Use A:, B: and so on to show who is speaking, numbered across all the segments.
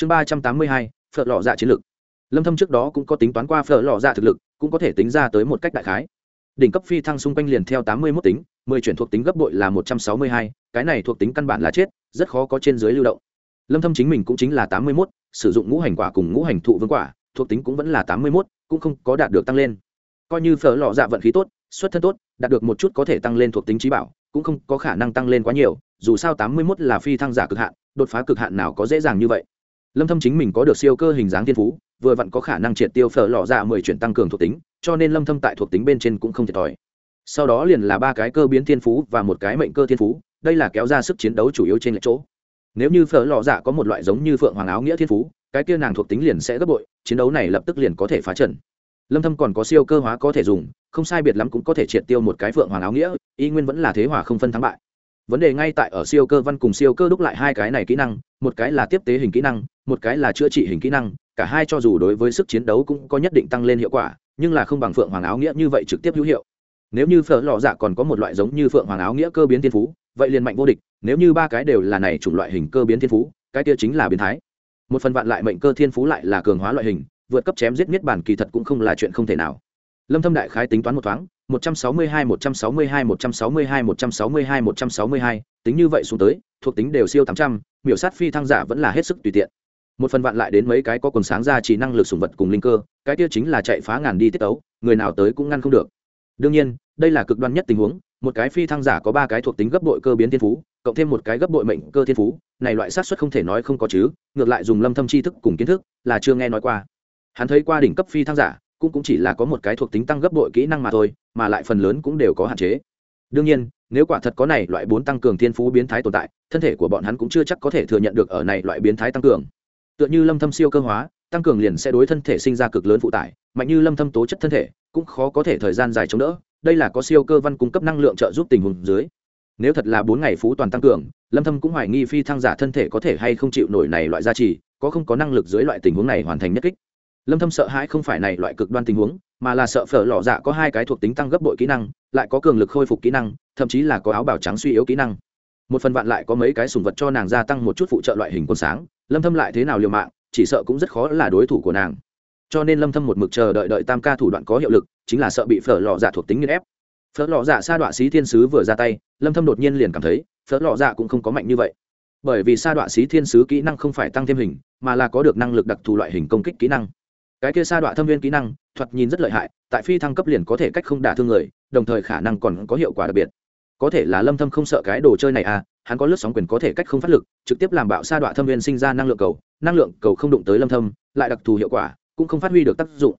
A: chương ba trăm tám mươi hai phở lò dạ chiến lược. Lâm thâm trước đó cũng có tính toán qua phở lò dạ thực lực cũng có thể tính ra tới một cách đại khái. Đỉnh cấp phi thăng xung quanh liền theo tám mươi 81 tính mười chuyển thuộc tính gấp bội là một trăm sáu mươi hai cái này thuộc tính căn bản là chết rất khó có trên dưới lưu động. Lâm thâm chính mình cũng chính là tám mươi 81, sử dụng ngũ hành quả cùng ngũ hành thụ vương quả thuộc tính cũng vẫn là tám mươi 81, cũng không có đạt được tăng lên. Coi như phở lò dạ vận khí tốt xuất thân tốt đạt được một chút có thể tăng lên thuộc tính trí bảo cũng không có khả năng tăng lên quá nhiều dù sao tám mươi 81 là phi thăng giả cực hạn đột phá cực hạn nào có dễ dàng như vậy lâm thâm chính mình có được siêu cơ hình dáng thiên phú, vừa vặn có khả năng triệt tiêu phở lọ dạ mười chuyển tăng cường thuộc tính, cho nên lâm thâm tại thuộc tính bên trên cũng không thiệt thòi. Sau đó liền là ba cái cơ biến thiên phú và một cái mệnh cơ thiên phú, đây là kéo ra sức chiến đấu chủ yếu trên lệch chỗ. Nếu như phở lọ dạ có một loại giống như phượng hoàng áo nghĩa thiên phú, cái kia nàng thuộc tính liền sẽ gấp bội, chiến đấu này lập tức liền có thể phá trận. Lâm thâm còn có siêu cơ hóa có thể dùng, không sai biệt lắm cũng có thể triệt tiêu một cái phượng hoàng áo nghĩa, y nguyên vẫn là thế hòa không phân thắng bại vấn đề ngay tại ở siêu cơ văn cùng siêu cơ đúc lại hai cái này kỹ năng, một cái là tiếp tế hình kỹ năng, một cái là chữa trị hình kỹ năng, cả hai cho dù đối với sức chiến đấu cũng có nhất định tăng lên hiệu quả, nhưng là không bằng phượng hoàng áo nghĩa như vậy trực tiếp hữu hiệu. Nếu như phở lò dạ còn có một loại giống như phượng hoàng áo nghĩa cơ biến thiên phú, vậy liền mạnh vô địch, nếu như ba cái đều là này chủng loại hình cơ biến thiên phú, cái kia chính là biến thái. Một phần vạn lại mệnh cơ thiên phú lại là cường hóa loại hình, vượt cấp chém giết miết bản kỳ thật cũng không là chuyện không thể nào lâm thâm đại khái tính toán một thoáng 162 162 162 162 162 tính như vậy xuống tới, thuộc tính đều siêu 800 miểu sát phi thăng giả vẫn là hết sức tùy tiện. Một phần vạn lại đến mấy cái có quần sáng ra chỉ năng lực sủng vật cùng linh cơ, cái kia chính là chạy phá ngàn đi tiết tấu, người nào tới cũng ngăn không được. Đương nhiên, đây là cực đoan nhất tình huống, một cái phi thăng giả có ba cái thuộc tính gấp bội cơ biến thiên phú, cộng thêm một cái gấp bội mệnh cơ thiên phú, này loại sát xuất không thể nói không có chứ, ngược lại dùng lâm thâm tri thức cùng kiến thức là chưa nghe nói qua. Hắn thấy qua đỉnh cấp phi thăng giả cũng cũng chỉ là có một cái thuộc tính tăng gấp bội kỹ năng mà thôi, mà lại phần lớn cũng đều có hạn chế. Đương nhiên, nếu quả thật có này loại bốn tăng cường thiên phú biến thái tồn tại, thân thể của bọn hắn cũng chưa chắc có thể thừa nhận được ở này loại biến thái tăng cường. Tựa như lâm thâm siêu cơ hóa, tăng cường liền sẽ đối thân thể sinh ra cực lớn phụ tải, mạnh như lâm thâm tố chất thân thể, cũng khó có thể thời gian dài chống đỡ, đây là có siêu cơ văn cung cấp năng lượng trợ giúp tình huống dưới. Nếu thật là bốn ngày phú toàn tăng cường, lâm thâm cũng hoài nghi phi thăng giả thân thể có thể hay không chịu nổi này loại gia trì, có không có năng lực dưới loại tình huống này hoàn thành nhất kích lâm thâm sợ hãi không phải này loại cực đoan tình huống, mà là sợ phở lọ dạ có hai cái thuộc tính tăng gấp bội kỹ năng, lại có cường lực khôi phục kỹ năng, thậm chí là có áo bào trắng suy yếu kỹ năng. Một phần vạn lại có mấy cái sùng vật cho nàng gia tăng một chút phụ trợ loại hình quân sáng, lâm thâm lại thế nào liều mạng, chỉ sợ cũng rất khó là đối thủ của nàng. Cho nên lâm thâm một mực chờ đợi đợi tam ca thủ đoạn có hiệu lực, chính là sợ bị phở lọ dạ thuộc tính nghiền ép. Phở lọ dạ sa đoạn Sĩ thiên sứ vừa ra tay, lâm thâm đột nhiên liền cảm thấy, phở lọ dạ cũng không có mạnh như vậy. Bởi vì sa đoạn Sĩ thiên sứ kỹ năng không phải tăng thêm hình, mà là có được năng lực đặc thù loại hình công kích kỹ năng cái kia sa đoạn thâm viên kỹ năng, thoạt nhìn rất lợi hại, tại phi thăng cấp liền có thể cách không đả thương người, đồng thời khả năng còn có hiệu quả đặc biệt. Có thể là lâm thâm không sợ cái đồ chơi này à hắn có lướt sóng quyền có thể cách không phát lực, trực tiếp làm bạo sa đoạn thâm viên sinh ra năng lượng cầu, năng lượng cầu không đụng tới lâm thâm, lại đặc thù hiệu quả, cũng không phát huy được tác dụng.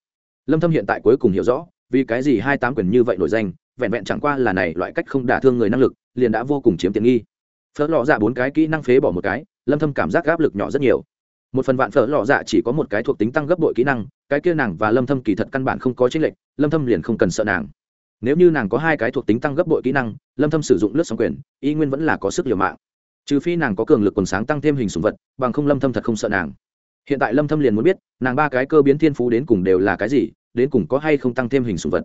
A: Lâm thâm hiện tại cuối cùng hiểu rõ, vì cái gì hai tám quyền như vậy nổi danh, vẹn vẹn chẳng qua là này loại cách không đả thương người năng lực, liền đã vô cùng chiếm tiện nghi. Phớt lọ ra dạ bốn cái kỹ năng phế bỏ một cái, lâm thâm cảm giác áp lực nhỏ rất nhiều một phần vạn phở lọ dạ chỉ có một cái thuộc tính tăng gấp bội kỹ năng, cái kia nàng và lâm thâm kỳ thật căn bản không có chênh lệch, lâm thâm liền không cần sợ nàng. Nếu như nàng có hai cái thuộc tính tăng gấp bội kỹ năng, lâm thâm sử dụng lướt sóng quyền, y nguyên vẫn là có sức liều mạng. Trừ phi nàng có cường lực quần sáng tăng thêm hình sùng vật, bằng không lâm thâm thật không sợ nàng. Hiện tại lâm thâm liền muốn biết, nàng ba cái cơ biến thiên phú đến cùng đều là cái gì, đến cùng có hay không tăng thêm hình sùng vật.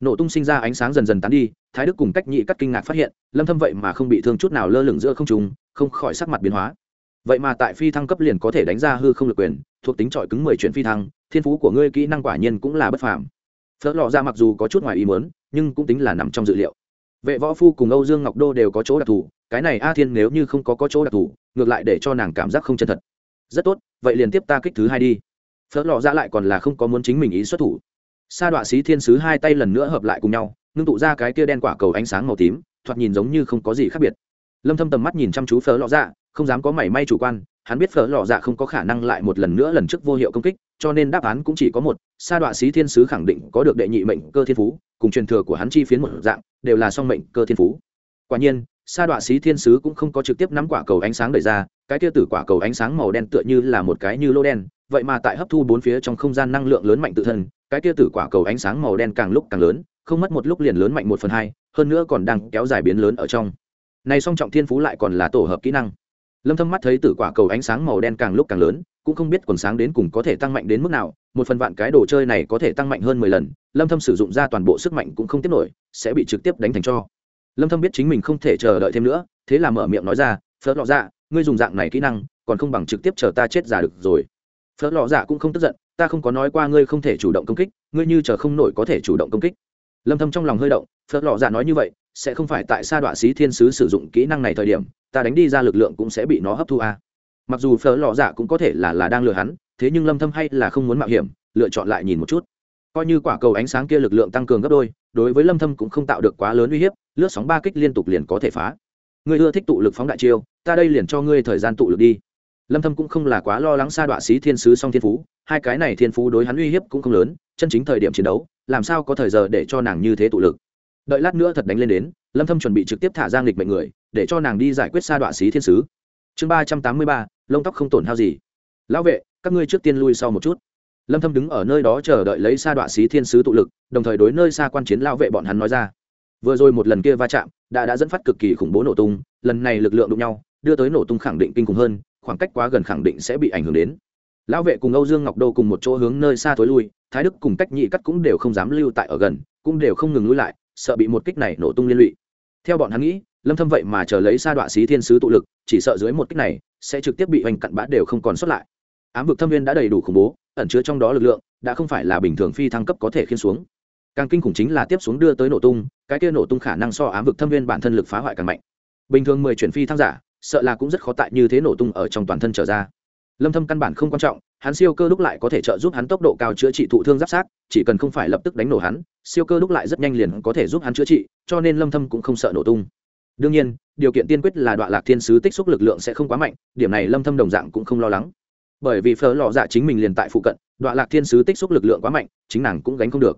A: Nổ tung sinh ra ánh sáng dần dần tán đi, thái đức cùng cách nhị cắt kinh ngạc phát hiện, lâm thâm vậy mà không bị thương chút nào lơ lửng giữa không trung, không khỏi sắc mặt biến hóa vậy mà tại phi thăng cấp liền có thể đánh ra hư không lực quyền, thuộc tính trọi cứng 10 chuyển phi thăng, thiên phú của ngươi kỹ năng quả nhiên cũng là bất phàm. Phớt lò ra mặc dù có chút ngoài ý muốn, nhưng cũng tính là nằm trong dự liệu. Vệ võ phu cùng âu dương ngọc đô đều có chỗ đặc thù, cái này a thiên nếu như không có có chỗ đặc thù, ngược lại để cho nàng cảm giác không chân thật. Rất tốt, vậy liền tiếp ta kích thứ hai đi. Phớt lò ra lại còn là không có muốn chính mình ý xuất thủ. Sa đọa sĩ thiên sứ hai tay lần nữa hợp lại cùng nhau, ngưng tụ ra cái kia đen quả cầu ánh sáng màu tím, thoạt nhìn giống như không có gì khác biệt. Lâm thâm tầm mắt nhìn chăm chú phớ lọ dạ không dám có mảy may chủ quan, hắn biết phở lọ dạ không có khả năng lại một lần nữa lần trước vô hiệu công kích, cho nên đáp án cũng chỉ có một, sa đọa sĩ thiên sứ khẳng định có được đệ nhị mệnh cơ thiên phú, cùng truyền thừa của hắn chi phiến một dạng, đều là song mệnh cơ thiên phú. Quả nhiên, sa đọa sĩ thiên sứ cũng không có trực tiếp nắm quả cầu ánh sáng đẩy ra, cái kia tử quả cầu ánh sáng màu đen tựa như là một cái như lô đen, vậy mà tại hấp thu bốn phía trong không gian năng lượng lớn mạnh tự thân, cái kia tử quả cầu ánh sáng màu đen càng lúc càng lớn, không mất một lúc liền lớn mạnh một phần hai, hơn nữa còn đang kéo dài biến lớn ở trong. Này song trọng thiên phú lại còn là tổ hợp kỹ năng lâm thâm mắt thấy tử quả cầu ánh sáng màu đen càng lúc càng lớn, cũng không biết quần sáng đến cùng có thể tăng mạnh đến mức nào, một phần vạn cái đồ chơi này có thể tăng mạnh hơn 10 lần, lâm thâm sử dụng ra toàn bộ sức mạnh cũng không tiếp nổi, sẽ bị trực tiếp đánh thành cho. Lâm thâm biết chính mình không thể chờ đợi thêm nữa, thế là mở miệng nói ra, phớt lọ dạ ngươi dùng dạng này kỹ năng, còn không bằng trực tiếp chờ ta chết già được rồi. Phớt lọ dạ cũng không tức giận, ta không có nói qua ngươi không thể chủ động công kích, ngươi như chờ không nổi có thể chủ động công kích. Lâm thâm trong lòng hơi động, phớt lọ dạ nói như vậy, sẽ không phải tại sa đoạn sĩ thiên sứ sử dụng kỹ năng này thời điểm ta đánh đi ra lực lượng cũng sẽ bị nó hấp thu à. mặc dù phở lò dạ cũng có thể là là đang lừa hắn, thế nhưng lâm thâm hay là không muốn mạo hiểm, lựa chọn lại nhìn một chút. Coi như quả cầu ánh sáng kia lực lượng tăng cường gấp đôi, đối với lâm thâm cũng không tạo được quá lớn uy hiếp, lướt sóng ba kích liên tục liền có thể phá. Ngươi ưa thích tụ lực phóng đại chiêu, ta đây liền cho ngươi thời gian tụ lực đi. Lâm thâm cũng không là quá lo lắng xa đoạn sĩ thiên sứ song thiên phú, hai cái này thiên phú đối hắn uy hiếp cũng không lớn, chân chính thời điểm chiến đấu, làm sao có thời giờ để cho nàng như thế tụ lực. Đợi lát nữa thật đánh lên đến, lâm thâm chuẩn bị trực tiếp thả giang lịch mệnh người để cho nàng đi giải quyết sa đọa sĩ thiên sứ. Chương 383, lông tóc không tổn hao gì. Lão vệ các ngươi trước tiên lui sau một chút. Lâm thâm đứng ở nơi đó chờ đợi lấy sa đọa sĩ thiên sứ tụ lực đồng thời đối nơi xa quan chiến lão vệ bọn hắn nói ra. Vừa rồi một lần kia va chạm đã đã dẫn phát cực kỳ khủng bố nổ tung lần này lực lượng đụng nhau đưa tới nổ tung khẳng định kinh khủng hơn khoảng cách quá gần khẳng định sẽ bị ảnh hưởng đến. Lão vệ cùng âu dương ngọc đô cùng một chỗ hướng nơi xa tối lui thái đức cùng cách nhị cắt cũng đều không dám lưu tại ở gần cũng đều không ngừng lui lại sợ bị một kích này nổ tung liên lụy. Theo bọn hắn nghĩ lâm thâm vậy mà chờ lấy sa đoạn xí thiên sứ tụ lực, chỉ sợ dưới một kích này, sẽ trực tiếp bị hoành cặn bã đều không còn xuất lại. Ám vực thâm viên đã đầy đủ khủng bố, ẩn chứa trong đó lực lượng, đã không phải là bình thường phi thăng cấp có thể khiên xuống. Càng kinh khủng chính là tiếp xuống đưa tới nổ tung, cái kia nổ tung khả năng so ám vực thâm viên bản thân lực phá hoại càng mạnh. Bình thường mười chuyển phi thăng giả, sợ là cũng rất khó tại như thế nổ tung ở trong toàn thân trở ra. Lâm thâm căn bản không quan trọng, hắn siêu cơ lúc lại có thể trợ giúp hắn tốc độ cao chữa trị thụ thương giáp sát, chỉ cần không phải lập tức đánh nổ hắn, siêu cơ lúc lại rất nhanh liền có thể giúp hắn chữa trị, cho nên lâm thâm cũng không sợ nổ tung đương nhiên, điều kiện tiên quyết là đoạn lạc thiên sứ tích xúc lực lượng sẽ không quá mạnh, điểm này lâm thâm đồng dạng cũng không lo lắng. Bởi vì phở lò dạ chính mình liền tại phụ cận đoạn lạc thiên sứ tích xúc lực lượng quá mạnh, chính nàng cũng gánh không được.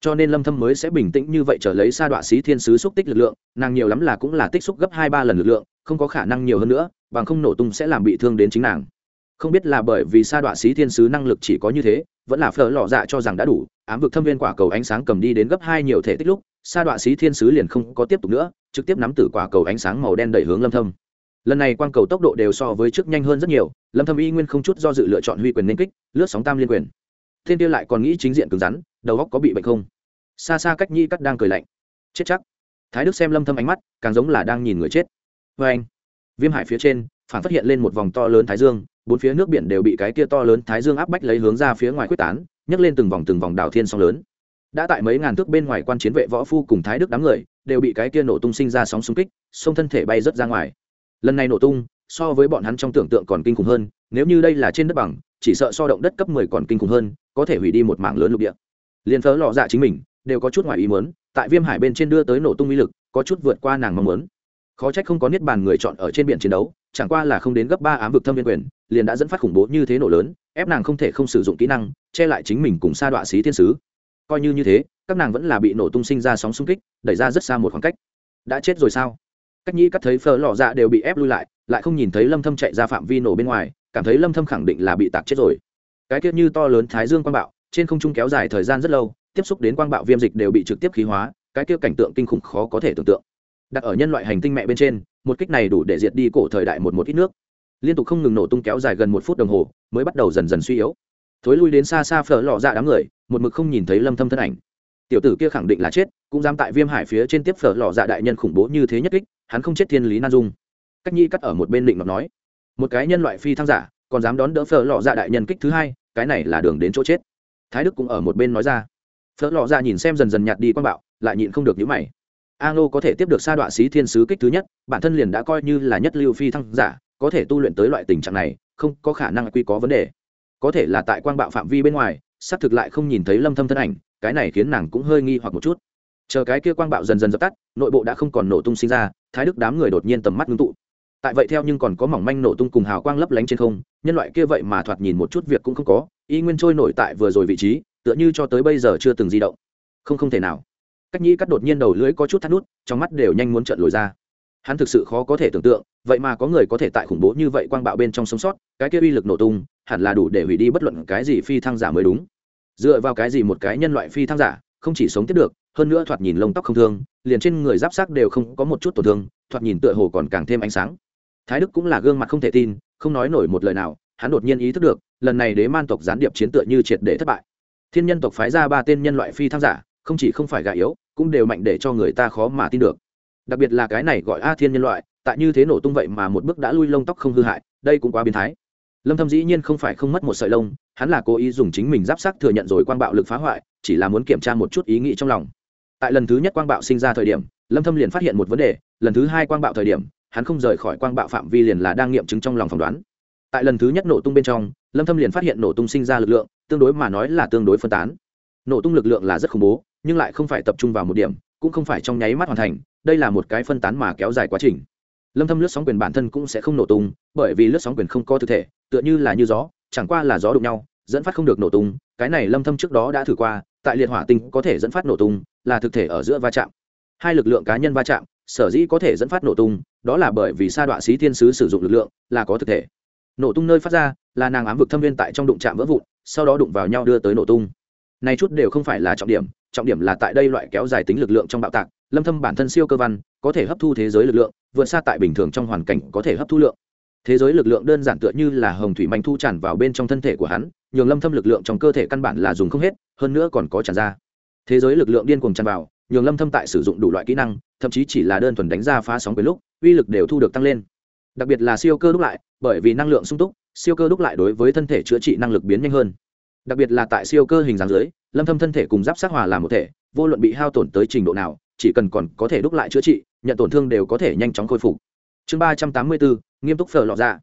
A: Cho nên lâm thâm mới sẽ bình tĩnh như vậy trở lấy sa đoạn xí thiên sứ xúc tích lực lượng, nàng nhiều lắm là cũng là tích xúc gấp hai ba lần lực lượng, không có khả năng nhiều hơn nữa, bằng không nổ tung sẽ làm bị thương đến chính nàng. Không biết là bởi vì sa đoạn xí thiên sứ năng lực chỉ có như thế, vẫn là phở lò dạ cho rằng đã đủ, ám vực thâm viên quả cầu ánh sáng cầm đi đến gấp hai nhiều thể tích lúc, sa đoạn xí thiên sứ liền không có tiếp tục nữa trực tiếp nắm tử quả cầu ánh sáng màu đen đẩy hướng lâm thâm. Lần này quang cầu tốc độ đều so với trước nhanh hơn rất nhiều, lâm thâm y nguyên không chút do dự lựa chọn huy quyền nên kích, lướt sóng tam liên quyền. Thiên tiêu lại còn nghĩ chính diện cứng rắn, đầu óc có bị bệnh không? Xa xa cách nhi cắt đang cười lạnh. Chết chắc. Thái đức xem lâm thâm ánh mắt, càng giống là đang nhìn người chết. Với anh. Viêm hải phía trên, phản phát hiện lên một vòng to lớn thái dương, bốn phía nước biển đều bị cái kia to lớn thái dương áp bách lấy hướng ra phía ngoài quyết tán, nhấc lên từng vòng từng vòng đảo thiên sóng lớn đã tại mấy ngàn thước bên ngoài quan chiến vệ võ phu cùng thái đức đám người, đều bị cái kia nổ tung sinh ra sóng xung kích, sông thân thể bay rất ra ngoài. Lần này nổ tung, so với bọn hắn trong tưởng tượng còn kinh khủng hơn, nếu như đây là trên đất bằng, chỉ sợ so động đất cấp 10 còn kinh khủng hơn, có thể hủy đi một mảng lớn lục địa. Liên phớ lọ dạ chính mình, đều có chút ngoài ý muốn, tại viêm hải bên trên đưa tới nổ tung uy lực, có chút vượt qua nàng mong muốn. Khó trách không có niết bàn người chọn ở trên biển chiến đấu, chẳng qua là không đến gấp ba ám vực thâm viên quyền, liền đã dẫn phát khủng bố như thế nổ lớn, ép nàng không thể không sử dụng kỹ năng, che lại chính mình cùng sa đọa xí thiên sứ coi như như thế, các nàng vẫn là bị nổ tung sinh ra sóng xung kích, đẩy ra rất xa một khoảng cách. Đã chết rồi sao? Cách nhĩ cắt thấy phở lò dạ đều bị ép lui lại lại không nhìn thấy lâm thâm chạy ra phạm vi nổ bên ngoài, cảm thấy lâm thâm khẳng định là bị tạc chết rồi. Cái kiếp như to lớn thái dương quang bạo, trên không trung kéo dài thời gian rất lâu, tiếp xúc đến quang bạo viêm dịch đều bị trực tiếp khí hóa, cái kia cảnh tượng kinh khủng khó có thể tưởng tượng. Đặt ở nhân loại hành tinh mẹ bên trên, một kích này đủ để diệt đi cổ thời đại một một ít nước. Liên tục không ngừng nổ tung kéo dài gần một phút đồng hồ, mới bắt đầu dần dần suy yếu thối lui đến xa xa phở lọ dạ đám người, một mực không nhìn thấy lâm thâm thân ảnh. Tiểu tử kia khẳng định là chết, cũng dám tại viêm hải phía trên tiếp phở lọ dạ đại nhân khủng bố như thế nhất kích, hắn không chết thiên lý nan dung. Cách nhi cắt ở một bên định ngọc nói, một cái nhân loại phi thăng giả, còn dám đón đỡ phở lọ dạ đại nhân kích thứ hai, cái này là đường đến chỗ chết. Thái đức cũng ở một bên nói ra. Phở lọ dạ nhìn xem dần dần nhạt đi quan bạo, lại nhịn không được nhíu mày. A ngô có thể tiếp được sa đoạn sĩ thiên sứ kích thứ nhất, bản thân liền đã coi như là nhất lưu phi thăng giả, có thể tu luyện tới loại tình trạng này, không có khả năng quy có vấn đề có thể là tại quang bạo phạm vi bên ngoài, xác thực lại không nhìn thấy lâm thâm thân ảnh, cái này khiến nàng cũng hơi nghi hoặc một chút. Chờ cái kia quang bạo dần dần dập tắt, nội bộ đã không còn nổ tung sinh ra, thái đức đám người đột nhiên tầm mắt ngưng tụ. Tại vậy theo nhưng còn có mỏng manh nổ tung cùng hào quang lấp lánh trên không, nhân loại kia vậy mà thoạt nhìn một chút việc cũng không có, y nguyên trôi nổi tại vừa rồi vị trí, tựa như cho tới bây giờ chưa từng di động. Không không thể nào. Cách nhĩ cắt đột nhiên đầu lưỡi có chút thắt nút, trong mắt đều nhanh muốn trợn lồi ra. Hắn thực sự khó có thể tưởng tượng, vậy mà có người có thể tại khủng bố như vậy quang bạo bên trong sống sót, cái kia uy lực nổ tung hẳn là đủ để hủy đi bất luận cái gì phi thăng giả mới đúng. Dựa vào cái gì một cái nhân loại phi thăng giả không chỉ sống tiếp được, hơn nữa thoạt nhìn lông tóc không thương, liền trên người giáp sắc đều không có một chút tổn thương, thoạt nhìn tựa hồ còn càng thêm ánh sáng. Thái đức cũng là gương mặt không thể tin, không nói nổi một lời nào, hắn đột nhiên ý thức được, lần này đế man tộc gián điệp chiến tựa như triệt để thất bại. Thiên nhân tộc phái ra ba tên nhân loại phi thăng giả, không chỉ không phải gà yếu, cũng đều mạnh để cho người ta khó mà tin được. Đặc biệt là cái này gọi a thiên nhân loại, tại như thế nổ tung vậy mà một bước đã lui lông tóc không hư hại, đây cũng quá biến thái lâm thâm dĩ nhiên không phải không mất một sợi lông, hắn là cố ý dùng chính mình giáp sắc thừa nhận rồi quang bạo lực phá hoại, chỉ là muốn kiểm tra một chút ý nghĩ trong lòng. Tại lần thứ nhất quang bạo sinh ra thời điểm, lâm thâm liền phát hiện một vấn đề, lần thứ hai quang bạo thời điểm, hắn không rời khỏi quang bạo phạm vi liền là đang nghiệm chứng trong lòng phỏng đoán. Tại lần thứ nhất nổ tung bên trong, lâm thâm liền phát hiện nổ tung sinh ra lực lượng, tương đối mà nói là tương đối phân tán. Nổ tung lực lượng là rất khủng bố, nhưng lại không phải tập trung vào một điểm, cũng không phải trong nháy mắt hoàn thành, đây là một cái phân tán mà kéo dài quá trình. Lâm thâm lướt sóng quyền bản thân cũng sẽ không nổ tung, bởi vì lướt sóng quyền không có thực thể tựa như là như gió, chẳng qua là gió đụng nhau, dẫn phát không được nổ tung, cái này lâm thâm trước đó đã thử qua, tại liệt hỏa tinh có thể dẫn phát nổ tung, là thực thể ở giữa va chạm. Hai lực lượng cá nhân va chạm, sở dĩ có thể dẫn phát nổ tung, đó là bởi vì sa đoạn sĩ thiên sứ sử dụng lực lượng, là có thực thể. Nổ tung nơi phát ra, là nàng ám vực thâm viên tại trong đụng chạm vỡ vụn, sau đó đụng vào nhau đưa tới nổ tung. Này chút đều không phải là trọng điểm trọng điểm là tại đây loại kéo dài tính lực lượng trong bạo tạc, lâm thâm bản thân siêu cơ văn, có thể hấp thu thế giới lực lượng, vượt xa tại bình thường trong hoàn cảnh có thể hấp thu lượng thế giới lực lượng đơn giản tựa như là hồng thủy manh thu tràn vào bên trong thân thể của hắn, nhường lâm thâm lực lượng trong cơ thể căn bản là dùng không hết, hơn nữa còn có tràn ra. Thế giới lực lượng điên cuồng tràn vào, nhường lâm thâm tại sử dụng đủ loại kỹ năng, thậm chí chỉ là đơn thuần đánh ra phá sóng với lúc, uy lực đều thu được tăng lên. Đặc biệt là siêu cơ đúc lại, bởi vì năng lượng sung túc, siêu cơ đúc lại đối với thân thể chữa trị năng lực biến nhanh hơn. Đặc biệt là tại siêu cơ hình dáng dưới, lâm thâm thân thể cùng giáp sát hòa làm một thể, vô luận bị hao tổn tới trình độ nào, chỉ cần còn có thể đúc lại chữa trị, nhận tổn thương đều có thể nhanh chóng khôi phục chương 384, nghiêm túc phở lọ ra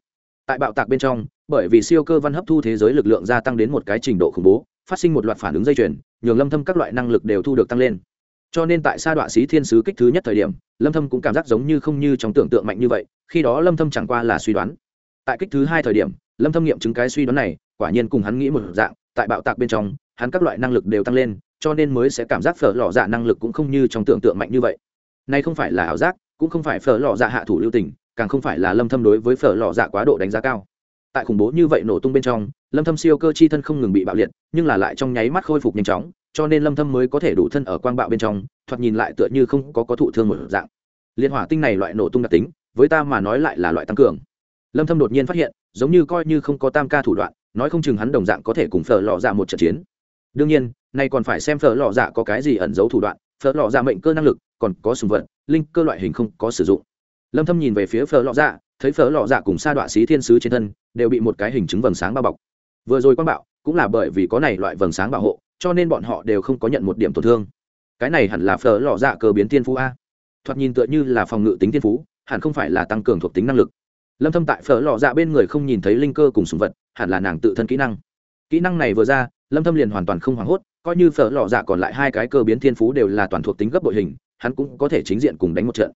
A: tại bạo tạc bên trong bởi vì siêu cơ văn hấp thu thế giới lực lượng gia tăng đến một cái trình độ khủng bố phát sinh một loạt phản ứng dây chuyền nhường lâm thâm các loại năng lực đều thu được tăng lên. Cho nên tại sa đoạn sĩ thiên sứ kích thứ nhất thời điểm lâm thâm cũng cảm giác giống như không như trong tưởng tượng mạnh như vậy khi đó lâm thâm chẳng qua là suy đoán. Tại kích thứ hai thời điểm lâm thâm nghiệm chứng cái suy đoán này quả nhiên cùng hắn nghĩ một dạng tại bạo tạc bên trong hắn các loại năng lực đều tăng lên cho nên mới sẽ cảm giác phở lò dạ năng lực cũng không như trong tưởng tượng mạnh như vậy. Nay không phải là ảo giác cũng không phải phở lò dạ hạ thủ lưu tình, càng không phải là lâm thâm đối với phở lò dạ quá độ đánh giá cao. Tại khủng bố như vậy nổ tung bên trong, lâm thâm siêu cơ chi thân không ngừng bị bạo liệt, nhưng là lại trong nháy mắt khôi phục nhanh chóng, cho nên lâm thâm mới có thể đủ thân ở quang bạo bên trong, thoạt nhìn lại tựa như không có có thụ thương một dạng. Liên hỏa tinh này loại nổ tung đặc tính, với ta mà nói lại là loại tăng cường. Lâm thâm đột nhiên phát hiện, giống như coi như không có tam ca thủ đoạn, nói không chừng hắn đồng dạng có thể cùng phở lò dạ một trận chiến. Đương nhiên, nay còn phải xem phở lò dạ có cái gì ẩn giấu thủ đoạn, phở lò dạ mệnh cơ năng lực còn có sùng vật, linh cơ loại hình không có sử dụng. Lâm thâm nhìn về phía phở lọ dạ thấy phở lọ dạ cùng sa đoạn xí thiên sứ trên thân đều bị một cái hình chứng vầng sáng bao bọc. Vừa rồi quan bạo cũng là bởi vì có này loại vầng sáng bảo hộ, cho nên bọn họ đều không có nhận một điểm tổn thương. Cái này hẳn là phở lọ dạ cơ biến tiên phú a. Thoạt nhìn tựa như là phòng ngự tính tiên phú, hẳn không phải là tăng cường thuộc tính năng lực. Lâm thâm tại phở lọ dạ bên người không nhìn thấy linh cơ cùng sùng vật, hẳn là nàng tự thân kỹ năng. Kỹ năng này vừa ra, lâm thâm liền hoàn toàn không hoảng hốt, coi như phở lọ dạ còn lại hai cái cơ biến thiên phú đều là toàn thuộc tính gấp bội hình hắn cũng có thể chính diện cùng đánh một trận.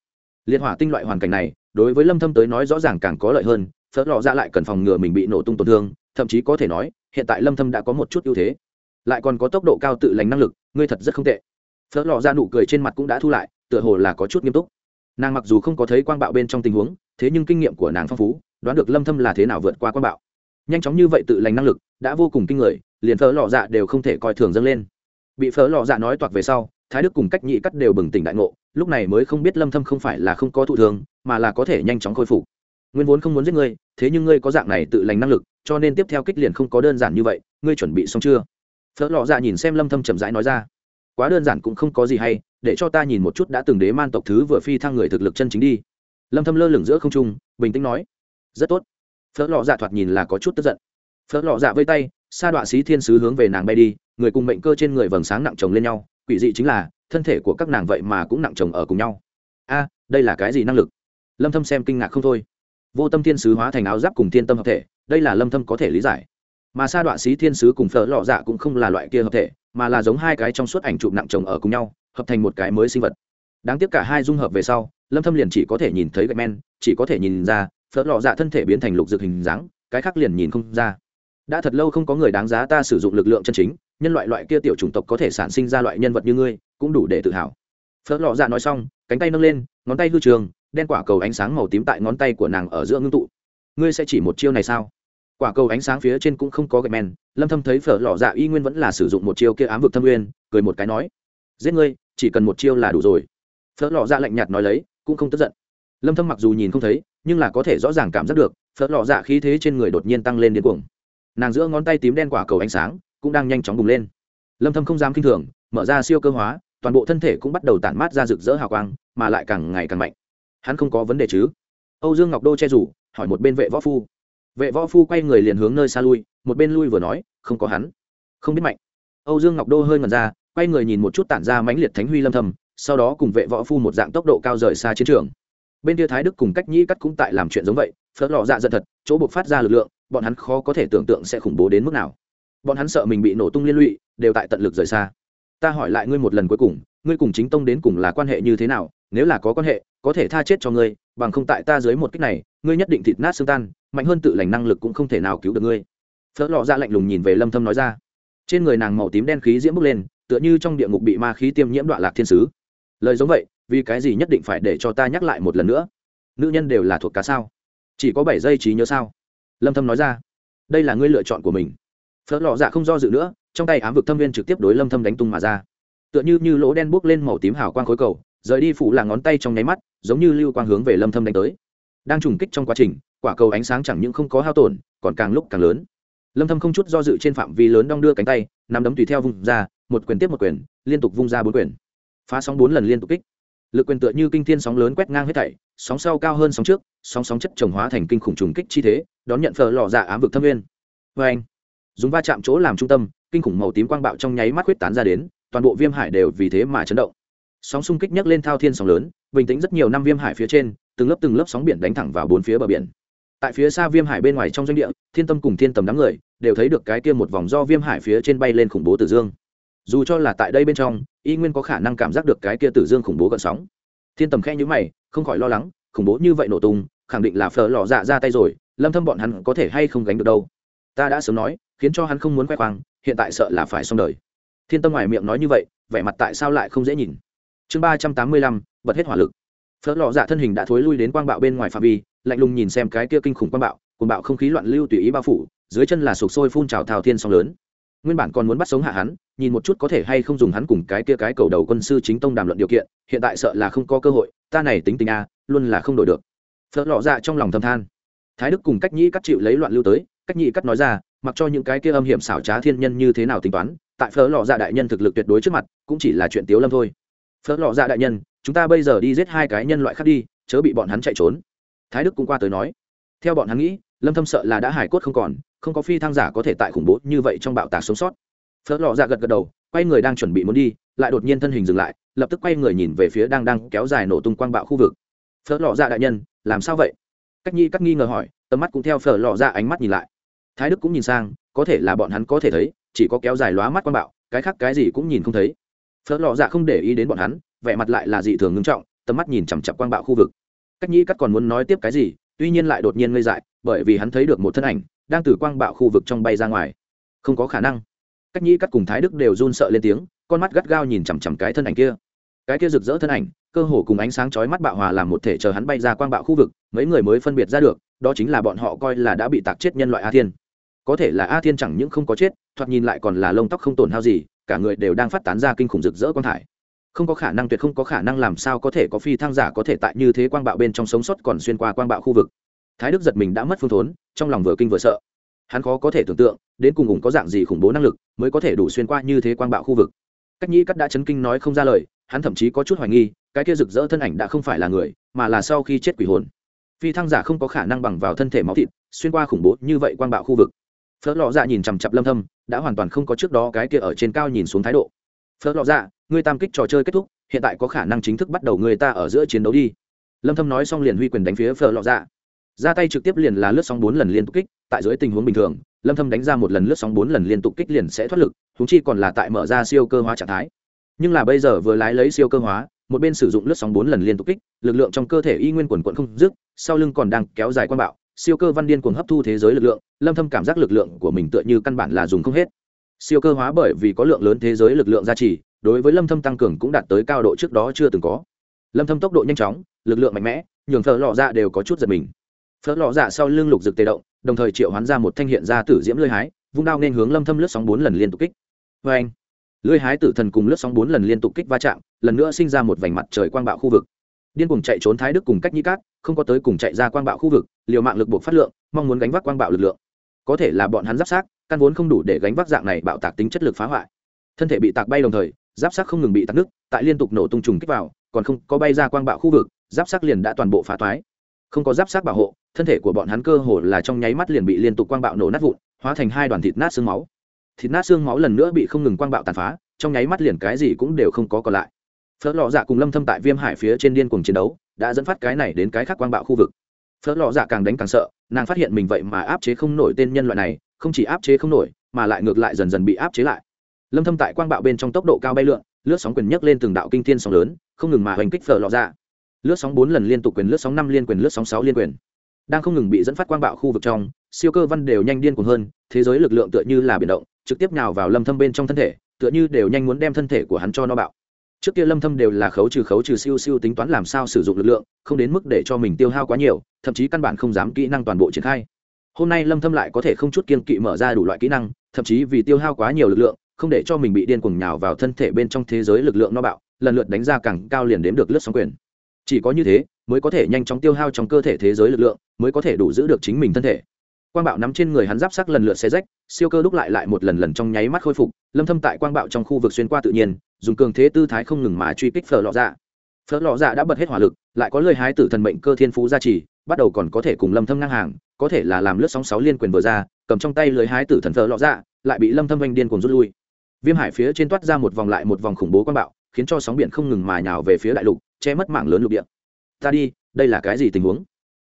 A: Liên hỏa tinh loại hoàn cảnh này, đối với lâm thâm tới nói rõ ràng càng có lợi hơn phở lọ dạ lại cần phòng ngừa mình bị nổ tung tổn thương, thậm chí có thể nói, hiện tại lâm thâm đã có một chút ưu thế. Lại còn có tốc độ cao tự lành năng lực, ngươi thật rất không tệ. Phở lọ dạ nụ cười trên mặt cũng đã thu lại, tựa hồ là có chút nghiêm túc. Nàng mặc dù không có thấy quang bạo bên trong tình huống, thế nhưng kinh nghiệm của nàng phong phú, đoán được lâm thâm là thế nào vượt qua quang bạo. Nhanh chóng như vậy tự lành năng lực, đã vô cùng kinh người, liền phở lò dạ đều không thể coi thường dâng lên. Bị phở lò dạ nói toạc về sau thái đức cùng cách nhị cắt đều bừng tỉnh đại ngộ lúc này mới không biết lâm thâm không phải là không có thụ thương, mà là có thể nhanh chóng khôi phục. Nguyên vốn không muốn giết ngươi thế nhưng ngươi có dạng này tự lành năng lực cho nên tiếp theo kích liền không có đơn giản như vậy ngươi chuẩn bị xong chưa? Phớt lọ dạ nhìn xem lâm thâm chậm rãi nói ra. Quá đơn giản cũng không có gì hay để cho ta nhìn một chút đã từng đế man tộc thứ vừa phi thăng người thực lực chân chính đi. Lâm thâm lơ lửng giữa không trung bình tĩnh nói. Rất tốt. Phớt lọ dạ thoạt nhìn là có chút tức giận. Phớt lọ dạ vây tay sa đoạn sĩ thiên sứ hướng về nàng bay đi người cùng mệnh cơ trên người vầng sáng nặng chồng lên nhau quỷ dị chính là, thân thể của các nàng vậy mà cũng nặng chồng ở cùng nhau. A, đây là cái gì năng lực? Lâm thâm xem kinh ngạc không thôi. Vô tâm thiên sứ hóa thành áo giáp cùng thiên tâm hợp thể, đây là lâm thâm có thể lý giải. Mà sa Đoạn sĩ thiên sứ cùng phở lọ dạ cũng không là loại kia hợp thể, mà là giống hai cái trong suốt ảnh chụp nặng chồng ở cùng nhau, hợp thành một cái mới sinh vật. Đáng tiếc cả hai dung hợp về sau, lâm thâm liền chỉ có thể nhìn thấy gạch men, chỉ có thể nhìn ra, phở lọ dạ thân thể biến thành lục dược hình dáng, cái khác liền nhìn không ra. Đã thật lâu không có người đáng giá ta sử dụng lực lượng chân chính nhân loại loại kia tiểu chủng tộc có thể sản sinh ra loại nhân vật như ngươi, cũng đủ để tự hào. Phớt lọ dạ nói xong, cánh tay nâng lên, ngón tay hư trường, đen quả cầu ánh sáng màu tím tại ngón tay của nàng ở giữa ngưng tụ. Ngươi sẽ chỉ một chiêu này sao? Quả cầu ánh sáng phía trên cũng không có gạch men, lâm thâm thấy phở lọ dạ y nguyên vẫn là sử dụng một chiêu kia ám vực thâm nguyên, cười một cái nói, giết ngươi, chỉ cần một chiêu là đủ rồi. Phở lọ dạ lạnh nhạt nói lấy, cũng không tức giận. Lâm thâm mặc dù nhìn không thấy, nhưng là có thể rõ ràng cảm giác được phở lọ dạ khí thế trên người đột nhiên tăng lên điên cuồng. Nàng giữa ngón tay tím đen quả cầu ánh sáng cũng đang nhanh chóng bùng lên. Lâm thâm không dám kinh thường, mở ra siêu cơ hóa, toàn bộ thân thể cũng bắt đầu tản mát ra rực rỡ hào quang, mà lại càng ngày càng mạnh. Hắn không có vấn đề chứ? Âu dương ngọc đô che rủ, hỏi một bên vệ võ phu. Vệ võ phu quay người liền hướng nơi xa lui, một bên lui vừa nói, không có hắn. Không biết mạnh. Âu dương ngọc đô hơi ngần ra, quay người nhìn một chút tản ra mãnh liệt thánh huy lâm thầm sau đó cùng vệ võ phu một dạng tốc độ cao rời xa chiến trường. Bên kia thái đức cùng cách nhĩ cắt cũng tại làm chuyện giống vậy, phớt lò dạ giận thật, chỗ buộc phát ra lực lượng, bọn hắn khó có thể tưởng tượng sẽ khủng bố đến mức nào bọn hắn sợ mình bị nổ tung liên lụy, đều tại tận lực rời xa. Ta hỏi lại ngươi một lần cuối cùng, ngươi cùng chính tông đến cùng là quan hệ như thế nào? Nếu là có quan hệ, có thể tha chết cho ngươi, bằng không tại ta dưới một cách này, ngươi nhất định thịt nát xương tan, mạnh hơn tự lành năng lực cũng không thể nào cứu được ngươi. Phớt lọ ra lạnh lùng nhìn về lâm thâm nói ra. Trên người nàng màu tím đen khí diễm bốc lên, tựa như trong địa ngục bị ma khí tiêm nhiễm đoạn lạc thiên sứ. Lời giống vậy, vì cái gì nhất định phải để cho ta nhắc lại một lần nữa? Nữ nhân đều là thuộc cá sao? Chỉ có bảy giây trí nhớ sao? Lâm thâm nói ra. Đây là ngươi lựa chọn của mình phớt lò dạ không do dự nữa, trong tay ám vực thâm viên trực tiếp đối lâm thâm đánh tung mà ra. Tựa như như lỗ đen buốc lên màu tím hào quang khối cầu, rời đi phủ là ngón tay trong nháy mắt, giống như lưu quang hướng về lâm thâm đánh tới. Đang trùng kích trong quá trình, quả cầu ánh sáng chẳng những không có hao tổn, còn càng lúc càng lớn. Lâm thâm không chút do dự trên phạm vi lớn đong đưa cánh tay, nắm đấm tùy theo vung ra, một quyền tiếp một quyền, liên tục vung ra bốn quyền. Phá sóng bốn lần liên tục kích. Lực quyền tựa như kinh thiên sóng lớn quét ngang hết thảy, sóng sau cao hơn sóng trước, sóng sóng chất trồng hóa thành kinh khủng trùng kích chi thế, đón nhận phở lò dạ ám vực thâm viên. Với anh dùng va chạm chỗ làm trung tâm, kinh khủng màu tím quang bạo trong nháy mắt huyết tán ra đến, toàn bộ viêm hải đều vì thế mà chấn động. Sóng xung kích nhấc lên thao thiên sóng lớn, bình tĩnh rất nhiều năm viêm hải phía trên, từng lớp từng lớp sóng biển đánh thẳng vào bốn phía bờ biển. Tại phía xa viêm hải bên ngoài trong doanh địa, thiên tâm cùng thiên tầm đám người đều thấy được cái kia một vòng do viêm hải phía trên bay lên khủng bố tử dương. Dù cho là tại đây bên trong, y nguyên có khả năng cảm giác được cái kia tử dương khủng bố gần sóng. Thiên tầm khe nhữ mày, không khỏi lo lắng, khủng bố như vậy nổ tung, khẳng định là phở lò dạ ra tay rồi, lâm thâm bọn hắn có thể hay không gánh được đâu. Ta đã sớm nói khiến cho hắn không muốn khoe khoang, hiện tại sợ là phải xong đời. Thiên tâm ngoài miệng nói như vậy, vẻ mặt tại sao lại không dễ nhìn? Chương ba trăm tám mươi lăm, bật hết hỏa lực. Phớt lò dạ thân hình đã thối lui đến quang bạo bên ngoài phạm vi, lạnh lùng nhìn xem cái kia kinh khủng quang bạo cùng bạo không khí loạn lưu tùy ý bao phủ, dưới chân là sụp sôi phun trào thao thiên song lớn. Nguyên bản còn muốn bắt sống hạ hắn, nhìn một chút có thể hay không dùng hắn cùng cái kia cái cầu đầu quân sư chính tông đàm luận điều kiện, hiện tại sợ là không có cơ hội, ta này tính tình a, luôn là không đổi được. Phớt lò dạ trong lòng thầm than. Thái đức cùng cách nhĩ cắt chịu lấy loạn lưu tới, cách nhĩ cắt nói ra mặc cho những cái kia âm hiểm xảo trá thiên nhân như thế nào tính toán, tại phở lò dạ đại nhân thực lực tuyệt đối trước mặt, cũng chỉ là chuyện tiếu lâm thôi. Phở lò dạ đại nhân, chúng ta bây giờ đi giết hai cái nhân loại khác đi, chớ bị bọn hắn chạy trốn. Thái đức cũng qua tới nói. Theo bọn hắn nghĩ, lâm thâm sợ là đã hải cốt không còn, không có phi thăng giả có thể tại khủng bố như vậy trong bạo tạc sống sót. Phở lọ dạ gật gật đầu, quay người đang chuẩn bị muốn đi, lại đột nhiên thân hình dừng lại, lập tức quay người nhìn về phía đang đang kéo dài nổ tung quang bạo khu vực. Phở lọ dạ đại nhân, làm sao vậy? Cách nhi cắt nghi ngờ hỏi, tầm mắt cũng theo phở lọ dạ ánh mắt nhìn lại thái đức cũng nhìn sang, có thể là bọn hắn có thể thấy, chỉ có kéo dài lóa mắt quang bạo, cái khác cái gì cũng nhìn không thấy. Phớt lò dạ không để ý đến bọn hắn, vẻ mặt lại là dị thường ngưng trọng, tầm mắt nhìn chằm chặp quang bạo khu vực. Cách nhĩ cắt còn muốn nói tiếp cái gì, tuy nhiên lại đột nhiên ngây dại, bởi vì hắn thấy được một thân ảnh, đang từ quang bạo khu vực trong bay ra ngoài. Không có khả năng. Cách nhĩ cắt cùng thái đức đều run sợ lên tiếng, con mắt gắt gao nhìn chằm chằm cái thân ảnh kia. Cái kia rực rỡ thân ảnh, cơ hồ cùng ánh sáng chói mắt bạo hòa làm một thể chờ hắn bay ra quang bạo khu vực, mấy người mới phân biệt ra được, đó chính là bọn họ coi là đã bị tạc chết nhân loại a thiên có thể là a thiên chẳng những không có chết, thoạt nhìn lại còn là lông tóc không tổn hao gì, cả người đều đang phát tán ra kinh khủng rực rỡ quang thải. Không có khả năng tuyệt không có khả năng làm sao có thể có phi thăng giả có thể tại như thế quang bạo bên trong sống sót còn xuyên qua quang bạo khu vực. Thái đức giật mình đã mất phương thốn, trong lòng vừa kinh vừa sợ. Hắn khó có thể tưởng tượng, đến cùng cùng có dạng gì khủng bố năng lực mới có thể đủ xuyên qua như thế quang bạo khu vực. Cách nhĩ cắt đã chấn kinh nói không ra lời, hắn thậm chí có chút hoài nghi, cái kia rực rỡ thân ảnh đã không phải là người, mà là sau khi chết quỷ hồn. Phi thăng giả không có khả năng bằng vào thân thể máu thịt, xuyên qua khủng bố như vậy quang bạo khu vực phớt lọ dạ nhìn chằm chặp lâm thâm, đã hoàn toàn không có trước đó cái kia ở trên cao nhìn xuống thái độ. Phớt lọ dạ ngươi tam kích trò chơi kết thúc, hiện tại có khả năng chính thức bắt đầu người ta ở giữa chiến đấu đi. Lâm thâm nói xong liền huy quyền đánh phía phớt lọ dạ. Ra tay trực tiếp liền là lướt sóng bốn lần liên tục kích, tại dưới tình huống bình thường, lâm thâm đánh ra một lần lướt sóng bốn lần liên tục kích liền sẽ thoát lực chúng chi còn là tại mở ra siêu cơ hóa trạng thái. Nhưng là bây giờ vừa lái lấy siêu cơ hóa, một bên sử dụng lướt sóng bốn lần liên tục kích, lực lượng trong cơ thể y nguyên quần quận không dứt, sau lưng còn đang kéo dài quan bạo siêu cơ văn điên cuồng hấp thu thế giới lực lượng, lâm thâm cảm giác lực lượng của mình tựa như căn bản là dùng không hết. Siêu cơ hóa bởi vì có lượng lớn thế giới lực lượng gia trì, đối với lâm thâm tăng cường cũng đạt tới cao độ trước đó chưa từng có. Lâm thâm tốc độ nhanh chóng, lực lượng mạnh mẽ, nhường phở lọ dạ đều có chút giật mình. Phở lọ dạ sau lưng lục dực tê động, đồng thời triệu hoán ra một thanh hiện ra tử diễm lưỡi hái, vung đao nên hướng lâm thâm lướt sóng bốn lần liên tục kích. Với anh lưỡi hái tử thần cùng lướt sóng bốn lần liên tục kích va chạm, lần nữa sinh ra một vành mặt trời quang bạo khu vực điên cuồng chạy trốn thái đức cùng cách nhĩ cát, không có tới cùng chạy ra quang bạo khu vực, liều mạng lực buộc phát lượng, mong muốn gánh vác quang bạo lực lượng. Có thể là bọn hắn giáp sát, căn vốn không đủ để gánh vác dạng này bạo tạc tính chất lực phá hoại. Thân thể bị tạc bay đồng thời, giáp sát không ngừng bị tạc nứt, tại liên tục nổ tung trùng kích vào, còn không có bay ra quang bạo khu vực, giáp sát liền đã toàn bộ phá toái. Không có giáp sát bảo hộ, thân thể của bọn hắn cơ hồ là trong nháy mắt liền bị liên tục quang bạo nổ nát vụn, hóa thành hai đoàn thịt nát xương máu. Thịt nát xương máu lần nữa bị không ngừng quang bạo tàn phá, trong nháy mắt liền cái gì cũng đều không có còn lại phớt lọ dạ cùng lâm thâm tại viêm hải phía trên điên cuồng chiến đấu, đã dẫn phát cái này đến cái khác quang bạo khu vực. Phớt lọ dạ càng đánh càng sợ, nàng phát hiện mình vậy mà áp chế không nổi tên nhân loại này, không chỉ áp chế không nổi, mà lại ngược lại dần dần bị áp chế lại. Lâm thâm tại quang bạo bên trong tốc độ cao bay lượn, lướt sóng quyền nhấc lên từng đạo kinh thiên sóng lớn, không ngừng mà hoành kích phở lọ dạ. Lướt sóng bốn lần liên tục quyền, lướt sóng năm liên quyền, lướt sóng sáu liên quyền. Đang không ngừng bị dẫn phát quang bạo khu vực trong, siêu cơ văn đều nhanh điên cuồng hơn, thế giới lực lượng tựa như là biển động, trực tiếp nhào vào lâm thâm bên trong thân thể, tựa như đều nhanh muốn đem thân thể của hắn cho nó bạo trước kia lâm thâm đều là khấu trừ khấu trừ siêu siêu tính toán làm sao sử dụng lực lượng, không đến mức để cho mình tiêu hao quá nhiều, thậm chí căn bản không dám kỹ năng toàn bộ triển khai. Hôm nay lâm thâm lại có thể không chút kiên kỵ mở ra đủ loại kỹ năng, thậm chí vì tiêu hao quá nhiều lực lượng, không để cho mình bị điên cuồng nhào vào thân thể bên trong thế giới lực lượng nó bạo, lần lượt đánh ra càng cao liền đếm được lướt sóng quyền. Chỉ có như thế, mới có thể nhanh chóng tiêu hao trong cơ thể thế giới lực lượng, mới có thể đủ giữ được chính mình thân thể. Quang bạo nắm trên người hắn giáp sắc lần lượt xe rách, siêu cơ đúc lại lại một lần lần trong nháy mắt khôi phục, lâm thâm tại quang bạo trong khu vực xuyên qua tự nhiên dùng cường thế tư thái không ngừng mà truy kích phở lọ dạ. Phở lọ dạ đã bật hết hỏa lực, lại có lời hái tử thần mệnh cơ thiên phú gia trì, bắt đầu còn có thể cùng lâm thâm ngang hàng, có thể là làm lướt sóng sáu liên quyền vừa ra, cầm trong tay lưới hái tử thần phở lọ dạ lại bị lâm thâm oanh điên cuồng rút lui. Viêm hải phía trên toát ra một vòng lại một vòng khủng bố quan bạo, khiến cho sóng biển không ngừng mà nhào về phía đại lục, che mất mảng lớn lục địa. Ta đi, đây là cái gì tình huống?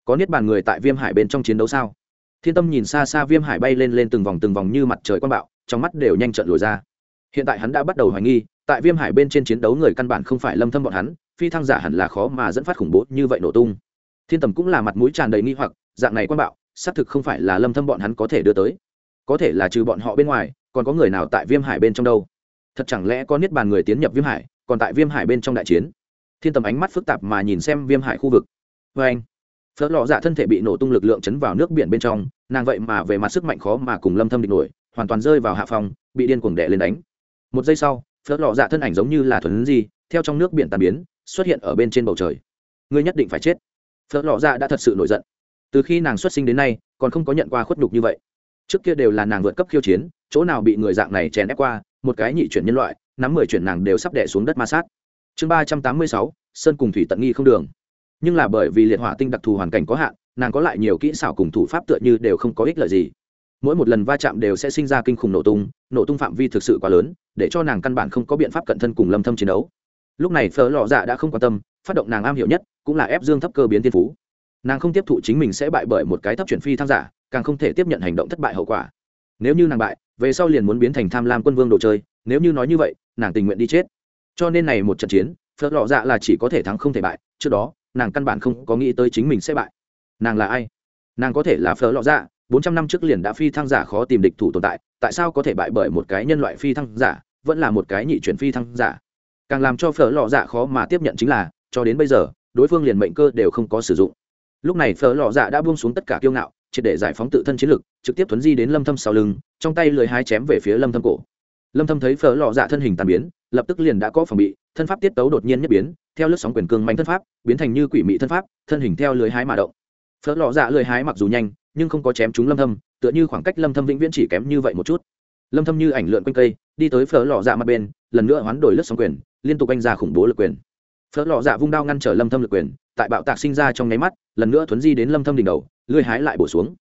A: Có niết bàn người tại viêm hải bên trong chiến đấu sao? Thiên tâm nhìn xa xa viêm hải bay lên lên từng vòng từng vòng như mặt trời quan bạo, trong mắt đều nhanh trận lùi ra. Hiện tại hắn đã bắt đầu hoài nghi tại viêm hải bên trên chiến đấu người căn bản không phải lâm thâm bọn hắn, phi thăng giả hẳn là khó mà dẫn phát khủng bố như vậy nổ tung. Thiên tầm cũng là mặt mũi tràn đầy nghi hoặc, dạng này quan bạo, xác thực không phải là lâm thâm bọn hắn có thể đưa tới. Có thể là trừ bọn họ bên ngoài, còn có người nào tại viêm hải bên trong đâu? Thật chẳng lẽ có niết bàn người tiến nhập viêm hải, còn tại viêm hải bên trong đại chiến? Thiên tầm ánh mắt phức tạp mà nhìn xem viêm hải khu vực. Vê anh, phớt lọ dạ thân thể bị nổ tung lực lượng chấn vào nước biển bên trong, nàng vậy mà về mặt sức mạnh khó mà cùng lâm thâm địch nổi, hoàn toàn rơi vào hạ phòng, bị điên cuồng đè lên đánh. Một giây sau phớt lọ dạ thân ảnh giống như là thuần gì theo trong nước biển tàn biến, xuất hiện ở bên trên bầu trời. Ngươi nhất định phải chết. Phớt lọ dạ đã thật sự nổi giận. Từ khi nàng xuất sinh đến nay, còn không có nhận qua khuất nhục như vậy. Trước kia đều là nàng vượt cấp khiêu chiến, chỗ nào bị người dạng này chèn ép qua, một cái nhị chuyển nhân loại, nắm mười chuyển nàng đều sắp đẻ xuống đất ma sát. Chương ba trăm tám mươi sáu, sơn cùng thủy tận nghi không đường. Nhưng là bởi vì liệt hỏa tinh đặc thù hoàn cảnh có hạn, nàng có lại nhiều kỹ xảo cùng thủ pháp tựa như đều không có ích lợi gì mỗi một lần va chạm đều sẽ sinh ra kinh khủng nổ tung nổ tung phạm vi thực sự quá lớn, để cho nàng căn bản không có biện pháp cận thân cùng lâm thâm chiến đấu. Lúc này phở lọ dạ đã không quan tâm, phát động nàng am hiểu nhất, cũng là ép dương thấp cơ biến tiên phú. Nàng không tiếp thụ chính mình sẽ bại bởi một cái thấp chuyển phi tham giả, càng không thể tiếp nhận hành động thất bại hậu quả. Nếu như nàng bại, về sau liền muốn biến thành tham lam quân vương đồ chơi, nếu như nói như vậy, nàng tình nguyện đi chết. Cho nên này một trận chiến phớt lọ dạ là chỉ có thể thắng không thể bại, trước đó, nàng căn bản không có nghĩ tới chính mình sẽ bại. Nàng là ai? Nàng có thể là phớt lọ dạ bốn trăm năm trước liền đã phi thăng giả khó tìm địch thủ tồn tại tại sao có thể bại bởi một cái nhân loại phi thăng giả, vẫn là một cái nhị chuyển phi thăng giả? Càng làm cho phở lọ dạ khó mà tiếp nhận chính là, cho đến bây giờ, đối phương liền mệnh cơ đều không có sử dụng. Lúc này phở lọ dạ đã buông xuống tất cả kiêu ngạo, triệt để giải phóng tự thân chiến lực, trực tiếp thuấn di đến lâm thâm sau lưng, trong tay lưỡi hái chém về phía lâm thâm cổ. Lâm thâm thấy phở lọ dạ thân hình tàn biến, lập tức liền đã có phòng bị, thân pháp tiết tấu đột nhiên nhất biến, theo lướt sóng quyền cương mạnh thân pháp, biến thành như quỷ mị thân pháp, thân hình theo lưỡi hái mà động. Phở lọ dạ lưỡi hái mặc dù nhanh nhưng không có chém trúng lâm thâm, tựa như khoảng cách lâm thâm vĩnh viễn chỉ kém như vậy một chút. Lâm thâm như ảnh lượn quanh cây, đi tới phở lọ dạ mặt bên, lần nữa hoán đổi lướt sóng quyền, liên tục anh ra khủng bố lực quyền. Phở lọ dạ vung đao ngăn trở lâm thâm lực quyền, tại bạo tạc sinh ra trong nháy mắt, lần nữa thuấn di đến lâm thâm đỉnh đầu, lưỡi hái lại bổ xuống.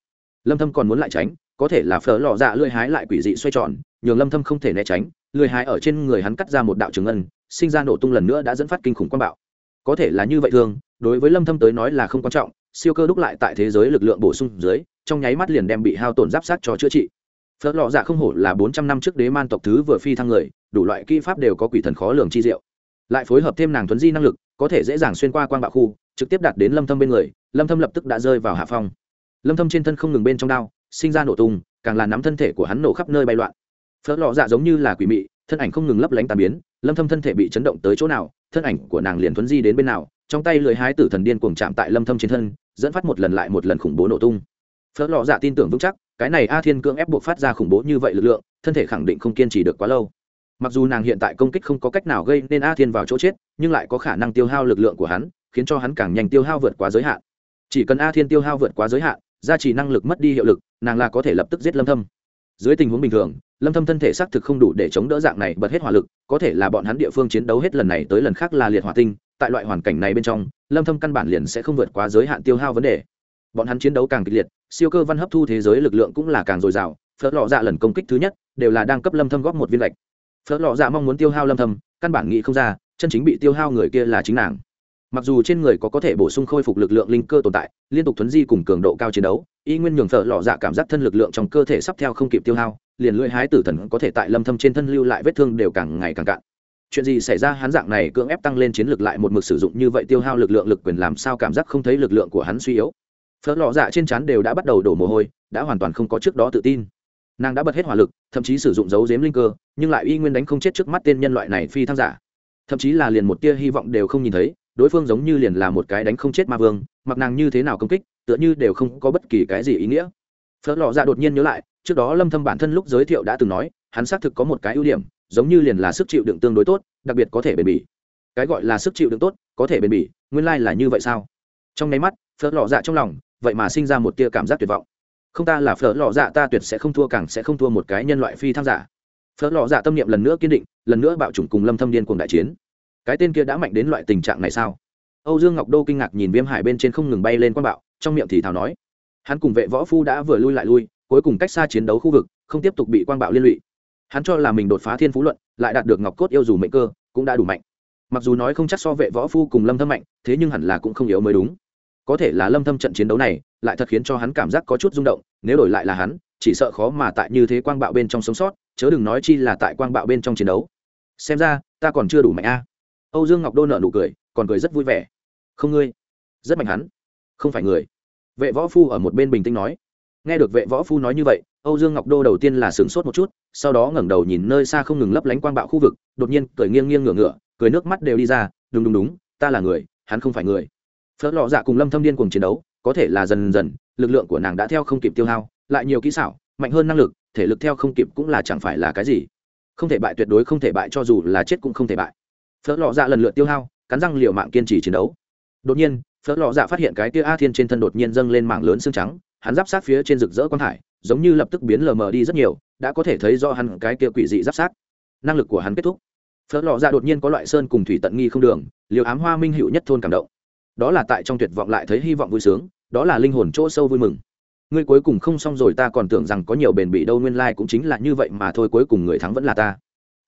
A: Lâm thâm còn muốn lại tránh, có thể là phở lò dạ lưỡi hái lại quỷ dị xoay tròn, nhường lâm thâm không thể né tránh, lưỡi hái ở trên người hắn cắt ra một đạo trường ngân sinh ra nổ tung lần nữa đã dẫn phát kinh khủng quan bạo. Có thể là như vậy thường, đối với lâm thâm tới nói là không quan trọng siêu cơ đúc lại tại thế giới lực lượng bổ sung dưới, trong nháy mắt liền đem bị hao tổn giáp sát cho chữa trị. Phớt lọ dạ không hổ là 400 năm trước đế man tộc thứ vừa phi thăng người, đủ loại kỹ pháp đều có quỷ thần khó lường chi diệu. Lại phối hợp thêm nàng tuấn di năng lực, có thể dễ dàng xuyên qua quang bạo khu, trực tiếp đạt đến lâm thâm bên người, lâm thâm lập tức đã rơi vào hạ phong. Lâm thâm trên thân không ngừng bên trong đao, sinh ra nổ tung, càng là nắm thân thể của hắn nổ khắp nơi bay loạn. Phớt lọ dạ giống như là quỷ mị, thân ảnh không ngừng lấp lánh tàn biến, lâm thâm thân thể bị chấn động tới chỗ nào thân ảnh của nàng liền thuấn di đến bên nào, trong tay lưỡi hái tử thần điên cuồng chạm tại lâm thâm trên thân, dẫn phát một lần lại một lần khủng bố nổ tung. Phớt lọ dạ tin tưởng vững chắc, cái này a thiên cưỡng ép buộc phát ra khủng bố như vậy lực lượng, thân thể khẳng định không kiên trì được quá lâu. Mặc dù nàng hiện tại công kích không có cách nào gây nên a thiên vào chỗ chết, nhưng lại có khả năng tiêu hao lực lượng của hắn, khiến cho hắn càng nhanh tiêu hao vượt quá giới hạn. Chỉ cần a thiên tiêu hao vượt quá giới hạn, gia trì năng lực mất đi hiệu lực, nàng là có thể lập tức giết lâm thâm. Dưới tình huống bình thường lâm thâm thân thể xác thực không đủ để chống đỡ dạng này bật hết hỏa lực, có thể là bọn hắn địa phương chiến đấu hết lần này tới lần khác là liệt hỏa tinh, tại loại hoàn cảnh này bên trong, lâm thâm căn bản liền sẽ không vượt quá giới hạn tiêu hao vấn đề. Bọn hắn chiến đấu càng kịch liệt, siêu cơ văn hấp thu thế giới lực lượng cũng là càng dồi dào, phớt lọ dạ lần công kích thứ nhất, đều là đang cấp lâm thâm góp một viên lệch phớt lọ dạ mong muốn tiêu hao lâm thâm, căn bản nghĩ không ra, chân chính bị tiêu hao người kia là chính nàng. Mặc dù trên người có có thể bổ sung khôi phục lực lượng linh cơ tồn tại, liên tục thuấn di cùng cường độ cao chiến đấu y nguyên nhường thợ lọ dạ cảm giác thân lực lượng trong cơ thể sắp theo không kịp tiêu hao, liền lưỡi hái tử thần có thể tại lâm thâm trên thân lưu lại vết thương đều càng ngày càng cạn. Chuyện gì xảy ra hắn dạng này cưỡng ép tăng lên chiến lực lại một mực sử dụng như vậy tiêu hao lực lượng lực quyền làm sao cảm giác không thấy lực lượng của hắn suy yếu. Phớt lọ dạ trên trán đều đã bắt đầu đổ mồ hôi, đã hoàn toàn không có trước đó tự tin. Nàng đã bật hết hỏa lực, thậm chí sử dụng dấu dếm linh cơ, nhưng lại y nguyên đánh không chết trước mắt tên nhân loại này phi thăng giả. Thậm chí là liền một tia hy vọng đều không nhìn thấy, đối phương giống như liền là một cái đánh không chết ma vương, mặc nàng như thế nào công kích tựa như đều không có bất kỳ cái gì ý nghĩa. Phớt lọ dạ đột nhiên nhớ lại, trước đó lâm thâm bản thân lúc giới thiệu đã từng nói, hắn xác thực có một cái ưu điểm, giống như liền là sức chịu đựng tương đối tốt, đặc biệt có thể bền bỉ. Cái gọi là sức chịu đựng tốt, có thể bền bỉ, nguyên lai là như vậy sao? Trong nháy mắt, phớt lọ dạ trong lòng, vậy mà sinh ra một tia cảm giác tuyệt vọng. Không ta là phở lọ dạ ta tuyệt sẽ không thua, càng sẽ không thua một cái nhân loại phi tham giả. Phở lọ dạ tâm niệm lần nữa kiên định, lần nữa bạo chủng cùng lâm thâm điên cuồng đại chiến. Cái tên kia đã mạnh đến loại tình trạng này sao? Âu dương ngọc đô kinh ngạc nhìn viêm hải bên trên không ngừng bay lên quan bạo trong miệng thì thào nói. Hắn cùng vệ võ phu đã vừa lui lại lui, cuối cùng cách xa chiến đấu khu vực, không tiếp tục bị quang bạo liên lụy. Hắn cho là mình đột phá thiên phú luận, lại đạt được ngọc cốt yêu dù mệnh cơ, cũng đã đủ mạnh. Mặc dù nói không chắc so vệ võ phu cùng lâm thâm mạnh, thế nhưng hẳn là cũng không yếu mới đúng. Có thể là lâm thâm trận chiến đấu này, lại thật khiến cho hắn cảm giác có chút rung động, nếu đổi lại là hắn, chỉ sợ khó mà tại như thế quang bạo bên trong sống sót, chớ đừng nói chi là tại quang bạo bên trong chiến đấu. Xem ra, ta còn chưa đủ mạnh a. Âu dương ngọc đô nợ nụ cười, còn cười rất vui vẻ. Không ngươi, rất mạnh hắn không phải người. Vệ võ phu ở một bên bình tĩnh nói. Nghe được vệ võ phu nói như vậy, âu dương ngọc đô đầu tiên là sửng sốt một chút, sau đó ngẩng đầu nhìn nơi xa không ngừng lấp lánh quang bạo khu vực, đột nhiên cười nghiêng nghiêng ngửa ngửa, cười nước mắt đều đi ra, đúng đúng đúng, ta là người, hắn không phải người. Phớt lọ dạ cùng lâm thâm điên cùng chiến đấu, có thể là dần dần, lực lượng của nàng đã theo không kịp tiêu hao, lại nhiều kỹ xảo, mạnh hơn năng lực, thể lực theo không kịp cũng là chẳng phải là cái gì. Không thể bại tuyệt đối không thể bại cho dù là chết cũng không thể bại. Phớt lọ dạ lần lượt tiêu hao, cắn răng liều mạng kiên trì chiến đấu. Đột nhiên phớt lọ dạ phát hiện cái tia a thiên trên thân đột nhiên dâng lên mảng lớn xương trắng, hắn giáp sát phía trên rực rỡ quang thải giống như lập tức biến lờ mờ đi rất nhiều, đã có thể thấy do hắn cái kia quỷ dị giáp sát. Năng lực của hắn kết thúc. Phớt lọ dạ đột nhiên có loại sơn cùng thủy tận nghi không đường, liều ám hoa minh hữu nhất thôn cảm động. Đó là tại trong tuyệt vọng lại thấy hy vọng vui sướng, đó là linh hồn chỗ sâu vui mừng. Ngươi cuối cùng không xong rồi ta còn tưởng rằng có nhiều bền bỉ đâu nguyên lai cũng chính là như vậy mà thôi cuối cùng người thắng vẫn là ta.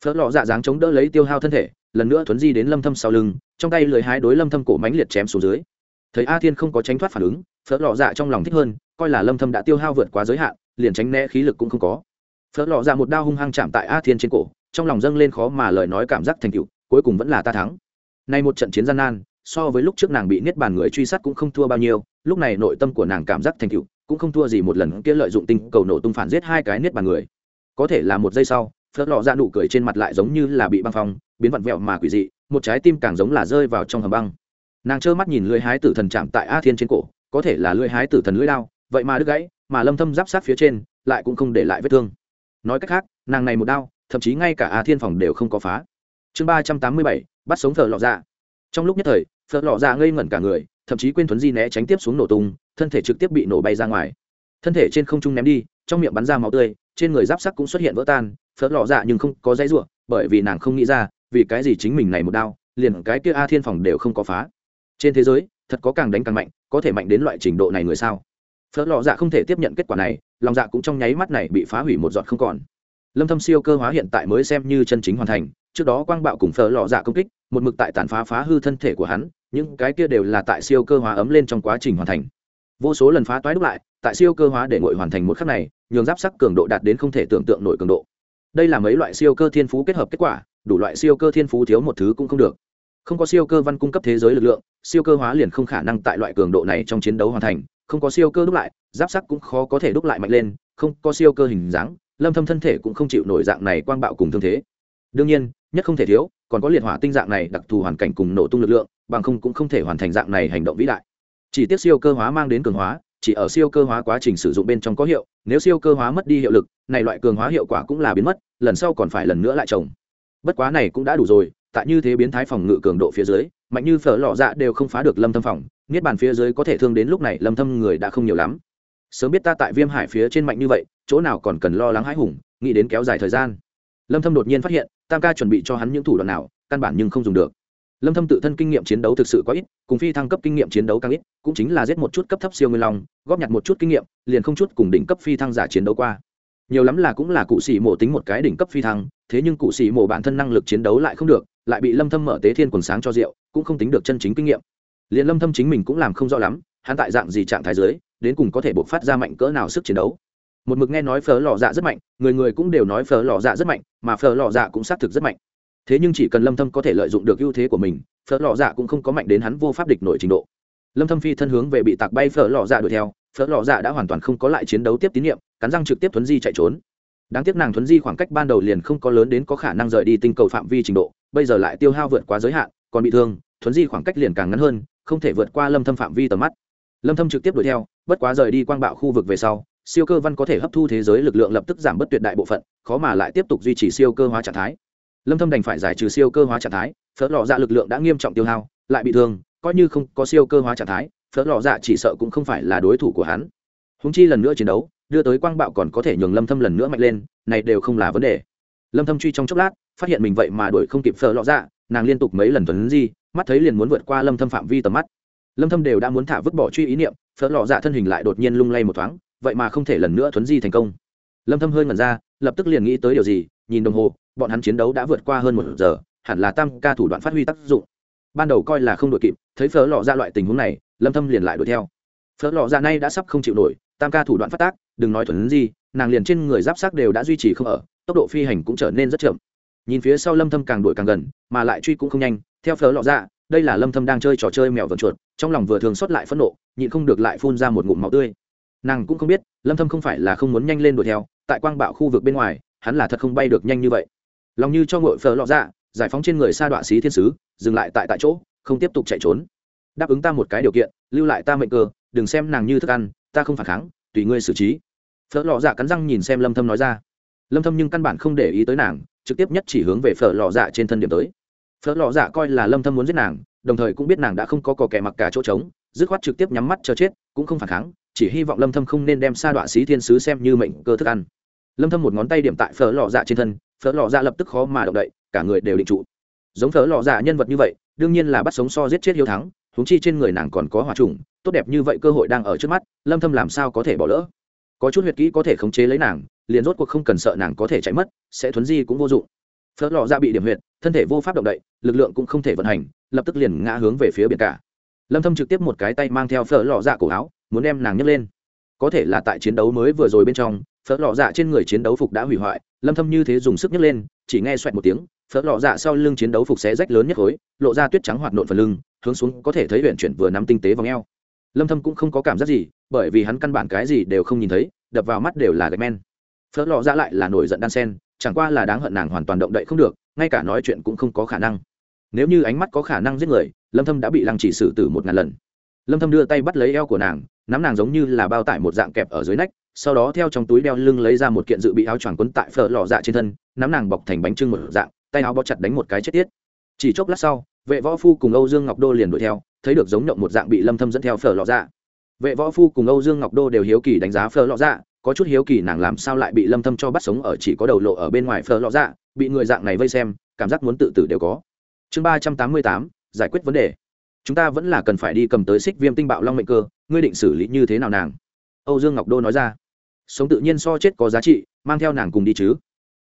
A: Phớt lọ dạ dáng chống đỡ lấy tiêu hao thân thể, lần nữa thuấn di đến lâm thâm sau lưng, trong tay lưới hái đối lâm thâm cổ mánh liệt chém xuống dưới thấy a thiên không có tránh thoát phản ứng, phớt lọ dạ trong lòng thích hơn, coi là lâm thâm đã tiêu hao vượt quá giới hạn, liền tránh né khí lực cũng không có. Phớt lọ dạ một đao hung hăng chạm tại a thiên trên cổ, trong lòng dâng lên khó mà lời nói cảm giác thành tựu, cuối cùng vẫn là ta thắng. Nay một trận chiến gian nan, so với lúc trước nàng bị niết bàn người truy sát cũng không thua bao nhiêu, lúc này nội tâm của nàng cảm giác thành tựu, cũng không thua gì một lần kia lợi dụng tinh cầu nổ tung phản giết hai cái niết bàn người. Có thể là một giây sau, phớt lọ ra nụ cười trên mặt lại giống như là bị băng phong, biến vặn vẹo mà quỷ dị, một trái tim càng giống là rơi vào trong hầm băng nàng trơ mắt nhìn lưỡi hái tử thần chạm tại a thiên trên cổ, có thể là lưỡi hái tử thần lưỡi lao vậy mà đứt gãy, mà lâm thâm giáp sát phía trên, lại cũng không để lại vết thương. Nói cách khác, nàng này một đao, thậm chí ngay cả a thiên phòng đều không có phá. Chương ba trăm tám mươi bảy, bắt sống phở lọ ra trong lúc nhất thời, phở lọ ra ngây ngẩn cả người, thậm chí quên thuấn di né tránh tiếp xuống nổ tung, thân thể trực tiếp bị nổ bay ra ngoài. Thân thể trên không trung ném đi, trong miệng bắn ra máu tươi, trên người giáp sắc cũng xuất hiện vỡ tan phớt lọ ra nhưng không có dãy ruộng bởi vì nàng không nghĩ ra, vì cái gì chính mình này một đao, liền cái kia a thiên phòng đều không có phá trên thế giới, thật có càng đánh càng mạnh, có thể mạnh đến loại trình độ này người sao? Phớt lọ dạ không thể tiếp nhận kết quả này, lòng dạ cũng trong nháy mắt này bị phá hủy một giọt không còn. Lâm thâm siêu cơ hóa hiện tại mới xem như chân chính hoàn thành, trước đó quang bạo cùng phở lọ dạ công kích, một mực tại tàn phá phá hư thân thể của hắn, những cái kia đều là tại siêu cơ hóa ấm lên trong quá trình hoàn thành. Vô số lần phá toái đúc lại, tại siêu cơ hóa để ngội hoàn thành một khắc này, nhường giáp sắc cường độ đạt đến không thể tưởng tượng nổi cường độ. Đây là mấy loại siêu cơ thiên phú kết hợp kết quả, đủ loại siêu cơ thiên phú thiếu một thứ cũng không được không có siêu cơ văn cung cấp thế giới lực lượng, siêu cơ hóa liền không khả năng tại loại cường độ này trong chiến đấu hoàn thành. Không có siêu cơ đúc lại, giáp sắc cũng khó có thể đúc lại mạnh lên. Không có siêu cơ hình dáng, lâm thâm thân thể cũng không chịu nổi dạng này quang bạo cùng thương thế. Đương nhiên, nhất không thể thiếu, còn có liệt hỏa tinh dạng này đặc thù hoàn cảnh cùng nổ tung lực lượng, bằng không cũng không thể hoàn thành dạng này hành động vĩ đại. Chỉ tiếc siêu cơ hóa mang đến cường hóa, chỉ ở siêu cơ hóa quá trình sử dụng bên trong có hiệu, nếu siêu cơ hóa mất đi hiệu lực, này loại cường hóa hiệu quả cũng là biến mất, lần sau còn phải lần nữa lại trồng. Bất quá này cũng đã đủ rồi tại như thế biến thái phòng ngự cường độ phía dưới, mạnh như phở lọ dạ đều không phá được lâm thâm phòng, niết bàn phía dưới có thể thương đến lúc này lâm thâm người đã không nhiều lắm. Sớm biết ta tại viêm hải phía trên mạnh như vậy, chỗ nào còn cần lo lắng hãi hùng, nghĩ đến kéo dài thời gian. Lâm thâm đột nhiên phát hiện, tam ca chuẩn bị cho hắn những thủ đoạn nào, căn bản nhưng không dùng được. Lâm thâm tự thân kinh nghiệm chiến đấu thực sự quá ít, cùng phi thăng cấp kinh nghiệm chiến đấu càng ít, cũng chính là giết một chút cấp thấp siêu nguyên long, góp nhặt một chút kinh nghiệm, liền không chút cùng đỉnh cấp phi thăng giả chiến đấu qua. Nhiều lắm là cũng là cụ sĩ mộ tính một cái đỉnh cấp phi thăng, thế nhưng cụ sĩ mộ bản thân năng lực chiến đấu lại không được lại bị lâm thâm mở tế thiên quần sáng cho rượu, cũng không tính được chân chính kinh nghiệm. Liền lâm thâm chính mình cũng làm không rõ lắm, hắn tại dạng gì trạng thái dưới, đến cùng có thể bộc phát ra mạnh cỡ nào sức chiến đấu. Một mực nghe nói phở lò dạ rất mạnh, người người cũng đều nói phở lò dạ rất mạnh, mà phở lò dạ cũng xác thực rất mạnh. Thế nhưng chỉ cần lâm thâm có thể lợi dụng được ưu thế của mình, phở lò dạ cũng không có mạnh đến hắn vô pháp địch nổi trình độ. Lâm thâm phi thân hướng về bị tạc bay phở lò dạ đuổi theo, phở lò dạ đã hoàn toàn không có lại chiến đấu tiếp tín nhiệm, cắn răng trực tiếp thuấn di chạy trốn. Đáng tiếc nàng thuấn di khoảng cách ban đầu liền không có lớn đến có khả năng rời đi tinh cầu phạm vi trình độ bây giờ lại tiêu hao vượt quá giới hạn, còn bị thương, thuấn di khoảng cách liền càng ngắn hơn, không thể vượt qua lâm thâm phạm vi tầm mắt. Lâm thâm trực tiếp đuổi theo, bất quá rời đi quang bạo khu vực về sau, siêu cơ văn có thể hấp thu thế giới lực lượng lập tức giảm bớt tuyệt đại bộ phận, khó mà lại tiếp tục duy trì siêu cơ hóa trạng thái. Lâm thâm đành phải giải trừ siêu cơ hóa trạng thái, phớt lọ dạ lực lượng đã nghiêm trọng tiêu hao, lại bị thương, coi như không có siêu cơ hóa trạng thái, phớt lọ dạ chỉ sợ cũng không phải là đối thủ của hắn. Húng chi lần nữa chiến đấu, đưa tới quang bạo còn có thể nhường lâm thâm lần nữa mạnh lên, này đều không là vấn đề lâm thâm truy trong chốc lát, phát hiện mình vậy mà đuổi không kịp phở lọ dạ nàng liên tục mấy lần tuấn di, mắt thấy liền muốn vượt qua lâm thâm phạm vi tầm mắt. Lâm thâm đều đã muốn thả vứt bỏ truy ý niệm phở lọ dạ thân hình lại đột nhiên lung lay một thoáng, vậy mà không thể lần nữa tuấn di thành công. Lâm thâm hơi ngẩn ra, lập tức liền nghĩ tới điều gì, nhìn đồng hồ, bọn hắn chiến đấu đã vượt qua hơn một giờ, hẳn là tam ca thủ đoạn phát huy tác dụng. Ban đầu coi là không đội kịp, thấy phở lọ ra loại tình huống này, lâm thâm liền lại đuổi theo. Phở lọ ra nay đã sắp không chịu nổi, tam ca thủ đoạn phát tác, đừng nói thuần gì nàng liền trên người giáp sắc đều đã duy trì không ở tốc độ phi hành cũng trở nên rất chậm. Nhìn phía sau lâm thâm càng đuổi càng gần, mà lại truy cũng không nhanh. Theo phở lọ ra đây là lâm thâm đang chơi trò chơi mèo vờn chuột, trong lòng vừa thường xót lại phẫn nộ, nhịn không được lại phun ra một ngụm máu tươi. Nàng cũng không biết, lâm thâm không phải là không muốn nhanh lên đuổi theo, tại quang bạo khu vực bên ngoài, hắn là thật không bay được nhanh như vậy. Lòng như cho ngội phở lọ ra giải phóng trên người sa đọa xí thiên sứ, dừng lại tại tại chỗ, không tiếp tục chạy trốn. Đáp ứng ta một cái điều kiện, lưu lại ta mệnh cơ đừng xem nàng như thức ăn, ta không phản kháng, tùy ngươi xử trí. Phở lọ dạ cắn răng nhìn xem lâm thâm nói ra lâm thâm nhưng căn bản không để ý tới nàng, trực tiếp nhất chỉ hướng về phở lọ dạ trên thân điểm tới. Phở lọ dạ coi là lâm thâm muốn giết nàng, đồng thời cũng biết nàng đã không có cò kẻ mặc cả chỗ trống, dứt khoát trực tiếp nhắm mắt chờ chết, cũng không phản kháng, chỉ hy vọng lâm thâm không nên đem sa đoạn sĩ thiên sứ xem như mệnh cơ thức ăn. Lâm thâm một ngón tay điểm tại phở lọ dạ trên thân, phở lọ dạ lập tức khó mà động đậy, cả người đều định trụ. Giống phở lọ dạ nhân vật như vậy, đương nhiên là bắt sống so giết chết hiếu thắng chúng chi trên người nàng còn có hỏa trùng, tốt đẹp như vậy cơ hội đang ở trước mắt, lâm thâm làm sao có thể bỏ lỡ? Có chút huyệt kỹ có thể khống chế lấy nàng liền rốt cuộc không cần sợ nàng có thể chạy mất, sẽ thuấn di cũng vô dụng. Phớt lọ dạ bị điểm huyệt, thân thể vô pháp động đậy, lực lượng cũng không thể vận hành, lập tức liền ngã hướng về phía biển cả. Lâm thâm trực tiếp một cái tay mang theo phở lọ dạ cổ áo, muốn đem nàng nhấc lên. Có thể là tại chiến đấu mới vừa rồi bên trong phở lọ dạ trên người chiến đấu phục đã hủy hoại, lâm thâm như thế dùng sức nhấc lên, chỉ nghe xoẹt một tiếng phở lọ dạ sau lưng chiến đấu phục xé rách lớn nhất khối, lộ ra tuyết trắng hoạt nộn phần lưng, hướng xuống có thể thấy huyện chuyển vừa nắm tinh tế vòng eo. Lâm thâm cũng không có cảm giác gì, bởi vì hắn căn bản cái gì đều không nhìn thấy, đập vào mắt đều là gạch men phở lọ ra lại là nổi giận đan sen, chẳng qua là đáng hận nàng hoàn toàn động đậy không được, ngay cả nói chuyện cũng không có khả năng. Nếu như ánh mắt có khả năng giết người, lâm thâm đã bị lăng chỉ xử tử một ngàn lần. Lâm thâm đưa tay bắt lấy eo của nàng, nắm nàng giống như là bao tải một dạng kẹp ở dưới nách, sau đó theo trong túi đeo lưng lấy ra một kiện dự bị áo choàng quấn tại phở lò dạ trên thân, nắm nàng bọc thành bánh trưng một dạng, tay áo bó chặt đánh một cái chết tiết. Chỉ chốc lát sau, vệ võ phu cùng âu dương ngọc đô liền đuổi theo, thấy được giống nhộng một dạng bị lâm thâm dẫn theo phở lò dạ. Vệ võ phu cùng âu dương ngọc đô đều hiếu kỳ đánh giá phở lò dạ có chút hiếu kỳ nàng làm sao lại bị lâm thâm cho bắt sống ở chỉ có đầu lộ ở bên ngoài phở lọ dạ bị người dạng này vây xem, cảm giác muốn tự tử đều có. Chương ba trăm tám mươi tám, giải quyết vấn đề. Chúng ta vẫn là cần phải đi cầm tới xích viêm tinh bạo long mệnh cơ, ngươi định xử lý như thế nào nàng? Âu dương ngọc đô nói ra. Sống tự nhiên so chết có giá trị, mang theo nàng cùng đi chứ.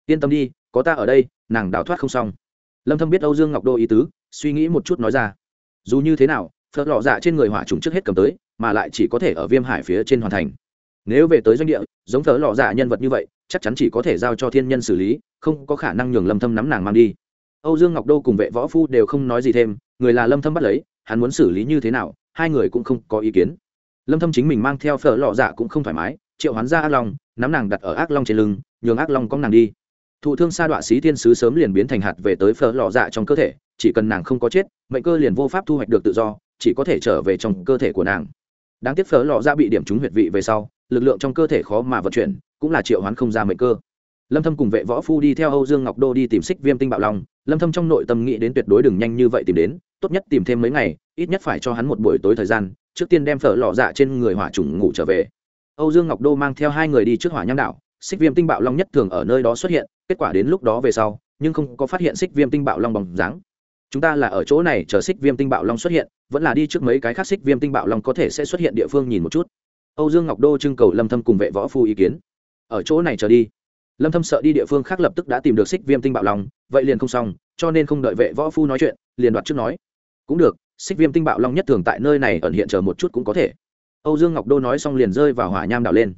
A: Yên tâm đi, có ta ở đây, nàng đào thoát không xong. Lâm thâm biết âu dương ngọc đô ý tứ, suy nghĩ một chút nói ra. Dù như thế nào phật lọ dạ trên người hỏa trùng trước hết cầm tới, mà lại chỉ có thể ở viêm hải phía trên hoàn thành nếu về tới doanh địa, giống phở lọ dạ nhân vật như vậy, chắc chắn chỉ có thể giao cho thiên nhân xử lý, không có khả năng nhường lâm thâm nắm nàng mang đi. Âu dương ngọc đô cùng vệ võ phu đều không nói gì thêm, người là lâm thâm bắt lấy, hắn muốn xử lý như thế nào, hai người cũng không có ý kiến. Lâm thâm chính mình mang theo phở lọ dạ cũng không thoải mái, triệu hoán ra ác long, nắm nàng đặt ở ác long trên lưng, nhường ác long cong nàng đi. Thụ thương sa đoạ xí thiên sứ sớm liền biến thành hạt về tới phở lọ dạ trong cơ thể, chỉ cần nàng không có chết, mệnh cơ liền vô pháp thu hoạch được tự do, chỉ có thể trở về trong cơ thể của nàng. Đáng tiếc phở lọ dạ bị điểm trúng huyệt vị về sau lực lượng trong cơ thể khó mà vận chuyển, cũng là triệu hoán không ra mệnh cơ. Lâm thâm cùng vệ võ phu đi theo âu dương ngọc đô đi tìm xích viêm tinh bạo long. Lâm thâm trong nội tâm nghĩ đến tuyệt đối đừng nhanh như vậy tìm đến, tốt nhất tìm thêm mấy ngày, ít nhất phải cho hắn một buổi tối thời gian, trước tiên đem phở lọ dạ trên người hỏa trùng ngủ trở về. Âu dương ngọc đô mang theo hai người đi trước hỏa nham đảo. Xích viêm tinh bạo long nhất thường ở nơi đó xuất hiện, kết quả đến lúc đó về sau, nhưng không có phát hiện xích viêm tinh bạo long bằng dáng. Chúng ta là ở chỗ này chờ xích viêm tinh bạo long xuất hiện, vẫn là đi trước mấy cái khác xích viêm tinh bạo long có thể sẽ xuất hiện địa phương nhìn một chút âu dương ngọc đô trưng cầu lâm thâm cùng vệ võ phu ý kiến. Ở chỗ này chờ đi. Lâm thâm sợ đi địa phương khác lập tức đã tìm được xích viêm tinh bạo long, vậy liền không xong, cho nên không đợi vệ võ phu nói chuyện, liền đoạt trước nói. Cũng được xích viêm tinh bạo long nhất thường tại nơi này ẩn hiện chờ một chút cũng có thể. Âu dương ngọc đô nói xong liền rơi vào hỏa nham đảo lên.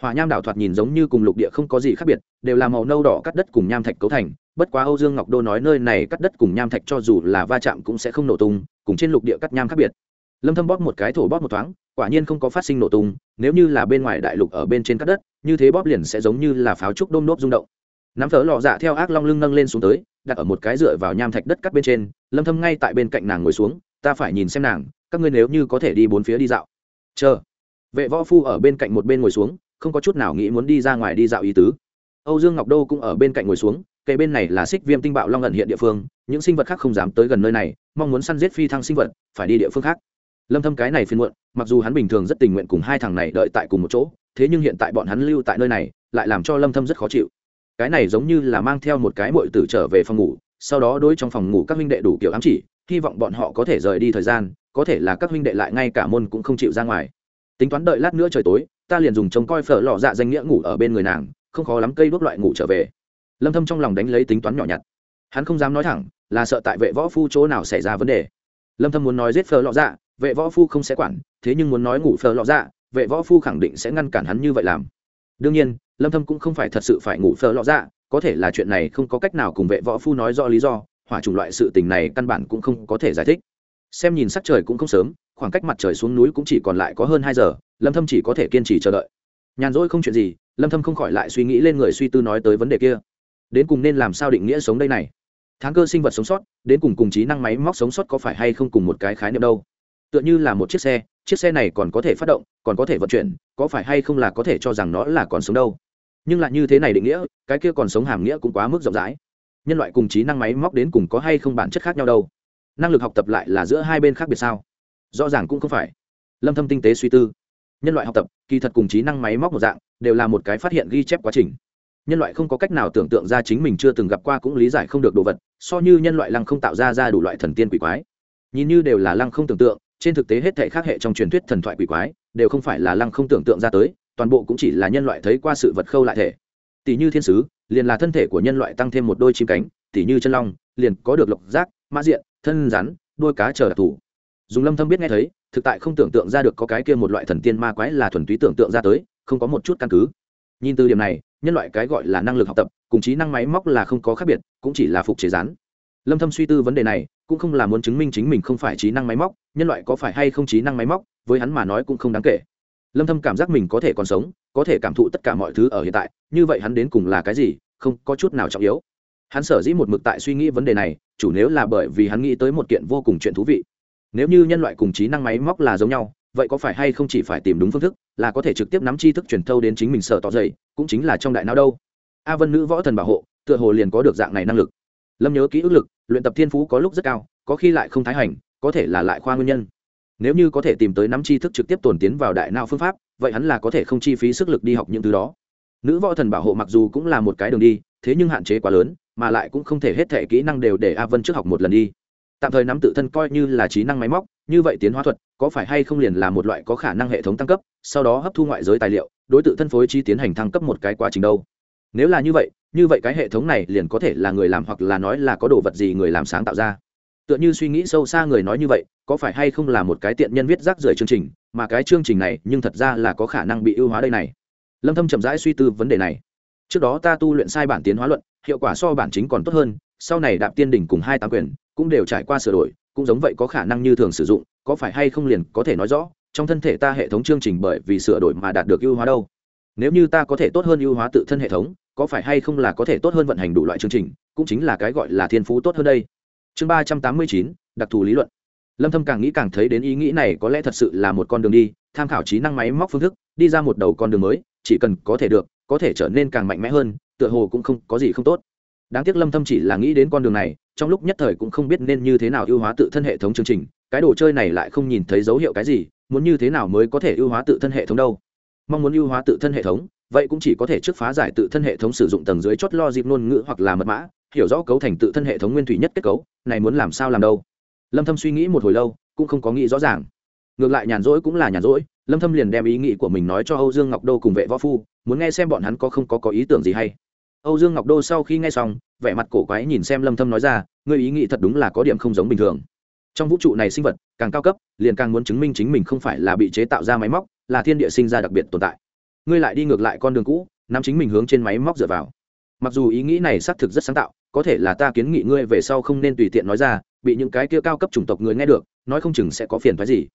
A: Hỏa nham đảo thoạt nhìn giống như cùng lục địa không có gì khác biệt, đều là màu nâu đỏ cắt đất cùng nham thạch cấu thành, bất quá âu dương ngọc đô nói nơi này cắt đất cùng nham thạch cho dù là va chạm cũng sẽ không nổ tung, cùng trên lục địa cắt nham khác biệt lâm thâm bóp một cái thổ bóp một thoáng, quả nhiên không có phát sinh nổ tung, nếu như là bên ngoài đại lục ở bên trên cắt đất, như thế bóp liền sẽ giống như là pháo trúc đôm nốt rung động. Nắm thở lọ dạ theo ác long lưng nâng lên xuống tới, đặt ở một cái dựa vào nham thạch đất cắt bên trên, lâm thâm ngay tại bên cạnh nàng ngồi xuống, ta phải nhìn xem nàng, các ngươi nếu như có thể đi bốn phía đi dạo. Chờ. Vệ võ phu ở bên cạnh một bên ngồi xuống, không có chút nào nghĩ muốn đi ra ngoài đi dạo ý tứ. Âu dương ngọc đô cũng ở bên cạnh ngồi xuống cây bên này là xích viêm tinh bạo long ẩn hiện địa phương, những sinh vật khác không dám tới gần nơi này, mong muốn săn giết phi thăng sinh vật, phải đi địa phương khác lâm thâm cái này phiền muộn, mặc dù hắn bình thường rất tình nguyện cùng hai thằng này đợi tại cùng một chỗ, thế nhưng hiện tại bọn hắn lưu tại nơi này, lại làm cho lâm thâm rất khó chịu. Cái này giống như là mang theo một cái muội tử trở về phòng ngủ, sau đó đối trong phòng ngủ các huynh đệ đủ kiểu ám chỉ, hy vọng bọn họ có thể rời đi thời gian, có thể là các huynh đệ lại ngay cả môn cũng không chịu ra ngoài. Tính toán đợi lát nữa trời tối, ta liền dùng trông coi phở lọ dạ danh nghĩa ngủ ở bên người nàng, không khó lắm cây đốt loại ngủ trở về. Lâm thâm trong lòng đánh lấy tính toán nhỏ nhặt. Hắn không dám nói thẳng, là sợ tại vệ võ phu chỗ nào xảy ra vấn đề. Lâm thâm muốn nói giết phở lọ dạ vệ võ phu không sẽ quản, thế nhưng muốn nói ngủ phờ lọ dạ vệ võ phu khẳng định sẽ ngăn cản hắn như vậy làm. Đương nhiên, lâm thâm cũng không phải thật sự phải ngủ phờ lọ dạ có thể là chuyện này không có cách nào cùng vệ võ phu nói rõ lý do, hỏa trùng loại sự tình này căn bản cũng không có thể giải thích. Xem nhìn sắc trời cũng không sớm, khoảng cách mặt trời xuống núi cũng chỉ còn lại có hơn hai giờ, lâm thâm chỉ có thể kiên trì chờ đợi. Nhàn rỗi không chuyện gì, lâm thâm không khỏi lại suy nghĩ lên người suy tư nói tới vấn đề kia. Đến cùng nên làm sao định nghĩa sống đây này? Tháng cơ sinh vật sống sót, đến cùng cùng trí năng máy móc sống sót có phải hay không cùng một cái khái niệm đâu? Tựa như là một chiếc xe chiếc xe này còn có thể phát động, còn có thể vận chuyển, có phải hay không là có thể cho rằng nó là còn sống đâu? Nhưng lại như thế này định nghĩa, cái kia còn sống hàm nghĩa cũng quá mức rộng rãi. Nhân loại cùng trí năng máy móc đến cùng có hay không bản chất khác nhau đâu? Năng lực học tập lại là giữa hai bên khác biệt sao? Rõ ràng cũng không phải. Lâm thâm tinh tế suy tư. Nhân loại học tập, kỳ thật cùng trí năng máy móc một dạng, đều là một cái phát hiện ghi chép quá trình. Nhân loại không có cách nào tưởng tượng ra chính mình chưa từng gặp qua cũng lý giải không được đồ vật, so như nhân loại lăng không tạo ra ra đủ loại thần tiên quỷ quái. Nhìn như đều là lăng không tưởng tượng trên thực tế hết thể khác hệ trong truyền thuyết thần thoại quỷ quái, đều không phải là lăng không tưởng tượng ra tới, toàn bộ cũng chỉ là nhân loại thấy qua sự vật khâu lại thể. Tỷ như thiên sứ, liền là thân thể của nhân loại tăng thêm một đôi chim cánh, tỷ như chân long, liền có được lộc giác, mã diện, thân rắn, đôi cá chờ đặc thù dùng lâm thâm biết nghe thấy, thực tại không tưởng tượng ra được có cái kia một loại thần tiên ma quái là thuần túy tưởng tượng ra tới, không có một chút căn cứ. Nhìn từ điểm này, nhân loại cái gọi là năng lực học tập, cùng trí năng máy móc là không có khác biệt, cũng chỉ là phục chế rán lâm thâm suy tư vấn đề này, cũng không là muốn chứng minh chính mình không phải trí năng máy móc, nhân loại có phải hay không trí năng máy móc, với hắn mà nói cũng không đáng kể. Lâm thâm cảm giác mình có thể còn sống, có thể cảm thụ tất cả mọi thứ ở hiện tại, như vậy hắn đến cùng là cái gì, không có chút nào trọng yếu. Hắn sở dĩ một mực tại suy nghĩ vấn đề này, chủ nếu là bởi vì hắn nghĩ tới một kiện vô cùng chuyện thú vị. Nếu như nhân loại cùng trí năng máy móc là giống nhau, vậy có phải hay không chỉ phải tìm đúng phương thức, là có thể trực tiếp nắm tri thức truyền thâu đến chính mình sở tỏ dày cũng chính là trong đại não đâu. A vân nữ võ thần bảo hộ, tựa hồ liền có được dạng này năng lực lâm nhớ ký ức lực, luyện tập thiên phú có lúc rất cao, có khi lại không thái hành, có thể là lại khoa nguyên nhân. Nếu như có thể tìm tới nắm tri thức trực tiếp tồn tiến vào đại não phương pháp, vậy hắn là có thể không chi phí sức lực đi học những thứ đó. Nữ võ thần bảo hộ mặc dù cũng là một cái đường đi, thế nhưng hạn chế quá lớn, mà lại cũng không thể hết thể kỹ năng đều để a vân trước học một lần đi. Tạm thời nắm tự thân coi như là trí năng máy móc, như vậy tiến hóa thuật, có phải hay không liền là một loại có khả năng hệ thống tăng cấp, sau đó hấp thu ngoại giới tài liệu, đối tượng thân phối chi tiến hành thăng cấp một cái quá trình đâu? Nếu là như vậy như vậy cái hệ thống này liền có thể là người làm hoặc là nói là có đồ vật gì người làm sáng tạo ra. Tựa như suy nghĩ sâu xa người nói như vậy, có phải hay không là một cái tiện nhân viết rác rưởi chương trình, mà cái chương trình này nhưng thật ra là có khả năng bị ưu hóa đây này? Lâm thâm chậm rãi suy tư vấn đề này. Trước đó ta tu luyện sai bản tiến hóa luận, hiệu quả so bản chính còn tốt hơn, sau này đạp tiên đỉnh cùng hai tám quyền, cũng đều trải qua sửa đổi, cũng giống vậy có khả năng như thường sử dụng, có phải hay không liền có thể nói rõ, trong thân thể ta hệ thống chương trình bởi vì sửa đổi mà đạt được ưu hóa đâu? Nếu như ta có thể tốt hơn ưu hóa tự thân hệ thống có phải hay không là có thể tốt hơn vận hành đủ loại chương trình, cũng chính là cái gọi là thiên phú tốt hơn đây. Chương ba trăm tám mươi chín, đặc thù lý luận. Lâm thâm càng nghĩ càng thấy đến ý nghĩ này có lẽ thật sự là một con đường đi, tham khảo trí năng máy móc phương thức, đi ra một đầu con đường mới, chỉ cần có thể được, có thể trở nên càng mạnh mẽ hơn, tựa hồ cũng không có gì không tốt. Đáng tiếc lâm thâm chỉ là nghĩ đến con đường này, trong lúc nhất thời cũng không biết nên như thế nào ưu hóa tự thân hệ thống chương trình, cái đồ chơi này lại không nhìn thấy dấu hiệu cái gì, muốn như thế nào mới có thể ưu hóa tự thân hệ thống đâu. Mong muốn ưu hóa tự thân hệ thống vậy cũng chỉ có thể trước phá giải tự thân hệ thống sử dụng tầng dưới chốt lo dịp ngôn ngữ hoặc là mật mã, hiểu rõ cấu thành tự thân hệ thống nguyên thủy nhất kết cấu, này muốn làm sao làm đâu? Lâm thâm suy nghĩ một hồi lâu, cũng không có nghĩ rõ ràng. Ngược lại nhàn rỗi cũng là nhàn rỗi, lâm thâm liền đem ý nghĩ của mình nói cho âu dương ngọc đô cùng vệ võ phu, muốn nghe xem bọn hắn có không có có ý tưởng gì hay. Âu dương ngọc đô sau khi nghe xong, vẻ mặt cổ quái nhìn xem lâm thâm nói ra, ngươi ý nghĩ thật đúng là có điểm không giống bình thường. Trong vũ trụ này sinh vật, càng cao cấp, liền càng muốn chứng minh chính mình không phải là bị chế tạo ra máy móc, là thiên địa sinh ra đặc biệt tồn tại ngươi lại đi ngược lại con đường cũ, nắm chính mình hướng trên máy móc dựa vào. Mặc dù ý nghĩ này xác thực rất sáng tạo, có thể là ta kiến nghị ngươi về sau không nên tùy tiện nói ra, bị những cái kia cao cấp chủng tộc người nghe được, nói không chừng sẽ có phiền phái gì.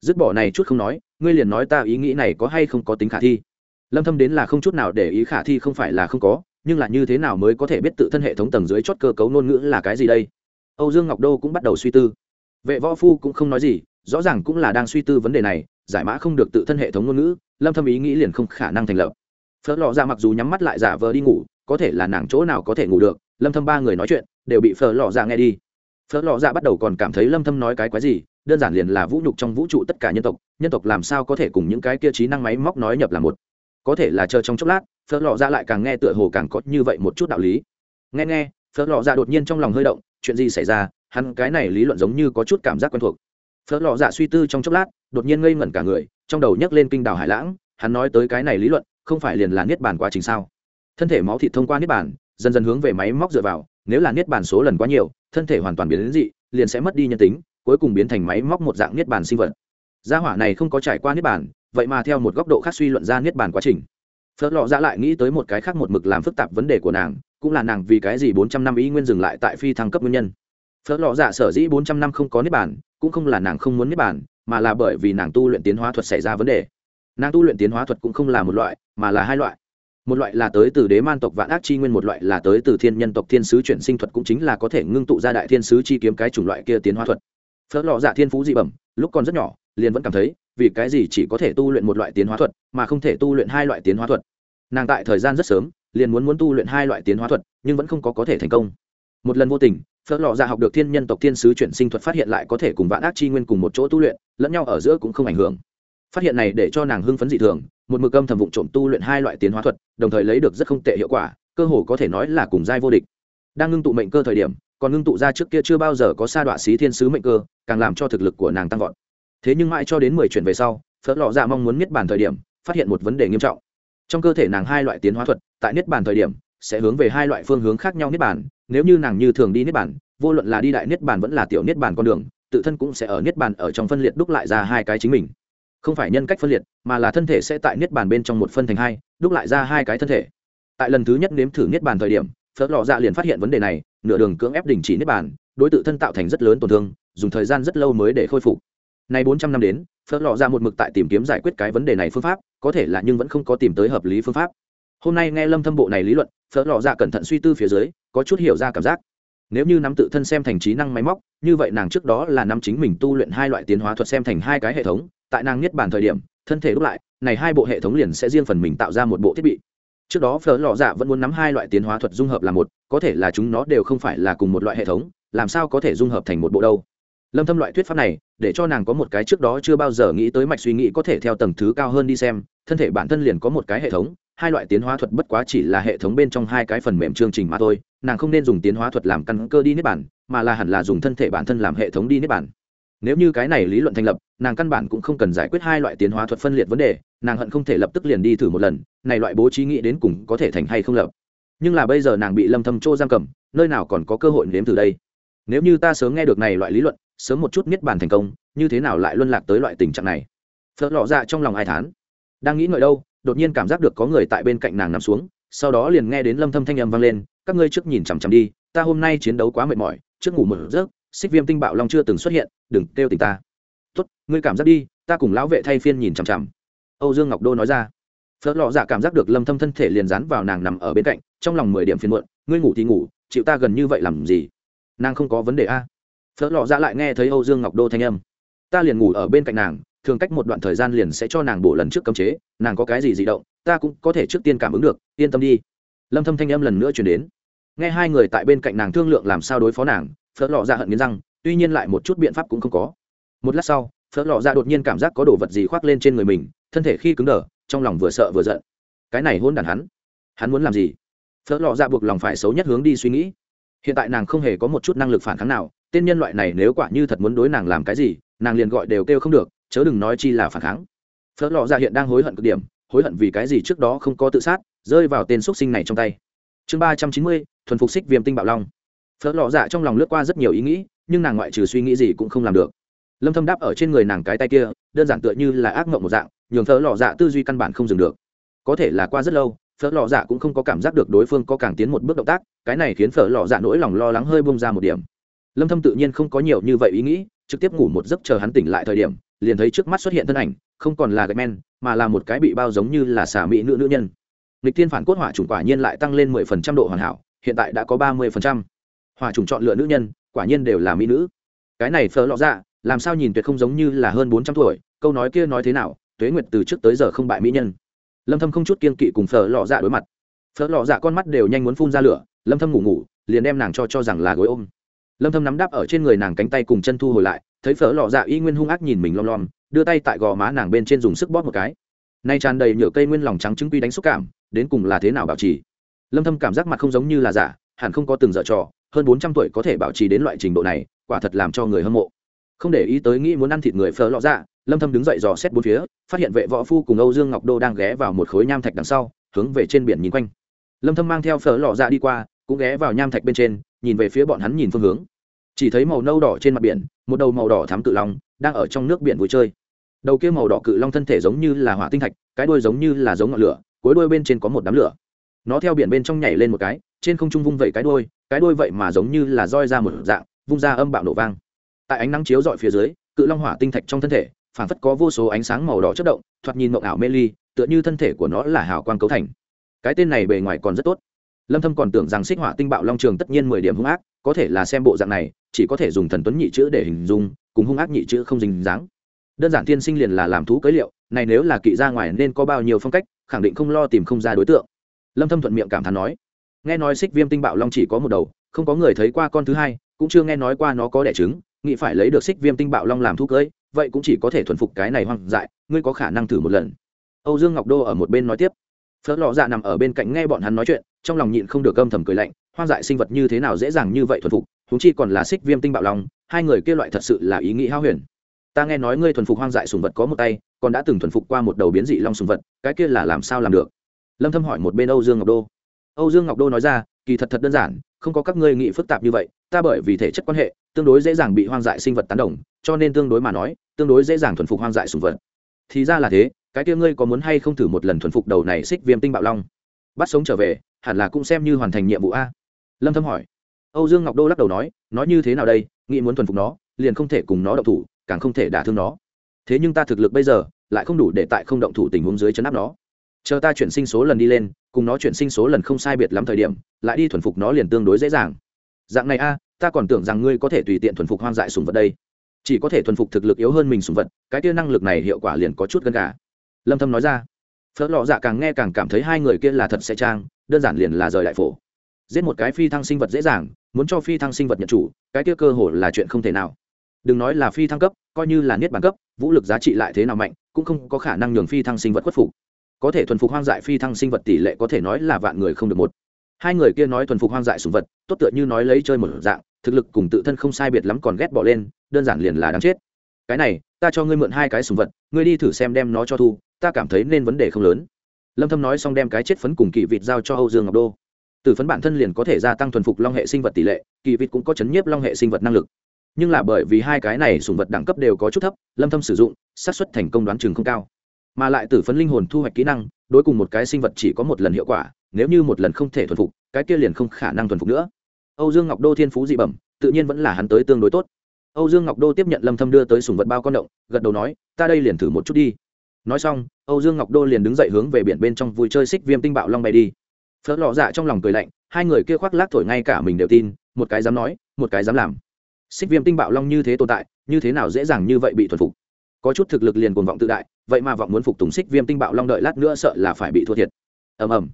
A: Dứt bỏ này chút không nói, ngươi liền nói ta ý nghĩ này có hay không có tính khả thi. Lâm thâm đến là không chút nào để ý khả thi không phải là không có, nhưng là như thế nào mới có thể biết tự thân hệ thống tầng dưới chót cơ cấu ngôn ngữ là cái gì đây? Âu dương ngọc đô cũng bắt đầu suy tư. Vệ võ phu cũng không nói gì, rõ ràng cũng là đang suy tư vấn đề này, giải mã không được tự thân hệ thống ngôn ngữ lâm thâm ý nghĩ liền không khả năng thành lập. Phớt lọ ra mặc dù nhắm mắt lại giả vờ đi ngủ, có thể là nàng chỗ nào có thể ngủ được, lâm thâm ba người nói chuyện, đều bị phở lọ ra nghe đi. Phớt lọ ra bắt đầu còn cảm thấy lâm thâm nói cái quái gì, đơn giản liền là vũ nhục trong vũ trụ tất cả nhân tộc nhân tộc làm sao có thể cùng những cái kia trí năng máy móc nói nhập là một. Có thể là chờ trong chốc lát, phớt lọ ra lại càng nghe tựa hồ càng có như vậy một chút đạo lý. Nghe nghe, phớt lọ ra đột nhiên trong lòng hơi động, chuyện gì xảy ra, hắn cái này lý luận giống như có chút cảm giác quen thuộc. Phớt lọ ra suy tư trong chốc lát đột nhiên ngây ngẩn cả người, trong đầu nhấc lên kinh đảo hải lãng, hắn nói tới cái này lý luận, không phải liền là niết bàn quá trình sao? Thân thể máu thịt thông qua niết bàn, dần dần hướng về máy móc dựa vào, nếu là niết bàn số lần quá nhiều, thân thể hoàn toàn biến đến dị, liền sẽ mất đi nhân tính, cuối cùng biến thành máy móc một dạng niết bàn sinh vật. Gia hỏa này không có trải qua niết bàn, vậy mà theo một góc độ khác suy luận ra niết bàn quá trình. Phớt lọ ra lại nghĩ tới một cái khác một mực làm phức tạp vấn đề của nàng, cũng là nàng vì cái gì bốn trăm năm ý nguyên dừng lại tại phi thăng cấp nguyên nhân. Phớt lọ dạ sở dĩ bốn trăm năm không có niết bàn, cũng không là nàng không muốn niết bàn mà là bởi vì nàng tu luyện tiến hóa thuật xảy ra vấn đề. Nàng tu luyện tiến hóa thuật cũng không là một loại, mà là hai loại. Một loại là tới từ đế man tộc vạn ác chi nguyên, một loại là tới từ thiên nhân tộc thiên sứ chuyển sinh thuật cũng chính là có thể ngưng tụ ra đại thiên sứ chi kiếm cái chủng loại kia tiến hóa thuật. Phớt lọ dạ thiên phú dị bẩm, lúc còn rất nhỏ, liền vẫn cảm thấy, vì cái gì chỉ có thể tu luyện một loại tiến hóa thuật, mà không thể tu luyện hai loại tiến hóa thuật. Nàng tại thời gian rất sớm, liền muốn muốn tu luyện hai loại tiến hóa thuật, nhưng vẫn không có có thể thành công. Một lần vô tình, phớt lọ dạ học được thiên nhân tộc thiên sứ chuyển sinh thuật phát hiện lại có thể cùng vạn ác chi nguyên cùng một chỗ tu luyện lẫn nhau ở giữa cũng không ảnh hưởng. Phát hiện này để cho nàng hưng phấn dị thường, một mực âm thầm vụng trộm tu luyện hai loại tiến hóa thuật, đồng thời lấy được rất không tệ hiệu quả, cơ hồ có thể nói là cùng giai vô địch. Đang ngưng tụ mệnh cơ thời điểm, còn ngưng tụ ra trước kia chưa bao giờ có sa đọa xí thiên sứ mệnh cơ, càng làm cho thực lực của nàng tăng vọt. Thế nhưng mãi cho đến mười chuyển về sau, phớt lọ dạ mong muốn niết bàn thời điểm, phát hiện một vấn đề nghiêm trọng. Trong cơ thể nàng hai loại tiến hóa thuật, tại niết bàn thời điểm, sẽ hướng về hai loại phương hướng khác nhau niết bàn, nếu như nàng như thường đi niết bàn, vô luận là đi đại niết bàn vẫn là tiểu niết bàn con đường tự thân cũng sẽ ở niết bàn ở trong phân liệt đúc lại ra hai cái chính mình. Không phải nhân cách phân liệt, mà là thân thể sẽ tại niết bàn bên trong một phân thành hai, đúc lại ra hai cái thân thể. Tại lần thứ nhất nếm thử niết bàn thời điểm, phớt lọ dạ liền phát hiện vấn đề này, nửa đường cưỡng ép đình chỉ niết bàn, đối tự thân tạo thành rất lớn tổn thương, dùng thời gian rất lâu mới để khôi phục. Nay bốn trăm năm đến, phớt lọ ra dạ một mực tại tìm kiếm giải quyết cái vấn đề này phương pháp, có thể là nhưng vẫn không có tìm tới hợp lý phương pháp. Hôm nay nghe lâm thâm bộ này lý luận, phớt lọ ra dạ cẩn thận suy tư phía dưới, có chút hiểu ra cảm giác nếu như nắm tự thân xem thành trí năng máy móc, như vậy nàng trước đó là nắm chính mình tu luyện hai loại tiến hóa thuật xem thành hai cái hệ thống, tại nàng niết bàn thời điểm, thân thể đúc lại, này hai bộ hệ thống liền sẽ riêng phần mình tạo ra một bộ thiết bị. Trước đó phở lọ dạ vẫn muốn nắm hai loại tiến hóa thuật dung hợp là một, có thể là chúng nó đều không phải là cùng một loại hệ thống, làm sao có thể dung hợp thành một bộ đâu. Lâm thâm loại thuyết pháp này, để cho nàng có một cái trước đó chưa bao giờ nghĩ tới mạch suy nghĩ có thể theo tầng thứ cao hơn đi xem, thân thể bản thân liền có một cái hệ thống, hai loại tiến hóa thuật bất quá chỉ là hệ thống bên trong hai cái phần mềm chương trình mà thôi nàng không nên dùng tiến hóa thuật làm căn cơ đi niết bản mà là hẳn là dùng thân thể bản thân làm hệ thống đi niết bản nếu như cái này lý luận thành lập, nàng căn bản cũng không cần giải quyết hai loại tiến hóa thuật phân liệt vấn đề, nàng hận không thể lập tức liền đi thử một lần, này loại bố trí nghĩ đến cùng có thể thành hay không lập. Nhưng là bây giờ nàng bị lâm thâm trô giam cầm, nơi nào còn có cơ hội nếm từ đây? Nếu như ta sớm nghe được này loại lý luận, sớm một chút niết bàn thành công, như thế nào lại luân lạc tới loại tình trạng này? Phớt lọ dạ trong lòng ai thán. Đang nghĩ ngợi đâu, đột nhiên cảm giác được có người tại bên cạnh nàng nằm xuống, sau đó liền nghe đến lâm thâm thanh âm vang lên các ngươi trước nhìn chằm chằm đi, ta hôm nay chiến đấu quá mệt mỏi, trước ngủ một giấc, xích viêm tinh bạo long chưa từng xuất hiện, đừng kêu tình ta. Tốt, ngươi cảm giác đi, ta cùng lão vệ thay phiên nhìn chằm chằm. Âu dương ngọc đô nói ra. Phớt lọ dạ cảm giác được lâm thâm thân thể liền dán vào nàng nằm ở bên cạnh, trong lòng mười điểm phiền muộn, ngươi ngủ thì ngủ, chịu ta gần như vậy làm gì? Nàng không có vấn đề a. Phớt lọ dạ lại nghe thấy âu dương ngọc đô thanh âm. Ta liền ngủ ở bên cạnh nàng, thường cách một đoạn thời gian liền sẽ cho nàng bổ lần trước cấm chế, nàng có cái gì dị động, ta cũng có thể trước tiên cảm ứng được, yên tâm đi lâm thâm thanh âm lần nữa truyền đến. Nghe hai người tại bên cạnh nàng thương lượng làm sao đối phó nàng, phớt lọ ra dạ hận nghiến răng, tuy nhiên lại một chút biện pháp cũng không có. Một lát sau, phớt lọ ra dạ đột nhiên cảm giác có đồ vật gì khoác lên trên người mình, thân thể khi cứng đờ, trong lòng vừa sợ vừa giận. Cái này hôn đàn hắn. Hắn muốn làm gì? Phớt lọ ra dạ buộc lòng phải xấu nhất hướng đi suy nghĩ. Hiện tại nàng không hề có một chút năng lực phản kháng nào, tên nhân loại này nếu quả như thật muốn đối nàng làm cái gì, nàng liền gọi đều kêu không được, chớ đừng nói chi là phản kháng. Phớt lọ ra hiện đang hối hận cực điểm, hối hận vì cái gì trước đó không có tự sát rơi vào tên xúc sinh này trong tay. Chương ba trăm chín mươi, thuần phục xích viêm tinh bạo long. Phớt lọ dạ trong lòng lướt qua rất nhiều ý nghĩ, nhưng nàng ngoại trừ suy nghĩ gì cũng không làm được. Lâm thâm đáp ở trên người nàng cái tay kia, đơn giản tựa như là ác mộng một dạng, nhường phớt lọ dạ tư duy căn bản không dừng được. Có thể là qua rất lâu, phớt lọ dạ cũng không có cảm giác được đối phương có càng tiến một bước động tác, cái này khiến phớt lọ dạ nỗi lòng lo lắng hơi bông ra một điểm. Lâm thâm tự nhiên không có nhiều như vậy ý nghĩ, trực tiếp ngủ một giấc chờ hắn tỉnh lại thời điểm, liền thấy trước mắt xuất hiện thân ảnh, không còn là gạch men, mà là một cái bị bao giống như là xà mỹ nữ nữ nhân lịch thiên phản cốt hỏa chủng quả nhiên lại tăng lên 10% độ hoàn hảo, hiện tại đã có 30%. hỏa chủng chọn lựa nữ nhân, quả nhiên đều là mỹ nữ. Cái này phở lọ dạ làm sao nhìn tuyệt không giống như là hơn 400 tuổi, câu nói kia nói thế nào, tuế nguyệt từ trước tới giờ không bại mỹ nhân. Lâm thâm không chút kiên kỵ cùng phở lọ dạ đối mặt. Phở lọ dạ con mắt đều nhanh muốn phun ra lửa, lâm thâm ngủ ngủ, liền đem nàng cho cho rằng là gối ôm. Lâm thâm nắm đáp ở trên người nàng cánh tay cùng chân thu hồi lại, thấy phở lọ dạ y nguyên hung ác nhìn mình lom lom, đưa tay tại gò má nàng bên trên dùng sức bóp một cái. Nay tràn đầy nhựa cây nguyên lòng trắng trứng quy đánh xúc cảm đến cùng là thế nào bảo trì? Lâm thâm cảm giác mặt không giống như là giả, hẳn không có từng dở trò, hơn 400 tuổi có thể bảo trì đến loại trình độ này, quả thật làm cho người hâm mộ. Không để ý tới nghĩ muốn ăn thịt người phở lọ dạ lâm thâm đứng dậy dò xét bốn phía, phát hiện vệ võ phu cùng âu dương ngọc đô đang ghé vào một khối nham thạch đằng sau, hướng về trên biển nhìn quanh. Lâm thâm mang theo phở lọ dạ đi qua, cũng ghé vào nham thạch bên trên, nhìn về phía bọn hắn nhìn phương hướng. Chỉ thấy màu nâu đỏ trên mặt biển, một đầu màu đỏ thắm cự long, đang ở trong nước biển vui chơi. Đầu kia màu đỏ cự long thân thể giống như là hỏa tinh thạch, cái đuôi giống như là giống ngọn lửa cuối đuôi bên trên có một đám lửa. Nó theo biển bên trong nhảy lên một cái, trên không trung vung vẩy cái đuôi cái đuôi vậy mà giống như là roi ra một dạng, vung ra âm bạo nổ vang. Tại ánh nắng chiếu dọi phía dưới, cự long hỏa tinh thạch trong thân thể phản phất có vô số ánh sáng màu đỏ chất động, thoạt nhìn mộng ảo mê ly, tựa như thân thể của nó là hào quang cấu thành. Cái tên này bề ngoài còn rất tốt. Lâm thâm còn tưởng rằng xích hỏa tinh bạo long trường tất nhiên mười điểm hung ác, có thể là xem bộ dạng này, chỉ có thể dùng thần tuấn nhị chữ để hình dung, cùng hung ác nhị chữ không dính dáng. Đơn giản tiên sinh liền là làm thú cưới liệu này nếu là kỵ ra ngoài nên có bao nhiêu phong cách, khẳng định không lo tìm không ra đối tượng. Lâm thâm thuận miệng cảm thán nói, nghe nói xích viêm tinh bạo long chỉ có một đầu, không có người thấy qua con thứ hai, cũng chưa nghe nói qua nó có đẻ trứng, nghĩ phải lấy được xích viêm tinh bạo long làm thú cưới, vậy cũng chỉ có thể thuần phục cái này hoang dại, ngươi có khả năng thử một lần. Âu dương ngọc đô ở một bên nói tiếp. Phớt lọ dạ nằm ở bên cạnh nghe bọn hắn nói chuyện, trong lòng nhịn không được âm thầm cười lạnh, hoang dại sinh vật như thế nào dễ dàng như vậy thuần phục thúng chi còn là xích viêm tinh bạo long, hai người kia loại thật sự là ý nghĩ hao huyền. Ta nghe nói ngươi thuần phục hoang dại sùng vật có một tay còn đã từng thuần phục qua một đầu biến dị long sùng vật, cái kia là làm sao làm được? Lâm thâm hỏi một bên âu dương ngọc đô. Âu dương ngọc đô nói ra, kỳ thật thật đơn giản, không có các ngươi nghĩ phức tạp như vậy, ta bởi vì thể chất quan hệ, tương đối dễ dàng bị hoang dại sinh vật tán đồng, cho nên tương đối mà nói, tương đối dễ dàng thuần phục hoang dại sùng vật. Thì ra là thế, cái kia ngươi có muốn hay không thử một lần thuần phục đầu này xích viêm tinh bạo long? Bắt sống trở về, hẳn là cũng xem như hoàn thành nhiệm vụ a. Lâm thâm hỏi. Âu dương ngọc đô lắc đầu nói nói như thế nào đây, nghĩ muốn thuần phục nó, liền không thể cùng nó động thủ, càng không thể đả thương nó. Thế nhưng ta thực lực bây giờ lại không đủ để tại không động thủ tình huống dưới chấn áp nó. Chờ ta chuyển sinh số lần đi lên, cùng nó chuyển sinh số lần không sai biệt lắm thời điểm, lại đi thuần phục nó liền tương đối dễ dàng. Dạng này a, ta còn tưởng rằng ngươi có thể tùy tiện thuần phục hoang dại sùng vật đây. Chỉ có thể thuần phục thực lực yếu hơn mình sùng vật, cái kia năng lực này hiệu quả liền có chút gần cả. Lâm thâm nói ra. Phớt lọ dạ càng nghe càng cảm thấy hai người kia là thật sẽ trang, đơn giản liền là rời đại phổ. Giết một cái phi thăng sinh vật dễ dàng, muốn cho phi thăng sinh vật nhận chủ, cái kia cơ hội là chuyện không thể nào. Đừng nói là phi thăng cấp, coi như là niết bàn cấp, vũ lực giá trị lại thế nào mạnh cũng không có khả năng nhường phi thăng sinh vật khuất phục. Có thể thuần phục hoang dại phi thăng sinh vật tỷ lệ có thể nói là vạn người không được một. Hai người kia nói thuần phục hoang dại sùng vật, tốt tựa như nói lấy chơi một dạng, thực lực cùng tự thân không sai biệt lắm còn ghét bỏ lên, đơn giản liền là đáng chết. Cái này, ta cho ngươi mượn hai cái sùng vật, ngươi đi thử xem đem nó cho thu, ta cảm thấy nên vấn đề không lớn. Lâm thâm nói xong đem cái chết phấn cùng kỳ vịt giao cho âu dương ngọc đô. Từ phấn bản thân liền có thể gia tăng thuần phục long hệ sinh vật tỷ lệ, kỳ vịt cũng có chấn nhiếp long hệ sinh vật năng lực nhưng là bởi vì hai cái này sùng vật đẳng cấp đều có chút thấp, lâm thâm sử dụng, xác suất thành công đoán chừng không cao. Mà lại tử phấn linh hồn thu hoạch kỹ năng, đối cùng một cái sinh vật chỉ có một lần hiệu quả, nếu như một lần không thể thuần phục, cái kia liền không khả năng thuần phục nữa. Âu dương ngọc đô thiên phú dị bẩm, tự nhiên vẫn là hắn tới tương đối tốt. Âu dương ngọc đô tiếp nhận lâm thâm đưa tới sùng vật bao con động, gật đầu nói, ta đây liền thử một chút đi. Nói xong, âu dương ngọc đô liền đứng dậy hướng về biển bên trong vui chơi xích viêm tinh bạo long bay đi. Phớt lọ dạ trong lòng cười lạnh, hai người kia khoác lác thổi ngay cả mình đều tin, một cái dám nói, một cái dám làm xích viêm tinh bạo long như thế tồn tại, như thế nào dễ dàng như vậy bị thuần phục? Có chút thực lực liền cuồng vọng tự đại, vậy mà vọng muốn phục tùng xích viêm tinh bạo long đợi lát nữa sợ là phải bị thua thiệt. Ầm ầm.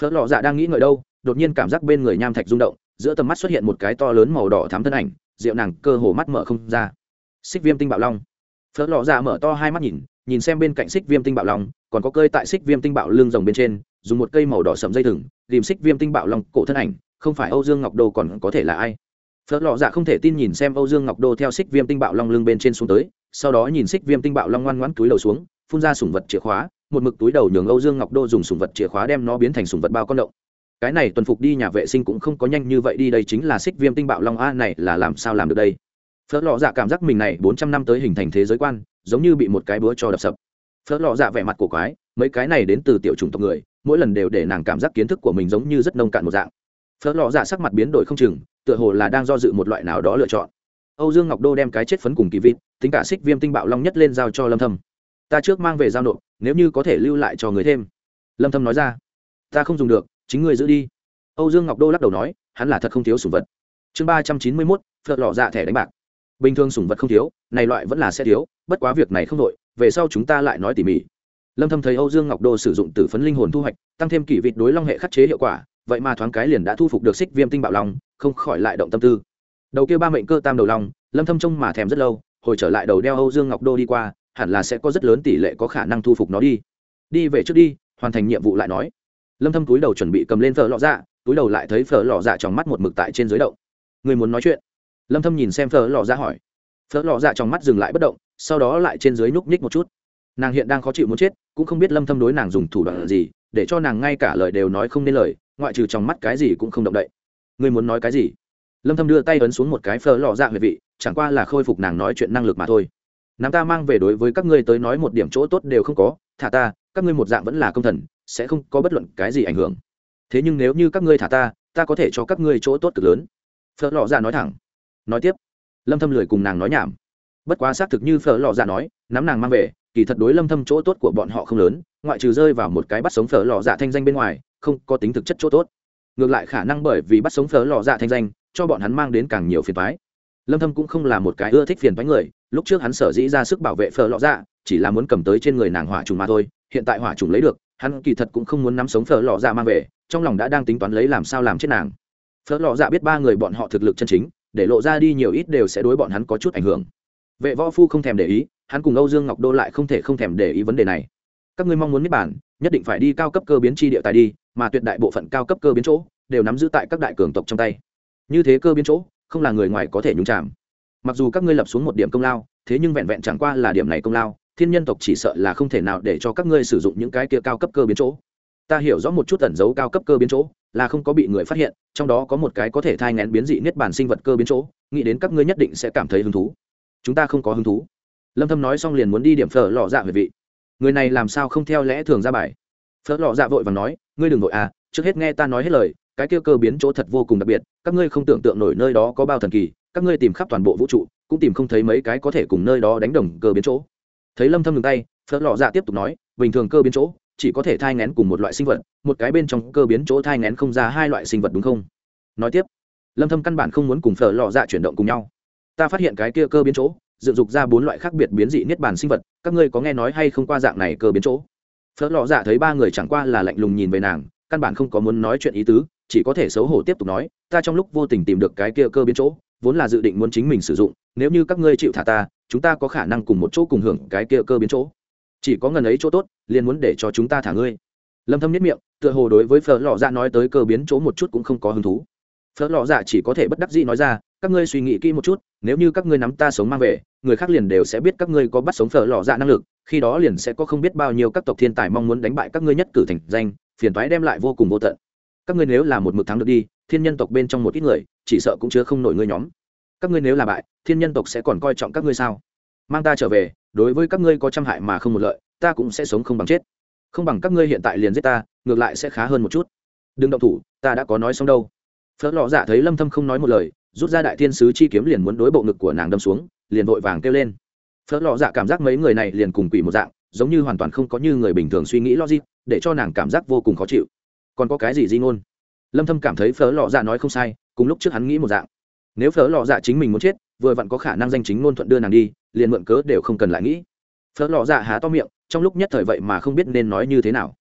A: Phớt lọ dạ đang nghĩ ngợi đâu, đột nhiên cảm giác bên người nham thạch rung động, giữa tầm mắt xuất hiện một cái to lớn màu đỏ thám thân ảnh, rượu nàng cơ hồ mắt mở không ra. Xích viêm tinh bạo long. Phớt lọ dạ mở to hai mắt nhìn nhìn xem bên cạnh xích viêm tinh bạo long, còn có cơi tại xích viêm tinh bạo lưng rồng bên trên, dùng một cây màu đỏ sậm dây thừng, tìm xích viêm tinh bạo long cổ thân ảnh, không phải âu dương ngọc đô còn có thể là ai? Phớt lọ dạ không thể tin nhìn xem âu dương ngọc đô theo xích viêm tinh bạo long lưng bên trên xuống tới, sau đó nhìn xích viêm tinh bạo long ngoan ngoãn túi đầu xuống, phun ra sủng vật chìa khóa, một mực túi đầu nhường âu dương ngọc đô dùng sủng vật chìa khóa đem nó biến thành sủng vật bao con động. Cái này tuần phục đi nhà vệ sinh cũng không có nhanh như vậy đi đây chính là xích viêm tinh bạo long a, này là làm sao làm được đây? Phớt lọ dạ cảm giác mình này bốn trăm năm tới hình thành thế giới quan, giống như bị một cái búa cho đập sập. Phớt lọ dạ vẻ mặt cổ quái, mấy cái này đến từ tiểu chủng tộc người, mỗi lần đều để nàng cảm giác kiến thức của mình giống như rất nông cạn một dạng. Phớt lọ dạ sắc mặt biến đổi không chừng tựa hồ là đang do dự một loại nào đó lựa chọn. Âu dương ngọc đô đem cái chết phấn cùng kỳ vịt tính cả xích viêm tinh bạo long nhất lên giao cho lâm thâm. Ta trước mang về giao nộp nếu như có thể lưu lại cho người thêm. Lâm thâm nói ra. Ta không dùng được chính người giữ đi. Âu dương ngọc đô lắc đầu nói hắn là thật không thiếu sủng vật. Chương ba trăm chín mươi 391, phật lọ dạ thẻ đánh bạc. Bình thường sủng vật không thiếu này loại vẫn là sẽ thiếu bất quá việc này không đội về sau chúng ta lại nói tỉ mỉ. Lâm thâm thấy âu dương ngọc đô sử dụng tử phấn linh hồn thu hoạch tăng thêm kỷ vịt đối long hệ khắc chế hiệu quả vậy mà thoáng cái liền đã thu phục được xích viêm tinh bạo long không khỏi lại động tâm tư. Đầu kia ba mệnh cơ tam đầu long, lâm thâm trông mà thèm rất lâu, hồi trở lại đầu đeo âu dương ngọc đô đi qua, hẳn là sẽ có rất lớn tỷ lệ có khả năng thu phục nó đi. Đi về trước đi, hoàn thành nhiệm vụ lại nói. Lâm thâm túi đầu chuẩn bị cầm lên phở lọ dạ túi đầu lại thấy phở lọ dạ trong mắt một mực tại trên dưới động. người muốn nói chuyện? Lâm thâm nhìn xem phở lọ dạ hỏi. Phở lọ dạ trong mắt dừng lại bất động, sau đó lại trên dưới núp nhích một chút. Nàng hiện đang khó chịu muốn chết, cũng không biết lâm thâm đối nàng dùng thủ đoạn gì, để cho nàng ngay cả lời đều nói không nên lời, ngoại trừ trong mắt cái gì cũng không động đậy. Ngươi muốn nói cái gì? Lâm thâm đưa tay ấn xuống một cái phở lọ dạ huyệt vị, chẳng qua là khôi phục nàng nói chuyện năng lực mà thôi. Nắm ta mang về đối với các ngươi tới nói một điểm chỗ tốt đều không có, thả ta, các ngươi một dạng vẫn là công thần, sẽ không có bất luận cái gì ảnh hưởng. Thế nhưng nếu như các ngươi thả ta ta có thể cho các ngươi chỗ tốt cực lớn. Phở lò dạ nói thẳng. Nói tiếp, lâm thâm lười cùng nàng nói nhảm. Bất quá xác thực như phở lò dạ nói, nắm nàng mang về, kỳ thật đối lâm thâm chỗ tốt của bọn họ không lớn, ngoại trừ rơi vào một cái bắt sống phở lò dạ thanh danh bên ngoài, không có tính thực chất chỗ tốt ngược lại khả năng bởi vì bắt sống phở lò dạ thanh danh, cho bọn hắn mang đến càng nhiều phiền toái. Lâm thâm cũng không là một cái ưa thích phiền toái người, lúc trước hắn sở dĩ ra sức bảo vệ phở lò dạ chỉ là muốn cầm tới trên người nàng hỏa trùng mà thôi, hiện tại hỏa trùng lấy được, hắn kỳ thật cũng không muốn nắm sống phở lò dạ mang về, trong lòng đã đang tính toán lấy làm sao làm chết nàng. Phở lò dạ biết ba người bọn họ thực lực chân chính, để lộ ra đi nhiều ít đều sẽ đối bọn hắn có chút ảnh hưởng. Vệ võ phu không thèm để ý, hắn cùng âu dương ngọc đô lại không thể không thèm để ý vấn đề này các ngươi mong muốn niết bản nhất định phải đi cao cấp cơ biến tri địa tài đi, mà tuyệt đại bộ phận cao cấp cơ biến chỗ đều nắm giữ tại các đại cường tộc trong tay. Như thế cơ biến chỗ, không là người ngoài có thể nhúng chạm mặc dù các ngươi lập xuống một điểm công lao, thế nhưng vẹn vẹn chẳng qua là điểm này công lao, thiên nhân tộc chỉ sợ là không thể nào để cho các ngươi sử dụng những cái kia cao cấp cơ biến chỗ. Ta hiểu rõ một chút ẩn dấu cao cấp cơ biến chỗ, là không có bị người phát hiện, trong đó có một cái có thể thai ngén biến dị niết bản sinh vật cơ biến chỗ, nghĩ đến các ngươi nhất định sẽ cảm thấy hứng thú. Chúng ta không có hứng thú. Lâm thâm nói xong liền muốn đi điểm phở lò dạ về vị người này làm sao không theo lẽ thường ra bài? Phở lọ dạ vội và nói, ngươi đừng vội à trước hết nghe ta nói hết lời, cái kia cơ biến chỗ thật vô cùng đặc biệt, các ngươi không tưởng tượng nổi nơi đó có bao thần kỳ, các ngươi tìm khắp toàn bộ vũ trụ, cũng tìm không thấy mấy cái có thể cùng nơi đó đánh đồng cơ biến chỗ. Thấy lâm thâm ngừng tay, phớt lọ dạ tiếp tục nói, bình thường cơ biến chỗ, chỉ có thể thai ngén cùng một loại sinh vật, một cái bên trong cơ biến chỗ thai ngén không ra hai loại sinh vật đúng không? Nói tiếp, lâm thâm căn bản không muốn cùng phở lọ dạ chuyển động cùng nhau. Ta phát hiện cái kia cơ biến chỗ dựng dục ra bốn loại khác biệt biến dị niết bàn sinh vật, các ngươi có nghe nói hay không qua dạng này cơ biến chỗ? Phớt lọ dạ thấy ba người chẳng qua là lạnh lùng nhìn về nàng, căn bản không có muốn nói chuyện ý tứ, chỉ có thể xấu hổ tiếp tục nói, ta trong lúc vô tình tìm được cái kia cơ biến chỗ, vốn là dự định muốn chính mình sử dụng, nếu như các ngươi chịu thả ta, chúng ta có khả năng cùng một chỗ cùng hưởng cái kia cơ biến chỗ. Chỉ có ngần ấy chỗ tốt, liền muốn để cho chúng ta thả ngươi. Lâm thâm nhất miệng, tựa hồ đối với phở lọ dạ nói tới cơ biến chỗ một chút cũng không có hứng thú. Phở lọ dạ chỉ có thể bất đắc dĩ nói ra, các ngươi suy nghĩ kỹ một chút, nếu như các ngươi nắm ta sống mang về người khác liền đều sẽ biết các ngươi có bắt sống phở lọ dạ năng lực, khi đó liền sẽ có không biết bao nhiêu các tộc thiên tài mong muốn đánh bại các ngươi nhất cử thành danh, phiền toái đem lại vô cùng vô tận. Các ngươi nếu là một mực thắng được đi, thiên nhân tộc bên trong một ít người, chỉ sợ cũng chứa không nổi ngươi nhóm. Các ngươi nếu là bại, thiên nhân tộc sẽ còn coi trọng các ngươi sao? Mang ta trở về, đối với các ngươi có trăm hại mà không một lợi, ta cũng sẽ sống không bằng chết. Không bằng các ngươi hiện tại liền giết ta, ngược lại sẽ khá hơn một chút. Đừng động thủ, ta đã có nói xong đâu. Phớt lọ dạ thấy lâm thâm không nói một lời, rút ra đại thiên sứ chi kiếm liền muốn đối bộ ngực của nàng đâm xuống liền vội vàng kêu lên. Phớt lọ dạ cảm giác mấy người này liền cùng quỷ một dạng, giống như hoàn toàn không có như người bình thường suy nghĩ logic, để cho nàng cảm giác vô cùng khó chịu. Còn có cái gì di ngôn? Lâm thâm cảm thấy phở lọ dạ nói không sai, cùng lúc trước hắn nghĩ một dạng. Nếu phở lọ dạ chính mình muốn chết, vừa vặn có khả năng danh chính ngôn thuận đưa nàng đi, liền mượn cớ đều không cần lại nghĩ. Phở lọ dạ há to miệng, trong lúc nhất thời vậy mà không biết nên nói như thế nào.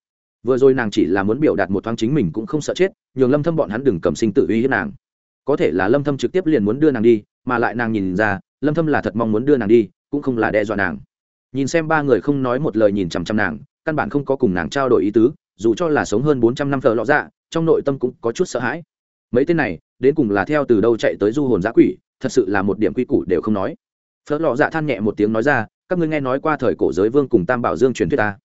A: Vừa rồi nàng chỉ là muốn biểu đạt một thoáng chính mình cũng không sợ chết, nhường lâm thâm bọn hắn đừng cầm sinh tử uy hiếp nàng. Có thể là lâm thâm trực tiếp liền muốn đưa nàng đi, mà lại nàng nhìn ra lâm thâm là thật mong muốn đưa nàng đi cũng không là đe dọa nàng nhìn xem ba người không nói một lời nhìn chằm chằm nàng căn bản không có cùng nàng trao đổi ý tứ dù cho là sống hơn 400 năm phở lọ dạ trong nội tâm cũng có chút sợ hãi mấy tên này đến cùng là theo từ đâu chạy tới du hồn giã quỷ thật sự là một điểm quy củ đều không nói phớt lọ dạ than nhẹ một tiếng nói ra các ngươi nghe nói qua thời cổ giới vương cùng tam bảo dương truyền thuyết ta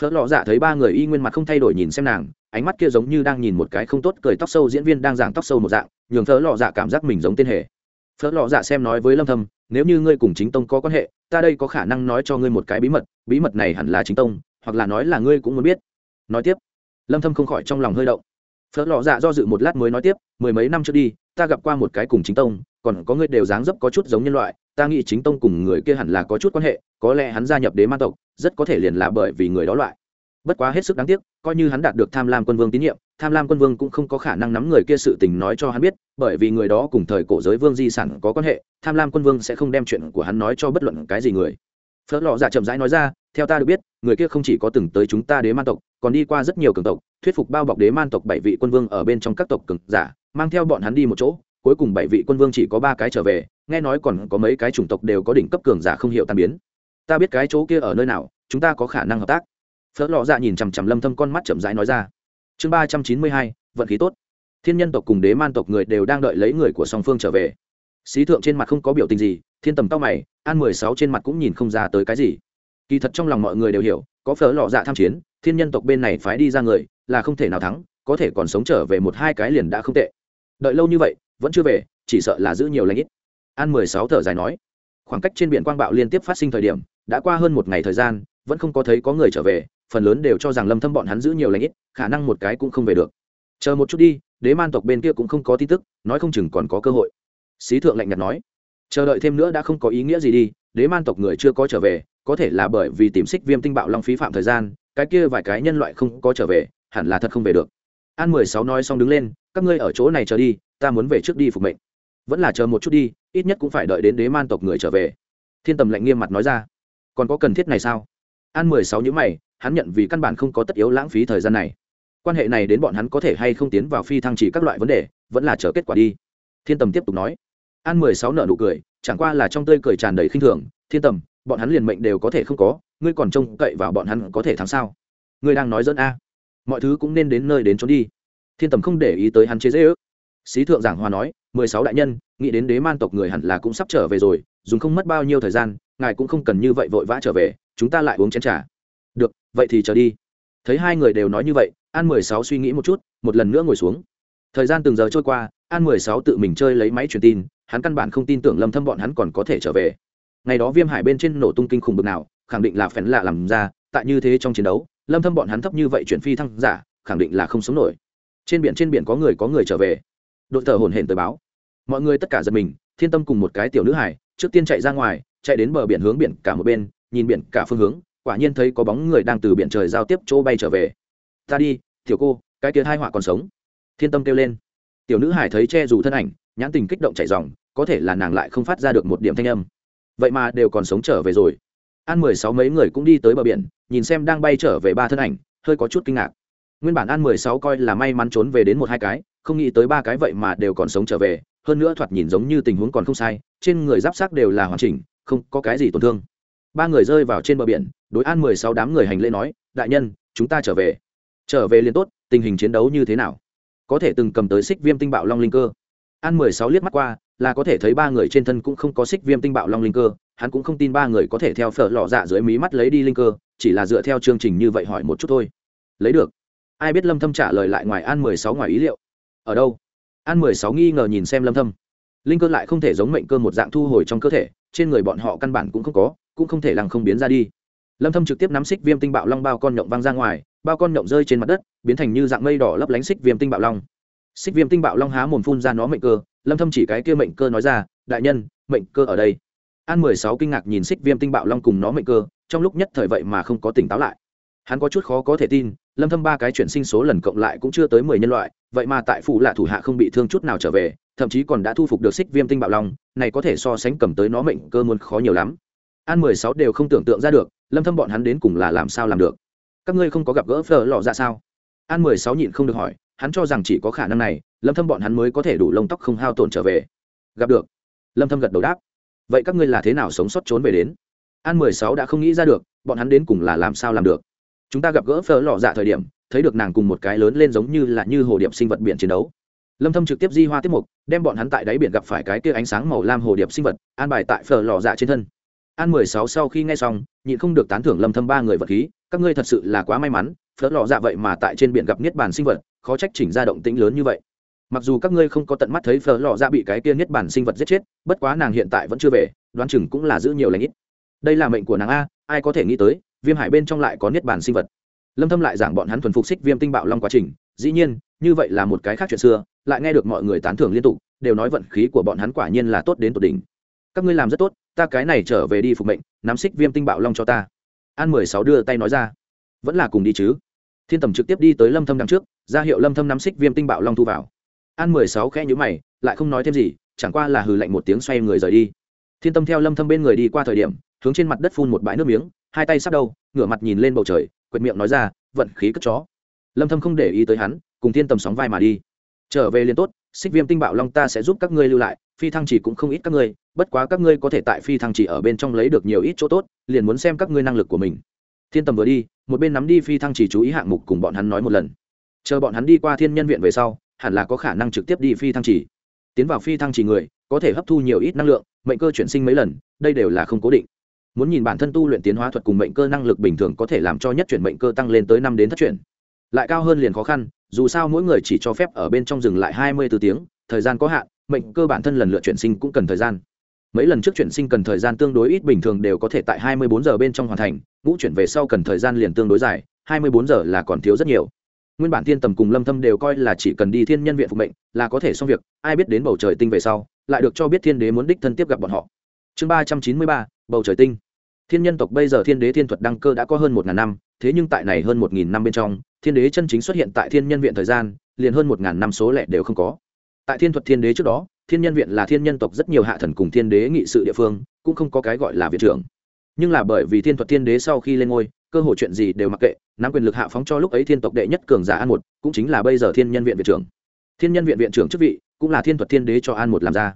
A: phớt lọ dạ thấy ba người y nguyên mặt không thay đổi nhìn xem nàng ánh mắt kia giống như đang nhìn một cái không tốt cười tóc sâu diễn viên đang giảng tóc sâu một dạng nhường phớt lọ dạ cảm giác mình giống tên hề phớt lọ dạ xem nói với lâm thâm nếu như ngươi cùng chính tông có quan hệ, ta đây có khả năng nói cho ngươi một cái bí mật bí mật này hẳn là chính tông, hoặc là nói là ngươi cũng muốn biết. Nói tiếp. Lâm thâm không khỏi trong lòng hơi động. Phớt lọ dạ do dự một lát mới nói tiếp, mười mấy năm trước đi, ta gặp qua một cái cùng chính tông, còn có người đều dáng dấp có chút giống nhân loại, ta nghĩ chính tông cùng người kia hẳn là có chút quan hệ, có lẽ hắn gia nhập đế ma tộc, rất có thể liền là bởi vì người đó loại. Bất quá hết sức đáng tiếc, coi như hắn đạt được tham lam quân vương tín nhiệm tham lam quân vương cũng không có khả năng nắm người kia sự tình nói cho hắn biết, bởi vì người đó cùng thời cổ giới vương di sản có quan hệ, tham lam quân vương sẽ không đem chuyện của hắn nói cho bất luận cái gì người. Phớt lọ dạ chậm rãi nói ra, theo ta được biết, người kia không chỉ có từng tới chúng ta đế man tộc, còn đi qua rất nhiều cường tộc, thuyết phục bao bọc đế man tộc bảy vị quân vương ở bên trong các tộc cường giả, mang theo bọn hắn đi một chỗ, cuối cùng bảy vị quân vương chỉ có ba cái trở về, nghe nói còn có mấy cái chủng tộc đều có đỉnh cấp cường giả không hiểu tan biến. Ta biết cái chỗ kia ở nơi nào, chúng ta có khả năng hợp tác. Phớt lọ dạ nhìn chằm chằm lâm thâm con mắt chậm rãi nói ra chương ba trăm chín mươi hai, vận khí tốt. Thiên nhân tộc cùng đế man tộc người đều đang đợi lấy người của song phương trở về. Xí thượng trên mặt không có biểu tình gì, thiên tầm tóc mày, an mười sáu trên mặt cũng nhìn không ra tới cái gì. Kỳ thật trong lòng mọi người đều hiểu, có phở lọ dạ tham chiến, thiên nhân tộc bên này phái đi ra người, là không thể nào thắng, có thể còn sống trở về một hai cái liền đã không tệ. Đợi lâu như vậy, vẫn chưa về, chỉ sợ là giữ nhiều lãnh ít. An mười sáu thở dài nói, khoảng cách trên biển quang bạo liên tiếp phát sinh thời điểm, đã qua hơn một ngày thời gian, vẫn không có thấy có người trở về phần lớn đều cho rằng lâm thâm bọn hắn giữ nhiều lãnh ít, khả năng một cái cũng không về được. Chờ một chút đi, đế man tộc bên kia cũng không có tin tức, nói không chừng còn có cơ hội. Xí thượng lạnh nhạt nói. Chờ đợi thêm nữa đã không có ý nghĩa gì đi, đế man tộc người chưa có trở về, có thể là bởi vì tìm xích viêm tinh bạo long phí phạm thời gian, cái kia vài cái nhân loại không có trở về, hẳn là thật không về được. An mười sáu nói xong đứng lên, các ngươi ở chỗ này chờ đi, ta muốn về trước đi phục mệnh. Vẫn là chờ một chút đi, ít nhất cũng phải đợi đến đế man tộc người trở về. Thiên tầm lạnh nghiêm mặt nói ra. Còn có cần thiết này sao? An mười sáu nhữ mày, hắn nhận vì căn bản không có tất yếu lãng phí thời gian này. Quan hệ này đến bọn hắn có thể hay không tiến vào phi thăng chỉ các loại vấn đề, vẫn là chờ kết quả đi. Thiên tầm tiếp tục nói. An mười sáu nợ nụ cười, chẳng qua là trong tươi cười tràn đầy khinh thường. Thiên tầm, bọn hắn liền mệnh đều có thể không có, ngươi còn trông cậy vào bọn hắn có thể thắng sao? Ngươi đang nói dẫn a. Mọi thứ cũng nên đến nơi đến trốn đi. Thiên tầm không để ý tới hắn chế dễ ước xí thượng giảng hòa nói, mười sáu đại nhân, nghĩ đến đế man tộc người hẳn là cũng sắp trở về rồi, dùng không mất bao nhiêu thời gian, ngài cũng không cần như vậy vội vã trở về chúng ta lại uống chén trà, được vậy thì chờ đi. Thấy hai người đều nói như vậy an mười sáu suy nghĩ một chút một lần nữa ngồi xuống. Thời gian từng giờ trôi qua an mười sáu tự mình chơi lấy máy truyền tin hắn căn bản không tin tưởng lâm thâm bọn hắn còn có thể trở về. Ngày đó viêm hải bên trên nổ tung kinh khủng bực nào khẳng định là phèn lạ làm ra tại như thế trong chiến đấu lâm thâm bọn hắn thấp như vậy chuyển phi thăng giả khẳng định là không sống nổi. Trên biển trên biển có người có người trở về. Đội thở hổn hển tới báo. Mọi người tất cả giật mình thiên tâm cùng một cái tiểu nữ hải trước tiên chạy ra ngoài chạy đến bờ biển hướng biển cả một bên nhìn biển cả phương hướng, quả nhiên thấy có bóng người đang từ biển trời giao tiếp chỗ bay trở về. Ta đi, tiểu cô, cái kia hai họa còn sống. Thiên tâm kêu lên. Tiểu nữ hải thấy che dù thân ảnh, nhãn tình kích động chạy dòng, có thể là nàng lại không phát ra được một điểm thanh âm. Vậy mà đều còn sống trở về rồi. An mười sáu mấy người cũng đi tới bờ biển, nhìn xem đang bay trở về ba thân ảnh, hơi có chút kinh ngạc. Nguyên bản an mười sáu coi là may mắn trốn về đến một hai cái, không nghĩ tới ba cái vậy mà đều còn sống trở về, hơn nữa thoạt nhìn giống như tình huống còn không sai, trên người giáp xác đều là hoàn chỉnh, không có cái gì tổn thương ba người rơi vào trên bờ biển, đối an mười sáu đám người hành lễ nói, đại nhân, chúng ta trở về. Trở về liền tốt, tình hình chiến đấu như thế nào? Có thể từng cầm tới xích viêm tinh bạo long linh cơ. An mười sáu liếc mắt qua, là có thể thấy ba người trên thân cũng không có xích viêm tinh bạo long linh cơ, hắn cũng không tin ba người có thể theo phở lò dạ dưới mí mắt lấy đi linh cơ, chỉ là dựa theo chương trình như vậy hỏi một chút thôi. Lấy được. Ai biết lâm thâm trả lời lại ngoài an mười sáu ngoài ý liệu. Ở đâu? An mười sáu nghi ngờ nhìn xem lâm thâm. Linh cơ lại không thể giống mệnh cơ một dạng thu hồi trong cơ thể, trên người bọn họ căn bản cũng không có cũng không thể lăng không biến ra đi. Lâm thâm trực tiếp nắm xích viêm tinh bạo long bao con nhộng văng ra ngoài, bao con nhộng rơi trên mặt đất, biến thành như dạng mây đỏ lấp lánh xích viêm tinh bạo long. Xích viêm tinh bạo long há mồm phun ra nó mệnh cơ, lâm thâm chỉ cái kia mệnh cơ nói ra, đại nhân, mệnh cơ ở đây. An 16 kinh ngạc nhìn xích viêm tinh bạo long cùng nó mệnh cơ, trong lúc nhất thời vậy mà không có tỉnh táo lại. Hắn có chút khó có thể tin, lâm thâm ba cái chuyển sinh số lần cộng lại cũng chưa tới 10 nhân loại, vậy mà tại phụ lạ thủ hạ không bị thương chút nào trở về, thậm chí còn đã thu phục được xích viêm tinh bạo long, này có thể so sánh cầm tới nó mệnh cơ muốn khó nhiều lắm an 16 đều không tưởng tượng ra được, lâm thâm bọn hắn đến cùng là làm sao làm được? Các ngươi không có gặp gỡ phở lọ ra sao? An 16 nhịn không được hỏi, hắn cho rằng chỉ có khả năng này, lâm thâm bọn hắn mới có thể đủ lông tóc không hao tổn trở về. Gặp được. Lâm thâm gật đầu đáp. Vậy các ngươi là thế nào sống sót trốn về đến? An 16 đã không nghĩ ra được, bọn hắn đến cùng là làm sao làm được? Chúng ta gặp gỡ phở lọ dạ thời điểm, thấy được nàng cùng một cái lớn lên giống như là như hồ điệp sinh vật biển chiến đấu. Lâm thâm trực tiếp di hoa tiếp mục, đem bọn hắn tại đáy biển gặp phải cái kia ánh sáng màu lam hồ điệp sinh vật, an bài tại phở lọ dạ trên thân an 16 sau khi nghe xong, nhịn không được tán thưởng lâm thâm ba người vật khí, các ngươi thật sự là quá may mắn phở lò dạ vậy mà tại trên biển gặp niết bàn sinh vật, khó trách chỉnh ra động tĩnh lớn như vậy. Mặc dù các ngươi không có tận mắt thấy phở lò dạ bị cái kia niết bàn sinh vật giết chết, bất quá nàng hiện tại vẫn chưa về, đoán chừng cũng là giữ nhiều lãnh ít. Đây là mệnh của nàng a, ai có thể nghĩ tới, viêm hải bên trong lại có niết bàn sinh vật. Lâm thâm lại giảng bọn hắn thuần phục xích viêm tinh bạo long quá trình, dĩ nhiên, như vậy là một cái khác chuyện xưa, lại nghe được mọi người tán thưởng liên tục, đều nói vận khí của bọn hắn quả nhiên là tốt đến tột đỉnh các ngươi làm rất tốt, ta cái này trở về đi phục mệnh, nắm xích viêm tinh bạo long cho ta. An mười sáu đưa tay nói ra. Vẫn là cùng đi chứ. Thiên tầm trực tiếp đi tới lâm thâm đằng trước, ra hiệu lâm thâm nắm xích viêm tinh bạo long thu vào. An mười sáu khẽ nhữ mày, lại không nói thêm gì, chẳng qua là hừ lạnh một tiếng xoay người rời đi. Thiên tâm theo lâm thâm bên người đi qua thời điểm, hướng trên mặt đất phun một bãi nước miếng, hai tay sắp đầu, ngửa mặt nhìn lên bầu trời, quệt miệng nói ra, vận khí cất chó. Lâm thâm không để ý tới hắn, cùng thiên tầm sóng vai mà đi. Trở về liền tốt, xích viêm tinh bạo long ta sẽ giúp các ngươi lưu lại phi thăng chỉ cũng không ít các ngươi, bất quá các ngươi có thể tại phi thăng chỉ ở bên trong lấy được nhiều ít chỗ tốt, liền muốn xem các ngươi năng lực của mình. Thiên tầm vừa đi, một bên nắm đi phi thăng chỉ chú ý hạng mục cùng bọn hắn nói một lần. Chờ bọn hắn đi qua thiên nhân viện về sau, hẳn là có khả năng trực tiếp đi phi thăng chỉ. Tiến vào phi thăng chỉ người, có thể hấp thu nhiều ít năng lượng, mệnh cơ chuyển sinh mấy lần, đây đều là không cố định. Muốn nhìn bản thân tu luyện tiến hóa thuật cùng mệnh cơ năng lực bình thường có thể làm cho nhất chuyển mệnh cơ tăng lên tới năm đến thất chuyển. Lại cao hơn liền khó khăn, dù sao mỗi người chỉ cho phép ở bên trong rừng lại hai mươi từ tiếng, thời gian có hạn mệnh cơ bản thân lần lượt chuyển sinh cũng cần thời gian. Mấy lần trước chuyển sinh cần thời gian tương đối ít, bình thường đều có thể tại hai mươi bốn giờ bên trong hoàn thành, ngũ chuyển về sau cần thời gian liền tương đối dài, hai mươi bốn giờ là còn thiếu rất nhiều. Nguyên bản thiên tầm cùng lâm thâm đều coi là chỉ cần đi thiên nhân viện phục mệnh là có thể xong việc, ai biết đến bầu trời tinh về sau, lại được cho biết thiên đế muốn đích thân tiếp gặp bọn họ. Chương ba trăm chín mươi ba, bầu trời tinh. Thiên nhân tộc bây giờ thiên đế thiên thuật đăng cơ đã có hơn một ngàn năm, thế nhưng tại này hơn một nghìn năm bên trong, thiên đế chân chính xuất hiện tại thiên nhân viện thời gian, liền hơn một ngàn năm số lẻ đều không có tại thiên thuật thiên đế trước đó, thiên nhân viện là thiên nhân tộc rất nhiều hạ thần cùng thiên đế nghị sự địa phương, cũng không có cái gọi là viện trưởng. Nhưng là bởi vì thiên thuật thiên đế sau khi lên ngôi, cơ hội chuyện gì đều mặc kệ, nắm quyền lực hạ phóng cho lúc ấy thiên tộc đệ nhất cường giả an một, cũng chính là bây giờ thiên nhân viện viện trưởng. Thiên nhân viện viện trưởng chức vị, cũng là thiên thuật thiên đế cho an một làm ra.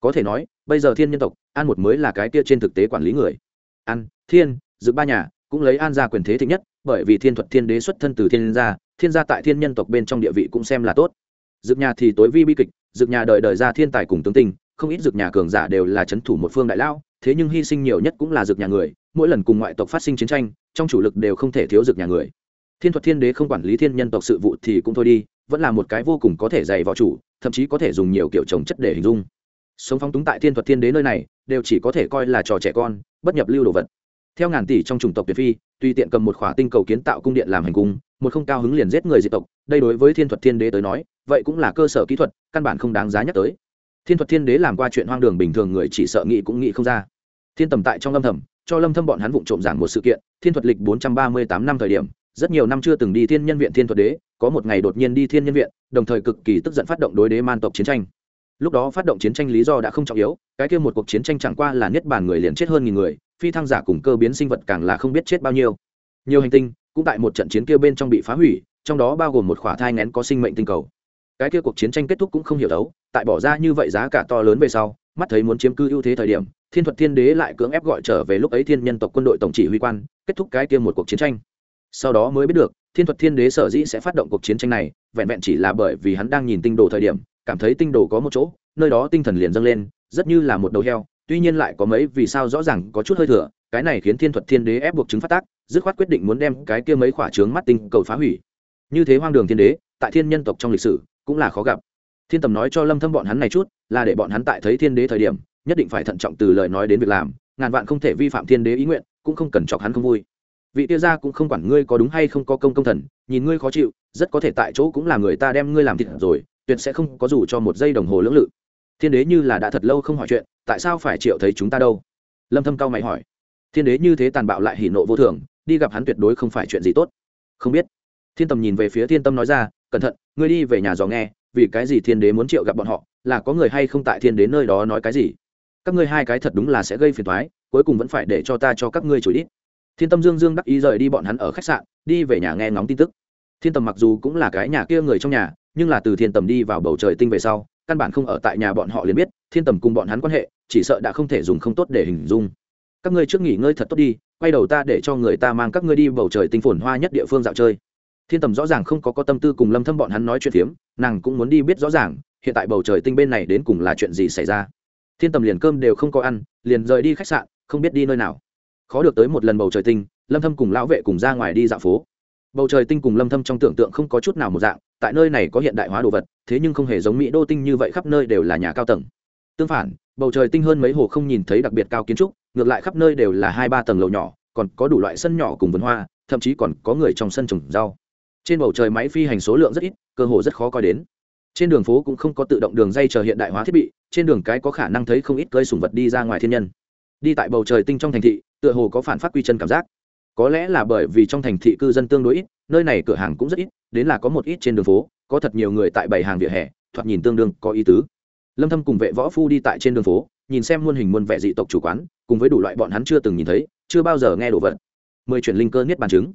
A: Có thể nói, bây giờ thiên nhân tộc, an một mới là cái kia trên thực tế quản lý người. An, thiên dự ba nhà, cũng lấy an gia quyền thế thịnh nhất, bởi vì thiên thuật thiên đế xuất thân từ thiên gia thiên gia tại thiên nhân tộc bên trong địa vị cũng xem là tốt dược nhà thì tối vi bi kịch, dược nhà đời đời ra thiên tài cùng tướng tình không ít dược nhà cường giả đều là c h ấ n thủ một phương đại lao thế nhưng hy sinh nhiều nhất cũng là dược nhà người, mỗi lần cùng ngoại tộc phát sinh chiến tranh, trong chủ lực đều không thể thiếu dược nhà người. Thiên thuật thiên đế không quản lý thiên nhân tộc sự vụ thì cũng thôi đi, vẫn là một cái vô cùng có thể dày vào chủ, thậm chí có thể dùng nhiều kiểu trồng chất để hình dung. Sống phóng túng tại thiên thuật thiên đế nơi này, đều chỉ có thể coi là trò trẻ con, bất nhập lưu đồ vật. Theo ngàn tỷ trong chủng tộc tuyệt phi, tuy tiện cầm một khỏa tinh cầu kiến tạo cung điện làm hành cung, một không cao hứng liền giết người diệt tộc, đây đối với thiên thuật thiên đế tới nói vậy cũng là cơ sở kỹ thuật, căn bản không đáng giá nhắc tới. Thiên thuật thiên đế làm qua chuyện hoang đường bình thường người chỉ sợ nghĩ cũng nghĩ không ra. Thiên tầm tại trong lâm thầm, cho lâm thâm bọn hắn vụng trộm giảng một sự kiện, thiên thuật lịch 438 năm thời điểm, rất nhiều năm chưa từng đi thiên nhân viện thiên thuật đế, có một ngày đột nhiên đi thiên nhân viện, đồng thời cực kỳ tức giận phát động đối đế man tộc chiến tranh. Lúc đó phát động chiến tranh lý do đã không trọng yếu, cái kia một cuộc chiến tranh chẳng qua là nhất bản người liền chết hơn nghìn người, phi thăng giả cùng cơ biến sinh vật càng là không biết chết bao nhiêu. Nhiều hành tinh, cũng tại một trận chiến kia bên trong bị phá hủy, trong đó bao gồm một khỏa thai ngén có sinh mệnh tinh cầu cái kia cuộc chiến tranh kết thúc cũng không hiểu đấu, tại bỏ ra như vậy giá cả to lớn về sau, mắt thấy muốn chiếm cư ưu thế thời điểm, thiên thuật thiên đế lại cưỡng ép gọi trở về lúc ấy thiên nhân tộc quân đội tổng chỉ huy quan, kết thúc cái kia một cuộc chiến tranh. Sau đó mới biết được, thiên thuật thiên đế sở dĩ sẽ phát động cuộc chiến tranh này, vẹn vẹn chỉ là bởi vì hắn đang nhìn tinh đồ thời điểm, cảm thấy tinh đồ có một chỗ, nơi đó tinh thần liền dâng lên, rất như là một đầu heo, tuy nhiên lại có mấy vì sao rõ ràng có chút hơi thừa, cái này khiến thiên thuật thiên đế ép buộc chứng phát tác, dứt khoát quyết định muốn đem cái kia mấy khỏa trướng mắt tinh cầu phá hủy. Như thế hoang đường thiên đế, tại thiên nhân tộc trong lịch sử cũng là khó gặp. Thiên tầm nói cho lâm thâm bọn hắn này chút, là để bọn hắn tại thấy thiên đế thời điểm, nhất định phải thận trọng từ lời nói đến việc làm, ngàn vạn không thể vi phạm thiên đế ý nguyện, cũng không cần chọc hắn không vui. Vị tia gia cũng không quản ngươi có đúng hay không có công công thần, nhìn ngươi khó chịu, rất có thể tại chỗ cũng là người ta đem ngươi làm thịt rồi, tuyệt sẽ không có dù cho một giây đồng hồ lưỡng lự. Thiên đế như là đã thật lâu không hỏi chuyện, tại sao phải triệu thấy chúng ta đâu? Lâm thâm cao mày hỏi. Thiên đế như thế tàn bạo lại hỉ nộ vô thường, đi gặp hắn tuyệt đối không phải chuyện gì tốt. Không biết. Thiên tầm nhìn về phía thiên tâm nói ra cẩn thận, ngươi đi về nhà dò nghe, vì cái gì thiên đế muốn triệu gặp bọn họ, là có người hay không tại thiên đế nơi đó nói cái gì? Các ngươi hai cái thật đúng là sẽ gây phiền toái, cuối cùng vẫn phải để cho ta cho các ngươi chửi đi. thiên tâm dương dương đắc ý rời đi bọn hắn ở khách sạn, đi về nhà nghe ngóng tin tức. Thiên tầm mặc dù cũng là cái nhà kia người trong nhà, nhưng là từ thiên tầm đi vào bầu trời tinh về sau, căn bản không ở tại nhà bọn họ liền biết, thiên tầm cùng bọn hắn quan hệ, chỉ sợ đã không thể dùng không tốt để hình dung. Các ngươi trước nghỉ ngơi thật tốt đi, quay đầu ta để cho người ta mang các ngươi đi bầu trời tinh phồn hoa nhất địa phương dạo chơi thiên tầm rõ ràng không có có tâm tư cùng lâm thâm bọn hắn nói chuyện phiếm, nàng cũng muốn đi biết rõ ràng, hiện tại bầu trời tinh bên này đến cùng là chuyện gì xảy ra. Thiên tầm liền cơm đều không có ăn, liền rời đi khách sạn, không biết đi nơi nào. Khó được tới một lần bầu trời tinh, lâm thâm cùng lão vệ cùng ra ngoài đi dạo phố. Bầu trời tinh cùng lâm thâm trong tưởng tượng không có chút nào một dạng, tại nơi này có hiện đại hóa đồ vật, thế nhưng không hề giống mỹ đô tinh như vậy khắp nơi đều là nhà cao tầng. Tương phản, bầu trời tinh hơn mấy hồ không nhìn thấy đặc biệt cao kiến trúc, ngược lại khắp nơi đều là hai ba tầng lầu nhỏ, còn có đủ loại sân nhỏ cùng vườn hoa, thậm chí còn có người trong sân trồng rau trên bầu trời máy phi hành số lượng rất ít, cơ hồ rất khó coi đến. Trên đường phố cũng không có tự động đường dây chờ hiện đại hóa thiết bị, trên đường cái có khả năng thấy không ít cơi sùng vật đi ra ngoài thiên nhân. Đi tại bầu trời tinh trong thành thị, tựa hồ có phản phát quy chân cảm giác. Có lẽ là bởi vì trong thành thị cư dân tương đối ít, nơi này cửa hàng cũng rất ít, đến là có một ít trên đường phố, có thật nhiều người tại bảy hàng vỉa hè, thoạt nhìn tương đương có ý tứ. Lâm thâm cùng vệ võ phu đi tại trên đường phố, nhìn xem muôn hình muôn vẻ dị tộc chủ quán, cùng với đủ loại bọn hắn chưa từng nhìn thấy, chưa bao giờ nghe đồ vật. Mười chuyển linh cơ niết bàn chứng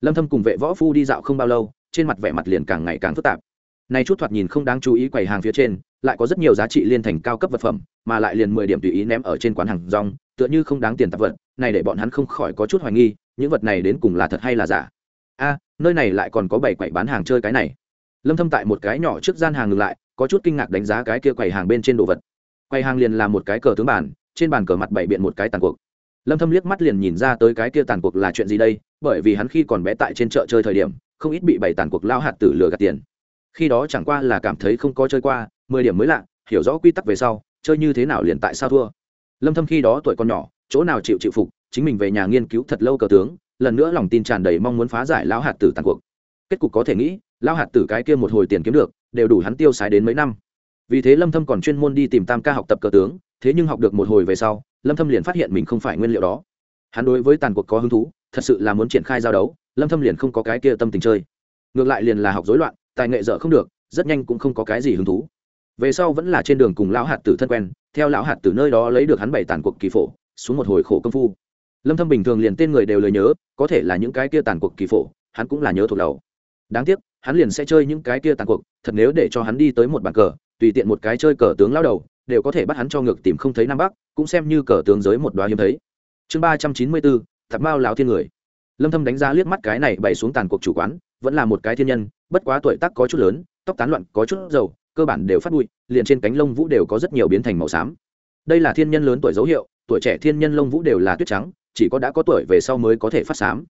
A: lâm thâm cùng vệ võ phu đi dạo không bao lâu, trên mặt vẻ mặt liền càng ngày càng phức tạp. Này chút thoạt nhìn không đáng chú ý quầy hàng phía trên, lại có rất nhiều giá trị liên thành cao cấp vật phẩm, mà lại liền mười điểm tùy ý ném ở trên quán hàng rong, tựa như không đáng tiền tạp vật, này để bọn hắn không khỏi có chút hoài nghi, những vật này đến cùng là thật hay là giả. A, nơi này lại còn có bảy quầy bán hàng chơi cái này. Lâm thâm tại một cái nhỏ trước gian hàng ngừng lại, có chút kinh ngạc đánh giá cái kia quầy hàng bên trên đồ vật. Quầy hàng liền là một cái cờ tướng bàn, trên bàn cờ mặt bảy biện một cái tàn cuộc lâm thâm liếc mắt liền nhìn ra tới cái kia tàn cuộc là chuyện gì đây, bởi vì hắn khi còn bé tại trên chợ chơi thời điểm, không ít bị bảy tàn cuộc lao hạt tử lừa gạt tiền. Khi đó chẳng qua là cảm thấy không có chơi qua, mười điểm mới lạ, hiểu rõ quy tắc về sau, chơi như thế nào liền tại sao thua. Lâm thâm khi đó tuổi còn nhỏ, chỗ nào chịu chịu phục, chính mình về nhà nghiên cứu thật lâu cờ tướng, lần nữa lòng tin tràn đầy mong muốn phá giải lão hạt tử tàn cuộc. Kết cục có thể nghĩ lão hạt tử cái kia một hồi tiền kiếm được, đều đủ hắn tiêu xài đến mấy năm. Vì thế lâm thâm còn chuyên môn đi tìm tam ca học tập cờ tướng thế nhưng học được một hồi về sau, lâm thâm liền phát hiện mình không phải nguyên liệu đó. Hắn đối với tàn cuộc có hứng thú, thật sự là muốn triển khai giao đấu, lâm thâm liền không có cái kia tâm tình chơi. Ngược lại liền là học rối loạn, tài nghệ dở không được, rất nhanh cũng không có cái gì hứng thú. Về sau vẫn là trên đường cùng lão hạt tử thân quen, theo lão hạt tử nơi đó lấy được hắn bảy tàn cuộc kỳ phổ, xuống một hồi khổ công phu. Lâm thâm bình thường liền tên người đều lời nhớ, có thể là những cái kia tàn cuộc kỳ phổ, hắn cũng là nhớ thuộc đầu. Đáng tiếc, hắn liền sẽ chơi những cái kia tàn cuộc, thật nếu để cho hắn đi tới một bàn cờ, tùy tiện một cái chơi cờ tướng lao đầu đều có thể bắt hắn cho ngược tìm không thấy nam bắc, cũng xem như cờ tướng giới một đoá hiếm thấy. Chương ba trăm chín mươi bốn, thập mao lão thiên người. Lâm thâm đánh giá liếc mắt cái này bày xuống tàn cuộc chủ quán, vẫn là một cái thiên nhân, bất quá tuổi tác có chút lớn, tóc tán loạn có chút dầu, cơ bản đều phát bụi, liền trên cánh lông vũ đều có rất nhiều biến thành màu xám. Đây là thiên nhân lớn tuổi dấu hiệu, tuổi trẻ thiên nhân lông vũ đều là tuyết trắng, chỉ có đã có tuổi về sau mới có thể phát xám.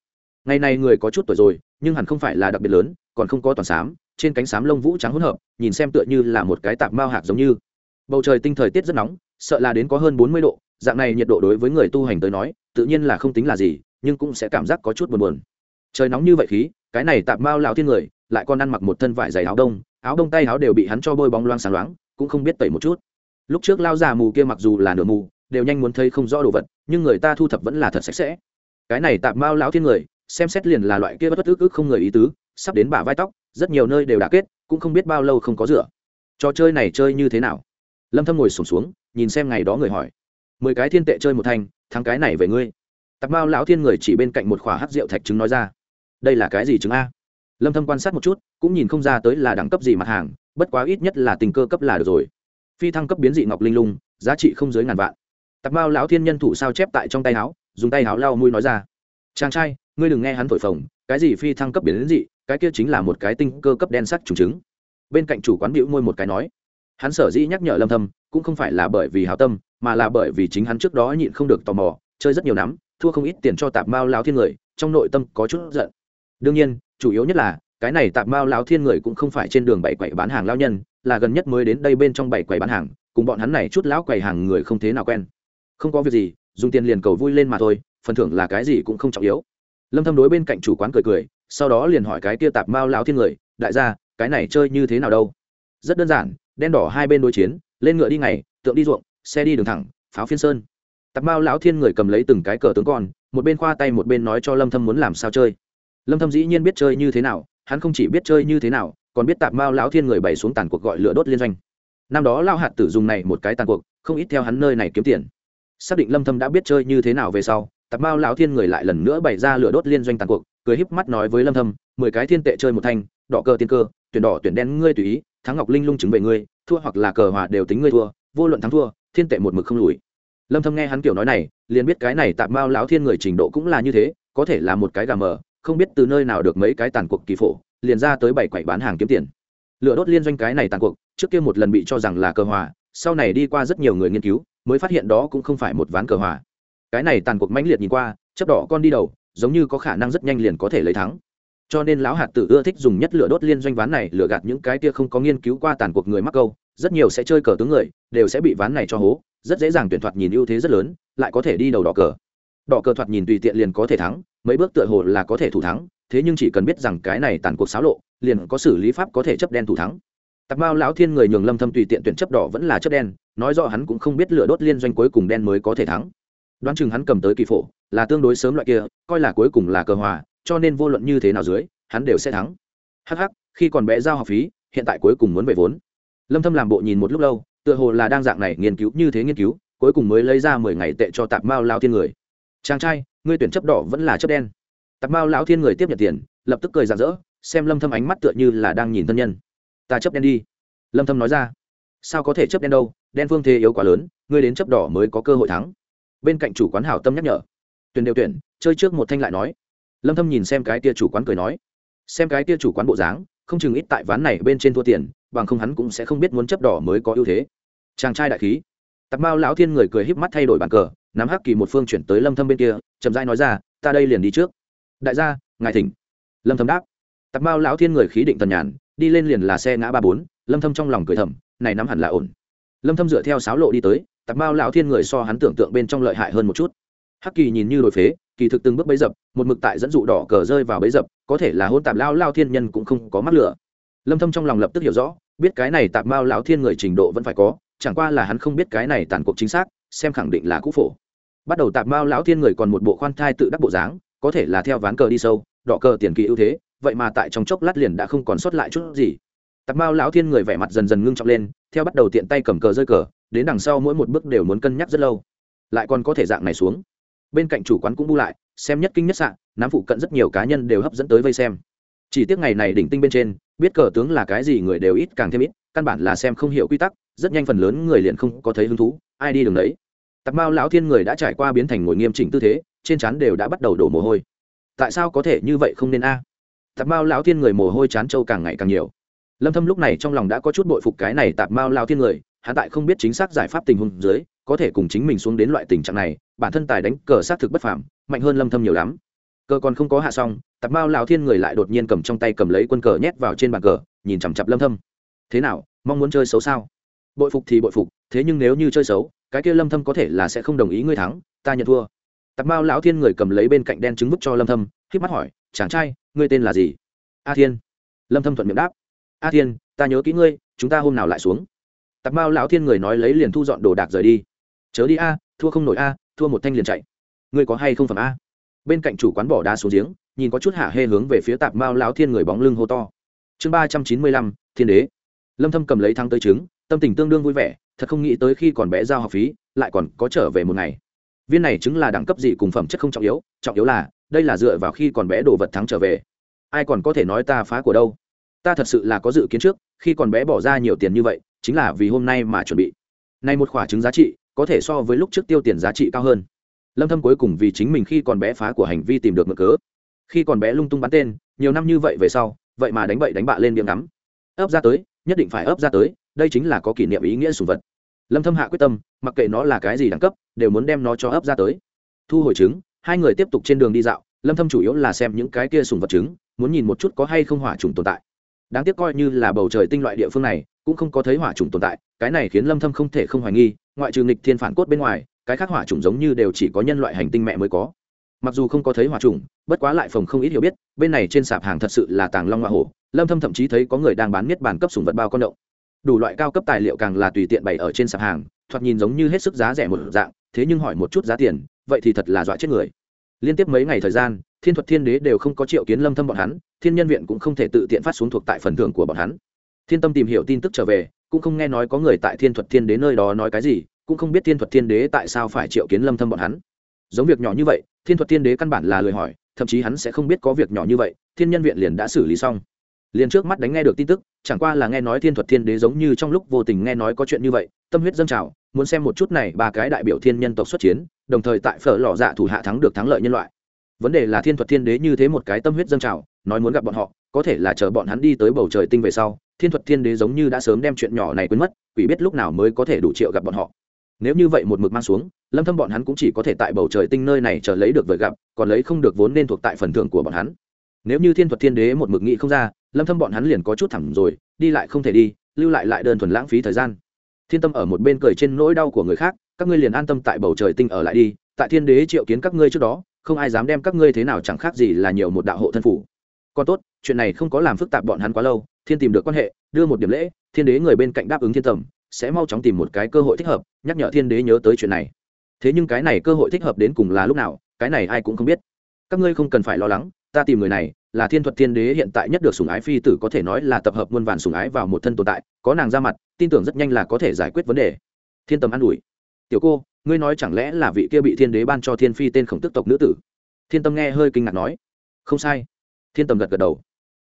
A: Ngày này người có chút tuổi rồi, nhưng hẳn không phải là đặc biệt lớn, còn không có toàn xám, trên cánh xám lông vũ trắng hỗn hợp, nhìn xem tựa như là một cái tạp mao hạt giống như bầu trời tinh thời tiết rất nóng, sợ là đến có hơn bốn mươi độ, dạng này nhiệt độ đối với người tu hành tới nói, tự nhiên là không tính là gì, nhưng cũng sẽ cảm giác có chút buồn buồn. Trời nóng như vậy khí, cái này tạp mao lão thiên người, lại còn ăn mặc một thân vải dày áo đông áo đông tay áo đều bị hắn cho bôi bóng loang sáng loáng, cũng không biết tẩy một chút. Lúc trước lao già mù kia mặc dù là nửa mù, đều nhanh muốn thấy không rõ đồ vật, nhưng người ta thu thập vẫn là thật sạch sẽ. Cái này tạp mao lão thiên người, xem xét liền là loại kia bất bất ức ức không người ý tứ, sắp đến bả vai tóc, rất nhiều nơi đều đã kết, cũng không biết bao lâu không có rửa. Trò chơi này chơi như thế nào? Lâm thâm ngồi sổm xuống, xuống nhìn xem ngày đó người hỏi. Mười cái thiên tệ chơi một thanh thắng cái này về ngươi. Tạp bao lão thiên người chỉ bên cạnh một khỏa hắc rượu thạch trứng nói ra. Đây là cái gì trứng a? Lâm thâm quan sát một chút cũng nhìn không ra tới là đẳng cấp gì mặt hàng bất quá ít nhất là tình cơ cấp là được rồi. Phi thăng cấp biến dị ngọc linh lung giá trị không dưới ngàn vạn. Tạp bao lão thiên nhân thủ sao chép tại trong tay áo dùng tay áo lau mũi nói ra. Chàng trai ngươi đừng nghe hắn thổi phồng cái gì phi thăng cấp biến dị cái kia chính là một cái tinh cơ cấp đen sắc trùng trứng. Bên cạnh chủ quán bĩu môi một cái nói hắn sở dĩ nhắc nhở lâm thâm, cũng không phải là bởi vì hảo tâm, mà là bởi vì chính hắn trước đó nhịn không được tò mò, chơi rất nhiều nắm, thua không ít tiền cho tạp mao lão thiên người, trong nội tâm có chút giận. Đương nhiên, chủ yếu nhất là, cái này tạp mao lão thiên người cũng không phải trên đường bảy quầy bán hàng lao nhân, là gần nhất mới đến đây bên trong bảy quầy bán hàng, cùng bọn hắn này chút lão quầy hàng người không thế nào quen. Không có việc gì, dùng tiền liền cầu vui lên mà thôi, phần thưởng là cái gì cũng không trọng yếu. Lâm thâm đối bên cạnh chủ quán cười cười, sau đó liền hỏi cái kia tạp mao lão thiên người, đại gia, cái này chơi như thế nào đâu? Rất đơn giản, đen đỏ hai bên đối chiến, lên ngựa đi ngày, tượng đi ruộng, xe đi đường thẳng, pháo phiên sơn. Tạp mao lão thiên người cầm lấy từng cái cờ tướng con, một bên khoa tay một bên nói cho lâm thâm muốn làm sao chơi. Lâm thâm dĩ nhiên biết chơi như thế nào, hắn không chỉ biết chơi như thế nào, còn biết tạp mao lão thiên người bày xuống tàn cuộc gọi lửa đốt liên doanh. Năm đó lao hạt tử dùng này một cái tàn cuộc, không ít theo hắn nơi này kiếm tiền. Xác định lâm thâm đã biết chơi như thế nào về sau, tạp mao lão thiên người lại lần nữa bày ra lửa đốt liên doanh tàn cuộc, cười híp mắt nói với lâm thâm, mười cái thiên tệ chơi một thanh, đỏ cờ tiên cơ tuyển đỏ, tuyển đen, ngươi tùy ý, thắng ngọc linh lung chứng về ngươi, thua hoặc là cờ hòa đều tính ngươi thua, vô luận thắng thua, thiên tệ một mực không lùi. Lâm thâm nghe hắn kiểu nói này, liền biết cái này tạm mao lão thiên người trình độ cũng là như thế, có thể là một cái gà mờ, không biết từ nơi nào được mấy cái tàn cuộc kỳ phổ, liền ra tới bảy quẩy bán hàng kiếm tiền. Lửa đốt liên doanh cái này tàn cuộc, trước kia một lần bị cho rằng là cờ hòa, sau này đi qua rất nhiều người nghiên cứu, mới phát hiện đó cũng không phải một ván cờ hòa. Cái này tàn cuộc mãnh liệt nhìn qua chấp đỏ con đi đầu, giống như có khả năng rất nhanh liền có thể lấy thắng cho nên lão hạt tử ưa thích dùng nhất lửa đốt liên doanh ván này lửa gạt những cái kia không có nghiên cứu qua tàn cuộc người mắc câu. Rất nhiều sẽ chơi cờ tướng người, đều sẽ bị ván này cho hố. Rất dễ dàng tuyển thoạt nhìn ưu thế rất lớn, lại có thể đi đầu đỏ cờ. Đỏ cờ thoạt nhìn tùy tiện liền có thể thắng, mấy bước tựa hồ là có thể thủ thắng, thế nhưng chỉ cần biết rằng cái này tàn cuộc xáo lộ, liền có xử lý pháp có thể chấp đen thủ thắng. Tạp mao lão thiên người nhường lâm thâm tùy tiện tuyển chấp đỏ vẫn là chấp đen, nói rõ hắn cũng không biết lửa đốt liên doanh cuối cùng đen mới có thể thắng. Đoán chừng hắn cầm tới kỳ phổ, là tương đối sớm loại kia, coi là cuối cùng là cờ hòa cho nên vô luận như thế nào dưới, hắn đều sẽ thắng. Hắc hắc, khi còn bé giao học phí, hiện tại cuối cùng muốn về vốn. Lâm thâm làm bộ nhìn một lúc lâu, tựa hồ là đang dạng này nghiên cứu, như thế nghiên cứu, cuối cùng mới lấy ra 10 ngày tệ cho tạp mao lão thiên người. Chàng trai, ngươi tuyển chấp đỏ vẫn là chấp đen. Tạp mao lão thiên người tiếp nhận tiền, lập tức cười rạng rỡ, xem lâm thâm ánh mắt tựa như là đang nhìn thân nhân. Ta chấp đen đi. Lâm thâm nói ra. Sao có thể chấp đen đâu, đen phương thế yếu quá lớn, ngươi đến chấp đỏ mới có cơ hội thắng. Bên cạnh chủ quán hảo tâm nhắc nhở. Tuyển đều tuyển, chơi trước một thanh lại nói lâm thâm nhìn xem cái tia chủ quán cười nói, xem cái tia chủ quán bộ dáng, không chừng ít tại ván này bên trên thua tiền, bằng không hắn cũng sẽ không biết muốn chấp đỏ mới có ưu thế. Chàng trai đại khí. Tạp mao lão thiên người cười híp mắt thay đổi bàn cờ, nắm hắc kỳ một phương chuyển tới lâm thâm bên kia, chậm rãi nói ra, ta đây liền đi trước. Đại gia, ngài thỉnh. Lâm thâm đáp. Tạp mao lão thiên người khí định tần nhàn, đi lên liền là xe ngã ba bốn, lâm thâm trong lòng cười thầm, này nắm hẳn là ổn. Lâm thâm dựa theo sáo lộ đi tới, tạp mao lão thiên người so hắn tưởng tượng bên trong lợi hại hơn một chút. Hắc kỳ nhìn như đổi phế kỳ thực từng bước bấy dập, một mực tại dẫn dụ đỏ cờ rơi vào bấy dập, có thể là hôn tạp lao lao thiên nhân cũng không có mắc lửa. Lâm thâm trong lòng lập tức hiểu rõ, biết cái này tạp mao lão thiên người trình độ vẫn phải có, chẳng qua là hắn không biết cái này tàn cuộc chính xác, xem khẳng định là cũ phổ. Bắt đầu tạp mao lão thiên người còn một bộ khoan thai tự đắc bộ dáng, có thể là theo ván cờ đi sâu, đỏ cờ tiền kỳ ưu thế, vậy mà tại trong chốc lát liền đã không còn sót lại chút gì. Tạp mao lão thiên người vẻ mặt dần dần ngưng trọng lên, theo bắt đầu tiện tay cầm cờ rơi cờ, đến đằng sau mỗi một bước đều muốn cân nhắc rất lâu. Lại còn có thể dạng này xuống bên cạnh chủ quán cũng bu lại, xem nhất kinh nhất sạn nám phụ cận rất nhiều cá nhân đều hấp dẫn tới vây xem. Chỉ tiếc ngày này đỉnh tinh bên trên, biết cờ tướng là cái gì người đều ít, càng thêm ít, căn bản là xem không hiểu quy tắc, rất nhanh phần lớn người liền không có thấy hứng thú, ai đi đường đấy. Tặc mao lão thiên người đã trải qua biến thành ngồi nghiêm chỉnh tư thế, trên chắn đều đã bắt đầu đổ mồ hôi. Tại sao có thể như vậy không nên a? À? tạp mao lão thiên người mồ hôi chán trâu càng ngày càng nhiều. Lâm thâm lúc này trong lòng đã có chút bội phục cái này tạp mao lão thiên người, hắn tại không biết chính xác giải pháp tình huống dưới có thể cùng chính mình xuống đến loại tình trạng này, bản thân tài đánh cờ sát thực bất phàm, mạnh hơn lâm thâm nhiều lắm. Cờ còn không có hạ xong, tạp mao lão thiên người lại đột nhiên cầm trong tay cầm lấy quân cờ nhét vào trên bàn cờ, nhìn chằm chặp lâm thâm. Thế nào, mong muốn chơi xấu sao? Bội phục thì bội phục, thế nhưng nếu như chơi xấu, cái kia lâm thâm có thể là sẽ không đồng ý ngươi thắng, ta nhận thua. Tạp mao lão thiên người cầm lấy bên cạnh đen trứng vứt cho lâm thâm khiếp mắt hỏi, chàng trai, ngươi tên là gì? A thiên. Lâm thâm thuận miệng đáp, a thiên, ta nhớ kỹ ngươi, chúng ta hôm nào lại xuống? Tạp mao lão thiên người nói lấy liền thu dọn đồ đạc rời đi chớ đi a, thua không nổi a, thua một thanh liền chạy. Ngươi có hay không phẩm a? Bên cạnh chủ quán bỏ đá xuống giếng, nhìn có chút hạ hê hướng về phía tạp mao lão thiên người bóng lưng hô to. Chương ba trăm chín mươi lăm, thiên đế. Lâm thâm cầm lấy thắng tới trứng, tâm tình tương đương vui vẻ, thật không nghĩ tới khi còn bé giao học phí, lại còn có trở về một ngày. Viên này chứng là đẳng cấp gì cùng phẩm chất không trọng yếu trọng yếu là, đây là dựa vào khi còn bé đồ vật thắng trở về. Ai còn có thể nói ta phá của đâu? Ta thật sự là có dự kiến trước, khi còn bé bỏ ra nhiều tiền như vậy, chính là vì hôm nay mà chuẩn bị. Nay một khoả trứng giá trị có thể so với lúc trước tiêu tiền giá trị cao hơn. Lâm thâm cuối cùng vì chính mình khi còn bé phá của hành vi tìm được mực cớ. Khi còn bé lung tung bắn tên, nhiều năm như vậy về sau, vậy mà đánh bậy đánh bạ lên miệng ngắm. Ấp ra tới, nhất định phải ấp ra tới, đây chính là có kỷ niệm ý nghĩa sùng vật. Lâm thâm hạ quyết tâm, mặc kệ nó là cái gì đẳng cấp, đều muốn đem nó cho ấp ra tới. Thu hồi trứng, hai người tiếp tục trên đường đi dạo, lâm thâm chủ yếu là xem những cái kia sùng vật trứng, muốn nhìn một chút có hay không hỏa trùng tồn tại. Đáng tiếc coi như là bầu trời tinh loại địa phương này, cũng không có thấy hỏa trùng tồn tại, cái này khiến lâm thâm không thể không hoài nghi ngoại trừ nghịch thiên phản cốt bên ngoài, cái khác hỏa trùng giống như đều chỉ có nhân loại hành tinh mẹ mới có. Mặc dù không có thấy hỏa trùng bất quá lại phòng không ít hiểu biết, bên này trên sạp hàng thật sự là tàng long hoa hổ, lâm thâm thậm chí thấy có người đang bán miết bản cấp sủng vật bao con động. Đủ loại cao cấp tài liệu càng là tùy tiện bày ở trên sạp hàng, thoạt nhìn giống như hết sức giá rẻ một dạng, thế nhưng hỏi một chút giá tiền, vậy thì thật là dọa chết người. Liên tiếp mấy ngày thời gian, thiên thuật thiên đế đều không có triệu kiến lâm thâm bọn hắn, thiên nhân viện cũng không thể tự tiện phát xuống thuộc tại phần thưởng của bọn hắn. Thiên tâm tìm hiểu tin tức trở về cũng không nghe nói có người tại thiên thuật thiên đế nơi đó nói cái gì, cũng không biết thiên thuật thiên đế tại sao phải triệu kiến lâm thâm bọn hắn. Giống việc nhỏ như vậy, thiên thuật thiên đế căn bản là lời hỏi, thậm chí hắn sẽ không biết có việc nhỏ như vậy, thiên nhân viện liền đã xử lý xong. Liền trước mắt đánh nghe được tin tức, chẳng qua là nghe nói thiên thuật thiên đế giống như trong lúc vô tình nghe nói có chuyện như vậy, tâm huyết dâng trào, muốn xem một chút này ba cái đại biểu thiên nhân tộc xuất chiến, đồng thời tại phở lò dạ thủ hạ thắng được thắng lợi nhân loại. Vấn đề là thiên thuật thiên đế như thế một cái tâm huyết dâng trào, nói muốn gặp bọn họ có thể là chờ bọn hắn đi tới bầu trời tinh về sau, thiên thuật thiên đế giống như đã sớm đem chuyện nhỏ này quên mất, quỷ biết lúc nào mới có thể đủ triệu gặp bọn họ. Nếu như vậy một mực mang xuống, lâm thâm bọn hắn cũng chỉ có thể tại bầu trời tinh nơi này chờ lấy được vời gặp, còn lấy không được vốn nên thuộc tại phần thưởng của bọn hắn. Nếu như thiên thuật thiên đế một mực nghĩ không ra, lâm thâm bọn hắn liền có chút thẳng rồi, đi lại không thể đi, lưu lại lại đơn thuần lãng phí thời gian. Thiên tâm ở một bên cười trên nỗi đau của người khác, các ngươi liền an tâm tại bầu trời tinh ở lại đi, tại thiên đế triệu kiến các ngươi trước đó, không ai dám đem các ngươi thế nào chẳng khác gì là nhiều một đạo hộ thân phủ. Còn tốt chuyện này không có làm phức tạp bọn hắn quá lâu, thiên tìm được quan hệ, đưa một điểm lễ, thiên đế người bên cạnh đáp ứng thiên tầm, sẽ mau chóng tìm một cái cơ hội thích hợp, nhắc nhở thiên đế nhớ tới chuyện này. Thế nhưng cái này cơ hội thích hợp đến cùng là lúc nào, cái này ai cũng không biết. Các ngươi không cần phải lo lắng, ta tìm người này, là thiên thuật thiên đế hiện tại nhất được sùng ái phi tử có thể nói là tập hợp muôn vàn sùng ái vào một thân tồn tại, có nàng ra mặt, tin tưởng rất nhanh là có thể giải quyết vấn đề. Thiên tầm an ủi. Tiểu cô, ngươi nói chẳng lẽ là vị kia bị thiên đế ban cho thiên phi tên khổng tức tộc nữ tử? Thiên tâm nghe hơi kinh ngạc nói. Không sai. Thiên tầm gật gật đầu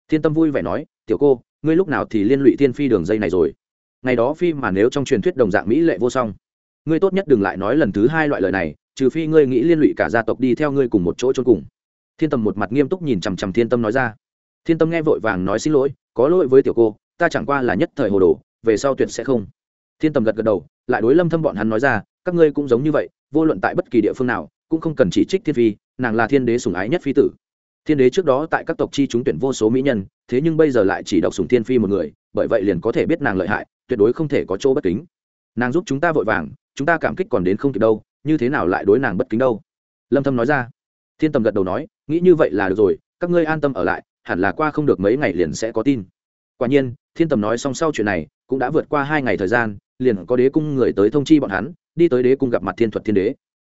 A: thiên tâm vui vẻ nói, tiểu cô, ngươi lúc nào thì liên lụy thiên phi đường dây này rồi? Ngày đó phi mà nếu trong truyền thuyết đồng dạng mỹ lệ vô song, ngươi tốt nhất đừng lại nói lần thứ hai loại lời này, trừ phi ngươi nghĩ liên lụy cả gia tộc đi theo ngươi cùng một chỗ trốn cùng. Thiên tâm một mặt nghiêm túc nhìn chằm chằm thiên tâm nói ra. Thiên tâm nghe vội vàng nói xin lỗi, có lỗi với tiểu cô, ta chẳng qua là nhất thời hồ đồ, về sau tuyệt sẽ không. Thiên tâm gật gật đầu, lại đối lâm thâm bọn hắn nói ra, các ngươi cũng giống như vậy, vô luận tại bất kỳ địa phương nào, cũng không cần chỉ trích thiên phi, nàng là thiên đế sủng ái nhất phi tử thiên đế trước đó tại các tộc chi chúng tuyển vô số mỹ nhân, thế nhưng bây giờ lại chỉ đọc sủng thiên phi một người, bởi vậy liền có thể biết nàng lợi hại, tuyệt đối không thể có chỗ bất kính. Nàng giúp chúng ta vội vàng, chúng ta cảm kích còn đến không kịp đâu, như thế nào lại đối nàng bất kính đâu? Lâm thâm nói ra. Thiên tầm gật đầu nói, nghĩ như vậy là được rồi, các ngươi an tâm ở lại, hẳn là qua không được mấy ngày liền sẽ có tin. Quả nhiên, thiên tầm nói xong sau chuyện này, cũng đã vượt qua hai ngày thời gian, liền có đế cung người tới thông chi bọn hắn, đi tới đế cung gặp mặt thiên thuật thiên đế.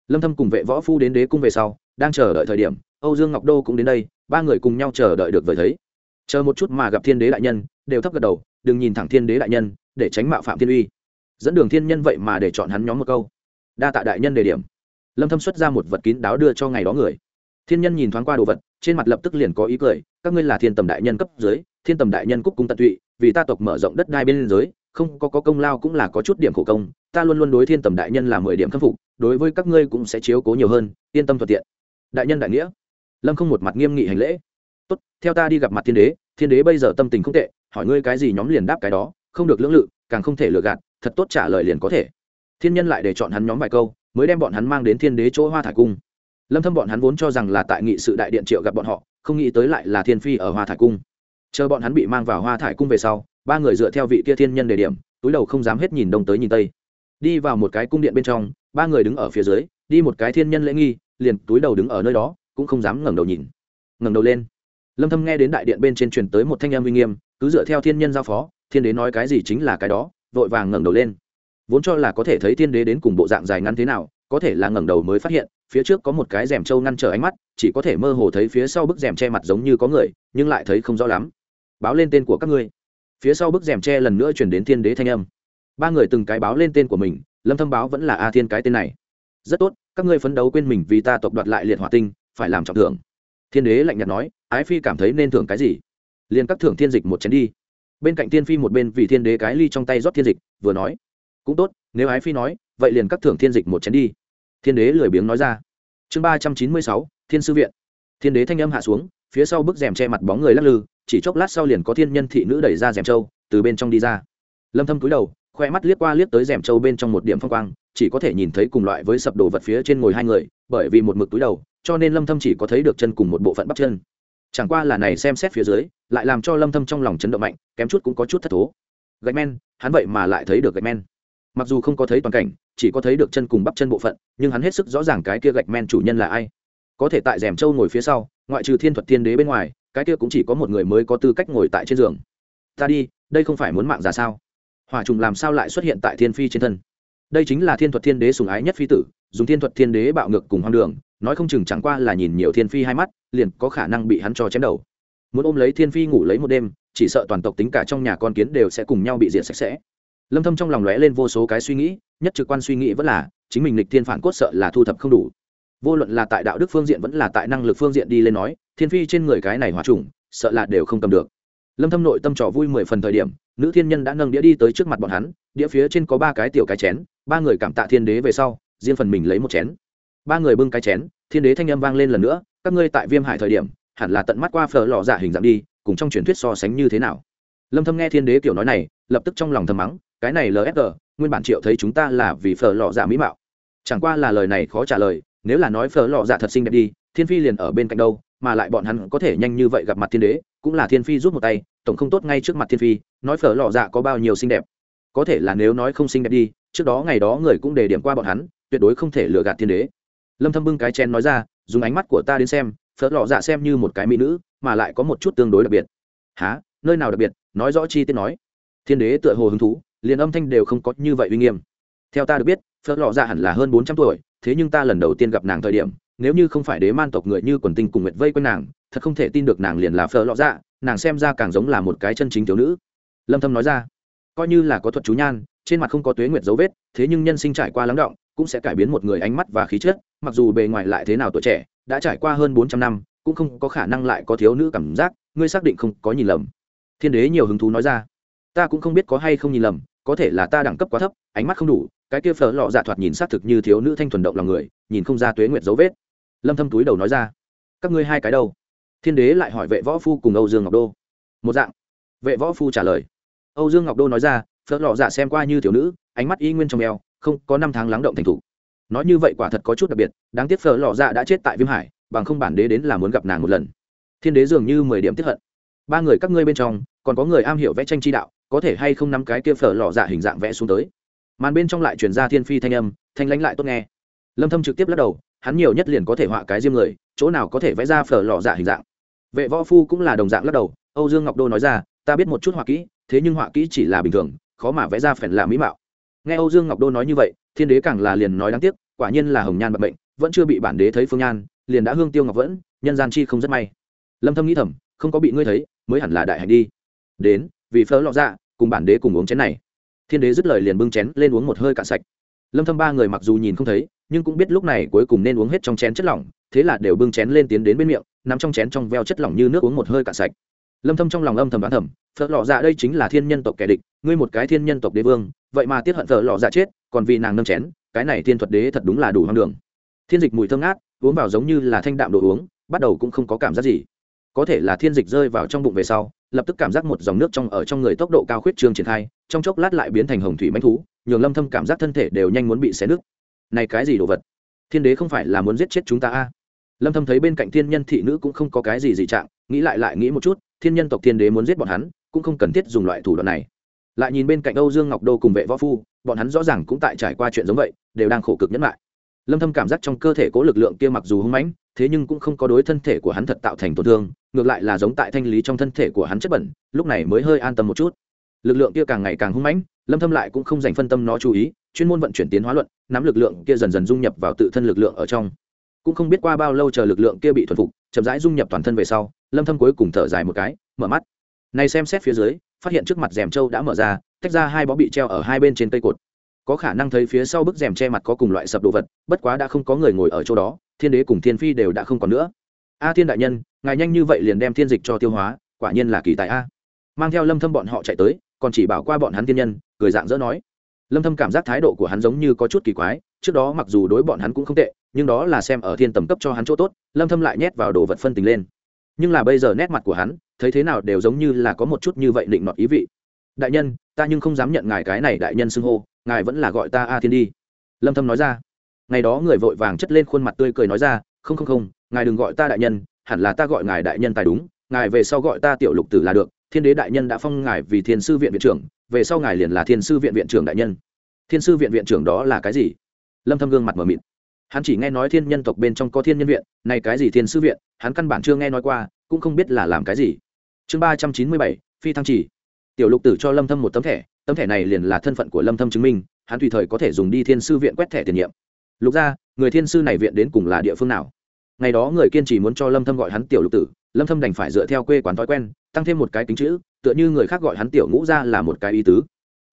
A: Lâm thâm cùng vệ võ phu đến đế cung về sau, đang chờ đợi thời điểm âu dương ngọc đô cũng đến đây ba người cùng nhau chờ đợi được vời thấy. Chờ một chút mà gặp thiên đế đại nhân đều thấp gật đầu đừng nhìn thẳng thiên đế đại nhân để tránh mạo phạm thiên uy. Dẫn đường thiên nhân vậy mà để chọn hắn nhóm một câu. Đa tạ đại nhân đề điểm. Lâm thâm xuất ra một vật kín đáo đưa cho ngày đó người. Thiên nhân nhìn thoáng qua đồ vật trên mặt lập tức liền có ý cười các ngươi là thiên tầm đại nhân cấp dưới thiên tầm đại nhân cúc cung tận tụy vì ta tộc mở rộng đất đai bên giới không có, có công lao cũng là có chút điểm khổ công ta luôn luôn đối thiên tầm đại nhân là mười điểm khâm phục đối với các ngươi cũng sẽ chiếu cố nhiều hơn yên tâm thuận tiện. Đại nhân đại nghĩa lâm không một mặt nghiêm nghị hành lễ. Tốt, theo ta đi gặp mặt thiên đế thiên đế bây giờ tâm tình không tệ, hỏi ngươi cái gì nhóm liền đáp cái đó, không được lưỡng lự, càng không thể lừa gạt, thật tốt trả lời liền có thể. Thiên nhân lại để chọn hắn nhóm vài câu, mới đem bọn hắn mang đến thiên đế chỗ hoa thải cung. Lâm thâm bọn hắn vốn cho rằng là tại nghị sự đại điện triệu gặp bọn họ, không nghĩ tới lại là thiên phi ở hoa thải cung. Chờ bọn hắn bị mang vào hoa thải cung về sau, ba người dựa theo vị kia thiên nhân đề điểm, túi đầu không dám hết nhìn đông tới nhìn tây. Đi vào một cái cung điện bên trong, ba người đứng ở phía dưới, đi một cái thiên nhân lễ nghi, liền túi đầu đứng ở nơi đó cũng không dám ngẩng đầu nhìn. Ngẩng đầu lên. Lâm thâm nghe đến đại điện bên trên truyền tới một thanh âm uy nghiêm, cứ dựa theo thiên nhân giao phó, thiên đế nói cái gì chính là cái đó, vội vàng ngẩng đầu lên. Vốn cho là có thể thấy thiên đế đến cùng bộ dạng dài ngắn thế nào, có thể là ngẩng đầu mới phát hiện, phía trước có một cái rèm trâu ngăn trở ánh mắt, chỉ có thể mơ hồ thấy phía sau bức rèm che mặt giống như có người, nhưng lại thấy không rõ lắm. Báo lên tên của các ngươi. Phía sau bức rèm tre lần nữa chuyển đến thiên đế thanh âm. Ba người từng cái báo lên tên của mình, lâm thâm báo vẫn là a thiên cái tên này. Rất tốt, các ngươi phấn đấu quên mình vì ta tộc đoạt lại liệt hỏa tinh phải làm trọng thưởng. Thiên đế lạnh nhạt nói, ái phi cảm thấy nên thưởng cái gì? Liền các thưởng thiên dịch một chén đi. Bên cạnh thiên phi một bên vì thiên đế cái ly trong tay rót thiên dịch, vừa nói, cũng tốt, nếu ái phi nói, vậy liền các thưởng thiên dịch một chén đi. Thiên đế lười biếng nói ra. Chương ba trăm chín mươi sáu, thiên sư viện. Thiên đế thanh âm hạ xuống, phía sau bức rèm che mặt bóng người lắc lư, chỉ chốc lát sau liền có thiên nhân thị nữ đẩy ra rèm trâu, từ bên trong đi ra. Lâm thâm cúi đầu, khoe mắt liếc qua liếc tới rèm trâu bên trong một điểm phong quang, chỉ có thể nhìn thấy cùng loại với sập đồ vật phía trên ngồi hai người, bởi vì một mực túi đầu cho nên lâm thâm chỉ có thấy được chân cùng một bộ phận bắp chân. Chẳng qua là này xem xét phía dưới, lại làm cho lâm thâm trong lòng chấn động mạnh, kém chút cũng có chút thất thố. Gạch men, hắn vậy mà lại thấy được gạch men. Mặc dù không có thấy toàn cảnh, chỉ có thấy được chân cùng bắp chân bộ phận, nhưng hắn hết sức rõ ràng cái kia gạch men chủ nhân là ai. Có thể tại rèm châu ngồi phía sau, ngoại trừ thiên thuật thiên đế bên ngoài, cái kia cũng chỉ có một người mới có tư cách ngồi tại trên giường. Ta đi, đây không phải muốn mạng ra sao? Hỏa trùng làm sao lại xuất hiện tại thiên phi trên thân? Đây chính là thiên thuật thiên đế sùng ái nhất phi tử, dùng thiên thuật thiên đế bạo ngược cùng hoang đường nói không chừng chẳng qua là nhìn nhiều thiên phi hai mắt, liền có khả năng bị hắn cho chém đầu. Muốn ôm lấy thiên phi ngủ lấy một đêm, chỉ sợ toàn tộc tính cả trong nhà con kiến đều sẽ cùng nhau bị diệt sạch sẽ. Lâm thâm trong lòng lóe lên vô số cái suy nghĩ, nhất trực quan suy nghĩ vẫn là, chính mình lịch thiên phản cốt sợ là thu thập không đủ. Vô luận là tại đạo đức phương diện vẫn là tại năng lực phương diện đi lên nói, thiên phi trên người cái này hòa trùng, sợ là đều không cầm được. Lâm thâm nội tâm trò vui mười phần thời điểm, nữ thiên nhân đã nâng đĩa đi tới trước mặt bọn hắn, đĩa phía trên có ba cái tiểu cái chén, ba người cảm tạ thiên đế về sau, riêng phần mình lấy một chén ba người bưng cái chén, thiên đế thanh âm vang lên lần nữa, các ngươi tại viêm hải thời điểm, hẳn là tận mắt qua phở lò giả dạ hình dạng đi, cùng trong truyền thuyết so sánh như thế nào? Lâm thâm nghe thiên đế kiểu nói này, lập tức trong lòng thầm mắng, cái này lfg nguyên bản triệu thấy chúng ta là vì phở lọ giả mỹ mạo. Chẳng qua là lời này khó trả lời, nếu là nói phở lọ giả thật xinh đẹp đi, thiên phi liền ở bên cạnh đâu, mà lại bọn hắn có thể nhanh như vậy gặp mặt thiên đế, cũng là thiên phi rút một tay, tổng không tốt ngay trước mặt thiên phi, nói phở lọ dạ có bao nhiêu xinh đẹp. Có thể là nếu nói không xinh đẹp đi, trước đó ngày đó người cũng đề điểm qua bọn hắn, tuyệt đối không thể lừa gạt thiên đế lâm thâm bưng cái chén nói ra, dùng ánh mắt của ta đến xem, phở lọ dạ xem như một cái mỹ nữ, mà lại có một chút tương đối đặc biệt. Há nơi nào đặc biệt? Nói rõ chi tiết nói. Thiên đế tựa hồ hứng thú, liền âm thanh đều không có như vậy uy nghiêm. Theo ta được biết, phở lọ dạ hẳn là hơn 400 tuổi, thế nhưng ta lần đầu tiên gặp nàng thời điểm, nếu như không phải đế man tộc người như quần tinh cùng nguyệt vây quanh nàng, thật không thể tin được nàng liền là phở lọ dạ nàng xem ra càng giống là một cái chân chính thiếu nữ. Lâm thâm nói ra. Coi như là có thuật chú nhan, trên mặt không có tuế nguyệt dấu vết, thế nhưng nhân sinh trải qua lắng động cũng sẽ cải biến một người ánh mắt và khí chất, mặc dù bề ngoài lại thế nào tuổi trẻ, đã trải qua hơn 400 năm, cũng không có khả năng lại có thiếu nữ cảm giác, ngươi xác định không có nhìn lầm. Thiên đế nhiều hứng thú nói ra. Ta cũng không biết có hay không nhìn lầm, có thể là ta đẳng cấp quá thấp, ánh mắt không đủ, cái kia phở lọ dạ thoạt nhìn xác thực như thiếu nữ thanh thuần động lòng người, nhìn không ra tuế nguyệt dấu vết. Lâm thâm túi đầu nói ra. Các ngươi hai cái đâu? Thiên đế lại hỏi vệ võ phu cùng âu dương ngọc đô. Một dạng. Vệ võ phu trả lời. Âu dương ngọc đô nói ra phớt lọ dạ xem qua như thiếu nữ, ánh mắt y nguyên trong eo không có năm tháng lắng động thành thủ nói như vậy quả thật có chút đặc biệt, đáng tiếc phở lọ dạ đã chết tại viêm hải, bằng không bản đế đến là muốn gặp nàng một lần. Thiên đế dường như mười điểm tiếp hận. Ba người các ngươi bên trong, còn có người am hiểu vẽ tranh chi đạo, có thể hay không nắm cái kia phở lọ dạ hình dạng vẽ xuống tới. Màn bên trong lại truyền ra thiên phi thanh âm, thanh lãnh lại tốt nghe. Lâm thâm trực tiếp lắc đầu, hắn nhiều nhất liền có thể họa cái diêm người, chỗ nào có thể vẽ ra phở lọ dạ hình dạng. Vệ võ phu cũng là đồng dạng lắc đầu, âu dương ngọc đô nói ra, ta biết một chút họa kỹ, thế nhưng họa kỹ chỉ là bình thường, khó mà vẽ ra phèn là mỹ mạo nghe âu dương ngọc đô nói như vậy, thiên đế càng là liền nói đáng tiếc, quả nhiên là hồng nhan bận bệnh vẫn chưa bị bản đế thấy phương nhan, liền đã hương tiêu ngọc vẫn, nhân gian chi không rất may. Lâm thâm nghĩ thầm, không có bị ngươi thấy, mới hẳn là đại hạnh đi. Đến, vì phớ lọ dạ cùng bản đế cùng uống chén này. Thiên đế dứt lời liền bưng chén lên uống một hơi cạn sạch. Lâm thâm ba người mặc dù nhìn không thấy, nhưng cũng biết lúc này cuối cùng nên uống hết trong chén chất lỏng, thế là đều bưng chén lên tiến đến bên miệng nằm trong chén trong veo chất lỏng như nước uống một hơi cạn sạch lâm thâm trong lòng âm thầm đoán thầm phật lọ dạ đây chính là thiên nhân tộc kẻ địch, ngươi một cái thiên nhân tộc đế vương, vậy mà tiết hận phật lọ dạ chết, còn vì nàng nâng chén, cái này thiên thuật đế thật đúng là đủ hoang đường. Thiên dịch mùi thơm ngát, uống vào giống như là thanh đạm đồ uống, bắt đầu cũng không có cảm giác gì. Có thể là thiên dịch rơi vào trong bụng về sau, lập tức cảm giác một dòng nước trong ở trong người tốc độ cao khuyết trương triển khai, trong chốc lát lại biến thành hồng thủy mãnh thú, nhường lâm thâm cảm giác thân thể đều nhanh muốn bị xé nứt. Này cái gì đồ vật? Thiên đế không phải là muốn giết chết chúng ta a? à? Lâm thâm thấy bên cạnh thiên nhân thị nữ cũng không có cái gì dị trạng, nghĩ lại lại nghĩ một chút, thiên nhân tộc thiên đế muốn giết bọn hắn, cũng không cần thiết dùng loại thủ đoạn này. Lại nhìn bên cạnh âu dương ngọc đô cùng vệ võ phu, bọn hắn rõ ràng cũng tại trải qua chuyện giống vậy, đều đang khổ cực nhẫn lại. Lâm thâm cảm giác trong cơ thể cố lực lượng kia mặc dù hung mãnh, thế nhưng cũng không có đối thân thể của hắn thật tạo thành tổn thương, ngược lại là giống tại thanh lý trong thân thể của hắn chất bẩn, lúc này mới hơi an tâm một chút. Lực lượng kia càng ngày càng hung mãnh, lâm thâm lại cũng không dành phân tâm nó chú ý, chuyên môn vận chuyển tiến hóa luận, nắm lực lượng kia dần dần dung nhập vào tự thân lực lượng ở trong cũng không biết qua bao lâu chờ lực lượng kia bị thuần phục, chậm rãi dung nhập toàn thân về sau, lâm thâm cuối cùng thở dài một cái, mở mắt. Này xem xét phía dưới, phát hiện trước mặt rèm trâu đã mở ra, tách ra hai bó bị treo ở hai bên trên cây cột. Có khả năng thấy phía sau bức rèm che mặt có cùng loại sập đồ vật, bất quá đã không có người ngồi ở chỗ đó, thiên đế cùng thiên phi đều đã không còn nữa. A thiên đại nhân, ngài nhanh như vậy liền đem thiên dịch cho tiêu hóa, quả nhiên là kỳ tài a. Mang theo lâm thâm bọn họ chạy tới, còn chỉ bảo qua bọn hắn thiên nhân, cười dạng dỡ nói. Lâm thâm cảm giác thái độ của hắn giống như có chút kỳ quái, trước đó mặc dù đối bọn hắn cũng không tệ nhưng đó là xem ở thiên tầm cấp cho hắn chỗ tốt, lâm thâm lại nhét vào đồ vật phân tình lên. Nhưng là bây giờ nét mặt của hắn, thấy thế nào đều giống như là có một chút như vậy định nọt ý vị. Đại nhân, ta nhưng không dám nhận ngài cái này đại nhân xưng hô, ngài vẫn là gọi ta a thiên đi. Lâm thâm nói ra. Ngày đó người vội vàng chất lên khuôn mặt tươi cười nói ra, không không không, ngài đừng gọi ta đại nhân, hẳn là ta gọi ngài đại nhân tài đúng, ngài về sau gọi ta tiểu lục tử là được, thiên đế đại nhân đã phong ngài vì thiên sư viện viện trưởng, về sau ngài liền là thiên sư viện viện trưởng đại nhân. Thiên sư viện viện trưởng đó là cái gì? Lâm thâm gương mặt mở mịt hắn chỉ nghe nói thiên nhân tộc bên trong có thiên nhân viện, này cái gì thiên sư viện, hắn căn bản chưa nghe nói qua, cũng không biết là làm cái gì. Chương ba trăm chín mươi bảy, phi thăng chỉ. Tiểu lục tử cho lâm thâm một tấm thẻ tấm thẻ này liền là thân phận của lâm thâm chứng minh, hắn tùy thời có thể dùng đi thiên sư viện quét thẻ tiền nhiệm. Lục ra, người thiên sư này viện đến cùng là địa phương nào? Ngày đó người kiên trì muốn cho lâm thâm gọi hắn tiểu lục tử, lâm thâm đành phải dựa theo quê quán thói quen, tăng thêm một cái tính chữ, tựa như người khác gọi hắn tiểu ngũ ra là một cái ý tứ.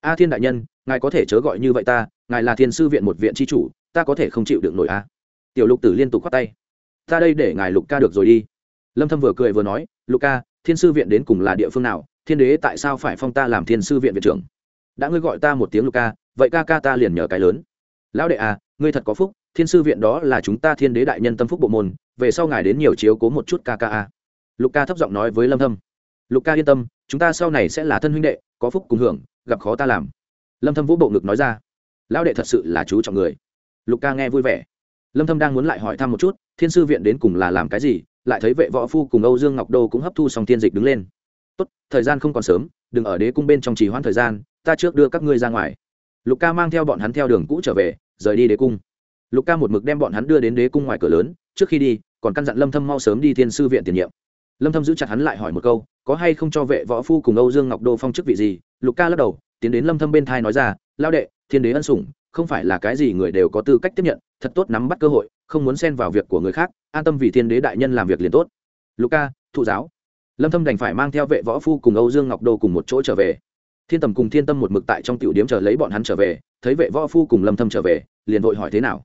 A: A thiên đại nhân, ngài có thể chớ gọi như vậy ta, ngài là thiên sư viện một viện tri chủ ta có thể không chịu được nổi a. Tiểu lục tử liên tục khoát tay. Ta đây để ngài lục ca được rồi đi. Lâm thâm vừa cười vừa nói, lục ca, thiên sư viện đến cùng là địa phương nào? Thiên đế tại sao phải phong ta làm thiên sư viện viện trưởng? Đã ngươi gọi ta một tiếng lục ca, vậy ca ca ta liền nhờ cái lớn. Lão đệ à ngươi thật có phúc, thiên sư viện đó là chúng ta thiên đế đại nhân tâm phúc bộ môn, về sau ngài đến nhiều chiếu cố một chút ca ca a. Lục ca thấp giọng nói với lâm thâm. Lục ca yên tâm, chúng ta sau này sẽ là thân huynh đệ, có phúc cùng hưởng, gặp khó ta làm. Lâm thâm vũ bộ ngực nói ra. Lão đệ thật sự là chú trọng người lục ca nghe vui vẻ. Lâm thâm đang muốn lại hỏi thăm một chút, thiên sư viện đến cùng là làm cái gì, lại thấy vệ võ phu cùng âu dương ngọc đô cũng hấp thu xong thiên dịch đứng lên. Tốt, thời gian không còn sớm, đừng ở đế cung bên trong trì hoãn thời gian, ta trước đưa các ngươi ra ngoài. Lục ca mang theo bọn hắn theo đường cũ trở về, rời đi đế cung. Lục ca một mực đem bọn hắn đưa đến đế cung ngoài cửa lớn, trước khi đi, còn căn dặn lâm thâm mau sớm đi thiên sư viện tiền nhiệm. Lâm thâm giữ chặt hắn lại hỏi một câu, có hay không cho vệ võ phu cùng âu dương ngọc đô phong chức vị gì? Lục ca lắc đầu, tiến đến lâm thâm bên thai nói ra, lao đệ, thiên đế ân sủng không phải là cái gì người đều có tư cách tiếp nhận thật tốt nắm bắt cơ hội không muốn xen vào việc của người khác an tâm vì thiên đế đại nhân làm việc liền tốt. Luca, thụ giáo. Lâm thâm đành phải mang theo vệ võ phu cùng âu dương ngọc đô cùng một chỗ trở về. Thiên tầm cùng thiên tâm một mực tại trong tiểu điếm chờ lấy bọn hắn trở về thấy vệ võ phu cùng lâm thâm trở về liền vội hỏi thế nào.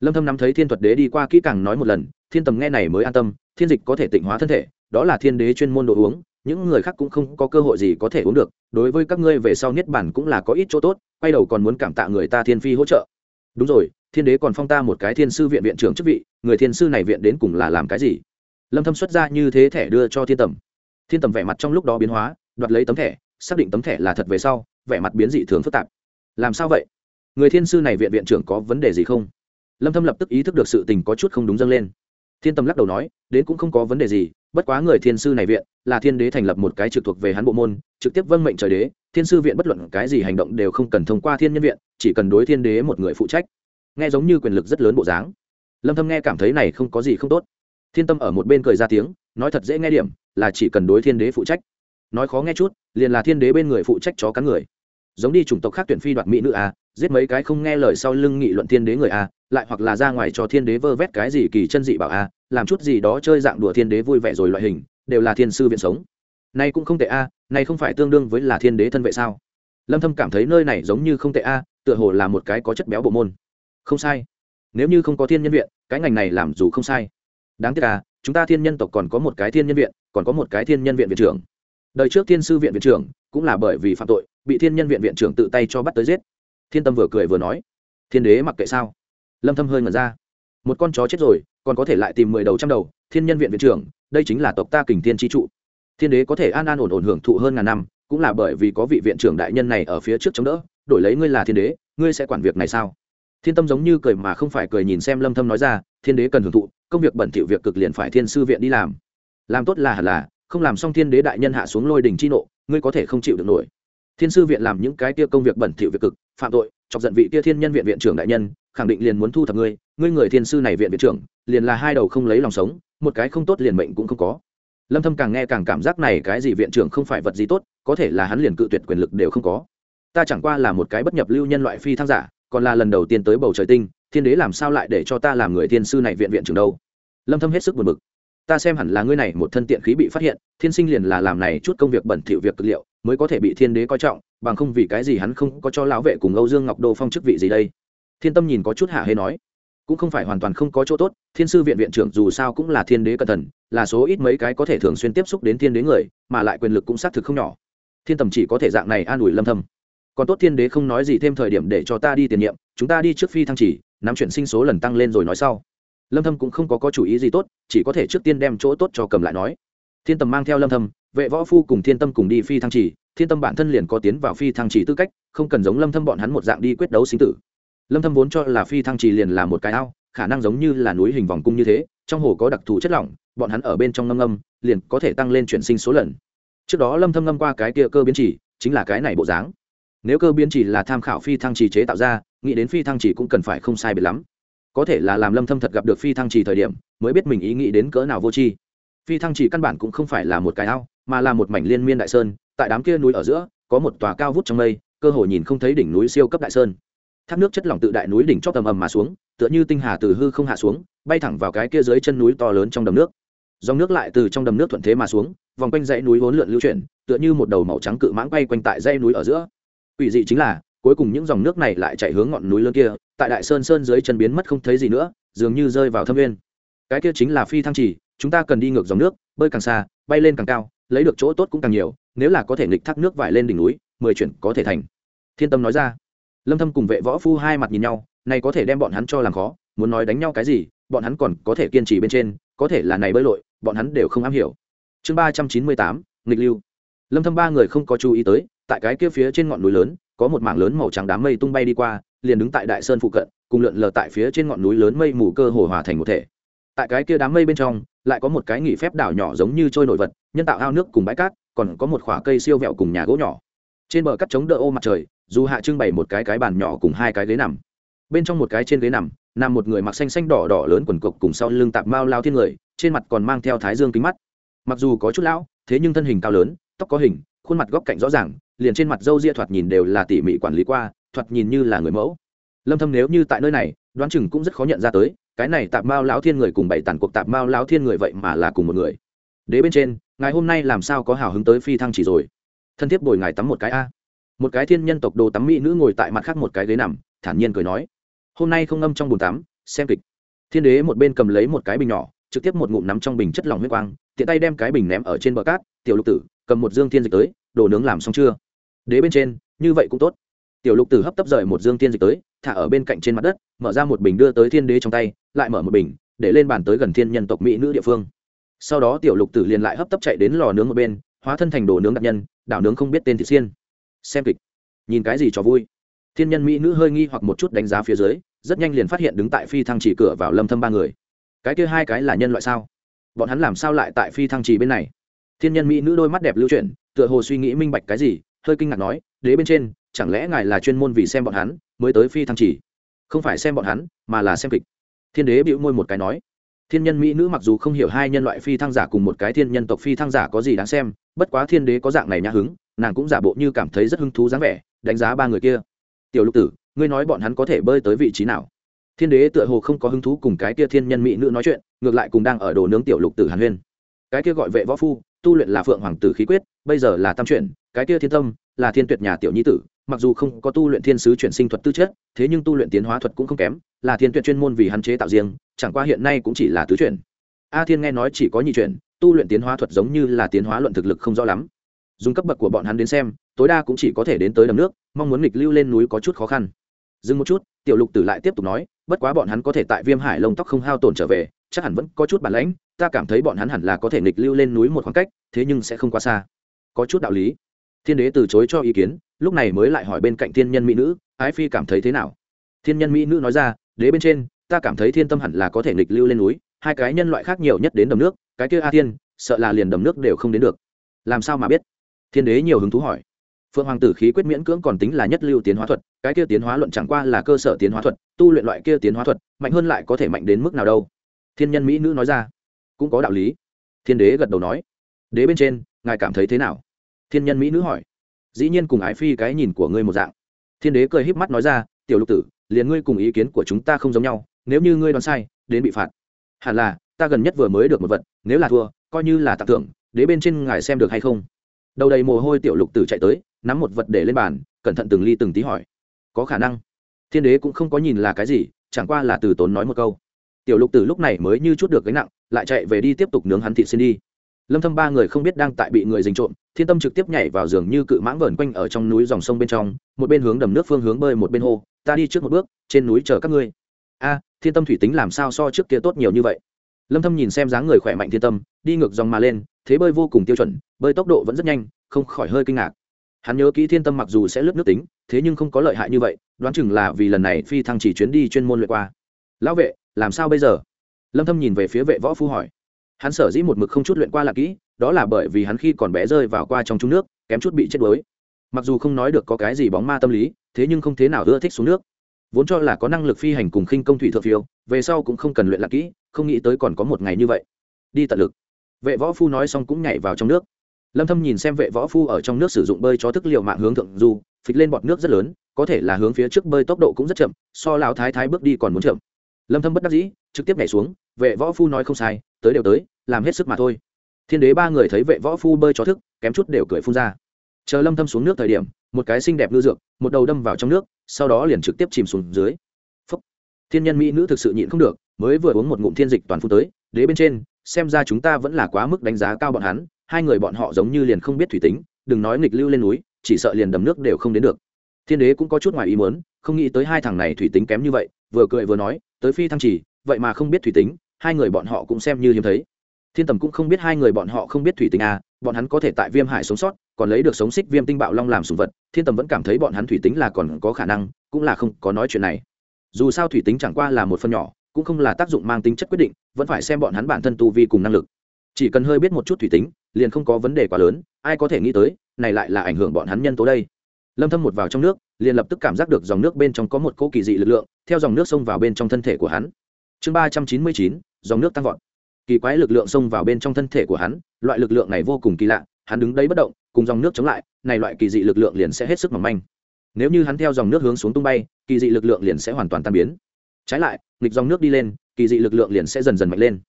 A: Lâm thâm nắm thấy thiên thuật đế đi qua kỹ càng nói một lần thiên tầm nghe này mới an tâm thiên dịch có thể tịnh hóa thân thể đó là thiên đế chuyên môn đồ uống những người khác cũng không có cơ hội gì có thể uống được, đối với các ngươi về sau niết bản cũng là có ít chỗ tốt, quay đầu còn muốn cảm tạ người ta thiên phi hỗ trợ. Đúng rồi, thiên đế còn phong ta một cái thiên sư viện viện trưởng chức vị, người thiên sư này viện đến cùng là làm cái gì? Lâm thâm xuất ra như thế thẻ đưa cho thiên tầm. Thiên tầm vẻ mặt trong lúc đó biến hóa, đoạt lấy tấm thẻ, xác định tấm thẻ là thật về sau, vẻ mặt biến dị thường phức tạp. Làm sao vậy? Người thiên sư này viện viện trưởng có vấn đề gì không? Lâm thâm lập tức ý thức được sự tình có chút không đúng dâng lên thiên tâm lắc đầu nói, đến cũng không có vấn đề gì, bất quá người thiên sư này viện, là thiên đế thành lập một cái trực thuộc về hắn bộ môn, trực tiếp vâng mệnh trời đế, thiên sư viện bất luận cái gì hành động đều không cần thông qua thiên nhân viện, chỉ cần đối thiên đế một người phụ trách. Nghe giống như quyền lực rất lớn bộ dáng. Lâm thâm nghe cảm thấy này không có gì không tốt. Thiên tâm ở một bên cười ra tiếng, nói thật dễ nghe điểm, là chỉ cần đối thiên đế phụ trách. Nói khó nghe chút, liền là thiên đế bên người phụ trách chó cắn người. Giống đi chủng tộc khác tuyển phi đoạt mỹ nữ à? Giết mấy cái không nghe lời sau lưng nghị luận thiên đế người a, lại hoặc là ra ngoài cho thiên đế vơ vét cái gì kỳ chân dị bảo a, làm chút gì đó chơi dạng đùa thiên đế vui vẻ rồi loại hình, đều là thiên sư viện sống. Này cũng không tệ a này không phải tương đương với là thiên đế thân vệ sao? Lâm thâm cảm thấy nơi này giống như không tệ a, tựa hồ là một cái có chất béo bộ môn. Không sai. Nếu như không có thiên nhân viện, cái ngành này làm dù không sai. Đáng tiếc à chúng ta thiên nhân tộc còn có một cái thiên nhân viện, còn có một cái thiên nhân viện viện trưởng. Đời trước thiên sư viện viện trưởng cũng là bởi vì phạm tội, bị thiên nhân viện viện trưởng tự tay cho bắt tới giết thiên tâm vừa cười vừa nói, thiên đế mặc kệ sao? Lâm thâm hơi ngẩn ra. Một con chó chết rồi, còn có thể lại tìm mười đầu trăm đầu, thiên nhân viện viện trưởng, đây chính là tộc ta kình thiên chi trụ. Thiên đế có thể an an ổn ổn hưởng thụ hơn ngàn năm, cũng là bởi vì có vị viện trưởng đại nhân này ở phía trước chống đỡ, đổi lấy ngươi là thiên đế, ngươi sẽ quản việc này sao? Thiên tâm giống như cười mà không phải cười nhìn xem lâm thâm nói ra, thiên đế cần hưởng thụ, công việc bẩn thỉu việc cực liền phải thiên sư viện đi làm. Làm tốt là hẳn là, không làm xong thiên đế đại nhân hạ xuống lôi đỉnh chi nộ, ngươi có thể không chịu được nổi. Thiên sư viện làm những cái kia công việc bẩn thỉu việc cực phạm tội, chọc giận vị kia thiên nhân viện viện trưởng đại nhân, khẳng định liền muốn thu thập ngươi ngươi người thiên sư này viện viện trưởng, liền là hai đầu không lấy lòng sống, một cái không tốt liền mệnh cũng không có. Lâm thâm càng nghe càng cảm giác này cái gì viện trưởng không phải vật gì tốt, có thể là hắn liền cự tuyệt quyền lực đều không có. Ta chẳng qua là một cái bất nhập lưu nhân loại phi thăng giả, còn là lần đầu tiên tới bầu trời tinh, thiên đế làm sao lại để cho ta làm người thiên sư này viện viện trưởng đâu? Lâm thâm hết sức buồn bực. Ta xem hẳn là ngươi này một thân tiện khí bị phát hiện, thiên sinh liền là làm này chút công việc bẩn thỉu việc cực liệu, mới có thể bị thiên đế coi trọng bằng không vì cái gì hắn không có cho lão vệ cùng âu dương ngọc đô phong chức vị gì đây? Thiên tâm nhìn có chút hạ hê nói, cũng không phải hoàn toàn không có chỗ tốt, thiên sư viện viện trưởng dù sao cũng là thiên đế cẩn thận, là số ít mấy cái có thể thường xuyên tiếp xúc đến thiên đế người, mà lại quyền lực cũng xác thực không nhỏ. Thiên tầm chỉ có thể dạng này an ủi lâm thâm. Còn tốt thiên đế không nói gì thêm thời điểm để cho ta đi tiền nhiệm, chúng ta đi trước phi thăng chỉ, nắm chuyển sinh số lần tăng lên rồi nói sau. Lâm thâm cũng không có có chủ ý gì tốt, chỉ có thể trước tiên đem chỗ tốt cho cầm lại nói. Thiên tầm mang theo lâm thâm, vệ võ phu cùng thiên tâm cùng đi phi thăng chỉ thiên tâm bản thân liền có tiến vào phi thăng trì tư cách, không cần giống lâm thâm bọn hắn một dạng đi quyết đấu sinh tử. Lâm thâm vốn cho là phi thăng trì liền là một cái ao, khả năng giống như là núi hình vòng cung như thế, trong hồ có đặc thù chất lỏng, bọn hắn ở bên trong ngâm ngâm, liền có thể tăng lên chuyển sinh số lần. Trước đó lâm thâm ngâm qua cái kia cơ biến chỉ chính là cái này bộ dáng. Nếu cơ biến chỉ là tham khảo phi thăng trì chế tạo ra, nghĩ đến phi thăng trì cũng cần phải không sai biệt lắm. Có thể là làm lâm thâm thật gặp được phi thăng trì thời điểm, mới biết mình ý nghĩ đến cỡ nào vô tri. Phi thăng trì căn bản cũng không phải là một cái ao, mà là một mảnh liên miên đại sơn tại đám kia núi ở giữa, có một tòa cao vút trong mây, cơ hội nhìn không thấy đỉnh núi siêu cấp đại sơn. Thác nước chất lỏng tự đại núi đỉnh chót tầm ầm mà xuống, tựa như tinh hà từ hư không hạ xuống, bay thẳng vào cái kia dưới chân núi to lớn trong đầm nước. Dòng nước lại từ trong đầm nước thuận thế mà xuống, vòng quanh dãy núi vốn lượn lưu chuyển, tựa như một đầu màu trắng cự mãng bay quanh tại dãy núi ở giữa. Quỷ dị chính là, cuối cùng những dòng nước này lại chạy hướng ngọn núi lớn kia, tại đại sơn sơn dưới chân biến mất không thấy gì nữa, dường như rơi vào thâm nguyên. Cái kia chính là phi thăng trì, chúng ta cần đi ngược dòng nước, bơi càng xa, bay lên càng cao, lấy được chỗ tốt cũng càng nhiều nếu là có thể nghịch thác nước vải lên đỉnh núi, mười chuyển có thể thành. Thiên tâm nói ra. Lâm thâm cùng vệ võ phu hai mặt nhìn nhau, này có thể đem bọn hắn cho làm khó, muốn nói đánh nhau cái gì, bọn hắn còn có thể kiên trì bên trên, có thể là này bơi lội, bọn hắn đều không am hiểu. Chương ba trăm chín mươi tám, nghịch lưu. Lâm thâm ba người không có chú ý tới, tại cái kia phía trên ngọn núi lớn, có một mảng lớn màu trắng đám mây tung bay đi qua, liền đứng tại đại sơn phụ cận, cùng lượn lờ tại phía trên ngọn núi lớn mây mù cơ hồ hòa thành một thể. Tại cái kia đám mây bên trong, lại có một cái nghỉ phép đảo nhỏ giống như trôi nổi vật, nhân tạo ao nước cùng bãi cát còn có một khoả cây siêu vẹo cùng nhà gỗ nhỏ. Trên bờ cắt chống đỡ ô mặt trời, dù hạ trưng bày một cái cái bàn nhỏ cùng hai cái ghế nằm. Bên trong một cái trên ghế nằm nằm một người mặc xanh xanh đỏ đỏ lớn quần cộc cùng sau lưng tạp mao lao thiên người, trên mặt còn mang theo thái dương kính mắt. Mặc dù có chút lão, thế nhưng thân hình cao lớn, tóc có hình, khuôn mặt góc cạnh rõ ràng, liền trên mặt râu ria thoạt nhìn đều là tỉ mỉ quản lý qua, thoạt nhìn như là người mẫu. Lâm thâm nếu như tại nơi này, đoán chừng cũng rất khó nhận ra tới, cái này tạp mao lão thiên người cùng bảy tàn cuộc tạp mao lão thiên người vậy mà là cùng một người đế bên trên, ngài hôm nay làm sao có hào hứng tới phi thăng chỉ rồi? Thân thiết bồi ngài tắm một cái a. Một cái thiên nhân tộc đồ tắm mỹ nữ ngồi tại mặt khác một cái ghế nằm, thản nhiên cười nói. Hôm nay không ngâm trong bồn tắm, xem kịch. Thiên đế một bên cầm lấy một cái bình nhỏ, trực tiếp một ngụm nắm trong bình chất lỏng huyết quang, tiện tay đem cái bình ném ở trên bờ cát, tiểu lục tử, cầm một dương thiên dịch tới, đồ nướng làm xong chưa? Đế bên trên, như vậy cũng tốt. Tiểu lục tử hấp tấp rời một dương thiên dịch tới, thả ở bên cạnh trên mặt đất, mở ra một bình đưa tới thiên đế trong tay, lại mở một bình, để lên bàn tới gần thiên nhân tộc mỹ nữ địa phương sau đó tiểu lục tử liền lại hấp tấp chạy đến lò nướng một bên, hóa thân thành đồ nướng đặc nhân, đảo nướng không biết tên thịt xiên. Xem kịch. Nhìn cái gì cho vui. Thiên nhân mỹ nữ hơi nghi hoặc một chút đánh giá phía dưới, rất nhanh liền phát hiện đứng tại phi thăng chỉ cửa vào lâm thâm ba người. Cái kia hai cái là nhân loại sao? Bọn hắn làm sao lại tại phi thăng trì bên này? Thiên nhân mỹ nữ đôi mắt đẹp lưu chuyển, tựa hồ suy nghĩ minh bạch cái gì, hơi kinh ngạc nói, đế bên trên, chẳng lẽ ngài là chuyên môn vì xem bọn hắn mới tới phi thăng trì không phải xem bọn hắn, mà là xem kịch. Thiên đế bĩu môi một cái nói thiên nhân mỹ nữ mặc dù không hiểu hai nhân loại phi thăng giả cùng một cái thiên nhân tộc phi thăng giả có gì đáng xem, bất quá thiên đế có dạng này nhã hứng, nàng cũng giả bộ như cảm thấy rất hứng thú dáng vẻ, đánh giá ba người kia. Tiểu lục tử, ngươi nói bọn hắn có thể bơi tới vị trí nào? Thiên đế tựa hồ không có hứng thú cùng cái kia thiên nhân mỹ nữ nói chuyện, ngược lại cùng đang ở đồ nướng tiểu lục tử hàn huyên. Cái kia gọi vệ võ phu, tu luyện là phượng hoàng tử khí quyết, bây giờ là tam chuyển, cái kia thiên tâm, là thiên tuyệt nhà tiểu nhi tử, mặc dù không có tu luyện thiên sứ chuyển sinh thuật tư chất, thế nhưng tu luyện tiến hóa thuật cũng không kém, là thiên tuyệt chuyên môn vì hắn chế tạo riêng chẳng qua hiện nay cũng chỉ là tứ chuyển. A thiên nghe nói chỉ có nhị chuyển, tu luyện tiến hóa thuật giống như là tiến hóa luận thực lực không rõ lắm. Dùng cấp bậc của bọn hắn đến xem, tối đa cũng chỉ có thể đến tới đầm nước, mong muốn nghịch lưu lên núi có chút khó khăn. Dừng một chút, tiểu lục tử lại tiếp tục nói, bất quá bọn hắn có thể tại viêm hải lông tóc không hao tổn trở về, chắc hẳn vẫn có chút bản lãnh, ta cảm thấy bọn hắn hẳn là có thể nghịch lưu lên núi một khoảng cách, thế nhưng sẽ không quá xa. Có chút đạo lý. Thiên đế từ chối cho ý kiến, lúc này mới lại hỏi bên cạnh thiên nhân mỹ nữ, ái phi cảm thấy thế nào? Thiên nhân mỹ nữ nói ra, đế bên trên ta cảm thấy thiên tâm hẳn là có thể nghịch lưu lên núi, hai cái nhân loại khác nhiều nhất đến đầm nước, cái kia a thiên, sợ là liền đầm nước đều không đến được. Làm sao mà biết? Thiên đế nhiều hứng thú hỏi. Phượng hoàng tử khí quyết miễn cưỡng còn tính là nhất lưu tiến hóa thuật, cái kia tiến hóa luận chẳng qua là cơ sở tiến hóa thuật, tu luyện loại kia tiến hóa thuật, mạnh hơn lại có thể mạnh đến mức nào đâu. Thiên nhân mỹ nữ nói ra. Cũng có đạo lý. Thiên đế gật đầu nói. Đế bên trên, ngài cảm thấy thế nào? Thiên nhân mỹ nữ hỏi. Dĩ nhiên cùng ái phi cái nhìn của ngươi một dạng. Thiên đế cười híp mắt nói ra. Tiểu lục tử, liền ngươi cùng ý kiến của chúng ta không giống nhau nếu như ngươi đoán sai, đến bị phạt. Hẳn là, ta gần nhất vừa mới được một vật, nếu là thua, coi như là tặng thưởng, đế bên trên ngài xem được hay không? Đầu đầy mồ hôi tiểu lục tử chạy tới, nắm một vật để lên bàn, cẩn thận từng ly từng tí hỏi. Có khả năng. Thiên đế cũng không có nhìn là cái gì, chẳng qua là từ tốn nói một câu. Tiểu lục tử lúc này mới như chút được gánh nặng, lại chạy về đi tiếp tục nướng hắn thịt xin đi. Lâm thâm ba người không biết đang tại bị người dình trộm, thiên tâm trực tiếp nhảy vào giường như cự mãng vẩn quanh ở trong núi dòng sông bên trong, một bên hướng đầm nước phương hướng bơi một bên hồ ta đi trước một bước, trên núi chờ các ngươi. A thiên tâm thủy tính làm sao so trước kia tốt nhiều như vậy? Lâm thâm nhìn xem dáng người khỏe mạnh thiên tâm, đi ngược dòng mà lên, thế bơi vô cùng tiêu chuẩn, bơi tốc độ vẫn rất nhanh, không khỏi hơi kinh ngạc. Hắn nhớ kỹ thiên tâm mặc dù sẽ lướt nước tính, thế nhưng không có lợi hại như vậy, đoán chừng là vì lần này phi thăng chỉ chuyến đi chuyên môn luyện qua. Lão vệ, làm sao bây giờ? Lâm thâm nhìn về phía vệ võ phu hỏi. Hắn sở dĩ một mực không chút luyện qua là kỹ, đó là bởi vì hắn khi còn bé rơi vào qua trong trung nước, kém chút bị chết đuối. Mặc dù không nói được có cái gì bóng ma tâm lý, thế nhưng không thế nào ưa thích xuống nước vốn cho là có năng lực phi hành cùng khinh công thủy thượng phiêu, về sau cũng không cần luyện lạc kỹ, không nghĩ tới còn có một ngày như vậy. Đi tận lực. Vệ võ phu nói xong cũng nhảy vào trong nước. Lâm thâm nhìn xem vệ võ phu ở trong nước sử dụng bơi cho thức liệu mạng hướng thượng du, phịch lên bọt nước rất lớn, có thể là hướng phía trước bơi tốc độ cũng rất chậm, so lão thái thái bước đi còn muốn chậm. Lâm thâm bất đắc dĩ, trực tiếp nhảy xuống, vệ võ phu nói không sai, tới đều tới, làm hết sức mà thôi. Thiên đế ba người thấy vệ võ phu bơi chó thức, kém chút đều cười phun ra. Chờ lâm thâm xuống nước thời điểm, một cái xinh đẹp ngư dược, một đầu đâm vào trong nước sau đó liền trực tiếp chìm xuống dưới. Phúc. thiên nhân mỹ nữ thực sự nhịn không được mới vừa uống một ngụm thiên dịch toàn phun tới đế bên trên xem ra chúng ta vẫn là quá mức đánh giá cao bọn hắn hai người bọn họ giống như liền không biết thủy tính đừng nói nghịch lưu lên núi chỉ sợ liền đầm nước đều không đến được. Thiên đế cũng có chút ngoài ý muốn không nghĩ tới hai thằng này thủy tính kém như vậy vừa cười vừa nói tới phi thăng chỉ, vậy mà không biết thủy tính hai người bọn họ cũng xem như hiếm thấy thiên tầm cũng không biết hai người bọn họ không biết thủy tính à bọn hắn có thể tại viêm hải sống sót còn lấy được sống xích viêm tinh bạo long làm sùng vật thiên tầm vẫn cảm thấy bọn hắn thủy tính là còn có khả năng cũng là không có nói chuyện này. Dù sao thủy tính chẳng qua là một phần nhỏ cũng không là tác dụng mang tính chất quyết định vẫn phải xem bọn hắn bản thân tu vi cùng năng lực. Chỉ cần hơi biết một chút thủy tính liền không có vấn đề quá lớn ai có thể nghĩ tới này lại là ảnh hưởng bọn hắn nhân tố đây. Lâm thâm một vào trong nước liền lập tức cảm giác được dòng nước bên trong có một cỗ kỳ dị lực lượng theo dòng nước xông vào bên trong thân thể của hắn. Chương 399, dòng nước tăng vọt kỳ quái lực lượng xông vào bên trong thân thể của hắn, loại lực lượng này vô cùng kỳ lạ, hắn đứng đấy bất động, cùng dòng nước chống lại, này loại kỳ dị lực lượng liền sẽ hết sức mỏng manh. Nếu như hắn theo dòng nước hướng xuống tung bay, kỳ dị lực lượng liền sẽ hoàn toàn tan biến. Trái lại, nghịch dòng nước đi lên, kỳ dị lực lượng liền sẽ dần dần mạnh lên.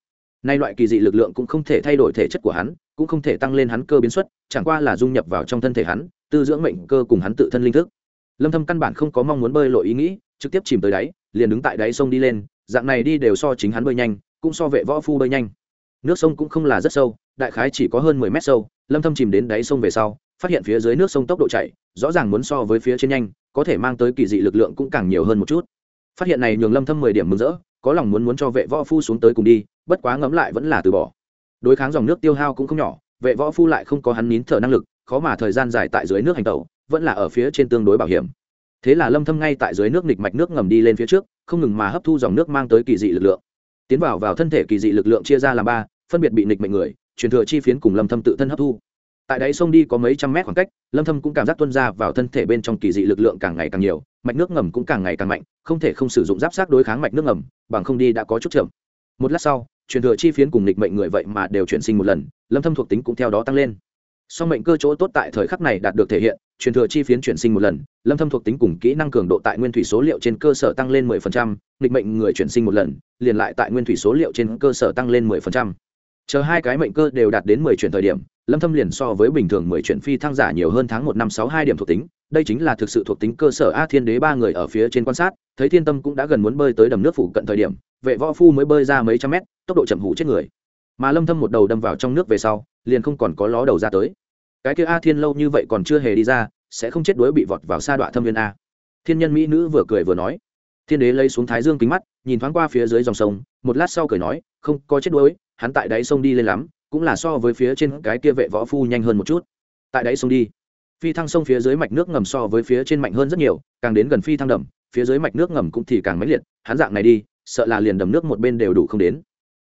A: Nay loại kỳ dị lực lượng cũng không thể thay đổi thể chất của hắn, cũng không thể tăng lên hắn cơ biến suất chẳng qua là dung nhập vào trong thân thể hắn, tư dưỡng mệnh cơ cùng hắn tự thân linh thức. Lâm thâm căn bản không có mong muốn bơi lội ý nghĩ, trực tiếp chìm tới đáy, liền đứng tại đáy sông đi lên, dạng này đi đều so chính hắn bơi nhanh cũng so vệ võ phu bơi nhanh. Nước sông cũng không là rất sâu, đại khái chỉ có hơn 10 mét sâu, lâm thâm chìm đến đáy sông về sau, phát hiện phía dưới nước sông tốc độ chảy rõ ràng muốn so với phía trên nhanh, có thể mang tới kỳ dị lực lượng cũng càng nhiều hơn một chút. Phát hiện này nhường lâm thâm 10 điểm mừng rỡ, có lòng muốn muốn cho vệ võ phu xuống tới cùng đi, bất quá ngẫm lại vẫn là từ bỏ. Đối kháng dòng nước tiêu hao cũng không nhỏ, vệ võ phu lại không có hắn nín thở năng lực, khó mà thời gian dài tại dưới nước hành tẩu, vẫn là ở phía trên tương đối bảo hiểm. Thế là lâm thâm ngay tại dưới nước nghịch mạch nước ngầm đi lên phía trước, không ngừng mà hấp thu dòng nước mang tới kỳ dị lực lượng tiến vào vào thân thể kỳ dị lực lượng chia ra làm ba, phân biệt bị nghịch mệnh người, truyền thừa chi phiến cùng lâm thâm tự thân hấp thu. Tại đáy sông đi có mấy trăm mét khoảng cách, lâm thâm cũng cảm giác tuôn ra vào thân thể bên trong kỳ dị lực lượng càng ngày càng nhiều, mạch nước ngầm cũng càng ngày càng mạnh, không thể không sử dụng giáp sát đối kháng mạch nước ngầm, bằng không đi đã có chút chậm. Một lát sau, truyền thừa chi phiến cùng nghịch mệnh người vậy mà đều chuyển sinh một lần, lâm thâm thuộc tính cũng theo đó tăng lên. Song mệnh cơ chỗ tốt tại thời khắc này đạt được thể hiện truyền thừa chi phiến chuyển sinh một lần lâm thâm thuộc tính cùng kỹ năng cường độ tại nguyên thủy số liệu trên cơ sở tăng lên 10%, định mệnh người chuyển sinh một lần liền lại tại nguyên thủy số liệu trên cơ sở tăng lên 10%. chờ hai cái mệnh cơ đều đạt đến 10 chuyển thời điểm lâm thâm liền so với bình thường 10 chuyển phi thăng giả nhiều hơn tháng một năm sáu hai điểm thuộc tính đây chính là thực sự thuộc tính cơ sở a thiên đế ba người ở phía trên quan sát thấy thiên tâm cũng đã gần muốn bơi tới đầm nước phủ cận thời điểm vệ võ phu mới bơi ra mấy trăm mét tốc độ chậm hủ chết người mà lâm thâm một đầu đâm vào trong nước về sau liền không còn có ló đầu ra tới cái kia a thiên lâu như vậy còn chưa hề đi ra, sẽ không chết đuối bị vọt vào sa đoạn thâm viên a. Thiên nhân mỹ nữ vừa cười vừa nói. Thiên đế lấy xuống thái dương kính mắt, nhìn thoáng qua phía dưới dòng sông, một lát sau cười nói, không có chết đuối, hắn tại đáy sông đi lên lắm, cũng là so với phía trên cái kia vệ võ phu nhanh hơn một chút. Tại đáy sông đi, phi thăng sông phía dưới mạch nước ngầm so với phía trên mạnh hơn rất nhiều, càng đến gần phi thăng đầm phía dưới mạch nước ngầm cũng thì càng mãnh liệt, hắn dạng này đi, sợ là liền đầm nước một bên đều đủ không đến.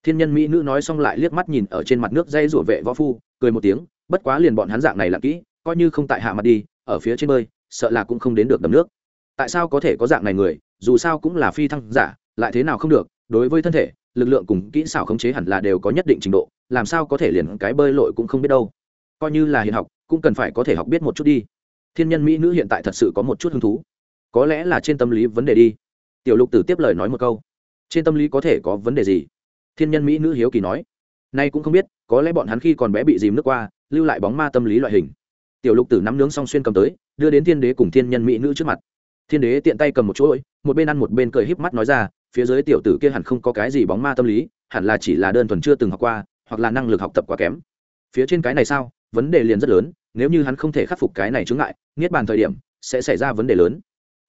A: Thiên nhân mỹ nữ nói xong lại liếc mắt nhìn ở trên mặt nước dây rủa vệ võ phu, cười một tiếng bất quá liền bọn hắn dạng này là kỹ, coi như không tại hạ mặt đi, ở phía trên bơi, sợ là cũng không đến được đầm nước. Tại sao có thể có dạng này người, dù sao cũng là phi thăng giả, lại thế nào không được, đối với thân thể, lực lượng cùng kỹ xảo khống chế hẳn là đều có nhất định trình độ, làm sao có thể liền cái bơi lội cũng không biết đâu. Coi như là hiện học, cũng cần phải có thể học biết một chút đi. Thiên nhân mỹ nữ hiện tại thật sự có một chút hứng thú. Có lẽ là trên tâm lý vấn đề đi. Tiểu lục tử tiếp lời nói một câu. Trên tâm lý có thể có vấn đề gì? Thiên nhân mỹ nữ hiếu kỳ nói. Nay cũng không biết, có lẽ bọn hắn khi còn bé bị dìm nước qua lưu lại bóng ma tâm lý loại hình. Tiểu lục tử nắm nướng xong xuyên cầm tới, đưa đến thiên đế cùng thiên nhân mỹ nữ trước mặt. Thiên đế tiện tay cầm một chuỗi, một bên ăn một bên cười híp mắt nói ra, phía dưới tiểu tử kia hẳn không có cái gì bóng ma tâm lý, hẳn là chỉ là đơn thuần chưa từng học qua, hoặc là năng lực học tập quá kém. Phía trên cái này sao? Vấn đề liền rất lớn, nếu như hắn không thể khắc phục cái này chướng ngại, niết bàn thời điểm, sẽ xảy ra vấn đề lớn.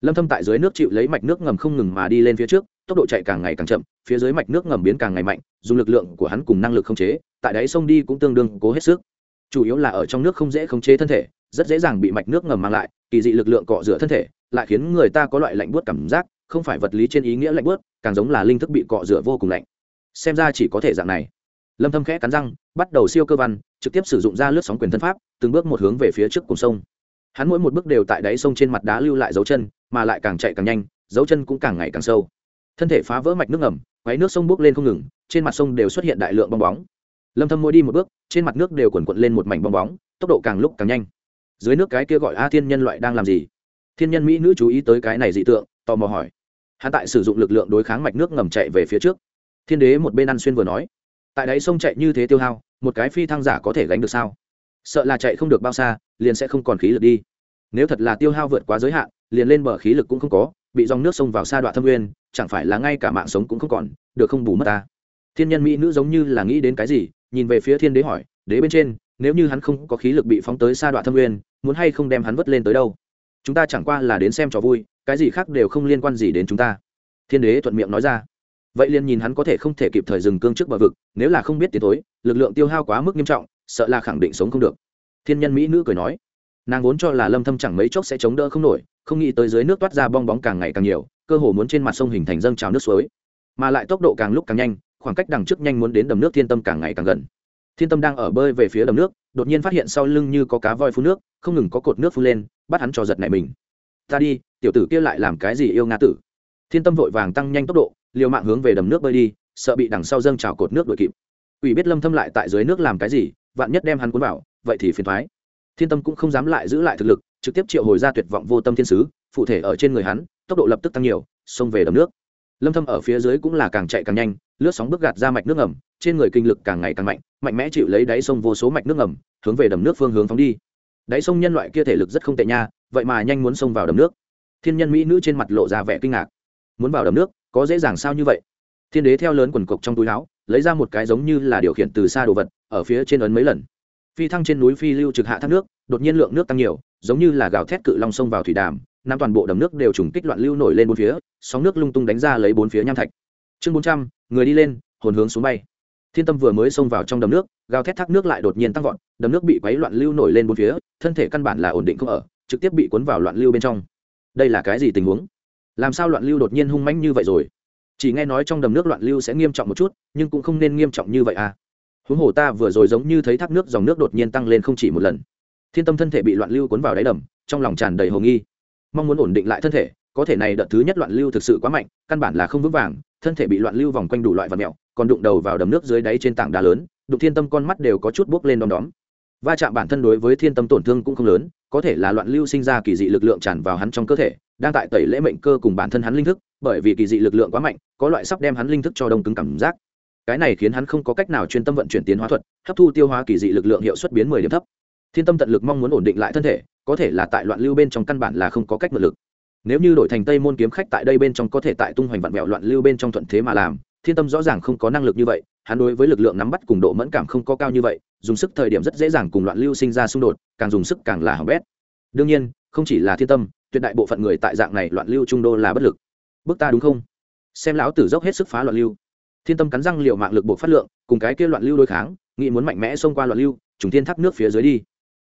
A: Lâm thâm tại dưới nước chịu lấy mạch nước ngầm không ngừng mà đi lên phía trước, tốc độ chạy càng ngày càng chậm, phía dưới mạch nước ngầm biến càng ngày mạnh, dùng lực lượng của hắn cùng năng lực không chế, tại đáy sông đi cũng tương đương cố hết sức chủ yếu là ở trong nước không dễ khống chế thân thể, rất dễ dàng bị mạch nước ngầm mang lại, kỳ dị lực lượng cọ rửa thân thể, lại khiến người ta có loại lạnh buốt cảm giác, không phải vật lý trên ý nghĩa lạnh buốt, càng giống là linh thức bị cọ rửa vô cùng lạnh. Xem ra chỉ có thể dạng này. Lâm thâm khẽ cắn răng, bắt đầu siêu cơ văn, trực tiếp sử dụng ra lướt sóng quyền thân pháp, từng bước một hướng về phía trước cùng sông. Hắn mỗi một bước đều tại đáy sông trên mặt đá lưu lại dấu chân, mà lại càng chạy càng nhanh, dấu chân cũng càng ngày càng sâu. Thân thể phá vỡ mạch nước ngầm quấy nước sông bốc lên không ngừng, trên mặt sông đều xuất hiện đại lượng bong bóng lâm thâm mỗi đi một bước, trên mặt nước đều cuộn cuộn lên một mảnh bong bóng, tốc độ càng lúc càng nhanh. Dưới nước cái kia gọi a thiên nhân loại đang làm gì? Thiên nhân mỹ nữ chú ý tới cái này dị tượng, tò mò hỏi. Hắn tại sử dụng lực lượng đối kháng mạch nước ngầm chạy về phía trước. Thiên đế một bên ăn xuyên vừa nói. Tại đáy sông chạy như thế tiêu hao, một cái phi thăng giả có thể gánh được sao? Sợ là chạy không được bao xa, liền sẽ không còn khí lực đi. Nếu thật là tiêu hao vượt quá giới hạn, liền lên bờ khí lực cũng không có, bị dòng nước sông vào sa đoạn thâm nguyên, chẳng phải là ngay cả mạng sống cũng không còn, được không bù mất ta? Thiên nhân mỹ nữ giống như là nghĩ đến cái gì nhìn về phía thiên đế hỏi, đế bên trên, nếu như hắn không có khí lực bị phóng tới sa đoạn thâm nguyên, muốn hay không đem hắn vất lên tới đâu? Chúng ta chẳng qua là đến xem trò vui, cái gì khác đều không liên quan gì đến chúng ta. Thiên đế thuận miệng nói ra. Vậy liền nhìn hắn có thể không thể kịp thời dừng cương trước bờ vực, nếu là không biết tiến tối, lực lượng tiêu hao quá mức nghiêm trọng, sợ là khẳng định sống không được. Thiên nhân mỹ nữ cười nói. Nàng vốn cho là lâm thâm chẳng mấy chốc sẽ chống đỡ không nổi, không nghĩ tới dưới nước toát ra bong bóng càng ngày càng nhiều, cơ hồ muốn trên mặt sông hình thành dâng trào nước suối. Mà lại tốc độ càng lúc càng nhanh khoảng cách đằng trước nhanh muốn đến đầm nước thiên tâm càng ngày càng gần. Thiên tâm đang ở bơi về phía đầm nước, đột nhiên phát hiện sau lưng như có cá voi phun nước, không ngừng có cột nước phun lên, bắt hắn cho giật này mình. Ta đi, tiểu tử kia lại làm cái gì yêu nga tử? Thiên tâm vội vàng tăng nhanh tốc độ, liều mạng hướng về đầm nước bơi đi, sợ bị đằng sau dâng trào cột nước đuổi kịp. Ủy biết lâm thâm lại tại dưới nước làm cái gì, vạn nhất đem hắn cuốn vào, vậy thì phiền toái. Thiên tâm cũng không dám lại giữ lại thực lực, trực tiếp triệu hồi ra tuyệt vọng vô tâm thiên sứ, phụ thể ở trên người hắn, tốc độ lập tức tăng nhiều, xông về đầm nước lâm thâm ở phía dưới cũng là càng chạy càng nhanh, lướt sóng bước gạt ra mạch nước ngầm, trên người kinh lực càng ngày càng mạnh mạnh mẽ chịu lấy đáy sông vô số mạch nước ngầm, hướng về đầm nước phương hướng phóng đi. Đáy sông nhân loại kia thể lực rất không tệ nha, vậy mà nhanh muốn xông vào đầm nước. Thiên nhân mỹ nữ trên mặt lộ ra vẻ kinh ngạc. Muốn vào đầm nước, có dễ dàng sao như vậy? Thiên đế theo lớn quần cộc trong túi áo, lấy ra một cái giống như là điều khiển từ xa đồ vật, ở phía trên ấn mấy lần. Phi thăng trên núi phi lưu trực hạ thác nước, đột nhiên lượng nước tăng nhiều, giống như là gào thét cự long sông vào thủy đàm năm toàn bộ đầm nước đều trùng kích loạn lưu nổi lên bốn phía, sóng nước lung tung đánh ra lấy bốn phía nham thạch. Chương bốn trăm, người đi lên, hồn hướng xuống bay. Thiên tâm vừa mới xông vào trong đầm nước, gào thét thác nước lại đột nhiên tăng vọt, đầm nước bị quấy loạn lưu nổi lên bốn phía, thân thể căn bản là ổn định không ở, trực tiếp bị cuốn vào loạn lưu bên trong. Đây là cái gì tình huống? Làm sao loạn lưu đột nhiên hung mãnh như vậy rồi? Chỉ nghe nói trong đầm nước loạn lưu sẽ nghiêm trọng một chút, nhưng cũng không nên nghiêm trọng như vậy à. Huống hồ ta vừa rồi giống như thấy thác nước dòng nước đột nhiên tăng lên không chỉ một lần. Thiên tâm thân thể bị loạn lưu cuốn vào đáy đầm, trong lòng tràn đầy hồ nghi mong muốn ổn định lại thân thể, có thể này đợt thứ nhất loạn lưu thực sự quá mạnh, căn bản là không vững vàng, thân thể bị loạn lưu vòng quanh đủ loại vật mẹo, còn đụng đầu vào đầm nước dưới đáy trên tảng đá lớn, đụng thiên tâm con mắt đều có chút bốc lên đom đóm. Va chạm bản thân đối với thiên tâm tổn thương cũng không lớn, có thể là loạn lưu sinh ra kỳ dị lực lượng tràn vào hắn trong cơ thể, đang tại tẩy lễ mệnh cơ cùng bản thân hắn linh thức, bởi vì kỳ dị lực lượng quá mạnh, có loại sắp đem hắn linh thức cho đông cứng cảm giác. Cái này khiến hắn không có cách nào chuyên tâm vận chuyển tiến hóa thuật, hấp thu tiêu hóa kỳ dị lực lượng hiệu suất biến mười điểm thấp thiên tâm tận lực mong muốn ổn định lại thân thể, có thể là tại loạn lưu bên trong căn bản là không có cách mượn lực. Nếu như đổi thành tây môn kiếm khách tại đây bên trong có thể tại tung hoành vạn vẹo loạn lưu bên trong thuận thế mà làm, thiên tâm rõ ràng không có năng lực như vậy, hắn đối với lực lượng nắm bắt cùng độ mẫn cảm không có cao như vậy, dùng sức thời điểm rất dễ dàng cùng loạn lưu sinh ra xung đột, càng dùng sức càng là hỏng bét. Đương nhiên, không chỉ là thiên tâm, tuyệt đại bộ phận người tại dạng này loạn lưu trung đô là bất lực. Bước ta đúng không? Xem lão tử dốc hết sức phá loạn lưu. Thiên tâm cắn răng liệu mạng lực bộ phát lượng, cùng cái kia loạn lưu đối kháng, nghĩ muốn mạnh mẽ xông qua loạn lưu chúng thiên thác nước phía dưới đi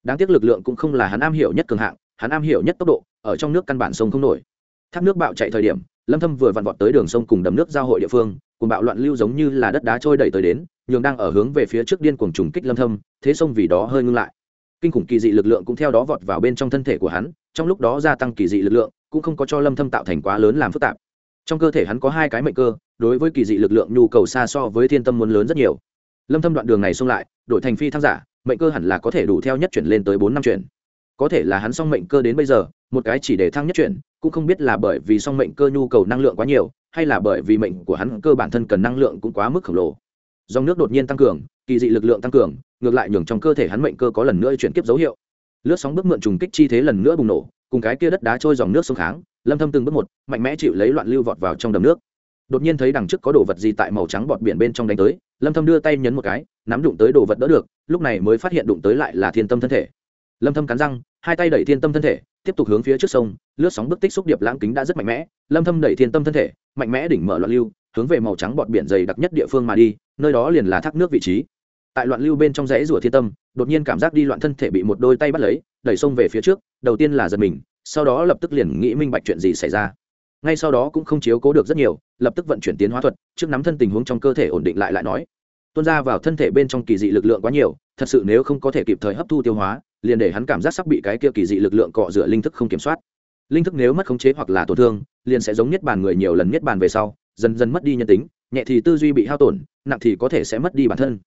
A: đáng tiếc lực lượng cũng không là hắn am hiểu nhất cường hạng, hắn am hiểu nhất tốc độ, ở trong nước căn bản sông không nổi. Thác nước bạo chạy thời điểm, lâm thâm vừa vặn vọt tới đường sông cùng đầm nước giao hội địa phương, cùng bạo loạn lưu giống như là đất đá trôi đẩy tới đến, nhường đang ở hướng về phía trước điên cuồng trùng kích lâm thâm, thế sông vì đó hơi ngưng lại. Kinh khủng kỳ dị lực lượng cũng theo đó vọt vào bên trong thân thể của hắn, trong lúc đó gia tăng kỳ dị lực lượng, cũng không có cho lâm thâm tạo thành quá lớn làm phức tạp. Trong cơ thể hắn có hai cái mệnh cơ, đối với kỳ dị lực lượng nhu cầu xa so với thiên tâm muốn lớn rất nhiều. Lâm thâm đoạn đường này xông lại, đổi thành phi thăng giả mệnh cơ hẳn là có thể đủ theo nhất chuyển lên tới bốn năm chuyển. Có thể là hắn song mệnh cơ đến bây giờ, một cái chỉ để thăng nhất chuyển, cũng không biết là bởi vì song mệnh cơ nhu cầu năng lượng quá nhiều, hay là bởi vì mệnh của hắn cơ bản thân cần năng lượng cũng quá mức khổng lồ. Dòng nước đột nhiên tăng cường, kỳ dị lực lượng tăng cường, ngược lại nhường trong cơ thể hắn mệnh cơ có lần nữa chuyển kiếp dấu hiệu. Lướt sóng bước mượn trùng kích chi thế lần nữa bùng nổ, cùng cái kia đất đá trôi dòng nước sông kháng, lâm thâm từng bước một, mạnh mẽ chịu lấy loạn lưu vọt vào trong đầm nước. Đột nhiên thấy đằng trước có đồ vật gì tại màu trắng bọt biển bên trong đánh tới lâm thâm đưa tay nhấn một cái, nắm đụng tới đồ vật đỡ được, lúc này mới phát hiện đụng tới lại là thiên tâm thân thể. Lâm thâm cắn răng, hai tay đẩy thiên tâm thân thể, tiếp tục hướng phía trước sông, lướt sóng bước tích xúc điệp lãng kính đã rất mạnh mẽ. Lâm thâm đẩy thiên tâm thân thể, mạnh mẽ đỉnh mở loạn lưu, hướng về màu trắng bọt biển dày đặc nhất địa phương mà đi, nơi đó liền là thác nước vị trí. Tại loạn lưu bên trong rẽ rùa thiên tâm, đột nhiên cảm giác đi loạn thân thể bị một đôi tay bắt lấy, đẩy sông về phía trước, đầu tiên là giật mình, sau đó lập tức liền nghĩ minh bạch chuyện gì xảy ra ngay sau đó cũng không chiếu cố được rất nhiều, lập tức vận chuyển tiến hóa thuật, trước nắm thân tình huống trong cơ thể ổn định lại lại nói, tuôn ra vào thân thể bên trong kỳ dị lực lượng quá nhiều, thật sự nếu không có thể kịp thời hấp thu tiêu hóa, liền để hắn cảm giác sắp bị cái kia kỳ dị lực lượng cọ rửa linh thức không kiểm soát. Linh thức nếu mất khống chế hoặc là tổn thương, liền sẽ giống nhất bàn người nhiều lần nhất bàn về sau, dần dần mất đi nhân tính, nhẹ thì tư duy bị hao tổn, nặng thì có thể sẽ mất đi bản thân.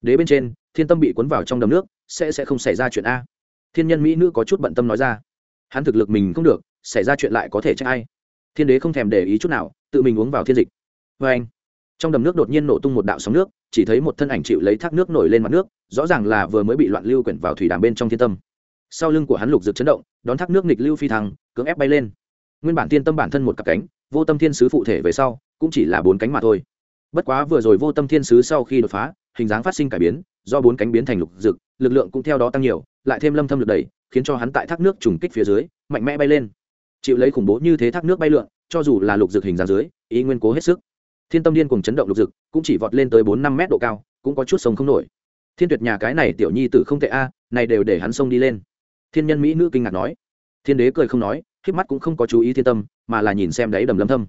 A: Đế bên trên, thiên tâm bị cuốn vào trong đầm nước, sẽ sẽ không xảy ra chuyện a. Thiên nhân mỹ nữ có chút bận tâm nói ra. Hắn thực lực mình không được, xảy ra chuyện lại có thể trách ai? Thiên đế không thèm để ý chút nào, tự mình uống vào thiên dịch. Vê anh, trong đầm nước đột nhiên nổ tung một đạo sóng nước, chỉ thấy một thân ảnh chịu lấy thác nước nổi lên mặt nước, rõ ràng là vừa mới bị loạn lưu quyển vào thủy đàm bên trong thiên tâm. Sau lưng của hắn lục rực chấn động, đón thác nước nghịch lưu phi thăng, cưỡng ép bay lên. Nguyên bản thiên tâm bản thân một cặp cánh, vô tâm thiên sứ phụ thể về sau, cũng chỉ là bốn cánh mà thôi. Bất quá vừa rồi vô tâm thiên sứ sau khi đột phá, hình dáng phát sinh cải biến, do bốn cánh biến thành lục rực lực lượng cũng theo đó tăng nhiều, lại thêm lâm thâm lực đẩy, khiến cho hắn tại thác nước trùng kích phía dưới, mạnh mẽ bay lên chịu lấy khủng bố như thế thác nước bay lượn, cho dù là lục dược hình dáng dưới, ý nguyên cố hết sức. Thiên tâm điên cùng chấn động lục dực, cũng chỉ vọt lên tới bốn năm mét độ cao, cũng có chút sông không nổi. Thiên tuyệt nhà cái này tiểu nhi tử không tệ a, này đều để hắn sông đi lên. Thiên nhân mỹ nữ kinh ngạc nói. Thiên đế cười không nói, khiếp mắt cũng không có chú ý thiên tâm, mà là nhìn xem đáy đầm lâm thâm.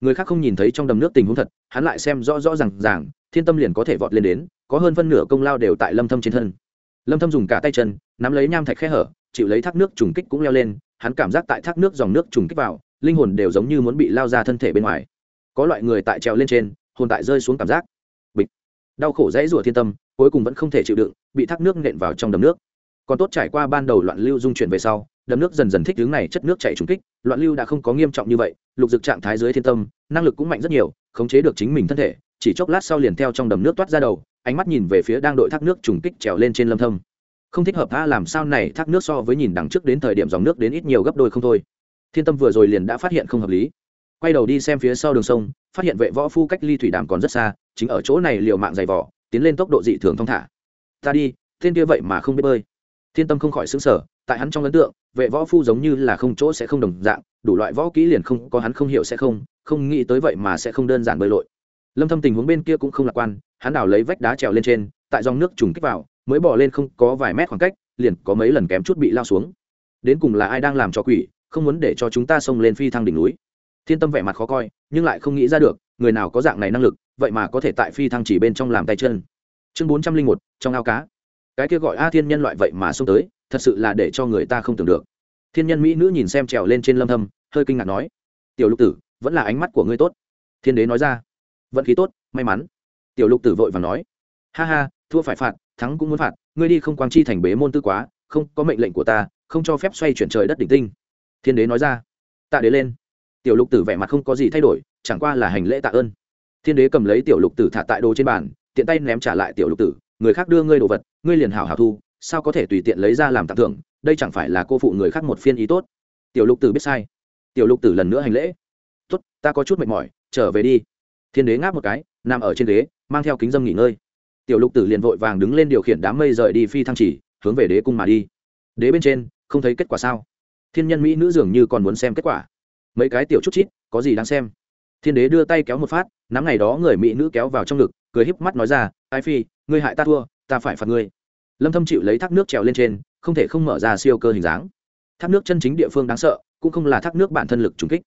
A: Người khác không nhìn thấy trong đầm nước tình huống thật, hắn lại xem rõ rõ ràng ràng, thiên tâm liền có thể vọt lên đến, có hơn phân nửa công lao đều tại lâm thâm trên thân. Lâm thâm dùng cả tay chân, nắm lấy nham thạch khe hở, chịu lấy thác nước trùng kích cũng leo lên hắn cảm giác tại thác nước dòng nước trùng kích vào, linh hồn đều giống như muốn bị lao ra thân thể bên ngoài. Có loại người tại trèo lên trên, hồn tại rơi xuống cảm giác. Bịch. Đau khổ dãy rủa thiên tâm, cuối cùng vẫn không thể chịu đựng, bị thác nước nện vào trong đầm nước. Còn tốt trải qua ban đầu loạn lưu dung chuyển về sau, đầm nước dần dần thích hướng này chất nước chảy trùng kích, loạn lưu đã không có nghiêm trọng như vậy, lục dực trạng thái dưới thiên tâm, năng lực cũng mạnh rất nhiều, khống chế được chính mình thân thể, chỉ chốc lát sau liền theo trong đầm nước toát ra đầu, ánh mắt nhìn về phía đang đội thác nước trùng kích trèo lên trên lâm thâm không thích hợp tha làm sao này thác nước so với nhìn đằng trước đến thời điểm dòng nước đến ít nhiều gấp đôi không thôi. Thiên tâm vừa rồi liền đã phát hiện không hợp lý. Quay đầu đi xem phía sau đường sông, phát hiện vệ võ phu cách ly thủy đàm còn rất xa, chính ở chỗ này liều mạng dày vỏ tiến lên tốc độ dị thường thong thả. Ta đi, tên kia vậy mà không biết bơi. Thiên tâm không khỏi xứng sở tại hắn trong ấn tượng, vệ võ phu giống như là không chỗ sẽ không đồng dạng, đủ loại võ kỹ liền không, có hắn không hiểu sẽ không không nghĩ tới vậy mà sẽ không đơn giản bơi lội. Lâm thâm tình huống bên kia cũng không lạc quan, hắn đào lấy vách đá trèo lên trên, tại dòng nước trùng kích vào mới bỏ lên không có vài mét khoảng cách, liền có mấy lần kém chút bị lao xuống. Đến cùng là ai đang làm cho quỷ, không muốn để cho chúng ta xông lên phi thăng đỉnh núi. Thiên tâm vẻ mặt khó coi, nhưng lại không nghĩ ra được, người nào có dạng này năng lực, vậy mà có thể tại phi thăng chỉ bên trong làm tay chân. Chương bốn trăm linh một, trong ao cá. Cái kia gọi a thiên nhân loại vậy mà xông tới, thật sự là để cho người ta không tưởng được. Thiên nhân mỹ nữ nhìn xem trèo lên trên lâm thâm, hơi kinh ngạc nói, tiểu lục tử, vẫn là ánh mắt của ngươi tốt. Thiên đế nói ra, vận khí tốt, may mắn. Tiểu lục tử vội và nói, ha ha, thua phải phạt thắng cũng muốn phạt, ngươi đi không quang chi thành bế môn tư quá, không có mệnh lệnh của ta, không cho phép xoay chuyển trời đất đỉnh tinh. Thiên đế nói ra. Tạ đế lên. Tiểu lục tử vẻ mặt không có gì thay đổi, chẳng qua là hành lễ tạ ơn. Thiên đế cầm lấy tiểu lục tử thả tại đồ trên bàn, tiện tay ném trả lại tiểu lục tử. Người khác đưa ngươi đồ vật, ngươi liền hảo hảo thu, sao có thể tùy tiện lấy ra làm tặng thưởng, đây chẳng phải là cô phụ người khác một phiên ý tốt. Tiểu lục tử biết sai. Tiểu lục tử lần nữa hành lễ. Tốt, ta có chút mệt mỏi, trở về đi. Thiên đế ngáp một cái, nằm ở trên ghế mang theo kính dâm nghỉ ngơi tiểu lục tử liền vội vàng đứng lên điều khiển đám mây rời đi phi thăng chỉ, hướng về đế cung mà đi. Đế bên trên, không thấy kết quả sao? Thiên nhân mỹ nữ dường như còn muốn xem kết quả. Mấy cái tiểu chút chít, có gì đáng xem? Thiên đế đưa tay kéo một phát, nắm ngày đó người mỹ nữ kéo vào trong ngực, cười híp mắt nói ra, ai phi, ngươi hại ta thua, ta phải phạt ngươi. Lâm thâm chịu lấy thác nước trèo lên trên, không thể không mở ra siêu cơ hình dáng. Thác nước chân chính địa phương đáng sợ, cũng không là thác nước bản thân lực trùng kích.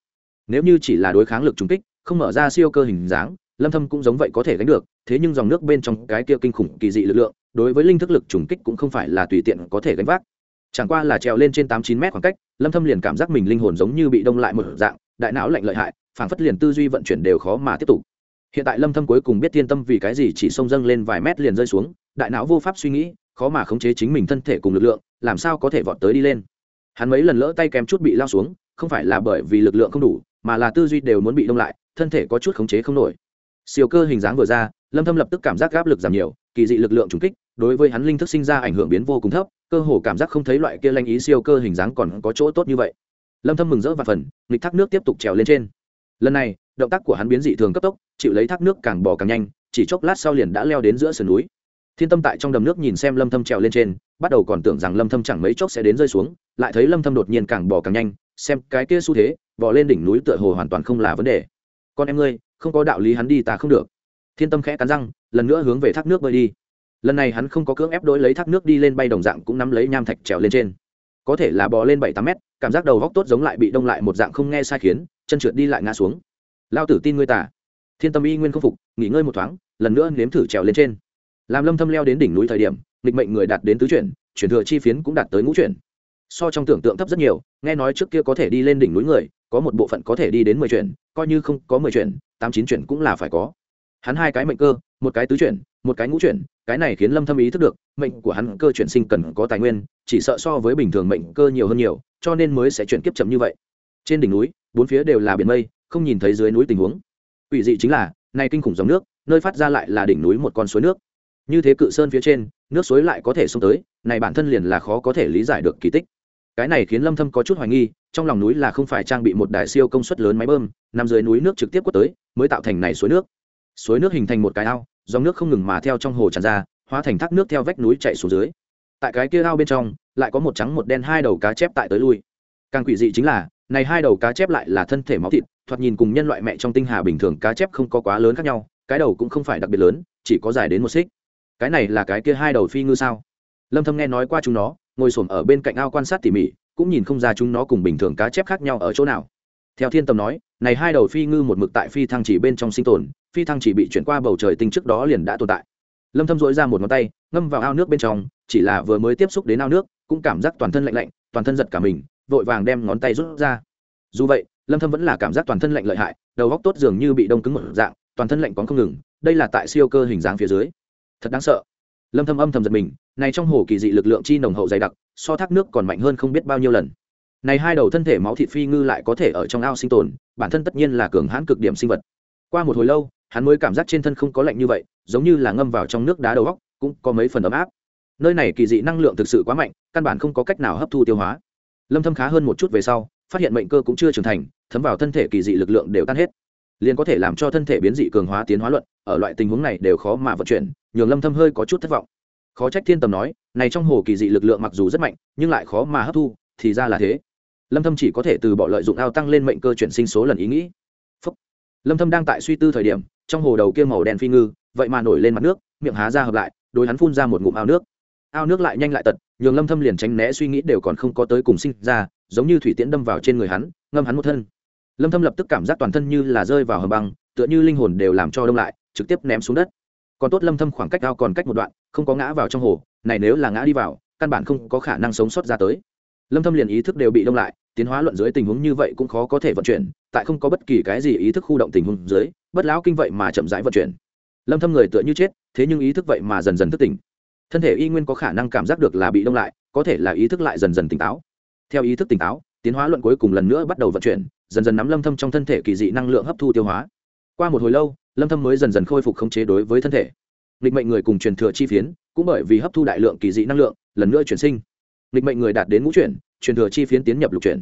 A: Nếu như chỉ là đối kháng lực trùng kích, không mở ra siêu cơ hình dáng lâm thâm cũng giống vậy có thể gánh được, thế nhưng dòng nước bên trong cái kia kinh khủng kỳ dị lực lượng, đối với linh thức lực trùng kích cũng không phải là tùy tiện có thể gánh vác. Chẳng qua là trèo lên trên tám chín mét khoảng cách, lâm thâm liền cảm giác mình linh hồn giống như bị đông lại một dạng, đại não lạnh lợi hại, phảng phất liền tư duy vận chuyển đều khó mà tiếp tục. Hiện tại lâm thâm cuối cùng biết thiên tâm vì cái gì chỉ xông dâng lên vài mét liền rơi xuống, đại não vô pháp suy nghĩ, khó mà khống chế chính mình thân thể cùng lực lượng, làm sao có thể vọt tới đi lên. Hắn mấy lần lỡ tay kém chút bị lao xuống, không phải là bởi vì lực lượng không đủ, mà là tư duy đều muốn bị đông lại, thân thể có chút khống chế không nổi siêu cơ hình dáng vừa ra, lâm thâm lập tức cảm giác áp lực giảm nhiều, kỳ dị lực lượng trùng kích, đối với hắn linh thức sinh ra ảnh hưởng biến vô cùng thấp, cơ hồ cảm giác không thấy loại kia lanh ý siêu cơ hình dáng còn có chỗ tốt như vậy. Lâm thâm mừng rỡ và phần, nghịch thác nước tiếp tục trèo lên trên. Lần này, động tác của hắn biến dị thường cấp tốc, chịu lấy thác nước càng bò càng nhanh, chỉ chốc lát sau liền đã leo đến giữa sườn núi. Thiên tâm tại trong đầm nước nhìn xem lâm thâm trèo lên trên, bắt đầu còn tưởng rằng lâm thâm chẳng mấy chốc sẽ đến rơi xuống, lại thấy lâm thâm đột nhiên càng bò càng nhanh, xem cái kia xu thế, bò lên đỉnh núi tựa hồ hoàn toàn không là vấn đề. Con em ngươi không có đạo lý hắn đi ta không được. Thiên tâm khẽ cắn răng, lần nữa hướng về thác nước bơi đi. Lần này hắn không có cưỡng ép đối lấy thác nước đi lên bay đồng dạng cũng nắm lấy nham thạch trèo lên trên. Có thể là bò lên bảy tám mét, cảm giác đầu góc tốt giống lại bị đông lại một dạng không nghe sai khiến, chân trượt đi lại ngã xuống. Lao tử tin ngươi tả thiên tâm y nguyên không phục, nghỉ ngơi một thoáng, lần nữa nếm thử trèo lên trên. Làm lâm thâm leo đến đỉnh núi thời điểm, nghịch mệnh người đạt đến tứ chuyển chuyển thừa chi phiến cũng đạt tới ngũ chuyển. So trong tưởng tượng thấp rất nhiều, nghe nói trước kia có thể đi lên đỉnh núi người có một bộ phận có thể đi đến mười chuyển, coi như không có mười chuyển, tám chín chuyển cũng là phải có. Hắn hai cái mệnh cơ, một cái tứ chuyển, một cái ngũ chuyển, cái này khiến lâm thâm ý thức được, mệnh của hắn cơ chuyển sinh cần có tài nguyên, chỉ sợ so với bình thường mệnh cơ nhiều hơn nhiều, cho nên mới sẽ chuyển kiếp chậm như vậy. Trên đỉnh núi, bốn phía đều là biển mây, không nhìn thấy dưới núi tình huống. Ủy dị chính là, nay kinh khủng dòng nước, nơi phát ra lại là đỉnh núi một con suối nước. Như thế cự sơn phía trên, nước suối lại có thể xông tới, này bản thân liền là khó có thể lý giải được kỳ tích cái này khiến lâm thâm có chút hoài nghi, trong lòng núi là không phải trang bị một đại siêu công suất lớn máy bơm, nằm dưới núi nước trực tiếp quất tới, mới tạo thành này suối nước. Suối nước hình thành một cái ao, dòng nước không ngừng mà theo trong hồ tràn ra, hóa thành thác nước theo vách núi chạy xuống dưới. Tại cái kia ao bên trong, lại có một trắng một đen hai đầu cá chép tại tới lui. Càng quỷ dị chính là, này hai đầu cá chép lại là thân thể máu thịt, thoạt nhìn cùng nhân loại mẹ trong tinh hà bình thường cá chép không có quá lớn khác nhau, cái đầu cũng không phải đặc biệt lớn, chỉ có dài đến một xích. Cái này là cái kia hai đầu phi ngư sao? Lâm thâm nghe nói qua chúng nó ngồi xổm ở bên cạnh ao quan sát tỉ mỉ, cũng nhìn không ra chúng nó cùng bình thường cá chép khác nhau ở chỗ nào. Theo thiên tâm nói, này hai đầu phi ngư một mực tại phi thăng chỉ bên trong sinh tồn, phi thăng chỉ bị chuyển qua bầu trời tinh trước đó liền đã tồn tại. Lâm thâm dội ra một ngón tay, ngâm vào ao nước bên trong, chỉ là vừa mới tiếp xúc đến ao nước, cũng cảm giác toàn thân lạnh lạnh, toàn thân giật cả mình, vội vàng đem ngón tay rút ra. Dù vậy, lâm thâm vẫn là cảm giác toàn thân lạnh lợi hại, đầu góc tốt dường như bị đông cứng một dạng, toàn thân lạnh còn không ngừng, đây là tại siêu cơ hình dáng phía dưới. Thật đáng sợ lâm thâm âm thầm giật mình, này trong hồ kỳ dị lực lượng chi nồng hậu dày đặc, so thác nước còn mạnh hơn không biết bao nhiêu lần. Này hai đầu thân thể máu thịt phi ngư lại có thể ở trong ao sinh tồn, bản thân tất nhiên là cường hãn cực điểm sinh vật. Qua một hồi lâu, hắn mới cảm giác trên thân không có lạnh như vậy, giống như là ngâm vào trong nước đá đầu góc cũng có mấy phần ấm áp. Nơi này kỳ dị năng lượng thực sự quá mạnh, căn bản không có cách nào hấp thu tiêu hóa. Lâm thâm khá hơn một chút về sau, phát hiện mệnh cơ cũng chưa trưởng thành, thấm vào thân thể kỳ dị lực lượng đều tan hết. Liền có thể làm cho thân thể biến dị cường hóa tiến hóa luận, ở loại tình huống này đều khó mà vận chuyển nhường lâm thâm hơi có chút thất vọng. Khó trách thiên tầm nói, này trong hồ kỳ dị lực lượng mặc dù rất mạnh, nhưng lại khó mà hấp thu, thì ra là thế. Lâm thâm chỉ có thể từ bỏ lợi dụng ao tăng lên mệnh cơ chuyển sinh số lần ý nghĩ. Phúc. lâm thâm đang tại suy tư thời điểm, trong hồ đầu kia màu đen phi ngư, vậy mà nổi lên mặt nước, miệng há ra hợp lại đối hắn phun ra một ngụm ao nước. Ao nước lại nhanh lại tật, nhường lâm thâm liền tránh né suy nghĩ đều còn không có tới cùng sinh ra, giống như thủy tiễn đâm vào trên người hắn, ngâm hắn một thân. Lâm thâm lập tức cảm giác toàn thân như là rơi vào hầm băng, tựa như linh hồn đều làm cho đông lại, trực tiếp ném xuống đất còn tốt lâm thâm khoảng cách ao còn cách một đoạn, không có ngã vào trong hồ, này nếu là ngã đi vào, căn bản không có khả năng sống sót ra tới. Lâm thâm liền ý thức đều bị đông lại, tiến hóa luận dưới tình huống như vậy cũng khó có thể vận chuyển, tại không có bất kỳ cái gì ý thức khu động tình huống dưới, bất lão kinh vậy mà chậm rãi vận chuyển. Lâm thâm người tựa như chết, thế nhưng ý thức vậy mà dần dần thức tỉnh. Thân thể y nguyên có khả năng cảm giác được là bị đông lại, có thể là ý thức lại dần dần tỉnh táo. Theo ý thức tỉnh táo, tiến hóa luận cuối cùng lần nữa bắt đầu vận chuyển, dần dần nắm lâm thâm trong thân thể kỳ dị năng lượng hấp thu tiêu hóa. Qua một hồi lâu lâm thâm mới dần dần khôi phục khống chế đối với thân thể. Lịch mệnh người cùng truyền thừa chi phiến, cũng bởi vì hấp thu đại lượng kỳ dị năng lượng, lần nữa chuyển sinh. Lịch mệnh người đạt đến ngũ chuyển, truyền thừa chi phiến tiến nhập lục chuyển.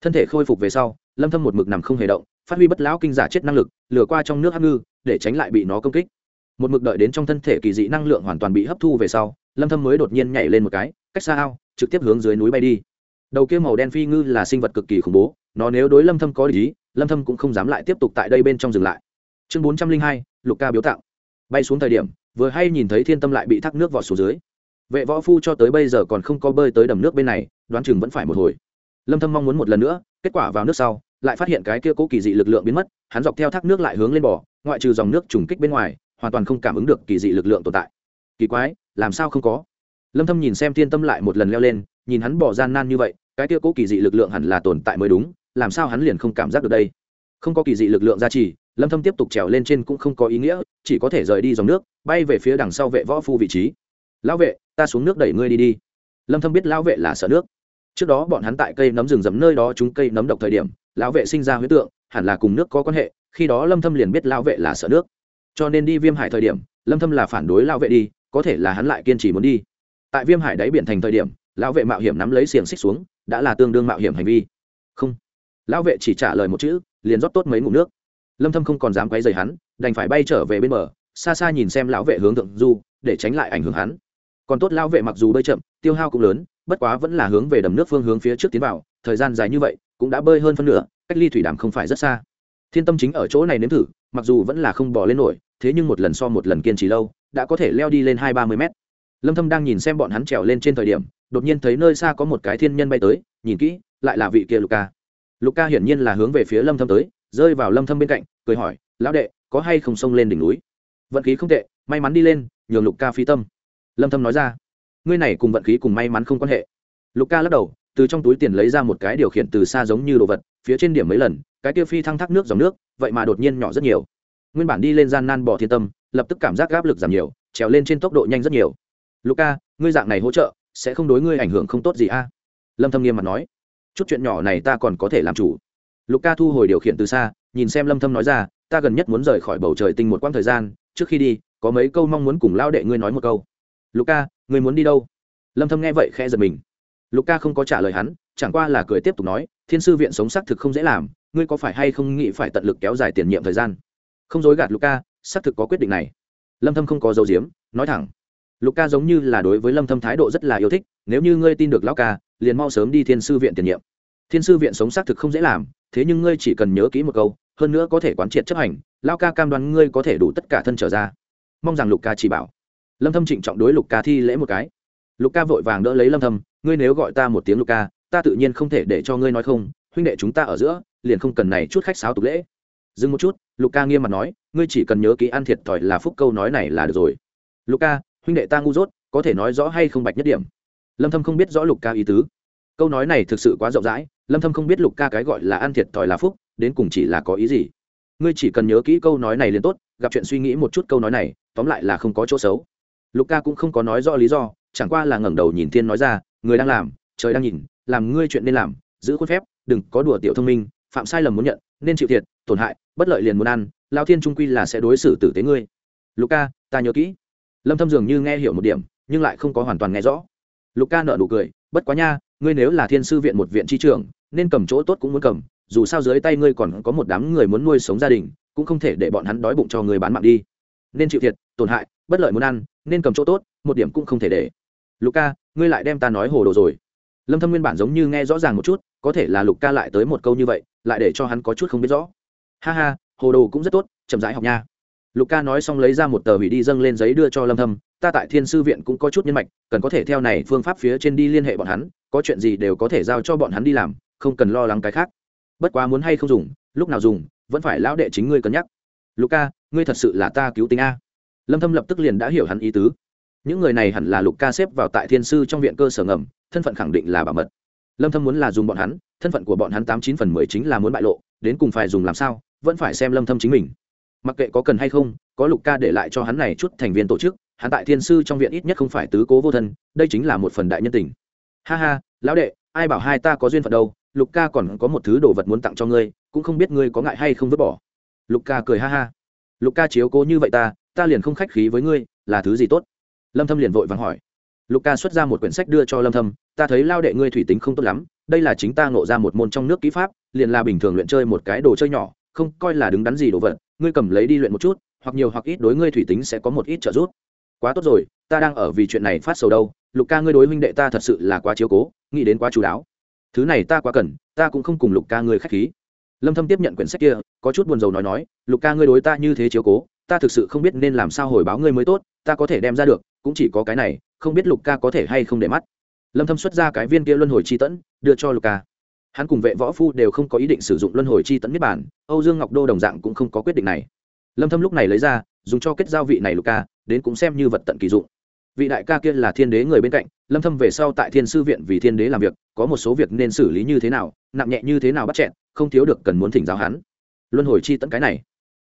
A: Thân thể khôi phục về sau, lâm thâm một mực nằm không hề động, phát huy bất lão kinh giả chết năng lực, lừa qua trong nước hắc ngư, để tránh lại bị nó công kích. Một mực đợi đến trong thân thể kỳ dị năng lượng hoàn toàn bị hấp thu về sau, lâm thâm mới đột nhiên nhảy lên một cái, cách xa ao, trực tiếp hướng dưới núi bay đi. Đầu kia màu đen phi ngư là sinh vật cực kỳ khủng bố, nó nếu đối lâm thâm có lý lâm thâm cũng không dám lại tiếp tục tại đây bên trong dừng lại chương 402, lục ca biếu tặng bay xuống thời điểm vừa hay nhìn thấy thiên tâm lại bị thác nước vọt xuống dưới. Vệ võ phu cho tới bây giờ còn không có bơi tới đầm nước bên này đoán chừng vẫn phải một hồi. Lâm thâm mong muốn một lần nữa kết quả vào nước sau lại phát hiện cái kia cố kỳ dị lực lượng biến mất hắn dọc theo thác nước lại hướng lên bò ngoại trừ dòng nước trùng kích bên ngoài hoàn toàn không cảm ứng được kỳ dị lực lượng tồn tại. Kỳ quái làm sao không có? Lâm thâm nhìn xem thiên tâm lại một lần leo lên nhìn hắn bỏ gian nan như vậy cái kia cố kỳ dị lực lượng hẳn là tồn tại mới đúng làm sao hắn liền không cảm giác được đây? Không có kỳ dị lực lượng gia trì lâm thâm tiếp tục trèo lên trên cũng không có ý nghĩa, chỉ có thể rời đi dòng nước, bay về phía đằng sau vệ võ phu vị trí. Lão vệ, ta xuống nước đẩy ngươi đi đi. Lâm thâm biết lão vệ là sợ nước. Trước đó bọn hắn tại cây nấm rừng rậm nơi đó chúng cây nấm độc thời điểm, lão vệ sinh ra huyết tượng, hẳn là cùng nước có quan hệ, khi đó lâm thâm liền biết lão vệ là sợ nước. Cho nên đi viêm hải thời điểm, lâm thâm là phản đối lão vệ đi, có thể là hắn lại kiên trì muốn đi. Tại viêm hải đáy biển thành thời điểm, lão vệ mạo hiểm nắm lấy xiềng xích xuống, đã là tương đương mạo hiểm hành vi. Không. Lão vệ chỉ trả lời một chữ, liền rót tốt mấy ngụm nước lâm thâm không còn dám quấy rầy hắn, đành phải bay trở về bên bờ, xa xa nhìn xem lão vệ hướng thượng du, để tránh lại ảnh hưởng hắn. Còn tốt lão vệ mặc dù bơi chậm, tiêu hao cũng lớn, bất quá vẫn là hướng về đầm nước phương hướng phía trước tiến vào, thời gian dài như vậy, cũng đã bơi hơn phân nửa, cách ly thủy đàm không phải rất xa. Thiên tâm chính ở chỗ này nếm thử, mặc dù vẫn là không bỏ lên nổi, thế nhưng một lần so một lần kiên trì lâu, đã có thể leo đi lên hai ba mươi mét. Lâm thâm đang nhìn xem bọn hắn trèo lên trên thời điểm, đột nhiên thấy nơi xa có một cái thiên nhân bay tới, nhìn kỹ, lại là vị kia luca luca hiển nhiên là hướng về phía lâm thâm tới rơi vào lâm thâm bên cạnh cười hỏi lão đệ có hay không xông lên đỉnh núi? Vận khí không tệ may mắn đi lên nhường Ca phi tâm. Lâm thâm nói ra ngươi này cùng vận khí cùng may mắn không quan hệ. Lục Ca lắc đầu từ trong túi tiền lấy ra một cái điều khiển từ xa giống như đồ vật phía trên điểm mấy lần cái kia phi thăng thác nước dòng nước vậy mà đột nhiên nhỏ rất nhiều. Nguyên bản đi lên gian nan bỏ thiên tâm lập tức cảm giác áp lực giảm nhiều trèo lên trên tốc độ nhanh rất nhiều. Lục Ca, ngươi dạng này hỗ trợ sẽ không đối ngươi ảnh hưởng không tốt gì a? Lâm thâm nghiêm mặt nói chút chuyện nhỏ này ta còn có thể làm chủ luca thu hồi điều khiển từ xa, nhìn xem lâm thâm nói ra, ta gần nhất muốn rời khỏi bầu trời tinh một quãng thời gian, trước khi đi, có mấy câu mong muốn cùng lao đệ ngươi nói một câu. Luca ngươi muốn đi đâu? Lâm thâm nghe vậy khẽ giật mình. Luca không có trả lời hắn, chẳng qua là cười tiếp tục nói, thiên sư viện sống xác thực không dễ làm, ngươi có phải hay không nghĩ phải tận lực kéo dài tiền nhiệm thời gian? Không dối gạt luca xác thực có quyết định này. Lâm thâm không có dấu diếm nói thẳng. Luca giống như là đối với lâm thâm thái độ rất là yêu thích, nếu như ngươi tin được lão ca, liền mau sớm đi thiên sư viện tiền nhiệm. Thiên sư viện sống xác thực không dễ làm thế nhưng ngươi chỉ cần nhớ kỹ một câu, hơn nữa có thể quán triệt chấp hành lao ca cam đoan ngươi có thể đủ tất cả thân trở ra. Mong rằng lục ca chỉ bảo. Lâm thâm trịnh trọng đối lục ca thi lễ một cái. Lục ca vội vàng đỡ lấy lâm thâm, ngươi nếu gọi ta một tiếng lục ca, ta tự nhiên không thể để cho ngươi nói không, huynh đệ chúng ta ở giữa, liền không cần này chút khách sáo tục lễ. Dừng một chút, lục ca nghiêm mặt nói, ngươi chỉ cần nhớ kỹ ăn thiệt thòi là phúc câu nói này là được rồi. Lục ca, huynh đệ ta ngu dốt, có thể nói rõ hay không bạch nhất điểm? Lâm thâm không biết rõ lục ca ý tứ câu nói này thực sự quá rộng rãi, lâm thâm không biết lục ca cái gọi là ăn thiệt thòi là phúc, đến cùng chỉ là có ý gì. Ngươi chỉ cần nhớ kỹ câu nói này liền tốt, gặp chuyện suy nghĩ một chút câu nói này, tóm lại là không có chỗ xấu. Lục ca cũng không có nói rõ lý do, chẳng qua là ngẩng đầu nhìn thiên nói ra, người đang làm, trời đang nhìn, làm ngươi chuyện nên làm, giữ khuôn phép, đừng có đùa tiểu thông minh, phạm sai lầm muốn nhận, nên chịu thiệt, tổn hại, bất lợi liền muốn ăn, lao thiên trung quy là sẽ đối xử tử tế ngươi. Lục ca, ta nhớ kỹ. Lâm thâm dường như nghe hiểu một điểm, nhưng lại không có hoàn toàn nghe rõ. Lục ca nợ nụ cười, bất quá nha ngươi nếu là thiên sư viện một viện tri trưởng nên cầm chỗ tốt cũng muốn cầm dù sao dưới tay ngươi còn có một đám người muốn nuôi sống gia đình cũng không thể để bọn hắn đói bụng cho người bán mạng đi. Nên chịu thiệt tổn hại bất lợi muốn ăn nên cầm chỗ tốt một điểm cũng không thể để. Luca, ngươi lại đem ta nói hồ đồ rồi. Lâm thâm nguyên bản giống như nghe rõ ràng một chút có thể là lục ca lại tới một câu như vậy lại để cho hắn có chút không biết rõ. Ha ha hồ đồ cũng rất tốt chậm rãi học nha. Lục ca nói xong lấy ra một tờ hủy đi dâng lên giấy đưa cho lâm thâm ta tại thiên sư viện cũng có chút nhân mạch cần có thể theo này phương pháp phía trên đi liên hệ bọn hắn có chuyện gì đều có thể giao cho bọn hắn đi làm, không cần lo lắng cái khác. Bất quá muốn hay không dùng, lúc nào dùng, vẫn phải lão đệ chính ngươi cân nhắc. Lục ca ngươi thật sự là ta cứu tính a. Lâm thâm lập tức liền đã hiểu hắn ý tứ. Những người này hẳn là lục ca xếp vào tại thiên sư trong viện cơ sở ngầm, thân phận khẳng định là bảo mật. Lâm thâm muốn là dùng bọn hắn, thân phận của bọn hắn tám chín phần mười chính là muốn bại lộ, đến cùng phải dùng làm sao, vẫn phải xem lâm thâm chính mình. Mặc kệ có cần hay không, có lục ca để lại cho hắn này chút thành viên tổ chức, hắn tại thiên sư trong viện ít nhất không phải tứ cố vô thân, đây chính là một phần đại nhân tình ha ha, lão đệ, ai bảo hai ta có duyên phận đâu, lục ca còn có một thứ đồ vật muốn tặng cho ngươi, cũng không biết ngươi có ngại hay không vứt bỏ. Lục ca cười ha ha. Lục ca chiếu cố như vậy ta ta liền không khách khí với ngươi, là thứ gì tốt? Lâm thâm liền vội vàng hỏi. Lục ca xuất ra một quyển sách đưa cho lâm thâm, ta thấy lao đệ ngươi thủy tính không tốt lắm, đây là chính ta ngộ ra một môn trong nước kỹ pháp, liền là bình thường luyện chơi một cái đồ chơi nhỏ, không coi là đứng đắn gì đồ vật, ngươi cầm lấy đi luyện một chút, hoặc nhiều hoặc ít đối ngươi thủy tính sẽ có một ít trợ giúp. Quá tốt rồi ta đang ở vì chuyện này phát sầu đâu, lục ca ngươi đối huynh đệ ta thật sự là quá chiếu cố, nghĩ đến quá chú đáo. Thứ này ta quá cần, ta cũng không cùng lục ca ngươi khách khí. Lâm thâm tiếp nhận quyển sách kia, có chút buồn rầu nói nói, lục ca ngươi đối ta như thế chiếu cố, ta thực sự không biết nên làm sao hồi báo ngươi mới tốt, ta có thể đem ra được, cũng chỉ có cái này, không biết lục ca có thể hay không để mắt. Lâm thâm xuất ra cái viên kia luân hồi chi tẫn, đưa cho lục ca. Hắn cùng vệ võ phu đều không có ý định sử dụng luân hồi chi tẫn niết bản âu dương ngọc đô đồng dạng cũng không có quyết định này. Lâm thâm lúc này lấy ra dùng cho kết giao vị này lục ca đến cũng xem như vật tận kỳ dụng. Vị đại ca kia là thiên đế người bên cạnh lâm thâm về sau tại thiên sư viện vì thiên đế làm việc có một số việc nên xử lý như thế nào nặng nhẹ như thế nào bắt chẹn không thiếu được cần muốn thỉnh giáo hắn. Luân hồi chi tận cái này.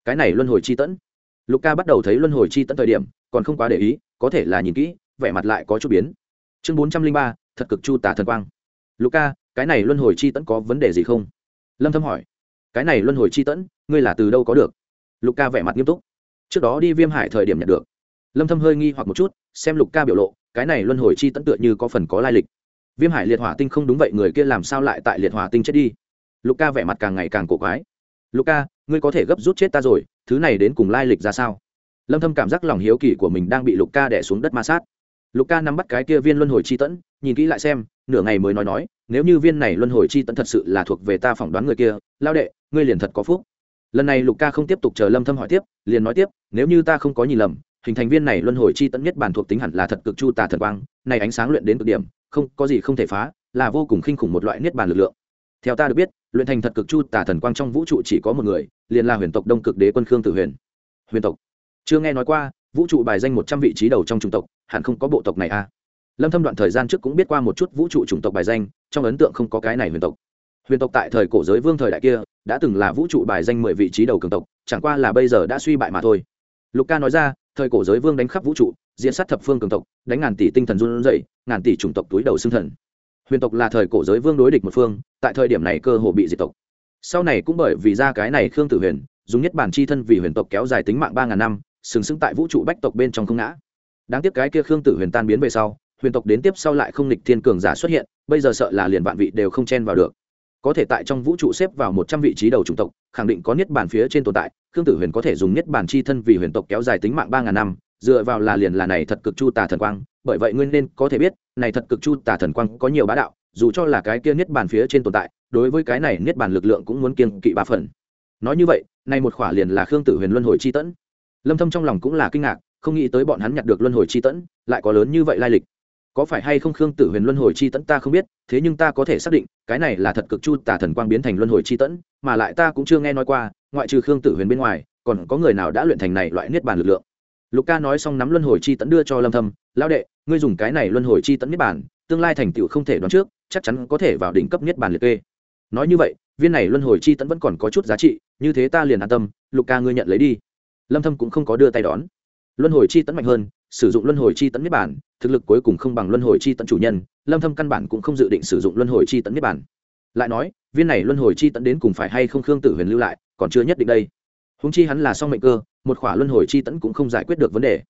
A: Cái này luân hồi chi tận, lục ca bắt đầu thấy luân hồi chi tận thời điểm còn không quá để ý có thể là nhìn kỹ vẻ mặt lại có chút biến. Chương 403, thật cực chu tả thần quang. Lục ca cái này luân hồi chi tận có vấn đề gì không? Lâm thâm hỏi. Cái này luân hồi chi tận, ngươi là từ đâu có được? Lục ca vẻ mặt nghiêm túc trước đó đi viêm hải thời điểm nhận được. Lâm thâm hơi nghi hoặc một chút, xem lục ca biểu lộ, cái này luân hồi chi tận tựa như có phần có lai lịch. Viêm hải liệt hỏa tinh không đúng vậy, người kia làm sao lại tại liệt hỏa tinh chết đi? Lục ca vẻ mặt càng ngày càng cổ quái. Lục ca, ngươi có thể gấp rút chết ta rồi, thứ này đến cùng lai lịch ra sao? Lâm thâm cảm giác lòng hiếu kỳ của mình đang bị lục ca đè xuống đất ma sát. Lục ca nắm bắt cái kia viên luân hồi chi tẫn nhìn kỹ lại xem, nửa ngày mới nói nói, nếu như viên này luân hồi chi tẫn thật sự là thuộc về ta phỏng đoán người kia, lao đệ, ngươi liền thật có phúc lần này lục ca không tiếp tục chờ lâm thâm hỏi tiếp, liền nói tiếp, nếu như ta không có nhìn lầm, hình thành viên này luân hồi chi tận nhất bản thuộc tính hẳn là thật cực chu tà thần quang, này ánh sáng luyện đến cực điểm, không, có gì không thể phá, là vô cùng kinh khủng một loại niết bàn lực lượng. Theo ta được biết, luyện thành thật cực chu tà thần quang trong vũ trụ chỉ có một người, liền là huyền tộc đông cực đế quân khương tử huyền. Huyền tộc. Chưa nghe nói qua, vũ trụ bài danh một trăm vị trí đầu trong chủng tộc, hẳn không có bộ tộc này a à. lâm thâm đoạn thời gian trước cũng biết qua một chút vũ trụ chủng tộc bài danh, trong ấn tượng không có cái này huyền tộc huyền tộc tại thời cổ giới vương thời đại kia, đã từng là vũ trụ bài danh mười vị trí đầu cường tộc, chẳng qua là bây giờ đã suy bại mà thôi. Lục ca nói ra, thời cổ giới vương đánh khắp vũ trụ diễn sát thập phương cường tộc, đánh ngàn tỷ tinh thần run rẩy, ngàn tỷ chủng tộc túi đầu xương thần. Huyền tộc là thời cổ giới vương đối địch một phương, tại thời điểm này cơ hồ bị diệt tộc. Sau này cũng bởi vì ra cái này khương tử huyền, dùng nhất bản chi thân vì huyền tộc kéo dài tính mạng ba ngàn năm, sừng sững tại vũ trụ bách tộc bên trong không ngã. Đáng tiếc cái kia khương tử huyền tan biến về sau, huyền tộc đến tiếp sau lại không lịch thiên cường giả xuất hiện, bây giờ sợ là liền vạn vị đều không chen vào được có thể tại trong vũ trụ xếp vào một trăm vị trí đầu chủng tộc, khẳng định có niết bàn phía trên tồn tại, khương tử huyền có thể dùng niết bàn chi thân vì huyền tộc kéo dài tính mạng ba ngàn năm, dựa vào là liền là này thật cực chu tà thần quang, bởi vậy nguyên nên có thể biết, này thật cực chu tà thần quang có nhiều bá đạo, dù cho là cái kia niết bàn phía trên tồn tại, đối với cái này niết bàn lực lượng cũng muốn kiên kỵ ba phần. Nói như vậy nay một khỏa liền là khương tử huyền luân hồi chi tẫn. Lâm thâm trong lòng cũng là kinh ngạc, không nghĩ tới bọn hắn nhặt được luân hồi chi tẫn, lại có lớn như vậy lai lịch có phải hay không khương tử huyền luân hồi c h i tẫn ta không biết, thế nhưng ta có thể xác định, cái này là thật cực chu tả thần quang biến thành luân hồi c h i tẫn, mà lại ta cũng chưa nghe nói qua, ngoại trừ khương tử huyền bên ngoài, còn có người nào đã luyện thành này loại niết bàn lực lượng. Lục ca nói xong nắm luân hồi chi tẫn đưa cho lâm thâm, lão đệ, ngươi dùng cái này luân hồi chi tẫn niết bàn, tương lai thành tựu không thể đoán trước, chắc chắn có thể vào đỉnh cấp niết bàn liệt kê. Nói như vậy, viên này luân hồi chi tẫn vẫn còn có chút giá trị, như thế ta liền an tâm, lục ca ngươi nhận lấy đi. Lâm thâm cũng không có đưa tay đón. Luân hồi chi tẫn mạnh hơn sử dụng luân hồi chi tấn niết bản thực lực cuối cùng không bằng luân hồi chi tấn chủ nhân, lâm thâm căn bản cũng không dự định sử dụng luân hồi chi tấn niết bản lại nói, viên này luân hồi chi tấn đến cùng phải hay không khương tử huyền lưu lại, còn chưa nhất định đây. Huống chi hắn là song mệnh cơ, một khỏa luân hồi chi tấn cũng không giải quyết được vấn đề.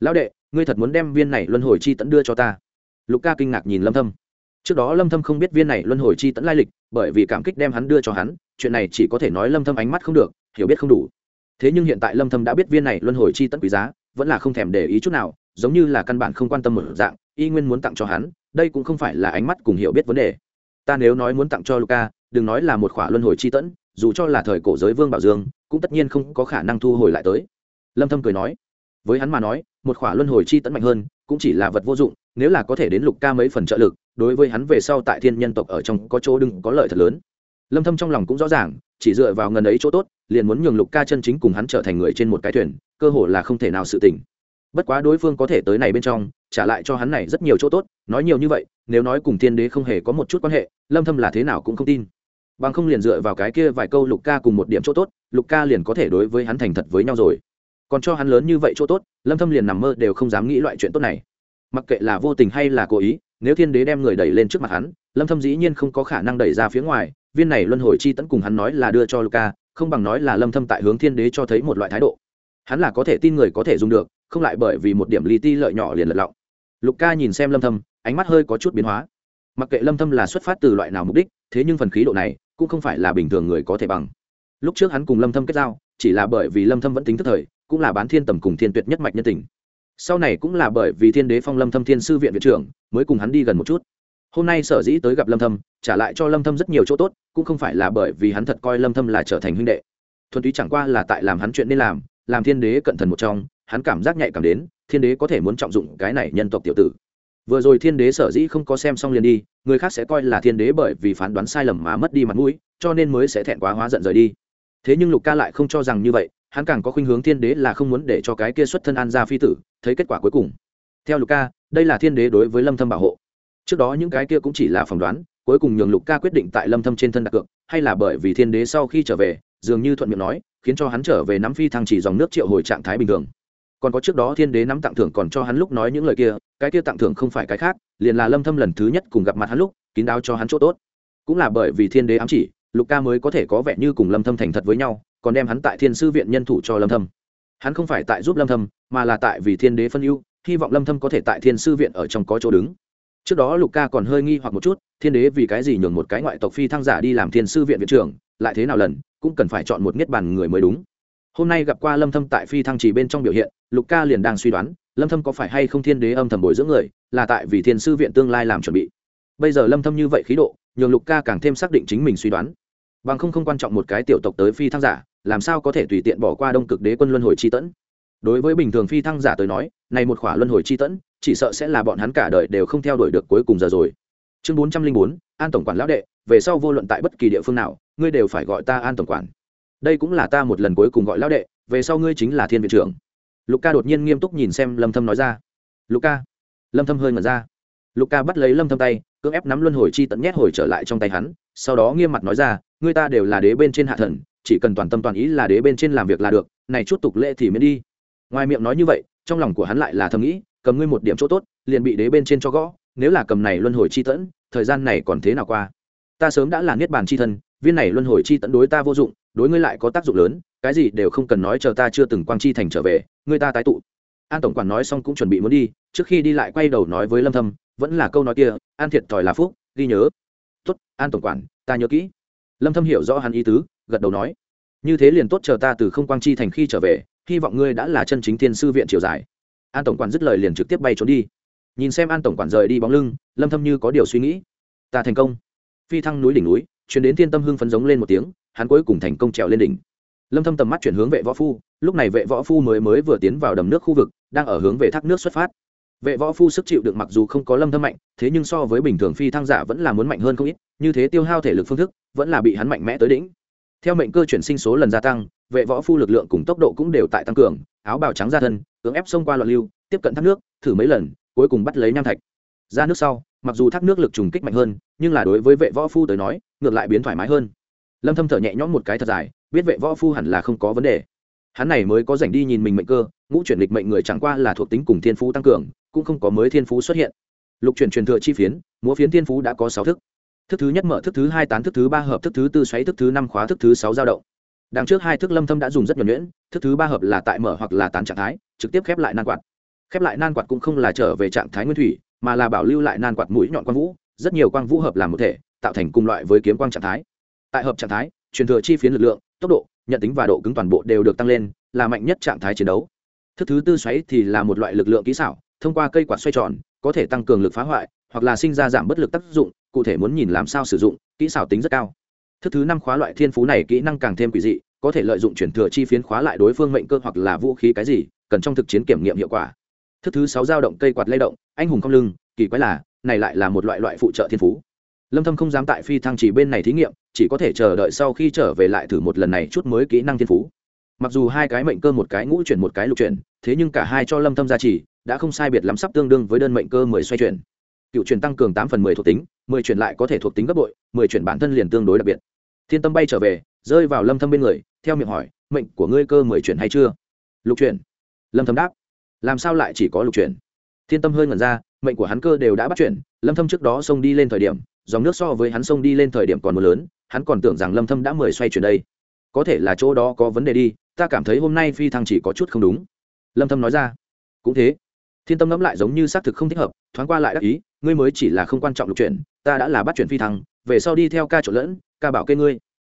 A: Lão đệ, ngươi thật muốn đem viên này luân hồi chi tấn đưa cho ta? Lục ca kinh ngạc nhìn lâm thâm. Trước đó lâm thâm không biết viên này luân hồi chi tẫn lai lịch, bởi vì cảm kích đem hắn đưa cho hắn, chuyện này chỉ có thể nói lâm thâm ánh mắt không được, hiểu biết không đủ. Thế nhưng hiện tại lâm thâm đã biết viên này luân hồi chi tẫn quý giá vẫn là không thèm để ý chút nào, giống như là căn bản không quan tâm một dạng, y nguyên muốn tặng cho hắn, đây cũng không phải là ánh mắt cùng hiểu biết vấn đề. Ta nếu nói muốn tặng cho luca đừng nói là một khỏa luân hồi chi tẫn, dù cho là thời cổ giới vương bảo dương, cũng tất nhiên không có khả năng thu hồi lại tới. Lâm thâm cười nói, với hắn mà nói, một khỏa luân hồi chi tẫn mạnh hơn, cũng chỉ là vật vô dụng, nếu là có thể đến lục ca mấy phần trợ lực, đối với hắn về sau tại thiên nhân tộc ở trong có chỗ đừng có lợi thật lớn. Lâm thâm trong lòng cũng rõ ràng, chỉ dựa vào ngần ấy chỗ tốt liền muốn nhường lục ca chân chính cùng hắn trở thành người trên một cái thuyền cơ hội là không thể nào sự tình. Bất quá đối phương có thể tới này bên trong trả lại cho hắn này rất nhiều chỗ tốt nói nhiều như vậy nếu nói cùng thiên đế không hề có một chút quan hệ lâm thâm là thế nào cũng không tin. Bằng không liền dựa vào cái kia vài câu lục ca cùng một điểm chỗ tốt lục ca liền có thể đối với hắn thành thật với nhau rồi. Còn cho hắn lớn như vậy chỗ tốt lâm thâm liền nằm mơ đều không dám nghĩ loại chuyện tốt này. Mặc kệ là vô tình hay là cố ý nếu thiên đế đem người đẩy lên trước mặt hắn lâm thâm dĩ nhiên không có khả năng đẩy ra phía ngoài viên này luân hồi chi tẫn cùng hắn nói là đưa cho Luca, không bằng nói là Lâm Thâm tại hướng Thiên Đế cho thấy một loại thái độ. Hắn là có thể tin người có thể dùng được, không lại bởi vì một điểm li ti lợi nhỏ liền lật lọng. Lục Ca nhìn xem Lâm Thâm, ánh mắt hơi có chút biến hóa. Mặc kệ Lâm Thâm là xuất phát từ loại nào mục đích, thế nhưng phần khí độ này cũng không phải là bình thường người có thể bằng. Lúc trước hắn cùng Lâm Thâm kết giao, chỉ là bởi vì Lâm Thâm vẫn tính tức thời, cũng là bán thiên tầm cùng thiên tuyệt nhất mạch nhân tình. Sau này cũng là bởi vì Thiên Đế phong Lâm Thâm Thiên sư viện viện trưởng, mới cùng hắn đi gần một chút hôm nay sở dĩ tới gặp lâm thâm, trả lại cho lâm thâm rất nhiều chỗ tốt, cũng không phải là bởi vì hắn thật coi lâm thâm là trở thành huynh đệ. Thuần túy chẳng qua là tại làm hắn chuyện nên làm làm thiên đế cận thần một trong, hắn cảm giác nhạy cảm đến, thiên đế có thể muốn trọng dụng cái này nhân tộc tiểu tử. Vừa rồi thiên đế sở dĩ không có xem xong liền đi, người khác sẽ coi là thiên đế bởi vì phán đoán sai lầm mà mất đi mặt mũi, cho nên mới sẽ thẹn quá hóa giận rời đi. Thế nhưng lục ca lại không cho rằng như vậy, hắn càng có khuynh hướng thiên đế là không muốn để cho cái kia xuất thân an gia phi tử, thấy kết quả cuối cùng. Theo lục ca, đây là thiên đế đối với lâm thâm bảo hộ trước đó những cái kia cũng chỉ là phỏng đoán, cuối cùng nhường lục ca quyết định tại lâm thâm trên thân đặt cược, hay là bởi vì thiên đế sau khi trở về, dường như thuận miệng nói, khiến cho hắn trở về nắm phi thăng chỉ dòng nước triệu hồi trạng thái bình thường. Còn có trước đó thiên đế nắm tặng thưởng còn cho hắn lúc nói những lời kia, cái kia tặng thưởng không phải cái khác, liền là lâm thâm lần thứ nhất cùng gặp mặt hắn lúc, kín đáo cho hắn chỗ tốt. Cũng là bởi vì thiên đế ám chỉ, lục ca mới có thể có vẻ như cùng lâm thâm thành thật với nhau, còn đem hắn tại thiên sư viện nhân thủ cho lâm thâm. Hắn không phải tại giúp lâm thâm, mà là tại vì thiên đế phân ưu, hy vọng lâm thâm có thể tại thiên sư viện ở trong có chỗ đứng trước đó lục ca còn hơi nghi hoặc một chút, thiên đế vì cái gì nhường một cái ngoại tộc phi thăng giả đi làm thiên sư viện viện trưởng, lại thế nào lần, cũng cần phải chọn một niết bàn người mới đúng. Hôm nay gặp qua lâm thâm tại phi thăng chỉ bên trong biểu hiện, lục ca liền đang suy đoán, lâm thâm có phải hay không thiên đế âm thầm bồi dưỡng người, là tại vì thiên sư viện tương lai làm chuẩn bị. Bây giờ lâm thâm như vậy khí độ, nhường lục ca càng thêm xác định chính mình suy đoán. Bằng không không quan trọng một cái tiểu tộc tới phi thăng giả, làm sao có thể tùy tiện bỏ qua đông cực đế quân luân hồi chi tẫn đối với bình thường phi thăng giả tới nói, này một khỏa luân hồi chi tẫn, chỉ sợ sẽ là bọn hắn cả đời đều không theo đuổi được cuối cùng giờ rồi. Chương bốn trăm linh bốn, an tổng quản lão đệ, về sau vô luận tại bất kỳ địa phương nào, ngươi đều phải gọi ta an tổng quản. Đây cũng là ta một lần cuối cùng gọi lão đệ, về sau ngươi chính là thiên viện trưởng. Lục ca đột nhiên nghiêm túc nhìn xem lâm thâm nói ra. Lục ca. Lâm thâm hơi ngẩn ra. Lục ca bắt lấy lâm thâm tay, cưỡng ép nắm luân hồi chi tận nhét hồi trở lại trong tay hắn, sau đó nghiêm mặt nói ra, ngươi ta đều là đế bên trên hạ thần, chỉ cần toàn tâm toàn ý là đế bên trên làm việc là được, này chút tục lệ thì mới đi ngoài miệng nói như vậy, trong lòng của hắn lại là thầm nghĩ, cầm ngươi một điểm chỗ tốt, liền bị đế bên trên cho gõ, nếu là cầm này luân hồi chi tẫn, thời gian này còn thế nào qua? Ta sớm đã là niết bàn chi thân, viên này luân hồi chi tẫn đối ta vô dụng, đối ngươi lại có tác dụng lớn, cái gì đều không cần nói chờ ta chưa từng quang chi thành trở về, ngươi ta tái tụ. An tổng quản nói xong cũng chuẩn bị muốn đi, trước khi đi lại quay đầu nói với lâm thâm, vẫn là câu nói kia, an thiệt thòi là phúc, ghi nhớ. Tốt, an tổng quản, ta nhớ kỹ. Lâm thâm hiểu rõ hắn ý tứ, gật đầu nói. Như thế liền tốt chờ ta từ không quang chi thành khi trở về hy vọng ngươi đã là chân chính thiên sư viện triều dài an tổng quản dứt lời liền trực tiếp bay trốn đi. Nhìn xem an tổng quản rời đi bóng lưng, lâm thâm như có điều suy nghĩ. Ta thành công. Phi thăng núi đỉnh núi, chuyển đến thiên tâm hưng phấn giống lên một tiếng, hắn cuối cùng thành công trèo lên đỉnh. Lâm thâm tầm mắt chuyển hướng vệ võ phu, lúc này vệ võ phu mới mới vừa tiến vào đầm nước khu vực, đang ở hướng về thác nước xuất phát. Vệ võ phu sức chịu được mặc dù không có lâm thâm mạnh, thế nhưng so với bình thường phi thăng giả vẫn là muốn mạnh hơn không ít, như thế tiêu hao thể lực phương thức, vẫn là bị hắn mạnh mẽ tới đỉnh. Theo mệnh cơ chuyển sinh số lần gia tăng vệ võ phu lực lượng cùng tốc độ cũng đều tại tăng cường, áo bào trắng ra thân, cưỡng ép xông qua loạn lưu, tiếp cận thác nước, thử mấy lần, cuối cùng bắt lấy nham thạch. Ra nước sau, mặc dù thác nước lực trùng kích mạnh hơn, nhưng là đối với vệ võ phu tới nói, ngược lại biến thoải mái hơn. Lâm thâm thở nhẹ nhõm một cái thật dài, biết vệ võ phu hẳn là không có vấn đề. Hắn này mới có rảnh đi nhìn mình mệnh cơ, ngũ chuyển lịch mệnh người chẳng qua là thuộc tính cùng thiên phú tăng cường, cũng không có mới thiên phú xuất hiện. Lục chuyển truyền thừa chi phiến, múa phiến thiên phú đã có sáu thức. Thức thứ nhất mở, thức thứ hai tán, thức thứ ba hợp, thức thứ tư xoáy, thức thứ năm khóa, thức thứ sáu dao động đằng trước hai thức lâm thâm đã dùng rất nhuần nhuyễn thức thứ ba hợp là tại mở hoặc là tán trạng thái, trực tiếp khép lại nan quạt. Khép lại nan quạt cũng không là trở về trạng thái nguyên thủy, mà là bảo lưu lại nan quạt mũi nhọn quang vũ. Rất nhiều quang vũ hợp làm một thể, tạo thành cùng loại với kiếm quang trạng thái. Tại hợp trạng thái, truyền thừa chi phiến lực lượng, tốc độ, nhận tính và độ cứng toàn bộ đều được tăng lên, là mạnh nhất trạng thái chiến đấu. Thức thứ tư xoáy thì là một loại lực lượng kỹ xảo, thông qua cây quạt xoay tròn, có thể tăng cường lực phá hoại, hoặc là sinh ra giảm bất lực tác dụng, cụ thể muốn nhìn làm sao sử dụng, kỹ xảo tính rất cao thức thứ năm khóa loại thiên phú này kỹ năng càng thêm quỷ dị, có thể lợi dụng chuyển thừa chi phiến khóa lại đối phương mệnh cơ hoặc là vũ khí cái gì, cần trong thực chiến kiểm nghiệm hiệu quả. Thức thứ sáu dao động cây quạt lay động, anh hùng không lưng, kỳ quái là, này lại là một loại loại phụ trợ thiên phú. Lâm thâm không dám tại phi thăng chỉ bên này thí nghiệm, chỉ có thể chờ đợi sau khi trở về lại thử một lần này chút mới kỹ năng thiên phú. Mặc dù hai cái mệnh cơ một cái ngũ chuyển một cái lục chuyển, thế nhưng cả hai cho lâm thâm gia trì, đã không sai biệt lắm sắp tương đương với đơn mệnh cơ 10 xoay chuyển. Cựu chuyển tăng cường 8 phần 10 thuộc tính 10 chuyển lại có thể thuộc tính gấp bội 10 chuyển bản thân liền tương đối đặc biệt thiên tâm bay trở về, rơi vào lâm thâm bên người, theo miệng hỏi, mệnh của ngươi cơ 10 chuyển hay chưa? Lục chuyển. Lâm thâm đáp, làm sao lại chỉ có lục chuyển? Thiên tâm hơi ngẩn ra, mệnh của hắn cơ đều đã bắt chuyển, lâm thâm trước đó xông đi lên thời điểm, dòng nước so với hắn xông đi lên thời điểm còn mưa lớn, hắn còn tưởng rằng lâm thâm đã mười xoay chuyển đây. Có thể là chỗ đó có vấn đề đi, ta cảm thấy hôm nay phi thăng chỉ có chút không đúng. Lâm thâm nói ra, cũng thế. Thiên tâm ngẫm lại giống như xác thực không thích hợp, thoáng qua lại đắc ý, ngươi mới chỉ là không quan trọng lục chuyển, ta đã là bắt chuyển phi thăng, về sau đi theo ca trộn lẫn ca bảo kê ngươi.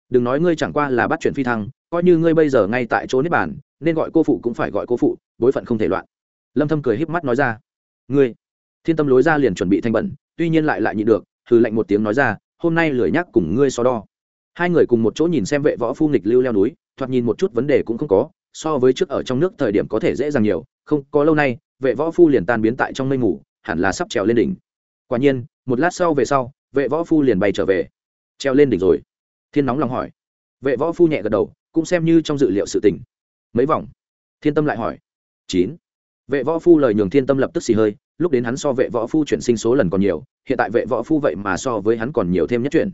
A: Đừng nói ngươi chẳng qua là bắt chuyển phi thăng coi như ngươi bây giờ ngay tại chỗ nếp bàn nên gọi cô phụ cũng phải gọi cô phụ bối phận không thể loạn. Lâm thâm cười híp mắt nói ra. Ngươi. Thiên tâm lối ra liền chuẩn bị thanh bẩn tuy nhiên lại lại nhịn được hừ lạnh một tiếng nói ra hôm nay lười nhắc cùng ngươi so đo. Hai người cùng một chỗ nhìn xem vệ võ phu nghịch lưu leo núi thoạt nhìn một chút vấn đề cũng không có so với trước ở trong nước thời điểm có thể dễ dàng nhiều không có lâu nay vệ võ phu liền tan biến tại trong mây ngủ, hẳn là sắp trèo lên đỉnh. Quả nhiên một lát sau về sau vệ võ phu liền bay trở về treo lên đỉnh rồi. Thiên nóng lòng hỏi. Vệ võ phu nhẹ gật đầu, cũng xem như trong dự liệu sự tình. Mấy vòng? Thiên tâm lại hỏi. Chín. Vệ võ phu lời nhường thiên tâm lập tức xì hơi, lúc đến hắn so vệ võ phu chuyển sinh số lần còn nhiều, hiện tại vệ võ phu vậy mà so với hắn còn nhiều thêm nhất chuyển.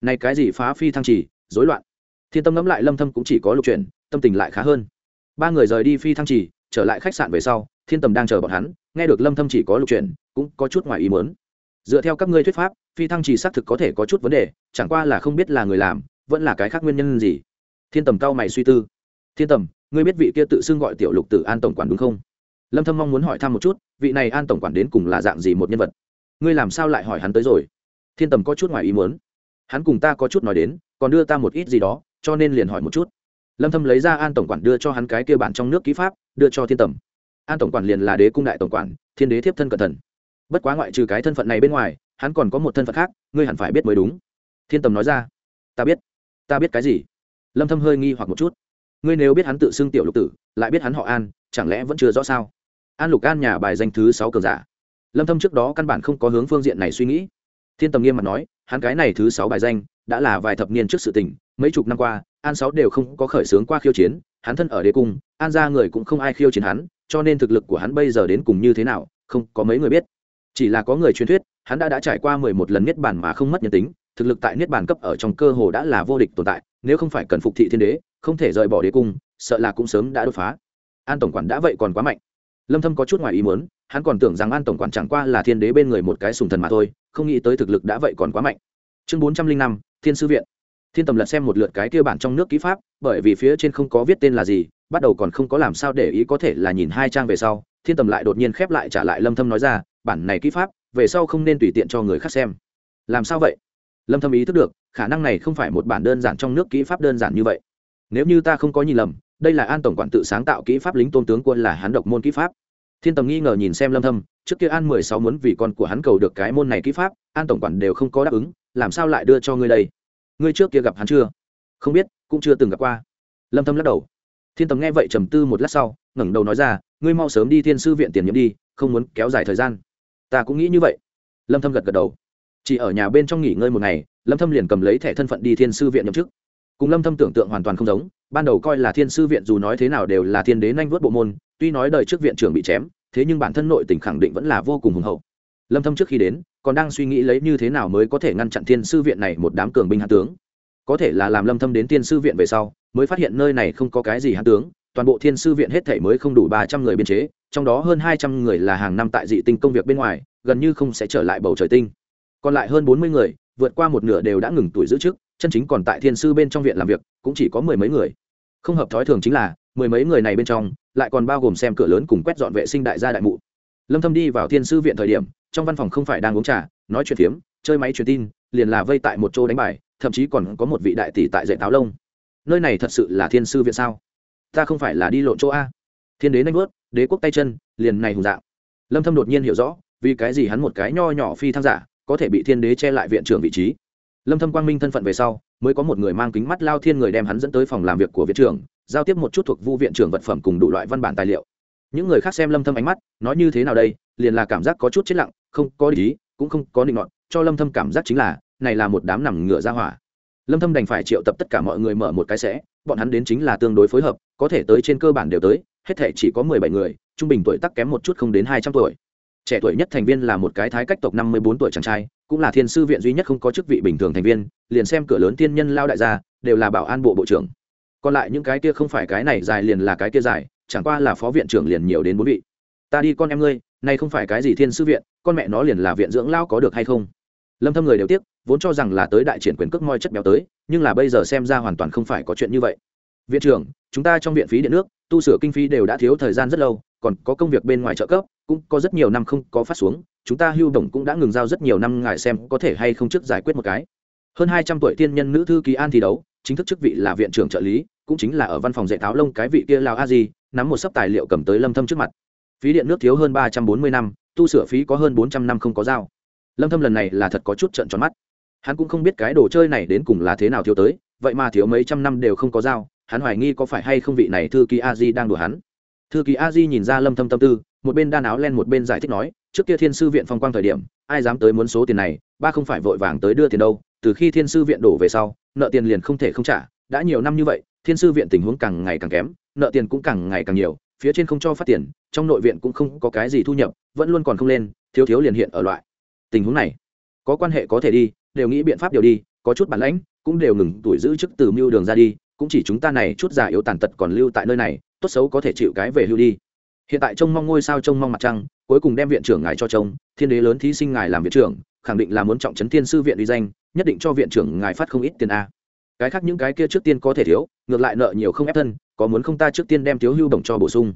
A: Này cái gì phá phi thăng trì, rối loạn. Thiên tâm ngẫm lại lâm thâm cũng chỉ có lục chuyển, tâm tình lại khá hơn. Ba người rời đi phi thăng trì, trở lại khách sạn về sau, thiên tâm đang chờ bọn hắn, nghe được lâm thâm chỉ có lục chuyển, cũng có chút ngoài ý muốn. Dựa theo các ngươi thuyết pháp phi thăng trì xác thực có thể có chút vấn đề chẳng qua là không biết là người làm vẫn là cái khác nguyên nhân gì. Thiên tầm cao mày suy tư. Thiên tầm ngươi biết vị kia tự xưng gọi tiểu lục tử an tổng quản đúng không? Lâm thâm mong muốn hỏi thăm một chút vị này an tổng quản đến cùng là dạng gì một nhân vật? Ngươi làm sao lại hỏi hắn tới rồi? Thiên tầm có chút ngoài ý muốn. Hắn cùng ta có chút nói đến còn đưa ta một ít gì đó cho nên liền hỏi một chút. Lâm thâm lấy ra an tổng quản đưa cho hắn cái kia bản trong nước ký pháp đưa cho thiên tầm. An tổng quản liền là đế cung đại tổng quản thiên đế thiếp thân cẩn thần, bất quá ngoại trừ cái thân phận này bên ngoài hắn còn có một thân phận khác, ngươi hẳn phải biết mới đúng. Thiên tầm nói ra. Ta biết. Ta biết cái gì? Lâm thâm hơi nghi hoặc một chút. Ngươi nếu biết hắn tự xưng tiểu lục tử, lại biết hắn họ an, chẳng lẽ vẫn chưa rõ sao? An lục an nhà bài danh thứ sáu cường giả. Lâm thâm trước đó căn bản không có hướng phương diện này suy nghĩ. Thiên tầm nghiêm mặt nói, hắn cái này thứ sáu bài danh, đã là vài thập niên trước sự tình, mấy chục năm qua, an sáu đều không có khởi sướng qua khiêu chiến, hắn thân ở đế cung, an gia người cũng không ai khiêu chiến hắn, cho nên thực lực của hắn bây giờ đến cùng như thế nào, không có mấy người biết chỉ là có người truyền thuyết hắn đã đã trải qua mười một lần niết bàn mà không mất nhân tính thực lực tại niết bàn cấp ở trong cơ hồ đã là vô địch tồn tại nếu không phải cần phục thị thiên đế không thể rời bỏ đế cung sợ là cũng sớm đã đột phá. An tổng quản đã vậy còn quá mạnh. Lâm thâm có chút ngoài ý muốn hắn còn tưởng rằng an tổng quản chẳng qua là thiên đế bên người một cái sùng thần mà thôi không nghĩ tới thực lực đã vậy còn quá mạnh. Chương 405, thiên sư viện. Thiên tầm lật xem một lượt cái kia bản trong nước ký pháp bởi vì phía trên không có viết tên là gì bắt đầu còn không có làm sao để ý có thể là nhìn hai trang về sau, thiên tầm lại đột nhiên khép lại trả lại lâm thâm nói ra, bản này kỹ pháp, về sau không nên tùy tiện cho người khác xem. Làm sao vậy? Lâm thâm ý thức được, khả năng này không phải một bản đơn giản trong nước kỹ pháp đơn giản như vậy. Nếu như ta không có nhìn lầm, đây là an tổng quản tự sáng tạo kỹ pháp lính tôn tướng quân là hắn độc môn kỹ pháp. Thiên tầm nghi ngờ nhìn xem lâm thâm, trước kia an mười sáu muốn vì con của hắn cầu được cái môn này kỹ pháp, an tổng quản đều không có đáp ứng, làm sao lại đưa cho ngươi đây? Ngươi trước kia gặp hắn chưa? Không biết, cũng chưa từng gặp qua. Lâm thâm lắc đầu thiên tầm nghe vậy trầm tư một lát sau, ngẩng đầu nói ra, ngươi mau sớm đi thiên sư viện tiền nhiệm đi, không muốn kéo dài thời gian. Ta cũng nghĩ như vậy. Lâm thâm gật gật đầu. Chỉ ở nhà bên trong nghỉ ngơi một ngày, lâm thâm liền cầm lấy thẻ thân phận đi thiên sư viện nhậm chức. Cùng lâm thâm tưởng tượng hoàn toàn không giống, ban đầu coi là thiên sư viện dù nói thế nào đều là thiên đế nhanh vớt bộ môn, tuy nói đời trước viện trưởng bị chém, thế nhưng bản thân nội tình khẳng định vẫn là vô cùng hùng hậu. Lâm thâm trước khi đến, còn đang suy nghĩ lấy như thế nào mới có thể ngăn chặn thiên sư viện này một đám cường binh hạ tướng có thể là làm lâm thâm đến thiên sư viện về sau, mới phát hiện nơi này không có cái gì hán tướng, toàn bộ thiên sư viện hết thảy mới không đủ 300 người biên chế, trong đó hơn 200 người là hàng năm tại dị tinh công việc bên ngoài, gần như không sẽ trở lại bầu trời tinh. Còn lại hơn 40 người, vượt qua một nửa đều đã ngừng tuổi giữ chức, chân chính còn tại thiên sư bên trong viện làm việc, cũng chỉ có mười mấy người. Không hợp thói thường chính là, mười mấy người này bên trong, lại còn bao gồm xem cửa lớn cùng quét dọn vệ sinh đại gia đại mụ. Lâm thâm đi vào thiên sư viện thời điểm, trong văn phòng không phải đang uống trà, nói chuyện phiếm, chơi máy truyền tin, liền là vây tại một chỗ đánh bài thậm chí còn có một vị đại tỷ tại dạy táo lông. Nơi này thật sự là thiên sư viện sao? Ta không phải là đi lộn chỗ a. Thiên đế nanh vớt đế quốc tay chân, liền này hùng dạng. Lâm thâm đột nhiên hiểu rõ, vì cái gì hắn một cái nho nhỏ phi thăng giả, có thể bị thiên đế che lại viện trưởng vị trí. Lâm thâm quang minh thân phận về sau, mới có một người mang kính mắt lao thiên người đem hắn dẫn tới phòng làm việc của viện trưởng, giao tiếp một chút thuộc vu viện trưởng vật phẩm cùng đủ loại văn bản tài liệu. Những người khác xem lâm thâm ánh mắt, nói như thế nào đây, liền là cảm giác có chút chết lặng, không có ý, cũng không có định nọt, cho lâm thâm cảm giác chính là này là một đám nằm ngựa ra hỏa. Lâm thâm đành phải triệu tập tất cả mọi người mở một cái sẽ, bọn hắn đến chính là tương đối phối hợp, có thể tới trên cơ bản đều tới, hết thể chỉ có 17 người, trung bình tuổi tác kém một chút không đến 200 tuổi. Trẻ tuổi nhất thành viên là một cái thái cách tộc 54 tuổi chàng trai, cũng là thiên sư viện duy nhất không có chức vị bình thường thành viên, liền xem cửa lớn tiên nhân lao đại gia, đều là bảo an bộ bộ trưởng. Còn lại những cái kia không phải cái này dài liền là cái kia dài, chẳng qua là phó viện trưởng liền nhiều đến bốn vị. Ta đi con em ngươi, nay không phải cái gì thiên sư viện, con mẹ nó liền là viện dưỡng lao có được hay không? Lâm thâm người đều tiếc vốn cho rằng là tới đại triển quyền cước moi chất béo tới, nhưng là bây giờ xem ra hoàn toàn không phải có chuyện như vậy. Viện trưởng, chúng ta trong viện phí điện nước, tu sửa kinh phí đều đã thiếu thời gian rất lâu, còn có công việc bên ngoài trợ cấp, cũng có rất nhiều năm không có phát xuống, chúng ta hưu đồng cũng đã ngừng giao rất nhiều năm, ngài xem có thể hay không trước giải quyết một cái. Hơn hai trăm tuổi tiên nhân nữ thư ký an thi đấu, chính thức chức vị là viện trưởng trợ lý, cũng chính là ở văn phòng dạy tháo lông cái vị kia lào a di, nắm một sấp tài liệu cầm tới lâm thâm trước mặt. Phí điện nước thiếu hơn ba trăm bốn mươi năm, tu sửa phí có hơn bốn trăm năm không có giao. Lâm thâm lần này là thật có chút trận tròn mắt hắn cũng không biết cái đồ chơi này đến cùng là thế nào thiếu tới vậy mà thiếu mấy trăm năm đều không có dao, hắn hoài nghi có phải hay không vị này thư ký a di đang đùa hắn. Thư ký a di nhìn ra lâm thâm tâm tư một bên đan áo len một bên giải thích nói trước kia thiên sư viện phong quang thời điểm ai dám tới muốn số tiền này ba không phải vội vàng tới đưa tiền đâu từ khi thiên sư viện đổ về sau nợ tiền liền không thể không trả đã nhiều năm như vậy thiên sư viện tình huống càng ngày càng kém nợ tiền cũng càng ngày càng nhiều phía trên không cho phát tiền trong nội viện cũng không có cái gì thu nhập vẫn luôn còn không lên thiếu thiếu liền hiện ở loại tình huống này. Có quan hệ có thể đi đều nghĩ biện pháp điều đi, có chút bản lãnh, cũng đều ngừng tuổi giữ chức từ mưu đường ra đi, cũng chỉ chúng ta này chút già yếu tàn tật còn lưu tại nơi này, tốt xấu có thể chịu cái về hưu đi. Hiện tại trông mong ngôi sao trông mong mặt trăng, cuối cùng đem viện trưởng ngài cho trông, thiên đế lớn thí sinh ngài làm viện trưởng, khẳng định là muốn trọng trấn thiên sư viện uy danh, nhất định cho viện trưởng ngài phát không ít tiền a. Cái khác những cái kia trước tiên có thể thiếu, ngược lại nợ nhiều không ép thân, có muốn không ta trước tiên đem thiếu hưu đồng cho bổ sung.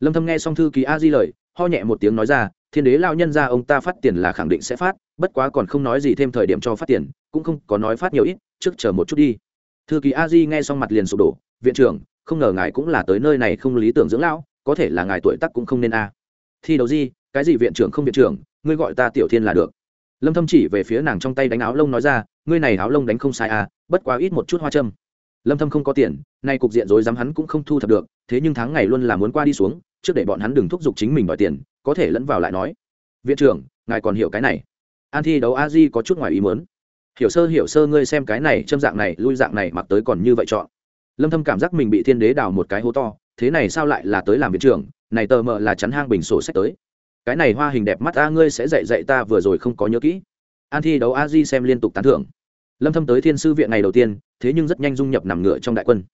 A: Lâm thâm nghe xong thư ký a di lời, ho nhẹ một tiếng nói ra thiên đế lao nhân ra ông ta phát tiền là khẳng định sẽ phát, bất quá còn không nói gì thêm thời điểm cho phát tiền, cũng không có nói phát nhiều ít, trước chờ một chút đi. Thư ký a di nghe xong mặt liền sụp đổ, viện trưởng, không ngờ ngài cũng là tới nơi này không lý tưởng dưỡng lão, có thể là ngài tuổi tác cũng không nên a. Thi đấu gì, cái gì viện trưởng không viện trưởng, ngươi gọi ta tiểu thiên là được. Lâm thâm chỉ về phía nàng trong tay đánh áo lông nói ra, ngươi này áo lông đánh không sai à bất quá ít một chút hoa châm. Lâm thâm không có tiền, nay cục diện rối rắm hắn cũng không thu thập được, thế nhưng tháng ngày luôn là muốn qua đi xuống, trước để bọn hắn đừng thúc giục chính mình đòi tiền có thể lẫn vào lại nói. Viện trưởng, ngài còn hiểu cái này. An thi đấu a di có chút ngoài ý muốn. Hiểu sơ hiểu sơ, ngươi xem cái này, châm dạng này, lui dạng này, mặc tới còn như vậy chọn. Lâm thâm cảm giác mình bị thiên đế đào một cái hố to, thế này sao lại là tới làm viện trưởng? Này tờ mờ là chắn hang bình sổ sách tới. Cái này hoa hình đẹp mắt a, ngươi sẽ dạy dạy ta vừa rồi không có nhớ kỹ. An thi đấu a di xem liên tục tán thưởng. Lâm thâm tới thiên sư viện ngày đầu tiên, thế nhưng rất nhanh dung nhập nằm ngựa trong đại quân.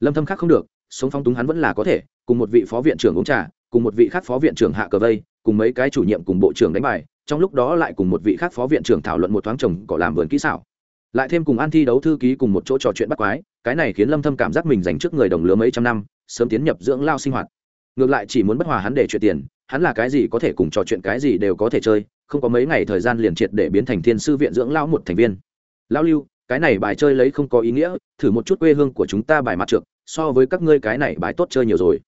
A: Lâm thâm khác không được, sống phong túng hắn vẫn là có thể, cùng một vị phó viện trưởng uống trà cùng một vị khác phó viện trưởng hạ cờ vây, cùng mấy cái chủ nhiệm cùng bộ trưởng đánh bài, trong lúc đó lại cùng một vị khác phó viện trưởng thảo luận một thoáng trồng cỏ làm vườn kỹ xảo. Lại thêm cùng an thi đấu thư ký cùng một chỗ trò chuyện bắt quái, cái này khiến lâm thâm cảm giác mình dành trước người đồng lứa mấy trăm năm, sớm tiến nhập dưỡng lao sinh hoạt. Ngược lại chỉ muốn bất hòa hắn để chuyện tiền, hắn là cái gì có thể cùng trò chuyện cái gì đều có thể chơi, không có mấy ngày thời gian liền triệt để biến thành thiên sư viện dưỡng lão một thành viên. Lão lưu, cái này bài chơi lấy không có ý nghĩa, thử một chút quê hương của chúng ta bài mặt trượt so với các ngươi cái này bài tốt chơi nhiều rồi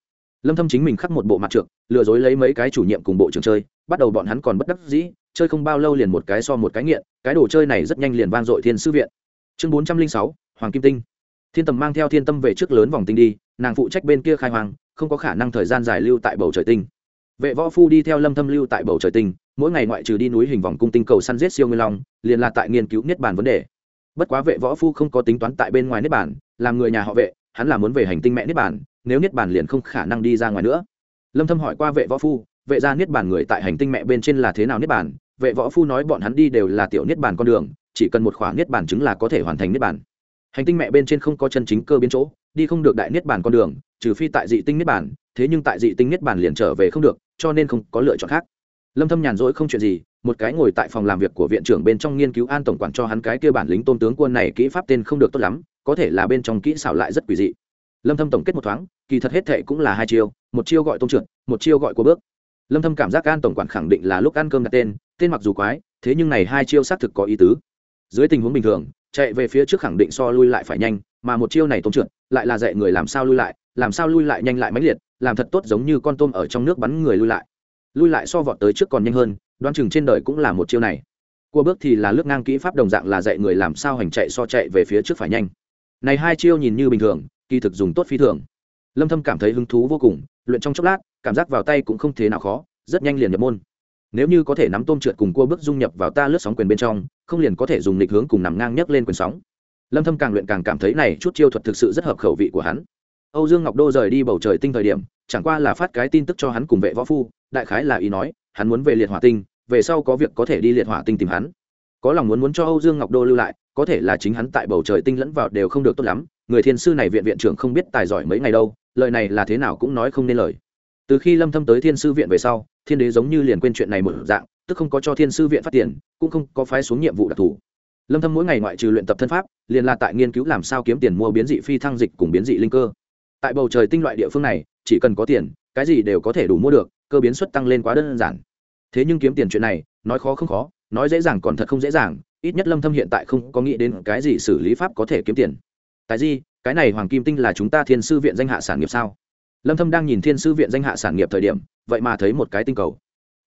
A: lâm thâm chính mình khắc một bộ mặt trượng lừa dối lấy mấy cái chủ nhiệm cùng bộ trưởng chơi, bắt đầu bọn hắn còn bất đắc dĩ, chơi không bao lâu liền một cái so một cái nghiện, cái đồ chơi này rất nhanh liền vang dội thiên sư viện. Chương bốn trăm linh sáu, hoàng kim tinh. Thiên tầm mang theo thiên tâm về trước lớn vòng tinh đi, nàng phụ trách bên kia khai hoàng không có khả năng thời gian dài lưu tại bầu trời tinh. Vệ võ phu đi theo lâm thâm lưu tại bầu trời tinh, mỗi ngày ngoại trừ đi núi hình vòng cung tinh cầu săn giết siêu nguyên long, liền là tại nghiên cứu niết bàn vấn đề. Bất quá vệ võ phu không có tính toán tại bên ngoài niết bàn, làm người nhà họ vệ, hắn là muốn về hành tinh mẹ niết bàn nếu niết bàn liền không khả năng đi ra ngoài nữa. Lâm thâm hỏi qua vệ võ phu, vệ gia niết bàn người tại hành tinh mẹ bên trên là thế nào niết bàn? Vệ võ phu nói bọn hắn đi đều là tiểu niết bàn con đường, chỉ cần một khoảng niết bàn chứng là có thể hoàn thành niết bàn. Hành tinh mẹ bên trên không có chân chính cơ biến chỗ, đi không được đại niết bàn con đường, trừ phi tại dị tinh niết bàn, thế nhưng tại dị tinh niết bàn liền trở về không được, cho nên không có lựa chọn khác. Lâm thâm nhàn rỗi không chuyện gì, một cái ngồi tại phòng làm việc của viện trưởng bên trong nghiên cứu an tổng quản cho hắn cái kia bản lính tôn tướng quân này, kỹ pháp tên không được tốt lắm, có thể là bên trong kỹ xảo lại rất quỷ dị lâm thâm tổng kết một thoáng, kỳ thật hết thệ cũng là hai chiêu, một chiêu gọi tông trượt, một chiêu gọi của bước. Lâm thâm cảm giác an tổng quản khẳng định là lúc ăn cơm đặt tên tên mặc dù quái, thế nhưng này hai chiêu xác thực có ý tứ. Dưới tình huống bình thường, chạy về phía trước khẳng định so lui lại phải nhanh, mà một chiêu này tông trượt, lại là dạy người làm sao lui lại, làm sao lui lại nhanh lại mãnh liệt, làm thật tốt giống như con tôm ở trong nước bắn người lui lại. Lui lại so vọt tới trước còn nhanh hơn, đoán chừng trên đời cũng là một chiêu này. Cua bước thì là lướt ngang kỹ pháp đồng dạng là dạy người làm sao hành chạy so chạy về phía trước phải nhanh. Này hai chiêu nhìn như bình thường kỳ thực dùng tốt phi thường. Lâm thâm cảm thấy hứng thú vô cùng, luyện trong chốc lát, cảm giác vào tay cũng không thế nào khó, rất nhanh liền nhập môn. Nếu như có thể nắm tôm trượt cùng cua bước dung nhập vào ta lướt sóng quyền bên trong, không liền có thể dùng lịch hướng cùng nằm ngang nhấc lên quyền sóng. Lâm thâm càng luyện càng cảm thấy này chút chiêu thuật thực sự rất hợp khẩu vị của hắn. Âu dương ngọc đô rời đi bầu trời tinh thời điểm, chẳng qua là phát cái tin tức cho hắn cùng vệ võ phu, đại khái là ý nói, hắn muốn về liệt hỏa tinh, về sau có việc có thể đi liệt hỏa tinh tìm hắn. Có lòng muốn muốn cho âu dương ngọc đô lưu lại, có thể là chính hắn tại bầu trời tinh lẫn vào đều không được tốt lắm người thiên sư này viện viện trưởng không biết tài giỏi mấy ngày đâu, lời này là thế nào cũng nói không nên lời. Từ khi lâm thâm tới thiên sư viện về sau, thiên đế giống như liền quên chuyện này một dạng, tức không có cho thiên sư viện phát tiền, cũng không có phái xuống nhiệm vụ đặc thù. Lâm thâm mỗi ngày ngoại trừ luyện tập thân pháp, liền là tại nghiên cứu làm sao kiếm tiền mua biến dị phi thăng dịch cùng biến dị linh cơ. Tại bầu trời tinh loại địa phương này, chỉ cần có tiền, cái gì đều có thể đủ mua được, cơ biến suất tăng lên quá đơn giản. Thế nhưng kiếm tiền chuyện này, nói khó không khó, nói dễ dàng còn thật không dễ dàng, ít nhất lâm thâm hiện tại không có nghĩ đến cái gì xử lý pháp có thể kiếm tiền tại gì cái này hoàng kim tinh là chúng ta thiên sư viện danh hạ sản nghiệp sao? Lâm thâm đang nhìn thiên sư viện danh hạ sản nghiệp thời điểm, vậy mà thấy một cái tinh cầu.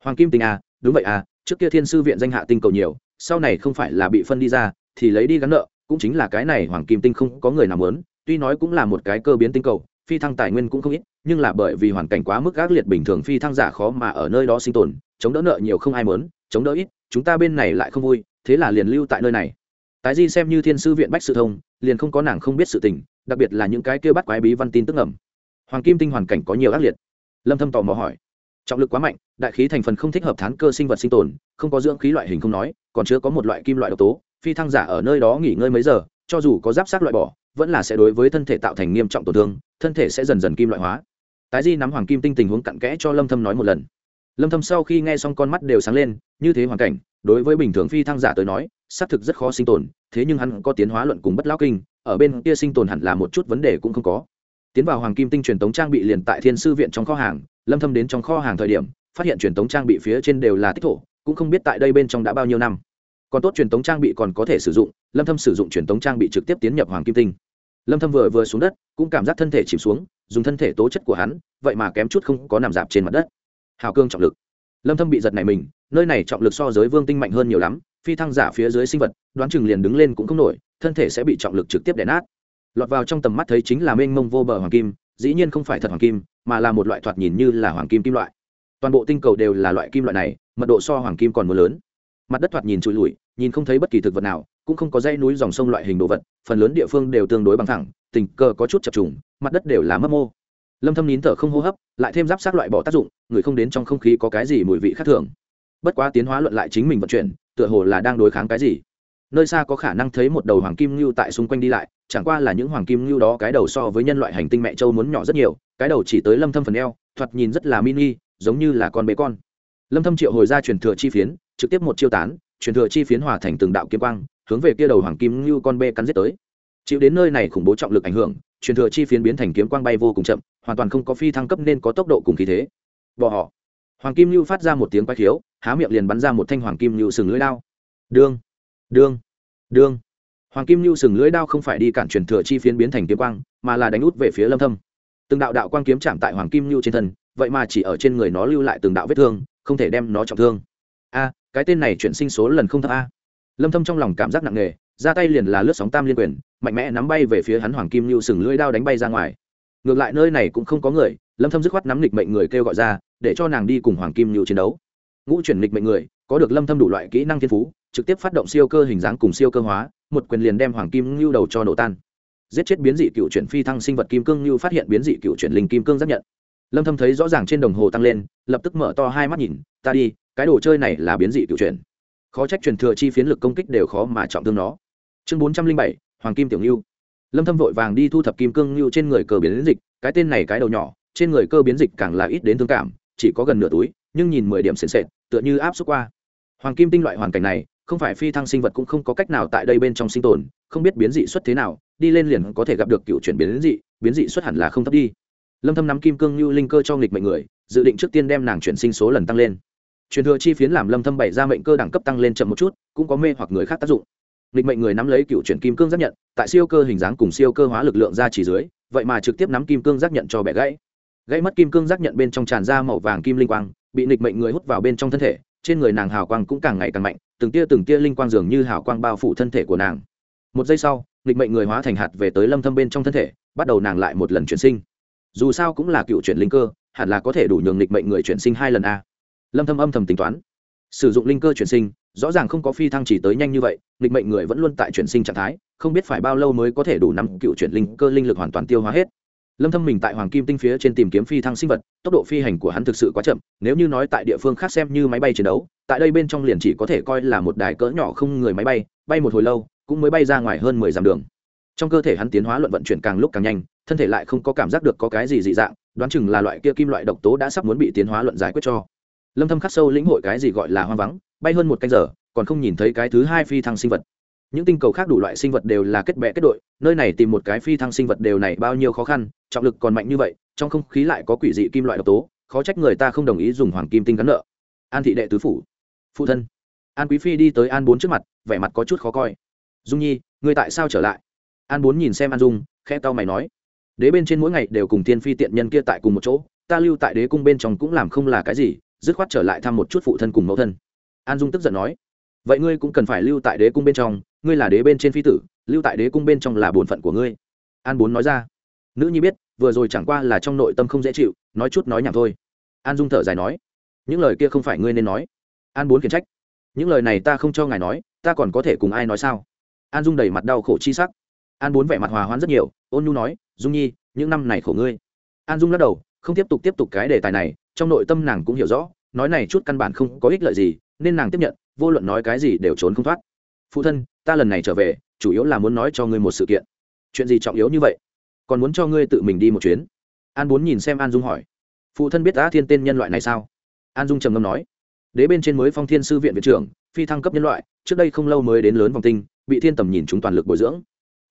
A: Hoàng kim tinh à đúng vậy à trước kia thiên sư viện danh hạ tinh cầu nhiều, sau này không phải là bị phân đi ra, thì lấy đi gắn nợ, cũng chính là cái này hoàng kim tinh không có người nào muốn, tuy nói cũng là một cái cơ biến tinh cầu, phi thăng tài nguyên cũng không ít, nhưng là bởi vì hoàn cảnh quá mức ác liệt bình thường phi thăng giả khó mà ở nơi đó sinh tồn, chống đỡ nợ nhiều không ai muốn, chống đỡ ít, chúng ta bên này lại không vui, thế là liền lưu tại nơi này. Tái di xem như thiên sư viện bách sự thông liền không có nàng không biết sự tình, đặc biệt là những cái kêu bắt quái bí văn tin tức ẩm hoàng kim tinh hoàn cảnh có nhiều ác liệt. Lâm thâm tò mò hỏi. Trọng lực quá mạnh, đại khí thành phần không thích hợp thán cơ sinh vật sinh tồn, không có dưỡng khí loại hình không nói, còn chưa có một loại kim loại độc tố, phi thăng giả ở nơi đó nghỉ ngơi mấy giờ, cho dù có giáp sát loại bỏ, vẫn là sẽ đối với thân thể tạo thành nghiêm trọng tổn thương, thân thể sẽ dần dần kim loại hóa. Tái di nắm hoàng kim tinh tình huống cặn kẽ cho lâm thâm nói một lần. Lâm thâm sau khi nghe xong con mắt đều sáng lên, như thế hoàn cảnh, đối với bình thường phi thăng giả tới nói xác thực rất khó sinh tồn, thế nhưng hắn có tiến hóa luận cùng bất lão kinh, ở bên kia sinh tồn hẳn là một chút vấn đề cũng không có. Tiến vào hoàng kim tinh truyền tống trang bị liền tại thiên sư viện trong kho hàng, lâm thâm đến trong kho hàng thời điểm, phát hiện truyền tống trang bị phía trên đều là tích thổ, cũng không biết tại đây bên trong đã bao nhiêu năm. Còn tốt truyền tống trang bị còn có thể sử dụng, lâm thâm sử dụng truyền tống trang bị trực tiếp tiến nhập hoàng kim tinh. Lâm thâm vừa vừa xuống đất, cũng cảm giác thân thể chìm xuống, dùng thân thể tố chất của hắn, vậy mà kém chút không có nằm dạp trên mặt đất. Hào cương trọng lực. Lâm thâm bị giật này mình, nơi này trọng lực so giới vương tinh mạnh hơn nhiều lắm phi thăng giả phía dưới sinh vật, đoán chừng liền đứng lên cũng không nổi, thân thể sẽ bị trọng lực trực tiếp đè nát. Lọt vào trong tầm mắt thấy chính là mênh mông vô bờ hoàng kim, dĩ nhiên không phải thật hoàng kim, mà là một loại thoạt nhìn như là hoàng kim kim loại. Toàn bộ tinh cầu đều là loại kim loại này, mật độ so hoàng kim còn mưa lớn. Mặt đất thoạt nhìn trụi lùi, nhìn không thấy bất kỳ thực vật nào, cũng không có dãy núi dòng sông loại hình đồ vật, phần lớn địa phương đều tương đối bằng thẳng, tình cờ có chút chập trùng, mặt đất đều là mấp mô. Lâm thâm nín thở không hô hấp, lại thêm giáp sát loại bỏ tác dụng, người không đến trong không khí có cái gì mùi vị khác thường. Bất quá tiến hóa luận lại chính mình vận chuyển tựa hồ là đang đối kháng cái gì. Nơi xa có khả năng thấy một đầu hoàng kim lưu tại xung quanh đi lại, chẳng qua là những hoàng kim lưu đó cái đầu so với nhân loại hành tinh mẹ châu muốn nhỏ rất nhiều, cái đầu chỉ tới lâm thâm phần eo, thoạt nhìn rất là mini, giống như là con bé con. Lâm thâm triệu hồi ra truyền thừa chi phiến, trực tiếp một chiêu tán, truyền thừa chi phiến hòa thành từng đạo kiếm quang, hướng về kia đầu hoàng kim lưu con bê cắn giết tới. Chịu đến nơi này khủng bố trọng lực ảnh hưởng, truyền thừa chi phiến biến thành kiếm quang bay vô cùng chậm, hoàn toàn không có phi thăng cấp nên có tốc độ cùng khí thế. Bỏ họ. Hoàng kim lưu phát ra một tiếng quay khiếu há miệng liền bắn ra một thanh hoàng kim nhu sừng lưỡi đao. Đương đương đương. Hoàng kim nhu sừng lưỡi đao không phải đi cản truyền thừa chi phiến biến thành kiếm quang, mà là đánh út về phía lâm thâm. Từng đạo đạo quang kiếm chạm tại hoàng kim nhu trên thân, vậy mà chỉ ở trên người nó lưu lại từng đạo vết thương, không thể đem nó trọng thương. A, cái tên này chuyển sinh số lần không thấp a. Lâm thâm trong lòng cảm giác nặng nề, ra tay liền là lướt sóng tam liên quyền, mạnh mẽ nắm bay về phía hắn hoàng kim nhu sừng lưỡi đao đánh bay ra ngoài. Ngược lại nơi này cũng không có người, lâm thâm dứt khoát nắm nghịch mệnh người kêu gọi ra, để cho nàng đi cùng hoàng kim nhu chiến đấu ngũ chuyển nghịch mệnh người có được lâm thâm đủ loại kỹ năng thiên phú trực tiếp phát động siêu cơ hình dáng cùng siêu cơ hóa một quyền liền đem hoàng kim lưu đầu cho nổ tan. Giết chết biến dị cựu chuyển phi thăng sinh vật kim cương lưu phát hiện biến dị cựu chuyển linh kim cương giác nhận. Lâm thâm thấy rõ ràng trên đồng hồ tăng lên lập tức mở to hai mắt nhìn ta đi cái đồ chơi này là biến dị cựu chuyển. Khó trách truyền thừa chi phiến lực công kích đều khó mà trọng thương nó. Chương 407, hoàng kim tiểu lưu lâm thâm vội vàng đi thu thập kim cương lưu trên người cơ biến dịch cái tên này cái đầu nhỏ trên người cơ biến dịch càng là ít đến thương cảm chỉ có gần nửa túi nhưng nhìn 10 điểm sền sệt, tựa như áp xúc qua. Hoàng kim tinh loại hoàn cảnh này, không phải phi thăng sinh vật cũng không có cách nào tại đây bên trong sinh tồn, không biết biến dị xuất thế nào, đi lên liền có thể gặp được cựu chuyển biến dị biến dị xuất hẳn là không thấp đi. Lâm thâm nắm kim cương như linh cơ cho nghịch mệnh người, dự định trước tiên đem nàng chuyển sinh số lần tăng lên. Truyền thừa chi phiến làm lâm thâm bày ra mệnh cơ đẳng cấp tăng lên chậm một chút, cũng có mê hoặc người khác tác dụng. Nghịch mệnh người nắm lấy cựu chuyển kim cương giác nhận, tại siêu cơ hình dáng cùng siêu cơ hóa lực lượng ra chỉ dưới, vậy mà trực tiếp nắm kim cương giác nhận cho bẻ gãy gãy mất kim cương giác nhận bên trong tràn ra màu vàng kim linh quang, bị nghịch mệnh người hút vào bên trong thân thể, trên người nàng hào quang cũng càng ngày càng mạnh, từng tia từng tia linh quang dường như hào quang bao phủ thân thể của nàng. Một giây sau, nghịch mệnh người hóa thành hạt về tới lâm thâm bên trong thân thể, bắt đầu nàng lại một lần chuyển sinh. Dù sao cũng là cựu chuyển linh cơ, hẳn là có thể đủ nhường nghịch mệnh người chuyển sinh hai lần a. Lâm thâm âm thầm tính toán. Sử dụng linh cơ chuyển sinh, rõ ràng không có phi thăng chỉ tới nhanh như vậy, nghịch mệnh người vẫn luôn tại chuyển sinh trạng thái, không biết phải bao lâu mới có thể đủ nắm cựu chuyển linh cơ linh lực hoàn toàn tiêu hóa hết lâm thâm mình tại hoàng kim tinh phía trên tìm kiếm phi thăng sinh vật, tốc độ phi hành của hắn thực sự quá chậm, nếu như nói tại địa phương khác xem như máy bay chiến đấu, tại đây bên trong liền chỉ có thể coi là một đài cỡ nhỏ không người máy bay bay một hồi lâu, cũng mới bay ra ngoài hơn 10 dặm đường. Trong cơ thể hắn tiến hóa luận vận chuyển càng lúc càng nhanh, thân thể lại không có cảm giác được có cái gì dị dạng, đoán chừng là loại kia kim loại độc tố đã sắp muốn bị tiến hóa luận giải quyết cho. Lâm thâm khắc sâu lĩnh hội cái gì gọi là hoang vắng, bay hơn một canh giờ, còn không nhìn thấy cái thứ hai phi thăng sinh vật những tinh cầu khác đủ loại sinh vật đều là kết bè kết đội, nơi này tìm một cái phi thăng sinh vật đều này bao nhiêu khó khăn, trọng lực còn mạnh như vậy, trong không khí lại có quỷ dị kim loại độc tố, khó trách người ta không đồng ý dùng hoàng kim tinh gắn nợ. An thị đệ tứ phủ. Phụ thân. An quý phi đi tới an bốn trước mặt, vẻ mặt có chút khó coi. Dung nhi, người tại sao trở lại? An bốn nhìn xem an dung khe tao mày nói. Đế bên trên mỗi ngày đều cùng tiên phi tiện nhân kia tại cùng một chỗ, ta lưu tại đế cung bên trong cũng làm không là cái gì, dứt khoát trở lại thăm một chút phụ thân cùng mẫu thân. An dung tức giận nói. Vậy ngươi cũng cần phải lưu tại đế cung bên trong ngươi là đế bên trên phi tử, lưu tại đế cung bên trong là bổn phận của ngươi. An bốn nói ra. Nữ nhi biết, vừa rồi chẳng qua là trong nội tâm không dễ chịu, nói chút nói nhảm thôi. An dung thở dài nói, những lời kia không phải ngươi nên nói. An bốn khiển trách, những lời này ta không cho ngài nói, ta còn có thể cùng ai nói sao? An dung đầy mặt đau khổ chi sắc. An bốn vẻ mặt hòa hoãn rất nhiều, ôn nhu nói, dung nhi, những năm này khổ ngươi. An dung lắc đầu, không tiếp tục tiếp tục cái đề tài này, trong nội tâm nàng cũng hiểu rõ, nói này chút căn bản không có ích lợi gì, nên nàng tiếp nhận, vô luận nói cái gì đều trốn không thoát phụ thân, ta lần này trở về, chủ yếu là muốn nói cho ngươi một sự kiện. Chuyện gì trọng yếu như vậy? Còn muốn cho ngươi tự mình đi một chuyến? An bốn nhìn xem an dung hỏi. Phụ thân biết đã thiên tên nhân loại này sao? An dung trầm ngâm nói. Đế bên trên mới phong thiên sư viện viện trưởng, phi thăng cấp nhân loại, trước đây không lâu mới đến lớn vòng tinh, bị thiên tầm nhìn chúng toàn lực bồi dưỡng.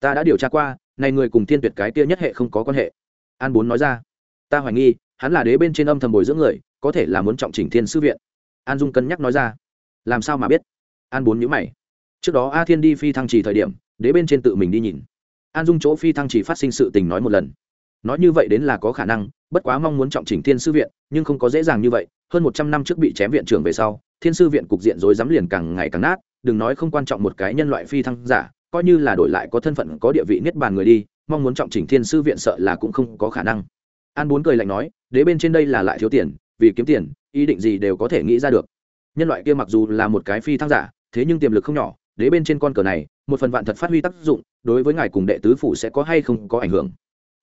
A: Ta đã điều tra qua, này người cùng thiên tuyệt cái tia nhất hệ không có quan hệ. An bốn nói ra. Ta hoài nghi, hắn là đế bên trên âm thầm bồi dưỡng người, có thể là muốn trọng chỉnh thiên sư viện. An dung cân nhắc nói ra. Làm sao mà biết? An bốn nhữ mày trước đó a thiên đi phi thăng trì thời điểm, đế bên trên tự mình đi nhìn. An dung chỗ phi thăng trì phát sinh sự tình nói một lần. Nói như vậy đến là có khả năng, bất quá mong muốn trọng chỉnh thiên sư viện, nhưng không có dễ dàng như vậy. Hơn một trăm năm trước bị chém viện trưởng về sau, thiên sư viện cục diện rối rắm liền càng ngày càng nát. Đừng nói không quan trọng một cái nhân loại phi thăng giả, coi như là đổi lại có thân phận, có địa vị niết bàn người đi, mong muốn trọng chỉnh thiên sư viện sợ là cũng không có khả năng. An bốn cười lạnh nói, đế bên trên đây là lại thiếu tiền, vì kiếm tiền, ý định gì đều có thể nghĩ ra được. Nhân loại kia mặc dù là một cái phi thăng giả, thế nhưng tiềm lực không nhỏ đế bên trên con cờ này một phần vạn thật phát huy tác dụng đối với ngài cùng đệ tứ phủ sẽ có hay không có ảnh hưởng.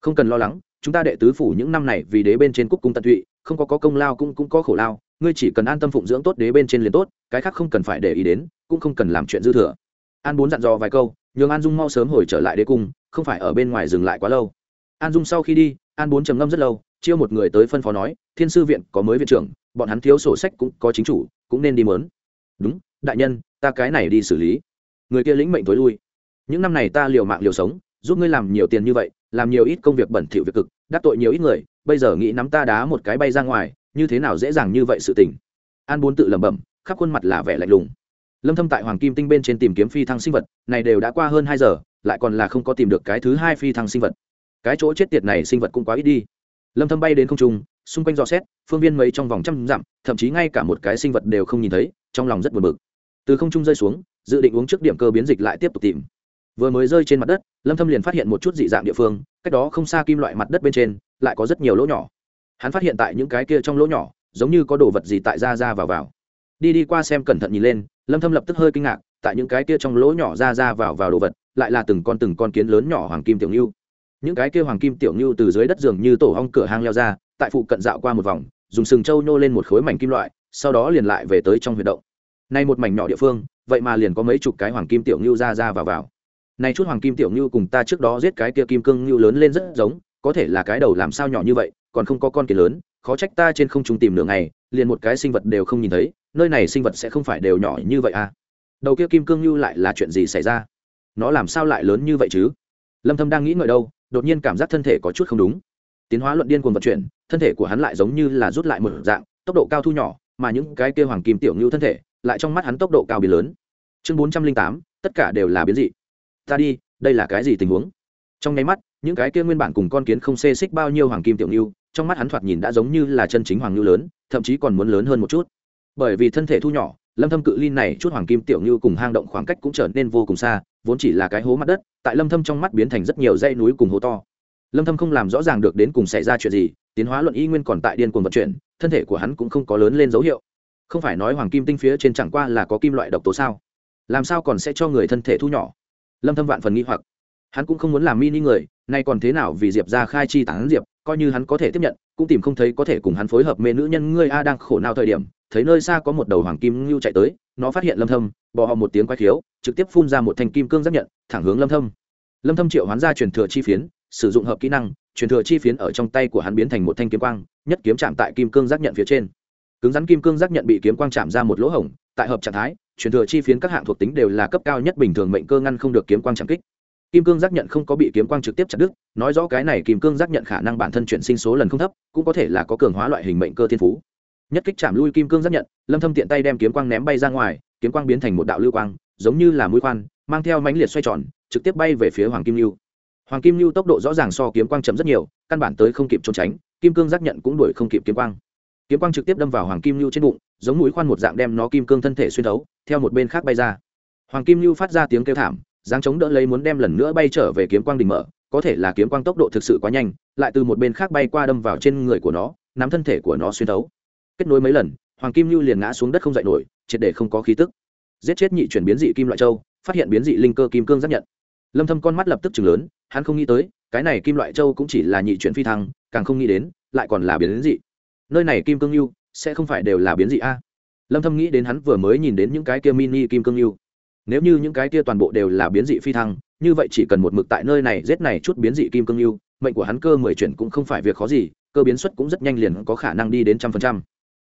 A: Không cần lo lắng chúng ta đệ tứ phủ những năm này vì đế bên trên cúc cung tận tụy không có, có công lao cũng cũng có khổ lao ngươi chỉ cần an tâm phụng dưỡng tốt đế bên trên liền tốt cái khác không cần phải để ý đến cũng không cần làm chuyện dư thừa. An bốn dặn dò vài câu nhường an dung mau sớm hồi trở lại đế cung không phải ở bên ngoài dừng lại quá lâu. An dung sau khi đi an bốn trầm ngâm rất lâu chiêu một người tới phân phó nói thiên sư viện có mới viện trưởng bọn hắn thiếu sổ sách cũng có chính chủ cũng nên đi mớn. Đúng đại nhân ta cái này đi xử lý. Người kia lĩnh mệnh tối lui. Những năm này ta liều mạng liều sống, giúp ngươi làm nhiều tiền như vậy, làm nhiều ít công việc bẩn thỉu việc cực, đắc tội nhiều ít người, bây giờ nghĩ nắm ta đá một cái bay ra ngoài, như thế nào dễ dàng như vậy sự tình? An bốn tự lẩm bẩm, khắp khuôn mặt là vẻ lạnh lùng. Lâm thâm tại hoàng kim tinh bên trên tìm kiếm phi thăng sinh vật, này đều đã qua hơn hai giờ, lại còn là không có tìm được cái thứ hai phi thăng sinh vật. Cái chỗ chết tiệt này sinh vật cũng quá ít đi. Lâm thâm bay đến không trung, xung quanh dò xét, phương viên mấy trong vòng trăm dặm, thậm chí ngay cả một cái sinh vật đều không nhìn thấy, trong lòng rất buồn bực từ không trung rơi xuống, dự định uống trước điểm cơ biến dịch lại tiếp tục tìm. Vừa mới rơi trên mặt đất, lâm thâm liền phát hiện một chút dị dạng địa phương, cách đó không xa kim loại mặt đất bên trên, lại có rất nhiều lỗ nhỏ. Hắn phát hiện tại những cái kia trong lỗ nhỏ, giống như có đồ vật gì tại ra ra vào vào. Đi đi qua xem cẩn thận nhìn lên, lâm thâm lập tức hơi kinh ngạc, tại những cái kia trong lỗ nhỏ ra ra vào vào đồ vật, lại là từng con từng con kiến lớn nhỏ hoàng kim tiểu ngưu. Những cái kia hoàng kim tiểu ngưu từ dưới đất giường như tổ ong cửa hang leo ra, tại phụ cận dạo qua một vòng, dùng sừng trâu nhô lên một khối mảnh kim loại, sau đó liền lại về tới trong huyệt động nay một mảnh nhỏ địa phương, vậy mà liền có mấy chục cái hoàng kim tiểu ngưu ra ra vào vào. Nay chút hoàng kim tiểu ngưu cùng ta trước đó giết cái kia kim cương ngưu lớn lên rất giống, có thể là cái đầu làm sao nhỏ như vậy, còn không có con kiến lớn, khó trách ta trên không trung tìm nửa ngày, liền một cái sinh vật đều không nhìn thấy, nơi này sinh vật sẽ không phải đều nhỏ như vậy à? Đầu kia kim cương ngưu lại là chuyện gì xảy ra? Nó làm sao lại lớn như vậy chứ? Lâm thâm đang nghĩ ngợi đâu, đột nhiên cảm giác thân thể có chút không đúng. Tiến hóa luận điên cuồng vận chuyển, thân thể của hắn lại giống như là rút lại một dạng, tốc độ cao thu nhỏ, mà những cái kia hoàng kim tiểu ngưu thân thể lại trong mắt hắn tốc độ cao biến lớn. Chương 408, tất cả đều là biến dị. Ta đi đây là cái gì tình huống? Trong nháy mắt những cái kia nguyên bản cùng con kiến không xê xích bao nhiêu hoàng kim tiểu ngưu trong mắt hắn thoạt nhìn đã giống như là chân chính hoàng ngưu lớn thậm chí còn muốn lớn hơn một chút. Bởi vì thân thể thu nhỏ lâm thâm cự ly này chút hoàng kim tiểu ngưu cùng hang động khoảng cách cũng trở nên vô cùng xa vốn chỉ là cái hố mặt đất tại lâm thâm trong mắt biến thành rất nhiều dãy núi cùng hố to. Lâm thâm không làm rõ ràng được đến cùng xảy ra chuyện gì tiến hóa luận y nguyên còn tại điên cuồng vận chuyển thân thể của hắn cũng không có lớn lên dấu hiệu không phải nói hoàng kim tinh phía trên chẳng qua là có kim loại độc tố sao? Làm sao còn sẽ cho người thân thể thu nhỏ? Lâm thâm vạn phần nghi hoặc. Hắn cũng không muốn làm mini người, nay còn thế nào vì diệp ra khai chi tán diệp, coi như hắn có thể tiếp nhận, cũng tìm không thấy có thể cùng hắn phối hợp mê nữ nhân ngươi a đang khổ nào thời điểm, thấy nơi xa có một đầu hoàng kim ngưu chạy tới, nó phát hiện lâm thâm, bò họ một tiếng quay khiếu, trực tiếp phun ra một thanh kim cương giác nhận, thẳng hướng lâm thâm. Lâm thâm triệu hoán ra truyền thừa chi phiến, sử dụng hợp kỹ năng, truyền thừa chi phiến ở trong tay của hắn biến thành một thanh kiếm quang, nhất kiếm chạm tại kim cương giác nhận phía trên cứng rắn kim cương giác nhận bị kiếm quang chạm ra một lỗ hổng, tại hợp trạng thái, truyền thừa chi phiến các hạng thuộc tính đều là cấp cao nhất bình thường mệnh cơ ngăn không được kiếm quang chạm kích. Kim cương giác nhận không có bị kiếm quang trực tiếp chặt đứt, nói rõ cái này kim cương giác nhận khả năng bản thân chuyển sinh số lần không thấp, cũng có thể là có cường hóa loại hình mệnh cơ thiên phú. Nhất kích chạm lui kim cương giác nhận, lâm thâm tiện tay đem kiếm quang ném bay ra ngoài, kiếm quang biến thành một đạo lưu quang, giống như là mũi khoan, mang theo mãnh liệt xoay tròn, trực tiếp bay về phía hoàng kim lưu hoàng kim lưu tốc độ rõ ràng so kiếm quang chậm rất nhiều, căn bản tới không kịp trốn tránh, kim cương giác nhận cũng đuổi không kịp kiếm quang kiếm quang trực tiếp đâm vào hoàng kim lưu trên bụng, giống mũi khoan một dạng đem nó kim cương thân thể xuyên thấu, theo một bên khác bay ra. Hoàng kim lưu phát ra tiếng kêu thảm, dáng chống đỡ lấy muốn đem lần nữa bay trở về kiếm quang đỉnh mở, có thể là kiếm quang tốc độ thực sự quá nhanh, lại từ một bên khác bay qua đâm vào trên người của nó, nắm thân thể của nó xuyên thấu. Kết nối mấy lần, hoàng kim lưu liền ngã xuống đất không dậy nổi, triệt để không có khí tức. Giết chết nhị chuyển biến dị kim loại châu, phát hiện biến dị linh cơ kim cương giáp nhận. Lâm thâm con mắt lập tức chừng lớn, hắn không nghĩ tới, cái này kim loại châu cũng chỉ là nhị chuyển phi thăng, càng không nghĩ đến, lại còn là biến dị nơi này kim cương yêu sẽ không phải đều là biến dị a. Lâm thâm nghĩ đến hắn vừa mới nhìn đến những cái kia mini kim cương yêu nếu như những cái kia toàn bộ đều là biến dị phi thăng, như vậy chỉ cần một mực tại nơi này giết này chút biến dị kim cương yêu mệnh của hắn cơ mười chuyển cũng không phải việc khó gì, cơ biến suất cũng rất nhanh liền có khả năng đi đến trăm phần trăm.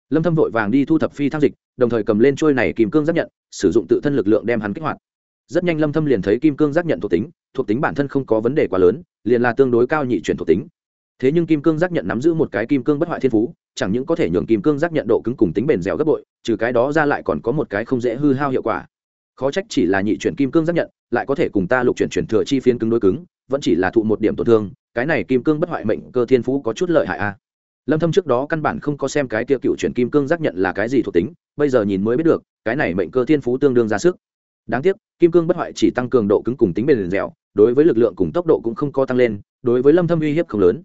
A: Lâm thâm vội vàng đi thu thập phi thăng dịch, đồng thời cầm lên trôi này kim cương giác nhận, sử dụng tự thân lực lượng đem hắn kích hoạt. Rất nhanh lâm thâm liền thấy kim cương giác nhận thuộc tính thuộc tính bản thân không có vấn đề quá lớn, liền là tương đối cao nhị chuyển thuộc tính thế nhưng kim cương giác nhận nắm giữ một cái kim cương bất hoại thiên phú, chẳng những có thể nhường kim cương giác nhận độ cứng cùng tính bền dẻo gấp bội, trừ cái đó ra lại còn có một cái không dễ hư hao hiệu quả. Khó trách chỉ là nhị chuyển kim cương giác nhận, lại có thể cùng ta lục chuyển chuyển thừa chi phiến cứng đối cứng, vẫn chỉ là thụ một điểm tổn thương, cái này kim cương bất hoại mệnh cơ thiên phú có chút lợi hại a. Lâm thâm trước đó căn bản không có xem cái kia cựu chuyển kim cương giác nhận là cái gì thuộc tính, bây giờ nhìn mới biết được, cái này mệnh cơ thiên phú tương đương ra sức. Đáng tiếc, kim cương bất hoại chỉ tăng cường độ cứng cùng tính bền dẻo, đối với lực lượng cùng tốc độ cũng không có tăng lên, đối với lâm thâm uy hiếp không lớn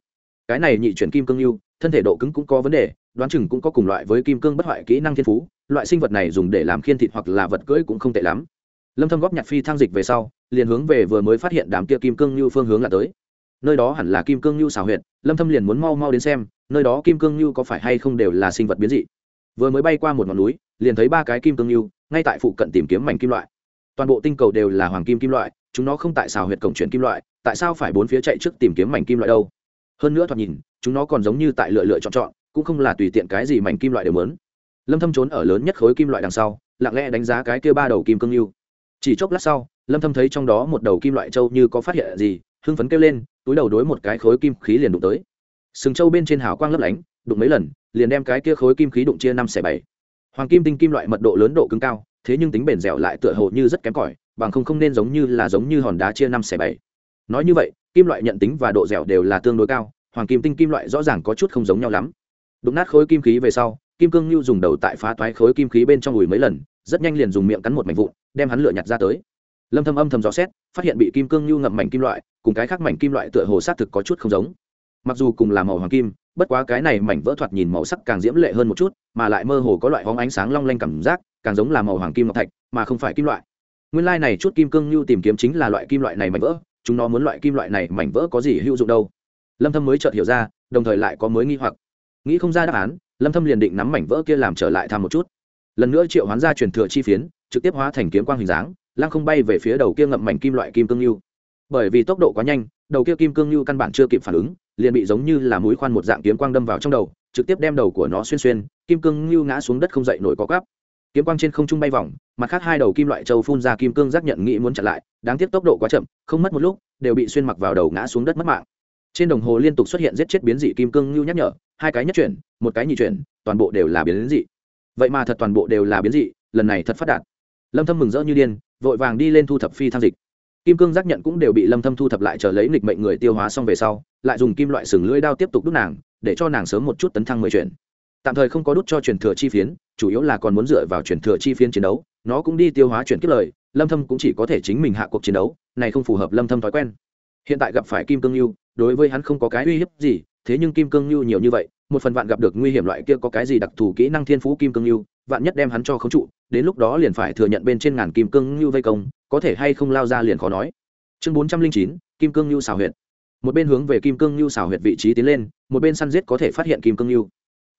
A: cái này nhị chuyển kim cương lưu thân thể độ cứng cũng có vấn đề, đoán chừng cũng có cùng loại với kim cương bất hoại kỹ năng thiên phú, loại sinh vật này dùng để làm khiên thịt hoặc là vật cưỡi cũng không tệ lắm. Lâm thâm góp nhặt phi thang dịch về sau, liền hướng về vừa mới phát hiện đám kia kim cương lưu phương hướng là tới. Nơi đó hẳn là kim cương lưu xào huyệt, lâm thâm liền muốn mau mau đến xem, nơi đó kim cương lưu có phải hay không đều là sinh vật biến dị. Vừa mới bay qua một ngọn núi, liền thấy ba cái kim cương lưu ngay tại phụ cận tìm kiếm mảnh kim loại. Toàn bộ tinh cầu đều là hoàng kim kim loại, chúng nó không tại xào huyệt cổng chuyển kim loại, tại sao phải bốn phía chạy trước tìm kiếm mảnh kim loại đâu? Hơn nữa thoạt nhìn, chúng nó còn giống như tại lựa lựa chọn chọn, cũng không là tùy tiện cái gì mảnh kim loại đều lớn lâm thâm trốn ở lớn nhất khối kim loại đằng sau, lặng lẽ đánh giá cái kia ba đầu kim cương yêu chỉ chốc lát sau, lâm thâm thấy trong đó một đầu kim loại châu như có phát hiện gì, hưng phấn kêu lên, túi đầu đối một cái khối kim khí liền đụng tới. Sừng châu bên trên hào quang lấp lánh, đụng mấy lần, liền đem cái kia khối kim khí đụng chia năm xẻ bảy. Hoàng kim tinh kim loại mật độ lớn độ cứng cao, thế nhưng tính bền dẻo lại tựa hồ như rất kém cỏi, bằng không không nên giống như là giống như hòn đá chia năm xẻ bảy. Nói như vậy kim loại nhận tính và độ dẻo đều là tương đối cao, hoàng kim tinh kim loại rõ ràng có chút không giống nhau lắm. Đụng nát khối kim khí về sau, kim cương lưu dùng đầu tại phá toái khối kim khí bên trong ủi mấy lần, rất nhanh liền dùng miệng cắn một mảnh vụn, đem hắn lửa nhặt ra tới. Lâm thâm âm thầm dò xét, phát hiện bị kim cương lưu ngậm mảnh kim loại, cùng cái khác mảnh kim loại tựa hồ sát thực có chút không giống. Mặc dù cùng là màu hoàng kim, bất quá cái này mảnh vỡ thoạt nhìn màu sắc càng diễm lệ hơn một chút, mà lại mơ hồ có loại hóng ánh sáng long lanh cảm giác, càng giống là màu hoàng kim ngọc thạch, mà không phải kim loại. Nguyên lai này chút kim cương lưu tìm kiếm chính là loại kim loại này mảnh vỡ chúng nó muốn loại kim loại này mảnh vỡ có gì hữu dụng đâu. Lâm thâm mới chợt hiểu ra, đồng thời lại có mới nghi hoặc. Nghĩ không ra đáp án, lâm thâm liền định nắm mảnh vỡ kia làm trở lại thăm một chút. Lần nữa triệu hoán ra truyền thừa chi phiến, trực tiếp hóa thành kiếm quang hình dáng, lăng không bay về phía đầu kia ngậm mảnh kim loại kim cương lưu. Bởi vì tốc độ quá nhanh, đầu kia kim cương lưu căn bản chưa kịp phản ứng, liền bị giống như là mũi khoan một dạng kiếm quang đâm vào trong đầu, trực tiếp đem đầu của nó xuyên xuyên, kim cương lưu ngã xuống đất không dậy nổi có cắp kiếm quang trên không trung bay vòng, mặt khác hai đầu kim loại châu phun ra kim cương giác nhận nghĩ muốn chặn lại, đáng tiếc tốc độ quá chậm, không mất một lúc, đều bị xuyên mặc vào đầu ngã xuống đất mất mạng. Trên đồng hồ liên tục xuất hiện giết chết biến dị kim cương lưu nhắc nhở, hai cái nhất chuyển, một cái nhị chuyển, toàn bộ đều là biến dị. Vậy mà thật toàn bộ đều là biến dị, lần này thật phát đạt. Lâm thâm mừng rỡ như điên, vội vàng đi lên thu thập phi tham dịch. Kim cương giác nhận cũng đều bị lâm thâm thu thập lại chờ lấy nghịch mệnh người tiêu hóa xong về sau, lại dùng kim loại sừng lưỡi đao tiếp tục đút nàng, để cho nàng sớm một chút tấn thăng mười chuyển. Tạm thời không có đút cho truyền thừa chi phiến chủ yếu là còn muốn dựa vào truyền thừa chi phiên chiến đấu, nó cũng đi tiêu hóa chuyển kiếp lời, lâm thâm cũng chỉ có thể chính mình hạ cuộc chiến đấu, này không phù hợp lâm thâm thói quen. Hiện tại gặp phải kim cương lưu đối với hắn không có cái uy hiếp gì, thế nhưng kim cương lưu nhiều như vậy, một phần vạn gặp được nguy hiểm loại kia có cái gì đặc thù kỹ năng thiên phú kim cương lưu vạn nhất đem hắn cho khống trụ, đến lúc đó liền phải thừa nhận bên trên ngàn kim cương lưu vây công, có thể hay không lao ra liền khó nói. Chương bốn trăm linh chín, kim cương lưu xào huyệt. Một bên hướng về kim cương lưu xào huyệt vị trí tiến lên, một bên săn giết có thể phát hiện kim cương lưu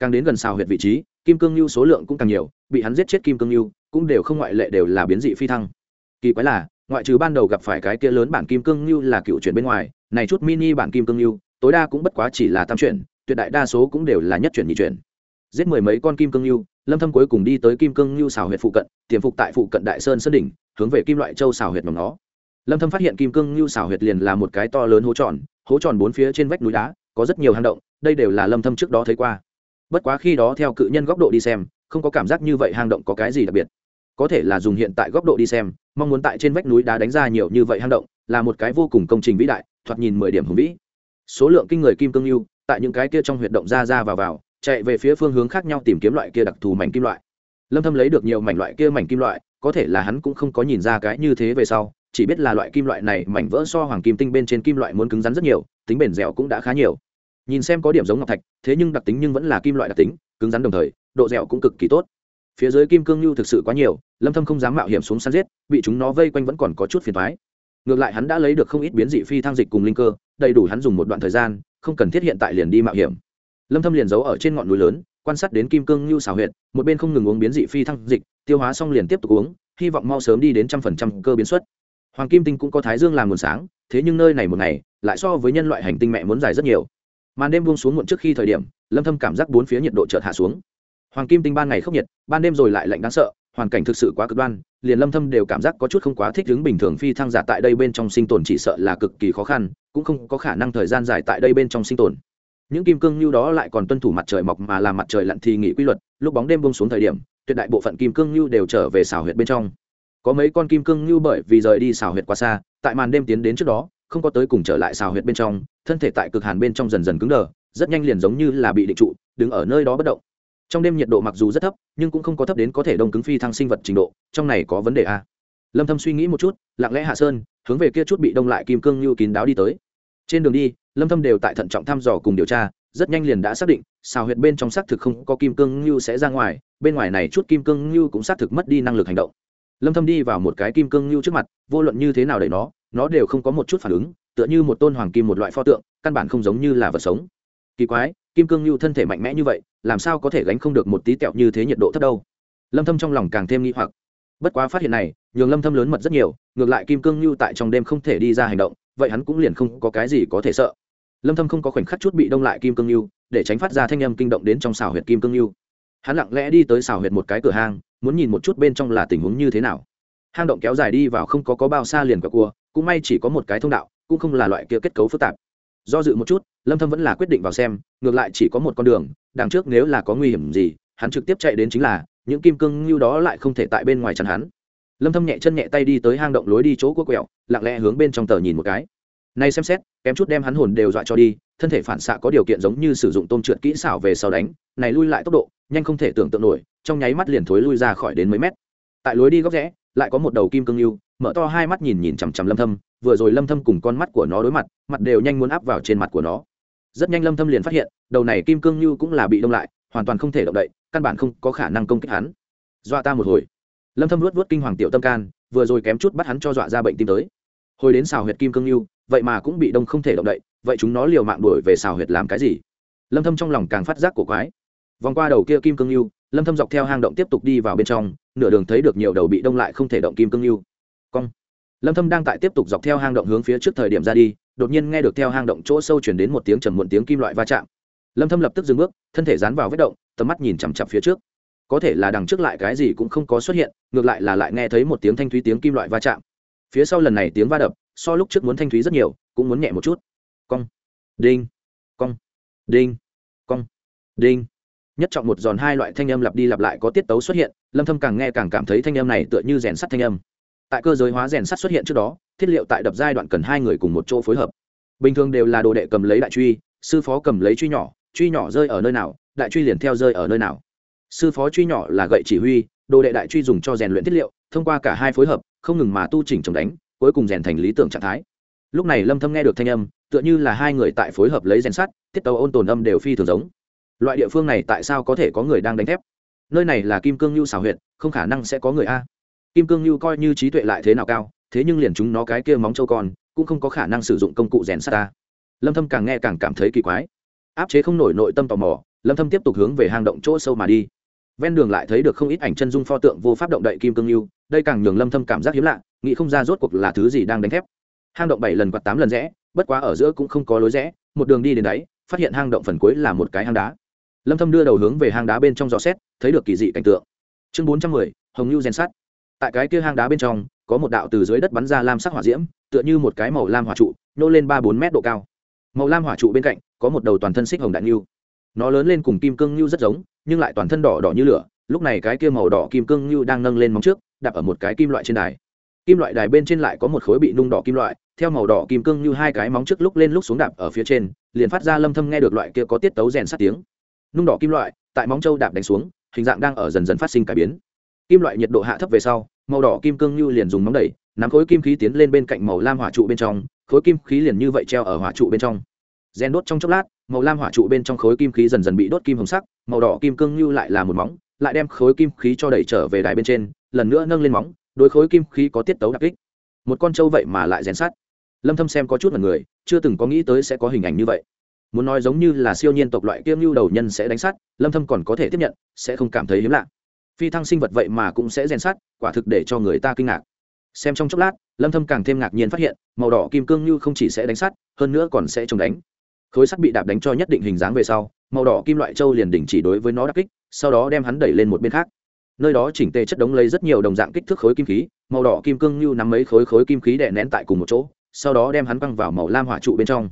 A: càng đến gần xào huyệt vị trí, kim cương lưu số lượng cũng càng nhiều, bị hắn giết chết kim cương lưu cũng đều không ngoại lệ đều là biến dị phi thăng. Kỳ quái là, ngoại trừ ban đầu gặp phải cái kia lớn bản kim cương lưu là cựu chuyển bên ngoài, này chút mini bản kim cương lưu tối đa cũng bất quá chỉ là tam chuyển, tuyệt đại đa số cũng đều là nhất chuyển nhị chuyển. Giết mười mấy con kim cương lưu lâm thâm cuối cùng đi tới kim cương lưu xào huyệt phụ cận, tiềm phục tại phụ cận đại sơn sơn đỉnh, hướng về kim loại châu xào huyệt mỏng nó lâm thâm phát hiện kim cương lưu xào huyệt liền là một cái to lớn hố tròn hố tròn bốn phía trên vách núi đá, có rất nhiều hang động, đây đều là lâm thâm trước đó thấy qua bất quá khi đó theo cự nhân góc độ đi xem, không có cảm giác như vậy hang động có cái gì đặc biệt. Có thể là dùng hiện tại góc độ đi xem, mong muốn tại trên vách núi đá đánh ra nhiều như vậy hang động, là một cái vô cùng công trình vĩ đại, thoạt nhìn 10 điểm hùng vĩ. Số lượng kinh người kim cương lưu tại những cái kia trong huyệt động ra ra vào vào, chạy về phía phương hướng khác nhau tìm kiếm loại kia đặc thù mảnh kim loại. Lâm thâm lấy được nhiều mảnh loại kia mảnh kim loại, có thể là hắn cũng không có nhìn ra cái như thế về sau, chỉ biết là loại kim loại này mảnh vỡ so hoàng kim tinh bên trên kim loại muốn cứng rắn rất nhiều, tính bền dẻo cũng đã khá nhiều nhìn xem có điểm giống ngọc thạch, thế nhưng đặc tính nhưng vẫn là kim loại đặc tính, cứng rắn đồng thời, độ dẻo cũng cực kỳ tốt. Phía dưới kim cương lưu thực sự quá nhiều, lâm thâm không dám mạo hiểm xuống săn giết, bị chúng nó vây quanh vẫn còn có chút phiền toái. Ngược lại hắn đã lấy được không ít biến dị phi thăng dịch cùng linh cơ, đầy đủ hắn dùng một đoạn thời gian, không cần thiết hiện tại liền đi mạo hiểm. Lâm thâm liền giấu ở trên ngọn núi lớn, quan sát đến kim cương lưu xảo huyệt, một bên không ngừng uống biến dị phi thăng dịch, tiêu hóa xong liền tiếp tục uống, hy vọng mau sớm đi đến trăm phần trăm cơ biến suất hoàng kim tinh cũng có thái dương làm nguồn sáng, thế nhưng nơi này một ngày, lại so với nhân loại hành tinh mẹ muốn dài rất nhiều màn đêm buông xuống muộn trước khi thời điểm, lâm thâm cảm giác bốn phía nhiệt độ chợt hạ xuống. Hoàng kim tinh ban ngày không nhiệt, ban đêm rồi lại lạnh đáng sợ, hoàn cảnh thực sự quá cực đoan, liền lâm thâm đều cảm giác có chút không quá thích ứng bình thường phi thăng giả tại đây bên trong sinh tồn chỉ sợ là cực kỳ khó khăn, cũng không có khả năng thời gian dài tại đây bên trong sinh tồn. Những kim cương lưu đó lại còn tuân thủ mặt trời mọc mà làm mặt trời lặn thì nghỉ quy luật, lúc bóng đêm buông xuống thời điểm, tuyệt đại bộ phận kim cương lưu đều trở về xào huyệt bên trong. Có mấy con kim cương lưu bởi vì rời đi xào huyệt quá xa, tại màn đêm tiến đến trước đó không có tới cùng trở lại xào huyệt bên trong, thân thể tại cực hàn bên trong dần dần cứng đờ, rất nhanh liền giống như là bị định trụ, đứng ở nơi đó bất động. Trong đêm nhiệt độ mặc dù rất thấp, nhưng cũng không có thấp đến có thể đông cứng phi thăng sinh vật trình độ, trong này có vấn đề a lâm thâm suy nghĩ một chút, lặng lẽ hạ sơn, hướng về kia chút bị đông lại kim cương như kín đáo đi tới. Trên đường đi, lâm thâm đều tại thận trọng thăm dò cùng điều tra, rất nhanh liền đã xác định, xào huyệt bên trong xác thực không có kim cương như sẽ ra ngoài, bên ngoài này chút kim cương như cũng xác thực mất đi năng lực hành động. Lâm thâm đi vào một cái kim cương như trước mặt, vô luận như thế nào để nó nó đều không có một chút phản ứng, tựa như một tôn hoàng kim một loại pho tượng, căn bản không giống như là vật sống. Kỳ quái, kim cương như thân thể mạnh mẽ như vậy, làm sao có thể gánh không được một tí tẹo như thế nhiệt độ thấp đâu? Lâm thâm trong lòng càng thêm nghi hoặc. Bất quá phát hiện này, nhường lâm thâm lớn mật rất nhiều, ngược lại kim cương như tại trong đêm không thể đi ra hành động, vậy hắn cũng liền không có cái gì có thể sợ. Lâm thâm không có khoảnh khắc chút bị đông lại kim cương như để tránh phát ra thanh âm kinh động đến trong xào huyệt kim cương như hắn lặng lẽ đi tới xào huyệt một cái cửa hang, muốn nhìn một chút bên trong là tình huống như thế nào. Hang động kéo dài đi vào không có có bao xa liền cả cua cũng may chỉ có một cái thông đạo, cũng không là loại kia kết cấu phức tạp. Do dự một chút, lâm thâm vẫn là quyết định vào xem, ngược lại chỉ có một con đường, đằng trước nếu là có nguy hiểm gì, hắn trực tiếp chạy đến chính là, những kim cương như đó lại không thể tại bên ngoài chắn hắn. Lâm thâm nhẹ chân nhẹ tay đi tới hang động lối đi chỗ của quẹo, lặng lẽ hướng bên trong tờ nhìn một cái. Nay xem xét, kém chút đem hắn hồn đều dọa cho đi, thân thể phản xạ có điều kiện giống như sử dụng tôm trượt kỹ xảo về sau đánh, này lui lại tốc độ, nhanh không thể tưởng tượng nổi, trong nháy mắt liền thối lui ra khỏi đến mấy mét. Tại lối đi góc rẽ, lại có một đầu kim cương yêu mở to hai mắt nhìn nhìn chằm chằm lâm thâm, vừa rồi lâm thâm cùng con mắt của nó đối mặt mặt đều nhanh muốn áp vào trên mặt của nó. Rất nhanh lâm thâm liền phát hiện, đầu này kim cương như cũng là bị đông lại, hoàn toàn không thể động đậy, căn bản không có khả năng công kích hắn. Dọa ta một hồi. Lâm thâm luốt luốt kinh hoàng tiểu tâm can, vừa rồi kém chút bắt hắn cho dọa ra bệnh tim tới. Hồi đến xào huyệt kim cương như, vậy mà cũng bị đông không thể động đậy, vậy chúng nó liều mạng đuổi về xào huyệt làm cái gì? Lâm thâm trong lòng càng phát giác của quái. Vòng qua đầu kia kim cương như, lâm thâm dọc theo hang động tiếp tục đi vào bên trong, nửa đường thấy được nhiều đầu bị đông lại không thể động kim cương như cong. Lâm thâm đang tại tiếp tục dọc theo hang động hướng phía trước thời điểm ra đi, đột nhiên nghe được theo hang động chỗ sâu truyền đến một tiếng trầm muộn tiếng kim loại va chạm. Lâm thâm lập tức dừng bước, thân thể dán vào vết động, tầm mắt nhìn chằm chằm phía trước. Có thể là đằng trước lại cái gì cũng không có xuất hiện, ngược lại là lại nghe thấy một tiếng thanh thúy tiếng kim loại va chạm. Phía sau lần này tiếng va đập, so lúc trước muốn thanh thúy rất nhiều, cũng muốn nhẹ một chút. Cong. Đinh. Cong. Đinh. Cong. Đinh. Nhất trọng một giòn hai loại thanh âm lặp đi lặp lại có tiết tấu xuất hiện, lâm thâm càng nghe càng cảm thấy thanh âm này tựa như rèn sắt thanh âm tại cơ giới hóa rèn sắt xuất hiện trước đó, thiết liệu tại đập giai đoạn cần hai người cùng một chỗ phối hợp. Bình thường đều là đồ đệ cầm lấy đại truy, sư phó cầm lấy truy nhỏ truy nhỏ rơi ở nơi nào, đại truy liền theo rơi ở nơi nào. Sư phó truy nhỏ là gậy chỉ huy, đồ đệ đại truy dùng cho rèn luyện thiết liệu, thông qua cả hai phối hợp, không ngừng mà tu chỉnh trồng đánh, cuối cùng rèn thành lý tưởng trạng thái. Lúc này lâm thâm nghe được thanh âm, tựa như là hai người tại phối hợp lấy rèn sắt, tiết tấu ôn tồn âm đều phi thường giống. Loại địa phương này tại sao có thể có người đang đánh thép? Nơi này là kim cương nhu xảo huyệt, không khả năng sẽ có người a kim cương như coi như trí tuệ lại thế nào cao thế nhưng liền chúng nó cái kia móng châu con cũng không có khả năng sử dụng công cụ rèn sắt ta. Lâm thâm càng nghe càng cảm thấy kỳ quái. Áp chế không nổi nội tâm tò mò lâm thâm tiếp tục hướng về hang động chỗ sâu mà đi. Ven đường lại thấy được không ít ảnh chân dung pho tượng vô pháp động đậy kim cương lưu đây càng nhường lâm thâm cảm giác hiếm lạ nghĩ không ra rốt cuộc là thứ gì đang đánh thép. Hang động bảy lần quạt tám lần rẽ bất quá ở giữa cũng không có lối rẽ một đường đi đến đáy phát hiện hang động phần cuối là một cái hang đá. Lâm thâm đưa đầu hướng về hang đá bên trong dò xét thấy được kỳ dị cảnh tượng. Chương 410, hồng lưu rèn sắt tại cái kia hang đá bên trong, có một đạo từ dưới đất bắn ra lam sắc hỏa diễm, tựa như một cái màu lam hỏa trụ, nhô lên ba bốn mét độ cao. Màu lam hỏa trụ bên cạnh, có một đầu toàn thân xích hồng đại ngưu. Nó lớn lên cùng kim cương ngưu rất giống, nhưng lại toàn thân đỏ đỏ như lửa. Lúc này cái kia màu đỏ kim cương ngưu đang nâng lên móng trước, đạp ở một cái kim loại trên đài. Kim loại đài bên trên lại có một khối bị nung đỏ kim loại, theo màu đỏ kim cương như hai cái móng trước lúc lên lúc xuống đạp ở phía trên, liền phát ra lâm thâm nghe được loại kia có tiết tấu rèn sát tiếng. Nung đỏ kim loại, tại móng châu đạp đánh xuống, hình dạng đang ở dần dần phát sinh cải biến kim loại nhiệt độ hạ thấp về sau, màu đỏ kim cương như liền dùng móng đẩy, nắm khối kim khí tiến lên bên cạnh màu lam hỏa trụ bên trong, khối kim khí liền như vậy treo ở hỏa trụ bên trong. Gen đốt trong chốc lát, màu lam hỏa trụ bên trong khối kim khí dần dần bị đốt kim hồng sắc, màu đỏ kim cương như lại là một móng, lại đem khối kim khí cho đẩy trở về đài bên trên, lần nữa nâng lên móng, đối khối kim khí có tiết tấu đặc kích. Một con trâu vậy mà lại rèn sát lâm thâm xem có chút là người, chưa từng có nghĩ tới sẽ có hình ảnh như vậy. Muốn nói giống như là siêu nhiên tộc loại kiêm lưu đầu nhân sẽ đánh sát lâm thâm còn có thể tiếp nhận, sẽ không cảm thấy hiếm lạ phi thăng sinh vật vậy mà cũng sẽ rèn sát quả thực để cho người ta kinh ngạc. Xem trong chốc lát lâm thâm càng thêm ngạc nhiên phát hiện màu đỏ kim cương như không chỉ sẽ đánh sắt, hơn nữa còn sẽ trồng đánh. Khối sắt bị đạp đánh cho nhất định hình dáng về sau màu đỏ kim loại châu liền đình chỉ đối với nó đắc kích sau đó đem hắn đẩy lên một bên khác. Nơi đó chỉnh tề chất đống lấy rất nhiều đồng dạng kích thước khối kim khí màu đỏ kim cương như nắm mấy khối khối kim khí đè nén tại cùng một chỗ sau đó đem hắn băng vào màu lam hỏa trụ bên trong.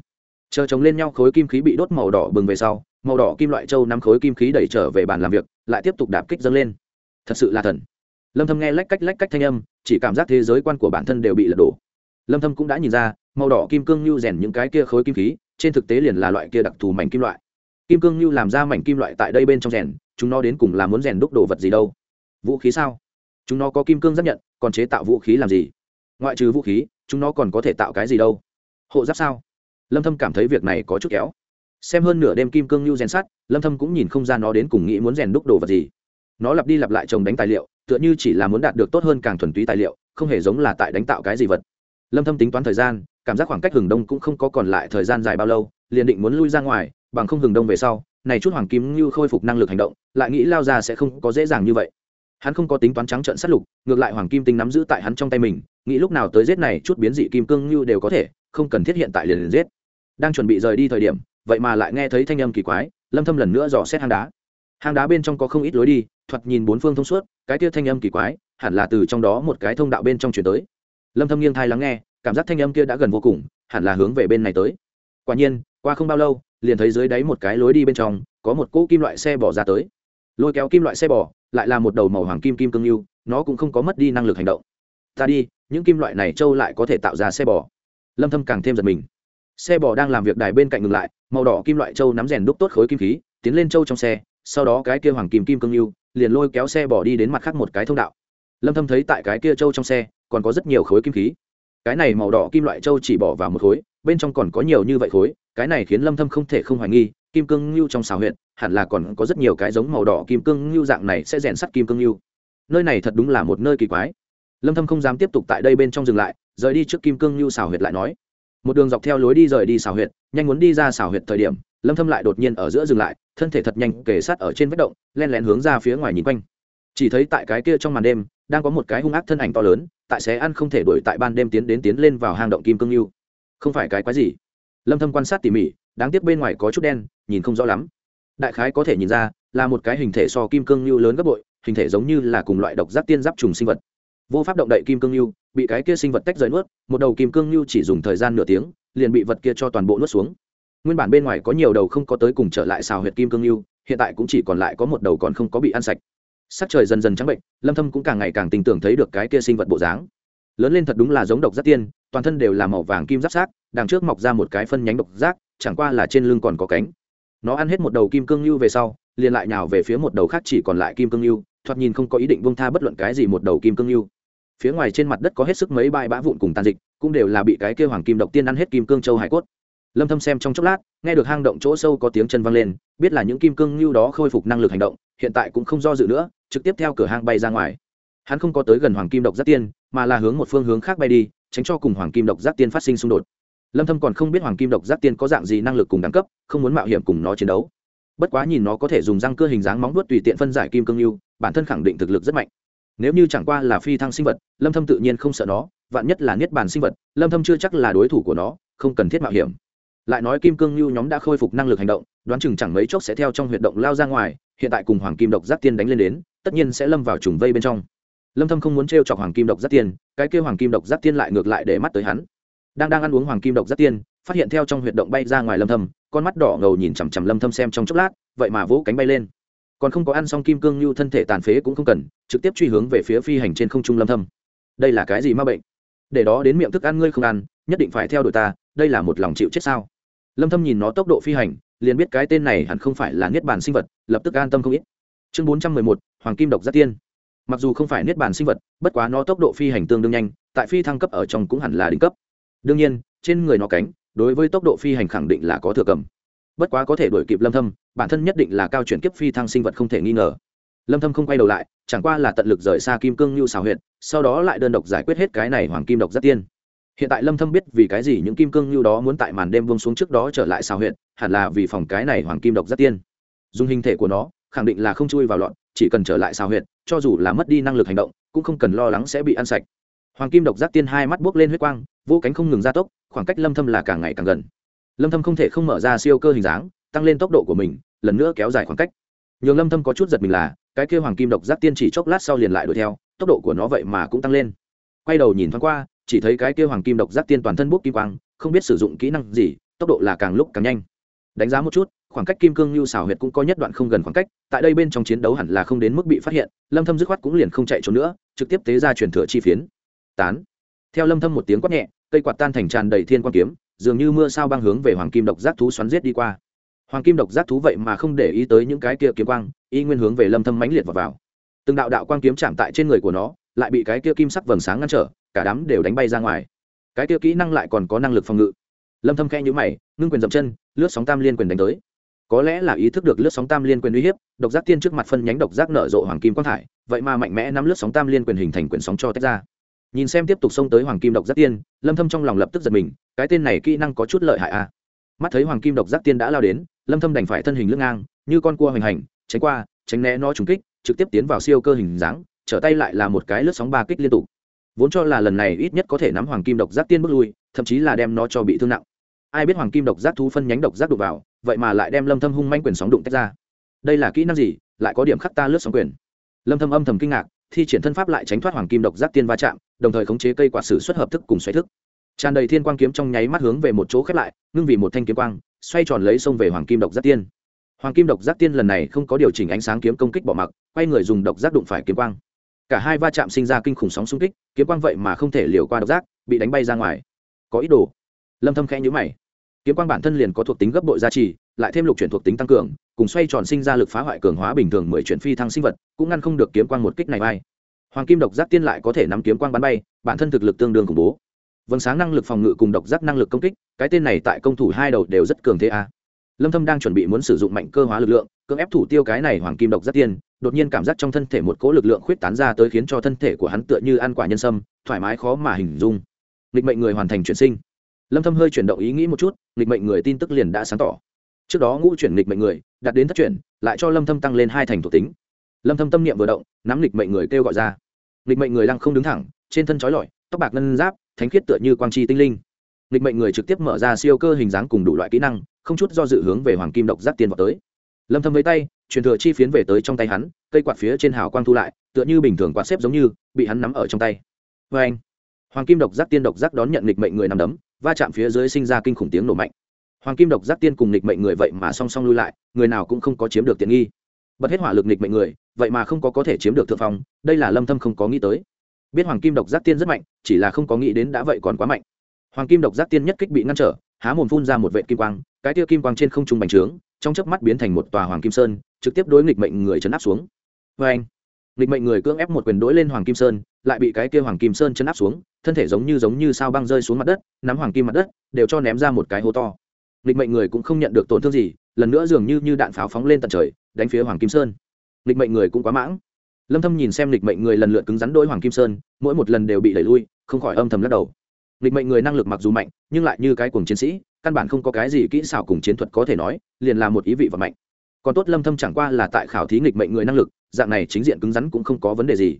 A: Chờ chống lên nhau khối kim khí bị đốt màu đỏ bừng về sau màu đỏ kim loại châu nắm khối kim khí đẩy trở về bàn làm việc lại tiếp tục đạp kích dâng lên thật sự là thần. Lâm thâm nghe lách cách lách cách thanh âm, chỉ cảm giác thế giới quan của bản thân đều bị lật đổ. Lâm thâm cũng đã nhìn ra, màu đỏ kim cương lưu rèn những cái kia khối kim khí, trên thực tế liền là loại kia đặc thù mảnh kim loại. Kim cương lưu làm ra mảnh kim loại tại đây bên trong rèn, chúng nó đến cùng là muốn rèn đúc đồ vật gì đâu? Vũ khí sao? Chúng nó có kim cương giáp nhận, còn chế tạo vũ khí làm gì? Ngoại trừ vũ khí, chúng nó còn có thể tạo cái gì đâu? Hộ giáp sao? Lâm thâm cảm thấy việc này có chút kéo. Xem hơn nửa đêm kim cương lưu rèn sắt, lâm thâm cũng nhìn không ra nó đến cùng nghĩ muốn rèn đúc đồ vật gì nó lặp đi lặp lại trồng đánh tài liệu, tựa như chỉ là muốn đạt được tốt hơn càng thuần túy tài liệu, không hề giống là tại đánh tạo cái gì vật. Lâm thâm tính toán thời gian, cảm giác khoảng cách hừng đông cũng không có còn lại thời gian dài bao lâu, liền định muốn lui ra ngoài, bằng không hừng đông về sau, này chút hoàng kim như khôi phục năng lực hành động, lại nghĩ lao ra sẽ không có dễ dàng như vậy. Hắn không có tính toán trắng trợn sát lục, ngược lại hoàng kim tinh nắm giữ tại hắn trong tay mình, nghĩ lúc nào tới giết này chút biến dị kim cương như đều có thể, không cần thiết hiện tại liền liền giết. Đang chuẩn bị rời đi thời điểm, vậy mà lại nghe thấy thanh âm kỳ quái, lâm thâm lần nữa dò xét hang đá. Hang đá bên trong có không ít lối đi thoạt nhìn bốn phương thông suốt, cái kia thanh âm kỳ quái, hẳn là từ trong đó một cái thông đạo bên trong chuyển tới. Lâm thâm nghiêng thai lắng nghe, cảm giác thanh âm kia đã gần vô cùng, hẳn là hướng về bên này tới. Quả nhiên, qua không bao lâu, liền thấy dưới đáy một cái lối đi bên trong, có một cỗ kim loại xe bỏ ra tới. Lôi kéo kim loại xe bò, lại là một đầu màu hoàng kim kim cương yêu, nó cũng không có mất đi năng lực hành động. Ta đi, những kim loại này châu lại có thể tạo ra xe bò. Lâm thâm càng thêm giật mình. Xe bò đang làm việc đài bên cạnh ngừng lại, màu đỏ kim loại châu nắm rèn đúc tốt khối kim khí, tiến lên châu trong xe, sau đó cái kia hoàng kim kim cương yêu liền lôi kéo xe bỏ đi đến mặt khác một cái thông đạo. Lâm thâm thấy tại cái kia châu trong xe, còn có rất nhiều khối kim khí. Cái này màu đỏ kim loại châu chỉ bỏ vào một khối, bên trong còn có nhiều như vậy khối, cái này khiến lâm thâm không thể không hoài nghi, kim cương lưu trong xào huyện hẳn là còn có rất nhiều cái giống màu đỏ kim cương lưu dạng này sẽ rèn sắt kim cương lưu nơi này thật đúng là một nơi kỳ quái. Lâm thâm không dám tiếp tục tại đây bên trong dừng lại, rời đi trước kim cương lưu xào huyệt lại nói. Một đường dọc theo lối đi rời đi xào huyệt, nhanh muốn đi ra xào huyệt thời điểm, lâm thâm lại đột nhiên ở giữa dừng lại thân thể thật nhanh kề sát ở trên vách động, len lén hướng ra phía ngoài nhìn quanh. Chỉ thấy tại cái kia trong màn đêm, đang có một cái hung ác thân ảnh to lớn, tại xé ăn không thể đuổi tại ban đêm tiến đến tiến lên vào hang động kim cương lưu không phải cái quái gì? Lâm thâm quan sát tỉ mỉ, đáng tiếc bên ngoài có chút đen, nhìn không rõ lắm. Đại khái có thể nhìn ra, là một cái hình thể so kim cương lưu lớn gấp bội, hình thể giống như là cùng loại độc giác tiên giáp trùng sinh vật. Vô pháp động đậy kim cương lưu bị cái kia sinh vật tách rời nuốt, một đầu kim cương lưu chỉ dùng thời gian nửa tiếng, liền bị vật kia cho toàn bộ nuốt xuống nguyên bản bên ngoài có nhiều đầu không có tới cùng trở lại xào huyệt kim cương lưu hiện tại cũng chỉ còn lại có một đầu còn không có bị ăn sạch. Sắc trời dần dần trắng bệnh, lâm thâm cũng càng ngày càng tình tưởng thấy được cái kia sinh vật bộ dáng. Lớn lên thật đúng là giống độc giác tiên, toàn thân đều là màu vàng kim giáp sát, đằng trước mọc ra một cái phân nhánh độc giác, chẳng qua là trên lưng còn có cánh. Nó ăn hết một đầu kim cương lưu về sau, liền lại nhào về phía một đầu khác chỉ còn lại kim cương lưu thoạt nhìn không có ý định buông tha bất luận cái gì một đầu kim cương lưu phía ngoài trên mặt đất có hết sức mấy bãi bã vụn cùng tàn dịch, cũng đều là bị cái kia hoàng kim độc tiên ăn hết kim cương châu hải cốt lâm thâm xem trong chốc lát, nghe được hang động chỗ sâu có tiếng chân vang lên, biết là những kim cương lưu đó khôi phục năng lực hành động, hiện tại cũng không do dự nữa, trực tiếp theo cửa hang bay ra ngoài. Hắn không có tới gần hoàng kim độc giác tiên, mà là hướng một phương hướng khác bay đi, tránh cho cùng hoàng kim độc giác tiên phát sinh xung đột. Lâm thâm còn không biết hoàng kim độc giác tiên có dạng gì năng lực cùng đẳng cấp, không muốn mạo hiểm cùng nó chiến đấu. Bất quá nhìn nó có thể dùng răng cưa hình dáng móng vuốt tùy tiện phân giải kim cương lưu bản thân khẳng định thực lực rất mạnh. Nếu như chẳng qua là phi thăng sinh vật, lâm thâm tự nhiên không sợ nó, vạn nhất là niết bàn sinh vật, lâm thâm chưa chắc là đối thủ của nó, không cần thiết mạo hiểm lại nói kim cương lưu nhóm đã khôi phục năng lực hành động, đoán chừng chẳng mấy chốc sẽ theo trong huyệt động lao ra ngoài, hiện tại cùng hoàng kim độc giác tiên đánh lên đến, tất nhiên sẽ lâm vào trùng vây bên trong. Lâm thâm không muốn treo chọc hoàng kim độc giác tiên, cái kia hoàng kim độc giác tiên lại ngược lại để mắt tới hắn. Đang đang ăn uống hoàng kim độc giác tiên, phát hiện theo trong huyệt động bay ra ngoài lâm thâm, con mắt đỏ ngầu nhìn chằm chằm lâm thâm xem trong chốc lát, vậy mà vỗ cánh bay lên. Còn không có ăn xong kim cương lưu thân thể tàn phế cũng không cần, trực tiếp truy hướng về phía phi hành trên không trung lâm thâm. Đây là cái gì ma bệnh? Để đó đến miệng thức ăn ngươi không ăn, nhất định phải theo đuổi ta, đây là một lòng chịu chết sao? Lâm thâm nhìn nó tốc độ phi hành liền biết cái tên này hẳn không phải là niết bàn sinh vật lập tức an tâm không ít. Chương 411, hoàng kim độc giác tiên. Mặc dù không phải niết bàn sinh vật bất quá nó tốc độ phi hành tương đương nhanh tại phi thăng cấp ở trong cũng hẳn là đỉnh cấp. Đương nhiên trên người nó cánh đối với tốc độ phi hành khẳng định là có thừa cầm. Bất quá có thể đuổi kịp lâm thâm bản thân nhất định là cao chuyển kiếp phi thăng sinh vật không thể nghi ngờ. Lâm thâm không quay đầu lại chẳng qua là tận lực rời xa kim cương lưu xào huyện sau đó lại đơn độc giải quyết hết cái này hoàng kim độc Giác tiên hiện tại lâm thâm biết vì cái gì những kim cương lưu đó muốn tại màn đêm buông xuống trước đó trở lại xào huyện hẳn là vì phòng cái này hoàng kim độc rất tiên. Dùng hình thể của nó, khẳng định là không chui vào loạn, chỉ cần trở lại xào huyện cho dù là mất đi năng lực hành động, cũng không cần lo lắng sẽ bị ăn sạch. Hoàng kim độc giác tiên hai mắt buốc lên huyết quang, vô cánh không ngừng gia tốc, khoảng cách lâm thâm là càng ngày càng gần. Lâm thâm không thể không mở ra siêu cơ hình dáng, tăng lên tốc độ của mình, lần nữa kéo dài khoảng cách. Nhường lâm thâm có chút giật mình là, cái kia hoàng kim độc giác tiên chỉ chốc lát sau liền lại đuổi theo, tốc độ của nó vậy mà cũng tăng lên. Quay đầu nhìn thoáng qua chỉ thấy cái kia hoàng kim độc giác tiên toàn thân bốc kim quang, không biết sử dụng kỹ năng gì, tốc độ là càng lúc càng nhanh. Đánh giá một chút, khoảng cách kim cương lưu xảo huyệt cũng có nhất đoạn không gần khoảng cách, tại đây bên trong chiến đấu hẳn là không đến mức bị phát hiện, lâm thâm dứt khoát cũng liền không chạy trốn nữa, trực tiếp tế ra truyền thừa chi phiến. Tán. Theo lâm thâm một tiếng quát nhẹ, cây quạt tan thành tràn đầy thiên quan kiếm, dường như mưa sao băng hướng về hoàng kim độc giác thú xoắn giết đi qua. Hoàng kim độc giác thú vậy mà không để ý tới những cái kia kiếm quang, y nguyên hướng về lâm thâm mãnh liệt vào vào. Từng đạo đạo quang kiếm chạm tại trên người của nó lại bị cái kia kim sắc vầng sáng ngăn trở, cả đám đều đánh bay ra ngoài. Cái kia kỹ năng lại còn có năng lực phòng ngự. Lâm thâm khẽ nhíu mày, ngưng quyền dậm chân, lướt sóng tam liên quyền đánh tới. Có lẽ là ý thức được lướt sóng tam liên quyền uy hiếp, độc giác tiên trước mặt phân nhánh độc giác nở rộ hoàng kim quang thải, vậy mà mạnh mẽ nắm lướt sóng tam liên quyền hình thành quyền sóng cho tách ra. Nhìn xem tiếp tục xông tới hoàng kim độc giác tiên, lâm thâm trong lòng lập tức giật mình, cái tên này kỹ năng có chút lợi hại à? Mắt thấy hoàng kim độc giác tiên đã lao đến, lâm thâm đành phải thân hình lưng ngang, như con cua hoành hành, tránh qua, tránh né nó trúng kích, trực tiếp tiến vào siêu cơ hình dáng trở tay lại là một cái lướt sóng ba kích liên tục. Vốn cho là lần này ít nhất có thể nắm hoàng kim độc giác tiên bước lui, thậm chí là đem nó cho bị thương nặng. Ai biết hoàng kim độc giác thú phân nhánh độc giác đục vào, vậy mà lại đem lâm thâm hung manh quyền sóng đụng tách ra. Đây là kỹ năng gì, lại có điểm khắc ta lướt sóng quyền? Lâm thâm âm thầm kinh ngạc, thi triển thân pháp lại tránh thoát hoàng kim độc giác tiên va chạm, đồng thời khống chế cây quả sử xuất hợp thức cùng xoay thức. Tràn đầy thiên quang kiếm trong nháy mắt hướng về một chỗ khép lại, ngưng vì một thanh kiếm quang, xoay tròn lấy xông về hoàng kim độc giác tiên. Hoàng kim độc giác tiên lần này không có điều chỉnh ánh sáng kiếm công kích bỏ mặc, quay người dùng độc giác đụng phải kiếm quang cả hai va chạm sinh ra kinh khủng sóng xung kích, kiếm quang vậy mà không thể liều qua độc giác, bị đánh bay ra ngoài. Có ý đồ. Lâm thâm khẽ nhíu mày. Kiếm quang bản thân liền có thuộc tính gấp bội gia trì, lại thêm lục chuyển thuộc tính tăng cường, cùng xoay tròn sinh ra lực phá hoại cường hóa bình thường mười chuyển phi thăng sinh vật, cũng ngăn không được kiếm quang một kích này bay. Hoàng kim độc giác tiên lại có thể nắm kiếm quang bắn bay, bản thân thực lực tương đương khủng bố. Vầng sáng năng lực phòng ngự cùng độc giác năng lực công kích, cái tên này tại công thủ hai đầu đều rất cường thế a. Lâm thâm đang chuẩn bị muốn sử dụng mạnh cơ hóa lực lượng, cưỡng ép thủ tiêu cái này hoàng kim độc giác tiên đột nhiên cảm giác trong thân thể một cỗ lực lượng khuyết tán ra tới khiến cho thân thể của hắn tựa như ăn quả nhân sâm, thoải mái khó mà hình dung. Nghịch mệnh người hoàn thành chuyển sinh. Lâm thâm hơi chuyển động ý nghĩ một chút, nghịch mệnh người tin tức liền đã sáng tỏ. Trước đó ngũ chuyển nghịch mệnh người đạt đến thất chuyển, lại cho lâm thâm tăng lên hai thành thuộc tính. Lâm thâm tâm niệm vừa động, nắm nghịch mệnh người kêu gọi ra. Nghịch mệnh người lăng không đứng thẳng, trên thân chói lọi, tóc bạc ngân giáp, thánh khiết tựa như quang chi tinh linh. Nghịch mệnh người trực tiếp mở ra siêu cơ hình dáng cùng đủ loại kỹ năng, không chút do dự hướng về hoàng kim độc giác tiên vào tới. Lâm thâm với tay truyền thừa chi phiến về tới trong tay hắn, cây quạt phía trên hào quang thu lại, tựa như bình thường quạt xếp giống như, bị hắn nắm ở trong tay. Vê anh, hoàng kim độc giác tiên độc giác đón nhận nghịch mệnh người nằm đấm, va chạm phía dưới sinh ra kinh khủng tiếng nổ mạnh. Hoàng kim độc giác tiên cùng nghịch mệnh người vậy mà song song lui lại, người nào cũng không có chiếm được tiện nghi. Bật hết hỏa lực nghịch mệnh người, vậy mà không có có thể chiếm được thượng phong, đây là lâm thâm không có nghĩ tới. Biết hoàng kim độc giác tiên rất mạnh, chỉ là không có nghĩ đến đã vậy còn quá mạnh. Hoàng kim độc giác tiên nhất kích bị ngăn trở, há mồm phun ra một vệt kim quang, cái tia kim quang trên không trung bành trướng trong chớp mắt biến thành một tòa hoàng kim sơn, trực tiếp đối nghịch mệnh người chấn áp xuống. Vê anh, nghịch mệnh người cưỡng ép một quyền đối lên hoàng kim sơn, lại bị cái kia hoàng kim sơn chấn áp xuống, thân thể giống như giống như sao băng rơi xuống mặt đất, nắm hoàng kim mặt đất, đều cho ném ra một cái hố to. Nghịch mệnh người cũng không nhận được tổn thương gì, lần nữa dường như như đạn pháo phóng lên tận trời, đánh phía hoàng kim sơn. Nghịch mệnh người cũng quá mãng. Lâm thâm nhìn xem nghịch mệnh người lần lượt cứng rắn đối hoàng kim sơn, mỗi một lần đều bị đẩy lui, không khỏi âm thầm lắc đầu nghịch mệnh người năng lực mặc dù mạnh, nhưng lại như cái cuồng chiến sĩ, căn bản không có cái gì kỹ xảo cùng chiến thuật có thể nói, liền là một ý vị và mạnh còn tốt lâm thâm chẳng qua là tại khảo thí nghịch mệnh người năng lực, dạng này chính diện cứng rắn cũng không có vấn đề gì.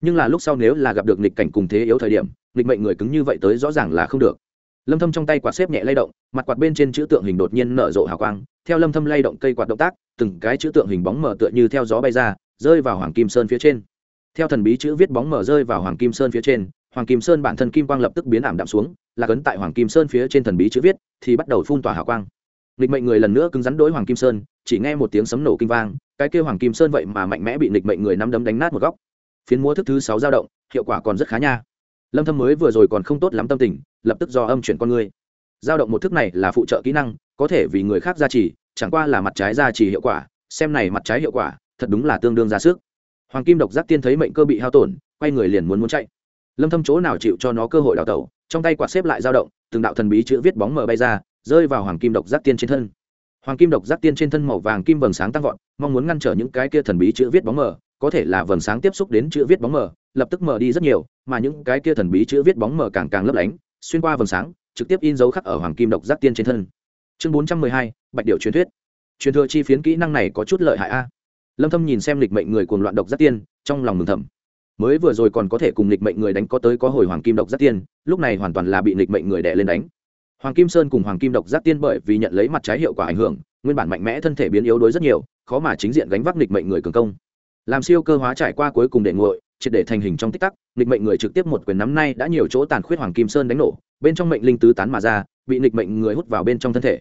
A: Nhưng là lúc sau nếu là gặp được nghịch cảnh cùng thế yếu thời điểm, nghịch mệnh người cứng như vậy tới rõ ràng là không được. Lâm thâm trong tay quạt xếp nhẹ lay động, mặt quạt bên trên chữ tượng hình đột nhiên nở rộ hào quang, theo lâm thâm lay động cây quạt động tác, từng cái chữ tượng hình bóng mờ tựa như theo gió bay ra, rơi vào hoàng kim sơn phía trên. Theo thần bí chữ viết bóng mờ rơi vào hoàng kim sơn phía trên hoàng kim sơn bản thân kim quang lập tức biến ảm đạm xuống, là cấn tại hoàng kim sơn phía trên thần bí chữ viết, thì bắt đầu phun tỏa hào quang. Nghịch mệnh người lần nữa cứng rắn đối hoàng kim sơn, chỉ nghe một tiếng sấm nổ kinh vang, cái kêu hoàng kim sơn vậy mà mạnh mẽ bị nghịch mệnh người nắm đấm đánh nát một góc. Phiến múa thức thứ sáu dao động, hiệu quả còn rất khá nha. Lâm thâm mới vừa rồi còn không tốt lắm tâm tình, lập tức do âm chuyển con người. Dao động một thức này là phụ trợ kỹ năng, có thể vì người khác gia trì, chẳng qua là mặt trái gia trì hiệu quả, xem này mặt trái hiệu quả, thật đúng là tương đương ra sức. Hoàng kim độc giác tiên thấy mệnh cơ bị hao tổn, quay người liền muốn muốn chạy lâm thâm chỗ nào chịu cho nó cơ hội đào tẩu trong tay quạt xếp lại dao động từng đạo thần bí chữ viết bóng mờ bay ra rơi vào hoàng kim độc giác tiên trên thân. Hoàng kim độc giác tiên trên thân màu vàng kim vầng sáng tăng vọt mong muốn ngăn trở những cái kia thần bí chữ viết bóng mờ có thể là vầng sáng tiếp xúc đến chữ viết bóng mờ lập tức mờ đi rất nhiều mà những cái kia thần bí chữ viết bóng mờ càng càng lấp lánh xuyên qua vầng sáng trực tiếp in dấu khắc ở hoàng kim độc giác tiên trên thân. Chương 412, bạch điệu truyền thuyết. Truyền thừa chi phiến kỹ năng này có chút lợi hại a. Lâm thâm nhìn xem lịch mệnh người cuồng loạn độc giác tiên trong lòng mừng thầm mới vừa rồi còn có thể cùng nghịch mệnh người đánh có tới có hồi hoàng kim độc giác tiên, lúc này hoàn toàn là bị nghịch mệnh người đè lên đánh. Hoàng kim sơn cùng hoàng kim độc giác tiên bởi vì nhận lấy mặt trái hiệu quả ảnh hưởng, nguyên bản mạnh mẽ thân thể biến yếu đuối rất nhiều, khó mà chính diện gánh vác nghịch mệnh người cường công. Làm siêu cơ hóa trải qua cuối cùng để nguội, triệt để thành hình trong tích tắc, nghịch mệnh người trực tiếp một quyền nắm nay đã nhiều chỗ tàn khuyết hoàng kim sơn đánh nổ, bên trong mệnh linh tứ tán mà ra, bị nghịch mệnh người hút vào bên trong thân thể.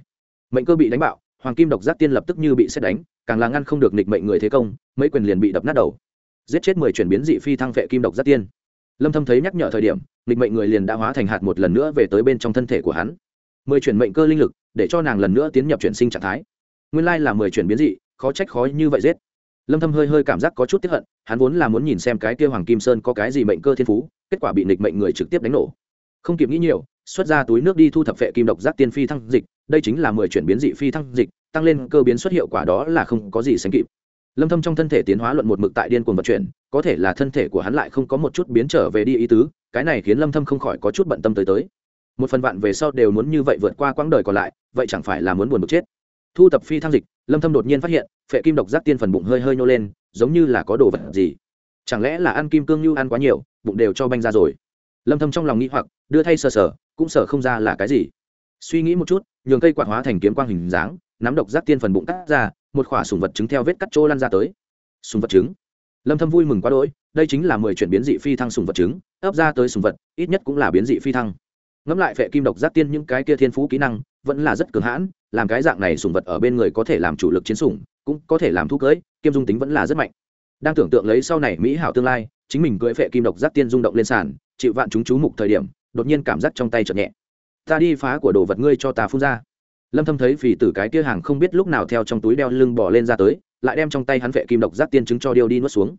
A: Mệnh cơ bị đánh bạo, hoàng kim độc giác tiên lập tức như bị xét đánh, càng là ngăn không được nghịch mệnh người thế công, mấy quyền liền bị đập nát đầu giết chết mười chuyển biến dị phi thăng vệ kim độc giác tiên. Lâm thâm thấy nhắc nhở thời điểm lịch mệnh người liền đã hóa thành hạt một lần nữa về tới bên trong thân thể của hắn. Mười chuyển mệnh cơ linh lực, để cho nàng lần nữa tiến nhập chuyển sinh trạng thái. Nguyên lai là mười chuyển biến dị, khó trách khó như vậy giết. Lâm thâm hơi hơi cảm giác có chút tiếc hận, hắn vốn là muốn nhìn xem cái kia hoàng kim sơn có cái gì mệnh cơ thiên phú, kết quả bị lịch mệnh người trực tiếp đánh nổ. Không kịp nghĩ nhiều, xuất ra túi nước đi thu thập vệ kim độc giác tiên phi thăng dịch, đây chính là mười chuyển biến dị phi thăng dịch, tăng lên cơ biến xuất hiệu quả đó là không có gì sánh kịp lâm thâm trong thân thể tiến hóa luận một mực tại điên cuồng vận chuyển, có thể là thân thể của hắn lại không có một chút biến trở về đi ý tứ, cái này khiến lâm thâm không khỏi có chút bận tâm tới tới. Một phần vạn về sau đều muốn như vậy vượt qua quãng đời còn lại, vậy chẳng phải là muốn buồn bực chết. Thu tập phi thăng dịch, lâm thâm đột nhiên phát hiện, phệ kim độc giác tiên phần bụng hơi hơi nhô lên, giống như là có đồ vật gì. Chẳng lẽ là ăn kim cương như ăn quá nhiều, bụng đều cho banh ra rồi? Lâm thâm trong lòng nghĩ hoặc, đưa thay sờ sờ, cũng sờ không ra là cái gì. Suy nghĩ một chút, nhường cây quạt hóa thành kiếm quang hình dáng, nắm độc giác tiên phần bụng cắt ra một khỏa sùng vật trứng theo vết cắt trô lăn ra tới. Sùng vật trứng. Lâm thâm vui mừng quá đỗi, đây chính là 10 chuyển biến dị phi thăng sùng vật trứng, ấp ra tới sùng vật, ít nhất cũng là biến dị phi thăng. Ngẫm lại phệ kim độc giác tiên những cái kia thiên phú kỹ năng, vẫn là rất cường hãn, làm cái dạng này sùng vật ở bên người có thể làm chủ lực chiến sủng, cũng có thể làm thu cưỡi kiêm dung tính vẫn là rất mạnh. Đang tưởng tượng lấy sau này mỹ hảo tương lai, chính mình cưỡi phệ kim độc giác tiên rung động lên sàn, chịu vạn chúng chú mục thời điểm, đột nhiên cảm giác trong tay chợt nhẹ. Ta đi phá của đồ vật ngươi cho ta phun ra lâm thâm thấy phì tử cái kia hàng không biết lúc nào theo trong túi đeo lưng bỏ lên ra tới, lại đem trong tay hắn vệ kim độc giác tiên chứng cho điêu đi nuốt xuống.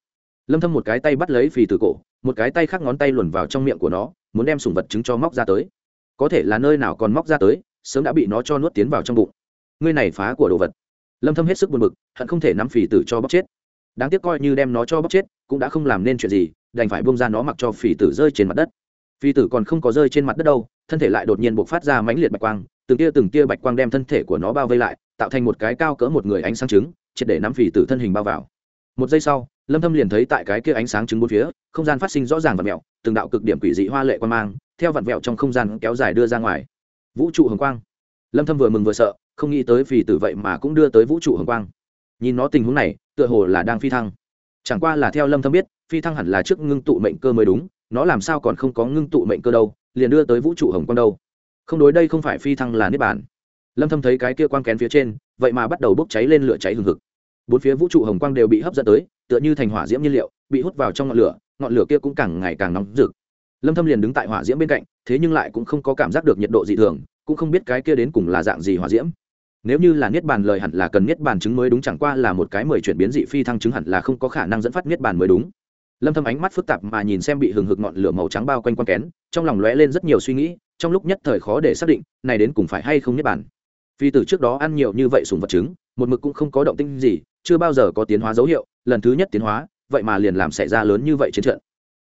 A: Lâm thâm một cái tay bắt lấy phì tử cổ, một cái tay khác ngón tay luồn vào trong miệng của nó, muốn đem sủng vật trứng cho móc ra tới. Có thể là nơi nào còn móc ra tới, sớm đã bị nó cho nuốt tiến vào trong bụng. Ngươi này phá của đồ vật. Lâm thâm hết sức buồn bực, hận không thể nắm phì tử cho bóc chết. Đáng tiếc coi như đem nó cho bóc chết, cũng đã không làm nên chuyện gì, đành phải buông ra nó mặc cho phì tử rơi trên mặt đất. Phì tử còn không có rơi trên mặt đất đâu, thân thể lại đột nhiên bộc phát ra mãnh liệt bạch quang từng tia từng tia bạch quang đem thân thể của nó bao vây lại, tạo thành một cái cao cỡ một người ánh sáng trứng, triệt để nắm phì tử thân hình bao vào. Một giây sau, lâm thâm liền thấy tại cái kia ánh sáng trứng bốn phía, không gian phát sinh rõ ràng và mèo từng đạo cực điểm quỷ dị hoa lệ quan mang, theo vặn vẹo trong không gian kéo dài đưa ra ngoài. Vũ trụ hồng quang. Lâm thâm vừa mừng vừa sợ, không nghĩ tới phì tử vậy mà cũng đưa tới vũ trụ hồng quang. Nhìn nó tình huống này, tựa hồ là đang phi thăng. Chẳng qua là theo lâm thâm biết, phi thăng hẳn là trước ngưng tụ mệnh cơ mới đúng, nó làm sao còn không có ngưng tụ mệnh cơ đâu, liền đưa tới vũ trụ hồng quang đâu không đối đây không phải phi thăng là niết bàn. Lâm thâm thấy cái kia quang kén phía trên, vậy mà bắt đầu bốc cháy lên lửa cháy hừng hực. Bốn phía vũ trụ hồng quang đều bị hấp dẫn tới, tựa như thành hỏa diễm nhiên liệu, bị hút vào trong ngọn lửa ngọn lửa kia cũng càng ngày càng nóng rực. Lâm thâm liền đứng tại hỏa diễm bên cạnh, thế nhưng lại cũng không có cảm giác được nhiệt độ dị thường, cũng không biết cái kia đến cùng là dạng gì hỏa diễm. Nếu như là niết bàn lời hẳn là cần niết bàn chứng mới đúng, chẳng qua là một cái mười chuyển biến dị phi thăng chứng hẳn là không có khả năng dẫn phát niết bàn mới đúng. Lâm thâm ánh mắt phức tạp mà nhìn xem bị hừng hực ngọn lửa màu trắng bao quanh quan kén, trong lòng lóe lên rất nhiều suy nghĩ trong lúc nhất thời khó để xác định, này đến cùng phải hay không nhất bản. phi tử trước đó ăn nhiều như vậy sùng vật trứng, một mực cũng không có động tĩnh gì, chưa bao giờ có tiến hóa dấu hiệu, lần thứ nhất tiến hóa, vậy mà liền làm xảy ra lớn như vậy chiến trận.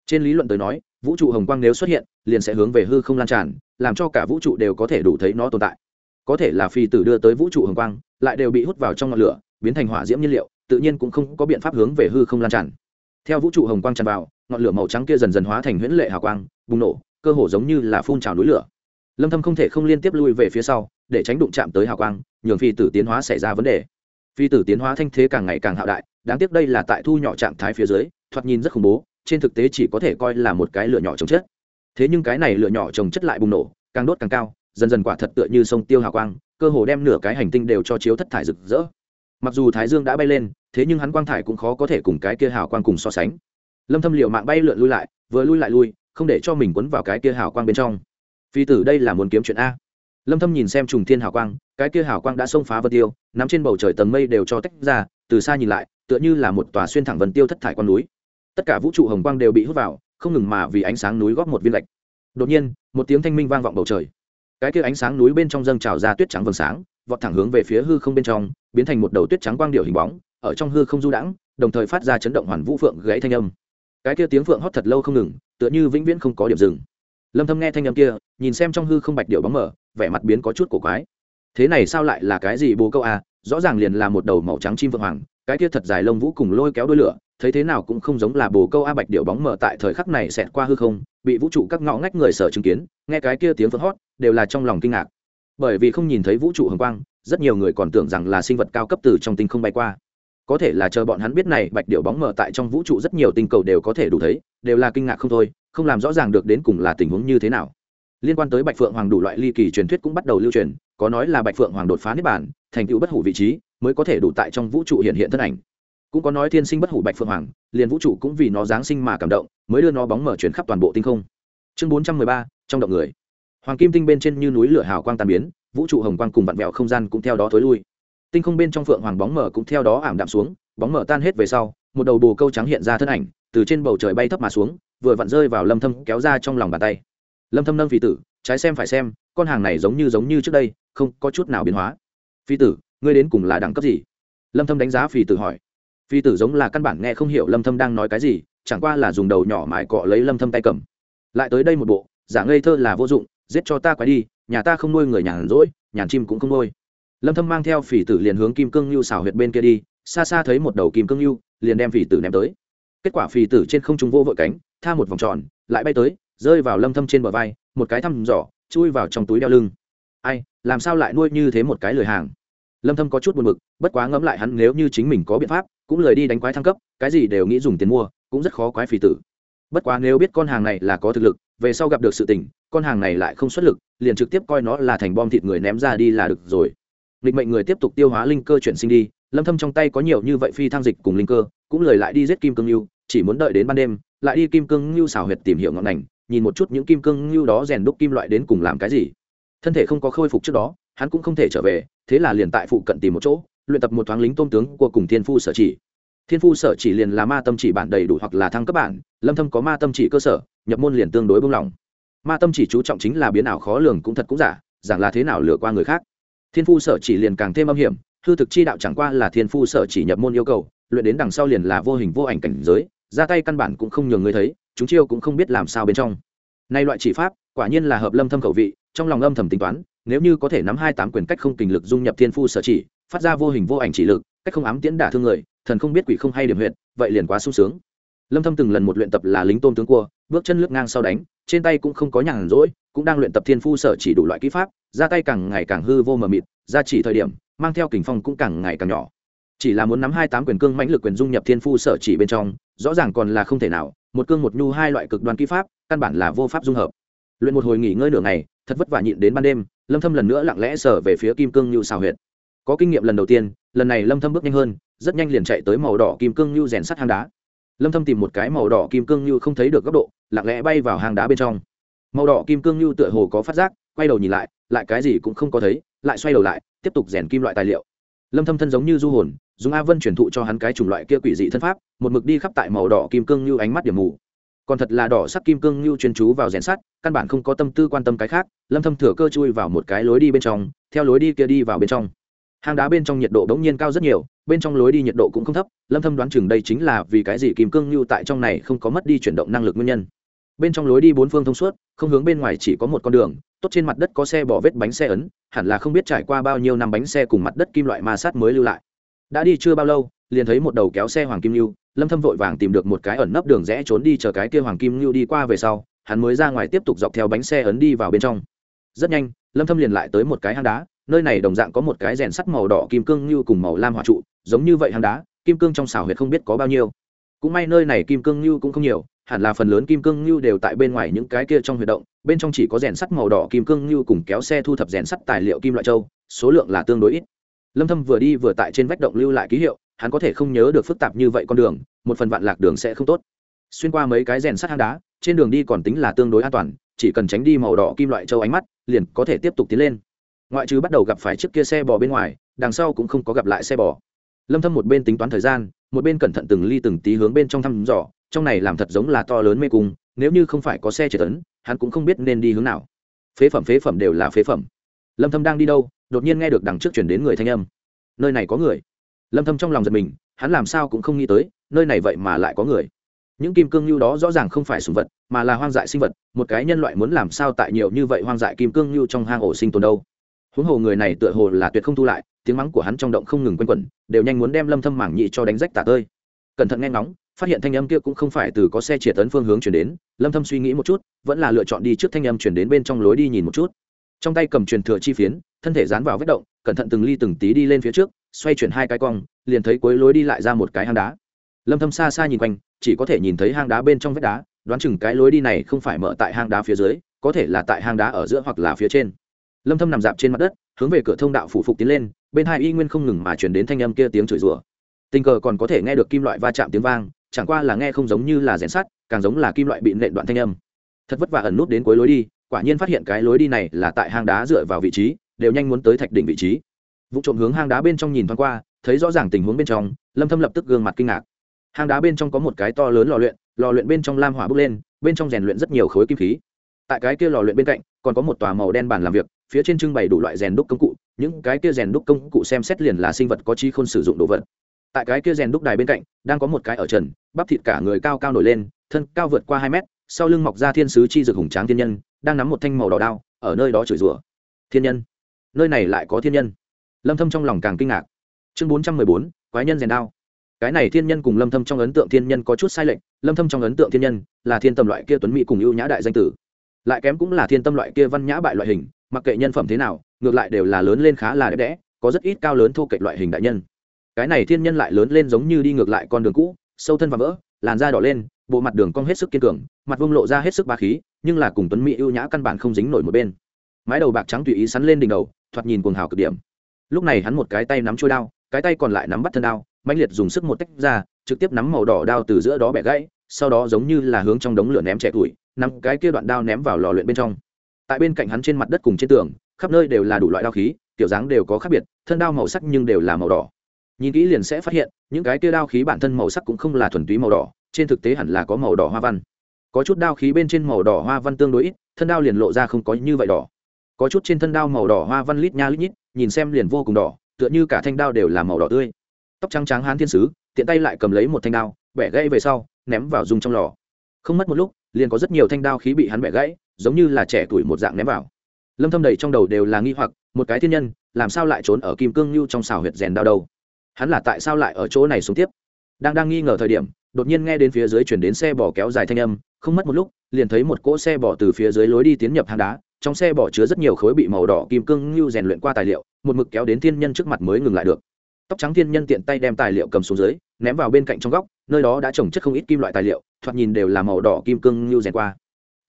A: Trên lý luận tới nói, vũ trụ hồng quang nếu xuất hiện, liền sẽ hướng về hư không lan tràn, làm cho cả vũ trụ đều có thể đủ thấy nó tồn tại. Có thể là phi tử đưa tới vũ trụ hồng quang, lại đều bị hút vào trong ngọn lửa, biến thành hỏa diễm nhiên liệu, tự nhiên cũng không có biện pháp hướng về hư không lan tràn. Theo vũ trụ hồng quang tràn vào, ngọn lửa màu trắng kia dần dần hóa thành huyễn lệ hào quang, bùng nổ cơ hồ giống như là phun trào núi lửa. Lâm thâm không thể không liên tiếp lui về phía sau, để tránh đụng chạm tới hào quang, nhường phi tử tiến hóa xảy ra vấn đề. Phi tử tiến hóa thanh thế càng ngày càng hạo đại, đáng tiếc đây là tại thu nhỏ trạng thái phía dưới, thoạt nhìn rất khủng bố, trên thực tế chỉ có thể coi là một cái lửa nhỏ trồng chất. Thế nhưng cái này lửa nhỏ trồng chất lại bùng nổ, càng đốt càng cao, dần dần quả thật tựa như sông tiêu hào quang, cơ hồ đem nửa cái hành tinh đều cho chiếu thất thải rực rỡ. Mặc dù thái dương đã bay lên, thế nhưng hắn quang thải cũng khó có thể cùng cái kia hào quang cùng so sánh. Lâm thâm liều mạng bay lượn lui lại, vừa lui lại lui không để cho mình quấn vào cái kia hào quang bên trong. Phi tử, đây là muốn kiếm chuyện a. Lâm thâm nhìn xem trùng thiên hào quang, cái kia hào quang đã xông phá vân tiêu, nắm trên bầu trời tầng mây đều cho tách ra, từ xa nhìn lại, tựa như là một tòa xuyên thẳng vân tiêu thất thải quan núi. Tất cả vũ trụ hồng quang đều bị hút vào, không ngừng mà vì ánh sáng núi góp một viên lạch đột nhiên, một tiếng thanh minh vang vọng bầu trời. Cái kia ánh sáng núi bên trong dâng trào ra tuyết trắng vầng sáng, vọt thẳng hướng về phía hư không bên trong, biến thành một đầu tuyết trắng quang điệu hình bóng, ở trong hư không du đãng, đồng thời phát ra chấn động hoàn vũ phượng gãy thanh âm. Cái kia tiếng phượng hót thật lâu không ngừng tựa như vĩnh viễn không có điểm dừng. Lâm thâm nghe thanh âm kia, nhìn xem trong hư không bạch điệu bóng mở vẻ mặt biến có chút cổ quái. Thế này sao lại là cái gì bồ câu à? Rõ ràng liền là một đầu màu trắng chim vượng hoàng, cái kia thật dài lông vũ cùng lôi kéo đuôi lửa, thấy thế nào cũng không giống là bồ câu a bạch điệu bóng mở tại thời khắc này xẹt qua hư không, bị vũ trụ các ngõ ngách người sở chứng kiến, nghe cái kia tiếng phượng hót đều là trong lòng kinh ngạc. Bởi vì không nhìn thấy vũ trụ hồng quang, rất nhiều người còn tưởng rằng là sinh vật cao cấp từ trong tinh không bay qua có thể là chờ bọn hắn biết này bạch điệu bóng mở tại trong vũ trụ rất nhiều tinh cầu đều có thể đủ thấy, đều là kinh ngạc không thôi, không làm rõ ràng được đến cùng là tình huống như thế nào. Liên quan tới bạch phượng hoàng đủ loại ly kỳ truyền thuyết cũng bắt đầu lưu truyền, có nói là bạch phượng hoàng đột phá niết bản thành tựu bất hủ vị trí, mới có thể đủ tại trong vũ trụ hiện hiện thân ảnh. Cũng có nói thiên sinh bất hủ bạch phượng hoàng, liền vũ trụ cũng vì nó giáng sinh mà cảm động, mới đưa nó bóng mở chuyển khắp toàn bộ tinh không. Chương bốn trăm mười ba, trong động người. Hoàng kim tinh bên trên như núi lửa hào quang tàn biến, vũ trụ hồng quang cùng vặn vẹo không gian cũng theo đó thối lui tinh không bên trong phượng hoàng bóng mở cũng theo đó ảm đạm xuống, bóng mở tan hết về sau, một đầu bồ câu trắng hiện ra thân ảnh, từ trên bầu trời bay thấp mà xuống, vừa vặn rơi vào lâm thâm kéo ra trong lòng bàn tay. Lâm thâm nâng phi tử, trái xem phải xem, con hàng này giống như giống như trước đây, không có chút nào biến hóa. Phi tử, ngươi đến cùng là đẳng cấp gì? Lâm thâm đánh giá phi tử hỏi. Phi tử giống là căn bản nghe không hiểu lâm thâm đang nói cái gì, chẳng qua là dùng đầu nhỏ mài cọ lấy lâm thâm tay cầm. Lại tới đây một bộ, giả ngây thơ là vô dụng, giết cho ta quái đi, nhà ta không nuôi người nhàn rỗi, nhàn chim cũng không nuôi lâm thâm mang theo phỉ tử liền hướng kim cương lưu xào huyệt bên kia đi, xa xa thấy một đầu kim cương lưu liền đem phỉ tử ném tới. Kết quả phỉ tử trên không trung vô vội cánh, tha một vòng tròn, lại bay tới, rơi vào lâm thâm trên bờ vai, một cái thăm dò, chui vào trong túi đeo lưng. Ai, làm sao lại nuôi như thế một cái lười hàng? Lâm thâm có chút buồn bực, bất quá ngẫm lại hắn nếu như chính mình có biện pháp, cũng lời đi đánh quái thăng cấp, cái gì đều nghĩ dùng tiền mua, cũng rất khó quái phỉ tử. Bất quá nếu biết con hàng này là có thực lực, về sau gặp được sự tình, con hàng này lại không xuất lực, liền trực tiếp coi nó là thành bom thịt người ném ra đi là được rồi định mệnh người tiếp tục tiêu hóa linh cơ chuyển sinh đi, lâm thâm trong tay có nhiều như vậy phi thăng dịch cùng linh cơ, cũng lời lại đi giết kim cương lưu, chỉ muốn đợi đến ban đêm, lại đi kim cương lưu xảo huyệt tìm hiểu ngọn ngành nhìn một chút những kim cương lưu đó rèn đúc kim loại đến cùng làm cái gì. Thân thể không có khôi phục trước đó, hắn cũng không thể trở về, thế là liền tại phụ cận tìm một chỗ, luyện tập một thoáng lính tôn tướng của cùng thiên phu sở chỉ. Thiên phu sở chỉ liền là ma tâm chỉ bản đầy đủ hoặc là thăng cấp bản, lâm thâm có ma tâm chỉ cơ sở, nhập môn liền tương đối buông lỏng ma tâm chỉ chú trọng chính là biến ảo khó lường cũng thật cũng giả rằng là thế nào lừa qua người khác thiên phu sở chỉ liền càng thêm âm hiểm, hư thực chi đạo chẳng qua là thiên phu sở chỉ nhập môn yêu cầu, luyện đến đằng sau liền là vô hình vô ảnh cảnh giới, ra tay căn bản cũng không nhường người thấy, chúng chiêu cũng không biết làm sao bên trong. Nay loại chỉ pháp, quả nhiên là hợp lâm thâm khẩu vị, trong lòng âm thầm tính toán, nếu như có thể nắm hai tám quyền cách không kình lực dung nhập thiên phu sở chỉ, phát ra vô hình vô ảnh chỉ lực, cách không ám tiễn đả thương người, thần không biết quỷ không hay điểm huyện vậy liền quá sung sướng. Lâm thâm từng lần một luyện tập là lính tôm tướng cua, bước chân lướt ngang sau đánh, trên tay cũng không có nhàn rỗi cũng đang luyện tập thiên phu sở chỉ đủ loại kỹ pháp ra tay càng ngày càng hư vô mờ mịt ra chỉ thời điểm, mang theo kình phong cũng càng ngày càng nhỏ. Chỉ là muốn nắm hai tám quyền cương mãnh lực quyền dung nhập thiên phu sở chỉ bên trong, rõ ràng còn là không thể nào, một cương một nhu hai loại cực đoan kỹ pháp, căn bản là vô pháp dung hợp. Luyện một hồi nghỉ ngơi nửa ngày, thật vất vả nhịn đến ban đêm, lâm thâm lần nữa lặng lẽ sở về phía kim cương nhu xào huyệt. Có kinh nghiệm lần đầu tiên, lần này lâm thâm bước nhanh hơn, rất nhanh liền chạy tới màu đỏ kim cương nhu rèn sắt hang đá. Lâm thâm tìm một cái màu đỏ kim cương nhu không thấy được góc độ, lặng lẽ bay vào hang đá bên trong màu đỏ kim cương như tựa hồ có phát giác, quay đầu nhìn lại lại cái gì cũng không có thấy, lại xoay đầu lại, tiếp tục rèn kim loại tài liệu. Lâm thâm thân giống như du hồn, dùng a vân truyền thụ cho hắn cái chủng loại kia quỷ dị thân pháp, một mực đi khắp tại màu đỏ kim cương như ánh mắt điểm mù. Còn thật là đỏ sắc kim cương như chuyên chú vào rèn sắt, căn bản không có tâm tư quan tâm cái khác, lâm thâm thừa cơ chui vào một cái lối đi bên trong, theo lối đi kia đi vào bên trong. Hang đá bên trong nhiệt độ đống nhiên cao rất nhiều, bên trong lối đi nhiệt độ cũng không thấp, lâm thâm đoán chừng đây chính là vì cái gì kim cương như tại trong này không có mất đi chuyển động năng lực nguyên nhân bên trong lối đi bốn phương thông suốt, không hướng bên ngoài chỉ có một con đường, tốt trên mặt đất có xe bỏ vết bánh xe ấn, hẳn là không biết trải qua bao nhiêu năm bánh xe cùng mặt đất kim loại ma sát mới lưu lại. Đã đi chưa bao lâu, liền thấy một đầu kéo xe hoàng kim lưu lâm thâm vội vàng tìm được một cái ẩn nấp đường rẽ trốn đi chờ cái kia hoàng kim lưu đi qua về sau, hắn mới ra ngoài tiếp tục dọc theo bánh xe ấn đi vào bên trong. Rất nhanh, lâm thâm liền lại tới một cái hang đá, nơi này đồng dạng có một cái rèn sắt màu đỏ kim cương lưu cùng màu lam hỏa trụ, giống như vậy hang đá, kim cương trong xào huyệt không biết có bao nhiêu. Cũng may nơi này kim cương lưu cũng không nhiều hẳn là phần lớn kim cương như đều tại bên ngoài những cái kia trong huy động, bên trong chỉ có rèn sắt màu đỏ kim cương như cùng kéo xe thu thập rèn sắt tài liệu kim loại châu, số lượng là tương đối ít. Lâm thâm vừa đi vừa tại trên vách động lưu lại ký hiệu, hắn có thể không nhớ được phức tạp như vậy con đường, một phần vạn lạc đường sẽ không tốt. Xuyên qua mấy cái rèn sắt hang đá, trên đường đi còn tính là tương đối an toàn, chỉ cần tránh đi màu đỏ kim loại châu ánh mắt, liền có thể tiếp tục tiến lên. Ngoại trừ bắt đầu gặp phải chiếc kia xe bò bên ngoài, đằng sau cũng không có gặp lại xe bò. Lâm thâm một bên tính toán thời gian, một bên cẩn thận từng ly từng tí hướng bên trong thăm dò trong này làm thật giống là to lớn mê cung, nếu như không phải có xe chở tấn, hắn cũng không biết nên đi hướng nào. Phế phẩm phế phẩm đều là phế phẩm. Lâm thâm đang đi đâu, đột nhiên nghe được đằng trước chuyển đến người thanh âm. Nơi này có người. Lâm thâm trong lòng giật mình, hắn làm sao cũng không nghĩ tới, nơi này vậy mà lại có người. Những kim cương lưu đó rõ ràng không phải sùng vật, mà là hoang dại sinh vật, một cái nhân loại muốn làm sao tại nhiều như vậy hoang dại kim cương lưu trong hang ổ sinh tồn đâu. Huống hồ người này tựa hồ là tuyệt không thu lại, tiếng mắng của hắn trong động không ngừng quanh quẩn, đều nhanh muốn đem lâm thâm mảng nhị cho đánh rách tả tơi. Cẩn thận nghe ngóng phát hiện thanh âm kia cũng không phải từ có xe triệt tấn phương hướng chuyển đến, lâm thâm suy nghĩ một chút, vẫn là lựa chọn đi trước thanh âm chuyển đến bên trong lối đi nhìn một chút. Trong tay cầm truyền thừa chi phiến, thân thể dán vào vết động, cẩn thận từng ly từng tí đi lên phía trước, xoay chuyển hai cái cong, liền thấy cuối lối đi lại ra một cái hang đá. Lâm thâm xa xa nhìn quanh, chỉ có thể nhìn thấy hang đá bên trong vết đá, đoán chừng cái lối đi này không phải mở tại hang đá phía dưới, có thể là tại hang đá ở giữa hoặc là phía trên. Lâm thâm nằm dạp trên mặt đất, hướng về cửa thông đạo phủ phục tiến lên, bên hai y nguyên không ngừng mà truyền đến thanh âm kia tiếng chửi rủa. Tình cờ còn có thể nghe được kim loại va chạm tiếng vang chẳng qua là nghe không giống như là rèn sắt, càng giống là kim loại bị nện đoạn thanh âm. Thật vất vả ẩn nút đến cuối lối đi, quả nhiên phát hiện cái lối đi này là tại hang đá dựa vào vị trí, đều nhanh muốn tới thạch đỉnh vị trí. Vụ trộm hướng hang đá bên trong nhìn thoáng qua, thấy rõ ràng tình huống bên trong, lâm thâm lập tức gương mặt kinh ngạc. Hang đá bên trong có một cái to lớn lò luyện lò luyện bên trong lam hỏa bốc lên, bên trong rèn luyện rất nhiều khối kim khí. Tại cái kia lò luyện bên cạnh, còn có một tòa màu đen bàn làm việc, phía trên trưng bày đủ loại rèn đúc công cụ, những cái kia rèn đúc công cụ xem xét liền là sinh vật có chi khôn sử dụng đồ vật tại cái kia rèn đúc đài bên cạnh đang có một cái ở trần bắp thịt cả người cao cao nổi lên thân cao vượt qua hai mét sau lưng mọc ra thiên sứ chi dược hùng tráng thiên nhân đang nắm một thanh màu đỏ đao ở nơi đó chửi rủa. Thiên nhân? Nơi này lại có thiên nhân? Lâm thâm trong lòng càng kinh ngạc. Chương 414, quái nhân rèn đao. Cái này thiên nhân cùng lâm thâm trong ấn tượng thiên nhân có chút sai lệch lâm thâm trong ấn tượng thiên nhân là thiên tâm loại kia tuấn mỹ cùng ưu nhã đại danh tử. Lại kém cũng là thiên tâm loại kia văn nhã bại loại hình mặc kệ nhân phẩm thế nào ngược lại đều là lớn lên khá là đẹp đẽ có rất ít cao lớn thô kệch loại hình đại nhân cái này thiên nhân lại lớn lên giống như đi ngược lại con đường cũ, sâu thân và vỡ, làn da đỏ lên, bộ mặt đường cong hết sức kiên cường, mặt vông lộ ra hết sức ba khí, nhưng là cùng tuấn mỹ ưu nhã căn bản không dính nổi một bên. Mái đầu bạc trắng tùy ý sắn lên đỉnh đầu, thoạt nhìn cuồng hào cực điểm. Lúc này hắn một cái tay nắm trôi đao, cái tay còn lại nắm bắt thân đao mạnh liệt dùng sức một tách ra, trực tiếp nắm màu đỏ đao từ giữa đó bẻ gãy, sau đó giống như là hướng trong đống lửa ném trẻ tuổi, nắm cái kia đoạn đao ném vào lò luyện bên trong. Tại bên cạnh hắn trên mặt đất cùng trên tường, khắp nơi đều là đủ loại đao khí, kiểu dáng đều có khác biệt, thân đao màu sắc nhưng đều là màu đỏ nhìn kỹ liền sẽ phát hiện, những cái kia đao khí bản thân màu sắc cũng không là thuần túy màu đỏ, trên thực tế hẳn là có màu đỏ hoa văn. Có chút đao khí bên trên màu đỏ hoa văn tương đối ít, thân đao liền lộ ra không có như vậy đỏ. Có chút trên thân đao màu đỏ hoa văn lít nha lít nhít, nhìn xem liền vô cùng đỏ, tựa như cả thanh đao đều là màu đỏ tươi. Tóc trắng trắng hán thiên sứ, tiện tay lại cầm lấy một thanh đao, bẻ gãy về sau, ném vào dung trong lò. Không mất một lúc, liền có rất nhiều thanh đao khí bị hắn bẻ gãy, giống như là trẻ tuổi một dạng ném vào. Lâm thâm đầy trong đầu đều là nghi hoặc, một cái thiên nhân, làm sao lại trốn ở kim cương như trong xào huyệt rèn đao đâu? Hắn là tại sao lại ở chỗ này xuống tiếp? Đang đang nghi ngờ thời điểm, đột nhiên nghe đến phía dưới chuyển đến xe bò kéo dài thanh âm, không mất một lúc, liền thấy một cỗ xe bò từ phía dưới lối đi tiến nhập hang đá, trong xe bò chứa rất nhiều khối bị màu đỏ, kim cương như rèn luyện qua tài liệu, một mực kéo đến thiên nhân trước mặt mới ngừng lại được. Tóc trắng thiên nhân tiện tay đem tài liệu cầm xuống dưới, ném vào bên cạnh trong góc, nơi đó đã trồng chất không ít kim loại tài liệu, thoạt nhìn đều là màu đỏ, kim cương như rèn qua.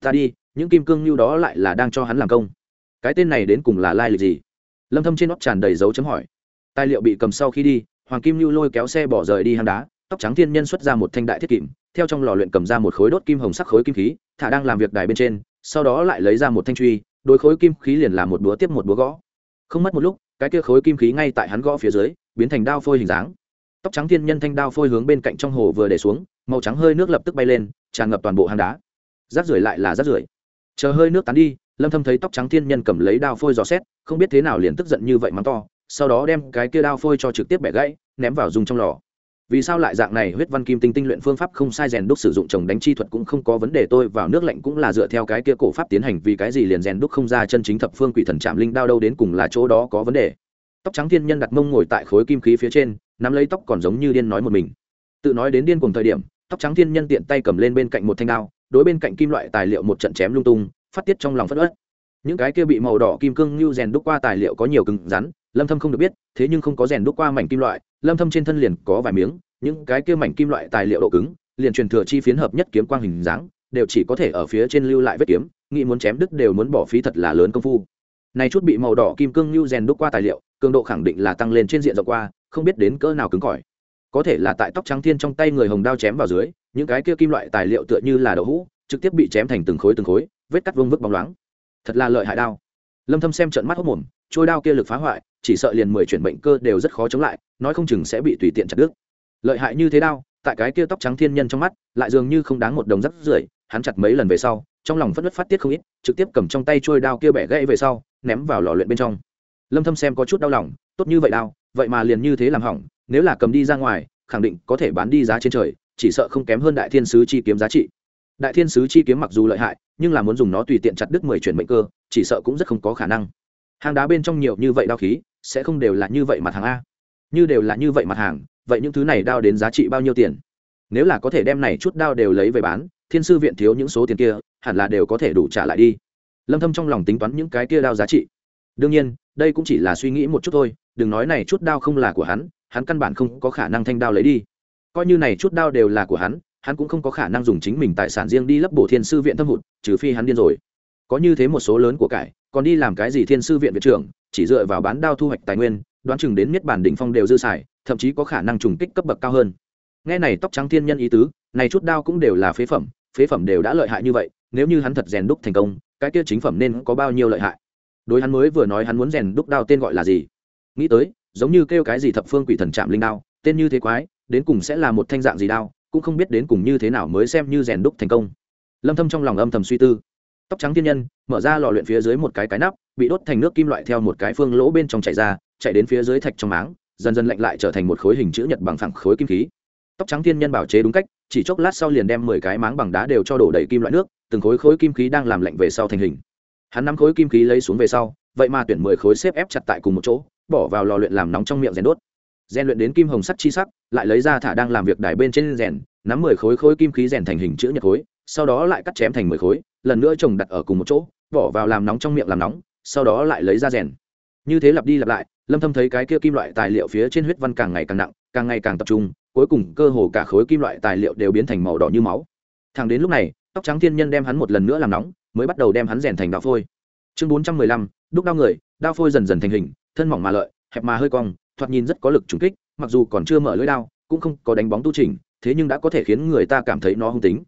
A: Ta đi, những kim cương như đó lại là đang cho hắn làm công. Cái tên này đến cùng là lai lịch gì? Lâm thâm trên nóc tràn đầy dấu chấm hỏi. Tài liệu bị cầm sau khi đi hoàng kim lưu lôi kéo xe bỏ rời đi hang đá, tóc trắng thiên nhân xuất ra một thanh đại thiết kìm, theo trong lò luyện cầm ra một khối đốt kim hồng sắc khối kim khí, thả đang làm việc đài bên trên, sau đó lại lấy ra một thanh truy, đối khối kim khí liền làm một búa tiếp một búa gõ. Không mất một lúc, cái kia khối kim khí ngay tại hắn gõ phía dưới, biến thành đao phôi hình dáng. Tóc trắng thiên nhân thanh đao phôi hướng bên cạnh trong hồ vừa để xuống, màu trắng hơi nước lập tức bay lên, tràn ngập toàn bộ hang đá. Rác rưởi lại là rác rưởi. Chờ hơi nước tán đi, lâm thâm thấy tóc trắng thiên nhân cầm lấy đao phôi dò xét, không biết thế nào liền tức giận như vậy mắng to sau đó đem cái kia đao phôi cho trực tiếp bẻ gãy, ném vào dùng trong lò. Vì sao lại dạng này, huyết văn kim tinh tinh luyện phương pháp không sai rèn đúc sử dụng trồng đánh chi thuật cũng không có vấn đề, tôi vào nước lạnh cũng là dựa theo cái kia cổ pháp tiến hành, vì cái gì liền rèn đúc không ra chân chính thập phương quỷ thần chạm linh đao đâu đến cùng là chỗ đó có vấn đề. Tóc trắng thiên nhân đặt mông ngồi tại khối kim khí phía trên, nắm lấy tóc còn giống như điên nói một mình. Tự nói đến điên cùng thời điểm, tóc trắng thiên nhân tiện tay cầm lên bên cạnh một thanh đao, đối bên cạnh kim loại tài liệu một trận chém lung tung, phát tiết trong lòng phất ớt. Những cái kia bị màu đỏ kim cương như rèn đúc qua tài liệu có nhiều cứng rắn lâm thâm không được biết, thế nhưng không có rèn đúc qua mảnh kim loại, lâm thâm trên thân liền có vài miếng, những cái kia mảnh kim loại tài liệu độ cứng, liền truyền thừa chi phiến hợp nhất kiếm quang hình dáng, đều chỉ có thể ở phía trên lưu lại vết kiếm, nghĩ muốn chém đứt đều muốn bỏ phí thật là lớn công phu. Này chút bị màu đỏ kim cương lưu rèn đúc qua tài liệu, cường độ khẳng định là tăng lên trên diện rộng qua, không biết đến cỡ nào cứng cỏi. Có thể là tại tóc trắng thiên trong tay người hồng đao chém vào dưới, những cái kia kim loại tài liệu tựa như là đậu hũ, trực tiếp bị chém thành từng khối từng khối, vết cắt vương vức bóng loáng. Thật là lợi hại đao. Lâm thâm xem trận mắt hốc mồm, trôi đao kia lực phá hoại chỉ sợ liền mười chuyển bệnh cơ đều rất khó chống lại, nói không chừng sẽ bị tùy tiện chặt đứt. Lợi hại như thế đao, tại cái kia tóc trắng thiên nhân trong mắt, lại dường như không đáng một đồng rắc rưởi, hắn chặt mấy lần về sau, trong lòng phất đất phát tiết không ít, trực tiếp cầm trong tay trôi đao kia bẻ gãy về sau, ném vào lò luyện bên trong. Lâm thâm xem có chút đau lòng, tốt như vậy đao, vậy mà liền như thế làm hỏng, nếu là cầm đi ra ngoài, khẳng định có thể bán đi giá trên trời, chỉ sợ không kém hơn đại thiên sứ chi kiếm giá trị. Đại thiên sứ chi kiếm mặc dù lợi hại, nhưng là muốn dùng nó tùy tiện chặt đứt mười chuyển mệnh cơ, chỉ sợ cũng rất không có khả năng. Hang đá bên trong nhiều như vậy đao khí sẽ không đều là như vậy mặt hàng a. Như đều là như vậy mặt hàng, vậy những thứ này đao đến giá trị bao nhiêu tiền? Nếu là có thể đem này chút đao đều lấy về bán, thiên sư viện thiếu những số tiền kia, hẳn là đều có thể đủ trả lại đi. Lâm thâm trong lòng tính toán những cái kia đao giá trị. Đương nhiên, đây cũng chỉ là suy nghĩ một chút thôi, đừng nói này chút đao không là của hắn hắn căn bản không có khả năng thanh đao lấy đi. Coi như này chút đao đều là của hắn hắn cũng không có khả năng dùng chính mình tài sản riêng đi lấp bổ thiên sư viện thâm hụt, trừ phi hắn điên rồi. Có như thế một số lớn của cải, còn đi làm cái gì thiên sư viện viện trưởng chỉ dựa vào bán đao thu hoạch tài nguyên, đoán chừng đến miết bản đỉnh phong đều dư xài, thậm chí có khả năng trùng kích cấp bậc cao hơn. Nghe này tóc trắng thiên nhân ý tứ, này chút đao cũng đều là phế phẩm phế phẩm đều đã lợi hại như vậy, nếu như hắn thật rèn đúc thành công, cái kia chính phẩm nên có bao nhiêu lợi hại? Đối hắn mới vừa nói hắn muốn rèn đúc đao tên gọi là gì? Nghĩ tới, giống như kêu cái gì thập phương quỷ thần chạm linh đao, tên như thế quái, đến cùng sẽ là một thanh dạng gì đao, cũng không biết đến cùng như thế nào mới xem như rèn đúc thành công. Lâm thâm trong lòng âm thầm suy tư. Tóc trắng thiên nhân, mở ra lò luyện phía dưới một cái cái nắp bị đốt thành nước kim loại theo một cái phương lỗ bên trong chảy ra, chạy đến phía dưới thạch trong máng, dần dần lạnh lại trở thành một khối hình chữ nhật bằng phẳng khối kim khí. Tóc trắng thiên nhân bảo chế đúng cách, chỉ chốc lát sau liền đem mười cái máng bằng đá đều cho đổ đầy kim loại nước, từng khối khối kim khí đang làm lạnh về sau thành hình. Hắn năm khối kim khí lấy xuống về sau, vậy mà tuyển mười khối xếp ép chặt tại cùng một chỗ, bỏ vào lò luyện làm nóng trong miệng rèn đốt. Rèn luyện đến kim hồng sắt chi sắc, lại lấy ra thả đang làm việc đài bên trên rèn, nắm mười khối khối kim khí rèn thành hình chữ nhật khối, sau đó lại cắt chém thành mười khối, lần nữa chồng đặt ở cùng một chỗ, bỏ vào làm nóng trong miệng làm nóng sau đó lại lấy ra rèn. Như thế lặp đi lặp lại lâm thâm thấy cái kia kim loại tài liệu phía trên huyết văn càng ngày càng nặng càng ngày càng tập trung cuối cùng cơ hồ cả khối kim loại tài liệu đều biến thành màu đỏ như máu. Thẳng đến lúc này tóc trắng thiên nhân đem hắn một lần nữa làm nóng mới bắt đầu đem hắn rèn thành đạo phôi. Chương 415, đúc đao người đao phôi dần dần thành hình thân mỏng mà lợi hẹp mà hơi cong thoạt nhìn rất có lực trùng kích mặc dù còn chưa mở lưỡi đao cũng không có đánh bóng tu trình thế nhưng đã có thể khiến người ta cảm thấy nó hung tính.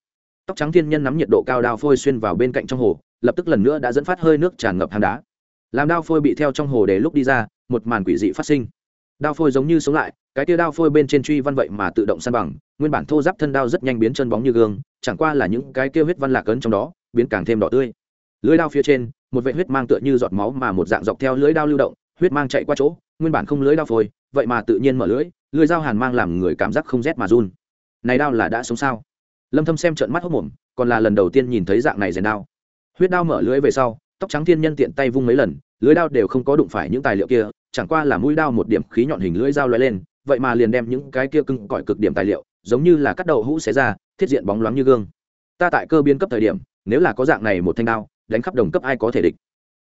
A: Tóc trắng thiên nhân nắm nhiệt độ cao đao phôi xuyên vào bên cạnh trong hồ lập tức lần nữa đã dẫn phát hơi nước tràn ngập hang đá. Làm đao phôi bị theo trong hồ để lúc đi ra, một màn quỷ dị phát sinh. Đao phôi giống như sống lại, cái tia đao phôi bên trên truy văn vậy mà tự động san bằng, nguyên bản thô giáp thân đao rất nhanh biến chân bóng như gương, chẳng qua là những cái kia huyết văn lạc ấn trong đó, biến càng thêm đỏ tươi. Lưới đao phía trên, một vệ huyết mang tựa như giọt máu mà một dạng dọc theo lưới đao lưu động, huyết mang chạy qua chỗ, nguyên bản không lưới đao phôi, vậy mà tự nhiên mở lưới lưới dao hàn mang làm người cảm giác không rét mà run. Này đao là đã sống sao? Lâm thâm xem trận mắt hốc mồm, còn là lần đầu tiên nhìn thấy dạng này rèn đao huyết đao mở lưới về sau, tóc trắng thiên nhân tiện tay vung mấy lần, lưới đao đều không có đụng phải những tài liệu kia, chẳng qua là mũi đao một điểm khí nhọn hình lưỡi dao loay lên, vậy mà liền đem những cái kia cưng cõi cực điểm tài liệu, giống như là cắt đầu hũ xé ra, thiết diện bóng loáng như gương. Ta tại cơ biên cấp thời điểm, nếu là có dạng này một thanh đao, đánh khắp đồng cấp ai có thể địch?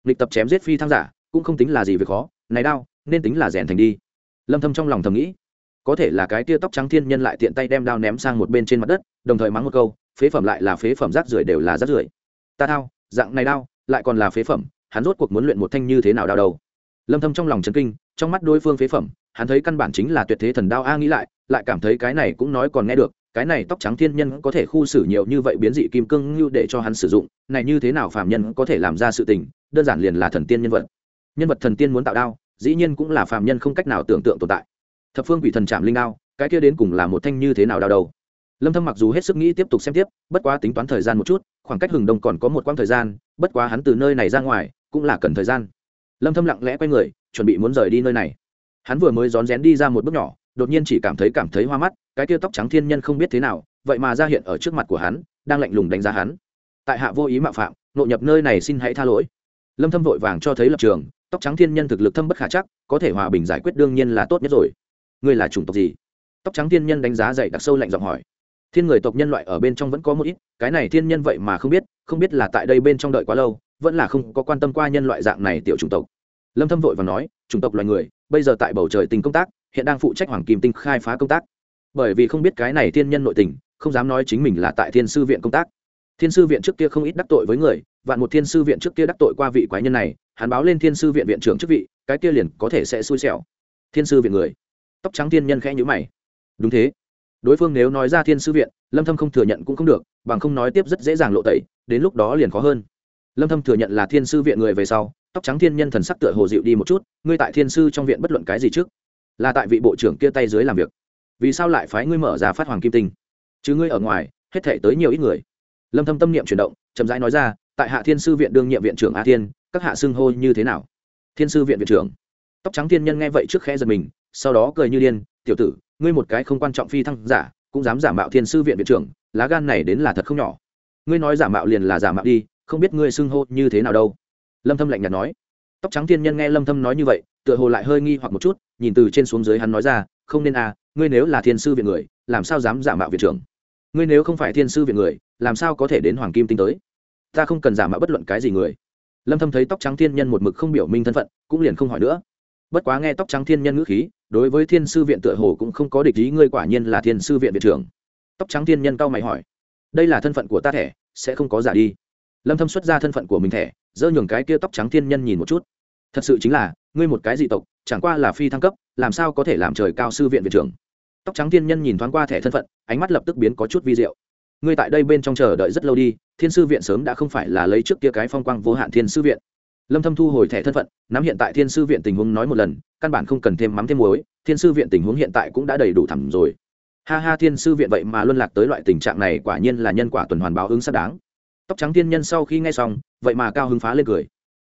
A: Lịch tập chém giết phi thăng giả, cũng không tính là gì về khó, này đao, nên tính là rèn thành đi. Lâm thâm trong lòng thầm nghĩ, có thể là cái tia tóc trắng thiên nhân lại tiện tay đem đao ném sang một bên trên mặt đất, đồng thời mắng một câu, phế phẩm lại là phế phẩm rác rưởi đều là rác rưởi. Ta thao dạng này đao, lại còn là phế phẩm, hắn rốt cuộc muốn luyện một thanh như thế nào đao đầu lâm thâm trong lòng chấn kinh, trong mắt đối phương phế phẩm, hắn thấy căn bản chính là tuyệt thế thần đao a nghĩ lại lại cảm thấy cái này cũng nói còn nghe được, cái này tóc trắng thiên nhân có thể khu xử nhiều như vậy biến dị kim cương như để cho hắn sử dụng, này như thế nào phàm nhân có thể làm ra sự tình, đơn giản liền là thần tiên nhân vật. Nhân vật thần tiên muốn tạo đao, dĩ nhiên cũng là phàm nhân không cách nào tưởng tượng tồn tại. Thập phương quỷ thần chạm linh đao, cái kia đến cùng là một thanh như thế nào đao đầu lâm thâm mặc dù hết sức nghĩ tiếp tục xem tiếp, bất quá tính toán thời gian một chút khoảng cách hừng đông còn có một quãng thời gian, bất quá hắn từ nơi này ra ngoài cũng là cần thời gian. Lâm thâm lặng lẽ quay người, chuẩn bị muốn rời đi nơi này. Hắn vừa mới rón rén đi ra một bước nhỏ, đột nhiên chỉ cảm thấy cảm thấy hoa mắt, cái kia tóc trắng thiên nhân không biết thế nào, vậy mà ra hiện ở trước mặt của hắn, đang lạnh lùng đánh giá hắn. Tại hạ vô ý mạo phạm, nội nhập nơi này xin hãy tha lỗi. Lâm thâm vội vàng cho thấy lập trường, tóc trắng thiên nhân thực lực thâm bất khả chắc, có thể hòa bình giải quyết đương nhiên là tốt nhất rồi. Ngươi là chủng tộc gì? Tóc trắng thiên nhân đánh giá dậy đặc sâu lạnh giọng hỏi thiên người tộc nhân loại ở bên trong vẫn có một ít, cái này thiên nhân vậy mà không biết không biết là tại đây bên trong đợi quá lâu, vẫn là không có quan tâm qua nhân loại dạng này tiểu chủng tộc. Lâm thâm vội và nói, chủng tộc loài người, bây giờ tại bầu trời tình công tác, hiện đang phụ trách hoàng kim tinh khai phá công tác. Bởi vì không biết cái này thiên nhân nội tình, không dám nói chính mình là tại thiên sư viện công tác. Thiên sư viện trước kia không ít đắc tội với người, vạn một thiên sư viện trước kia đắc tội qua vị quái nhân này, hắn báo lên thiên sư viện viện trưởng chức vị, cái kia liền có thể sẽ xui xẻo. Thiên sư viện người. Tóc trắng thiên nhân khẽ như mày. Đúng thế đối phương nếu nói ra thiên sư viện, lâm thâm không thừa nhận cũng không được, bằng không nói tiếp rất dễ dàng lộ tẩy, đến lúc đó liền khó hơn. Lâm thâm thừa nhận là thiên sư viện người về sau, tóc trắng thiên nhân thần sắc tựa hồ dịu đi một chút, ngươi tại thiên sư trong viện bất luận cái gì trước? Là tại vị bộ trưởng kia tay dưới làm việc. Vì sao lại phái ngươi mở ra phát hoàng kim tinh? Chứ ngươi ở ngoài, hết thể tới nhiều ít người. Lâm thâm tâm niệm chuyển động, chậm rãi nói ra, tại hạ thiên sư viện đương nhiệm viện trưởng a thiên, các hạ xưng hô như thế nào? Thiên sư viện viện trưởng. Tóc trắng thiên nhân nghe vậy trước khẽ giật mình, sau đó cười như điên, tiểu tử ngươi một cái không quan trọng phi thăng giả, cũng dám giả mạo thiên sư viện viện trưởng, lá gan này đến là thật không nhỏ. Ngươi nói giả mạo liền là giả mạo đi, không biết ngươi xưng hô như thế nào đâu. Lâm thâm lạnh nhạt nói. Tóc trắng thiên nhân nghe lâm thâm nói như vậy, tựa hồ lại hơi nghi hoặc một chút, nhìn từ trên xuống dưới hắn nói ra, không nên à ngươi nếu là thiên sư viện người, làm sao dám giả mạo viện trưởng? Ngươi nếu không phải thiên sư viện người, làm sao có thể đến hoàng kim tinh tới? Ta không cần giả mạo bất luận cái gì người. Lâm thâm thấy tóc trắng thiên nhân một mực không biểu minh thân phận, cũng liền không hỏi nữa. Bất quá nghe tóc trắng thiên nhân ngữ khí đối với thiên sư viện tựa hồ cũng không có địch ý, ngươi quả nhiên là thiên sư viện viện trưởng. Tóc trắng thiên nhân cao mày hỏi. Đây là thân phận của ta thẻ, sẽ không có giả đi. Lâm thâm xuất ra thân phận của mình thẻ dơ nhường cái kia tóc trắng thiên nhân nhìn một chút. Thật sự chính là, ngươi một cái dị tộc, chẳng qua là phi thăng cấp, làm sao có thể làm trời cao sư viện viện trưởng? Tóc trắng thiên nhân nhìn thoáng qua thẻ thân phận, ánh mắt lập tức biến có chút vi diệu. Ngươi tại đây bên trong chờ đợi rất lâu đi, thiên sư viện sớm đã không phải là lấy trước kia cái phong quang vô hạn thiên sư viện lâm thâm thu hồi thẻ thân phận, nắm hiện tại thiên sư viện tình huống nói một lần, căn bản không cần thêm mắm thêm muối, thiên sư viện tình huống hiện tại cũng đã đầy đủ thẳm rồi. Ha ha, thiên sư viện vậy mà luân lạc tới loại tình trạng này quả nhiên là nhân quả tuần hoàn báo ứng xác đáng. Tóc trắng thiên nhân sau khi nghe xong, vậy mà cao hứng phá lên cười.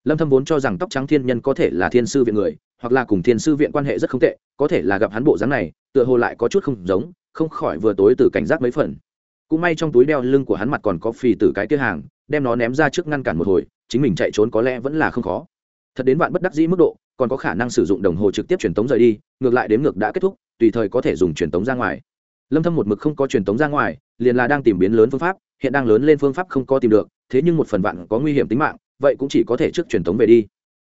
A: Lâm thâm vốn cho rằng tóc trắng thiên nhân có thể là thiên sư viện người, hoặc là cùng thiên sư viện quan hệ rất không tệ, có thể là gặp hắn bộ dáng này, tựa hồ lại có chút không giống, không khỏi vừa tối từ cảnh giác mấy phần. Cũng may trong túi đeo lưng của hắn mặt còn có phì tử cái kia hàng đem nó ném ra trước ngăn cản một hồi, chính mình chạy trốn có lẽ vẫn là không khó. Thật đến bạn bất đắc dĩ mức độ, còn có khả năng sử dụng đồng hồ trực tiếp truyền tống rời đi, ngược lại đến ngược đã kết thúc, tùy thời có thể dùng truyền tống ra ngoài. Lâm thâm một mực không có truyền tống ra ngoài, liền là đang tìm biến lớn phương pháp, hiện đang lớn lên phương pháp không có tìm được, thế nhưng một phần vạn có nguy hiểm tính mạng, vậy cũng chỉ có thể trước truyền tống về đi.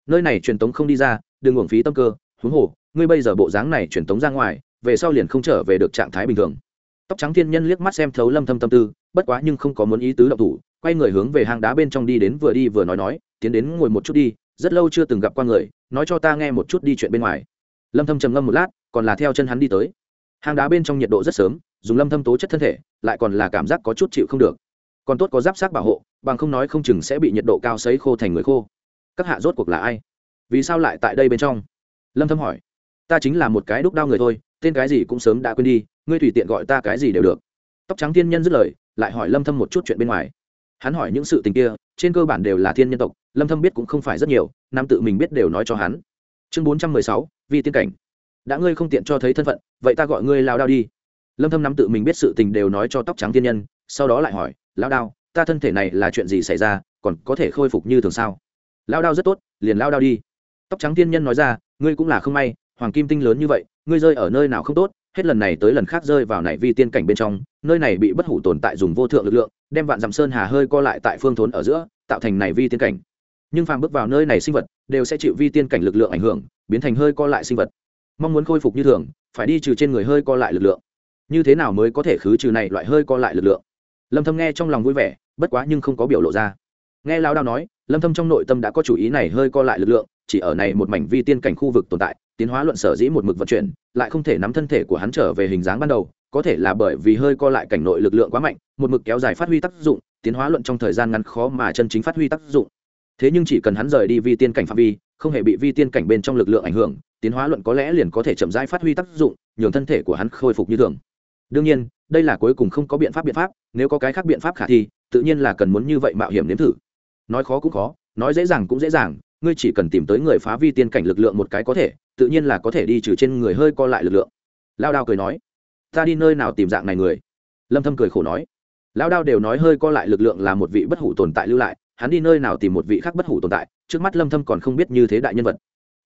A: Nơi này truyền tống không đi ra, đừng uổng phí tâm cơ, huống hồ, ngươi bây giờ bộ dáng này truyền tống ra ngoài, về sau liền không trở về được trạng thái bình thường. Tóc trắng thiên nhân liếc mắt xem thấu lâm thâm tâm tư, bất quá nhưng không có muốn ý tứ động thủ quay người hướng về hang đá bên trong đi đến vừa đi vừa nói nói, tiến đến ngồi một chút đi, rất lâu chưa từng gặp qua người, nói cho ta nghe một chút đi chuyện bên ngoài. Lâm thâm trầm ngâm một lát, còn là theo chân hắn đi tới. Hang đá bên trong nhiệt độ rất sớm, dùng lâm thâm tố chất thân thể, lại còn là cảm giác có chút chịu không được. Còn tốt có giáp sát bảo hộ, bằng không nói không chừng sẽ bị nhiệt độ cao sấy khô thành người khô. Các hạ rốt cuộc là ai? Vì sao lại tại đây bên trong? Lâm thâm hỏi. Ta chính là một cái đúc đao người thôi, tên cái gì cũng sớm đã quên đi, ngươi tùy tiện gọi ta cái gì đều được. Tóc trắng thiên nhân dứt lời, lại hỏi lâm thâm một chút chuyện bên ngoài hắn hỏi những sự tình kia trên cơ bản đều là thiên nhân tộc lâm thâm biết cũng không phải rất nhiều nam tự mình biết đều nói cho hắn. Chương 416, vi tiên cảnh. Đã ngươi không tiện cho thấy thân phận vậy ta gọi ngươi lao đao đi. Lâm thâm nắm tự mình biết sự tình đều nói cho tóc trắng thiên nhân sau đó lại hỏi lao đao ta thân thể này là chuyện gì xảy ra còn có thể khôi phục như thường sao? Lao đao rất tốt liền lao đao đi. Tóc trắng thiên nhân nói ra ngươi cũng là không may hoàng kim tinh lớn như vậy ngươi rơi ở nơi nào không tốt hết lần này tới lần khác rơi vào này vi tiên cảnh bên trong, nơi này bị bất hủ tồn tại dùng vô thượng lực lượng, đem vạn dặm sơn hà hơi co lại tại phương thốn ở giữa, tạo thành này vi tiên cảnh. Nhưng phàm bước vào nơi này sinh vật, đều sẽ chịu vi tiên cảnh lực lượng ảnh hưởng, biến thành hơi co lại sinh vật. Mong muốn khôi phục như thường, phải đi trừ trên người hơi co lại lực lượng. Như thế nào mới có thể khứ trừ này loại hơi co lại lực lượng? Lâm thâm nghe trong lòng vui vẻ, bất quá nhưng không có biểu lộ ra. Nghe lão đao nói, lâm thâm trong nội tâm đã có chủ ý này hơi co lại lực lượng, chỉ ở này một mảnh vi tiên cảnh khu vực tồn tại tiến hóa luận sở dĩ một mực vận chuyển, lại không thể nắm thân thể của hắn trở về hình dáng ban đầu, có thể là bởi vì hơi co lại cảnh nội lực lượng quá mạnh, một mực kéo dài phát huy tác dụng, tiến hóa luận trong thời gian ngắn khó mà chân chính phát huy tác dụng. Thế nhưng chỉ cần hắn rời đi vi tiên cảnh phạm vi, không hề bị vi tiên cảnh bên trong lực lượng ảnh hưởng, tiến hóa luận có lẽ liền có thể chậm rãi phát huy tác dụng, nhường thân thể của hắn khôi phục như thường. Đương nhiên, đây là cuối cùng không có biện pháp biện pháp, nếu có cái khác biện pháp khả thi, tự nhiên là cần muốn như vậy mạo hiểm nếm thử. Nói khó cũng khó, nói dễ dàng cũng dễ dàng, ngươi chỉ cần tìm tới người phá vi tiên cảnh lực lượng một cái có thể tự nhiên là có thể đi trừ trên người hơi co lại lực lượng. Lao đao cười nói, ta đi nơi nào tìm dạng này người? Lâm thâm cười khổ nói, lao đao đều nói hơi co lại lực lượng là một vị bất hủ tồn tại lưu lại, hắn đi nơi nào tìm một vị khác bất hủ tồn tại, trước mắt lâm thâm còn không biết như thế đại nhân vật.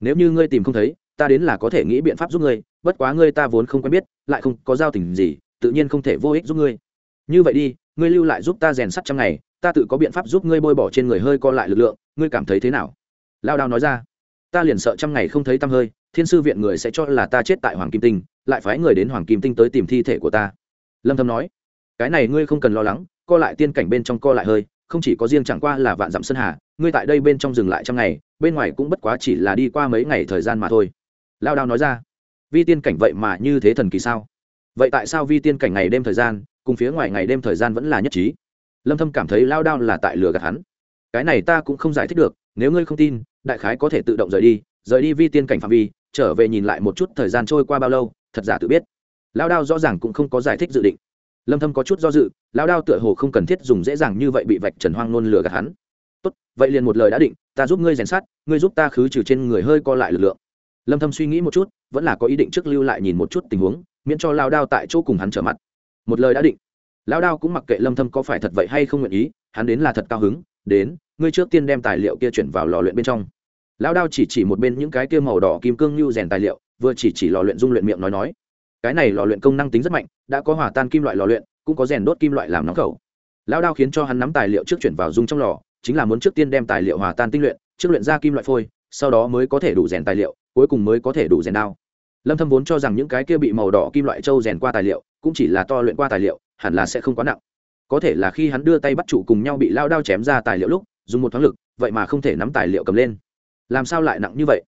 A: Nếu như ngươi tìm không thấy, ta đến là có thể nghĩ biện pháp giúp ngươi, bất quá ngươi ta vốn không quen biết, lại không có giao tình gì, tự nhiên không thể vô ích giúp ngươi. Như vậy đi, ngươi lưu lại giúp ta rèn sắt trăm ngày, ta tự có biện pháp giúp ngươi bôi bỏ trên người hơi co lại lực lượng, ngươi cảm thấy thế nào? Lao đao nói ra, ta liền sợ trăm ngày không thấy tăm hơi thiên sư viện người sẽ cho là ta chết tại hoàng kim tinh, lại phái người đến hoàng kim tinh tới tìm thi thể của ta. Lâm thâm nói, cái này ngươi không cần lo lắng, co lại tiên cảnh bên trong co lại hơi, không chỉ có riêng chẳng qua là vạn dặm sơn hà, ngươi tại đây bên trong dừng lại trăm ngày, bên ngoài cũng bất quá chỉ là đi qua mấy ngày thời gian mà thôi. Lao đao nói ra, vi tiên cảnh vậy mà như thế thần kỳ sao? Vậy tại sao vi tiên cảnh ngày đêm thời gian, cùng phía ngoài ngày đêm thời gian vẫn là nhất trí? Lâm thâm cảm thấy lao đao là tại lừa gạt hắn. Cái này ta cũng không giải thích được, nếu ngươi không tin, đại khái có thể tự động rời đi rời đi vi tiên cảnh phạm vi trở về nhìn lại một chút thời gian trôi qua bao lâu, thật giả tự biết. Lao đao rõ ràng cũng không có giải thích dự định. Lâm thâm có chút do dự lao đao tựa hồ không cần thiết dùng dễ dàng như vậy bị vạch trần hoang nôn lừa gạt hắn. Tốt, vậy liền một lời đã định, ta giúp ngươi rèn sát ngươi giúp ta khứ trừ trên người hơi co lại lực lượng. Lâm thâm suy nghĩ một chút, vẫn là có ý định trước lưu lại nhìn một chút tình huống, miễn cho lao đao tại chỗ cùng hắn trở mặt. Một lời đã định. Lao đao cũng mặc kệ lâm thâm có phải thật vậy hay không nguyện ý, hắn đến là thật cao hứng, đến, ngươi trước tiên đem tài liệu kia chuyển vào lò luyện bên trong lao đao chỉ chỉ một bên những cái kia màu đỏ kim cương như rèn tài liệu, vừa chỉ chỉ lò luyện dung luyện miệng nói nói. Cái này lò luyện công năng tính rất mạnh, đã có hỏa tan kim loại lò luyện, cũng có rèn đốt kim loại làm nóng khẩu. Lao đao khiến cho hắn nắm tài liệu trước chuyển vào dung trong lò, chính là muốn trước tiên đem tài liệu hòa tan tinh luyện, trước luyện ra kim loại phôi, sau đó mới có thể đủ rèn tài liệu, cuối cùng mới có thể đủ rèn đao. Lâm thâm vốn cho rằng những cái kia bị màu đỏ kim loại châu rèn qua tài liệu, cũng chỉ là to luyện qua tài liệu, hẳn là sẽ không quá nặng. Có thể là khi hắn đưa tay bắt trụ cùng nhau bị lao đao chém ra tài liệu lúc, dùng một thoáng lực, vậy mà không thể nắm tài liệu cầm lên làm sao lại nặng như vậy?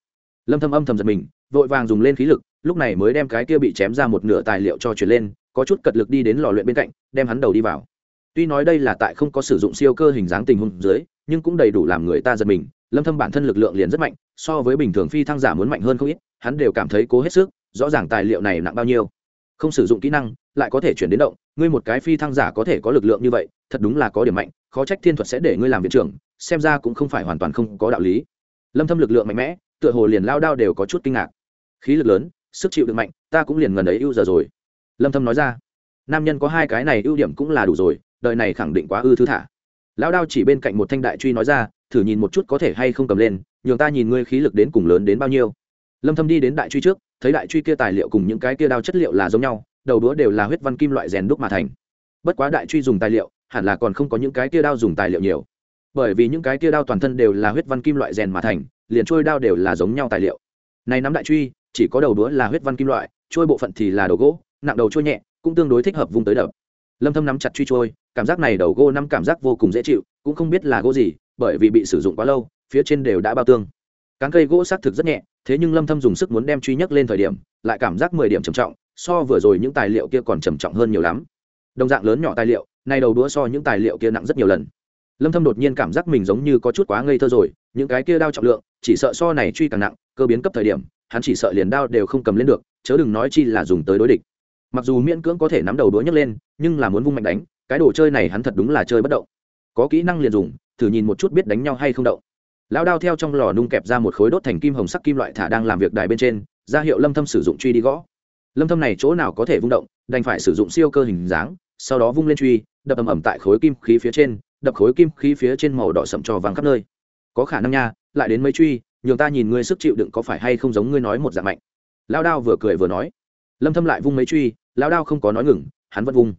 A: Lâm thâm âm thầm giật mình, vội vàng dùng lên khí lực, lúc này mới đem cái kia bị chém ra một nửa tài liệu cho chuyển lên, có chút cật lực đi đến lò luyện bên cạnh, đem hắn đầu đi vào. Tuy nói đây là tại không có sử dụng siêu cơ hình dáng tình huống dưới, nhưng cũng đầy đủ làm người ta giật mình, lâm thâm bản thân lực lượng liền rất mạnh, so với bình thường phi thăng giả muốn mạnh hơn không ít, hắn đều cảm thấy cố hết sức, rõ ràng tài liệu này nặng bao nhiêu. Không sử dụng kỹ năng, lại có thể chuyển đến động, ngươi một cái phi thăng giả có thể có lực lượng như vậy, thật đúng là có điểm mạnh, khó trách thiên thuật sẽ để ngươi làm viện trưởng, xem ra cũng không phải hoàn toàn không có đạo lý lâm thâm lực lượng mạnh mẽ, tựa hồ liền lao đao đều có chút kinh ngạc. Khí lực lớn, sức chịu được mạnh, ta cũng liền ngần ấy ưu giờ rồi. Lâm thâm nói ra, nam nhân có hai cái này ưu điểm cũng là đủ rồi, đời này khẳng định quá ư thứ thả. Lão đao chỉ bên cạnh một thanh đại truy nói ra, thử nhìn một chút có thể hay không cầm lên, nhường ta nhìn ngươi khí lực đến cùng lớn đến bao nhiêu. Lâm thâm đi đến đại truy trước, thấy đại truy kia tài liệu cùng những cái kia đao chất liệu là giống nhau, đầu đũa đều là huyết văn kim loại rèn đúc mà thành. Bất quá đại truy dùng tài liệu, hẳn là còn không có những cái kia đao dùng tài liệu nhiều bởi vì những cái kia đao toàn thân đều là huyết văn kim loại rèn mà thành, liền trôi đao đều là giống nhau tài liệu. Này nắm đại truy, chỉ có đầu đũa là huyết văn kim loại, trôi bộ phận thì là đầu gỗ, nặng đầu trôi nhẹ, cũng tương đối thích hợp vung tới đập. Lâm thâm nắm chặt truy trôi, cảm giác này đầu gỗ năm cảm giác vô cùng dễ chịu, cũng không biết là gỗ gì, bởi vì bị sử dụng quá lâu, phía trên đều đã bao tương. Cán cây gỗ xác thực rất nhẹ, thế nhưng lâm thâm dùng sức muốn đem truy nhấc lên thời điểm, lại cảm giác 10 điểm trầm trọng, so vừa rồi những tài liệu kia còn trầm trọng hơn nhiều lắm. Đồng dạng lớn nhỏ tài liệu, này đầu đũa so những tài liệu kia nặng rất nhiều lần lâm thâm đột nhiên cảm giác mình giống như có chút quá ngây thơ rồi, những cái kia đao trọng lượng, chỉ sợ so này truy càng nặng, cơ biến cấp thời điểm, hắn chỉ sợ liền đao đều không cầm lên được, chớ đừng nói chi là dùng tới đối địch. Mặc dù miễn cưỡng có thể nắm đầu đũa nhấc lên, nhưng là muốn vung mạnh đánh, cái đồ chơi này hắn thật đúng là chơi bất động. Có kỹ năng liền dùng, thử nhìn một chút biết đánh nhau hay không động. Lão đao theo trong lò nung kẹp ra một khối đốt thành kim hồng sắc kim loại thả đang làm việc đài bên trên, ra hiệu lâm thâm sử dụng truy đi gõ. Lâm thâm này chỗ nào có thể vung động, đành phải sử dụng siêu cơ hình dáng, sau đó vung lên truy, đập ầm ầm tại khối kim khí phía trên đập khối kim khí phía trên màu đỏ sậm trò vàng khắp nơi. Có khả năng nha, lại đến mấy truy, nhường ta nhìn ngươi sức chịu đựng có phải hay không giống ngươi nói một dạng mạnh. Lao đao vừa cười vừa nói. Lâm thâm lại vung mấy truy lao đao không có nói ngừng, hắn vẫn vung.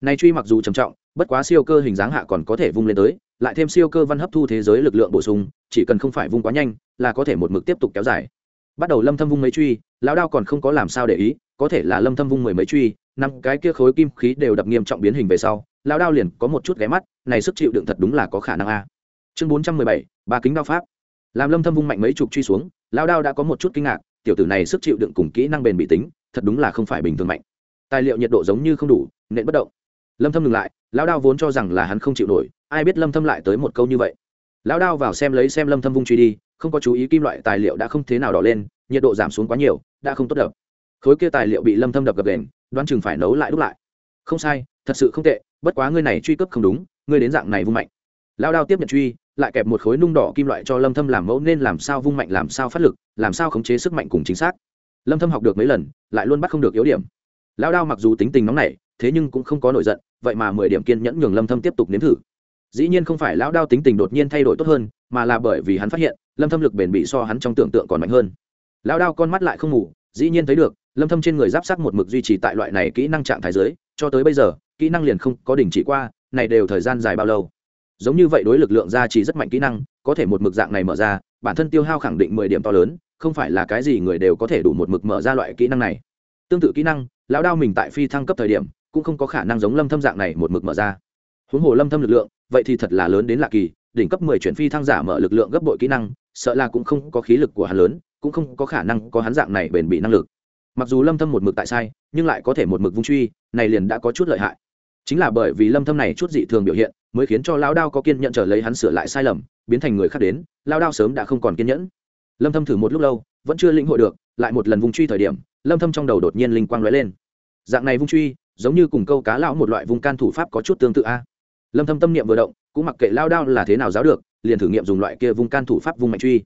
A: Này truy mặc dù trầm trọng, bất quá siêu cơ hình dáng hạ còn có thể vung lên tới, lại thêm siêu cơ văn hấp thu thế giới lực lượng bổ sung, chỉ cần không phải vung quá nhanh, là có thể một mực tiếp tục kéo dài. Bắt đầu lâm thâm vung mấy truy, lão đao còn không có làm sao để ý, có thể là lâm thâm vung mười mấy truy, năm cái kia khối kim khí đều đập nghiêm trọng biến hình về sau lão đao liền có một chút ghé mắt này sức chịu đựng thật đúng là có khả năng a. Chương 417, ba kính đao pháp. Làm lâm thâm vung mạnh mấy chục truy xuống lão đao đã có một chút kinh ngạc tiểu tử này sức chịu đựng cùng kỹ năng bền bị tính thật đúng là không phải bình thường mạnh. Tài liệu nhiệt độ giống như không đủ nên bất động. Lâm thâm ngừng lại lão đao vốn cho rằng là hắn không chịu nổi ai biết lâm thâm lại tới một câu như vậy. Lão đao vào xem lấy xem lâm thâm vung truy đi không có chú ý kim loại tài liệu đã không thế nào đỏ lên nhiệt độ giảm xuống quá nhiều đã không tốt đập. Khối kia tài liệu bị lâm thâm đập gập đền đoán chừng phải nấu lại đúc lại. Không sai thật sự không tệ bất quá ngươi này truy cấp không đúng, ngươi đến dạng này vung mạnh. Lão đao tiếp nhận truy, lại kẹp một khối nung đỏ kim loại cho lâm thâm làm mẫu nên làm sao vung mạnh, làm sao phát lực, làm sao khống chế sức mạnh cùng chính xác. Lâm thâm học được mấy lần, lại luôn bắt không được yếu điểm. Lão đao mặc dù tính tình nóng nảy, thế nhưng cũng không có nổi giận, vậy mà mười điểm kiên nhẫn nhường lâm thâm tiếp tục nếm thử. Dĩ nhiên không phải lão đao tính tình đột nhiên thay đổi tốt hơn, mà là bởi vì hắn phát hiện, lâm thâm lực bền bị so hắn trong tưởng tượng còn mạnh hơn. Lão đao con mắt lại không ngủ, dĩ nhiên thấy được, lâm thâm trên người giáp sắc một mực duy trì tại loại này kỹ năng trạng thái dưới cho tới bây giờ kỹ năng liền không có đỉnh chỉ qua, này đều thời gian dài bao lâu? Giống như vậy đối lực lượng ra chỉ rất mạnh kỹ năng, có thể một mực dạng này mở ra, bản thân tiêu hao khẳng định 10 điểm to lớn, không phải là cái gì người đều có thể đủ một mực mở ra loại kỹ năng này. Tương tự kỹ năng, lão đao mình tại phi thăng cấp thời điểm, cũng không có khả năng giống lâm thâm dạng này một mực mở ra. Huống hồ lâm thâm lực lượng, vậy thì thật là lớn đến lạ kỳ, đỉnh cấp 10 chuyển phi thăng giả mở lực lượng gấp bội kỹ năng, sợ là cũng không có khí lực của hắn lớn, cũng không có khả năng có hắn dạng này bền bị năng lực. Mặc dù lâm thâm một mực tại sai, nhưng lại có thể một mực vung truy, này liền đã có chút lợi hại chính là bởi vì lâm thâm này chút dị thường biểu hiện mới khiến cho lão đao có kiên nhẫn chờ lấy hắn sửa lại sai lầm, biến thành người khác đến lão đao sớm đã không còn kiên nhẫn. Lâm thâm thử một lúc lâu, vẫn chưa lĩnh hội được, lại một lần vung truy thời điểm, lâm thâm trong đầu đột nhiên linh quang lóe lên. Dạng này vung truy, giống như cùng câu cá lão một loại vùng can thủ pháp có chút tương tự a. Lâm thâm tâm niệm vừa động, cũng mặc kệ lao đao là thế nào giáo được, liền thử nghiệm dùng loại kia vùng can thủ pháp vung mạnh truy.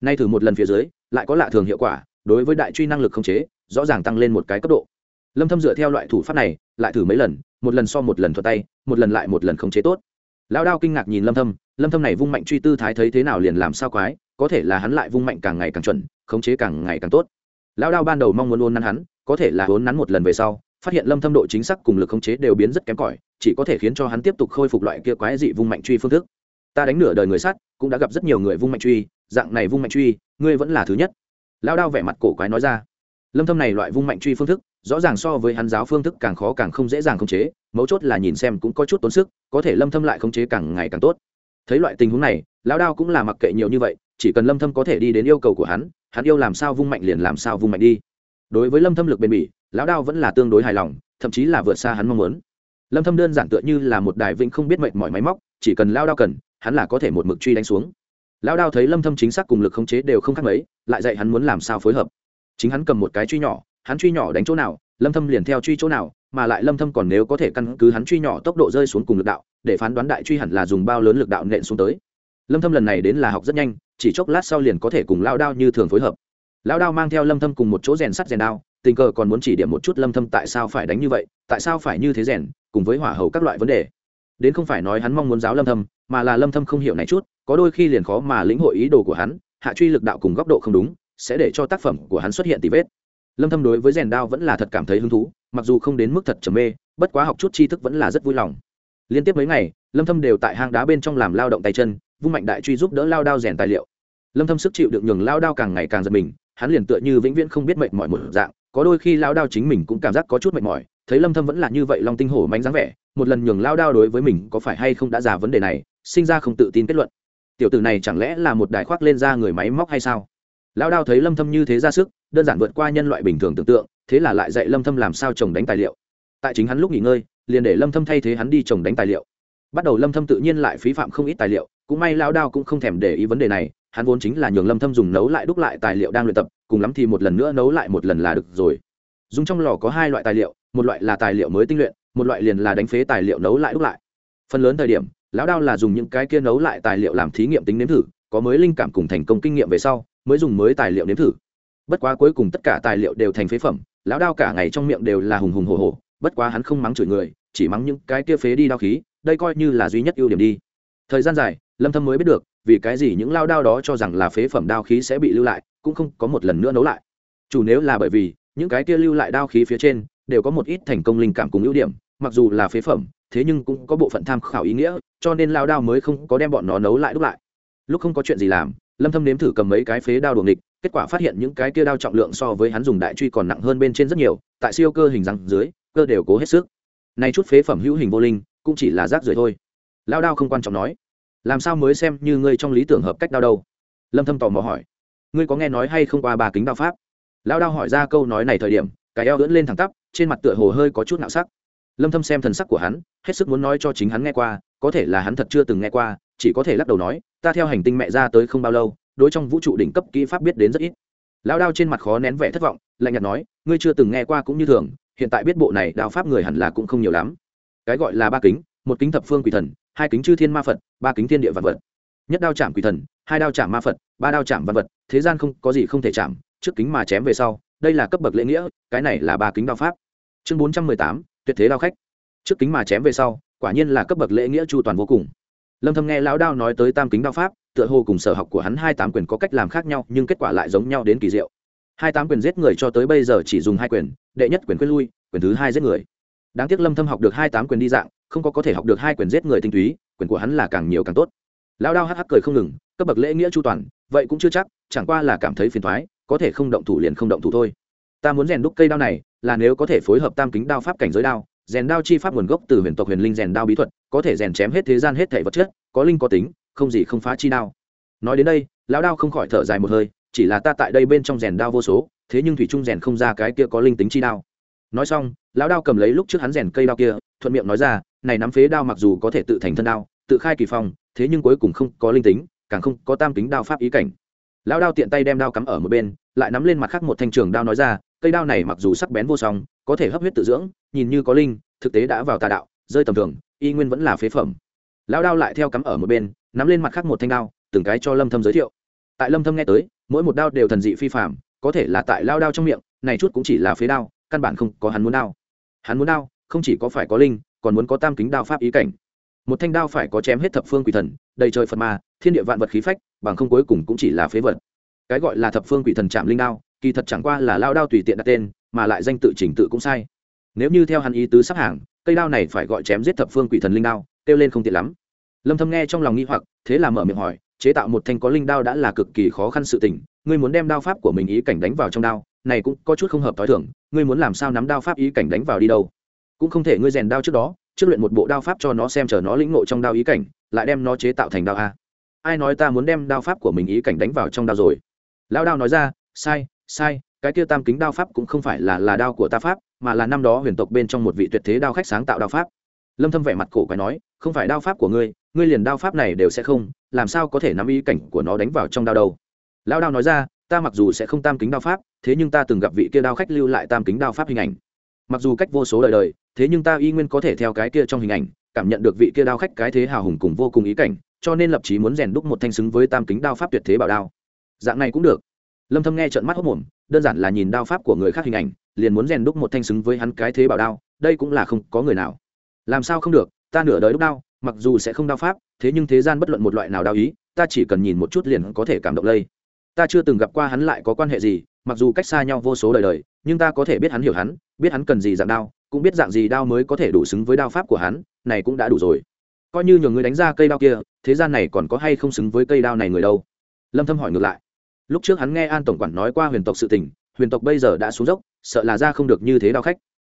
A: Nay thử một lần phía dưới, lại có lạ thường hiệu quả, đối với đại truy năng lực không chế, rõ ràng tăng lên một cái cấp độ. Lâm thâm dựa theo loại thủ pháp này, lại thử mấy lần một lần so một lần thuật tay, một lần lại một lần không chế tốt. Lao đao kinh ngạc nhìn lâm thâm lâm thâm này vung mạnh truy tư thái thấy thế nào liền làm sao quái, có thể là hắn lại vung mạnh càng ngày càng chuẩn, khống chế càng ngày càng tốt. Lao đao ban đầu mong muốn ôn nắn hắn, có thể là ôn nắn một lần về sau, phát hiện lâm thâm độ chính xác cùng lực khống chế đều biến rất kém cỏi, chỉ có thể khiến cho hắn tiếp tục khôi phục loại kia quái dị vung mạnh truy phương thức. Ta đánh nửa đời người sát, cũng đã gặp rất nhiều người vung mạnh truy, dạng này vung mạnh truy, ngươi vẫn là thứ nhất. Lao đao vẻ mặt cổ quái nói ra lâm thâm này loại vung mạnh truy phương thức, rõ ràng so với hắn giáo phương thức càng khó càng không dễ dàng khống chế, mấu chốt là nhìn xem cũng có chút tốn sức, có thể lâm thâm lại khống chế càng ngày càng tốt. Thấy loại tình huống này, lão đao cũng là mặc kệ nhiều như vậy, chỉ cần lâm thâm có thể đi đến yêu cầu của hắn hắn yêu làm sao vung mạnh liền làm sao vung mạnh đi. Đối với lâm thâm lực bền bỉ, lão đao vẫn là tương đối hài lòng, thậm chí là vượt xa hắn mong muốn. Lâm thâm đơn giản tựa như là một đài vĩnh không biết mệnh mọi máy móc, chỉ cần Lão đao cần, hắn là có thể một mực truy đánh xuống. Lão đao thấy lâm thâm chính xác cùng lực khống chế đều không khác mấy, lại dạy hắn muốn làm sao phối hợp chính hắn cầm một cái truy nhỏ, hắn truy nhỏ đánh chỗ nào, lâm thâm liền theo truy chỗ nào, mà lại lâm thâm còn nếu có thể căn cứ hắn truy nhỏ tốc độ rơi xuống cùng lực đạo, để phán đoán đại truy hẳn là dùng bao lớn lực đạo nện xuống tới. Lâm thâm lần này đến là học rất nhanh, chỉ chốc lát sau liền có thể cùng lao đao như thường phối hợp. Lao đao mang theo lâm thâm cùng một chỗ rèn sắt rèn đao, tình cờ còn muốn chỉ điểm một chút lâm thâm tại sao phải đánh như vậy, tại sao phải như thế rèn, cùng với hỏa hầu các loại vấn đề. Đến không phải nói hắn mong muốn giáo lâm thâm, mà là lâm thâm không hiểu này chút, có đôi khi liền khó mà lĩnh hội ý đồ của hắn, hạ truy lực đạo cùng góc độ không đúng sẽ để cho tác phẩm của hắn xuất hiện tì vết. Lâm thâm đối với rèn đao vẫn là thật cảm thấy hứng thú, mặc dù không đến mức thật trầm mê, bất quá học chút tri thức vẫn là rất vui lòng. Liên tiếp mấy ngày, lâm thâm đều tại hang đá bên trong làm lao động tay chân, vung mạnh đại truy giúp đỡ lao đao rèn tài liệu. Lâm thâm sức chịu được nhường lao đao càng ngày càng giật mình, hắn liền tựa như vĩnh viễn không biết mệt mỏi một dạng, có đôi khi lao đao chính mình cũng cảm giác có chút mệt mỏi, thấy lâm thâm vẫn là như vậy long tinh hổ mánh dáng vẻ, một lần nhường lao đao đối với mình có phải hay không đã già vấn đề này, sinh ra không tự tin kết luận. Tiểu tử này chẳng lẽ là một đại khoác lên ra người máy móc hay sao? Lao đao thấy lâm thâm như thế ra sức, đơn giản vượt qua nhân loại bình thường tưởng tượng, thế là lại dạy lâm thâm làm sao trồng đánh tài liệu. Tại chính hắn lúc nghỉ ngơi, liền để lâm thâm thay thế hắn đi trồng đánh tài liệu. Bắt đầu lâm thâm tự nhiên lại phí phạm không ít tài liệu, cũng may lao đao cũng không thèm để ý vấn đề này, hắn vốn chính là nhường lâm thâm dùng nấu lại đúc lại tài liệu đang luyện tập, cùng lắm thì một lần nữa nấu lại một lần là được rồi. Dùng trong lò có hai loại tài liệu, một loại là tài liệu mới tinh luyện, một loại liền là đánh phế tài liệu nấu lại đúc lại. Phần lớn thời điểm lão đao là dùng những cái kia nấu lại tài liệu làm thí nghiệm tính nếm thử, có mới linh cảm cùng thành công kinh nghiệm về sau mới dùng mới tài liệu nếm thử. Bất quá cuối cùng tất cả tài liệu đều thành phế phẩm, lão đao cả ngày trong miệng đều là hùng hùng hồ hồ bất quá hắn không mắng chửi người, chỉ mắng những cái kia phế đi đao khí, đây coi như là duy nhất ưu điểm đi. Thời gian dài, lâm thâm mới biết được, vì cái gì những lao đao đó cho rằng là phế phẩm đao khí sẽ bị lưu lại, cũng không có một lần nữa nấu lại. Chủ nếu là bởi vì, những cái kia lưu lại đao khí phía trên, đều có một ít thành công linh cảm cùng ưu điểm, mặc dù là phế phẩm, thế nhưng cũng có bộ phận tham khảo ý nghĩa, cho nên lao đao mới không có đem bọn nó nấu lại đúc lại. Lúc không có chuyện gì làm lâm thâm nếm thử cầm mấy cái phế đao đuồng địch kết quả phát hiện những cái kia đao trọng lượng so với hắn dùng đại truy còn nặng hơn bên trên rất nhiều, tại siêu cơ hình răng dưới, cơ đều cố hết sức. Nay chút phế phẩm hữu hình vô linh, cũng chỉ là rác rưởi thôi. Lao đao không quan trọng nói. Làm sao mới xem như ngươi trong lý tưởng hợp cách đao đâu? Lâm thâm tò mò hỏi. Ngươi có nghe nói hay không qua ba kính đao pháp? Lao đao hỏi ra câu nói này thời điểm, cái eo ưỡn lên thẳng tắp, trên mặt tựa hồ hơi có chút nạo sắc. Lâm thâm xem thần sắc của hắn, hết sức muốn nói cho chính hắn nghe qua, có thể là hắn thật chưa từng nghe qua chỉ có thể lắc đầu nói, ta theo hành tinh mẹ ra tới không bao lâu, đối trong vũ trụ đỉnh cấp kỹ pháp biết đến rất ít. Lao đao trên mặt khó nén vẻ thất vọng, lạnh nhạt nói, ngươi chưa từng nghe qua cũng như thường, hiện tại biết bộ này đao pháp người hẳn là cũng không nhiều lắm. Cái gọi là ba kính, một kính thập phương quỷ thần, hai kính chư thiên ma phật, ba kính thiên địa vật vật. Nhất đao chạm quỷ thần, hai đao chạm ma phật, ba đao chạm vật vật, thế gian không, có gì không thể chạm, trước kính mà chém về sau, đây là cấp bậc lễ nghĩa, cái này là ba kính đao pháp. Chương bốn trăm mười tám, tuyệt thế đao khách. Trước kính mà chém về sau, quả nhiên là cấp bậc lễ nghĩa chu toàn vô cùng lâm thâm nghe lão đao nói tới tam kính đao pháp, tựa hồ cùng sở học của hắn hai tám quyền có cách làm khác nhau, nhưng kết quả lại giống nhau đến kỳ diệu. Hai tám quyền giết người cho tới bây giờ chỉ dùng hai quyền, đệ nhất quyền quyết lui, quyền thứ hai giết người. Đáng tiếc lâm thâm học được hai tám quyền đi dạng, không có có thể học được hai quyền giết người tinh túy, quyền của hắn là càng nhiều càng tốt. Lão đao hắc hắc cười không ngừng, cấp bậc lễ nghĩa chu toàn, vậy cũng chưa chắc, chẳng qua là cảm thấy phiền toái có thể không động thủ liền không động thủ thôi. Ta muốn rèn đúc cây đao này, là nếu có thể phối hợp tam kính đao pháp cảnh giới đao rèn đao chi pháp nguồn gốc từ huyền tộc huyền linh rèn đao bí thuật, có thể rèn chém hết thế gian hết thể vật chất, có linh có tính, không gì không phá chi đao. Nói đến đây, lão đao không khỏi thở dài một hơi, chỉ là ta tại đây bên trong rèn đao vô số, thế nhưng thủy trung rèn không ra cái kia có linh tính chi đao. Nói xong, lão đao cầm lấy lúc trước hắn rèn cây đao kia, thuận miệng nói ra, này nắm phế đao mặc dù có thể tự thành thân đao, tự khai kỳ phong, thế nhưng cuối cùng không có linh tính, càng không có tam tính đao pháp ý cảnh. Lão đao tiện tay đem đao cắm ở một bên, lại nắm lên mặt khác một thanh trường đao nói ra cây đao này mặc dù sắc bén vô song, có thể hấp huyết tự dưỡng, nhìn như có linh, thực tế đã vào tà đạo, rơi tầm thường, y nguyên vẫn là phế phẩm. Lão đao lại theo cắm ở một bên, nắm lên mặt khác một thanh đao, từng cái cho lâm thâm giới thiệu. Tại lâm thâm nghe tới, mỗi một đao đều thần dị phi phàm, có thể là tại lao đao trong miệng, này chút cũng chỉ là phế đao, căn bản không có hắn muốn đao. Hắn muốn đao, không chỉ có phải có linh, còn muốn có tam kính đao pháp ý cảnh. Một thanh đao phải có chém hết thập phương quỷ thần, đầy trời phật ma, thiên địa vạn vật khí phách, bằng không cuối cùng cũng chỉ là phế vật. Cái gọi là thập phương quỷ thần chạm linh đao kỳ thật chẳng qua là lao đao tùy tiện đặt tên, mà lại danh tự chỉnh tự cũng sai. Nếu như theo hắn ý tứ sắp hàng, cây đao này phải gọi chém giết thập phương quỷ thần linh đao, kêu lên không tiện lắm. Lâm thâm nghe trong lòng nghi hoặc, thế là mở miệng hỏi, chế tạo một thanh có linh đao đã là cực kỳ khó khăn sự tình, ngươi muốn đem đao pháp của mình ý cảnh đánh vào trong đao, này cũng có chút không hợp thói thường. ngươi muốn làm sao nắm đao pháp ý cảnh đánh vào đi đâu? Cũng không thể ngươi rèn đao trước đó, trước luyện một bộ đao pháp cho nó xem chờ nó lĩnh ngộ trong đao ý cảnh, lại đem nó chế tạo thành đao a. Ai nói ta muốn đem đao pháp của mình ý cảnh đánh vào trong đao rồi? Lão đao nói ra, sai sai, cái kia tam kính đao pháp cũng không phải là là đao của ta pháp, mà là năm đó huyền tộc bên trong một vị tuyệt thế đao khách sáng tạo đao pháp. Lâm thâm vẻ mặt cổ quái nói, không phải đao pháp của ngươi ngươi liền đao pháp này đều sẽ không, làm sao có thể nắm ý cảnh của nó đánh vào trong đao đầu? Lão đao nói ra, ta mặc dù sẽ không tam kính đao pháp, thế nhưng ta từng gặp vị kia đao khách lưu lại tam kính đao pháp hình ảnh. Mặc dù cách vô số đời đời, thế nhưng ta y nguyên có thể theo cái kia trong hình ảnh, cảm nhận được vị kia đao khách cái thế hào hùng cùng vô cùng ý cảnh, cho nên lập chí muốn rèn đúc một thanh xứng với tam kính đao pháp tuyệt thế bảo đao. Dạng này cũng được lâm thâm nghe trợn mắt hốt mồm đơn giản là nhìn đao pháp của người khác hình ảnh, liền muốn rèn đúc một thanh xứng với hắn cái thế bảo đao, đây cũng là không có người nào. Làm sao không được, ta nửa đời đúc đao, mặc dù sẽ không đao pháp, thế nhưng thế gian bất luận một loại nào đao ý, ta chỉ cần nhìn một chút liền có thể cảm động lây. Ta chưa từng gặp qua hắn lại có quan hệ gì, mặc dù cách xa nhau vô số đời đời, nhưng ta có thể biết hắn hiểu hắn, biết hắn cần gì dạng đao, cũng biết dạng gì đao mới có thể đủ xứng với đao pháp của hắn, này cũng đã đủ rồi. Coi như nhờ người đánh ra cây đao kia, thế gian này còn có hay không xứng với cây đao này người đâu? Lâm thâm hỏi ngược lại lúc trước hắn nghe an tổng quản nói qua huyền tộc sự tình, huyền tộc bây giờ đã xuống dốc, sợ là ra không được như thế đao khách.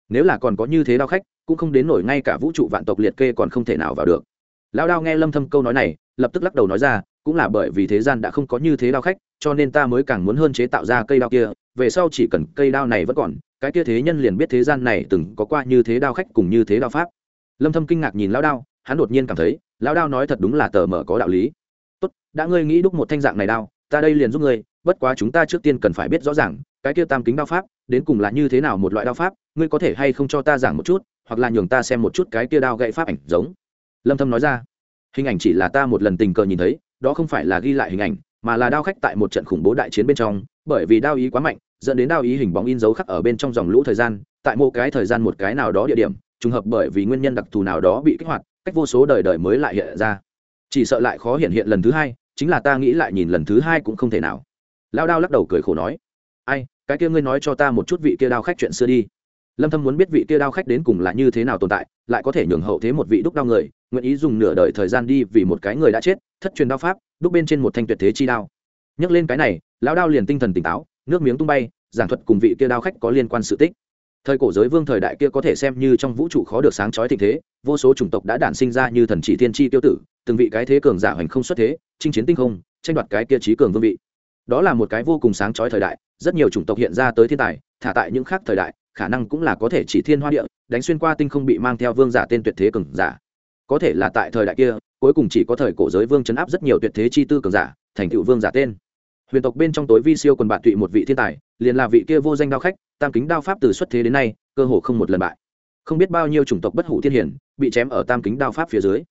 A: Nếu là còn có như thế đao khách, cũng không đến nổi ngay cả vũ trụ vạn tộc liệt kê còn không thể nào vào được. Lão đao nghe lâm thâm câu nói này, lập tức lắc đầu nói ra, cũng là bởi vì thế gian đã không có như thế đao khách, cho nên ta mới càng muốn hơn chế tạo ra cây đao kia, về sau chỉ cần cây đao này vẫn còn, cái kia thế nhân liền biết thế gian này từng có qua như thế đao khách cùng như thế đao pháp. Lâm thâm kinh ngạc nhìn lão đao, hắn đột nhiên cảm thấy, lão đao nói thật đúng là tờ mở có đạo lý. Tốt, đã ngươi nghĩ đúc một thanh dạng này đao ta đây liền giúp ngươi, bất quá chúng ta trước tiên cần phải biết rõ ràng, cái kia tam kính đao pháp, đến cùng là như thế nào một loại đao pháp, ngươi có thể hay không cho ta giảng một chút, hoặc là nhường ta xem một chút cái kia đao gậy pháp ảnh giống. Lâm thâm nói ra. Hình ảnh chỉ là ta một lần tình cờ nhìn thấy, đó không phải là ghi lại hình ảnh, mà là đao khách tại một trận khủng bố đại chiến bên trong, bởi vì đao ý quá mạnh, dẫn đến đao ý hình bóng in dấu khắc ở bên trong dòng lũ thời gian, tại một cái thời gian một cái nào đó địa điểm, trùng hợp bởi vì nguyên nhân đặc thù nào đó bị kích hoạt, cách vô số đời đời mới lại hiện ra. Chỉ sợ lại khó hiện hiện lần thứ hai chính là ta nghĩ lại nhìn lần thứ hai cũng không thể nào. Lao đao lắc đầu cười khổ nói, ai, cái kia ngươi nói cho ta một chút vị kia đao khách chuyện xưa đi. Lâm thâm muốn biết vị kia đao khách đến cùng là như thế nào tồn tại, lại có thể nhường hậu thế một vị đúc đao người, nguyện ý dùng nửa đời thời gian đi vì một cái người đã chết, thất truyền đao pháp, đúc bên trên một thanh tuyệt thế chi đao. Nhắc lên cái này, lão đao liền tinh thần tỉnh táo, nước miếng tung bay, giảng thuật cùng vị kia đao khách có liên quan sự tích thời cổ giới vương thời đại kia có thể xem như trong vũ trụ khó được sáng chói thịnh thế, vô số chủng tộc đã đản sinh ra như thần chỉ thiên chi tiêu tử, từng vị cái thế cường giả hoành không xuất thế, chinh chiến tinh không, tranh đoạt cái kia trí cường vương vị. Đó là một cái vô cùng sáng chói thời đại, rất nhiều chủng tộc hiện ra tới thiên tài, thả tại những khác thời đại, khả năng cũng là có thể chỉ thiên hoa địa, đánh xuyên qua tinh không bị mang theo vương giả tên tuyệt thế cường giả. Có thể là tại thời đại kia, cuối cùng chỉ có thời cổ giới vương chấn áp rất nhiều tuyệt thế chi tư cường giả, thành tựu vương giả tên. Huyền tộc bên trong tối vi siêu quần bạn tụy một vị thiên tài, liền là vị kia vô danh đao khách tam kính đao pháp từ xuất thế đến nay, cơ hồ không một lần bại. Không biết bao nhiêu chủng tộc bất hủ thiên hiển bị chém ở tam kính đao pháp phía dưới.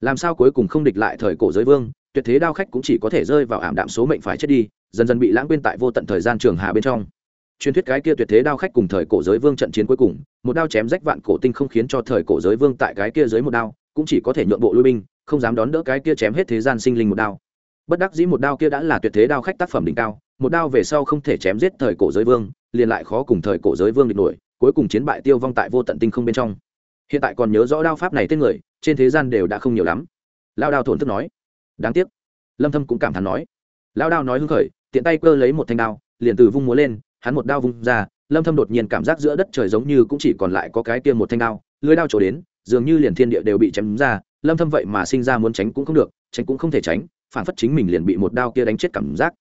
A: Làm sao cuối cùng không địch lại thời cổ giới vương, tuyệt thế đao khách cũng chỉ có thể rơi vào ảm đạm số mệnh phải chết đi, dần dần bị lãng quên tại vô tận thời gian trường hạ bên trong. Truyền thuyết cái kia tuyệt thế đao khách cùng thời cổ giới vương trận chiến cuối cùng, một đao chém rách vạn cổ tinh không khiến cho thời cổ giới vương tại cái kia dưới một đao, cũng chỉ có thể nhượng bộ lui binh, không dám đón đỡ cái kia chém hết thế gian sinh linh một đao bất đắc dĩ một đao kia đã là tuyệt thế đao khách tác phẩm đỉnh cao, một đao về sau không thể chém giết thời cổ giới vương, liền lại khó cùng thời cổ giới vương địch nổi, cuối cùng chiến bại tiêu vong tại vô tận tinh không bên trong. Hiện tại còn nhớ rõ đao pháp này tên người, trên thế gian đều đã không nhiều lắm. Lao đao thổn thức nói. Đáng tiếc. Lâm thâm cũng cảm thán nói. Lao đao nói hưng khởi, tiện tay cơ lấy một thanh đao, liền từ vung múa lên, hắn một đao vung ra, lâm thâm đột nhiên cảm giác giữa đất trời giống như cũng chỉ còn lại có cái kia một thanh đao lưỡi đao trổ đến, dường như liền thiên địa đều bị chém ra, lâm thâm vậy mà sinh ra muốn tránh cũng không được, tránh cũng không thể tránh phản phất chính mình liền bị một đao kia đánh chết cảm giác.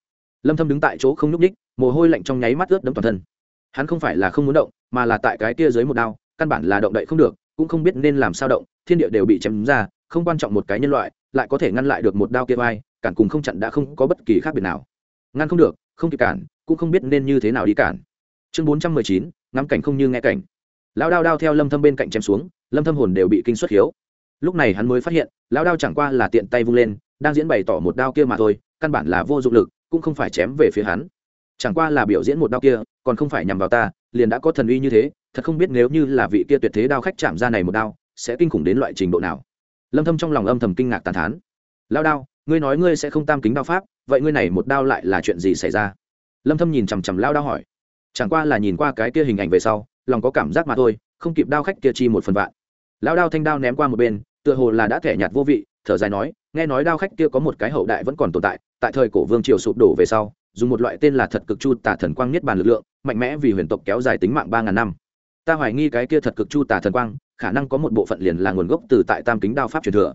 A: Lâm thâm đứng tại chỗ không nhúc nhích mồ hôi lạnh trong nháy mắt ướt đẫm toàn thân. Hắn không phải là không muốn động mà là tại cái kia dưới một đao căn bản là động đậy không được cũng không biết nên làm sao động thiên địa đều bị chém ra không quan trọng một cái nhân loại lại có thể ngăn lại được một đao kia vai cản cùng không chặn đã không có bất kỳ khác biệt nào. Ngăn không được không kịp cản cũng không biết nên như thế nào đi cản. Chương 419, ngắm cảnh không như nghe cảnh. Lão đao đao theo lâm thâm bên cạnh chém xuống lâm thâm hồn đều bị kinh xuất hiếu. Lúc này hắn mới phát hiện lão đao chẳng qua là tiện tay vung lên đang diễn bày tỏ một đao kia mà thôi, căn bản là vô dụng lực, cũng không phải chém về phía hắn. Chẳng qua là biểu diễn một đao kia, còn không phải nhằm vào ta, liền đã có thần uy như thế, thật không biết nếu như là vị kia tuyệt thế đao khách chạm ra này một đao, sẽ kinh khủng đến loại trình độ nào. Lâm thâm trong lòng âm thầm kinh ngạc tàn thán. Lao đao, ngươi nói ngươi sẽ không tam kính đao pháp, vậy ngươi này một đao lại là chuyện gì xảy ra? Lâm thâm nhìn chằm chằm lao đao hỏi. Chẳng qua là nhìn qua cái kia hình ảnh về sau, lòng có cảm giác mà thôi, không kịp đao khách kia chi một phần vạn. Lao đao thanh đao ném qua một bên, tựa hồ là đã thẻ nhạt vô vị, thở dài nói nghe nói đao khách kia có một cái hậu đại vẫn còn tồn tại tại thời cổ vương triều sụp đổ về sau, dùng một loại tên là thật cực chu tà thần quang niết bàn lực lượng, mạnh mẽ vì huyền tộc kéo dài tính mạng ba ngàn năm. Ta hoài nghi cái kia thật cực chu tà thần quang, khả năng có một bộ phận liền là nguồn gốc từ tại tam kính đao pháp truyền thừa.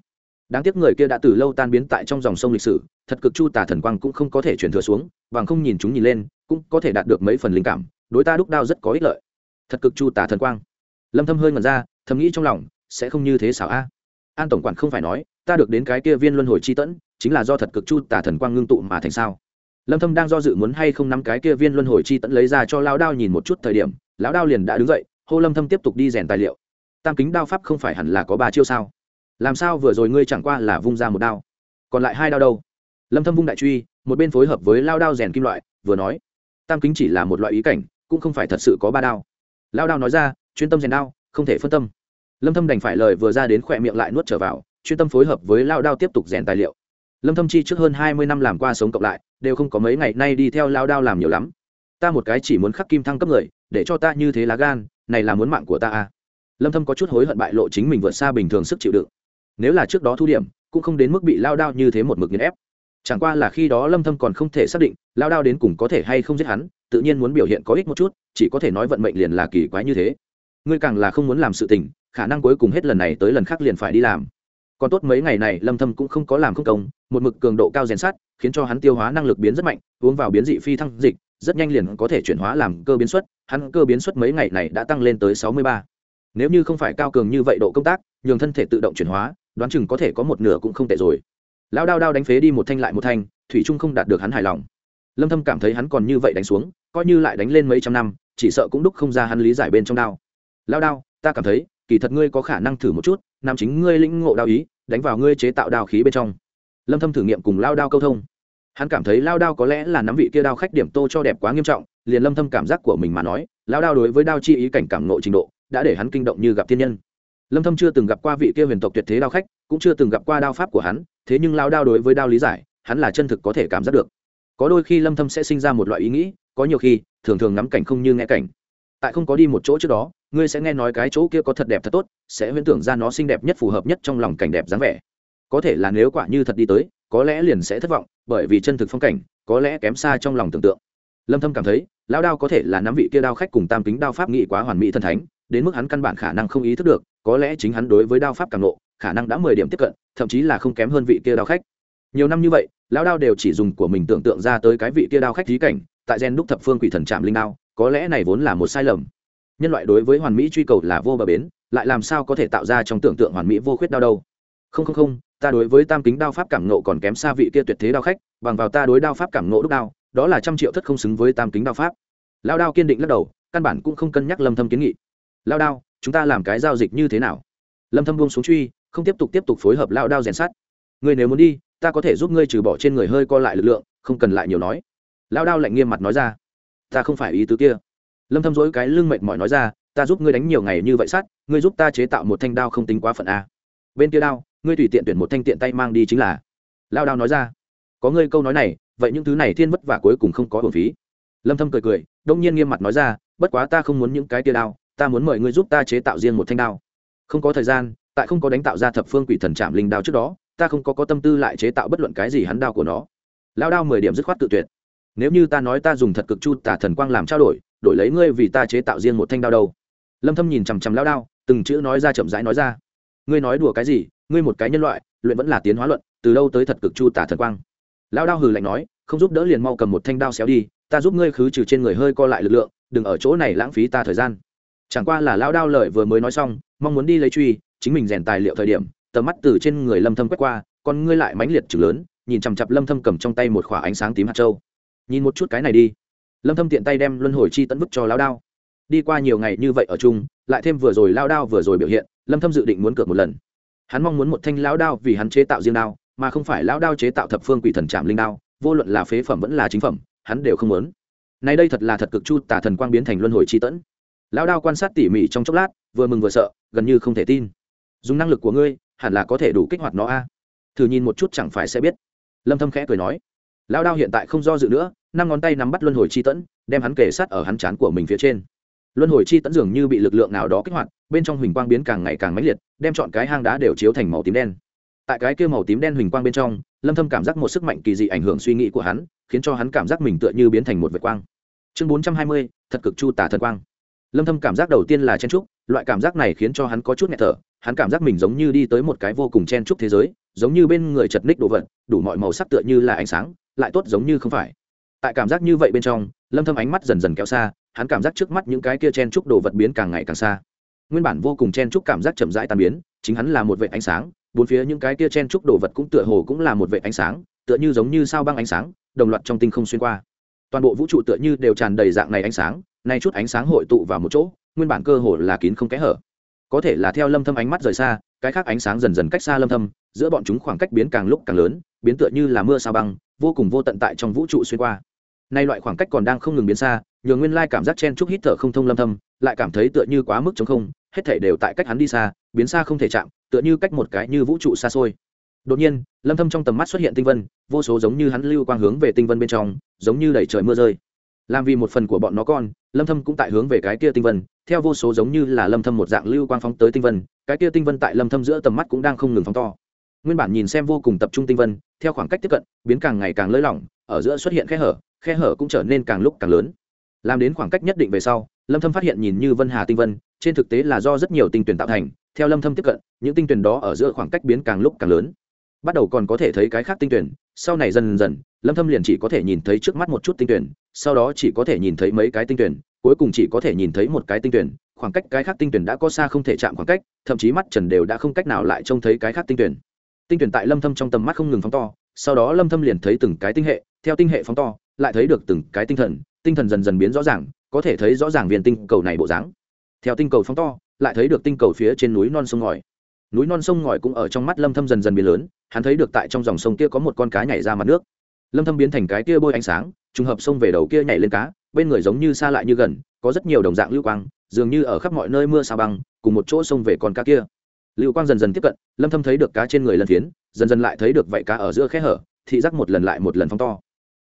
A: Đáng tiếc người kia đã từ lâu tan biến tại trong dòng sông lịch sử, thật cực chu tà thần quang cũng không có thể truyền thừa xuống, bằng không nhìn chúng nhìn lên, cũng có thể đạt được mấy phần linh cảm, đối ta đúc đao rất có ích lợi. Thật cực chu tà thần quang. Lâm thâm hơi ngẩn ra, thầm nghĩ trong lòng, sẽ không như thế xảo a. An tổng quản không phải nói ta được đến cái kia viên luân hồi chi tẫn, chính là do thật cực chu tả thần quang ngưng tụ mà thành sao? Lâm thâm đang do dự muốn hay không nắm cái kia viên luân hồi chi tẫn lấy ra cho lão đao nhìn một chút thời điểm, lão đao liền đã đứng dậy, hô lâm thâm tiếp tục đi rèn tài liệu. Tam kính đao pháp không phải hẳn là có ba chiêu sao? Làm sao vừa rồi ngươi chẳng qua là vung ra một đao, còn lại hai đao đâu? Lâm thâm vung đại truy, một bên phối hợp với lao đao rèn kim loại, vừa nói, tam kính chỉ là một loại ý cảnh, cũng không phải thật sự có ba đao. Lao đao nói ra, chuyên tâm rèn đao, không thể phân tâm. Lâm thâm đành phải lời vừa ra đến khỏe miệng lại nuốt trở vào chuyên tâm phối hợp với lao đao tiếp tục rèn tài liệu. Lâm thâm chi trước hơn 20 năm làm qua sống cộng lại, đều không có mấy ngày nay đi theo lao đao làm nhiều lắm. Ta một cái chỉ muốn khắc kim thăng cấp người, để cho ta như thế lá gan, này là muốn mạng của ta à? Lâm thâm có chút hối hận bại lộ chính mình vượt xa bình thường sức chịu đựng. Nếu là trước đó thu điểm, cũng không đến mức bị lao đao như thế một mực nghiền ép. Chẳng qua là khi đó lâm thâm còn không thể xác định lao đao đến cùng có thể hay không giết hắn, tự nhiên muốn biểu hiện có ích một chút, chỉ có thể nói vận mệnh liền là kỳ quái như thế. Ngươi càng là không muốn làm sự tình, khả năng cuối cùng hết lần này tới lần khác liền phải đi làm còn tốt mấy ngày này lâm thâm cũng không có làm không công, một mực cường độ cao rèn sát khiến cho hắn tiêu hóa năng lực biến rất mạnh, uống vào biến dị phi thăng dịch, rất nhanh liền có thể chuyển hóa làm cơ biến suất hắn cơ biến suất mấy ngày này đã tăng lên tới 63. nếu như không phải cao cường như vậy độ công tác, nhường thân thể tự động chuyển hóa, đoán chừng có thể có một nửa cũng không tệ rồi. Lão đao đao đánh phế đi một thanh lại một thanh, thủy trung không đạt được hắn hài lòng. Lâm thâm cảm thấy hắn còn như vậy đánh xuống, coi như lại đánh lên mấy trăm năm, chỉ sợ cũng đúc không ra hắn lý giải bên trong đao. Lao đao, ta cảm thấy kỳ thật ngươi có khả năng thử một chút, nam chính ngươi lĩnh ngộ đao ý, đánh vào ngươi chế tạo đao khí bên trong. Lâm thâm thử nghiệm cùng lao đao câu thông. Hắn cảm thấy lao đao có lẽ là nắm vị kia đao khách điểm tô cho đẹp quá nghiêm trọng, liền lâm thâm cảm giác của mình mà nói, lao đao đối với đao chi ý cảnh cảm ngộ trình độ, đã để hắn kinh động như gặp thiên nhân. Lâm thâm chưa từng gặp qua vị kia huyền tộc tuyệt thế đao khách, cũng chưa từng gặp qua đao pháp của hắn, thế nhưng lao đao đối với đao lý giải, hắn là chân thực có thể cảm giác được. Có đôi khi lâm thâm sẽ sinh ra một loại ý nghĩ, có nhiều khi, thường thường ngắm cảnh không như nghe cảnh. Tại không có đi một chỗ trước đó ngươi sẽ nghe nói cái chỗ kia có thật đẹp thật tốt, sẽ huyễn tưởng ra nó xinh đẹp nhất phù hợp nhất trong lòng cảnh đẹp dáng vẻ. Có thể là nếu quả như thật đi tới, có lẽ liền sẽ thất vọng, bởi vì chân thực phong cảnh, có lẽ kém xa trong lòng tưởng tượng. Lâm thâm cảm thấy, lão đao có thể là nắm vị kia đao khách cùng tam kính đao pháp nghị quá hoàn mỹ thần thánh, đến mức hắn căn bản khả năng không ý thức được, có lẽ chính hắn đối với đao pháp càng nộ khả năng đã mười điểm tiếp cận, thậm chí là không kém hơn vị kia đao khách. Nhiều năm như vậy, lão đao đều chỉ dùng của mình tưởng tượng ra tới cái vị kia đao khách trí cảnh, tại gen đúc thập phương quỷ thần trạm linh đao, có lẽ này vốn là một sai lầm nhân loại đối với hoàn mỹ truy cầu là vô bờ bến, lại làm sao có thể tạo ra trong tưởng tượng hoàn mỹ vô khuyết đau đâu? Không không không, ta đối với tam kính đao pháp cảm nộ còn kém xa vị kia tuyệt thế đao khách, bằng vào ta đối đao pháp cảm nộ đúc đao, đó là trăm triệu thất không xứng với tam kính đao pháp. Lao đao kiên định lắc đầu, căn bản cũng không cân nhắc lâm thâm kiến nghị. Lao đao, chúng ta làm cái giao dịch như thế nào? Lâm thâm buông xuống truy, không tiếp tục tiếp tục phối hợp lao đao rèn sát ngươi nếu muốn đi, ta có thể giúp ngươi trừ bỏ trên người hơi co lại lực lượng, không cần lại nhiều nói. Lao đao lạnh nghiêm mặt nói ra. Ta không phải ý tứ kia lâm thâm dối cái lưng mệt mỏi nói ra, ta giúp ngươi đánh nhiều ngày như vậy sát, ngươi giúp ta chế tạo một thanh đao không tính quá phận a bên kia đao, ngươi tùy tiện tuyển một thanh tiện tay mang đi chính là. Lao đao nói ra, có ngươi câu nói này, vậy những thứ này thiên vất vả cuối cùng không có hồn phí. Lâm thâm cười cười, đông nhiên nghiêm mặt nói ra, bất quá ta không muốn những cái tia đao, ta muốn mời ngươi giúp ta chế tạo riêng một thanh đao. Không có thời gian, tại không có đánh tạo ra thập phương quỷ thần trạm linh đao trước đó, ta không có có tâm tư lại chế tạo bất luận cái gì hắn đao của nó. Lao đao mười điểm dứt khoát tự tuyệt. Nếu như ta nói ta dùng thật cực chu tả thần quang làm trao đổi đổi lấy ngươi vì ta chế tạo riêng một thanh đao đâu. Lâm thâm nhìn chằm chằm lao đao, từng chữ nói ra chậm rãi nói ra. Ngươi nói đùa cái gì, ngươi một cái nhân loại, luyện vẫn là tiến hóa luận, từ đâu tới thật cực chu tả thần quang. Lao đao hừ lạnh nói, không giúp đỡ liền mau cầm một thanh đao xéo đi, ta giúp ngươi khứ trừ trên người hơi co lại lực lượng, đừng ở chỗ này lãng phí ta thời gian. Chẳng qua là lao đao lời vừa mới nói xong, mong muốn đi lấy truy, chính mình rèn tài liệu thời điểm, tầm mắt từ trên người lâm thâm quét qua, con ngươi lại mãnh liệt chừng lớn, nhìn chằm chặp lâm thâm cầm trong tay một khỏa ánh sáng tím hạt châu. Nhìn một chút cái này đi lâm thâm tiện tay đem luân hồi chi tận vứt cho lao đao. Đi qua nhiều ngày như vậy ở chung, lại thêm vừa rồi lao đao vừa rồi biểu hiện, lâm thâm dự định muốn cược một lần. Hắn mong muốn một thanh lão đao vì hắn chế tạo riêng đao, mà không phải lão đao chế tạo thập phương quỷ thần trạm linh đao, vô luận là phế phẩm vẫn là chính phẩm, hắn đều không muốn. Nay đây thật là thật cực chu tả thần quang biến thành luân hồi chi tẫn lão đao quan sát tỉ mỉ trong chốc lát, vừa mừng vừa sợ, gần như không thể tin. Dùng năng lực của ngươi, hẳn là có thể đủ kích hoạt nó a. Thử nhìn một chút chẳng phải sẽ biết. Lâm thâm khẽ cười nói lão đao hiện tại không do dự nữa năm ngón tay nắm bắt luân hồi chi tẫn đem hắn kề sát ở hắn chán của mình phía trên. Luân hồi chi tẫn dường như bị lực lượng nào đó kích hoạt bên trong huỳnh quang biến càng ngày càng mãnh liệt đem chọn cái hang đá đều chiếu thành màu tím đen. Tại cái kia màu tím đen huỳnh quang bên trong lâm thâm cảm giác một sức mạnh kỳ dị ảnh hưởng suy nghĩ của hắn khiến cho hắn cảm giác mình tựa như biến thành một vệt quang. Chương 420, thật cực chu tả thần quang. Lâm thâm cảm giác đầu tiên là chen trúc loại cảm giác này khiến cho hắn có chút nghẹt thở hắn cảm giác mình giống như đi tới một cái vô cùng chen trúc thế giới giống như bên người chật ních đồ vật đủ mọi màu sắc tựa như là ánh sáng lại tốt giống như không phải. Tại cảm giác như vậy bên trong, lâm thâm ánh mắt dần dần kéo xa, hắn cảm giác trước mắt những cái kia chen trúc đồ vật biến càng ngày càng xa. Nguyên bản vô cùng chen trúc cảm giác chậm rãi tan biến, chính hắn là một vệ ánh sáng, bốn phía những cái kia chen trúc đồ vật cũng tựa hồ cũng là một vệ ánh sáng, tựa như giống như sao băng ánh sáng, đồng loạt trong tinh không xuyên qua. Toàn bộ vũ trụ tựa như đều tràn đầy dạng này ánh sáng, nay chút ánh sáng hội tụ vào một chỗ, nguyên bản cơ hồ là kín không kẽ hở. Có thể là theo lâm thâm ánh mắt rời xa, cái khác ánh sáng dần dần cách xa lâm thâm, giữa bọn chúng khoảng cách biến càng lúc càng lớn, biến tựa như là mưa sao băng vô cùng vô tận tại trong vũ trụ xuyên qua. Nay loại khoảng cách còn đang không ngừng biến xa nhường nguyên lai cảm giác chen chúc hít thở không thông lâm thâm, lại cảm thấy tựa như quá mức chống không, hết thể đều tại cách hắn đi xa, biến xa không thể chạm, tựa như cách một cái như vũ trụ xa xôi. Đột nhiên, lâm thâm trong tầm mắt xuất hiện tinh vân, vô số giống như hắn lưu quang hướng về tinh vân bên trong, giống như đẩy trời mưa rơi. Làm vì một phần của bọn nó con, lâm thâm cũng tại hướng về cái kia tinh vân, theo vô số giống như là lâm thâm một dạng lưu quang phóng tới tinh vân, cái kia tinh vân tại lâm thâm giữa tầm mắt cũng đang không ngừng phóng to. Nguyên bản nhìn xem vô cùng tập trung tinh vân theo khoảng cách tiếp cận, biến càng ngày càng lơi lỏng, ở giữa xuất hiện khe hở khe hở cũng trở nên càng lúc càng lớn. Làm đến khoảng cách nhất định về sau, lâm thâm phát hiện nhìn như vân hà tinh vân, trên thực tế là do rất nhiều tinh tuyển tạo thành, theo lâm thâm tiếp cận, những tinh tuyển đó ở giữa khoảng cách biến càng lúc càng lớn. Bắt đầu còn có thể thấy cái khác tinh tuyển, sau này dần dần, lâm thâm liền chỉ có thể nhìn thấy trước mắt một chút tinh tuyển, sau đó chỉ có thể nhìn thấy mấy cái tinh tuyển, cuối cùng chỉ có thể nhìn thấy một cái tinh tuyển, khoảng cách cái khác tinh tuyển đã có xa không thể chạm khoảng cách, thậm chí mắt trần đều đã không cách nào lại trông thấy cái khác tinh tuyển tinh tuyển tại lâm thâm trong tầm mắt không ngừng phóng to, sau đó lâm thâm liền thấy từng cái tinh hệ, theo tinh hệ phóng to, lại thấy được từng cái tinh thần tinh thần dần dần biến rõ ràng, có thể thấy rõ ràng viên tinh cầu này bộ dáng. Theo tinh cầu phóng to, lại thấy được tinh cầu phía trên núi non sông ngòi. Núi non sông ngòi cũng ở trong mắt lâm thâm dần dần biến lớn, hắn thấy được tại trong dòng sông kia có một con cá nhảy ra mặt nước. Lâm thâm biến thành cái kia bôi ánh sáng, trùng hợp sông về đầu kia nhảy lên cá, bên người giống như xa lại như gần, có rất nhiều đồng dạng lưu quang, dường như ở khắp mọi nơi mưa sao băng, cùng một chỗ sông về con cá kia lưu quang dần dần tiếp cận, lâm thâm thấy được cá trên người lần phiến dần dần lại thấy được vậy cá ở giữa khe hở, thị giác một lần lại một lần phóng to.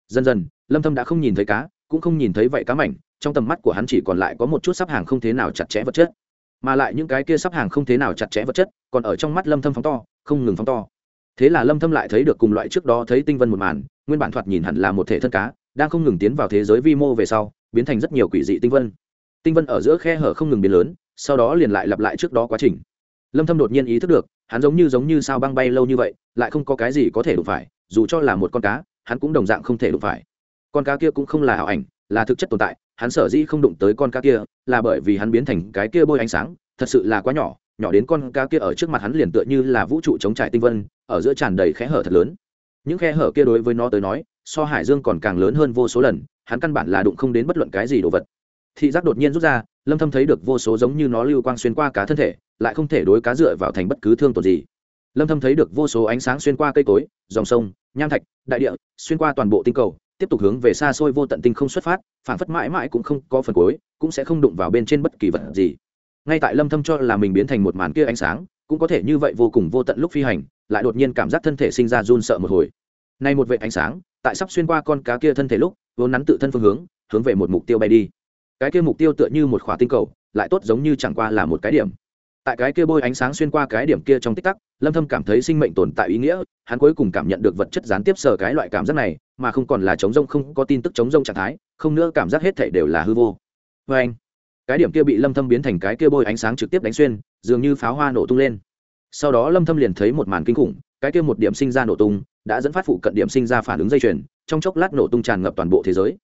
A: Dần dần, lâm thâm đã không nhìn thấy cá, cũng không nhìn thấy vậy cá mảnh, trong tầm mắt của hắn chỉ còn lại có một chút sắp hàng không thế nào chặt chẽ vật chất. Mà lại những cái kia sắp hàng không thế nào chặt chẽ vật chất, còn ở trong mắt lâm thâm phóng to, không ngừng phóng to. Thế là lâm thâm lại thấy được cùng loại trước đó thấy tinh vân một màn, nguyên bản thoạt nhìn hẳn là một thể thân cá, đang không ngừng tiến vào thế giới vi mô về sau, biến thành rất nhiều quỷ dị tinh vân. Tinh vân ở giữa khe hở không ngừng biến lớn, sau đó liền lại lặp lại trước đó quá trình lâm thâm đột nhiên ý thức được, hắn giống như giống như sao băng bay lâu như vậy, lại không có cái gì có thể đụng phải, dù cho là một con cá, hắn cũng đồng dạng không thể đụng phải. Con cá kia cũng không là ảo ảnh, là thực chất tồn tại, hắn sở dĩ không đụng tới con cá kia, là bởi vì hắn biến thành cái kia bôi ánh sáng, thật sự là quá nhỏ nhỏ đến con cá kia ở trước mặt hắn liền tựa như là vũ trụ chống trải tinh vân, ở giữa tràn đầy khe hở thật lớn. Những khe hở kia đối với nó tới nói, so hải dương còn càng lớn hơn vô số lần, hắn căn bản là đụng không đến bất luận cái gì đồ vật. Thị giác đột nhiên rút ra lâm thâm thấy được vô số giống như nó lưu quang xuyên qua cá thân thể, lại không thể đối cá dựa vào thành bất cứ thương tổn gì. Lâm thâm thấy được vô số ánh sáng xuyên qua cây cối, dòng sông, nham thạch, đại địa, xuyên qua toàn bộ tinh cầu, tiếp tục hướng về xa xôi vô tận tinh không xuất phát phản phất mãi mãi cũng không có phần cuối, cũng sẽ không đụng vào bên trên bất kỳ vật gì. Ngay tại lâm thâm cho là mình biến thành một màn kia ánh sáng, cũng có thể như vậy vô cùng vô tận lúc phi hành, lại đột nhiên cảm giác thân thể sinh ra run sợ một hồi. Nay một vệt ánh sáng, tại sắp xuyên qua con cá kia thân thể lúc, vốn nắn tự thân phương hướng hướng về một mục tiêu bay đi cái kia mục tiêu tựa như một khỏa tinh cầu, lại tốt giống như chẳng qua là một cái điểm. Tại cái kia bôi ánh sáng xuyên qua cái điểm kia trong tích tắc, lâm thâm cảm thấy sinh mệnh tồn tại ý nghĩa, hắn cuối cùng cảm nhận được vật chất gián tiếp sở cái loại cảm giác này, mà không còn là chống rông, không có tin tức chống rông trạng thái, không nữa cảm giác hết thảy đều là hư vô. Với anh cái điểm kia bị lâm thâm biến thành cái kia bôi ánh sáng trực tiếp đánh xuyên, dường như pháo hoa nổ tung lên. Sau đó lâm thâm liền thấy một màn kinh khủng, cái kia một điểm sinh ra nổ tung, đã dẫn phát phụ cận điểm sinh ra phản ứng dây chuyền, trong chốc lát nổ tung tràn ngập toàn bộ thế giới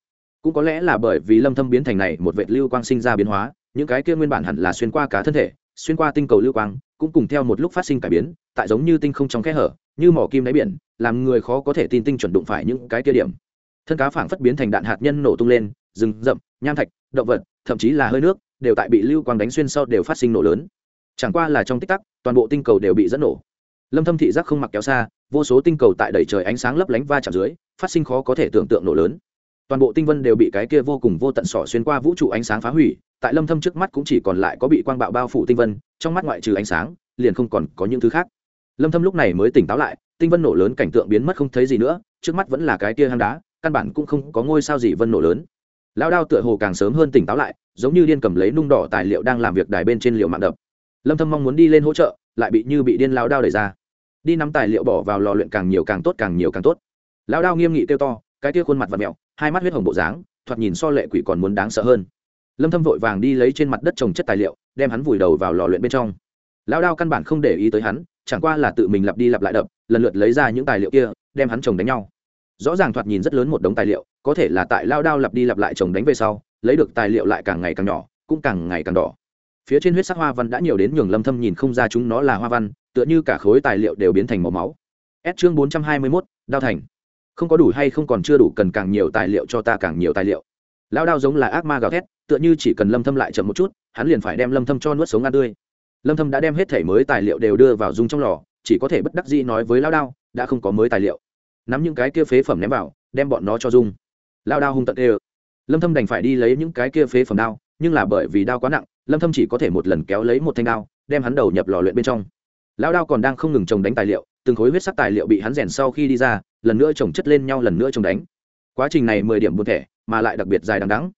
A: cũng có lẽ là bởi vì lâm thâm biến thành này một vệt lưu quang sinh ra biến hóa, những cái kia nguyên bản hẳn là xuyên qua cả thân thể, xuyên qua tinh cầu lưu quang, cũng cùng theo một lúc phát sinh cải biến, tại giống như tinh không trong kẽ hở, như mỏ kim đáy biển, làm người khó có thể tin tinh chuẩn đụng phải những cái kia điểm. Thân cá phảng phất biến thành đạn hạt nhân nổ tung lên, rừng rậm, nham thạch, động vật, thậm chí là hơi nước, đều tại bị lưu quang đánh xuyên sau đều phát sinh nổ lớn. Chẳng qua là trong tích tắc, toàn bộ tinh cầu đều bị dẫn nổ. Lâm thâm thị giác không mặc kéo xa, vô số tinh cầu tại đầy trời ánh sáng lấp lánh va chạm dưới, phát sinh khó có thể tưởng tượng nổ lớn toàn bộ tinh vân đều bị cái kia vô cùng vô tận sỏ xuyên qua vũ trụ ánh sáng phá hủy, tại lâm thâm trước mắt cũng chỉ còn lại có bị quang bạo bao phủ tinh vân, trong mắt ngoại trừ ánh sáng, liền không còn có những thứ khác. Lâm thâm lúc này mới tỉnh táo lại, tinh vân nổ lớn cảnh tượng biến mất không thấy gì nữa, trước mắt vẫn là cái kia hang đá, căn bản cũng không có ngôi sao gì vân nổ lớn. Lão đao tựa hồ càng sớm hơn tỉnh táo lại, giống như điên cầm lấy nung đỏ tài liệu đang làm việc đài bên trên liệu mạng đập. Lâm thâm mong muốn đi lên hỗ trợ, lại bị như bị điên lão đao đẩy ra. Đi nắm tài liệu bỏ vào lò luyện càng nhiều càng tốt càng nhiều càng tốt. Lão đao nghiêm nghị kêu to, cái kia khuôn mặt vặn mèo hai mắt huyết hồng bộ dáng thoạt nhìn so lệ quỷ còn muốn đáng sợ hơn. Lâm thâm vội vàng đi lấy trên mặt đất trồng chất tài liệu đem hắn vùi đầu vào lò luyện bên trong. Lão đao căn bản không để ý tới hắn chẳng qua là tự mình lặp đi lặp lại đập lần lượt lấy ra những tài liệu kia đem hắn trồng đánh nhau. Rõ ràng thoạt nhìn rất lớn một đống tài liệu có thể là tại lao đao lặp đi lặp lại trồng đánh về sau lấy được tài liệu lại càng ngày càng nhỏ cũng càng ngày càng đỏ. Phía trên huyết sắc hoa văn đã nhiều đến nhường lâm thâm nhìn không ra chúng nó là hoa văn tựa như cả khối tài liệu đều biến thành màu máu. S chương 421, đao thành không có đủ hay không còn chưa đủ cần càng nhiều tài liệu cho ta càng nhiều tài liệu. Lao đao giống là ác ma gào thét, tựa như chỉ cần lâm thâm lại chậm một chút, hắn liền phải đem lâm thâm cho nuốt sống ăn tươi. Lâm thâm đã đem hết thể mới tài liệu đều đưa vào dung trong lò, chỉ có thể bất đắc dĩ nói với lao đao, đã không có mới tài liệu. Nắm những cái kia phế phẩm ném vào, đem bọn nó cho dung. Lao đao hung tận đều. lâm thâm đành phải đi lấy những cái kia phế phẩm đao, nhưng là bởi vì đao quá nặng, lâm thâm chỉ có thể một lần kéo lấy một thanh đao, đem hắn đầu nhập lò luyện bên trong. Lao đao còn đang không ngừng trồng đánh tài liệu từng khối huyết sắc tài liệu bị hắn rèn sau khi đi ra, lần nữa chồng chất lên nhau, lần nữa chồng đánh. Quá trình này 10 điểm buồn thẻ, mà lại đặc biệt dài đằng đẵng.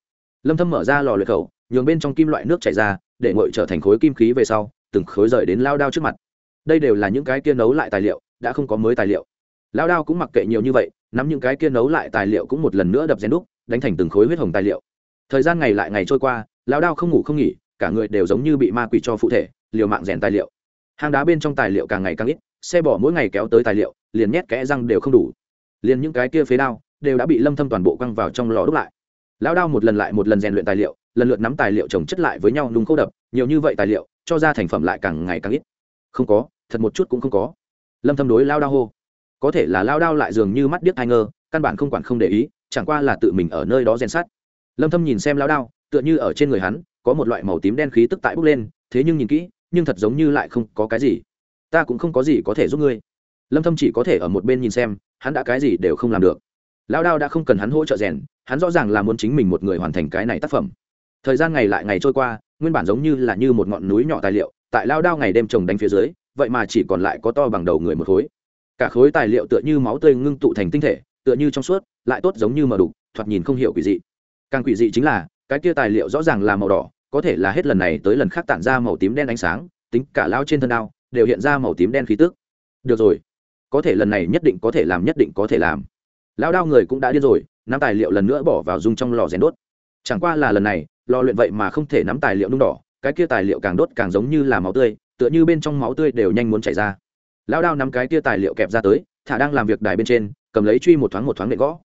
A: Lâm thâm mở ra lò luyện khẩu, nhường bên trong kim loại nước chảy ra, để nguội trở thành khối kim khí về sau, từng khối rời đến lao đao trước mặt. Đây đều là những cái kia nấu lại tài liệu, đã không có mới tài liệu. Lao đao cũng mặc kệ nhiều như vậy, nắm những cái kia nấu lại tài liệu cũng một lần nữa đập rèn đúc, đánh thành từng khối huyết hồng tài liệu. Thời gian ngày lại ngày trôi qua, lao đao không ngủ không nghỉ, cả người đều giống như bị ma quỷ cho phụ thể, liều mạng rèn tài liệu. Hang đá bên trong tài liệu càng ngày càng ít xe bỏ mỗi ngày kéo tới tài liệu, liền nhét kẽ răng đều không đủ. Liền những cái kia phế đao đều đã bị lâm thâm toàn bộ quăng vào trong lò đúc lại. Lão đao một lần lại một lần rèn luyện tài liệu, lần lượt nắm tài liệu chồng chất lại với nhau nung khô đập, nhiều như vậy tài liệu, cho ra thành phẩm lại càng ngày càng ít. Không có, thật một chút cũng không có. Lâm thâm đối lao đao hô. Có thể là lao đao lại dường như mắt điếc ai ngơ, căn bản không quản không để ý, chẳng qua là tự mình ở nơi đó rèn sát lâm thâm nhìn xem lão đao, tựa như ở trên người hắn, có một loại màu tím đen khí tức tại bốc lên, thế nhưng nhìn kỹ, nhưng thật giống như lại không có cái gì ta cũng không có gì có thể giúp ngươi. Lâm thâm chỉ có thể ở một bên nhìn xem, hắn đã cái gì đều không làm được. Lão đao đã không cần hắn hỗ trợ rèn, hắn rõ ràng là muốn chính mình một người hoàn thành cái này tác phẩm. Thời gian ngày lại ngày trôi qua, nguyên bản giống như là như một ngọn núi nhỏ tài liệu, tại lao đao ngày đêm trồng đánh phía dưới, vậy mà chỉ còn lại có to bằng đầu người một khối. Cả khối tài liệu tựa như máu tươi ngưng tụ thành tinh thể, tựa như trong suốt, lại tốt giống như mờ đục, thoạt nhìn không hiểu quỷ dị. Càng quỷ dị chính là, cái kia tài liệu rõ ràng là màu đỏ, có thể là hết lần này tới lần khác tản ra màu tím đen ánh sáng, tính cả lao trên thân đao đều hiện ra màu tím đen khí tức. Được rồi, có thể lần này nhất định có thể làm, nhất định có thể làm. Lão đao người cũng đã điên rồi, nắm tài liệu lần nữa bỏ vào dung trong lò rèn đốt. Chẳng qua là lần này, lò luyện vậy mà không thể nắm tài liệu nung đỏ, cái kia tài liệu càng đốt càng giống như là máu tươi, tựa như bên trong máu tươi đều nhanh muốn chảy ra. Lão đao nắm cái kia tài liệu kẹp ra tới, thả đang làm việc đài bên trên, cầm lấy truy một thoáng một thoáng nệ gõ.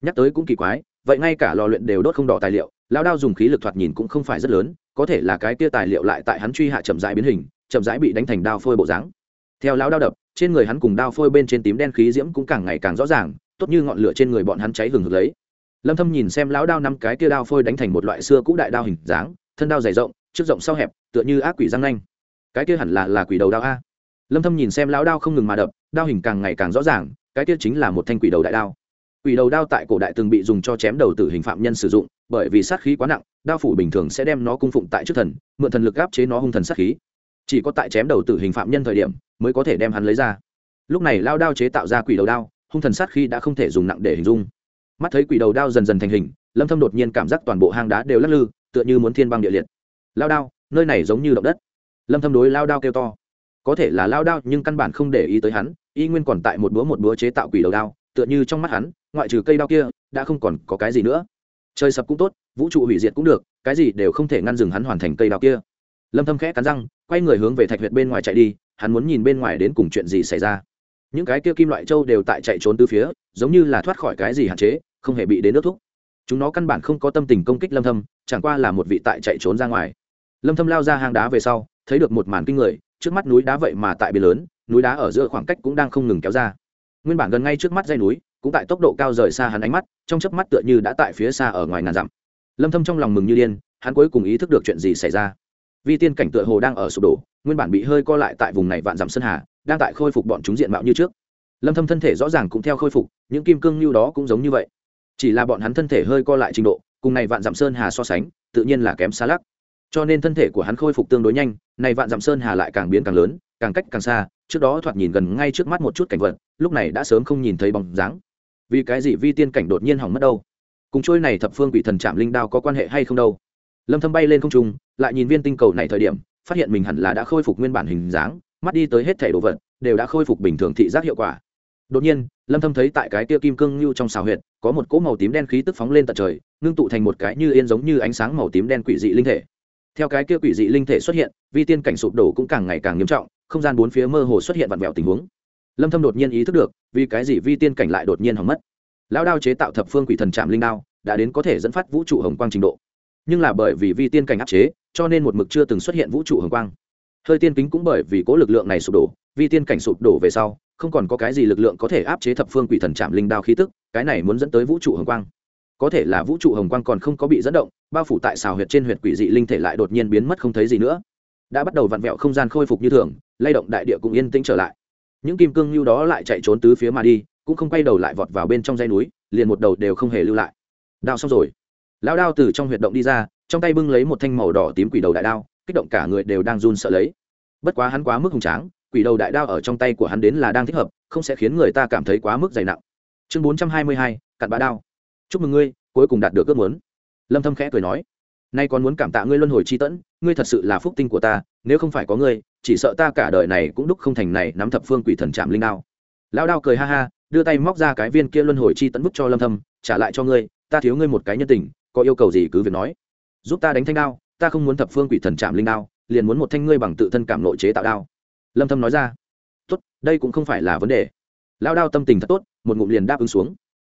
A: Nhắc tới cũng kỳ quái, vậy ngay cả lò luyện đều đốt không đỏ tài liệu, lão đao dùng khí lực thoạt nhìn cũng không phải rất lớn, có thể là cái kia tài liệu lại tại hắn truy hạ chậm rãi biến hình chậm rãi bị đánh thành đao phôi bộ dáng. Theo lão đao đập, trên người hắn cùng đao phôi bên trên tím đen khí diễm cũng càng ngày càng rõ ràng, tốt như ngọn lửa trên người bọn hắn cháy hừng hực lấy. Lâm thâm nhìn xem lão đao năm cái kia đao phôi đánh thành một loại xưa cũ đại đao hình dáng, thân đao dày rộng, trước rộng sau hẹp, tựa như ác quỷ răng nanh. Cái kia hẳn là là quỷ đầu đao a. Lâm thâm nhìn xem lão đao không ngừng mà đập, đao hình càng ngày càng rõ ràng, cái kia chính là một thanh quỷ đầu đại đao. Quỷ đầu đao tại cổ đại từng bị dùng cho chém đầu tử hình phạm nhân sử dụng, bởi vì sát khí quá nặng, đao phủ bình thường sẽ đem nó cung phụng tại trước thần, mượn thần lực áp chế nó hung thần sát khí chỉ có tại chém đầu tử hình phạm nhân thời điểm mới có thể đem hắn lấy ra. Lúc này lao đao chế tạo ra quỷ đầu đao, hung thần sát khi đã không thể dùng nặng để hình dung. Mắt thấy quỷ đầu đao dần dần thành hình, lâm thâm đột nhiên cảm giác toàn bộ hang đá đều lắc lư, tựa như muốn thiên băng địa liệt. Lao đao, nơi này giống như động đất. Lâm thâm đối lao đao kêu to. Có thể là lao đao nhưng căn bản không để ý tới hắn, y nguyên còn tại một búa một búa chế tạo quỷ đầu đao, tựa như trong mắt hắn, ngoại trừ cây đao kia, đã không còn có cái gì nữa. Trời sập cũng tốt, vũ trụ hủy diệt cũng được, cái gì đều không thể ngăn dừng hắn hoàn thành cây đao kia. Lâm thâm khẽ cắn răng quay người hướng về thạch huyệt bên ngoài chạy đi, hắn muốn nhìn bên ngoài đến cùng chuyện gì xảy ra. Những cái kia kim loại châu đều tại chạy trốn từ phía, giống như là thoát khỏi cái gì hạn chế, không hề bị đến nước thúc. Chúng nó căn bản không có tâm tình công kích lâm thâm, chẳng qua là một vị tại chạy trốn ra ngoài. Lâm thâm lao ra hang đá về sau, thấy được một màn kinh người, trước mắt núi đá vậy mà tại biển lớn, núi đá ở giữa khoảng cách cũng đang không ngừng kéo ra. Nguyên bản gần ngay trước mắt dây núi, cũng tại tốc độ cao rời xa hắn ánh mắt, trong chớp mắt tựa như đã tại phía xa ở ngoài ngàn dặm. Lâm thâm trong lòng mừng như điên, hắn cuối cùng ý thức được chuyện gì xảy ra vi tiên cảnh tựa hồ đang ở sụp đổ, nguyên bản bị hơi co lại tại vùng này vạn dặm sơn hà, đang tại khôi phục bọn chúng diện mạo như trước. Lâm thâm thân thể rõ ràng cũng theo khôi phục, những kim cương lưu đó cũng giống như vậy. Chỉ là bọn hắn thân thể hơi co lại trình độ, cùng này vạn dặm sơn hà so sánh, tự nhiên là kém xa lắc. Cho nên thân thể của hắn khôi phục tương đối nhanh, này vạn dặm sơn hà lại càng biến càng lớn, càng cách càng xa, trước đó thoạt nhìn gần ngay trước mắt một chút cảnh vật, lúc này đã sớm không nhìn thấy bóng dáng. Vì cái gì vi tiên cảnh đột nhiên hỏng mất đâu? Cùng trôi này thập phương quỷ thần chạm linh đao có quan hệ hay không đâu? Lâm thâm bay lên không trung lại nhìn viên tinh cầu này thời điểm, phát hiện mình hẳn là đã khôi phục nguyên bản hình dáng, mắt đi tới hết thể đồ vật, đều đã khôi phục bình thường thị giác hiệu quả. Đột nhiên, lâm thâm thấy tại cái kia kim cương lưu trong xào huyệt, có một cỗ màu tím đen khí tức phóng lên tận trời, ngưng tụ thành một cái như yên giống như ánh sáng màu tím đen quỷ dị linh thể. Theo cái kia quỷ dị linh thể xuất hiện, vi tiên cảnh sụp đổ cũng càng ngày càng nghiêm trọng, không gian bốn phía mơ hồ xuất hiện vặn vẹo tình huống. Lâm thâm đột nhiên ý thức được, vì cái gì vi tiên cảnh lại đột nhiên hỏng mất. Lão đao chế tạo thập phương quỷ thần trạm linh đao, đã đến có thể dẫn phát vũ trụ hồng quang trình độ. Nhưng là bởi vì vi tiên cảnh áp chế cho nên một mực chưa từng xuất hiện vũ trụ hồng quang. Hơi tiên kính cũng bởi vì cố lực lượng này sụp đổ, vi tiên cảnh sụp đổ về sau, không còn có cái gì lực lượng có thể áp chế thập phương quỷ thần trạm linh đao khí tức, cái này muốn dẫn tới vũ trụ hồng quang. Có thể là vũ trụ hồng quang còn không có bị dẫn động, bao phủ tại xào huyệt trên huyệt quỷ dị linh thể lại đột nhiên biến mất không thấy gì nữa. Đã bắt đầu vặn vẹo không gian khôi phục như thường, lay động đại địa cũng yên tĩnh trở lại. Những kim cương lưu đó lại chạy trốn tứ phía mà đi, cũng không quay đầu lại vọt vào bên trong dây núi, liền một đầu đều không hề lưu lại. Đao xong rồi. Lao đao từ trong huyệt động đi ra trong tay bưng lấy một thanh màu đỏ tím quỷ đầu đại đao, kích động cả người đều đang run sợ lấy. Bất quá hắn quá mức hùng tráng, quỷ đầu đại đao ở trong tay của hắn đến là đang thích hợp, không sẽ khiến người ta cảm thấy quá mức dày nặng. Chương bốn trăm hai mươi hai, cặn bã đao. Chúc mừng ngươi, cuối cùng đạt được ước muốn. Lâm thâm khẽ cười nói, nay còn muốn cảm tạ ngươi luân hồi chi tẫn, ngươi thật sự là phúc tinh của ta, nếu không phải có ngươi, chỉ sợ ta cả đời này cũng đúc không thành này nắm thập phương quỷ thần chạm linh đao. Lão đao cười ha ha, đưa tay móc ra cái viên kia luân hồi chi tẫn bức cho lâm thâm, trả lại cho ngươi, ta thiếu ngươi một cái nhân tình, có yêu cầu gì cứ việc nói giúp ta đánh thanh đao, ta không muốn thập phương quỷ thần chạm linh đao, liền muốn một thanh ngươi bằng tự thân cảm nội chế tạo đao. Lâm thâm nói ra. Tốt, đây cũng không phải là vấn đề. Lão đao tâm tình thật tốt, một ngụm liền đáp ứng xuống.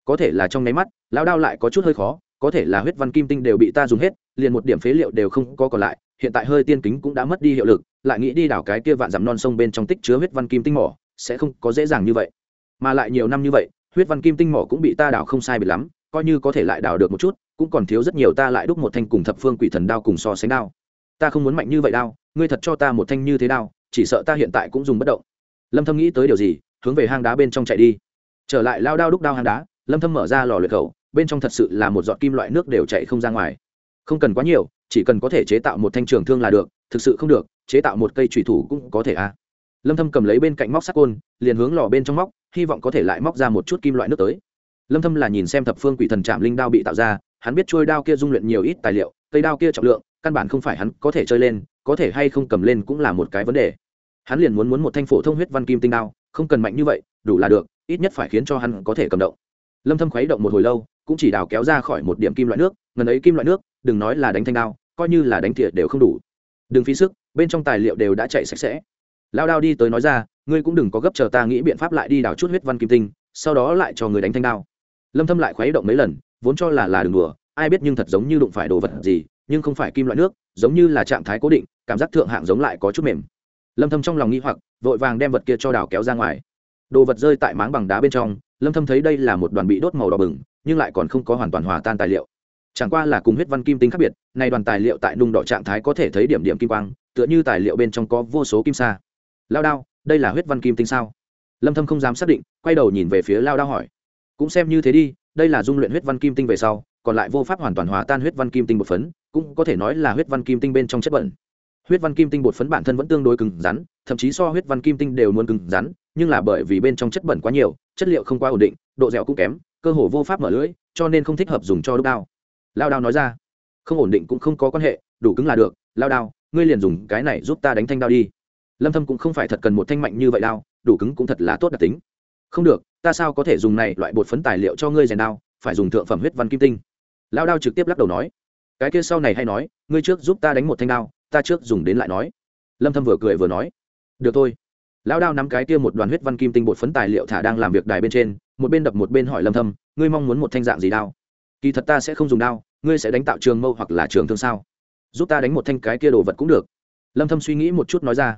A: Có thể là trong nháy mắt, lão đao lại có chút hơi khó, có thể là huyết văn kim tinh đều bị ta dùng hết, liền một điểm phế liệu đều không có còn lại, hiện tại hơi tiên kính cũng đã mất đi hiệu lực, lại nghĩ đi đảo cái kia vạn dặm non sông bên trong tích chứa huyết văn kim tinh mỏ, sẽ không có dễ dàng như vậy. Mà lại nhiều năm như vậy, huyết văn kim tinh mỏ cũng bị ta đảo không sai bị lắm coi như có thể lại đào được một chút, cũng còn thiếu rất nhiều ta lại đúc một thanh cùng thập phương quỷ thần đao cùng so sánh đao. Ta không muốn mạnh như vậy đao, ngươi thật cho ta một thanh như thế đao, chỉ sợ ta hiện tại cũng dùng bất động. Lâm thâm nghĩ tới điều gì, hướng về hang đá bên trong chạy đi. Trở lại lao đao đúc đao hang đá, lâm thâm mở ra lò luyện khẩu, bên trong thật sự là một giọt kim loại nước đều chảy không ra ngoài. Không cần quá nhiều, chỉ cần có thể chế tạo một thanh trường thương là được, thực sự không được, chế tạo một cây trùy thủ cũng có thể a à. lâm thâm cầm lấy bên cạnh móc sắt côn, liền hướng lò bên trong móc, hy vọng có thể lại móc ra một chút kim loại nước tới lâm thâm là nhìn xem thập phương quỷ thần chạm linh đao bị tạo ra, hắn biết trôi đao kia dung luyện nhiều ít tài liệu, cây đao kia trọng lượng, căn bản không phải hắn có thể chơi lên, có thể hay không cầm lên cũng là một cái vấn đề. Hắn liền muốn muốn một thanh phổ thông huyết văn kim tinh đao, không cần mạnh như vậy, đủ là được, ít nhất phải khiến cho hắn có thể cầm động. Lâm thâm khuấy động một hồi lâu, cũng chỉ đào kéo ra khỏi một điểm kim loại nước, ngần ấy kim loại nước, đừng nói là đánh thanh đao, coi như là đánh thiệt đều không đủ. Đừng phí sức, bên trong tài liệu đều đã chạy sạch sẽ. Lao đao đi tới nói ra, ngươi cũng đừng có gấp chờ ta nghĩ biện pháp lại đi đào chút huyết văn kim tinh, sau đó lại cho người đánh thanh đao lâm thâm lại khuấy động mấy lần, vốn cho là là đường đùa, ai biết nhưng thật giống như đụng phải đồ vật gì, nhưng không phải kim loại nước, giống như là trạng thái cố định, cảm giác thượng hạng giống lại có chút mềm. Lâm thâm trong lòng nghi hoặc, vội vàng đem vật kia cho đào kéo ra ngoài. Đồ vật rơi tại máng bằng đá bên trong, lâm thâm thấy đây là một đoàn bị đốt màu đỏ bừng, nhưng lại còn không có hoàn toàn hòa tan tài liệu. Chẳng qua là cùng huyết văn kim tinh khác biệt, này đoàn tài liệu tại nung đỏ trạng thái có thể thấy điểm điểm kim quang, tựa như tài liệu bên trong có vô số kim sa. Lao đao, đây là huyết văn kim tinh sao? Lâm thâm không dám xác định, quay đầu nhìn về phía lao đao hỏi cũng xem như thế đi, đây là dung luyện huyết văn kim tinh về sau, còn lại vô pháp hoàn toàn hòa tan huyết văn kim tinh bột phấn, cũng có thể nói là huyết văn kim tinh bên trong chất bẩn. Huyết văn kim tinh bột phấn bản thân vẫn tương đối cứng rắn, thậm chí so huyết văn kim tinh đều muốn cứng rắn, nhưng là bởi vì bên trong chất bẩn quá nhiều, chất liệu không quá ổn định, độ dẻo cũng kém, cơ hồ vô pháp mở lưỡi, cho nên không thích hợp dùng cho đúc đao. Lao đao nói ra, không ổn định cũng không có quan hệ, đủ cứng là được, lao đao, ngươi liền dùng cái này giúp ta đánh thanh đao đi. Lâm thâm cũng không phải thật cần một thanh mạnh như vậy đao, đủ cứng cũng thật là tốt đặc tính. Không được ta sao có thể dùng này loại bột phấn tài liệu cho ngươi rèn đao, phải dùng thượng phẩm huyết văn kim tinh? Lao đao trực tiếp lắc đầu nói, cái kia sau này hay nói, ngươi trước giúp ta đánh một thanh đao, ta trước dùng đến lại nói. Lâm thâm vừa cười vừa nói, được thôi. Lão đao nắm cái kia một đoàn huyết văn kim tinh bột phấn tài liệu thả đang làm việc đài bên trên, một bên đập một bên hỏi lâm thâm, ngươi mong muốn một thanh dạng gì đao? Kỳ thật ta sẽ không dùng đao, ngươi sẽ đánh tạo trường mâu hoặc là trường thương sao? Giúp ta đánh một thanh cái kia đồ vật cũng được. Lâm thâm suy nghĩ một chút nói ra,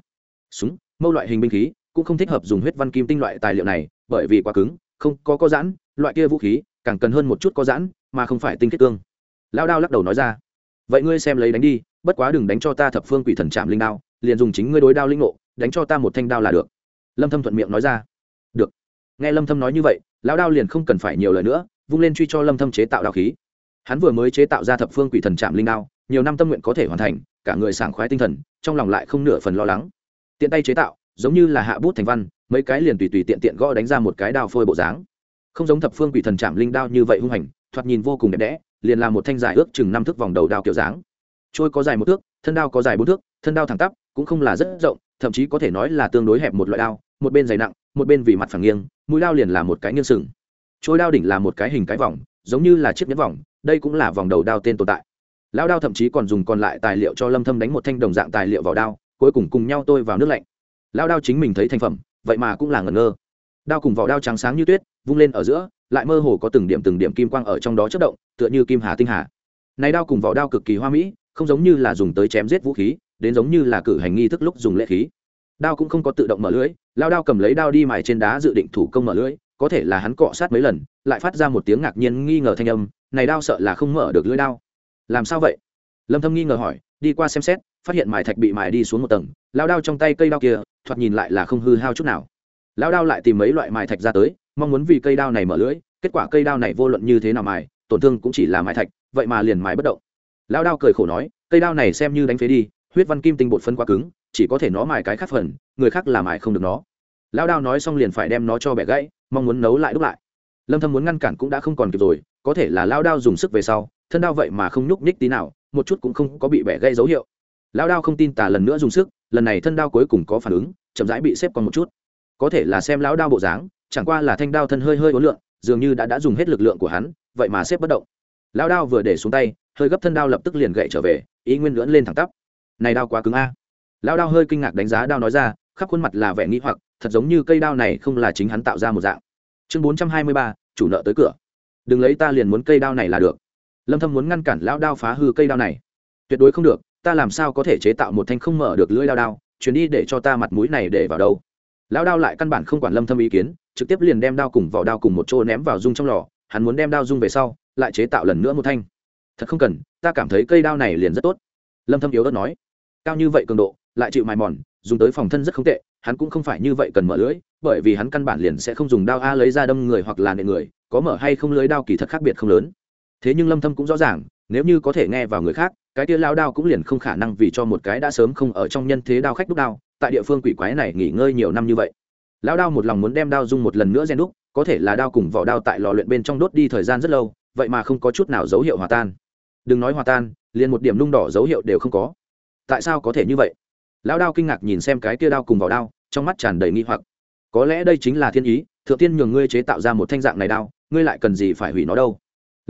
A: súng, mâu loại hình binh khí, cũng không thích hợp dùng huyết văn kim tinh loại tài liệu này bởi vì quá cứng, không có có giãn, loại kia vũ khí càng cần hơn một chút có giãn, mà không phải tinh kết cương. Lão đao lắc đầu nói ra, vậy ngươi xem lấy đánh đi, bất quá đừng đánh cho ta thập phương quỷ thần chạm linh đao, liền dùng chính ngươi đối đao linh ngộ, đánh cho ta một thanh đao là được. Lâm thâm thuận miệng nói ra, được. Nghe lâm thâm nói như vậy, lão đao liền không cần phải nhiều lời nữa, vung lên truy cho lâm thâm chế tạo đao khí. Hắn vừa mới chế tạo ra thập phương quỷ thần chạm linh đao, nhiều năm tâm nguyện có thể hoàn thành, cả người sảng khoái tinh thần, trong lòng lại không nửa phần lo lắng. Tiện tay chế tạo, giống như là hạ bút thành văn mấy cái liền tùy tùy tiện tiện gõ đánh ra một cái đao phôi bộ dáng. Không giống thập phương quỷ thần chạm linh đao như vậy hung hành, thoạt nhìn vô cùng đẹp đẽ, liền là một thanh dài ước chừng năm thước vòng đầu đao kiểu dáng. Trôi có dài một thước, thân đao có dài bốn thước, thân đao thẳng tắp, cũng không là rất rộng, thậm chí có thể nói là tương đối hẹp một loại đao, một bên dày nặng, một bên vì mặt phẳng nghiêng, mũi đao liền là một cái nghiêng sừng. Trôi đao đỉnh là một cái hình cái vòng, giống như là chiếc nhẫn vòng, đây cũng là vòng đầu đao tên tồn tại. Lão đao thậm chí còn dùng còn lại tài liệu cho lâm thâm đánh một thanh đồng dạng tài liệu vào đao, cuối cùng cùng nhau tôi vào nước lạnh. Lão đao chính mình thấy thành phẩm vậy mà cũng là ngẩn ngơ. Đao cùng vỏ đao trắng sáng như tuyết, vung lên ở giữa, lại mơ hồ có từng điểm từng điểm kim quang ở trong đó chất động, tựa như kim hà tinh hà. Này đao cùng vỏ đao cực kỳ hoa mỹ, không giống như là dùng tới chém giết vũ khí, đến giống như là cử hành nghi thức lúc dùng lễ khí. Đao cũng không có tự động mở lưới lao đao cầm lấy đao đi mài trên đá dự định thủ công mở lưới có thể là hắn cọ sát mấy lần, lại phát ra một tiếng ngạc nhiên nghi ngờ thanh âm, này đao sợ là không mở được lưới đao. Làm sao vậy? Lâm thâm nghi ngờ hỏi đi qua xem xét phát hiện mài thạch bị mài đi xuống một tầng lao đao trong tay cây đao kia thoạt nhìn lại là không hư hao chút nào. Lao đao lại tìm mấy loại mài thạch ra tới mong muốn vì cây đao này mở lưỡi, kết quả cây đao này vô luận như thế nào mài tổn thương cũng chỉ là mài thạch vậy mà liền mài bất động. Lao đao cười khổ nói cây đao này xem như đánh phế đi huyết văn kim tinh bột phân quá cứng chỉ có thể nó mài cái khác phần người khác làm mài không được nó. Lao đao nói xong liền phải đem nó cho bẻ gãy mong muốn nấu lại đúc lại. Lâm thâm muốn ngăn cản cũng đã không còn kịp rồi có thể là lao đao dùng sức về sau thân đao vậy mà không nhúc nhích tí nào một chút cũng không có bị bẻ gây dấu hiệu. Lao đao không tin tà lần nữa dùng sức, lần này thân đao cuối cùng có phản ứng, chậm rãi bị xếp còn một chút. Có thể là xem lão đao bộ dáng, chẳng qua là thanh đao thân hơi hơi uốn lượn, dường như đã đã dùng hết lực lượng của hắn, vậy mà xếp bất động. Lao đao vừa để xuống tay, hơi gấp thân đao lập tức liền gậy trở về, ý nguyên lưỡn lên thẳng tắp. Này đao quá cứng a. Lao đao hơi kinh ngạc đánh giá đao nói ra, khắp khuôn mặt là vẻ nghĩ hoặc, thật giống như cây đao này không là chính hắn tạo ra một dạng. Chương bốn trăm hai mươi ba, chủ nợ tới cửa. Đừng lấy ta liền muốn cây đao này là được lâm thâm muốn ngăn cản lão đao phá hư cây đao này. Tuyệt đối không được, ta làm sao có thể chế tạo một thanh không mở được lưỡi đao đao, chuyển đi để cho ta mặt mũi này để vào đâu. Lão đao lại căn bản không quản lâm thâm ý kiến, trực tiếp liền đem đao cùng vỏ đao cùng một chỗ ném vào dung trong lò, hắn muốn đem đao dung về sau, lại chế tạo lần nữa một thanh. Thật không cần, ta cảm thấy cây đao này liền rất tốt. Lâm thâm yếu đất nói. Cao như vậy cường độ, lại chịu mài mòn, dùng tới phòng thân rất không tệ, hắn cũng không phải như vậy cần mở lưỡi, bởi vì hắn căn bản liền sẽ không dùng đao a lấy ra đâm người hoặc là nệ người, có mở hay không lưới đao kỳ thật khác biệt không lớn thế nhưng lâm thâm cũng rõ ràng, nếu như có thể nghe vào người khác, cái kia lao đao cũng liền không khả năng vì cho một cái đã sớm không ở trong nhân thế đao khách đúc đao, tại địa phương quỷ quái này nghỉ ngơi nhiều năm như vậy. Lao đao một lòng muốn đem đao dung một lần nữa gen đúc, có thể là đao cùng vỏ đao tại lò luyện bên trong đốt đi thời gian rất lâu, vậy mà không có chút nào dấu hiệu hòa tan. Đừng nói hòa tan, liền một điểm nung đỏ dấu hiệu đều không có. Tại sao có thể như vậy? Lao đao kinh ngạc nhìn xem cái kia đao cùng vỏ đao, trong mắt tràn đầy nghi hoặc. Có lẽ đây chính là thiên ý, thượng tiên nhường ngươi chế tạo ra một thanh dạng này đao, ngươi lại cần gì phải hủy nó đâu?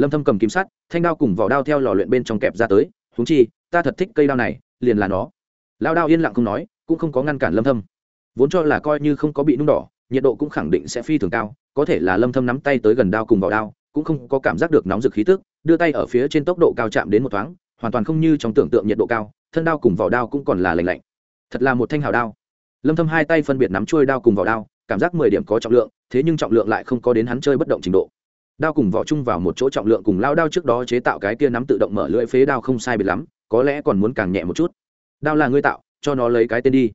A: Lâm thâm cầm kiếm sắt, thanh đao cùng vỏ đao theo lò luyện bên trong kẹp ra tới, Huống chi, ta thật thích cây đao này, liền là nó. Lao đao yên lặng không nói, cũng không có ngăn cản lâm thâm. Vốn cho là coi như không có bị nung đỏ, nhiệt độ cũng khẳng định sẽ phi thường cao, có thể là lâm thâm nắm tay tới gần đao cùng vỏ đao, cũng không có cảm giác được nóng rực khí tức, đưa tay ở phía trên tốc độ cao chạm đến một thoáng, hoàn toàn không như trong tưởng tượng nhiệt độ cao, thân đao cùng vỏ đao cũng còn là lạnh lạnh. Thật là một thanh hào đao. Lâm thâm hai tay phân biệt nắm chuôi đao cùng vỏ đao, cảm giác 10 điểm có trọng lượng, thế nhưng trọng lượng lại không có đến hắn chơi bất động trình độ đao cùng vỏ chung vào một chỗ trọng lượng cùng lao đao trước đó chế tạo cái kia nắm tự động mở lưỡi phế đao không sai biệt lắm, có lẽ còn muốn càng nhẹ một chút. Đao là ngươi tạo, cho nó lấy cái tên đi.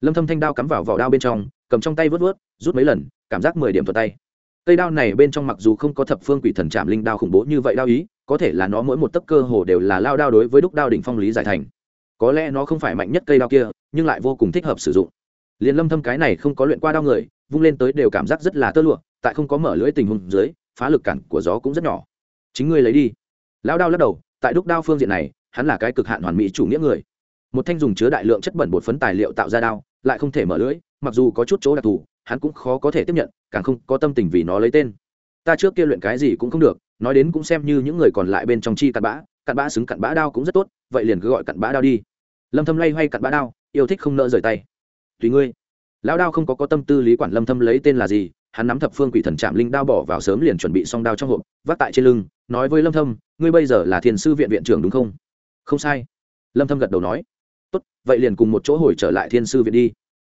A: Lâm thâm thanh đao cắm vào vỏ đao bên trong, cầm trong tay vớt vớt, rút mấy lần, cảm giác 10 điểm thuật tay. Cây đao này bên trong mặc dù không có thập phương quỷ thần chạm linh đao khủng bố như vậy đao ý, có thể là nó mỗi một tấc cơ hồ đều là lao đao đối với đúc đao đỉnh phong lý giải thành. Có lẽ nó không phải mạnh nhất cây đao kia, nhưng lại vô cùng thích hợp sử dụng. Liền lâm thâm cái này không có luyện qua đao người, vung lên tới đều cảm giác rất là tơ lụa, tại không có mở lưỡi tình huống dưới phá lực cản của gió cũng rất nhỏ. Chính ngươi lấy đi. Lão đao lắc đầu, tại đúc đao phương diện này, hắn là cái cực hạn hoàn mỹ chủ nghĩa người. Một thanh dùng chứa đại lượng chất bẩn bột phấn tài liệu tạo ra đao, lại không thể mở lưỡi, mặc dù có chút chỗ đặc thù, hắn cũng khó có thể tiếp nhận, càng không có tâm tình vì nó lấy tên. Ta trước kia luyện cái gì cũng không được, nói đến cũng xem như những người còn lại bên trong chi cặn bã cặn bã xứng cặn bã đao cũng rất tốt, vậy liền cứ gọi cặn bã đao đi. Lâm thâm lay hoay cặn bã đao, yêu thích không nỡ rời tay. Tùy ngươi. Lão đao không có có tâm tư lý quản lâm thâm lấy tên là gì hắn nắm thập phương quỷ thần trạm linh đao bỏ vào sớm liền chuẩn bị xong đao trong hộp, vác tại trên lưng, nói với lâm thâm, ngươi bây giờ là thiền sư viện viện trưởng đúng không? Không sai. Lâm thâm gật đầu nói, tốt, vậy liền cùng một chỗ hồi trở lại thiên sư viện đi.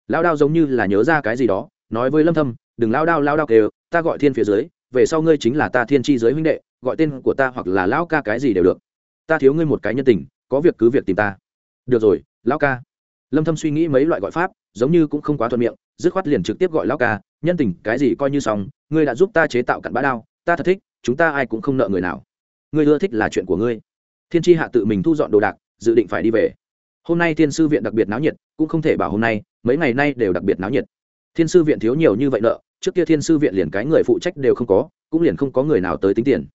A: Lão đao giống như là nhớ ra cái gì đó, nói với lâm thâm, đừng lao đao lao đao kêu, ta gọi thiên phía dưới, về sau ngươi chính là ta thiên chi giới huynh đệ, gọi tên của ta hoặc là lão ca cái gì đều được. Ta thiếu ngươi một cái nhân tình, có việc cứ việc tìm ta. Được rồi, lão ca. Lâm thâm suy nghĩ mấy loại gọi pháp, giống như cũng không quá thuận miệng, dứt khoát liền trực tiếp gọi lão ca nhân tình, cái gì coi như xong, ngươi đã giúp ta chế tạo cặn bã đao, ta thật thích, chúng ta ai cũng không nợ người nào. Ngươi ưa thích là chuyện của ngươi. Thiên tri hạ tự mình thu dọn đồ đạc, dự định phải đi về. Hôm nay thiên sư viện đặc biệt náo nhiệt, cũng không thể bảo hôm nay, mấy ngày nay đều đặc biệt náo nhiệt. Thiên sư viện thiếu nhiều như vậy nợ, trước kia thiên sư viện liền cái người phụ trách đều không có, cũng liền không có người nào tới tính tiền.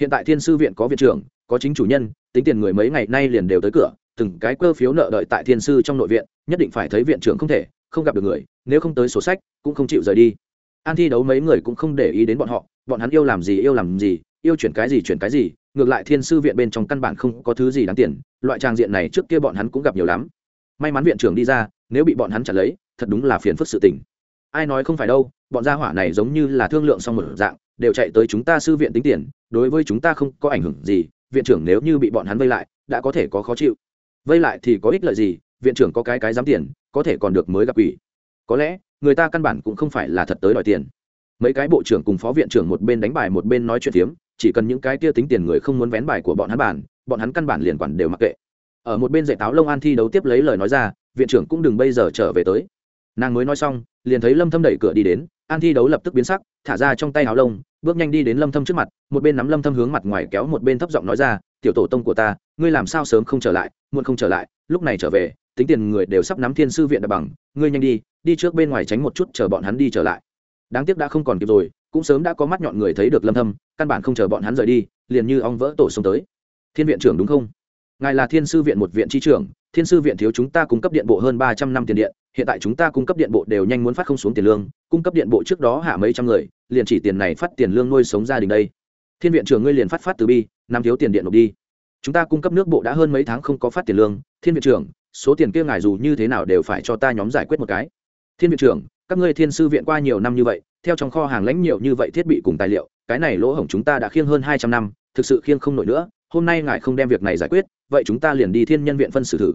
A: Hiện tại thiên sư viện có viện trưởng, có chính chủ nhân, tính tiền người mấy ngày nay liền đều tới cửa, từng cái cơ phiếu nợ đợi tại thiên sư trong nội viện, nhất định phải thấy viện trưởng không thể không gặp được người, nếu không tới sổ sách, cũng không chịu rời đi. An thi đấu mấy người cũng không để ý đến bọn họ, bọn hắn yêu làm gì yêu làm gì, yêu chuyển cái gì chuyển cái gì, ngược lại thiên sư viện bên trong căn bản không có thứ gì đáng tiền, loại trang diện này trước kia bọn hắn cũng gặp nhiều lắm. May mắn viện trưởng đi ra, nếu bị bọn hắn trả lấy, thật đúng là phiền phức sự tình. Ai nói không phải đâu, bọn gia hỏa này giống như là thương lượng xong một dạng, đều chạy tới chúng ta sư viện tính tiền, đối với chúng ta không có ảnh hưởng gì, viện trưởng nếu như bị bọn hắn vây lại, đã có thể có khó chịu. Vây lại thì có ích lợi gì viện trưởng có cái cái dám tiền, có thể còn được mới gặp ủy có lẽ, người ta căn bản cũng không phải là thật tới đòi tiền. Mấy cái bộ trưởng cùng phó viện trưởng một bên đánh bài một bên nói chuyện phiếm, chỉ cần những cái kia tính tiền người không muốn vén bài của bọn hắn bản bọn hắn căn bản liền quản đều mặc kệ. Ở một bên dạy táo lông an thi đấu tiếp lấy lời nói ra, viện trưởng cũng đừng bây giờ trở về tới. Nàng mới nói xong, liền thấy lâm thâm đẩy cửa đi đến, an thi đấu lập tức biến sắc, thả ra trong tay áo lông, bước nhanh đi đến lâm thâm trước mặt, một bên nắm lâm thâm hướng mặt ngoài kéo một bên thấp giọng nói ra, tiểu tổ tông của ta, ngươi làm sao sớm không trở lại, muộn không trở lại, lúc này trở về tính tiền người đều sắp nắm thiên sư viện đ bằng, ngươi nhanh đi đi trước bên ngoài tránh một chút, chờ bọn hắn đi trở lại. Đáng tiếc đã không còn kịp rồi, cũng sớm đã có mắt nhọn người thấy được lâm thâm, căn bản không chờ bọn hắn rời đi, liền như ong vỡ tổ xông tới. Thiên viện trưởng đúng không? Ngài là thiên sư viện một viện chi trưởng, thiên sư viện thiếu chúng ta cung cấp điện bộ hơn 300 năm tiền điện, hiện tại chúng ta cung cấp điện bộ đều nhanh muốn phát không xuống tiền lương, cung cấp điện bộ trước đó hạ mấy trăm người, liền chỉ tiền này phát tiền lương nuôi sống gia đình đây. Thiên viện trưởng ngươi liền phát phát từ bi, năm thiếu tiền điện nộp đi. Chúng ta cung cấp nước bộ đã hơn mấy tháng không có phát tiền lương, thiên viện trưởng số tiền kia ngài dù như thế nào đều phải cho ta nhóm giải quyết một cái. Thiên viện trưởng, các ngươi thiên sư viện qua nhiều năm như vậy, theo trong kho hàng lãnh nhiều như vậy thiết bị cùng tài liệu, cái này lỗ hổng chúng ta đã khiêng hơn hai trăm năm, thực sự khiêng không nổi nữa, hôm nay ngài không đem việc này giải quyết, vậy chúng ta liền đi thiên nhân viện phân xử thử.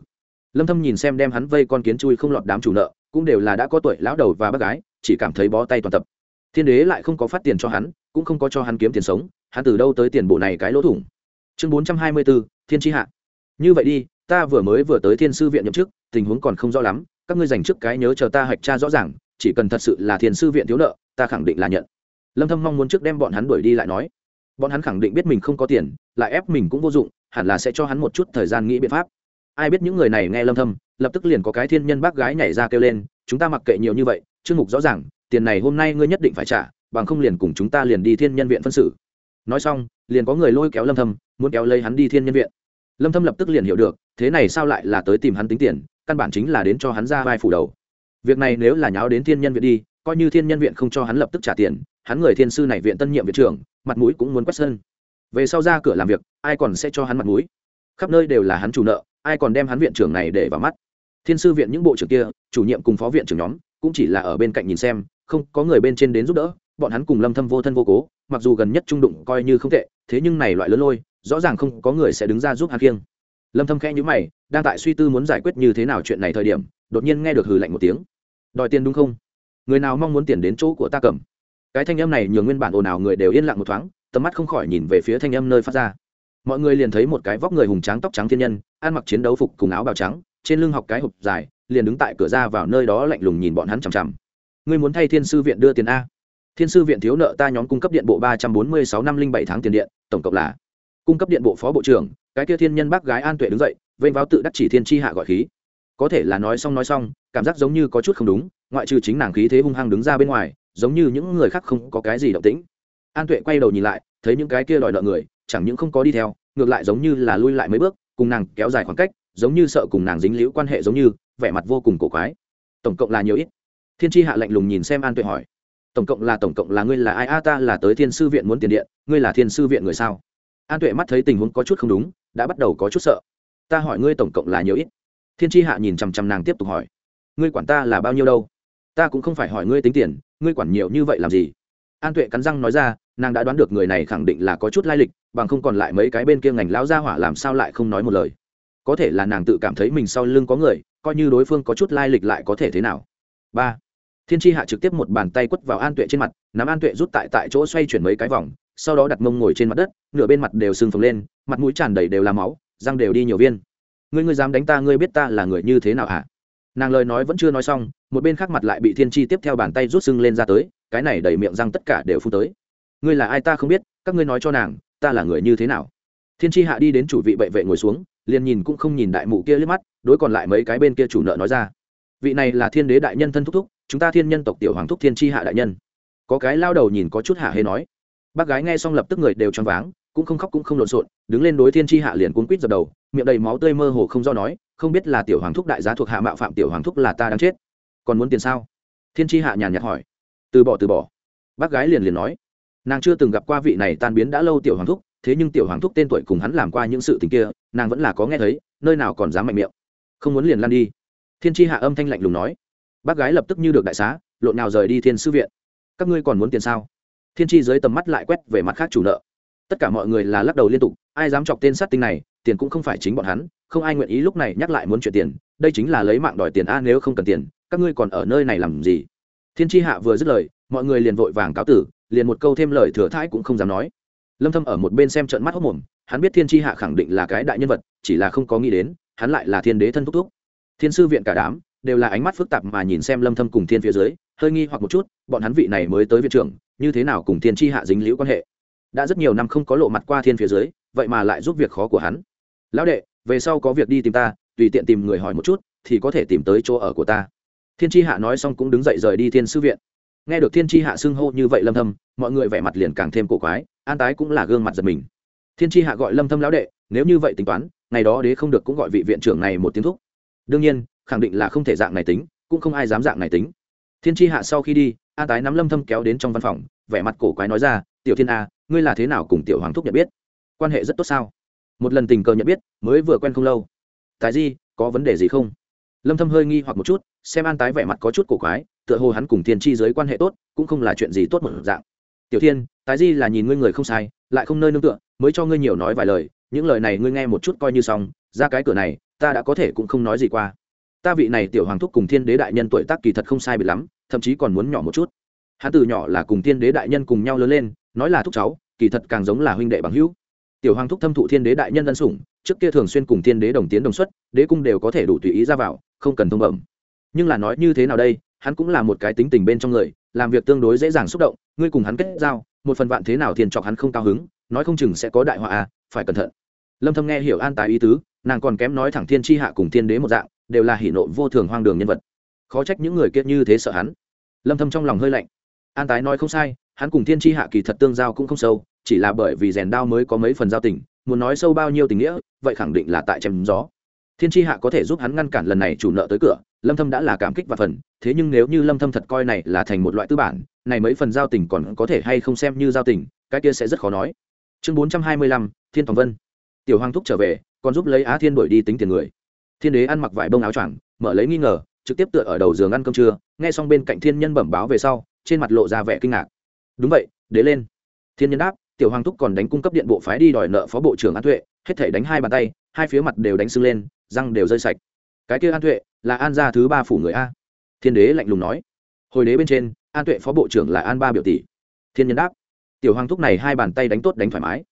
A: Lâm thâm nhìn xem đem hắn vây con kiến chui không lọt đám chủ nợ, cũng đều là đã có tuổi lão đầu và bác gái, chỉ cảm thấy bó tay toàn tập. Thiên đế lại không có phát tiền cho hắn, cũng không có cho hắn kiếm tiền sống, hắn từ đâu tới tiền bộ này cái lỗ thủng. Chương bốn trăm hai mươi bốn, thiên tri hạ. Như vậy đi ta vừa mới vừa tới thiên sư viện nhậm chức, tình huống còn không rõ lắm, các ngươi dành trước cái nhớ chờ ta hạch tra rõ ràng, chỉ cần thật sự là thiên sư viện thiếu nợ, ta khẳng định là nhận. Lâm thâm mong muốn trước đem bọn hắn đuổi đi lại nói. Bọn hắn khẳng định biết mình không có tiền, lại ép mình cũng vô dụng, hẳn là sẽ cho hắn một chút thời gian nghĩ biện pháp. Ai biết những người này nghe lâm thâm, lập tức liền có cái thiên nhân bác gái nhảy ra kêu lên, chúng ta mặc kệ nhiều như vậy, chương mục rõ ràng, tiền này hôm nay ngươi nhất định phải trả, bằng không liền cùng chúng ta liền đi thiên nhân viện phân xử. Nói xong, liền có người lôi kéo lâm thâm, muốn kéo lấy hắn đi thiên nhân viện lâm thâm lập tức liền hiểu được, thế này sao lại là tới tìm hắn tính tiền, căn bản chính là đến cho hắn ra vai phủ đầu. Việc này nếu là nháo đến thiên nhân viện đi, coi như thiên nhân viện không cho hắn lập tức trả tiền, hắn người thiên sư này viện tân nhiệm viện trưởng, mặt mũi cũng muốn quét sơn. Về sau ra cửa làm việc, ai còn sẽ cho hắn mặt mũi? Khắp nơi đều là hắn chủ nợ, ai còn đem hắn viện trưởng này để vào mắt? Thiên sư viện những bộ trưởng kia, chủ nhiệm cùng phó viện trưởng nhóm, cũng chỉ là ở bên cạnh nhìn xem, không có người bên trên đến giúp đỡ, bọn hắn cùng lâm thâm vô thân vô cố, mặc dù gần nhất trung đụng coi như không tệ, thế nhưng này loại lớn lôi rõ ràng không có người sẽ đứng ra giúp hắn kiêng. Lâm thâm khẽ nhíu mày, đang tại suy tư muốn giải quyết như thế nào chuyện này thời điểm, đột nhiên nghe được hừ lạnh một tiếng. Đòi tiền đúng không? Người nào mong muốn tiền đến chỗ của ta cầm? Cái thanh âm này nhường nguyên bản ồn ào người đều yên lặng một thoáng, tầm mắt không khỏi nhìn về phía thanh âm nơi phát ra. Mọi người liền thấy một cái vóc người hùng tráng tóc trắng thiên nhân, ăn mặc chiến đấu phục cùng áo bào trắng, trên lưng học cái hộp dài, liền đứng tại cửa ra vào nơi đó lạnh lùng nhìn bọn hắn chằm chằm. Ngươi muốn thay thiên sư viện đưa tiền a? Thiên sư viện thiếu nợ ta nhóm cung cấp điện bộ ba trăm bốn mươi sáu năm linh bảy tháng tiền điện, tổng cộng là cung cấp điện bộ phó bộ trưởng, cái kia thiên nhân bác gái an tuệ đứng dậy, vênh váo tự đắc chỉ thiên tri hạ gọi khí. Có thể là nói xong nói xong, cảm giác giống như có chút không đúng, ngoại trừ chính nàng khí thế hung hăng đứng ra bên ngoài, giống như những người khác không có cái gì động tĩnh. An tuệ quay đầu nhìn lại, thấy những cái kia đòi nợ người, chẳng những không có đi theo, ngược lại giống như là lui lại mấy bước, cùng nàng kéo dài khoảng cách, giống như sợ cùng nàng dính liễu quan hệ giống như, vẻ mặt vô cùng cổ quái. Tổng cộng là nhiều ít? Thiên tri hạ lạnh lùng nhìn xem an tuệ hỏi. Tổng cộng là, tổng cộng là ngươi là ai? A, ta là tới thiên sư viện muốn tiền điện, ngươi là thiên sư viện người sao? An tuệ mắt thấy tình huống có chút không đúng, đã bắt đầu có chút sợ. Ta hỏi ngươi tổng cộng là nhiều ít? Thiên tri hạ nhìn chằm chằm nàng tiếp tục hỏi. Ngươi quản ta là bao nhiêu đâu? Ta cũng không phải hỏi ngươi tính tiền, ngươi quản nhiều như vậy làm gì? An tuệ cắn răng nói ra, nàng đã đoán được người này khẳng định là có chút lai lịch, bằng không còn lại mấy cái bên kia ngành lão gia hỏa làm sao lại không nói một lời. Có thể là nàng tự cảm thấy mình sau lưng có người, coi như đối phương có chút lai lịch lại có thể thế nào? Ba. Thiên tri hạ trực tiếp một bàn tay quất vào an tuệ trên mặt, nắm an tuệ rút tại tại chỗ xoay chuyển mấy cái vòng sau đó đặt mông ngồi trên mặt đất, nửa bên mặt đều sưng phồng lên, mặt mũi tràn đầy đều là máu, răng đều đi nhiều viên. Ngươi ngươi dám đánh ta, ngươi biết ta là người như thế nào hả? Nàng lời nói vẫn chưa nói xong, một bên khác mặt lại bị thiên tri tiếp theo bàn tay rút sưng lên ra tới, cái này đầy miệng răng tất cả đều phun tới. Ngươi là ai ta không biết, các ngươi nói cho nàng, ta là người như thế nào? Thiên tri hạ đi đến chủ vị bệ vệ ngồi xuống, liền nhìn cũng không nhìn đại mụ kia liếc mắt, đối còn lại mấy cái bên kia chủ nợ nói ra. Vị này là thiên đế đại nhân thân thúc thúc, chúng ta thiên nhân tộc tiểu hoàng thúc thiên tri hạ đại nhân. Có cái lao đầu nhìn có chút hạ hê nói bác gái nghe xong lập tức người đều choáng váng, cũng không khóc cũng không lộn xộn, đứng lên đối thiên tri hạ liền cuốn quýt dập đầu, miệng đầy máu tươi mơ hồ không do nói, không biết là tiểu hoàng thúc đại giá thuộc hạ mạo phạm tiểu hoàng thúc là ta đang chết. Còn muốn tiền sao? Thiên tri hạ nhàn nhạt hỏi. Từ bỏ từ bỏ. Bác gái liền liền nói. Nàng chưa từng gặp qua vị này tan biến đã lâu tiểu hoàng thúc, thế nhưng tiểu hoàng thúc tên tuổi cùng hắn làm qua những sự tình kia, nàng vẫn là có nghe thấy, nơi nào còn dám mạnh miệng. Không muốn liền lăn đi. Thiên tri hạ âm thanh lạnh lùng nói. Bác gái lập tức như được đại xá, lộn nào rời đi thiên sư viện. Các ngươi còn muốn tiền sao? Thiên tri dưới tầm mắt lại quét về mặt khác chủ nợ. Tất cả mọi người là lắc đầu liên tục, ai dám chọc tên sát tinh này, tiền cũng không phải chính bọn hắn, không ai nguyện ý lúc này nhắc lại muốn chuyển tiền, đây chính là lấy mạng đòi tiền a, nếu không cần tiền, các ngươi còn ở nơi này làm gì? Thiên tri hạ vừa dứt lời, mọi người liền vội vàng cáo tử, liền một câu thêm lời thừa thãi cũng không dám nói. Lâm thâm ở một bên xem trận mắt hốc mồm, hắn biết thiên tri hạ khẳng định là cái đại nhân vật, chỉ là không có nghĩ đến, hắn lại là thiên đế thân thúc thúc. Thiên sư viện cả đám đều là ánh mắt phức tạp mà nhìn xem lâm thâm cùng thiên phía dưới, hơi nghi hoặc một chút, bọn hắn vị này mới tới viện trưởng như thế nào cùng thiên tri hạ dính liễu quan hệ? Đã rất nhiều năm không có lộ mặt qua thiên phía dưới, vậy mà lại giúp việc khó của hắn. Lão đệ, về sau có việc đi tìm ta, tùy tiện tìm người hỏi một chút, thì có thể tìm tới chỗ ở của ta. Thiên tri hạ nói xong cũng đứng dậy rời đi thiên sư viện. Nghe được thiên tri hạ xưng hô như vậy lâm thâm, mọi người vẻ mặt liền càng thêm cổ quái, an tái cũng là gương mặt giật mình. Thiên tri hạ gọi lâm thâm lão đệ, nếu như vậy tính toán, ngày đó đế không được cũng gọi vị viện trưởng này một tiếng thúc. Đương nhiên, khẳng định là không thể dạng này tính, cũng không ai dám dạng này tính. Thiên tri hạ sau khi đi A tái nắm lâm thâm kéo đến trong văn phòng, vẻ mặt cổ quái nói ra, tiểu thiên a, ngươi là thế nào cùng tiểu hoàng thúc nhận biết? Quan hệ rất tốt sao? Một lần tình cờ nhận biết, mới vừa quen không lâu. Tài di, có vấn đề gì không? Lâm thâm hơi nghi hoặc một chút, xem an tái vẻ mặt có chút cổ quái, tựa hồ hắn cùng thiên chi giới quan hệ tốt, cũng không là chuyện gì tốt một dạng. Tiểu thiên tái di là nhìn ngươi người không sai, lại không nơi nương tựa, mới cho ngươi nhiều nói vài lời, những lời này ngươi nghe một chút coi như xong, ra cái cửa này, ta đã có thể cũng không nói gì qua. Ta vị này tiểu hoàng thúc cùng thiên đế đại nhân tuổi tác kỳ thật không sai biệt lắm thậm chí còn muốn nhỏ một chút. Hắn từ nhỏ là cùng thiên đế đại nhân cùng nhau lớn lên, nói là thúc cháu, kỳ thật càng giống là huynh đệ bằng hữu. Tiểu hoàng thúc thâm thụ thiên đế đại nhân ân sủng, trước kia thường xuyên cùng thiên đế đồng tiến đồng xuất, đế cung đều có thể đủ tùy ý ra vào, không cần thông bẩm. Nhưng là nói như thế nào đây, hắn cũng là một cái tính tình bên trong người, làm việc tương đối dễ dàng xúc động, ngươi cùng hắn kết giao, một phần vạn thế nào thiên chọc hắn không cao hứng, nói không chừng sẽ có đại họa à phải cẩn thận. Lâm thâm nghe hiểu an tài ý tứ, nàng còn kém nói thẳng thiên chi hạ cùng thiên đế một dạng, đều là hỉ nộ vô thường hoang đường nhân vật khó trách những người kia như thế sợ hắn. Lâm thâm trong lòng hơi lạnh. An tái nói không sai hắn cùng thiên chi hạ kỳ thật tương giao cũng không sâu chỉ là bởi vì rèn đao mới có mấy phần giao tình muốn nói sâu bao nhiêu tình nghĩa vậy khẳng định là tại chém gió. Thiên tri hạ có thể giúp hắn ngăn cản lần này chủ nợ tới cửa lâm thâm đã là cảm kích và phần thế nhưng nếu như lâm thâm thật coi này là thành một loại tư bản này mấy phần giao tình còn có thể hay không xem như giao tình cái kia sẽ rất khó nói. Chương 425, thiên tòng vân. Tiểu hoàng thúc trở về còn giúp lấy á thiên đổi đi tính tiền người. Thiên đế ăn mặc vải bông áo choàng mở lấy nghi ngờ trực tiếp tựa ở đầu giường ăn cơm trưa, nghe xong bên cạnh thiên nhân bẩm báo về sau, trên mặt lộ ra vẻ kinh ngạc. Đúng vậy đế lên. Thiên nhân đáp, tiểu hoàng thúc còn đánh cung cấp điện bộ phái đi đòi nợ phó bộ trưởng an tuệ, hết thể đánh hai bàn tay, hai phía mặt đều đánh sưng lên, răng đều rơi sạch. Cái kia an tuệ, là an gia thứ ba phủ người a. Thiên đế lạnh lùng nói. Hồi đế bên trên, an tuệ phó bộ trưởng là an ba biểu tỷ. Thiên nhân đáp, tiểu hoàng thúc này hai bàn tay đánh tốt đánh thoải mái.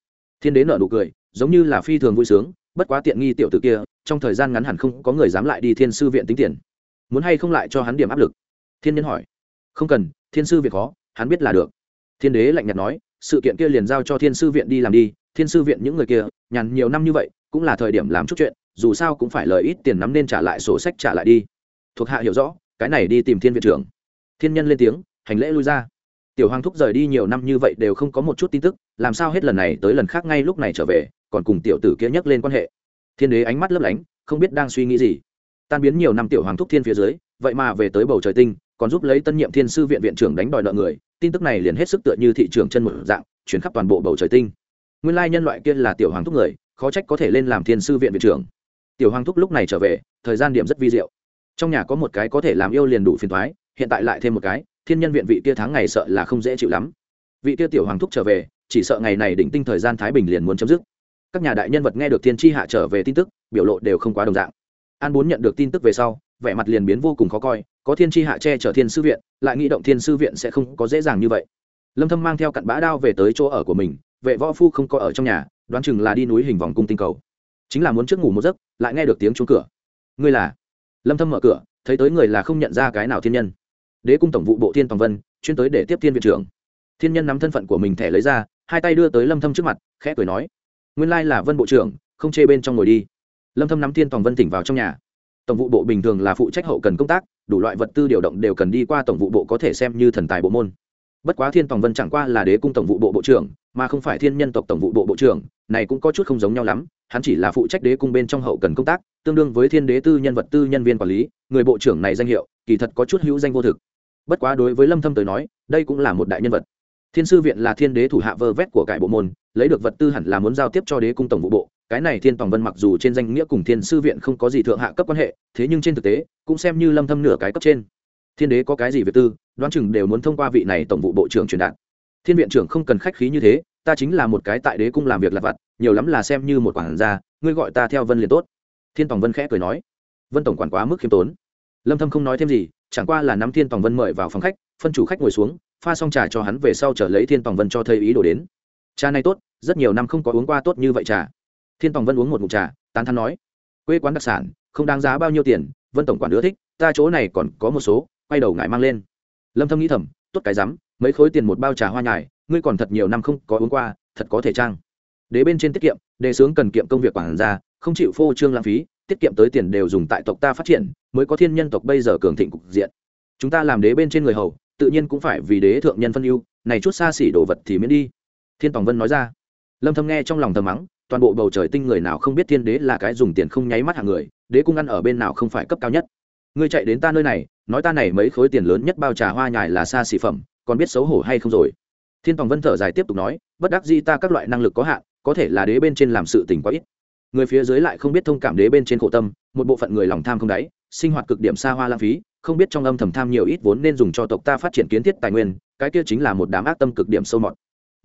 A: Thiên đế nợ nụ cười, giống như là phi thường vui sướng, bất quá tiện nghi tiểu tử kia, trong thời gian ngắn hẳn không có người dám lại đi thiên sư viện tính tiền muốn hay không lại cho hắn điểm áp lực? Thiên nhân hỏi. Không cần, thiên sư viện khó, hắn biết là được. Thiên đế lạnh nhạt nói, sự kiện kia liền giao cho thiên sư viện đi làm đi, thiên sư viện những người kia, nhàn nhiều năm như vậy, cũng là thời điểm làm chút chuyện, dù sao cũng phải lời ít tiền nắm nên trả lại sổ sách trả lại đi. Thuộc hạ hiểu rõ, cái này đi tìm thiên viện trưởng. Thiên nhân lên tiếng, hành lễ lui ra. Tiểu hoàng thúc rời đi nhiều năm như vậy đều không có một chút tin tức, làm sao hết lần này tới lần khác ngay lúc này trở về, còn cùng tiểu tử kia nhắc lên quan hệ. Thiên đế ánh mắt lấp lánh, không biết đang suy nghĩ gì tan biến nhiều năm tiểu hoàng thúc thiên phía dưới, vậy mà về tới bầu trời tinh, còn giúp lấy tân nhiệm thiên sư viện viện trưởng đánh đòi nợ người, tin tức này liền hết sức tựa như thị trường chân một dạng, chuyển khắp toàn bộ bầu trời tinh. Nguyên lai nhân loại kia là tiểu hoàng thúc người, khó trách có thể lên làm thiên sư viện viện trưởng. Tiểu hoàng thúc lúc này trở về, thời gian điểm rất vi diệu. Trong nhà có một cái có thể làm yêu liền đủ phiền thoái hiện tại lại thêm một cái, thiên nhân viện vị kia tháng ngày sợ là không dễ chịu lắm. Vị kia tiểu hoàng thúc trở về, chỉ sợ ngày này định tinh thời gian thái bình liền muốn chấm dứt. Các nhà đại nhân vật nghe được thiên tri hạ trở về tin tức, biểu lộ đều không quá đồng dạng an bốn nhận được tin tức về sau, vẻ mặt liền biến vô cùng khó coi, có thiên tri hạ che chở thiên sư viện, lại nghĩ động thiên sư viện sẽ không có dễ dàng như vậy. Lâm thâm mang theo cặn bã đao về tới chỗ ở của mình, vệ võ phu không có ở trong nhà, đoán chừng là đi núi hình vòng cung tinh cầu. Chính là muốn trước ngủ một giấc, lại nghe được tiếng chuông cửa. Ngươi là? Lâm thâm mở cửa, thấy tới người là không nhận ra cái nào thiên nhân. Đế cung tổng vụ bộ thiên tòng vân, chuyên tới để tiếp thiên viện trưởng. Thiên nhân nắm thân phận của mình thẻ lấy ra, hai tay đưa tới lâm thâm trước mặt, khẽ cười nói. Nguyên lai là vân bộ trưởng, không chê bên trong ngồi đi lâm thâm nắm thiên tòng vân tỉnh vào trong nhà. Tổng vụ bộ bình thường là phụ trách hậu cần công tác, đủ loại vật tư điều động đều cần đi qua tổng vụ bộ có thể xem như thần tài bộ môn. Bất quá thiên tòng vân chẳng qua là đế cung tổng vụ bộ bộ trưởng, mà không phải thiên nhân tộc tổng vụ bộ bộ trưởng, này cũng có chút không giống nhau lắm, hắn chỉ là phụ trách đế cung bên trong hậu cần công tác, tương đương với thiên đế tư nhân vật tư nhân viên quản lý, người bộ trưởng này danh hiệu, kỳ thật có chút hữu danh vô thực. Bất quá đối với lâm thâm tới nói, đây cũng là một đại nhân vật. Thiên sư viện là thiên đế thủ hạ vơ vét của cải bộ môn, lấy được vật tư hẳn là muốn giao tiếp cho đế cung tổng vụ bộ cái này thiên tòng vân mặc dù trên danh nghĩa cùng thiên sư viện không có gì thượng hạ cấp quan hệ, thế nhưng trên thực tế, cũng xem như lâm thâm nửa cái cấp trên. Thiên đế có cái gì việc tư, đoán chừng đều muốn thông qua vị này tổng vụ bộ trưởng truyền đạt. Thiên viện trưởng không cần khách khí như thế, ta chính là một cái tại đế cung làm việc lặt vặt, nhiều lắm là xem như một quản gia, ngươi gọi ta theo vân liền tốt. Thiên tòng vân khẽ cười nói. Vân tổng quản quá mức khiêm tốn. Lâm thâm không nói thêm gì, chẳng qua là nắm thiên tòng vân mời vào phòng khách, phân chủ khách ngồi xuống, pha xong trà cho hắn về sau trở lấy thiên tòng vân cho thầy ý đồ đến. Trà này tốt, rất nhiều năm không có uống qua tốt như vậy trà thiên tòng vân uống một mụn trà, tán thắn nói, quê quán đặc sản, không đáng giá bao nhiêu tiền, vân tổng quản ưa thích, ta chỗ này còn có một số, quay đầu ngại mang lên. Lâm thâm nghĩ thầm, tốt cái rắm, mấy khối tiền một bao trà hoa nhài, ngươi còn thật nhiều năm không có uống qua, thật có thể trang đế bên trên tiết kiệm, đề sướng cần kiệm công việc quản gia, không chịu phô trương lãng phí, tiết kiệm tới tiền đều dùng tại tộc ta phát triển, mới có thiên nhân tộc bây giờ cường thịnh cục diện. Chúng ta làm đế bên trên người hầu, tự nhiên cũng phải vì đế thượng nhân phân ưu, này chút xa xỉ đồ vật thì miễn đi. Thiên tòng vân nói ra. Lâm thâm nghe trong lòng thầm mắng toàn bộ bầu trời tinh người nào không biết thiên đế là cái dùng tiền không nháy mắt hàng người, đế cung ăn ở bên nào không phải cấp cao nhất. Ngươi chạy đến ta nơi này, nói ta này mấy khối tiền lớn nhất bao trà hoa nhài là xa xỉ phẩm, còn biết xấu hổ hay không rồi? Thiên tòng vân thở dài tiếp tục nói, bất đắc dĩ ta các loại năng lực có hạn, có thể là đế bên trên làm sự tình quá ít. Người phía dưới lại không biết thông cảm đế bên trên khổ tâm, một bộ phận người lòng tham không đáy, sinh hoạt cực điểm xa hoa lãng phí, không biết trong âm thầm tham nhiều ít vốn nên dùng cho tộc ta phát triển kiến thiết tài nguyên, cái kia chính là một đám ác tâm cực điểm sâu mọt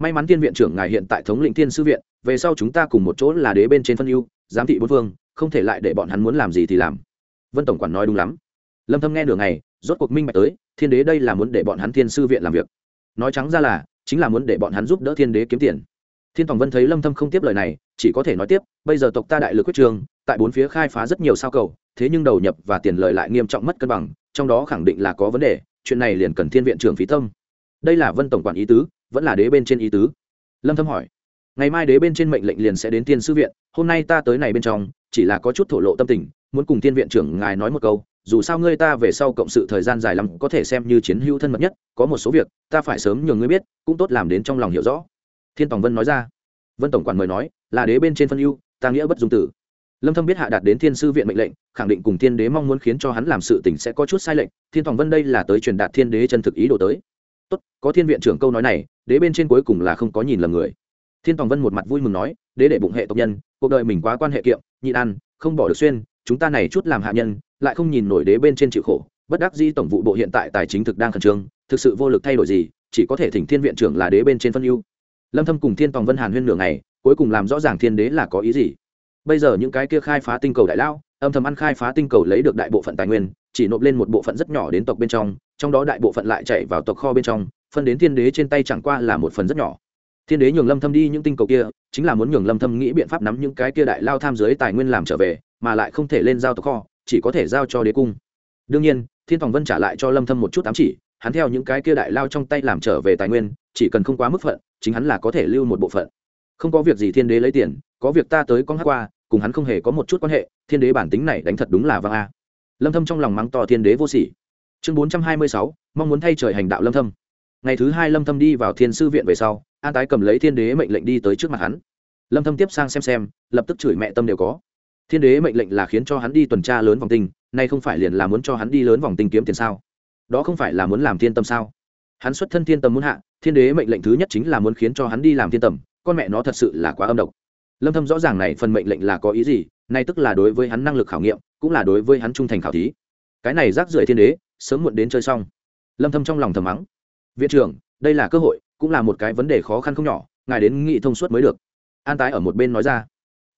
A: may mắn thiên viện trưởng ngài hiện tại thống lĩnh thiên sư viện, về sau chúng ta cùng một chỗ là đế bên trên phân ưu, giám thị bốn phương không thể lại để bọn hắn muốn làm gì thì làm. Vân tổng quản nói đúng lắm. Lâm thâm nghe nửa ngày rốt cuộc minh bạch tới, thiên đế đây là muốn để bọn hắn thiên sư viện làm việc. Nói trắng ra là, chính là muốn để bọn hắn giúp đỡ thiên đế kiếm tiền. Thiên tòng vân thấy lâm thâm không tiếp lời này, chỉ có thể nói tiếp, bây giờ tộc ta đại lực quyết trường, tại bốn phía khai phá rất nhiều sao cầu, thế nhưng đầu nhập và tiền lợi lại nghiêm trọng mất cân bằng, trong đó khẳng định là có vấn đề, chuyện này liền cần thiên viện trưởng phí tâm. Đây là vân tổng quản ý tứ vẫn là đế bên trên ý tứ. Lâm thâm hỏi, ngày mai đế bên trên mệnh lệnh liền sẽ đến tiên sư viện, hôm nay ta tới này bên trong, chỉ là có chút thổ lộ tâm tình, muốn cùng tiên viện trưởng ngài nói một câu, dù sao ngươi ta về sau cộng sự thời gian dài lắm, có thể xem như chiến hữu thân mật nhất, có một số việc, ta phải sớm nhường ngươi biết, cũng tốt làm đến trong lòng hiểu rõ. Thiên tòng vân nói ra. Vân tổng quản mời nói, là đế bên trên phân ưu, ta nghĩa bất dung tử. Lâm thâm biết hạ đạt đến thiên sư viện mệnh lệnh, khẳng định cùng thiên đế mong muốn khiến cho hắn làm sự tình sẽ có chút sai lệch, thiên tòng vân đây là tới truyền đạt thiên đế chân thực ý đồ tới tốt, có thiên viện trưởng câu nói này, đế bên trên cuối cùng là không có nhìn lầm người. Thiên tòng vân một mặt vui mừng nói, đế để bụng hệ tộc nhân, cuộc đời mình quá quan hệ kiệm, nhịn ăn, không bỏ được xuyên, chúng ta này chút làm hạ nhân, lại không nhìn nổi đế bên trên chịu khổ. Bất đắc di tổng vụ bộ hiện tại tài chính thực đang khẩn trương, thực sự vô lực thay đổi gì, chỉ có thể thỉnh thiên viện trưởng là đế bên trên phân ưu. Lâm thâm cùng thiên tòng vân hàn huyên nửa ngày, cuối cùng làm rõ ràng thiên đế là có ý gì. Bây giờ những cái kia khai phá tinh cầu đại lao, âm thầm ăn khai phá tinh cầu lấy được đại bộ phận tài nguyên, chỉ nộp lên một bộ phận rất nhỏ đến tộc bên trong trong đó đại bộ phận lại chạy vào tộc kho bên trong, phân đến thiên đế trên tay chẳng qua là một phần rất nhỏ. Thiên đế nhường lâm thâm đi những tinh cầu kia, chính là muốn nhường lâm thâm nghĩ biện pháp nắm những cái kia đại lao tham giới tài nguyên làm trở về, mà lại không thể lên giao tộc kho, chỉ có thể giao cho đế cung. Đương nhiên, thiên tòng vân trả lại cho lâm thâm một chút ám chỉ, hắn theo những cái kia đại lao trong tay làm trở về tài nguyên, chỉ cần không quá mức phận, chính hắn là có thể lưu một bộ phận. Không có việc gì thiên đế lấy tiền, có việc ta tới con hát qua, cùng hắn không hề có một chút quan hệ, thiên đế bản tính này đánh thật đúng là vang a. Lâm thâm trong lòng mắng to thiên đế vô sỉ chương 426, mong muốn thay trời hành đạo lâm thâm. Ngày thứ hai lâm thâm đi vào thiên sư viện về sau an tái cầm lấy thiên đế mệnh lệnh đi tới trước mặt hắn. Lâm thâm tiếp sang xem xem lập tức chửi mẹ tâm đều có. Thiên đế mệnh lệnh là khiến cho hắn đi tuần tra lớn vòng tinh nay không phải liền là muốn cho hắn đi lớn vòng tinh kiếm tiền sao? Đó không phải là muốn làm thiên tâm sao? Hắn xuất thân thiên tâm muốn hạ thiên đế mệnh lệnh thứ nhất chính là muốn khiến cho hắn đi làm thiên tầm con mẹ nó thật sự là quá âm độc. Lâm thâm rõ ràng này phần mệnh lệnh là có ý gì nay tức là đối với hắn năng lực khảo nghiệm cũng là đối với hắn trung thành khảo thí. Cái này rác rưởi thiên đế sớm muộn đến chơi xong. Lâm thâm trong lòng thầm mắng. Viện trưởng đây là cơ hội cũng là một cái vấn đề khó khăn không nhỏ ngài đến nghị thông suốt mới được. An tái ở một bên nói ra.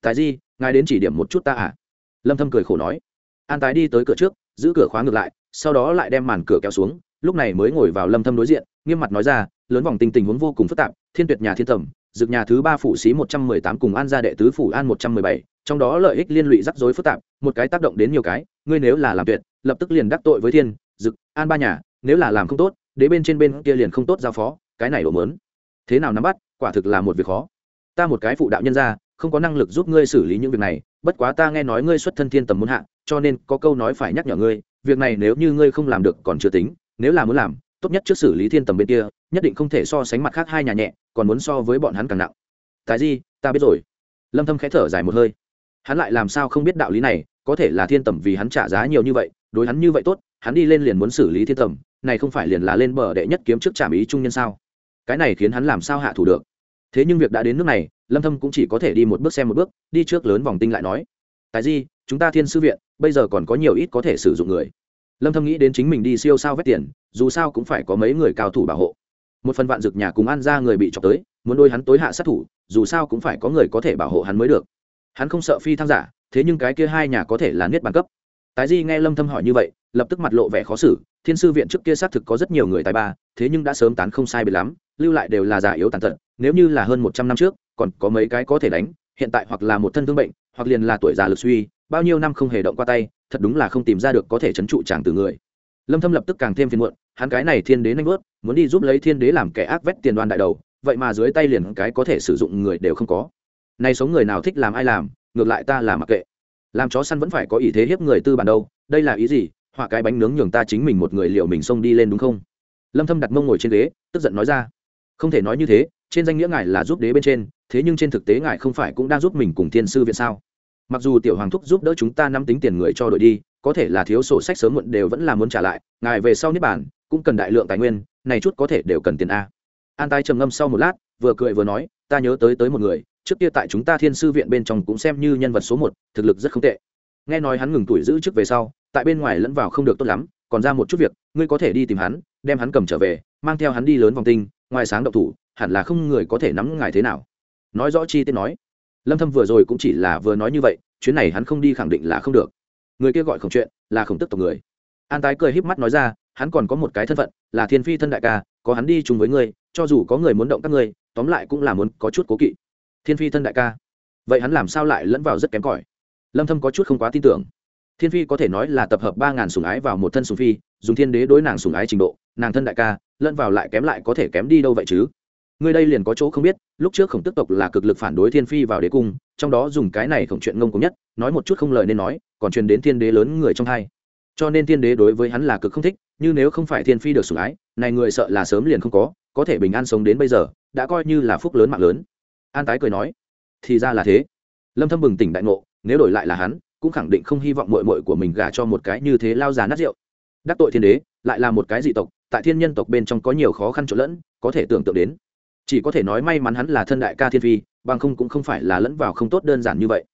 A: Tài di ngài đến chỉ điểm một chút ta à? Lâm thâm cười khổ nói. An tái đi tới cửa trước giữ cửa khóa ngược lại sau đó lại đem màn cửa kéo xuống lúc này mới ngồi vào lâm thâm đối diện nghiêm mặt nói ra lớn vòng tình tình huống vô cùng phức tạp thiên tuyệt nhà thiên tầm dược nhà thứ ba phủ xí 118 cùng an gia đệ tứ phủ an 117, trong đó lợi ích liên lụy rắc rối phức tạp một cái tác động đến nhiều cái ngươi nếu là làm tuyệt lập tức liền đắc tội với thiên dực, an ba nhà, nếu là làm không tốt, đế bên trên bên kia liền không tốt giao phó, cái này đổ mớn. Thế nào nắm bắt, quả thực là một việc khó. Ta một cái phụ đạo nhân gia không có năng lực giúp ngươi xử lý những việc này, bất quá ta nghe nói ngươi xuất thân thiên tầm muốn hạ, cho nên có câu nói phải nhắc nhở ngươi, việc này nếu như ngươi không làm được còn chưa tính, nếu là muốn làm, tốt nhất trước xử lý thiên tầm bên kia, nhất định không thể so sánh mặt khác hai nhà nhẹ, còn muốn so với bọn hắn càng nặng. Tại gì ta biết rồi. Lâm thâm khẽ thở dài một hơi. Hắn lại làm sao không biết đạo lý này, có thể là thiên tầm vì hắn trả giá nhiều như vậy, đối hắn như vậy tốt hắn đi lên liền muốn xử lý thiên tầm, này không phải liền là lên bờ đệ nhất kiếm trước trảm ý trung nhân sao? Cái này khiến hắn làm sao hạ thủ được? Thế nhưng việc đã đến nước này, lâm thâm cũng chỉ có thể đi một bước xem một bước, đi trước lớn vòng tinh lại nói tại gì chúng ta thiên sư viện, bây giờ còn có nhiều ít có thể sử dụng người. Lâm thâm nghĩ đến chính mình đi siêu sao vét tiền, dù sao cũng phải có mấy người cao thủ bảo hộ. Một phần vạn dược nhà cùng ăn ra người bị chọc tới, muốn đôi hắn tối hạ sát thủ, dù sao cũng phải có người có thể bảo hộ hắn mới được. Hắn không sợ phi thăng giả, thế nhưng cái kia hai nhà có thể là niết bàn cấp tái di nghe lâm thâm hỏi như vậy lập tức mặt lộ vẻ khó xử thiên sư viện trước kia xác thực có rất nhiều người tài ba thế nhưng đã sớm tán không sai biệt lắm lưu lại đều là giả yếu tàn tật nếu như là hơn 100 năm trước còn có mấy cái có thể đánh hiện tại hoặc là một thân thương bệnh hoặc liền là tuổi già lực suy bao nhiêu năm không hề động qua tay thật đúng là không tìm ra được có thể chấn trụ chàng từ người. Lâm thâm lập tức càng thêm phiền muộn hắn cái này thiên đế nhanh bước, muốn đi giúp lấy thiên đế làm kẻ ác vét tiền đoàn đại đầu vậy mà dưới tay liền cái có thể sử dụng người đều không có. Nay sống người nào thích làm ai làm ngược lại ta là mặc kệ làm chó săn vẫn phải có ý thế hiếp người tư bản đâu, đây là ý gì? Họa cái bánh nướng nhường ta chính mình một người liệu mình xông đi lên đúng không? Lâm thâm đặt mông ngồi trên ghế, tức giận nói ra. Không thể nói như thế, trên danh nghĩa ngài là giúp đế bên trên, thế nhưng trên thực tế ngài không phải cũng đang giúp mình cùng thiên sư viện sao? Mặc dù tiểu hoàng thúc giúp đỡ chúng ta nắm tính tiền người cho đội đi, có thể là thiếu sổ sách sớm muộn đều vẫn là muốn trả lại, ngài về sau niết bản cũng cần đại lượng tài nguyên, này chút có thể đều cần tiền a. An tài trầm ngâm sau một lát, vừa cười vừa nói, ta nhớ tới tới một người trước kia tại chúng ta thiên sư viện bên trong cũng xem như nhân vật số một, thực lực rất không tệ. Nghe nói hắn ngừng tuổi giữ chức về sau, tại bên ngoài lẫn vào không được tốt lắm, còn ra một chút việc, ngươi có thể đi tìm hắn, đem hắn cầm trở về, mang theo hắn đi lớn vòng tinh, ngoài sáng độc thủ, hẳn là không người có thể nắm ngài thế nào. Nói rõ chi tiết nói. Lâm thâm vừa rồi cũng chỉ là vừa nói như vậy, chuyến này hắn không đi khẳng định là không được. Người kia gọi khổng chuyện, là khổng tức tộc người. An tái cười híp mắt nói ra, hắn còn có một cái thân phận, là thiên phi thân đại ca, có hắn đi chung với ngươi, cho dù có người muốn động các ngươi, tóm lại cũng là muốn có chút cố kỵ thiên phi thân đại ca. Vậy hắn làm sao lại lẫn vào rất kém cỏi? Lâm thâm có chút không quá tin tưởng. Thiên phi có thể nói là tập hợp ba ngàn sủng ái vào một thân sủng phi, dùng thiên đế đối nàng sủng ái trình độ, nàng thân đại ca, lẫn vào lại kém lại có thể kém đi đâu vậy chứ? Người đây liền có chỗ không biết, lúc trước khổng tức tộc là cực lực phản đối thiên phi vào đế cung, trong đó dùng cái này khổng chuyện ngông cùng nhất, nói một chút không lời nên nói, còn truyền đến thiên đế lớn người trong hai. Cho nên thiên đế đối với hắn là cực không thích, như nếu không phải thiên phi được sủng ái, này người sợ là sớm liền không có có thể bình an sống đến bây giờ, đã coi như là phúc lớn mạng lớn an tái cười nói, thì ra là thế. Lâm thâm bừng tỉnh đại ngộ, nếu đổi lại là hắn, cũng khẳng định không hy vọng muội muội của mình gả cho một cái như thế lao già nát rượu. Đắc tội thiên đế, lại là một cái dị tộc, tại thiên nhân tộc bên trong có nhiều khó khăn trộn lẫn, có thể tưởng tượng đến. Chỉ có thể nói may mắn hắn là thân đại ca thiên phi, bằng không cũng không phải là lẫn vào không tốt đơn giản như vậy.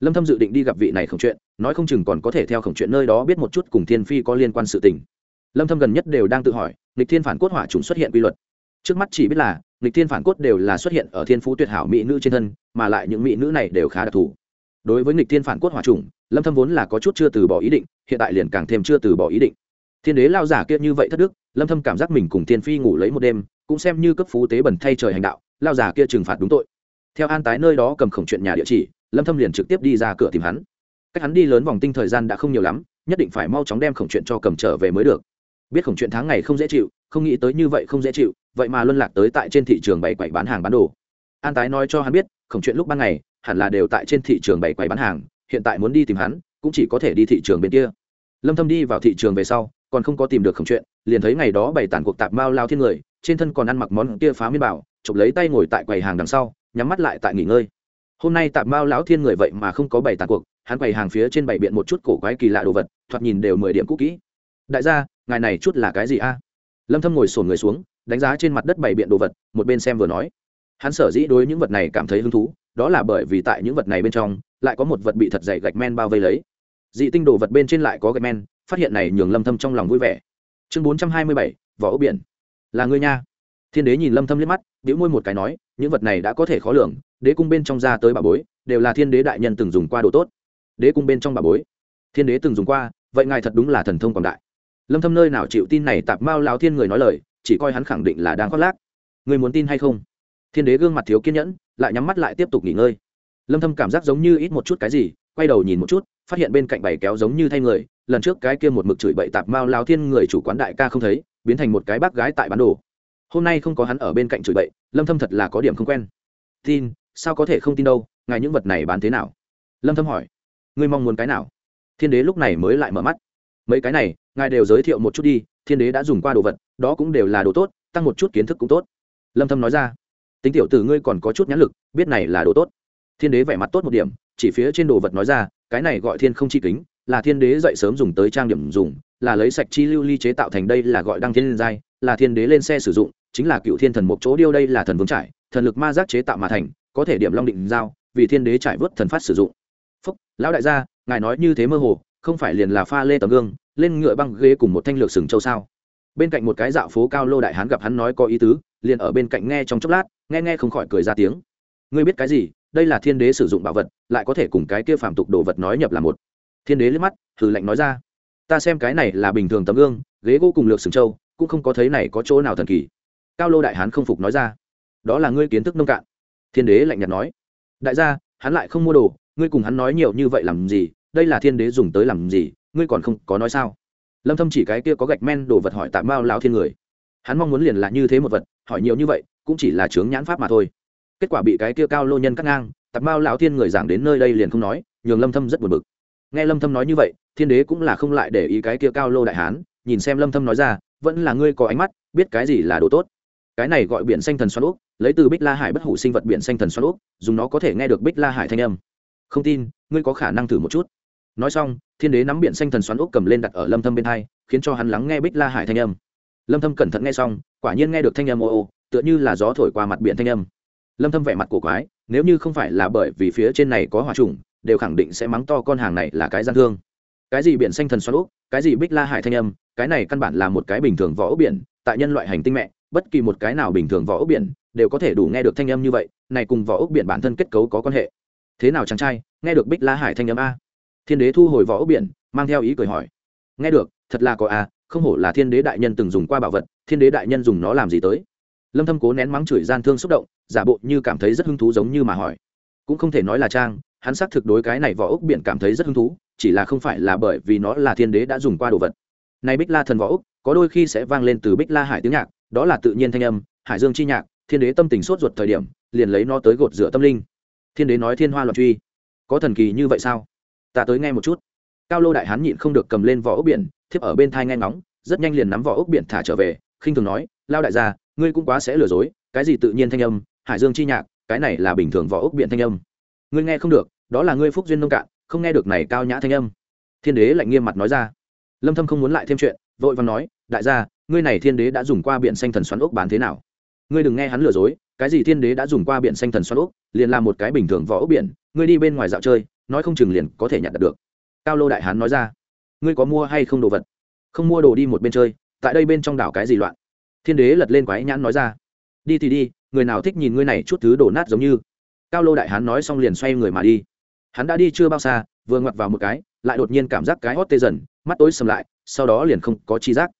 A: Lâm thâm dự định đi gặp vị này khổng chuyện, nói không chừng còn có thể theo khổng chuyện nơi đó biết một chút cùng thiên phi có liên quan sự tình. Lâm thâm gần nhất đều đang tự hỏi, nghịch thiên phản cốt hỏa trùng xuất hiện quy luật. Trước mắt chỉ biết là nghịch thiên phản cốt đều là xuất hiện ở thiên phú tuyệt hảo mỹ nữ trên thân, mà lại những mỹ nữ này đều khá đặc thù. Đối với nghịch thiên phản cốt hỏa trùng lâm thâm vốn là có chút chưa từ bỏ ý định, hiện tại liền càng thêm chưa từ bỏ ý định. Thiên đế lao giả kia như vậy thất đức, lâm thâm cảm giác mình cùng thiên phi ngủ lấy một đêm, cũng xem như cấp phú tế bẩn thay trời hành đạo, lao giả kia trừng phạt đúng tội. Theo an tái nơi đó cầm khổng chuyện nhà địa chỉ, lâm thâm liền trực tiếp đi ra cửa tìm hắn. Cách hắn đi lớn vòng tinh thời gian đã không nhiều lắm, nhất định phải mau chóng đem khổng chuyện cho cầm trở về mới được. Biết khổng chuyện tháng ngày không dễ chịu, không nghĩ tới như vậy không dễ chịu vậy mà luân lạc tới tại trên thị trường bày quầy bán hàng bán đồ. An tái nói cho hắn biết khổng chuyện lúc ban ngày, hẳn là đều tại trên thị trường bày quầy bán hàng, hiện tại muốn đi tìm hắn, cũng chỉ có thể đi thị trường bên kia. Lâm thâm đi vào thị trường về sau, còn không có tìm được khổng chuyện, liền thấy ngày đó bày tản cuộc tạp mao lao thiên người, trên thân còn ăn mặc món kia phá miên bảo, chụp lấy tay ngồi tại quầy hàng đằng sau, nhắm mắt lại tại nghỉ ngơi. Hôm nay tạp mao lão thiên người vậy mà không có bày tản cuộc, hắn quầy hàng phía trên bày biện một chút cổ quái kỳ lạ đồ vật, thoạt nhìn đều mười điểm cũ kỹ. Đại gia, ngài này chút là cái gì a? Lâm thâm ngồi sồn người xuống đánh giá trên mặt đất bày biện đồ vật một bên xem vừa nói. Hắn sở dĩ đối những vật này cảm thấy hứng thú đó là bởi vì tại những vật này bên trong lại có một vật bị thật dày gạch men bao vây lấy. Dị tinh đồ vật bên trên lại có gạch men phát hiện này nhường lâm thâm trong lòng vui vẻ. Chương 427, vỏ ốc biển. Là ngươi nha. Thiên đế nhìn lâm thâm liếc mắt bĩu môi một cái nói những vật này đã có thể khó lường đế cung bên trong ra tới bà bối đều là thiên đế đại nhân từng dùng qua đồ tốt. Đế cung bên trong bà bối. Thiên đế từng dùng qua vậy ngài thật đúng là thần thông quảng đại. Lâm thâm nơi nào chịu tin này tạp mao lão thiên người nói lời chỉ coi hắn khẳng định là đang khoác lác. Người muốn tin hay không? Thiên đế gương mặt thiếu kiên nhẫn, lại nhắm mắt lại tiếp tục nghỉ ngơi. Lâm thâm cảm giác giống như ít một chút cái gì, quay đầu nhìn một chút, phát hiện bên cạnh bảy kéo giống như thay người, lần trước cái kia một mực chửi bậy tạp mao lao thiên người chủ quán đại ca không thấy, biến thành một cái bác gái tại bán đồ. Hôm nay không có hắn ở bên cạnh chửi bậy, lâm thâm thật là có điểm không quen. Tin, sao có thể không tin đâu, ngài những vật này bán thế nào? Lâm thâm hỏi. Ngươi mong muốn cái nào? Thiên đế lúc này mới lại mở mắt. Mấy cái này, ngài đều giới thiệu một chút đi thiên đế đã dùng qua đồ vật, đó cũng đều là đồ tốt, tăng một chút kiến thức cũng tốt. Lâm thâm nói ra, tính tiểu tử ngươi còn có chút nhãn lực, biết này là đồ tốt. Thiên đế vẻ mặt tốt một điểm, chỉ phía trên đồ vật nói ra, cái này gọi thiên không chi kính, là thiên đế dậy sớm dùng tới trang điểm dùng, là lấy sạch chi lưu ly chế tạo thành đây là gọi đăng thiên giai, là thiên đế lên xe sử dụng, chính là cựu thiên thần một chỗ điêu đây là thần vương trải, thần lực ma giác chế tạo mà thành, có thể điểm long định giao, vì thiên đế trải vớt thần phát sử dụng. Phúc, lão đại gia, ngài nói như thế mơ hồ, không phải liền là pha lê tấm gương lên ngựa băng ghế cùng một thanh lược sừng châu sao? Bên cạnh một cái dạo phố cao lô đại hán gặp hắn nói có ý tứ, liền ở bên cạnh nghe trong chốc lát, nghe nghe không khỏi cười ra tiếng. Ngươi biết cái gì? Đây là thiên đế sử dụng bảo vật, lại có thể cùng cái kia phạm tục đồ vật nói nhập là một. Thiên đế liếc mắt thử lạnh nói ra. Ta xem cái này là bình thường tấm gương, ghế gỗ cùng lược sừng châu, cũng không có thấy này có chỗ nào thần kỳ. Cao lô đại hán không phục nói ra. Đó là ngươi kiến thức nông cạn. Thiên đế lạnh nhạt nói. Đại gia, hắn lại không mua đồ, ngươi cùng hắn nói nhiều như vậy làm gì? Đây là thiên đế dùng tới làm gì? Ngươi còn không có nói sao? Lâm thâm chỉ cái kia có gạch men đồ vật hỏi tạm mao lão thiên người. Hắn mong muốn liền là như thế một vật, hỏi nhiều như vậy, cũng chỉ là chướng nhãn pháp mà thôi. Kết quả bị cái kia cao lô nhân cắt ngang tạp mao lão thiên người giảng đến nơi đây liền không nói, nhường lâm thâm rất buồn bực. Nghe lâm thâm nói như vậy, thiên đế cũng là không lại để ý cái kia cao lô đại hán, nhìn xem lâm thâm nói ra, vẫn là ngươi có ánh mắt, biết cái gì là đồ tốt. Cái này gọi biển xanh thần xoắn ốc lấy từ bích la hải bất hủ sinh vật biển xanh thần xoắn ốc dùng nó có thể nghe được bích la hải thanh âm. Không tin, ngươi có khả năng thử một chút nói xong, thiên đế nắm biển xanh thần xoắn ốc cầm lên đặt ở lâm thâm bên hai, khiến cho hắn lắng nghe bích la hải thanh âm. Lâm thâm cẩn thận nghe xong, quả nhiên nghe được thanh âm ô ô, tựa như là gió thổi qua mặt biển thanh âm. Lâm thâm vẻ mặt cổ quái, nếu như không phải là bởi vì phía trên này có hỏa trùng, đều khẳng định sẽ mắng to con hàng này là cái gian thương. Cái gì biển xanh thần xoắn ốc, cái gì bích la hải thanh âm, cái này căn bản là một cái bình thường võ ốc biển, tại nhân loại hành tinh mẹ, bất kỳ một cái nào bình thường võ ốc biển đều có thể đủ nghe được thanh âm như vậy, này cùng võ ốc biển bản thân kết cấu có quan hệ. Thế nào chàng trai, nghe được bích la hải thanh âm a? Thiên đế thu hồi võ ốc biển, mang theo ý cười hỏi. Nghe được, thật là có a không hổ là thiên đế đại nhân từng dùng qua bảo vật, thiên đế đại nhân dùng nó làm gì tới? Lâm thâm cố nén mắng chửi gian thương xúc động, giả bộ như cảm thấy rất hứng thú giống như mà hỏi. Cũng không thể nói là trang, hắn xác thực đối cái này vỏ ốc biển cảm thấy rất hứng thú, chỉ là không phải là bởi vì nó là thiên đế đã dùng qua đồ vật. Này bích la thần võ ốc, có đôi khi sẽ vang lên từ bích la hải tiếng nhạc, đó là tự nhiên thanh âm, hải dương chi nhạc, thiên đế tâm tình sốt ruột thời điểm, liền lấy nó tới gột rửa tâm linh. Thiên đế nói thiên hoa loạn truy. Có thần kỳ như vậy sao? Ta tới nghe một chút. Cao lô đại hán nhịn không được cầm lên vỏ ốc biển, thiếp ở bên thai nghe ngóng, rất nhanh liền nắm vỏ ốc biển thả trở về, khinh thường nói, lao đại gia, ngươi cũng quá sẽ lừa dối, cái gì tự nhiên thanh âm, hải dương chi nhạc, cái này là bình thường vỏ ốc biển thanh âm. Ngươi nghe không được, đó là ngươi phúc duyên nông cạn, không nghe được này cao nhã thanh âm. Thiên đế lạnh nghiêm mặt nói ra. Lâm thâm không muốn lại thêm chuyện, vội vàng nói, đại gia, ngươi này thiên đế đã dùng qua biển xanh thần xoắn ốc bán thế nào? Ngươi đừng nghe hắn lừa dối, cái gì thiên đế đã dùng qua biển xanh thần xoắn ốc, liền làm một cái bình thường vỏ ốc biển, ngươi đi bên ngoài dạo chơi nói không chừng liền có thể nhặt được. Cao lô đại hán nói ra, ngươi có mua hay không đồ vật? Không mua đồ đi một bên chơi, tại đây bên trong đảo cái gì loạn? Thiên đế lật lên quái nhãn nói ra, đi thì đi, người nào thích nhìn ngươi này chút thứ đổ nát giống như. Cao lô đại hán nói xong liền xoay người mà đi. Hắn đã đi chưa bao xa, vừa ngoặt vào một cái, lại đột nhiên cảm giác cái hót tê dần, mắt tối sầm lại, sau đó liền không có chi giác.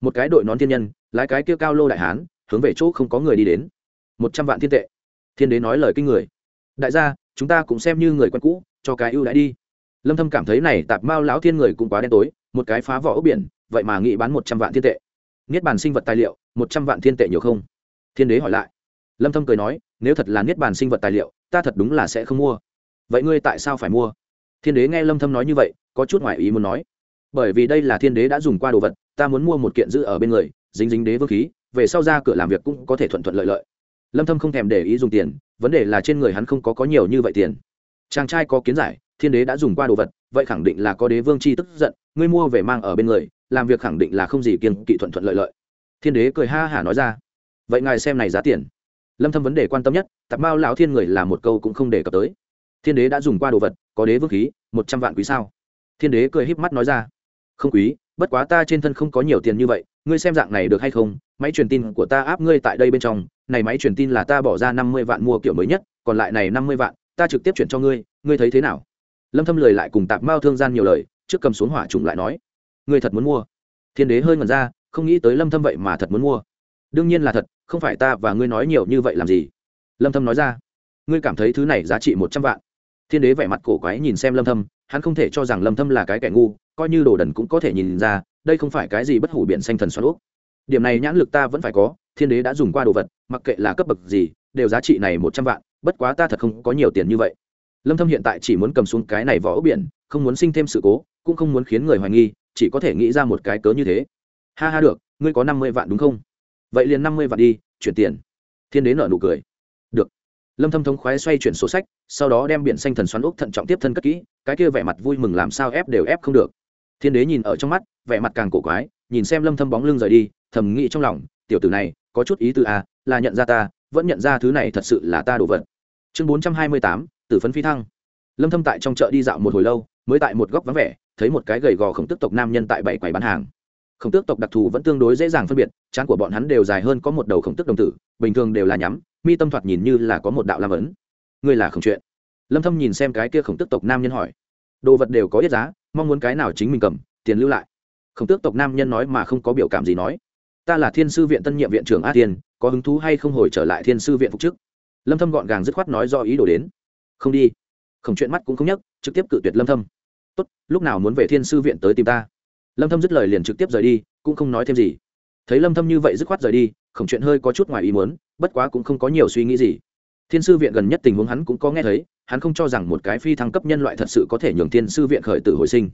A: Một cái đội nón thiên nhân, lái cái kia cao lô đại hán, hướng về chỗ không có người đi đến. Một trăm vạn thiên tệ. Thiên đế nói lời kinh người, đại gia, chúng ta cũng xem như người quen cũ cho cái ưu đãi đi. Lâm thâm cảm thấy này tạp mao lão thiên người cũng quá đen tối, một cái phá vỏ ốc biển, vậy mà nghĩ bán một trăm vạn thiên tệ. Niết bàn sinh vật tài liệu, một trăm vạn thiên tệ nhiều không? Thiên đế hỏi lại. Lâm thâm cười nói, nếu thật là niết bàn sinh vật tài liệu, ta thật đúng là sẽ không mua. Vậy ngươi tại sao phải mua? Thiên đế nghe lâm thâm nói như vậy, có chút ngoại ý muốn nói. Bởi vì đây là thiên đế đã dùng qua đồ vật, ta muốn mua một kiện giữ ở bên người, dính dính đế vương khí, về sau ra cửa làm việc cũng có thể thuận thuận lợi lợi. Lâm thâm không thèm để ý dùng tiền, vấn đề là trên người hắn không có có nhiều như vậy tiền chàng trai có kiến giải, thiên đế đã dùng qua đồ vật, vậy khẳng định là có đế vương chi tức giận, ngươi mua về mang ở bên người, làm việc khẳng định là không gì kiên kỵ thuận thuận lợi lợi. Thiên đế cười ha hả nói ra. Vậy ngài xem này giá tiền. Lâm thâm vấn đề quan tâm nhất, tạp bao lão thiên người là một câu cũng không đề cập tới. Thiên đế đã dùng qua đồ vật, có đế vương khí, một trăm vạn quý sao? Thiên đế cười híp mắt nói ra. Không quý, bất quá ta trên thân không có nhiều tiền như vậy, ngươi xem dạng này được hay không? Máy truyền tin của ta áp ngươi tại đây bên trong, này máy truyền tin là ta bỏ ra năm mươi vạn mua kiểu mới nhất, còn lại này năm mươi vạn ta trực tiếp chuyển cho ngươi ngươi thấy thế nào? Lâm thâm lời lại cùng tạp mao thương gian nhiều lời, trước cầm xuống hỏa trùng lại nói, ngươi thật muốn mua. Thiên đế hơi ngẩn ra, không nghĩ tới lâm thâm vậy mà thật muốn mua. Đương nhiên là thật, không phải ta và ngươi nói nhiều như vậy làm gì? Lâm thâm nói ra, ngươi cảm thấy thứ này giá trị một trăm vạn. Thiên đế vẻ mặt cổ quái nhìn xem lâm thâm, hắn không thể cho rằng lâm thâm là cái kẻ ngu, coi như đồ đần cũng có thể nhìn ra, đây không phải cái gì bất hủ biển xanh thần xoắn ốc. Điểm này nhãn lực ta vẫn phải có, thiên đế đã dùng qua đồ vật, mặc kệ là cấp bậc gì, đều giá trị này một trăm vạn bất quá ta thật không có nhiều tiền như vậy. Lâm thâm hiện tại chỉ muốn cầm xuống cái này vỏ ốc biển, không muốn sinh thêm sự cố, cũng không muốn khiến người hoài nghi, chỉ có thể nghĩ ra một cái cớ như thế. Ha ha được, ngươi có năm mươi vạn đúng không? Vậy liền năm mươi vạn đi, chuyển tiền. Thiên đế nở nụ cười. Được. Lâm thâm thống khoái xoay chuyển sổ sách, sau đó đem biển xanh thần xoắn ốc thận trọng tiếp thân cất kỹ, cái kia vẻ mặt vui mừng làm sao ép đều ép không được. Thiên đế nhìn ở trong mắt, vẻ mặt càng cổ quái, nhìn xem lâm thâm bóng lưng rời đi, thầm nghĩ trong lòng, tiểu tử này, có chút ý tư à là nhận ra ta vẫn nhận ra thứ này thật sự là ta đồ vật. Chương 428, tử phấn phi thăng. Lâm thâm tại trong chợ đi dạo một hồi lâu mới tại một góc vắng vẻ thấy một cái gầy gò khổng tước tộc nam nhân tại bảy quầy bán hàng. Khổng tước tộc đặc thù vẫn tương đối dễ dàng phân biệt trán của bọn hắn đều dài hơn có một đầu khổng tước đồng tử bình thường đều là nhắm mi tâm thoạt nhìn như là có một đạo lam ấn. Ngươi là khổng chuyện. Lâm thâm nhìn xem cái kia khổng tước tộc nam nhân hỏi. Đồ vật đều có ít giá mong muốn cái nào chính mình cầm tiền lưu lại. Khổng tước tộc nam nhân nói mà không có biểu cảm gì nói. Ta là thiên sư viện tân nhiệm viện trưởng a tiên có hứng thú hay không hồi trở lại thiên sư viện phục chức lâm thâm gọn gàng dứt khoát nói do ý đồ đến. Không đi. Khổng chuyện mắt cũng không nhắc trực tiếp cự tuyệt lâm thâm. Tốt, lúc nào muốn về thiên sư viện tới tìm ta? Lâm thâm dứt lời liền trực tiếp rời đi, cũng không nói thêm gì. Thấy lâm thâm như vậy dứt khoát rời đi khổng chuyện hơi có chút ngoài ý muốn, bất quá cũng không có nhiều suy nghĩ gì. Thiên sư viện gần nhất tình huống hắn cũng có nghe thấy, hắn không cho rằng một cái phi thăng cấp nhân loại thật sự có thể nhường thiên sư viện khởi tử hồi sinh.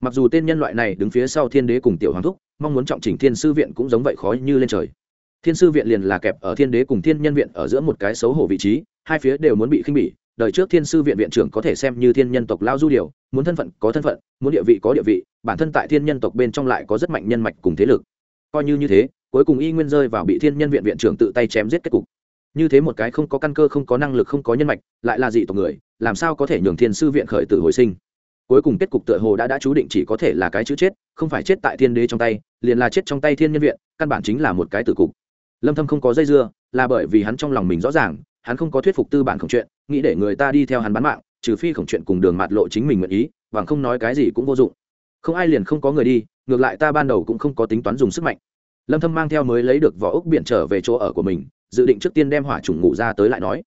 A: Mặc dù tên nhân loại này đứng phía sau thiên đế cùng tiểu hoàng thúc, mong muốn trọng chỉnh thiên sư viện cũng giống vậy khó như lên trời thiên sư viện liền là kẹp ở thiên đế cùng thiên nhân viện ở giữa một cái xấu hổ vị trí, hai phía đều muốn bị khinh bỉ. Đời trước thiên sư viện viện trưởng có thể xem như thiên nhân tộc lao du điều, muốn thân phận có thân phận, muốn địa vị có địa vị, bản thân tại thiên nhân tộc bên trong lại có rất mạnh nhân mạch cùng thế lực. Coi như như thế, cuối cùng y nguyên rơi vào bị thiên nhân viện viện trưởng tự tay chém giết kết cục. Như thế một cái không có căn cơ, không có năng lực, không có nhân mạch, lại là dị tộc người, làm sao có thể nhường thiên sư viện khởi tử hồi sinh? Cuối cùng kết cục tựa hồ đã đã chú định chỉ có thể là cái chữ chết, không phải chết tại thiên đế trong tay, liền là chết trong tay thiên nhân viện, căn bản chính là một cái tử cục lâm thâm không có dây dưa, là bởi vì hắn trong lòng mình rõ ràng, hắn không có thuyết phục tư bản khổng chuyện, nghĩ để người ta đi theo hắn bán mạng, trừ phi khổng chuyện cùng đường mạt lộ chính mình nguyện ý, bằng không nói cái gì cũng vô dụng. Không ai liền không có người đi, ngược lại ta ban đầu cũng không có tính toán dùng sức mạnh. Lâm thâm mang theo mới lấy được vỏ ốc biển trở về chỗ ở của mình, dự định trước tiên đem hỏa trùng ngủ ra tới lại nói.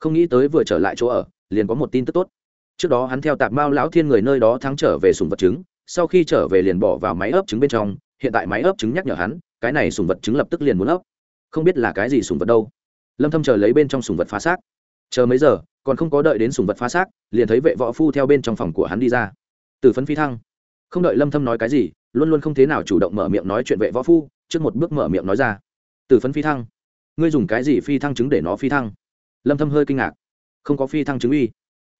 A: Không nghĩ tới vừa trở lại chỗ ở, liền có một tin tức tốt. Trước đó hắn theo tạp mao lão thiên người nơi đó thắng trở về sùng vật trứng, sau khi trở về liền bỏ vào máy ấp trứng bên trong, hiện tại máy ấp trứng nhắc nhở hắn, cái này sùng vật trứng lập tức liền muốn ấp không biết là cái gì sùng vật đâu. Lâm thâm chờ lấy bên trong sùng vật phá xác. Chờ mấy giờ, còn không có đợi đến sùng vật phá xác, liền thấy vệ võ phu theo bên trong phòng của hắn đi ra. Từ phấn phi thăng. Không đợi lâm thâm nói cái gì, luôn luôn không thế nào chủ động mở miệng nói chuyện vệ võ phu, trước một bước mở miệng nói ra. Từ phấn phi thăng. Ngươi dùng cái gì phi thăng chứng để nó phi thăng? Lâm thâm hơi kinh ngạc. Không có phi thăng chứng uy.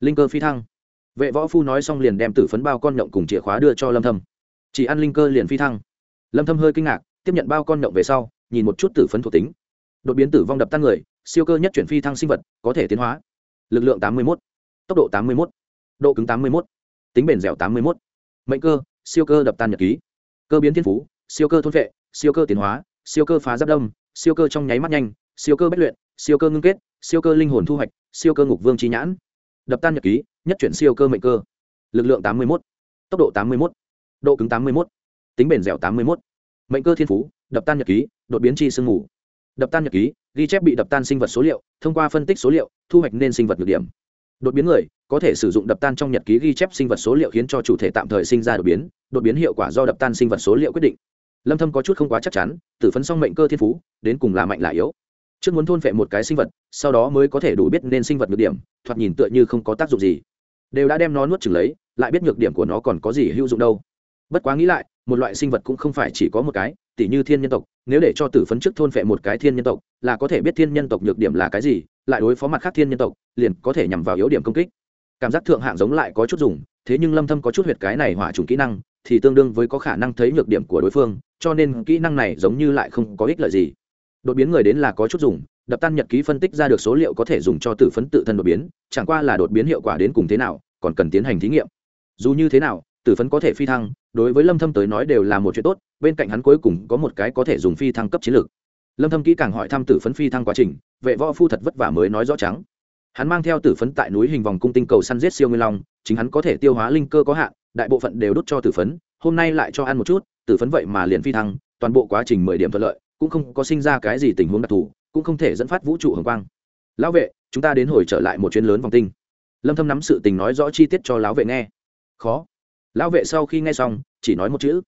A: Linh cơ phi thăng. Vệ võ phu nói xong liền đem tử phấn bao con nhộng cùng chìa khóa đưa cho lâm thâm. Chỉ ăn linh cơ liền phi thăng. Lâm thâm hơi kinh ngạc, tiếp nhận bao con nhộng về sau nhìn một chút tử phấn thuộc tính đột biến tử vong đập tan người siêu cơ nhất chuyển phi thăng sinh vật có thể tiến hóa lực lượng 81, tốc độ 81, độ cứng 81, tính bền dẻo 81, mệnh cơ siêu cơ đập tan nhật ký cơ biến thiên phú siêu cơ thôn vệ siêu cơ tiến hóa siêu cơ phá giáp đông siêu cơ trong nháy mắt nhanh siêu cơ bất luyện siêu cơ ngưng kết siêu cơ linh hồn thu hoạch siêu cơ ngục vương trí nhãn đập tan nhật ký nhất chuyển siêu cơ mệnh cơ lực lượng 81, tốc độ 81, độ cứng 81, tính bền dẻo 81, mệnh cơ thiên phú đập tan nhật ký đột biến chi sương mù. Đập tan nhật ký, ghi chép bị đập tan sinh vật số liệu, thông qua phân tích số liệu, thu hoạch nên sinh vật được điểm. Đột biến người, có thể sử dụng đập tan trong nhật ký ghi chép sinh vật số liệu khiến cho chủ thể tạm thời sinh ra đột biến đột biến hiệu quả do đập tan sinh vật số liệu quyết định. Lâm thâm có chút không quá chắc chắn, tử phấn xong mệnh cơ thiên phú, đến cùng là mạnh là yếu. Trước muốn thôn phệ một cái sinh vật, sau đó mới có thể đủ biết nên sinh vật nhược điểm, thoạt nhìn tựa như không có tác dụng gì. Đều đã đem nó nuốt chửng lấy, lại biết nhược điểm của nó còn có gì hữu dụng đâu. Bất quá nghĩ lại, một loại sinh vật cũng không phải chỉ có một cái tỉ như thiên nhân tộc, nếu để cho tử phấn trước thôn phệ một cái thiên nhân tộc, là có thể biết thiên nhân tộc nhược điểm là cái gì, lại đối phó mặt khác thiên nhân tộc, liền có thể nhằm vào yếu điểm công kích. Cảm giác thượng hạng giống lại có chút dùng, thế nhưng lâm thâm có chút huyệt cái này hỏa trùng kỹ năng, thì tương đương với có khả năng thấy nhược điểm của đối phương, cho nên kỹ năng này giống như lại không có ích lợi gì. Đột biến người đến là có chút dùng, đập tan nhật ký phân tích ra được số liệu có thể dùng cho tử phấn tự thân đột biến, chẳng qua là đột biến hiệu quả đến cùng thế nào, còn cần tiến hành thí nghiệm. Dù như thế nào, tử phấn có thể phi thăng đối với lâm thâm tới nói đều là một chuyện tốt, bên cạnh hắn cuối cùng có một cái có thể dùng phi thăng cấp chiến lược. Lâm thâm kỹ càng hỏi thăm tử phấn phi thăng quá trình, vệ võ phu thật vất vả mới nói rõ trắng. Hắn mang theo tử phấn tại núi hình vòng cung tinh cầu săn giết siêu nguyên long, chính hắn có thể tiêu hóa linh cơ có hạn, đại bộ phận đều đốt cho tử phấn, hôm nay lại cho ăn một chút, tử phấn vậy mà liền phi thăng, toàn bộ quá trình mười điểm thuận lợi, cũng không có sinh ra cái gì tình huống đặc thù, cũng không thể dẫn phát vũ trụ hồng quang. Lão vệ, chúng ta đến hồi trở lại một chuyến lớn vòng tinh. Lâm thâm nắm sự tình nói rõ chi tiết cho lão vệ nghe. Khó lão vệ sau khi nghe xong, chỉ nói một chữ.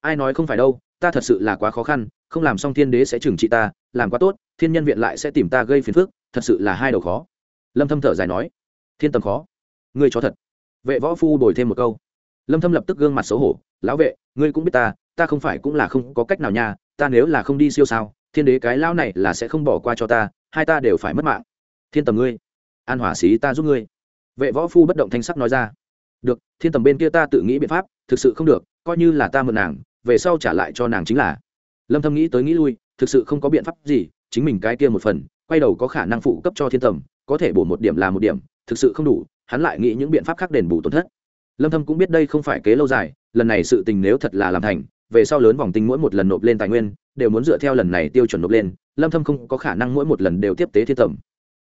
A: Ai nói không phải đâu, ta thật sự là quá khó khăn, không làm xong thiên đế sẽ trừng trị ta, làm quá tốt, thiên nhân viện lại sẽ tìm ta gây phiền phức, thật sự là hai đầu khó. Lâm thâm thở dài nói. Thiên tầm khó. Ngươi cho thật. Vệ võ phu đổi thêm một câu. Lâm thâm lập tức gương mặt xấu hổ. Lão vệ, ngươi cũng biết ta ta không phải cũng là không có cách nào nha, ta nếu là không đi siêu sao, thiên đế cái lão này là sẽ không bỏ qua cho ta, hai ta đều phải mất mạng. Thiên tầm ngươi, an hỏa sĩ ta giúp ngươi. Vệ võ phu bất động thanh sắc nói ra được, thiên tầm bên kia ta tự nghĩ biện pháp, thực sự không được, coi như là ta mượn nàng, về sau trả lại cho nàng chính là. Lâm thâm nghĩ tới nghĩ lui, thực sự không có biện pháp gì, chính mình cái kia một phần, quay đầu có khả năng phụ cấp cho thiên tầm, có thể bổ một điểm là một điểm, thực sự không đủ, hắn lại nghĩ những biện pháp khác đền bù tổn thất. Lâm thâm cũng biết đây không phải kế lâu dài, lần này sự tình nếu thật là làm thành, về sau lớn vòng tinh mỗi một lần nộp lên tài nguyên, đều muốn dựa theo lần này tiêu chuẩn nộp lên, lâm thâm không có khả năng mỗi một lần đều tiếp tế thiên tầm.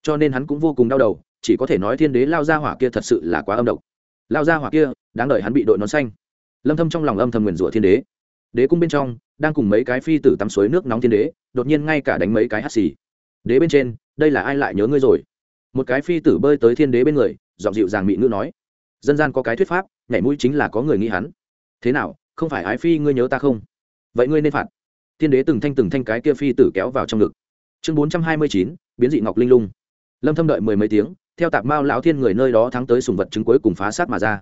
A: Cho nên hắn cũng vô cùng đau đầu, chỉ có thể nói thiên đế lao ra hỏa kia thật sự là quá âm độc lao ra hỏa kia, đáng đợi hắn bị đội nón xanh. Lâm thâm trong lòng âm thầm nguyền rủa thiên đế. Đế cung bên trong, đang cùng mấy cái phi tử tắm suối nước nóng thiên đế, đột nhiên ngay cả đánh mấy cái hắt xì. Đế bên trên, đây là ai lại nhớ ngươi rồi? Một cái phi tử bơi tới thiên đế bên người, giọng dịu dàng mị ngữ nói. Dân gian có cái thuyết pháp, nhảy mũi chính là có người nghĩ hắn. Thế nào, không phải ái phi ngươi nhớ ta không? Vậy ngươi nên phạt. Thiên đế từng thanh từng thanh cái kia phi tử kéo vào trong ngực. Chương bốn trăm hai mươi chín, biến dị ngọc linh lung. Lâm thâm đợi mười mấy tiếng theo tạp mao lão thiên người nơi đó thắng tới sùng vật trứng cuối cùng phá sát mà ra.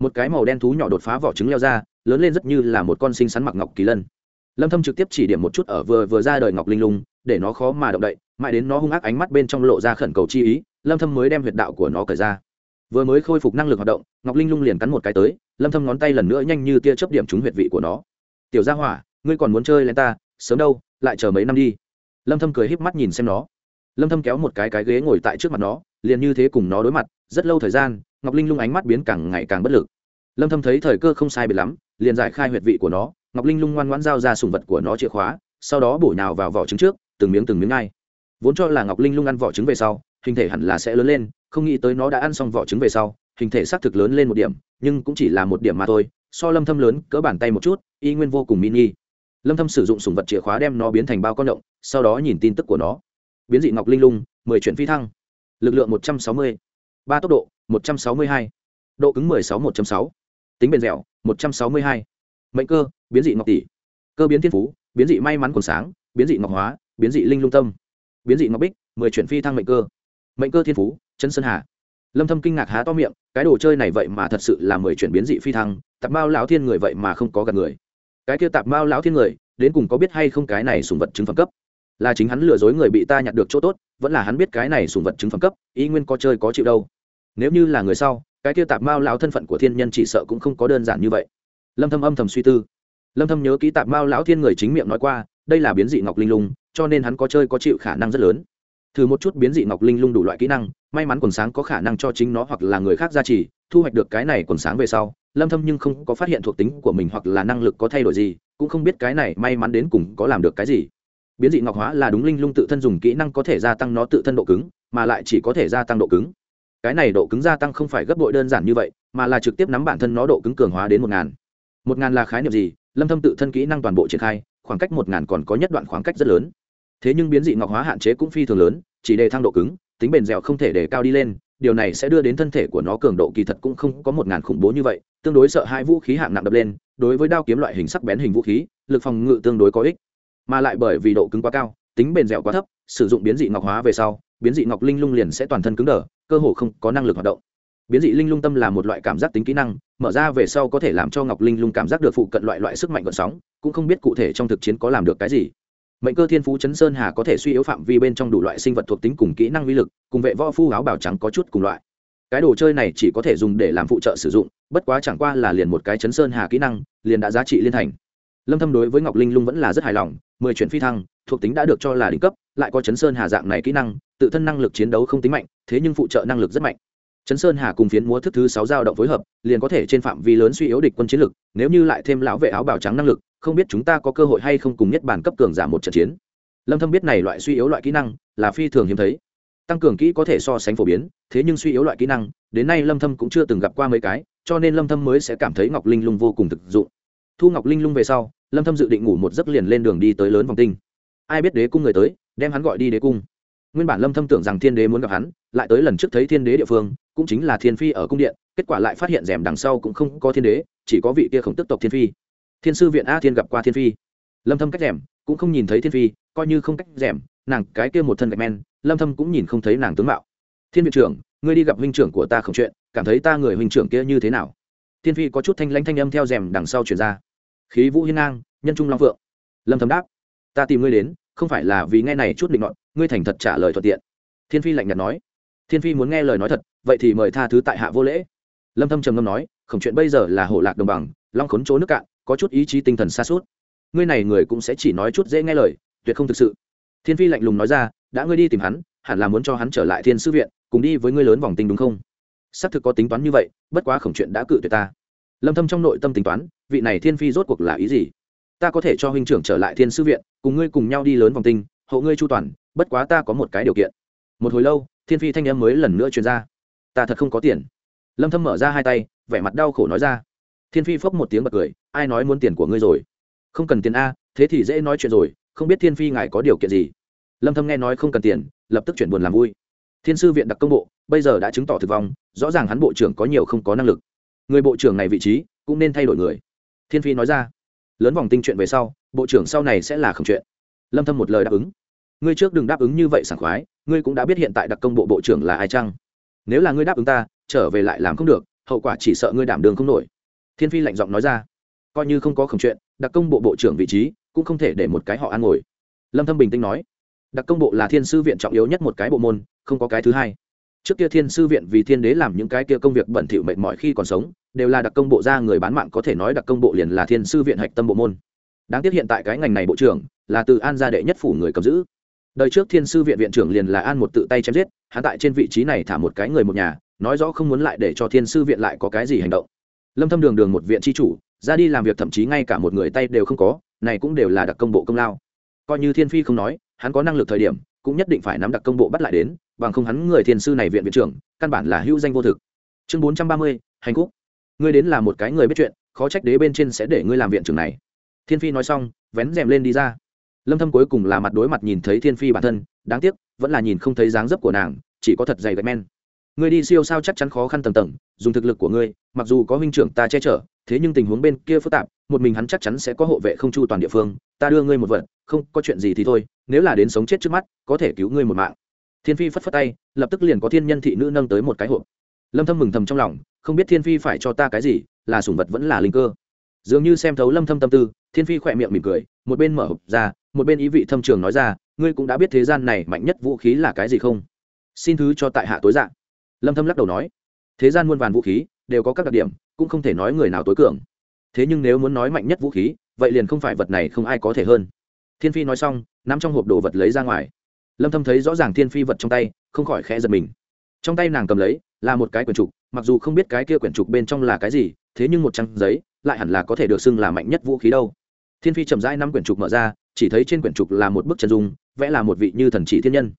A: Một cái màu đen thú nhỏ đột phá vỏ trứng leo ra, lớn lên rất như là một con sinh sắn mặc ngọc kỳ lân. Lâm thâm trực tiếp chỉ điểm một chút ở vừa vừa ra đời ngọc linh lung, để nó khó mà động đậy, mãi đến nó hung ác ánh mắt bên trong lộ ra khẩn cầu chi ý, lâm thâm mới đem huyệt đạo của nó cởi ra. Vừa mới khôi phục năng lực hoạt động, ngọc linh lung liền cắn một cái tới, lâm thâm ngón tay lần nữa nhanh như tia chớp điểm trúng huyệt vị của nó. Tiểu gia hỏa, ngươi còn muốn chơi lên ta, sớm đâu, lại chờ mấy năm đi. Lâm thâm cười híp mắt nhìn xem nó lâm thâm kéo một cái cái ghế ngồi tại trước mặt nó, liền như thế cùng nó đối mặt, rất lâu thời gian, ngọc linh lung ánh mắt biến càng ngày càng bất lực. Lâm thâm thấy thời cơ không sai biệt lắm, liền giải khai huyệt vị của nó, ngọc linh lung ngoan ngoãn giao ra sùng vật của nó chìa khóa, sau đó bổ nhào vào vỏ trứng trước, từng miếng từng miếng ngay. Vốn cho là ngọc linh lung ăn vỏ trứng về sau, hình thể hẳn là sẽ lớn lên, không nghĩ tới nó đã ăn xong vỏ trứng về sau, hình thể xác thực lớn lên một điểm, nhưng cũng chỉ là một điểm mà thôi, so lâm thâm lớn, cỡ bàn tay một chút, y nguyên vô cùng mini. Lâm thâm sử dụng sùng vật chìa khóa đem nó biến thành bao con động, sau đó nhìn tin tức của nó biến dị ngọc linh lung, mười chuyển phi thăng. Lực lượng một trăm sáu mươi. Ba tốc độ, một trăm sáu mươi hai. Độ cứng mười sáu, một sáu. Tính bền dẻo, một trăm sáu mươi hai. Mệnh cơ, biến dị ngọc tỷ. Cơ biến thiên phú, biến dị may mắn còn sáng, biến dị ngọc hóa, biến dị linh lung tâm. Biến dị ngọc bích, mười chuyển phi thăng mệnh cơ. Mệnh cơ thiên phú, chân sơn hà. Lâm thâm kinh ngạc há to miệng, cái đồ chơi này vậy mà thật sự là mười chuyển biến dị phi thăng, tạp mao lão thiên người vậy mà không có gặp người. Cái kia tạp mao lão thiên người, đến cùng có biết hay không cái này sùng vật chứng phẩm cấp? Là chính hắn lừa dối người bị ta nhặt được chỗ tốt, vẫn là hắn biết cái này sùng vật chứng phẩm cấp ý nguyên có chơi có chịu đâu. Nếu như là người sau, cái kia tạp mao lão thân phận của thiên nhân chỉ sợ cũng không có đơn giản như vậy. Lâm thâm âm thầm suy tư. Lâm thâm nhớ ký tạp mao lão thiên người chính miệng nói qua, đây là biến dị ngọc linh lung, cho nên hắn có chơi có chịu khả năng rất lớn. Thử một chút biến dị ngọc linh lung đủ loại kỹ năng, may mắn quần sáng có khả năng cho chính nó hoặc là người khác gia trì, thu hoạch được cái này quần sáng về sau, lâm thâm nhưng không có phát hiện thuộc tính của mình hoặc là năng lực có thay đổi gì, cũng không biết cái này may mắn đến cùng có làm được cái gì biến dị ngọc hóa là đúng linh lung tự thân dùng kỹ năng có thể gia tăng nó tự thân độ cứng, mà lại chỉ có thể gia tăng độ cứng. Cái này độ cứng gia tăng không phải gấp bội đơn giản như vậy, mà là trực tiếp nắm bản thân nó độ cứng cường hóa đến một ngàn. Một ngàn là khái niệm gì? Lâm thâm tự thân kỹ năng toàn bộ triển khai, khoảng cách một ngàn còn có nhất đoạn khoảng cách rất lớn. Thế nhưng biến dị ngọc hóa hạn chế cũng phi thường lớn, chỉ đề thăng độ cứng, tính bền dẻo không thể để cao đi lên, điều này sẽ đưa đến thân thể của nó cường độ kỳ thật cũng không có một ngàn khủng bố như vậy, tương đối sợ hai vũ khí hạng nặng đập lên, đối với đao kiếm loại hình sắc bén hình vũ khí, lực phòng ngự tương đối có ích mà lại bởi vì độ cứng quá cao, tính bền dẻo quá thấp, sử dụng biến dị ngọc hóa về sau, biến dị ngọc linh lung liền sẽ toàn thân cứng đờ, cơ hồ không có năng lực hoạt động. Biến dị linh lung tâm là một loại cảm giác tính kỹ năng, mở ra về sau có thể làm cho ngọc linh lung cảm giác được phụ cận loại loại sức mạnh gọn sóng, cũng không biết cụ thể trong thực chiến có làm được cái gì. Mệnh cơ thiên phú chấn sơn hà có thể suy yếu phạm vi bên trong đủ loại sinh vật thuộc tính cùng kỹ năng vi lực, cùng vệ võ phu áo bảo trắng có chút cùng loại. Cái đồ chơi này chỉ có thể dùng để làm phụ trợ sử dụng, bất quá chẳng qua là liền một cái chấn sơn hà kỹ năng, liền đã giá trị liên thành. Lâm thâm đối với ngọc linh lung vẫn là rất hài lòng mười chuyển phi thăng, thuộc tính đã được cho là đỉnh cấp, lại có chấn sơn hà dạng này kỹ năng, tự thân năng lực chiến đấu không tính mạnh, thế nhưng phụ trợ năng lực rất mạnh. Chấn sơn hà cùng phiến múa thức thứ sáu giao động phối hợp, liền có thể trên phạm vi lớn suy yếu địch quân chiến lực, nếu như lại thêm lão vệ áo bào trắng năng lực, không biết chúng ta có cơ hội hay không cùng nhất bản cấp cường giảm một trận chiến. Lâm thâm biết này loại suy yếu loại kỹ năng là phi thường hiếm thấy. Tăng cường kỹ có thể so sánh phổ biến, thế nhưng suy yếu loại kỹ năng, đến nay lâm thâm cũng chưa từng gặp qua mấy cái, cho nên lâm thâm mới sẽ cảm thấy ngọc linh lung vô cùng thực dụng. Thu ngọc linh lung về sau lâm thâm dự định ngủ một giấc liền lên đường đi tới lớn vòng tinh. Ai biết đế cung người tới, đem hắn gọi đi đế cung. Nguyên bản lâm thâm tưởng rằng thiên đế muốn gặp hắn, lại tới lần trước thấy thiên đế địa phương, cũng chính là thiên phi ở cung điện, kết quả lại phát hiện rèm đằng sau cũng không có thiên đế, chỉ có vị kia khổng tức tộc thiên phi. Thiên sư viện a thiên gặp qua thiên phi. Lâm thâm cách rèm, cũng không nhìn thấy thiên phi, coi như không cách rèm, nàng cái kia một thân gạch men, lâm thâm cũng nhìn không thấy nàng tướng mạo. Thiên viện trưởng, ngươi đi gặp huynh trưởng của ta không chuyện, cảm thấy ta người huynh trưởng kia như thế nào? Thiên phi có chút thanh lãnh thanh âm theo rèm đằng sau truyền ra khí vũ hiên ngang, nhân trung long phượng. Lâm thâm đáp, ta tìm ngươi đến, không phải là vì nghe này chút định luận ngươi thành thật trả lời thuận tiện. Thiên phi lạnh nhạt nói, thiên phi muốn nghe lời nói thật, vậy thì mời tha thứ tại hạ vô lễ. Lâm thâm trầm ngâm nói khổng chuyện bây giờ là hổ lạc đồng bằng, long khốn chỗ nước cạn, có chút ý chí tinh thần xa suốt. Ngươi này người cũng sẽ chỉ nói chút dễ nghe lời, tuyệt không thực sự. Thiên phi lạnh lùng nói ra, đã ngươi đi tìm hắn, hẳn là muốn cho hắn trở lại thiên sư viện, cùng đi với ngươi lớn vòng tinh đúng không? Xác thực có tính toán như vậy, bất quá khổng chuyện đã cự tuyệt ta. Lâm thâm trong nội tâm tính toán vị này thiên phi rốt cuộc là ý gì? Ta có thể cho huynh trưởng trở lại thiên sư viện, cùng ngươi cùng nhau đi lớn vòng tinh, hộ ngươi chu toàn, bất quá ta có một cái điều kiện. Một hồi lâu, thiên phi thanh em mới lần nữa truyền ra. Ta thật không có tiền. Lâm thâm mở ra hai tay, vẻ mặt đau khổ nói ra. Thiên phi phốc một tiếng bật cười, ai nói muốn tiền của ngươi rồi? Không cần tiền a, thế thì dễ nói chuyện rồi, không biết thiên phi ngài có điều kiện gì? Lâm thâm nghe nói không cần tiền, lập tức chuyển buồn làm vui. Thiên sư viện đặc công bộ, bây giờ đã chứng tỏ thực vong, rõ ràng hắn bộ trưởng có nhiều không có năng lực. Người bộ trưởng này vị trí, cũng nên thay đổi người thiên phi nói ra. Lớn vòng tinh chuyện về sau, bộ trưởng sau này sẽ là không chuyện. Lâm thâm một lời đáp ứng. Ngươi trước đừng đáp ứng như vậy sảng khoái, ngươi cũng đã biết hiện tại đặc công bộ bộ trưởng là ai chăng? Nếu là ngươi đáp ứng ta, trở về lại làm không được, hậu quả chỉ sợ ngươi đảm đường không nổi. Thiên phi lạnh giọng nói ra. Coi như không có khổng chuyện, đặc công bộ bộ trưởng vị trí cũng không thể để một cái họ ăn ngồi. Lâm thâm bình tĩnh nói. Đặc công bộ là thiên sư viện trọng yếu nhất một cái bộ môn, không có cái thứ hai trước kia thiên sư viện vì thiên đế làm những cái kia công việc bẩn thỉu mệt mỏi khi còn sống, đều là đặc công bộ ra người bán mạng, có thể nói đặc công bộ liền là thiên sư viện hạch tâm bộ môn. Đáng tiếc hiện tại cái ngành này bộ trưởng là từ an gia đệ nhất phủ người cầm giữ. Đời trước thiên sư viện viện trưởng liền là an một tự tay chém giết, hắn tại trên vị trí này thả một cái người một nhà, nói rõ không muốn lại để cho thiên sư viện lại có cái gì hành động. Lâm thâm đường đường một viện chi chủ, ra đi làm việc thậm chí ngay cả một người tay đều không có, này cũng đều là đặc công bộ công lao. Coi như thiên phi không nói, hắn có năng lực thời điểm, cũng nhất định phải nắm đặc công bộ bắt lại đến bằng không hắn người thiền sư này viện viện trưởng căn bản là hữu danh vô thực. Chương 430, hành cúc ngươi đến là một cái người biết chuyện khó trách đế bên trên sẽ để ngươi làm viện trưởng này. Thiên phi nói xong vén rèm lên đi ra. Lâm thâm cuối cùng là mặt đối mặt nhìn thấy thiên phi bản thân đáng tiếc vẫn là nhìn không thấy dáng dấp của nàng chỉ có thật dày gạch men. Ngươi đi siêu sao chắc chắn khó khăn tầng tầng dùng thực lực của ngươi mặc dù có huynh trưởng ta che chở thế nhưng tình huống bên kia phức tạp một mình hắn chắc chắn sẽ có hộ vệ không chu toàn địa phương ta đưa ngươi một vật không có chuyện gì thì thôi nếu là đến sống chết trước mắt có thể cứu ngươi một mạng thiên phi phất phất tay, lập tức liền có thiên nhân thị nữ nâng tới một cái hộp. Lâm thâm mừng thầm trong lòng, không biết thiên phi phải cho ta cái gì, là sủng vật vẫn là linh cơ. Dường như xem thấu lâm thâm tâm tư, thiên phi khỏe miệng mỉm cười, một bên mở hộp ra, một bên ý vị thâm trường nói ra, ngươi cũng đã biết thế gian này mạnh nhất vũ khí là cái gì không? Xin thứ cho tại hạ tối dạng lâm thâm lắc đầu nói, thế gian muôn vàn vũ khí, đều có các đặc điểm, cũng không thể nói người nào tối cường. Thế nhưng nếu muốn nói mạnh nhất vũ khí, vậy liền không phải vật này không ai có thể hơn. Thiên phi nói xong, nắm trong hộp đồ vật lấy ra ngoài lâm thâm thấy rõ ràng thiên phi vật trong tay, không khỏi khẽ giật mình. Trong tay nàng cầm lấy, là một cái quyển trục, mặc dù không biết cái kia quyển trục bên trong là cái gì, thế nhưng một trang giấy, lại hẳn là có thể được xưng là mạnh nhất vũ khí đâu. Thiên phi chậm rãi năm quyển trục mở ra, chỉ thấy trên quyển trục là một bức chân dung, vẽ là một vị như thần chỉ thiên nhân.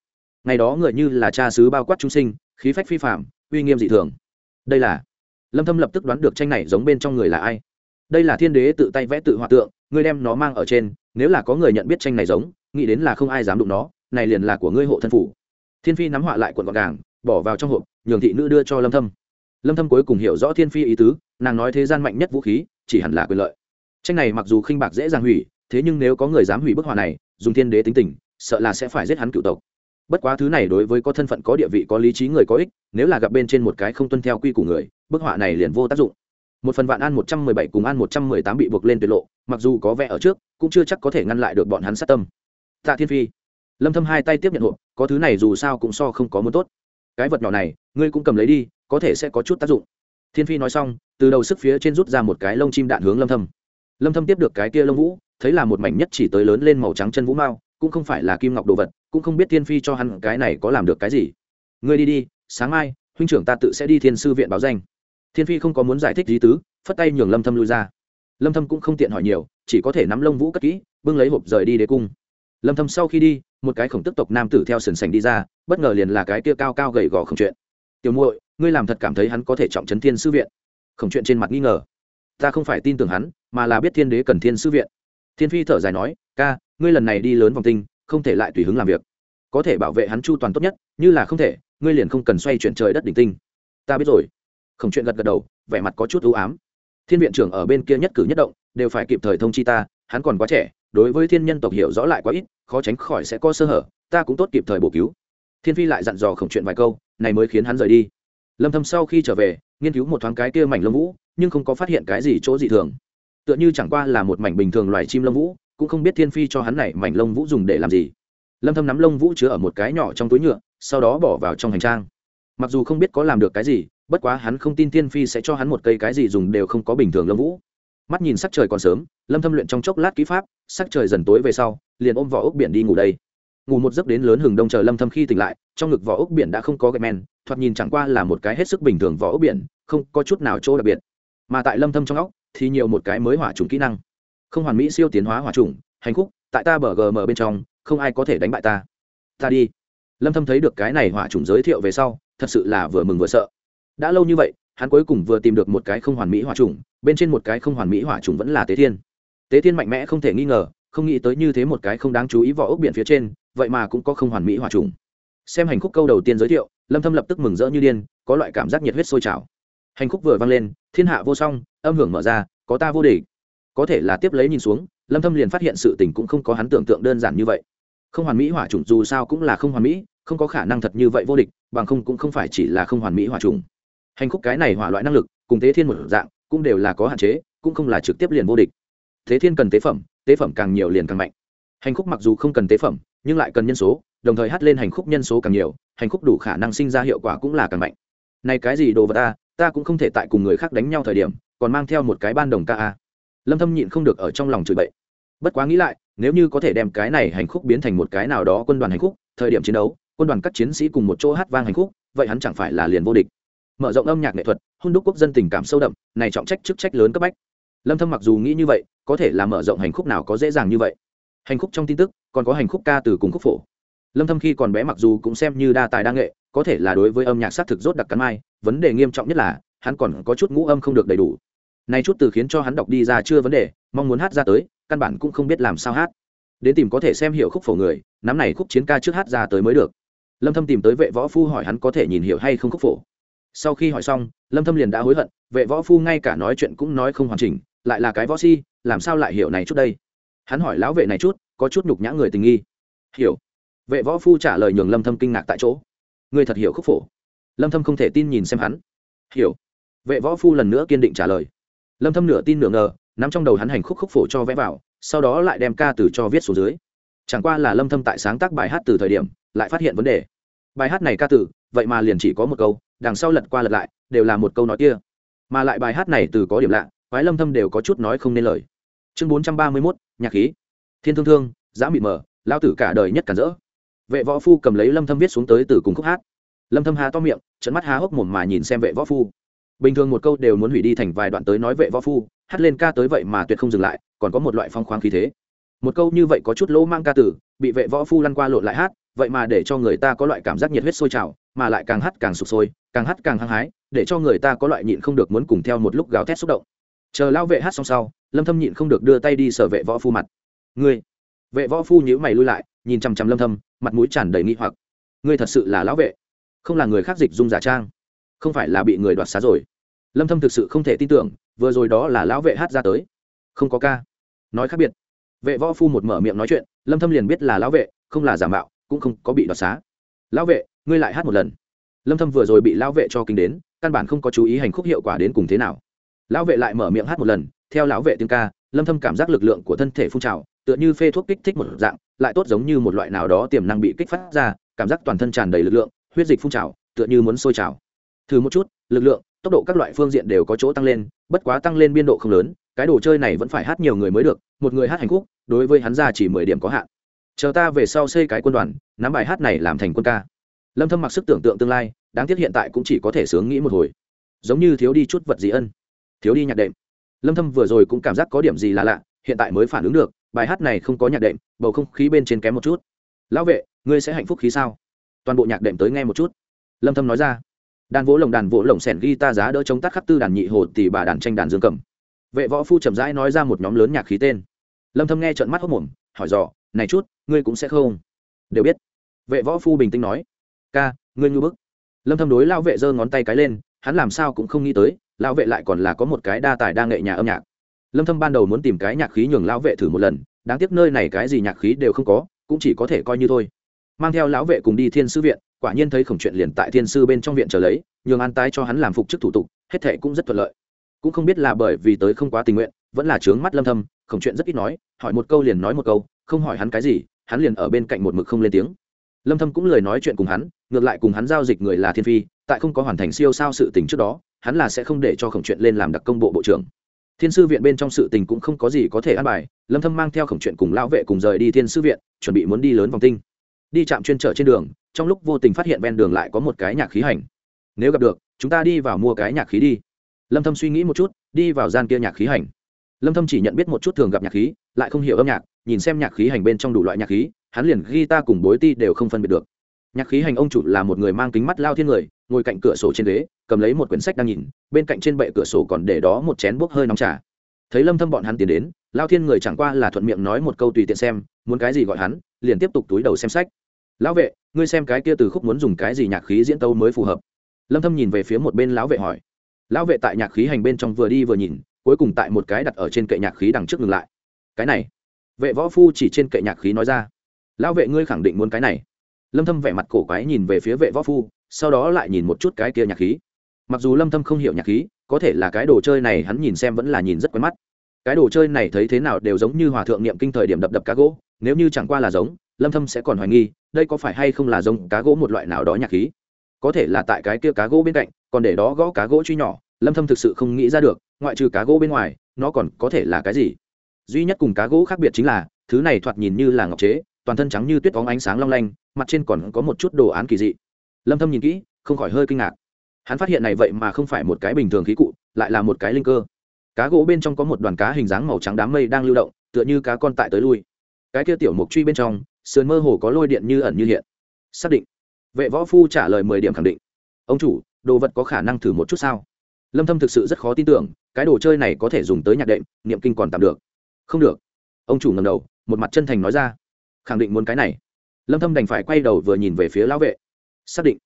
A: Ngày đó người như là cha sứ bao quát trung sinh, khí phách phi phạm uy nghiêm dị thường. Đây là lâm thâm lập tức đoán được tranh này giống bên trong người là ai. Đây là thiên đế tự tay vẽ tự họa tượng ngươi đem nó mang ở trên, nếu là có người nhận biết tranh này giống, nghĩ đến là không ai dám đụng nó này liền là của ngươi hộ thân phủ. Thiên phi nắm họa lại cuộn gọn gàng, bỏ vào trong hộp, nhường thị nữ đưa cho lâm thâm. Lâm thâm cuối cùng hiểu rõ thiên phi ý tứ, nàng nói thế gian mạnh nhất vũ khí, chỉ hẳn là quyền lợi. Tranh này mặc dù khinh bạc dễ dàng hủy, thế nhưng nếu có người dám hủy bức họa này, dùng thiên đế tính tình, sợ là sẽ phải giết hắn cựu tộc. Bất quá thứ này đối với có thân phận, có địa vị, có lý trí người có ích, nếu là gặp bên trên một cái không tuân theo quy của người, bức họa này liền vô tác dụng. Một phần vạn an một trăm mười bảy cùng an một trăm mười tám bị buộc lên tuyệt lộ, mặc dù có vẻ ở trước, cũng chưa chắc có thể ngăn lại được bọn hắn sát tâm. Tạ thiên phi lâm thâm hai tay tiếp nhận hộp, có thứ này dù sao cũng so không có muốn tốt. Cái vật nhỏ này, ngươi cũng cầm lấy đi, có thể sẽ có chút tác dụng. Thiên phi nói xong, từ đầu sức phía trên rút ra một cái lông chim đạn hướng lâm thâm. Lâm thâm tiếp được cái kia lông vũ, thấy là một mảnh nhất chỉ tới lớn lên màu trắng chân vũ mao, cũng không phải là kim ngọc đồ vật, cũng không biết thiên phi cho hắn cái này có làm được cái gì. Ngươi đi đi, sáng mai, huynh trưởng ta tự sẽ đi thiên sư viện báo danh. Thiên phi không có muốn giải thích lý tứ, phất tay nhường lâm thâm lui ra. Lâm thâm cũng không tiện hỏi nhiều, chỉ có thể nắm lông vũ cất kỹ, bưng lấy hộp rời đi đế cung. Lâm thâm sau khi đi một cái khổng tức tộc nam tử theo sườn sành đi ra, bất ngờ liền là cái kia cao cao gầy gò không chuyện. Tiểu muội, ngươi làm thật cảm thấy hắn có thể trọng trấn thiên sư viện? Khổng chuyện trên mặt nghi ngờ. Ta không phải tin tưởng hắn, mà là biết thiên đế cần thiên sư viện. Thiên phi thở dài nói, ca, ngươi lần này đi lớn vòng tinh, không thể lại tùy hứng làm việc. Có thể bảo vệ hắn chu toàn tốt nhất, như là không thể, ngươi liền không cần xoay chuyển trời đất đỉnh tinh. Ta biết rồi. Khổng chuyện gật gật đầu, vẻ mặt có chút ưu ám. Thiên viện trưởng ở bên kia nhất cử nhất động, đều phải kịp thời thông chi ta, hắn còn quá trẻ đối với thiên nhân tộc hiểu rõ lại quá ít, khó tránh khỏi sẽ có sơ hở, ta cũng tốt kịp thời bổ cứu. Thiên phi lại dặn dò khổng chuyện vài câu, này mới khiến hắn rời đi. Lâm thâm sau khi trở về, nghiên cứu một thoáng cái kia mảnh lông vũ, nhưng không có phát hiện cái gì chỗ dị thường. Tựa như chẳng qua là một mảnh bình thường loài chim lông vũ, cũng không biết thiên phi cho hắn này mảnh lông vũ dùng để làm gì. Lâm thâm nắm lông vũ chứa ở một cái nhỏ trong túi nhựa, sau đó bỏ vào trong hành trang. Mặc dù không biết có làm được cái gì, bất quá hắn không tin thiên phi sẽ cho hắn một cây cái gì dùng đều không có bình thường lông vũ mắt nhìn sắc trời còn sớm, lâm thâm luyện trong chốc lát kỹ pháp, sắc trời dần tối về sau, liền ôm vỏ ốc biển đi ngủ đây. Ngủ một giấc đến lớn hừng đông chờ lâm thâm khi tỉnh lại, trong ngực vỏ ốc biển đã không có gạch men, thoạt nhìn chẳng qua là một cái hết sức bình thường vỏ ốc biển, không có chút nào chỗ đặc biệt. Mà tại lâm thâm trong óc, thì nhiều một cái mới hỏa trùng kỹ năng. Không hoàn mỹ siêu tiến hóa hỏa trùng, hành khúc, tại ta bờ gm bên trong, không ai có thể đánh bại ta. Ta đi. Lâm thâm thấy được cái này hỏa trùng giới thiệu về sau, thật sự là vừa mừng vừa sợ. Đã lâu như vậy hắn cuối cùng vừa tìm được một cái không hoàn mỹ hỏa trùng, bên trên một cái không hoàn mỹ hỏa trùng vẫn là tế thiên. Tế thiên mạnh mẽ không thể nghi ngờ, không nghĩ tới như thế một cái không đáng chú ý vỏ ốc biển phía trên, vậy mà cũng có không hoàn mỹ hỏa trùng. Xem hành khúc câu đầu tiên giới thiệu, lâm thâm lập tức mừng rỡ như điên, có loại cảm giác nhiệt huyết sôi trào. Hành khúc vừa vang lên, thiên hạ vô song, âm hưởng mở ra, có ta vô địch. Có thể là tiếp lấy nhìn xuống, lâm thâm liền phát hiện sự tình cũng không có hắn tưởng tượng đơn giản như vậy. Không hoàn mỹ hỏa trùng dù sao cũng là không hoàn mỹ, không có khả năng thật như vậy vô địch, bằng không cũng không phải chỉ là không hoàn mỹ hỏa trùng hành khúc cái này hỏa loại năng lực, cùng tế thiên một dạng, cũng đều là có hạn chế, cũng không là trực tiếp liền vô địch. Thế thiên cần tế phẩm tế phẩm càng nhiều liền càng mạnh. Hành khúc mặc dù không cần tế phẩm, nhưng lại cần nhân số, đồng thời hát lên hành khúc nhân số càng nhiều, hành khúc đủ khả năng sinh ra hiệu quả cũng là càng mạnh. Này cái gì đồ vật ta ta cũng không thể tại cùng người khác đánh nhau thời điểm, còn mang theo một cái ban đồng ca a. Lâm thâm nhịn không được ở trong lòng chửi bậy. Bất quá nghĩ lại, nếu như có thể đem cái này hành khúc biến thành một cái nào đó quân đoàn hành khúc, thời điểm chiến đấu, quân đoàn các chiến sĩ cùng một chỗ hát vang hành khúc, vậy hắn chẳng phải là liền vô địch mở rộng âm nhạc nghệ thuật, hôn đúc quốc dân tình cảm sâu đậm, này trọng trách chức trách lớn cấp bách. Lâm thâm mặc dù nghĩ như vậy, có thể là mở rộng hành khúc nào có dễ dàng như vậy. Hành khúc trong tin tức, còn có hành khúc ca từ cùng khúc phổ. Lâm thâm khi còn bé mặc dù cũng xem như đa tài đa nghệ, có thể là đối với âm nhạc sát thực rốt đặc cắn mai, vấn đề nghiêm trọng nhất là, hắn còn có chút ngũ âm không được đầy đủ. Này chút từ khiến cho hắn đọc đi ra chưa vấn đề, mong muốn hát ra tới, căn bản cũng không biết làm sao hát. Đến tìm có thể xem hiểu khúc phổ người, nắm này khúc chiến ca trước hát ra tới mới được. Lâm thâm tìm tới vệ võ phu hỏi hắn có thể nhìn hiểu hay không khúc phổ sau khi hỏi xong, lâm thâm liền đã hối hận, vệ võ phu ngay cả nói chuyện cũng nói không hoàn chỉnh, lại là cái võ si, làm sao lại hiểu này chút đây? Hắn hỏi lão vệ này chút, có chút nhục nhã người tình nghi. Hiểu. Vệ võ phu trả lời nhường lâm thâm kinh ngạc tại chỗ. Người thật hiểu khúc phổ. Lâm thâm không thể tin nhìn xem hắn. Hiểu. Vệ võ phu lần nữa kiên định trả lời. Lâm thâm nửa tin nửa ngờ, nắm trong đầu hắn hành khúc khúc phổ cho vẽ vào, sau đó lại đem ca từ cho viết xuống dưới. Chẳng qua là lâm thâm tại sáng tác bài hát từ thời điểm, lại phát hiện vấn đề. Bài hát này ca từ, vậy mà liền chỉ có một câu đằng sau lật qua lật lại đều là một câu nói kia. Mà lại bài hát này từ có điểm lạ quái lâm thâm đều có chút nói không nên lời. Chương 431, nhạc khí. Thiên thương thương giã mịt mờ lao tử cả đời nhất cản rỡ. Vệ võ phu cầm lấy lâm thâm viết xuống tới từ cùng khúc hát. Lâm thâm há to miệng trận mắt há hốc mồm mà nhìn xem vệ võ phu. Bình thường một câu đều muốn hủy đi thành vài đoạn tới nói vệ võ phu hát lên ca tới vậy mà tuyệt không dừng lại còn có một loại phong khoáng khí thế. Một câu như vậy có chút lỗ mang ca tử bị vệ võ phu lăn qua lộn lại hát vậy mà để cho người ta có loại cảm giác nhiệt huyết sôi trào mà lại càng hát càng sụp sôi, càng hát càng hăng hái, để cho người ta có loại nhịn không được muốn cùng theo một lúc gào thét xúc động. Chờ lao vệ hát xong sau, lâm thâm nhịn không được đưa tay đi sở vệ võ phu mặt. Ngươi? Vệ võ phu nhíu mày lui lại, nhìn chăm chăm lâm thâm, mặt mũi tràn đầy nghi hoặc. Ngươi thật sự là lão vệ, không là người khác dịch dung giả trang, không phải là bị người đoạt xá rồi. Lâm thâm thực sự không thể tin tưởng, vừa rồi đó là lão vệ hát ra tới. Không có ca. Nói khác biệt, vệ võ phu một mở miệng nói chuyện, lâm thâm liền biết là lão vệ, không là giả mạo, cũng không có bị đoạt xá. Lão vệ ngươi lại hát một lần. Lâm thâm vừa rồi bị lão vệ cho kinh đến, căn bản không có chú ý hành khúc hiệu quả đến cùng thế nào. Lão vệ lại mở miệng hát một lần, theo lão vệ tiếng ca, lâm thâm cảm giác lực lượng của thân thể phun trào, tựa như phê thuốc kích thích một dạng, lại tốt giống như một loại nào đó tiềm năng bị kích phát ra, cảm giác toàn thân tràn đầy lực lượng, huyết dịch phun trào, tựa như muốn sôi trào. Thử một chút, lực lượng, tốc độ các loại phương diện đều có chỗ tăng lên, bất quá tăng lên biên độ không lớn, cái đồ chơi này vẫn phải hát nhiều người mới được, một người hát hành khúc, đối với hắn ra chỉ mười điểm có hạn. Chờ ta về sau xây cái quân đoàn, nắm bài hát này làm thành quân ca lâm thâm mặc sức tưởng tượng tương lai, đáng tiếc hiện tại cũng chỉ có thể sướng nghĩ một hồi. Giống như thiếu đi chút vật gì ân, thiếu đi nhạc đệm. Lâm thâm vừa rồi cũng cảm giác có điểm gì là lạ, hiện tại mới phản ứng được, bài hát này không có nhạc đệm, bầu không khí bên trên kém một chút. Lão vệ, ngươi sẽ hạnh phúc khí sao? Toàn bộ nhạc đệm tới nghe một chút. Lâm thâm nói ra. Đàn vỗ lồng, đàn vỗ lồng sẻn guitar giá đỡ chống tắt khắc tư đàn nhị hồ tỷ bà đàn tranh đàn dương cầm. Vệ võ phu chậm rãi nói ra một nhóm lớn nhạc khí tên. Lâm thâm nghe trợn mắt hốc mồm, hỏi dò, này chút, ngươi cũng sẽ không? Đều biết. Vệ võ phu bình tĩnh nói ca, ngươi ngư bức. Lâm thâm đối lão vệ giơ ngón tay cái lên, hắn làm sao cũng không nghĩ tới, lão vệ lại còn là có một cái đa tài đa nghệ nhà âm nhạc. Lâm thâm ban đầu muốn tìm cái nhạc khí nhường lão vệ thử một lần, đáng tiếc nơi này cái gì nhạc khí đều không có, cũng chỉ có thể coi như thôi. Mang theo lão vệ cùng đi thiên sư viện, quả nhiên thấy khổng chuyện liền tại thiên sư bên trong viện chờ lấy, nhường an tái cho hắn làm phục chức thủ tục, hết thề cũng rất thuận lợi. Cũng không biết là bởi vì tới không quá tình nguyện, vẫn là trướng mắt lâm thâm, khổng chuyện rất ít nói, hỏi một câu liền nói một câu, không hỏi hắn cái gì, hắn liền ở bên cạnh một mực không lên tiếng lâm thâm cũng lời nói chuyện cùng hắn, ngược lại cùng hắn giao dịch người là thiên phi, tại không có hoàn thành siêu sao sự tình trước đó, hắn là sẽ không để cho khổng chuyện lên làm đặc công bộ bộ trưởng. Thiên sư viện bên trong sự tình cũng không có gì có thể an bài, lâm thâm mang theo khổng chuyện cùng lão vệ cùng rời đi thiên sư viện, chuẩn bị muốn đi lớn vòng tinh. Đi chạm chuyên trở trên đường, trong lúc vô tình phát hiện ven đường lại có một cái nhạc khí hành. Nếu gặp được, chúng ta đi vào mua cái nhạc khí đi. Lâm thâm suy nghĩ một chút, đi vào gian kia nhạc khí hành. Lâm thâm chỉ nhận biết một chút thường gặp nhạc khí, lại không hiểu âm nhạc, nhìn xem nhạc khí hành bên trong đủ loại nhạc khí hắn liền ghi ta cùng bối ti đều không phân biệt được. Nhạc khí hành ông chủ là một người mang kính mắt lao thiên người, ngồi cạnh cửa sổ trên ghế, cầm lấy một quyển sách đang nhìn, bên cạnh trên bệ cửa sổ còn để đó một chén bốc hơi nóng trà. Thấy lâm thâm bọn hắn tiến đến, lao thiên người chẳng qua là thuận miệng nói một câu tùy tiện xem, muốn cái gì gọi hắn, liền tiếp tục túi đầu xem sách. Lão vệ, ngươi xem cái kia từ khúc muốn dùng cái gì nhạc khí diễn tấu mới phù hợp? Lâm thâm nhìn về phía một bên lão vệ hỏi. Lão vệ tại nhạc khí hành bên trong vừa đi vừa nhìn, cuối cùng tại một cái đặt ở trên kệ nhạc khí đằng trước ngừng lại. Cái này. Vệ võ phu chỉ trên kệ nhạc khí nói ra lão vệ ngươi khẳng định muốn cái này. Lâm thâm vẻ mặt cổ quái nhìn về phía vệ võ phu, sau đó lại nhìn một chút cái kia nhạc khí. Mặc dù lâm thâm không hiểu nhạc khí, có thể là cái đồ chơi này hắn nhìn xem vẫn là nhìn rất quen mắt. Cái đồ chơi này thấy thế nào đều giống như hòa thượng niệm kinh thời điểm đập đập cá gỗ, nếu như chẳng qua là giống, lâm thâm sẽ còn hoài nghi, đây có phải hay không là giống cá gỗ một loại nào đó nhạc khí? Có thể là tại cái kia cá gỗ bên cạnh, còn để đó gõ cá gỗ truy nhỏ, lâm thâm thực sự không nghĩ ra được, ngoại trừ cá gỗ bên ngoài, nó còn có thể là cái gì? Duy nhất cùng cá gỗ khác biệt chính là, thứ này thoạt nhìn như là ngọc chế toàn thân trắng như tuyết bóng ánh sáng long lanh, mặt trên còn có một chút đồ án kỳ dị. Lâm thâm nhìn kỹ, không khỏi hơi kinh ngạc. Hắn phát hiện này vậy mà không phải một cái bình thường khí cụ, lại là một cái linh cơ. Cá gỗ bên trong có một đoàn cá hình dáng màu trắng đám mây đang lưu động, tựa như cá con tại tới lui. Cái kia tiểu mục truy bên trong, sườn mơ hồ có lôi điện như ẩn như hiện. Xác định. Vệ võ phu trả lời mười điểm khẳng định. Ông chủ, đồ vật có khả năng thử một chút sao? Lâm thâm thực sự rất khó tin tưởng, cái đồ chơi này có thể dùng tới nhạc đệm, niệm kinh còn tạm được. Không được. Ông chủ ngẩng đầu, một mặt chân thành nói ra khẳng định muốn cái này. Lâm thâm đành phải quay đầu vừa nhìn về phía lão vệ. Xác định.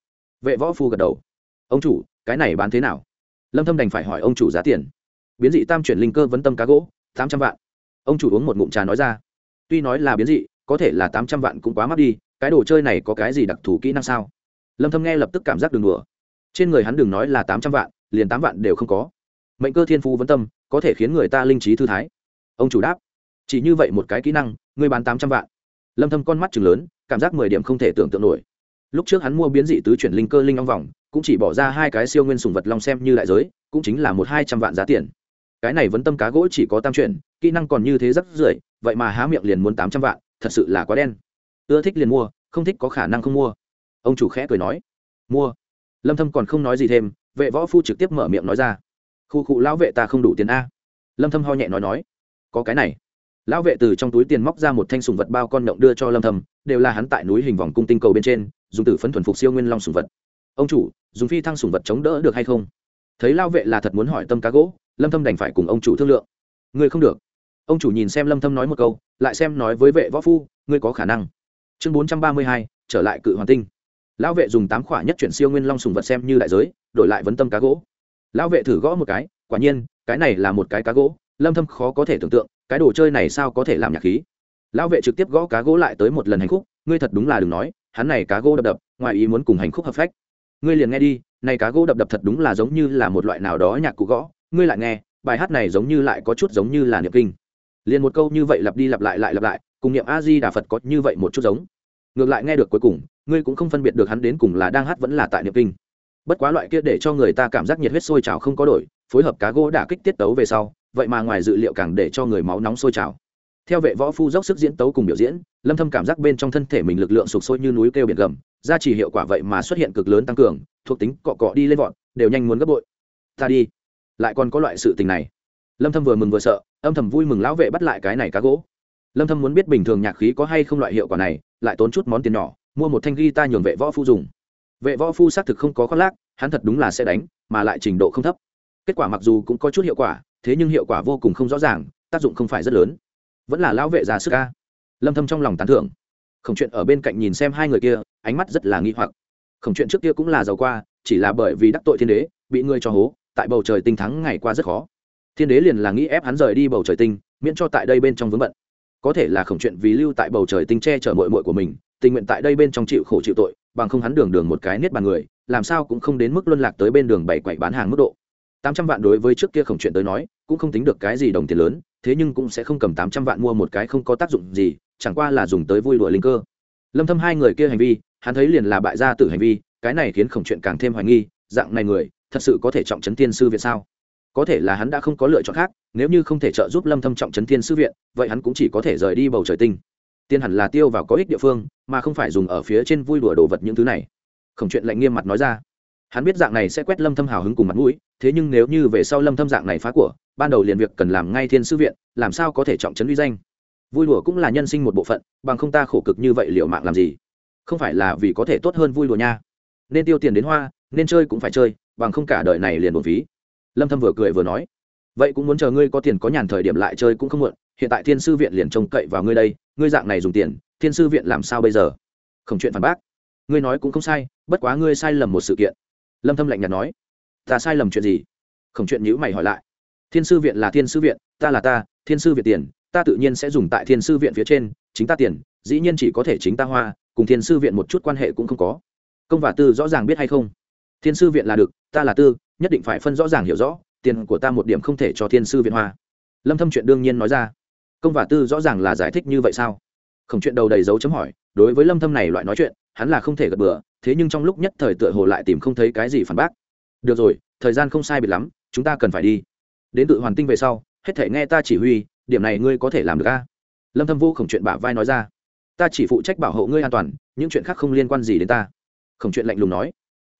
A: Vệ võ phu gật đầu. Ông chủ, cái này bán thế nào? Lâm thâm đành phải hỏi ông chủ giá tiền. Biến dị tam chuyển linh cơ vấn tâm cá gỗ 800 vạn. Ông chủ uống một ngụm trà nói ra. Tuy nói là biến dị, có thể là 800 vạn cũng quá mắc đi, cái đồ chơi này có cái gì đặc thù kỹ năng sao? Lâm thâm nghe lập tức cảm giác đường đùa. Trên người hắn đừng nói là 800 vạn, liền 8 vạn đều không có. Mệnh cơ thiên phú vấn tâm, có thể khiến người ta linh trí thư thái. Ông chủ đáp. Chỉ như vậy một cái kỹ năng, ngươi bán 800 vạn lâm thâm con mắt trừng lớn, cảm giác 10 điểm không thể tưởng tượng nổi. Lúc trước hắn mua biến dị tứ chuyển linh cơ linh long vòng, cũng chỉ bỏ ra hai cái siêu nguyên sùng vật long xem như đại giới, cũng chính là một hai trăm vạn giá tiền. Cái này vẫn tâm cá gỗ chỉ có tam chuyển, kỹ năng còn như thế rất rưởi, vậy mà há miệng liền muốn tám trăm vạn, thật sự là quá đen. Ưa thích liền mua, không thích có khả năng không mua. Ông chủ khẽ cười nói, mua. Lâm thâm còn không nói gì thêm, vệ võ phu trực tiếp mở miệng nói ra, khu cụ lão vệ ta không đủ tiền a. Lâm thâm ho nhẹ nói nói, có cái này lão vệ từ trong túi tiền móc ra một thanh sùng vật bao con động đưa cho lâm thâm đều là hắn tại núi hình vòng cung tinh cầu bên trên dùng tử phấn thuần phục siêu nguyên long sùng vật. Ông chủ dùng phi thăng sùng vật chống đỡ được hay không? Thấy lao vệ là thật muốn hỏi tâm cá gỗ lâm thâm đành phải cùng ông chủ thương lượng. Ngươi không được. Ông chủ nhìn xem lâm thâm nói một câu lại xem nói với vệ võ phu ngươi có khả năng. Chương 432, trở lại cự hoàn tinh. Lão vệ dùng tám khỏa nhất chuyển siêu nguyên long sùng vật xem như đại giới đổi lại vấn tâm cá gỗ. Lão vệ thử gõ một cái quả nhiên cái này là một cái cá gỗ lâm thâm khó có thể tưởng tượng cái đồ chơi này sao có thể làm nhạc khí? Lão vệ trực tiếp gõ cá gỗ lại tới một lần hành khúc, ngươi thật đúng là đừng nói, hắn này cá gỗ đập đập, ngoài ý muốn cùng hành khúc hợp phách. Ngươi liền nghe đi, này cá gỗ đập đập thật đúng là giống như là một loại nào đó nhạc cụ gõ. Ngươi lại nghe, bài hát này giống như lại có chút giống như là niệm kinh. Liền một câu như vậy lặp đi lặp lại lại lặp lại, cùng niệm a di đà phật có như vậy một chút giống. Ngược lại nghe được cuối cùng, ngươi cũng không phân biệt được hắn đến cùng là đang hát vẫn là tại niệm kinh. Bất quá loại kia để cho người ta cảm giác nhiệt huyết sôi trào không có đổi, phối hợp cá gỗ đả kích tiết tấu về sau vậy mà ngoài dự liệu càng để cho người máu nóng sôi trào. Theo vệ võ phu dốc sức diễn tấu cùng biểu diễn, lâm thâm cảm giác bên trong thân thể mình lực lượng sụp sôi như núi kêu biển gầm, gia trì hiệu quả vậy mà xuất hiện cực lớn tăng cường, thuộc tính cọ cọ đi lên vọt, đều nhanh muốn gấp bội. Ta đi. Lại còn có loại sự tình này. Lâm thâm vừa mừng vừa sợ, âm thầm vui mừng lão vệ bắt lại cái này cá gỗ. Lâm thâm muốn biết bình thường nhạc khí có hay không loại hiệu quả này, lại tốn chút món tiền nhỏ, mua một thanh guitar nhường vệ võ phu dùng. Vệ võ phu xác thực không có khoác lác, hắn thật đúng là sẽ đánh, mà lại trình độ không thấp. Kết quả mặc dù cũng có chút hiệu quả thế nhưng hiệu quả vô cùng không rõ ràng, tác dụng không phải rất lớn. Vẫn là lão vệ già sức ca. Lâm thâm trong lòng tán thưởng. Khổng chuyện ở bên cạnh nhìn xem hai người kia, ánh mắt rất là nghi hoặc. Khổng chuyện trước kia cũng là giàu qua, chỉ là bởi vì đắc tội thiên đế, bị người cho hố, tại bầu trời tinh thắng ngày qua rất khó. Thiên đế liền là nghĩ ép hắn rời đi bầu trời tinh, miễn cho tại đây bên trong vướng bận. Có thể là khổng chuyện vì lưu tại bầu trời tinh che chở mội mội của mình, tình nguyện tại đây bên trong chịu khổ chịu tội, bằng không hắn đường đường một cái nết bàn người, làm sao cũng không đến mức luân lạc tới bên đường bảy quậy bán hàng mức độ tám trăm vạn đối với trước kia khổng chuyện tới nói, cũng không tính được cái gì đồng tiền lớn, thế nhưng cũng sẽ không cầm tám trăm vạn mua một cái không có tác dụng gì, chẳng qua là dùng tới vui đùa linh cơ. Lâm thâm hai người kia hành vi, hắn thấy liền là bại gia tử hành vi, cái này khiến khổng chuyện càng thêm hoài nghi, dạng này người, thật sự có thể trọng trấn tiên sư viện sao? Có thể là hắn đã không có lựa chọn khác, nếu như không thể trợ giúp lâm thâm trọng trấn tiên sư viện, vậy hắn cũng chỉ có thể rời đi bầu trời tinh. Tiên hẳn là tiêu vào có ích địa phương, mà không phải dùng ở phía trên vui đùa đồ vật những thứ này. Khổng chuyện lạnh nghiêm mặt nói ra. Hắn biết dạng này sẽ quét lâm thâm hào hứng cùng mặt mũi thế nhưng nếu như về sau lâm thâm dạng này phá của, ban đầu liền việc cần làm ngay thiên sư viện, làm sao có thể trọng trấn uy danh? Vui đùa cũng là nhân sinh một bộ phận, bằng không ta khổ cực như vậy liệu mạng làm gì? Không phải là vì có thể tốt hơn vui đùa nha. Nên tiêu tiền đến hoa, nên chơi cũng phải chơi, bằng không cả đời này liền buồn phí. Lâm thâm vừa cười vừa nói, vậy cũng muốn chờ ngươi có tiền có nhàn thời điểm lại chơi cũng không muộn, hiện tại thiên sư viện liền trông cậy vào ngươi đây, ngươi dạng này dùng tiền, thiên sư viện làm sao bây giờ? Không chuyện phản bác. Ngươi nói cũng không sai, bất quá ngươi sai lầm một sự kiện. Lâm thâm lạnh nhạt nói ta sai lầm chuyện gì? Không chuyện nhữ mày hỏi lại. Thiên sư viện là thiên sư viện, ta là ta, thiên sư viện tiền, ta tự nhiên sẽ dùng tại thiên sư viện phía trên, chính ta tiền, dĩ nhiên chỉ có thể chính ta hoa, cùng thiên sư viện một chút quan hệ cũng không có. Công và tư rõ ràng biết hay không? Thiên sư viện là được, ta là tư, nhất định phải phân rõ ràng hiểu rõ, tiền của ta một điểm không thể cho thiên sư viện hoa. Lâm thâm chuyện đương nhiên nói ra. Công và tư rõ ràng là giải thích như vậy sao? Không chuyện đầu đầy dấu chấm hỏi, đối với lâm thâm này loại nói chuyện, hắn là không thể gật bừa, thế nhưng trong lúc nhất thời tựa hồ lại tìm không thấy cái gì phản bác được rồi, thời gian không sai biệt lắm, chúng ta cần phải đi. Đến tự hoàn tinh về sau, hết thể nghe ta chỉ huy, điểm này ngươi có thể làm được a? Lâm thâm vô khổng chuyện bả vai nói ra. Ta chỉ phụ trách bảo hộ ngươi an toàn, những chuyện khác không liên quan gì đến ta. Khổng chuyện lạnh lùng nói.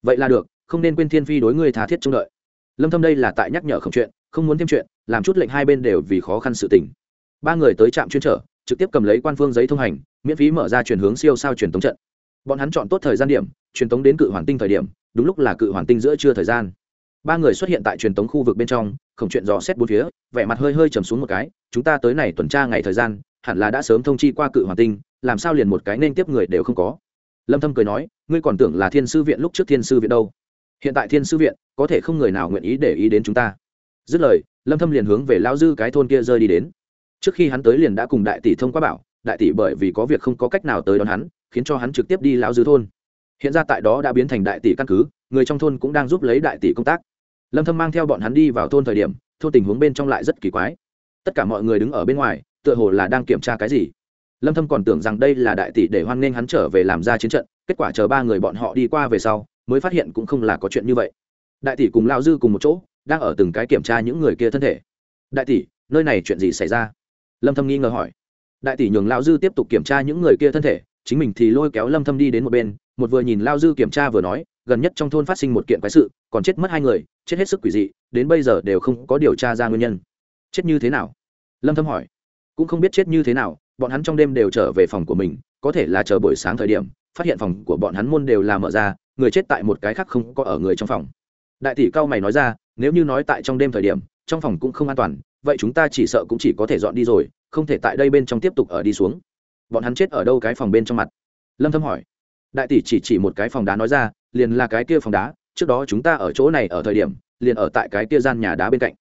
A: Vậy là được, không nên quên thiên phi đối ngươi thà thiết trông đợi. Lâm thâm đây là tại nhắc nhở khổng chuyện, không muốn thêm chuyện, làm chút lệnh hai bên đều vì khó khăn sự tình. Ba người tới trạm chuyên trở, trực tiếp cầm lấy quan phương giấy thông hành, miễn phí mở ra chuyển hướng siêu sao truyền tống trận. Bọn hắn chọn tốt thời gian điểm, truyền tống đến cự hoàn tinh thời điểm đúng lúc là cự hoàn tinh giữa trưa thời gian. Ba người xuất hiện tại truyền tống khu vực bên trong, không chuyện dò xét bốn phía, vẻ mặt hơi hơi trầm xuống một cái, chúng ta tới này tuần tra ngày thời gian, hẳn là đã sớm thông chi qua cự hoàng tinh, làm sao liền một cái nên tiếp người đều không có. Lâm thâm cười nói, ngươi còn tưởng là thiên sư viện lúc trước thiên sư viện đâu. Hiện tại thiên sư viện, có thể không người nào nguyện ý để ý đến chúng ta. Dứt lời, lâm thâm liền hướng về lão dư cái thôn kia rơi đi đến. Trước khi hắn tới liền đã cùng đại tỷ thông qua bảo, đại tỷ bởi vì có việc không có cách nào tới đón hắn, khiến cho hắn trực tiếp đi lão dư thôn hiện ra tại đó đã biến thành đại tỷ căn cứ, người trong thôn cũng đang giúp lấy đại tỷ công tác. Lâm thâm mang theo bọn hắn đi vào thôn thời điểm, thôn tình huống bên trong lại rất kỳ quái. Tất cả mọi người đứng ở bên ngoài, tựa hồ là đang kiểm tra cái gì. Lâm thâm còn tưởng rằng đây là đại tỷ để hoan nghênh hắn trở về làm ra chiến trận, kết quả chờ ba người bọn họ đi qua về sau, mới phát hiện cũng không là có chuyện như vậy. Đại tỷ cùng lão dư cùng một chỗ, đang ở từng cái kiểm tra những người kia thân thể. Đại tỷ, nơi này chuyện gì xảy ra? Lâm thâm nghi ngờ hỏi. Đại tỷ nhường lão dư tiếp tục kiểm tra những người kia thân thể chính mình thì lôi kéo lâm thâm đi đến một bên, một vừa nhìn lao dư kiểm tra vừa nói, gần nhất trong thôn phát sinh một kiện quái sự, còn chết mất hai người, chết hết sức quỷ dị, đến bây giờ đều không có điều tra ra nguyên nhân. Chết như thế nào? Lâm thâm hỏi. Cũng không biết chết như thế nào, bọn hắn trong đêm đều trở về phòng của mình, có thể là chờ buổi sáng thời điểm, phát hiện phòng của bọn hắn môn đều là mở ra, người chết tại một cái khác không có ở người trong phòng. Đại tỷ cao mày nói ra, nếu như nói tại trong đêm thời điểm, trong phòng cũng không an toàn, vậy chúng ta chỉ sợ cũng chỉ có thể dọn đi rồi, không thể tại đây bên trong tiếp tục ở đi xuống bọn hắn chết ở đâu cái phòng bên trong mặt? Lâm thâm hỏi. Đại tỷ chỉ chỉ một cái phòng đá nói ra, liền là cái kia phòng đá, trước đó chúng ta ở chỗ này ở thời điểm, liền ở tại cái kia gian nhà đá bên cạnh.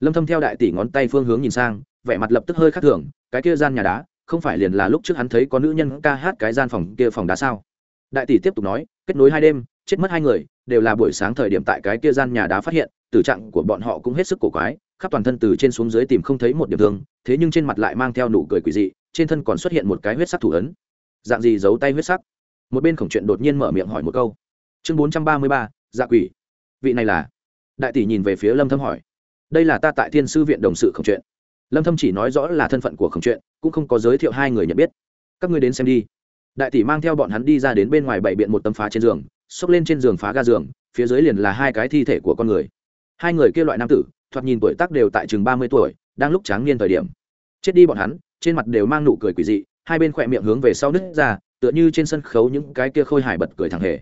A: Lâm thâm theo đại tỷ ngón tay phương hướng nhìn sang, vẻ mặt lập tức hơi khác thường, cái kia gian nhà đá, không phải liền là lúc trước hắn thấy có nữ nhân ca hát cái gian phòng kia phòng đá sao? Đại tỷ tiếp tục nói, kết nối hai đêm, chết mất hai người, đều là buổi sáng thời điểm tại cái kia gian nhà đá phát hiện, tử trạng của bọn họ cũng hết sức cổ quái, khắp toàn thân từ trên xuống dưới tìm không thấy một điểm thương, thế nhưng trên mặt lại mang theo nụ cười quỷ dị trên thân còn xuất hiện một cái huyết sắc thủ ấn. Dạng gì giấu tay huyết sắc? Một bên khổng chuyện đột nhiên mở miệng hỏi một câu. Chương bốn trăm ba mươi ba dạ quỷ. Vị này là? Đại tỷ nhìn về phía lâm thâm hỏi. Đây là ta tại thiên sư viện đồng sự khổng chuyện. Lâm thâm chỉ nói rõ là thân phận của khổng chuyện, cũng không có giới thiệu hai người nhận biết. Các ngươi đến xem đi. Đại tỷ mang theo bọn hắn đi ra đến bên ngoài bảy biện một tấm phá trên giường, xốc lên trên giường phá ga giường, phía dưới liền là hai cái thi thể của con người. Hai người kia loại nam tử, thoạt nhìn tuổi tác đều tại chừng ba mươi tuổi, đang lúc tráng niên thời điểm. Chết đi bọn hắn trên mặt đều mang nụ cười quỷ dị, hai bên khỏe miệng hướng về sau nứt ra, tựa như trên sân khấu những cái kia khôi hài bật cười thẳng hề.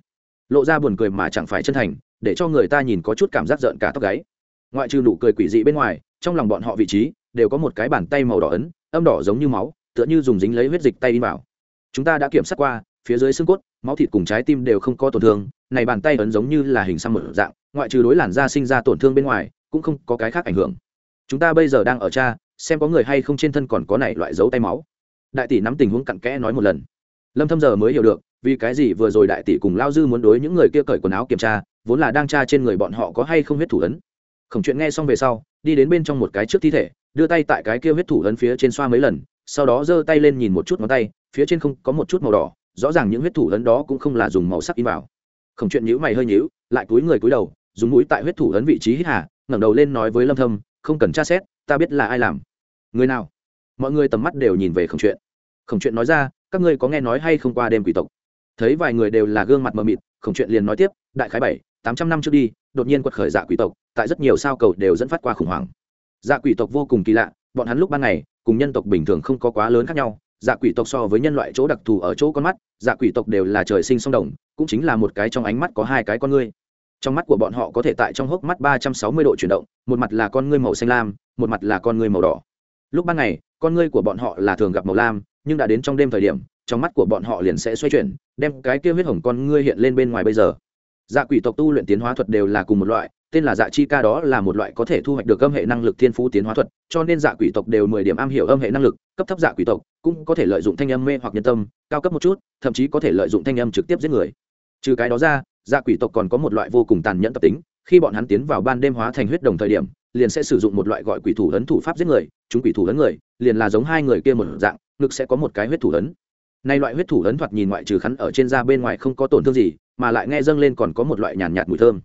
A: Lộ ra buồn cười mà chẳng phải chân thành, để cho người ta nhìn có chút cảm giác giận cả tóc gáy. Ngoại trừ nụ cười quỷ dị bên ngoài, trong lòng bọn họ vị trí, đều có một cái bàn tay màu đỏ ấn, âm đỏ giống như máu, tựa như dùng dính lấy huyết dịch tay đi vào. Chúng ta đã kiểm soát qua, phía dưới xương cốt, máu thịt cùng trái tim đều không có tổn thương, này bàn tay ấn giống như là hình xăm mở dạng, ngoại trừ đối làn da sinh ra tổn thương bên ngoài, cũng không có cái khác ảnh hưởng. Chúng ta bây giờ đang ở cha xem có người hay không trên thân còn có này loại dấu tay máu. Đại tỷ nắm tình huống cặn kẽ nói một lần. Lâm thâm giờ mới hiểu được, vì cái gì vừa rồi đại tỷ cùng lao dư muốn đối những người kia cởi quần áo kiểm tra, vốn là đang tra trên người bọn họ có hay không huyết thủ ấn. Khổng chuyện nghe xong về sau, đi đến bên trong một cái trước thi thể, đưa tay tại cái kia huyết thủ ấn phía trên xoa mấy lần, sau đó giơ tay lên nhìn một chút ngón tay, phía trên không có một chút màu đỏ, rõ ràng những huyết thủ ấn đó cũng không là dùng màu sắc in vào. Khổng chuyện nhíu mày hơi nhíu, lại cúi người cúi đầu, dùng mũi tại huyết thủ ấn vị trí hít hà, ngẩng đầu lên nói với lâm thâm, không cần tra xét ta biết là ai làm. Người nào? Mọi người tầm mắt đều nhìn về khổng chuyện. Khổng chuyện nói ra, các ngươi có nghe nói hay không qua đêm quỷ tộc? Thấy vài người đều là gương mặt mờ mịt, khổng chuyện liền nói tiếp, đại khái bảy, tám trăm năm trước đi, đột nhiên quật khởi dạ quỷ tộc, tại rất nhiều sao cầu đều dẫn phát qua khủng hoảng. Dạ quỷ tộc vô cùng kỳ lạ, bọn hắn lúc ban ngày, cùng nhân tộc bình thường không có quá lớn khác nhau dạ quỷ tộc so với nhân loại chỗ đặc thù ở chỗ con mắt dạ quỷ tộc đều là trời sinh song đồng, cũng chính là một cái trong ánh mắt có hai cái con ngươi trong mắt của bọn họ có thể tại trong hốc mắt ba trăm sáu mươi độ chuyển động, một mặt là con ngươi màu xanh lam, một mặt là con ngươi màu đỏ. Lúc ban ngày, con ngươi của bọn họ là thường gặp màu lam, nhưng đã đến trong đêm thời điểm, trong mắt của bọn họ liền sẽ xoay chuyển, đem cái kia huyết hồng con ngươi hiện lên bên ngoài bây giờ. Dạ quỷ tộc tu luyện tiến hóa thuật đều là cùng một loại, tên là dạ chi ca đó là một loại có thể thu hoạch được âm hệ năng lực thiên phú tiến hóa thuật, cho nên dạ quỷ tộc đều mười điểm am hiểu âm hệ năng lực, cấp thấp dạ quỷ tộc cũng có thể lợi dụng thanh âm mê hoặc nhân tâm, cao cấp một chút, thậm chí có thể lợi dụng thanh âm trực tiếp giết người. Trừ cái đó ra dạ quỷ tộc còn có một loại vô cùng tàn nhẫn tập tính khi bọn hắn tiến vào ban đêm hóa thành huyết đồng thời điểm liền sẽ sử dụng một loại gọi quỷ thủ ấn thủ pháp giết người chúng quỷ thủ ấn người liền là giống hai người kia một dạng ngực sẽ có một cái huyết thủ ấn. Nay loại huyết thủ ấn thoạt nhìn ngoại trừ khắn ở trên da bên ngoài không có tổn thương gì mà lại nghe dâng lên còn có một loại nhàn nhạt, nhạt mùi thơm.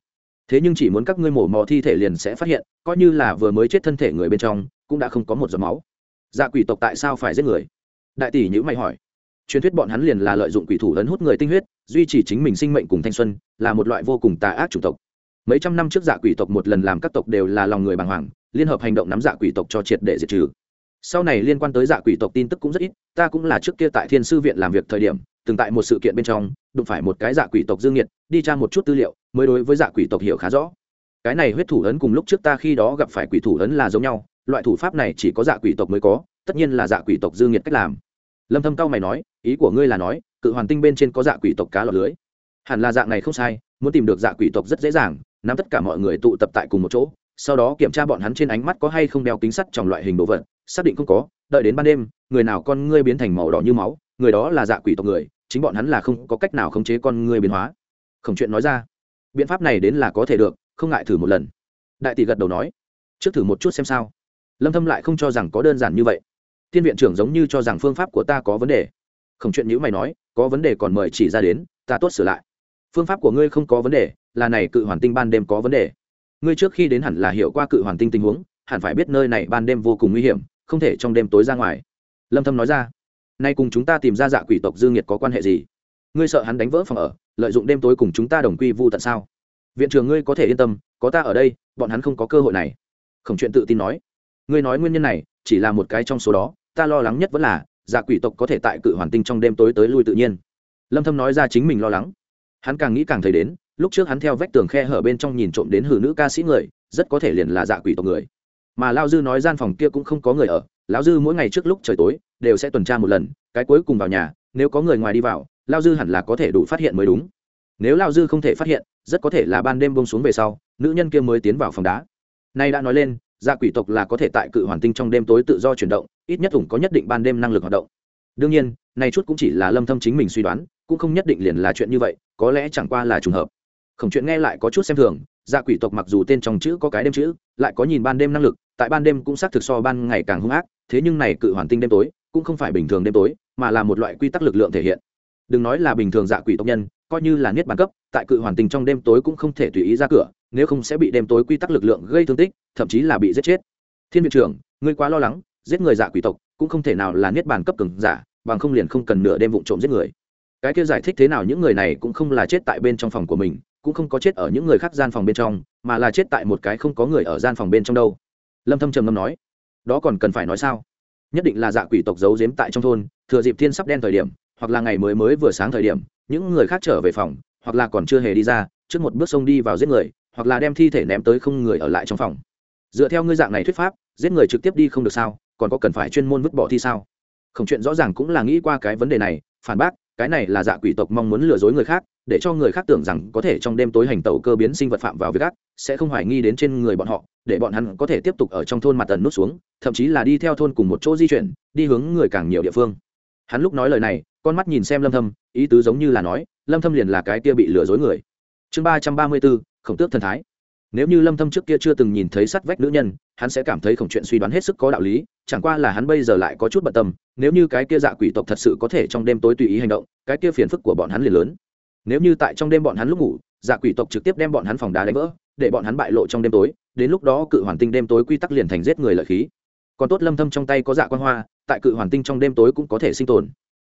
A: Thế nhưng chỉ muốn các ngươi mổ mò thi thể liền sẽ phát hiện coi như là vừa mới chết thân thể người bên trong cũng đã không có một giọt máu. Dạ quỷ tộc tại sao phải giết người? Đại tỷ nhữ mày hỏi truyền thuyết bọn hắn liền là lợi dụng quỷ thủ ấn hút người tinh huyết, duy trì chính mình sinh mệnh cùng thanh xuân, là một loại vô cùng tà ác chủng tộc. Mấy trăm năm trước dạ quỷ tộc một lần làm các tộc đều là lòng người bàng hoàng, liên hợp hành động nắm dạ quỷ tộc cho triệt để diệt trừ. Sau này liên quan tới dạ quỷ tộc tin tức cũng rất ít, ta cũng là trước kia tại thiên sư viện làm việc thời điểm, từng tại một sự kiện bên trong, đụng phải một cái dạ quỷ tộc dương nhiệt đi tra một chút tư liệu, mới đối với dạ quỷ tộc hiểu khá rõ. Cái này huyết thủ ấn cùng lúc trước ta khi đó gặp phải quỷ thủ ấn là giống nhau, loại thủ pháp này chỉ có dạ quỷ tộc mới có, tất nhiên là dạ quỷ tộc dương nghiệt cách làm lâm thâm cao mày nói, ý của ngươi là nói, cự hoàn tinh bên trên có dạ quỷ tộc cá lọt lưới. Hẳn là dạng này không sai, muốn tìm được dạ quỷ tộc rất dễ dàng, nắm tất cả mọi người tụ tập tại cùng một chỗ, sau đó kiểm tra bọn hắn trên ánh mắt có hay không đeo kính sắt trong loại hình đồ vật, xác định không có, đợi đến ban đêm, người nào con ngươi biến thành màu đỏ như máu, người đó là dạ quỷ tộc người, chính bọn hắn là không có cách nào khống chế con ngươi biến hóa. Khổng chuyện nói ra. Biện pháp này đến là có thể được, không ngại thử một lần. Đại tỷ gật đầu nói. Trước thử một chút xem sao. Lâm thâm lại không cho rằng có đơn giản như vậy tiên viện trưởng giống như cho rằng phương pháp của ta có vấn đề. Khổng chuyện nhữ mày nói, có vấn đề còn mời chỉ ra đến, ta tốt sửa lại. Phương pháp của ngươi không có vấn đề, là này cự hoàn tinh ban đêm có vấn đề. Ngươi trước khi đến hẳn là hiểu qua cự hoàn tinh tình huống, hẳn phải biết nơi này ban đêm vô cùng nguy hiểm, không thể trong đêm tối ra ngoài. Lâm thâm nói ra, nay cùng chúng ta tìm ra dạ quỷ tộc dương nhiệt có quan hệ gì? Ngươi sợ hắn đánh vỡ phòng ở, lợi dụng đêm tối cùng chúng ta đồng quy vu tận sao? Viện trưởng ngươi có thể yên tâm, có ta ở đây, bọn hắn không có cơ hội này. Khổng chuyện tự tin nói, ngươi nói nguyên nhân này, chỉ là một cái trong số đó ta lo lắng nhất vẫn là dạ quỷ tộc có thể tại cự hoàn tinh trong đêm tối tới lui tự nhiên. Lâm thâm nói ra chính mình lo lắng. Hắn càng nghĩ càng thấy đến, lúc trước hắn theo vách tường khe hở bên trong nhìn trộm đến hử nữ ca sĩ người, rất có thể liền là dạ quỷ tộc người. Mà Lão dư nói gian phòng kia cũng không có người ở lão dư mỗi ngày trước lúc trời tối, đều sẽ tuần tra một lần, cái cuối cùng vào nhà, nếu có người ngoài đi vào Lão dư hẳn là có thể đủ phát hiện mới đúng. Nếu Lão dư không thể phát hiện, rất có thể là ban đêm bông xuống về sau, nữ nhân kia mới tiến vào phòng đá. Nay đã nói lên dạ quỷ tộc là có thể tại cự hoàn tinh trong đêm tối tự do chuyển động, ít nhất ủng có nhất định ban đêm năng lực hoạt động. Đương nhiên nay chút cũng chỉ là lâm thâm chính mình suy đoán, cũng không nhất định liền là chuyện như vậy, có lẽ chẳng qua là trùng hợp. Khổng chuyện nghe lại có chút xem thường dạ quỷ tộc mặc dù tên trong chữ có cái đêm chữ, lại có nhìn ban đêm năng lực, tại ban đêm cũng xác thực so ban ngày càng hung ác, thế nhưng này cự hoàn tinh đêm tối, cũng không phải bình thường đêm tối, mà là một loại quy tắc lực lượng thể hiện. Đừng nói là bình thường dạ quỷ tộc nhân, coi như là niết bàn cấp, tại cự hoàn tinh trong đêm tối cũng không thể tùy ý ra cửa nếu không sẽ bị đêm tối quy tắc lực lượng gây thương tích, thậm chí là bị giết chết. Thiên viện trưởng, ngươi quá lo lắng, giết người giả quỷ tộc cũng không thể nào là niết bàn cấp cường giả, bằng không liền không cần nửa đêm vụ trộm giết người. Cái kia giải thích thế nào những người này cũng không là chết tại bên trong phòng của mình, cũng không có chết ở những người khác gian phòng bên trong, mà là chết tại một cái không có người ở gian phòng bên trong đâu. Lâm thâm trầm ngâm nói, đó còn cần phải nói sao? Nhất định là dạ quỷ tộc giấu giếm tại trong thôn, thừa dịp thiên sắp đen thời điểm, hoặc là ngày mới mới vừa sáng thời điểm, những người khác trở về phòng, hoặc là còn chưa hề đi ra, trước một bước sông đi vào giết người hoặc là đem thi thể ném tới không người ở lại trong phòng. Dựa theo ngươi dạng này thuyết pháp, giết người trực tiếp đi không được sao, còn có cần phải chuyên môn vứt bỏ thi sao? Không, chuyện rõ ràng cũng là nghĩ qua cái vấn đề này, phản bác, cái này là dạ quỷ tộc mong muốn lừa dối người khác, để cho người khác tưởng rằng có thể trong đêm tối hành tẩu cơ biến sinh vật phạm vào việc ác, sẽ không hoài nghi đến trên người bọn họ, để bọn hắn có thể tiếp tục ở trong thôn mặt tần nút xuống, thậm chí là đi theo thôn cùng một chỗ di chuyển, đi hướng người càng nhiều địa phương. Hắn lúc nói lời này, con mắt nhìn xem lâm thâm, ý tứ giống như là nói, lâm thâm liền là cái kia bị lừa dối người. Chương ba trăm ba mươi bốn khổng tước thần thái. Nếu như lâm thâm trước kia chưa từng nhìn thấy sắt vách nữ nhân, hắn sẽ cảm thấy khổng chuyện suy đoán hết sức có đạo lý, chẳng qua là hắn bây giờ lại có chút bận tâm, nếu như cái kia dạ quỷ tộc thật sự có thể trong đêm tối tùy ý hành động, cái kia phiền phức của bọn hắn liền lớn. Nếu như tại trong đêm bọn hắn lúc ngủ dạ quỷ tộc trực tiếp đem bọn hắn phòng đá đánh vỡ, để bọn hắn bại lộ trong đêm tối, đến lúc đó cự hoàn tinh đêm tối quy tắc liền thành giết người lợi khí. Còn tốt lâm thâm trong tay có dạ quan hoa, tại cự hoàn tinh trong đêm tối cũng có thể sinh tồn.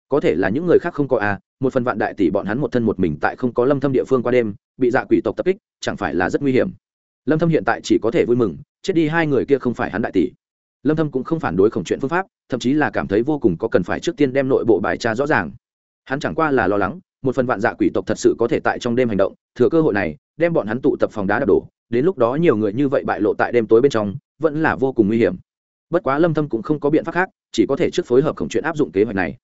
A: Có thể là những người khác không có à một phần vạn đại tỷ bọn hắn một thân một mình tại không có lâm thâm địa phương qua đêm bị dạ quỷ tộc tập kích, chẳng phải là rất nguy hiểm. Lâm thâm hiện tại chỉ có thể vui mừng, chết đi hai người kia không phải hắn đại tỷ. Lâm thâm cũng không phản đối khổng chuyện phương pháp, thậm chí là cảm thấy vô cùng có cần phải trước tiên đem nội bộ bài tra rõ ràng. Hắn chẳng qua là lo lắng, một phần vạn dạ quỷ tộc thật sự có thể tại trong đêm hành động, thừa cơ hội này, đem bọn hắn tụ tập phòng đá đập đổ, đến lúc đó nhiều người như vậy bại lộ tại đêm tối bên trong, vẫn là vô cùng nguy hiểm. Bất quá lâm thâm cũng không có biện pháp khác, chỉ có thể trước phối hợp khổng chuyện áp dụng kế hoạch này.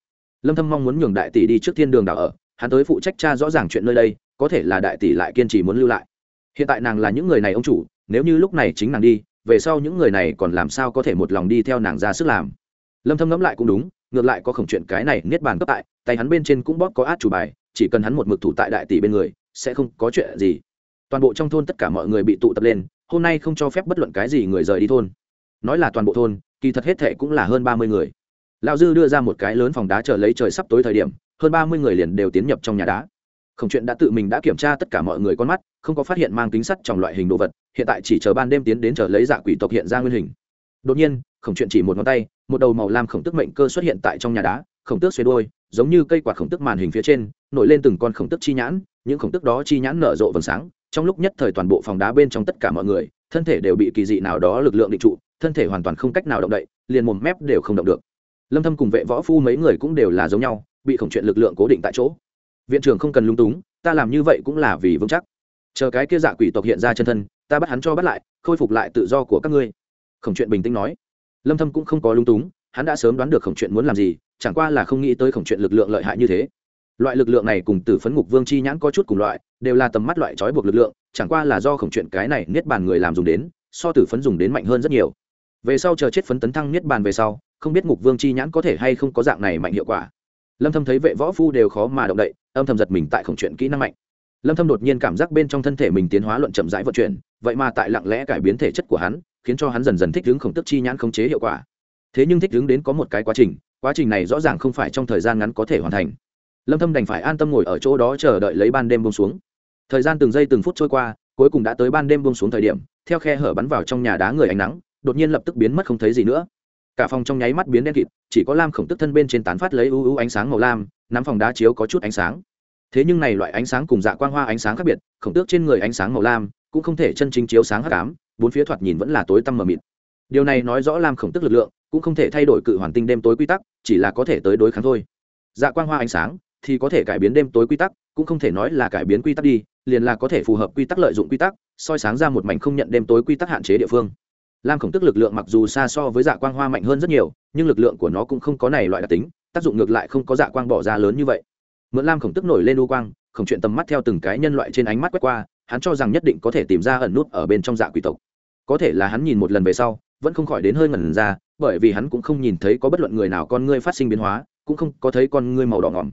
A: Lâm thâm mong muốn nhường đại tỷ đi trước thiên đường đảo ở, hắn tới phụ trách tra rõ ràng chuyện nơi đây có thể là đại tỷ lại kiên trì muốn lưu lại. Hiện tại nàng là những người này ông chủ, nếu như lúc này chính nàng đi, về sau những người này còn làm sao có thể một lòng đi theo nàng ra sức làm? Lâm thâm ngẫm lại cũng đúng, ngược lại có khổng chuyện cái này niết bàn cấp tại, tay hắn bên trên cũng bóp có át chủ bài, chỉ cần hắn một mực thủ tại đại tỷ bên người, sẽ không có chuyện gì. Toàn bộ trong thôn tất cả mọi người bị tụ tập lên, hôm nay không cho phép bất luận cái gì người rời đi thôn. Nói là toàn bộ thôn, kỳ thật hết thệ cũng là hơn ba mươi người. Lão dư đưa ra một cái lớn phòng đá chờ lấy trời sắp tối thời điểm, hơn ba mươi người liền đều tiến nhập trong nhà đá khổng chuyện đã tự mình đã kiểm tra tất cả mọi người con mắt, không có phát hiện mang kính sắt trong loại hình đồ vật, hiện tại chỉ chờ ban đêm tiến đến chờ lấy dạ quỷ tộc hiện ra nguyên hình. Đột nhiên, khổng chuyện chỉ một ngón tay, một đầu màu lam khổng tức mệnh cơ xuất hiện tại trong nhà đá, khổng tước xoay đôi, giống như cây quạt khổng tức màn hình phía trên, nổi lên từng con khổng tức chi nhãn, những khổng tức đó chi nhãn nở rộ vầng sáng, trong lúc nhất thời toàn bộ phòng đá bên trong tất cả mọi người, thân thể đều bị kỳ dị nào đó lực lượng định trụ, thân thể hoàn toàn không cách nào động đậy, liền mồm mép đều không động được. Lâm thâm cùng vệ võ phu mấy người cũng đều là giống nhau, bị khổng chuyện lực lượng cố định tại chỗ viện trưởng không cần lung túng, ta làm như vậy cũng là vì vững chắc. Chờ cái kia dạ quỷ tộc hiện ra chân thân, ta bắt hắn cho bắt lại, khôi phục lại tự do của các ngươi. Khổng chuyện bình tĩnh nói. Lâm thâm cũng không có lung túng, hắn đã sớm đoán được khổng chuyện muốn làm gì, chẳng qua là không nghĩ tới khổng chuyện lực lượng lợi hại như thế. Loại lực lượng này cùng tử phấn ngục vương chi nhãn có chút cùng loại, đều là tầm mắt loại trói buộc lực lượng, chẳng qua là do khổng chuyện cái này niết bàn người làm dùng đến, so tử phấn dùng đến mạnh hơn rất nhiều. Về sau chờ chết phấn tấn thăng niết bàn về sau, không biết ngục vương chi nhãn có thể hay không có dạng này mạnh hiệu quả. Lâm thâm thấy vệ võ phu đều khó mà động đậy âm thầm giật mình tại khổng chuyện kỹ năng mạnh. Lâm thâm đột nhiên cảm giác bên trong thân thể mình tiến hóa luận chậm rãi vận chuyển, vậy mà tại lặng lẽ cải biến thể chất của hắn, khiến cho hắn dần dần thích ứng khổng tức chi nhãn khống chế hiệu quả. Thế nhưng thích ứng đến có một cái quá trình quá trình này rõ ràng không phải trong thời gian ngắn có thể hoàn thành. Lâm thâm đành phải an tâm ngồi ở chỗ đó chờ đợi lấy ban đêm buông xuống. Thời gian từng giây từng phút trôi qua, cuối cùng đã tới ban đêm buông xuống thời điểm, theo khe hở bắn vào trong nhà đá người ánh nắng, đột nhiên lập tức biến mất không thấy gì nữa. Cả phòng trong nháy mắt biến đen kịt, chỉ có lam khổng tức thân bên trên tán phát lấy u u ánh sáng màu lam nắm phòng đá chiếu có chút ánh sáng. Thế nhưng này loại ánh sáng cùng dạ quang hoa ánh sáng khác biệt, khổng tước trên người ánh sáng màu lam cũng không thể chân chính chiếu sáng hắc ám, bốn phía thoạt nhìn vẫn là tối tăm mờ mịt. Điều này nói rõ lam khổng tức lực lượng cũng không thể thay đổi cự hoàn tinh đêm tối quy tắc, chỉ là có thể tới đối kháng thôi. Dạ quang hoa ánh sáng thì có thể cải biến đêm tối quy tắc, cũng không thể nói là cải biến quy tắc đi, liền là có thể phù hợp quy tắc lợi dụng quy tắc, soi sáng ra một mảnh không nhận đêm tối quy tắc hạn chế địa phương. Lam khổng tức lực lượng mặc dù xa so với dạ quang hoa mạnh hơn rất nhiều, nhưng lực lượng của nó cũng không có này loại đặc tính tác dụng ngược lại không có dạ quang bỏ ra lớn như vậy. Mượn lam khổng tức nổi lên u quang, khổng chuyện tầm mắt theo từng cái nhân loại trên ánh mắt quét qua, hắn cho rằng nhất định có thể tìm ra ẩn nút ở bên trong dạ quỷ tộc. Có thể là hắn nhìn một lần về sau, vẫn không khỏi đến hơi ngẩn ra, bởi vì hắn cũng không nhìn thấy có bất luận người nào con ngươi phát sinh biến hóa, cũng không có thấy con ngươi màu đỏ ngỏm.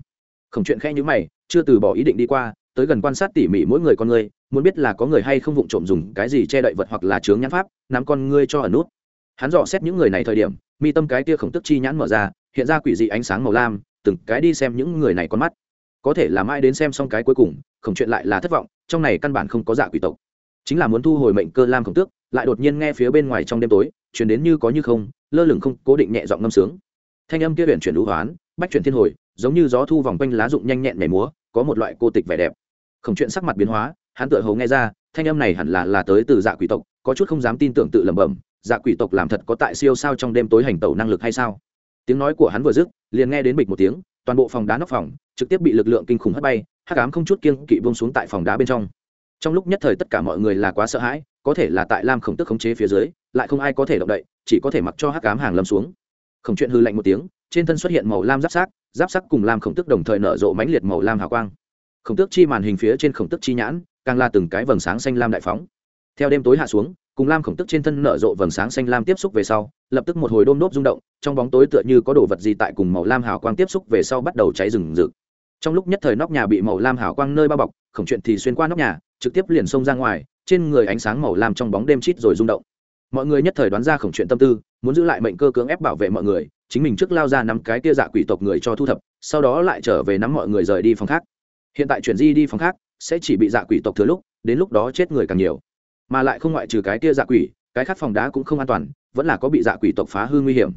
A: Khổng chuyện khẽ nhữ mày, chưa từ bỏ ý định đi qua, tới gần quan sát tỉ mỉ mỗi người con ngươi, muốn biết là có người hay không vụng trộm dùng cái gì che đậy vật hoặc là chướng nhãn pháp, nắm con ngươi cho ẩn nút. Hắn dò xét những người này thời điểm, mi tâm cái tia khổng tức chi nhãn mở ra hiện ra quỷ dị ánh sáng màu lam, từng cái đi xem những người này con mắt. Có thể là mãi đến xem xong cái cuối cùng khổng chuyện lại là thất vọng, trong này căn bản không có dạ quỷ tộc. Chính là muốn thu hồi mệnh cơ lam khổng tước, lại đột nhiên nghe phía bên ngoài trong đêm tối chuyển đến như có như không, lơ lửng không, cố định nhẹ giọng ngâm sướng. Thanh âm kia huyện chuyển đũ hoán, bách chuyển thiên hồi, giống như gió thu vòng quanh lá rụng nhanh nhẹn nhảy múa, có một loại cô tịch vẻ đẹp. Khổng chuyện sắc mặt biến hóa, hắn tựa hầu nghe ra, thanh âm này hẳn là là tới từ dạ quỷ tộc, có chút không dám tin tưởng tự lẩm bẩm dạ quỷ tộc làm thật có tại siêu sao trong đêm tối hành tẩu năng lực hay sao? Tiếng nói của hắn vừa dứt, liền nghe đến bịch một tiếng, toàn bộ phòng đá nóc phòng trực tiếp bị lực lượng kinh khủng hất bay, hắc ám không chút kiên kỵ buông xuống tại phòng đá bên trong. Trong lúc nhất thời tất cả mọi người là quá sợ hãi, có thể là tại lam khổng tức khống chế phía dưới, lại không ai có thể động đậy, chỉ có thể mặc cho hắc ám hàng lâm xuống. Khổng chuyện hư lạnh một tiếng, trên thân xuất hiện màu lam giáp sắc giáp sắc cùng lam khổng tức đồng thời nở rộ mãnh liệt màu lam hào quang. Khổng tước chi màn hình phía trên khổng tức chi nhãn, càng là từng cái vầng sáng xanh lam đại phóng. Theo đêm tối hạ xuống cùng lam khổng tức trên thân nở rộ vầng sáng xanh lam tiếp xúc về sau, lập tức một hồi đôm đốp rung động, trong bóng tối tựa như có đồ vật gì tại cùng màu lam hào quang tiếp xúc về sau bắt đầu cháy rừng rực. Trong lúc nhất thời nóc nhà bị màu lam hào quang nơi bao bọc, khổng chuyện thì xuyên qua nóc nhà, trực tiếp liền xông ra ngoài, trên người ánh sáng màu lam trong bóng đêm chít rồi rung động. Mọi người nhất thời đoán ra khổng chuyện tâm tư, muốn giữ lại mệnh cơ cưỡng ép bảo vệ mọi người, chính mình trước lao ra nắm cái tia dạ quỷ tộc người cho thu thập, sau đó lại trở về nắm mọi người rời đi phòng khác. Hiện tại chuyển di đi phòng khác, sẽ chỉ bị dạ quỷ tộc thừa lúc, đến lúc đó chết người càng nhiều mà lại không ngoại trừ cái tia dạ quỷ, cái khác phòng đá cũng không an toàn, vẫn là có bị dạ quỷ tộc phá hư nguy hiểm.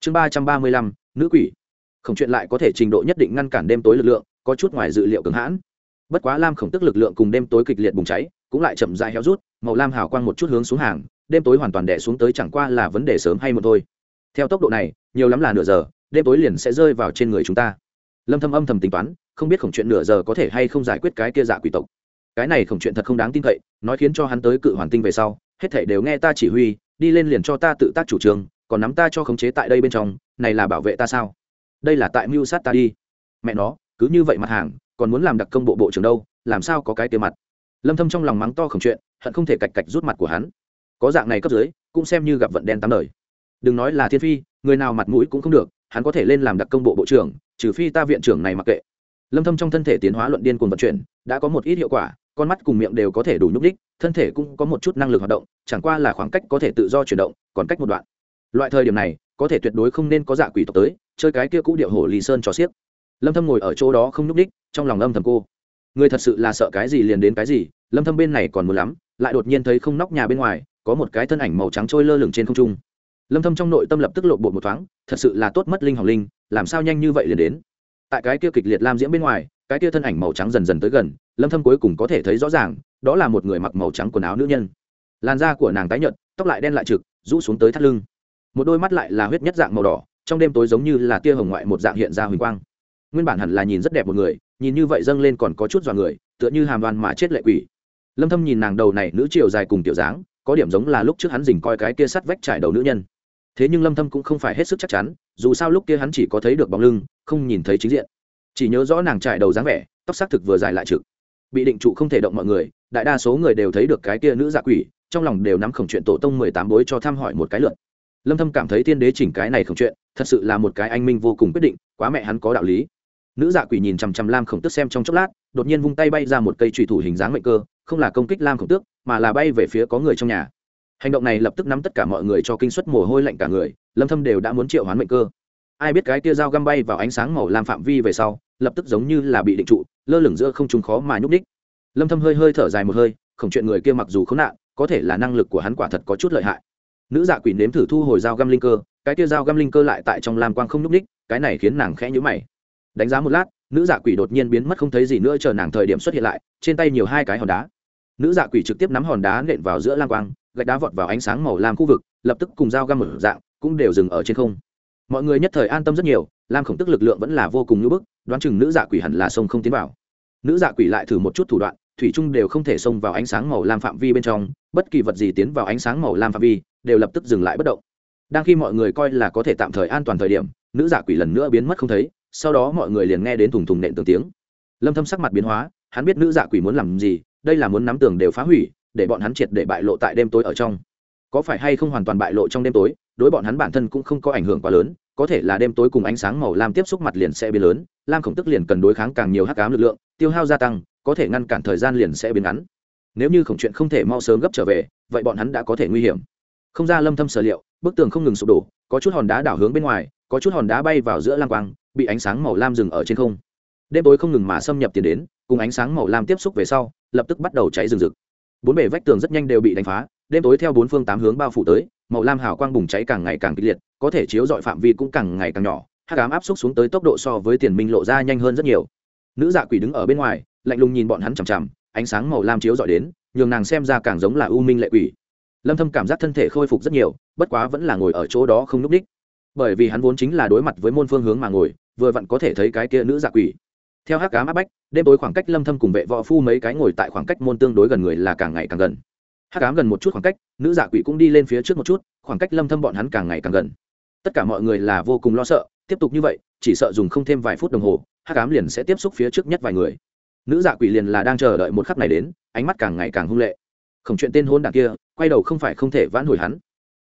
A: Chương ba trăm ba mươi lăm, nữ quỷ. Khổng chuyện lại có thể trình độ nhất định ngăn cản đêm tối lực lượng, có chút ngoài dự liệu cường hãn. Bất quá lam khổng tức lực lượng cùng đêm tối kịch liệt bùng cháy, cũng lại chậm dại héo rút, màu lam hào quang một chút hướng xuống hàng, đêm tối hoàn toàn đẻ xuống tới chẳng qua là vấn đề sớm hay một thôi. Theo tốc độ này, nhiều lắm là nửa giờ, đêm tối liền sẽ rơi vào trên người chúng ta. Lâm thâm âm thầm tính toán, không biết khổng chuyện nửa giờ có thể hay không giải quyết cái kia dạ quỷ tộc cái này không chuyện thật không đáng tin cậy, nói khiến cho hắn tới cự hoàn tinh về sau, hết thảy đều nghe ta chỉ huy, đi lên liền cho ta tự tác chủ trương, còn nắm ta cho khống chế tại đây bên trong, này là bảo vệ ta sao? Đây là tại mưu sát ta đi. Mẹ nó, cứ như vậy mặt hàng, còn muốn làm đặc công bộ bộ trưởng đâu, làm sao có cái tiêu mặt? Lâm thâm trong lòng mắng to khổng chuyện, hận không thể cạch cạch rút mặt của hắn. Có dạng này cấp dưới, cũng xem như gặp vận đen tám đời. Đừng nói là thiên phi, người nào mặt mũi cũng không được, hắn có thể lên làm đặc công bộ bộ trưởng, trừ phi ta viện trưởng này mặc kệ. Lâm thâm trong thân thể tiến hóa luận điên cuồng vận chuyển, đã có một ít hiệu quả con mắt cùng miệng đều có thể đủ nhúc đích thân thể cũng có một chút năng lực hoạt động, chẳng qua là khoảng cách có thể tự do chuyển động, còn cách một đoạn. Loại thời điểm này, có thể tuyệt đối không nên có dạ quỷ tộc tới, chơi cái kia cũ điệu hổ lì sơn cho xiếc. Lâm thâm ngồi ở chỗ đó không nhúc đích trong lòng âm thầm cô. Người thật sự là sợ cái gì liền đến cái gì, lâm thâm bên này còn muốn lắm, lại đột nhiên thấy không nóc nhà bên ngoài, có một cái thân ảnh màu trắng trôi lơ lửng trên không trung. Lâm thâm trong nội tâm lập tức lộ bộ một thoáng, thật sự là tốt mất linh hỏng linh, làm sao nhanh như vậy liền đến. Tại cái kia kịch liệt lam diễm bên ngoài, cái kia thân ảnh màu trắng dần dần tới gần lâm thâm cuối cùng có thể thấy rõ ràng, đó là một người mặc màu trắng quần áo nữ nhân. Làn da của nàng tái nhợt, tóc lại đen lại trực, rũ xuống tới thắt lưng. Một đôi mắt lại là huyết nhất dạng màu đỏ, trong đêm tối giống như là tia hồng ngoại một dạng hiện ra huỳnh quang. Nguyên bản hẳn là nhìn rất đẹp một người, nhìn như vậy dâng lên còn có chút dọa người, tựa như hàm đoan mà chết lệ quỷ. Lâm thâm nhìn nàng đầu này nữ triều dài cùng tiểu dáng, có điểm giống là lúc trước hắn dình coi cái kia sắt vách trải đầu nữ nhân. Thế nhưng lâm thâm cũng không phải hết sức chắc chắn, dù sao lúc kia hắn chỉ có thấy được bóng lưng, không nhìn thấy chính diện. Chỉ nhớ rõ nàng trải đầu dáng vẻ, tóc sắc thực vừa dài lại trực bị định trụ không thể động mọi người, đại đa số người đều thấy được cái kia nữ dạ quỷ, trong lòng đều nắm khổng chuyện tổ tông mười tám bối cho thăm hỏi một cái lượt. Lâm thâm cảm thấy tiên đế chỉnh cái này khổng chuyện, thật sự là một cái anh minh vô cùng quyết định, quá mẹ hắn có đạo lý. Nữ dạ quỷ nhìn chằm chằm lam khổng tước xem trong chốc lát, đột nhiên vung tay bay ra một cây trùy thủ hình dáng mệnh cơ, không là công kích lam khổng tước, mà là bay về phía có người trong nhà. Hành động này lập tức nắm tất cả mọi người cho kinh suất mồ hôi lạnh cả người, lâm thâm đều đã muốn triệu hoán mệnh cơ. Ai biết cái kia dao găm bay vào ánh sáng màu lam phạm vi về sau, lập tức giống như là bị định trụ lơ lửng giữa không trung khó mà nhúc đích lâm thâm hơi hơi thở dài một hơi, khổng chuyện người kia mặc dù khốn nạn, có thể là năng lực của hắn quả thật có chút lợi hại. Nữ dạ quỷ nếm thử thu hồi dao găm linh cơ, cái kia dao găm linh cơ lại tại trong lam quang không nhúc đích cái này khiến nàng khẽ nhíu mày. Đánh giá một lát, nữ dạ quỷ đột nhiên biến mất không thấy gì nữa chờ nàng thời điểm xuất hiện lại, trên tay nhiều hai cái hòn đá. Nữ dạ quỷ trực tiếp nắm hòn đá nện vào giữa lam quang, gạch đá vọt vào ánh sáng màu lam khu vực, lập tức cùng dao găm mở dạng, cũng đều dừng ở trên không. Mọi người nhất thời an tâm rất nhiều, lam khổng tức lực lượng vẫn là vô cùng ngưỡng bức đoán chừng nữ dạ quỷ hẳn là sông không tiến vào. Nữ dạ quỷ lại thử một chút thủ đoạn, thủy trung đều không thể xông vào ánh sáng màu lam phạm vi bên trong, bất kỳ vật gì tiến vào ánh sáng màu lam phạm vi, đều lập tức dừng lại bất động. Đang khi mọi người coi là có thể tạm thời an toàn thời điểm, nữ dạ quỷ lần nữa biến mất không thấy, sau đó mọi người liền nghe đến thùng thùng nện tường tiếng. Lâm thâm sắc mặt biến hóa, hắn biết nữ dạ quỷ muốn làm gì, đây là muốn nắm tường đều phá hủy, để bọn hắn triệt để bại lộ tại đêm tối ở trong. Có phải hay không hoàn toàn bại lộ trong đêm tối, đối bọn hắn bản thân cũng không có ảnh hưởng quá lớn có thể là đêm tối cùng ánh sáng màu lam tiếp xúc mặt liền sẽ biến lớn, lam khổng tức liền cần đối kháng càng nhiều hắc ám lực lượng, tiêu hao gia tăng, có thể ngăn cản thời gian liền sẽ biến ngắn. Nếu như khổng chuyện không thể mau sớm gấp trở về, vậy bọn hắn đã có thể nguy hiểm. Không ra lâm thâm sở liệu, bức tường không ngừng sụp đổ, có chút hòn đá đảo hướng bên ngoài, có chút hòn đá bay vào giữa lam quang, bị ánh sáng màu lam dừng ở trên không. Đêm tối không ngừng mà xâm nhập tiền đến, cùng ánh sáng màu lam tiếp xúc về sau, lập tức bắt đầu cháy rừng rực. Bốn bề vách tường rất nhanh đều bị đánh phá, đêm tối theo bốn phương tám hướng bao phủ tới màu lam hào quang bùng cháy càng ngày càng kịch liệt, có thể chiếu dọi phạm vi cũng càng ngày càng nhỏ, hắc cám áp xúc xuống tới tốc độ so với tiền minh lộ ra nhanh hơn rất nhiều. Nữ dạ quỷ đứng ở bên ngoài, lạnh lùng nhìn bọn hắn chằm chằm, ánh sáng màu lam chiếu dọi đến, nhường nàng xem ra càng giống là u minh lệ quỷ. Lâm thâm cảm giác thân thể khôi phục rất nhiều, bất quá vẫn là ngồi ở chỗ đó không núp đích. Bởi vì hắn vốn chính là đối mặt với môn phương hướng mà ngồi, vừa vặn có thể thấy cái kia nữ dạ quỷ. Theo hắc cám áp bách, đêm tối khoảng cách lâm thâm cùng vệ võ phu mấy cái ngồi tại khoảng cách môn tương đối gần người là càng ngày càng gần hát cám gần một chút khoảng cách, nữ dạ quỷ cũng đi lên phía trước một chút, khoảng cách lâm thâm bọn hắn càng ngày càng gần. Tất cả mọi người là vô cùng lo sợ, tiếp tục như vậy, chỉ sợ dùng không thêm vài phút đồng hồ hát cám liền sẽ tiếp xúc phía trước nhất vài người. Nữ dạ quỷ liền là đang chờ đợi một khắc này đến, ánh mắt càng ngày càng hung lệ. Không chuyện tên hôn đảng kia, quay đầu không phải không thể vãn hồi hắn.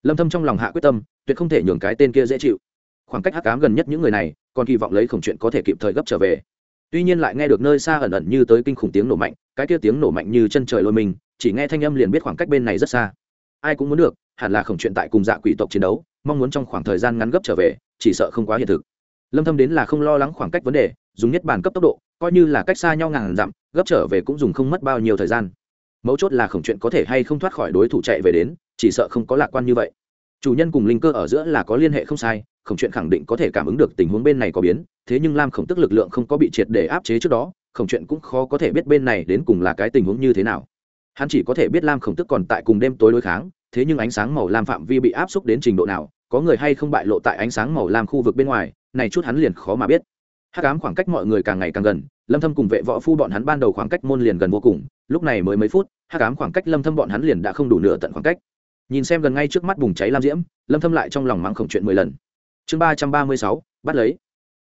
A: Lâm thâm trong lòng hạ quyết tâm, tuyệt không thể nhường cái tên kia dễ chịu. Khoảng cách hắc ám gần nhất những người này, còn kỳ vọng lấy khổng chuyện có thể kịp thời gấp trở về tuy nhiên lại nghe được nơi xa ẩn ẩn như tới kinh khủng tiếng nổ mạnh, cái kia tiếng nổ mạnh như chân trời lôi mình, chỉ nghe thanh âm liền biết khoảng cách bên này rất xa. Ai cũng muốn được, hẳn là khổng chuyện tại cùng dạ quỷ tộc chiến đấu, mong muốn trong khoảng thời gian ngắn gấp trở về, chỉ sợ không quá hiện thực. Lâm thâm đến là không lo lắng khoảng cách vấn đề, dùng nhất bản cấp tốc độ, coi như là cách xa nhau ngàn dặm, gấp trở về cũng dùng không mất bao nhiêu thời gian. Mấu chốt là khổng chuyện có thể hay không thoát khỏi đối thủ chạy về đến, chỉ sợ không có lạc quan như vậy. Chủ nhân cùng linh cơ ở giữa là có liên hệ không sai khổng chuyện khẳng định có thể cảm ứng được tình huống bên này có biến, thế nhưng lam khổng tức lực lượng không có bị triệt để áp chế trước đó, khổng chuyện cũng khó có thể biết bên này đến cùng là cái tình huống như thế nào. Hắn chỉ có thể biết lam khổng tức còn tại cùng đêm tối đối kháng, thế nhưng ánh sáng màu lam phạm vi bị áp xúc đến trình độ nào, có người hay không bại lộ tại ánh sáng màu lam khu vực bên ngoài, này chút hắn liền khó mà biết. Hát cám khoảng cách mọi người càng ngày càng gần, lâm thâm cùng vệ võ phu bọn hắn ban đầu khoảng cách môn liền gần vô cùng, lúc này mới mấy phút hát cám khoảng cách lâm thâm bọn hắn liền đã không đủ nửa tận khoảng cách. Nhìn xem gần ngay trước mắt bùng cháy lam diễm, lâm thâm lại trong lòng mắng khổng chuyện mười lần chương ba trăm ba mươi sáu, bắt lấy.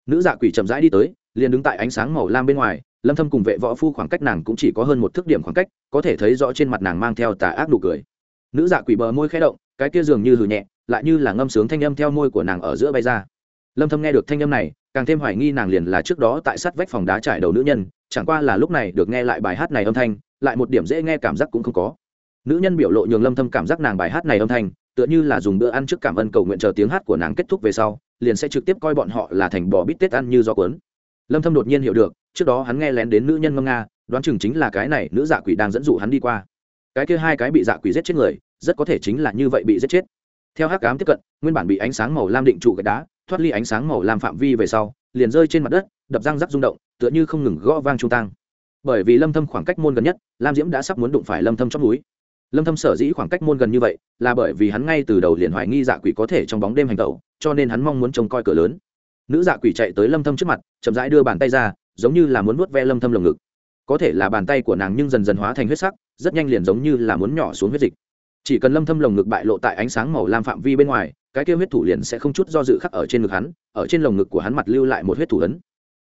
A: Nữ dạ quỷ chậm rãi đi tới, liền đứng tại ánh sáng màu lam bên ngoài, lâm thâm cùng vệ võ phu khoảng cách nàng cũng chỉ có hơn một thước điểm khoảng cách, có thể thấy rõ trên mặt nàng mang theo tà ác nụ cười. Nữ dạ quỷ bờ môi khẽ động, cái kia dường như hừ nhẹ, lại như là ngâm sướng thanh âm theo môi của nàng ở giữa bay ra. Lâm thâm nghe được thanh âm này, càng thêm hoài nghi nàng liền là trước đó tại sát vách phòng đá trải đầu nữ nhân, chẳng qua là lúc này được nghe lại bài hát này âm thanh, lại một điểm dễ nghe cảm giác cũng không có. Nữ nhân biểu lộ nhường lâm thâm cảm giác nàng bài hát này âm thanh tựa như là dùng bữa ăn trước cảm ơn cầu nguyện chờ tiếng hát của nàng kết thúc về sau, liền sẽ trực tiếp coi bọn họ là thành bò bít tết ăn như do cuốn. Lâm thâm đột nhiên hiểu được, trước đó hắn nghe lén đến nữ nhân ngâm nga, đoán chừng chính là cái này nữ dạ quỷ đang dẫn dụ hắn đi qua. Cái kia hai cái bị dạ quỷ giết chết người, rất có thể chính là như vậy bị giết chết. Theo hắc ám tiếp cận, nguyên bản bị ánh sáng màu lam định trụ gạch đá, thoát ly ánh sáng màu lam phạm vi về sau, liền rơi trên mặt đất, đập răng rắc rung động, tựa như không ngừng gõ vang trung tăng bởi vì lâm thâm khoảng cách môn gần nhất, lam diễm đã sắp muốn đụng phải lâm thâm trong núi lâm thâm sở dĩ khoảng cách môn gần như vậy là bởi vì hắn ngay từ đầu liền hoài nghi dạ quỷ có thể trong bóng đêm hành tẩu, cho nên hắn mong muốn trông coi cửa lớn. Nữ dạ quỷ chạy tới lâm thâm trước mặt, chậm rãi đưa bàn tay ra, giống như là muốn nuốt ve lâm thâm lồng ngực. Có thể là bàn tay của nàng nhưng dần dần hóa thành huyết sắc, rất nhanh liền giống như là muốn nhỏ xuống huyết dịch. Chỉ cần lâm thâm lồng ngực bại lộ tại ánh sáng màu lam phạm vi bên ngoài, cái kia huyết thủ liền sẽ không chút do dự khắc ở trên ngực hắn, ở trên lồng ngực của hắn mặt lưu lại một huyết thủ ấn.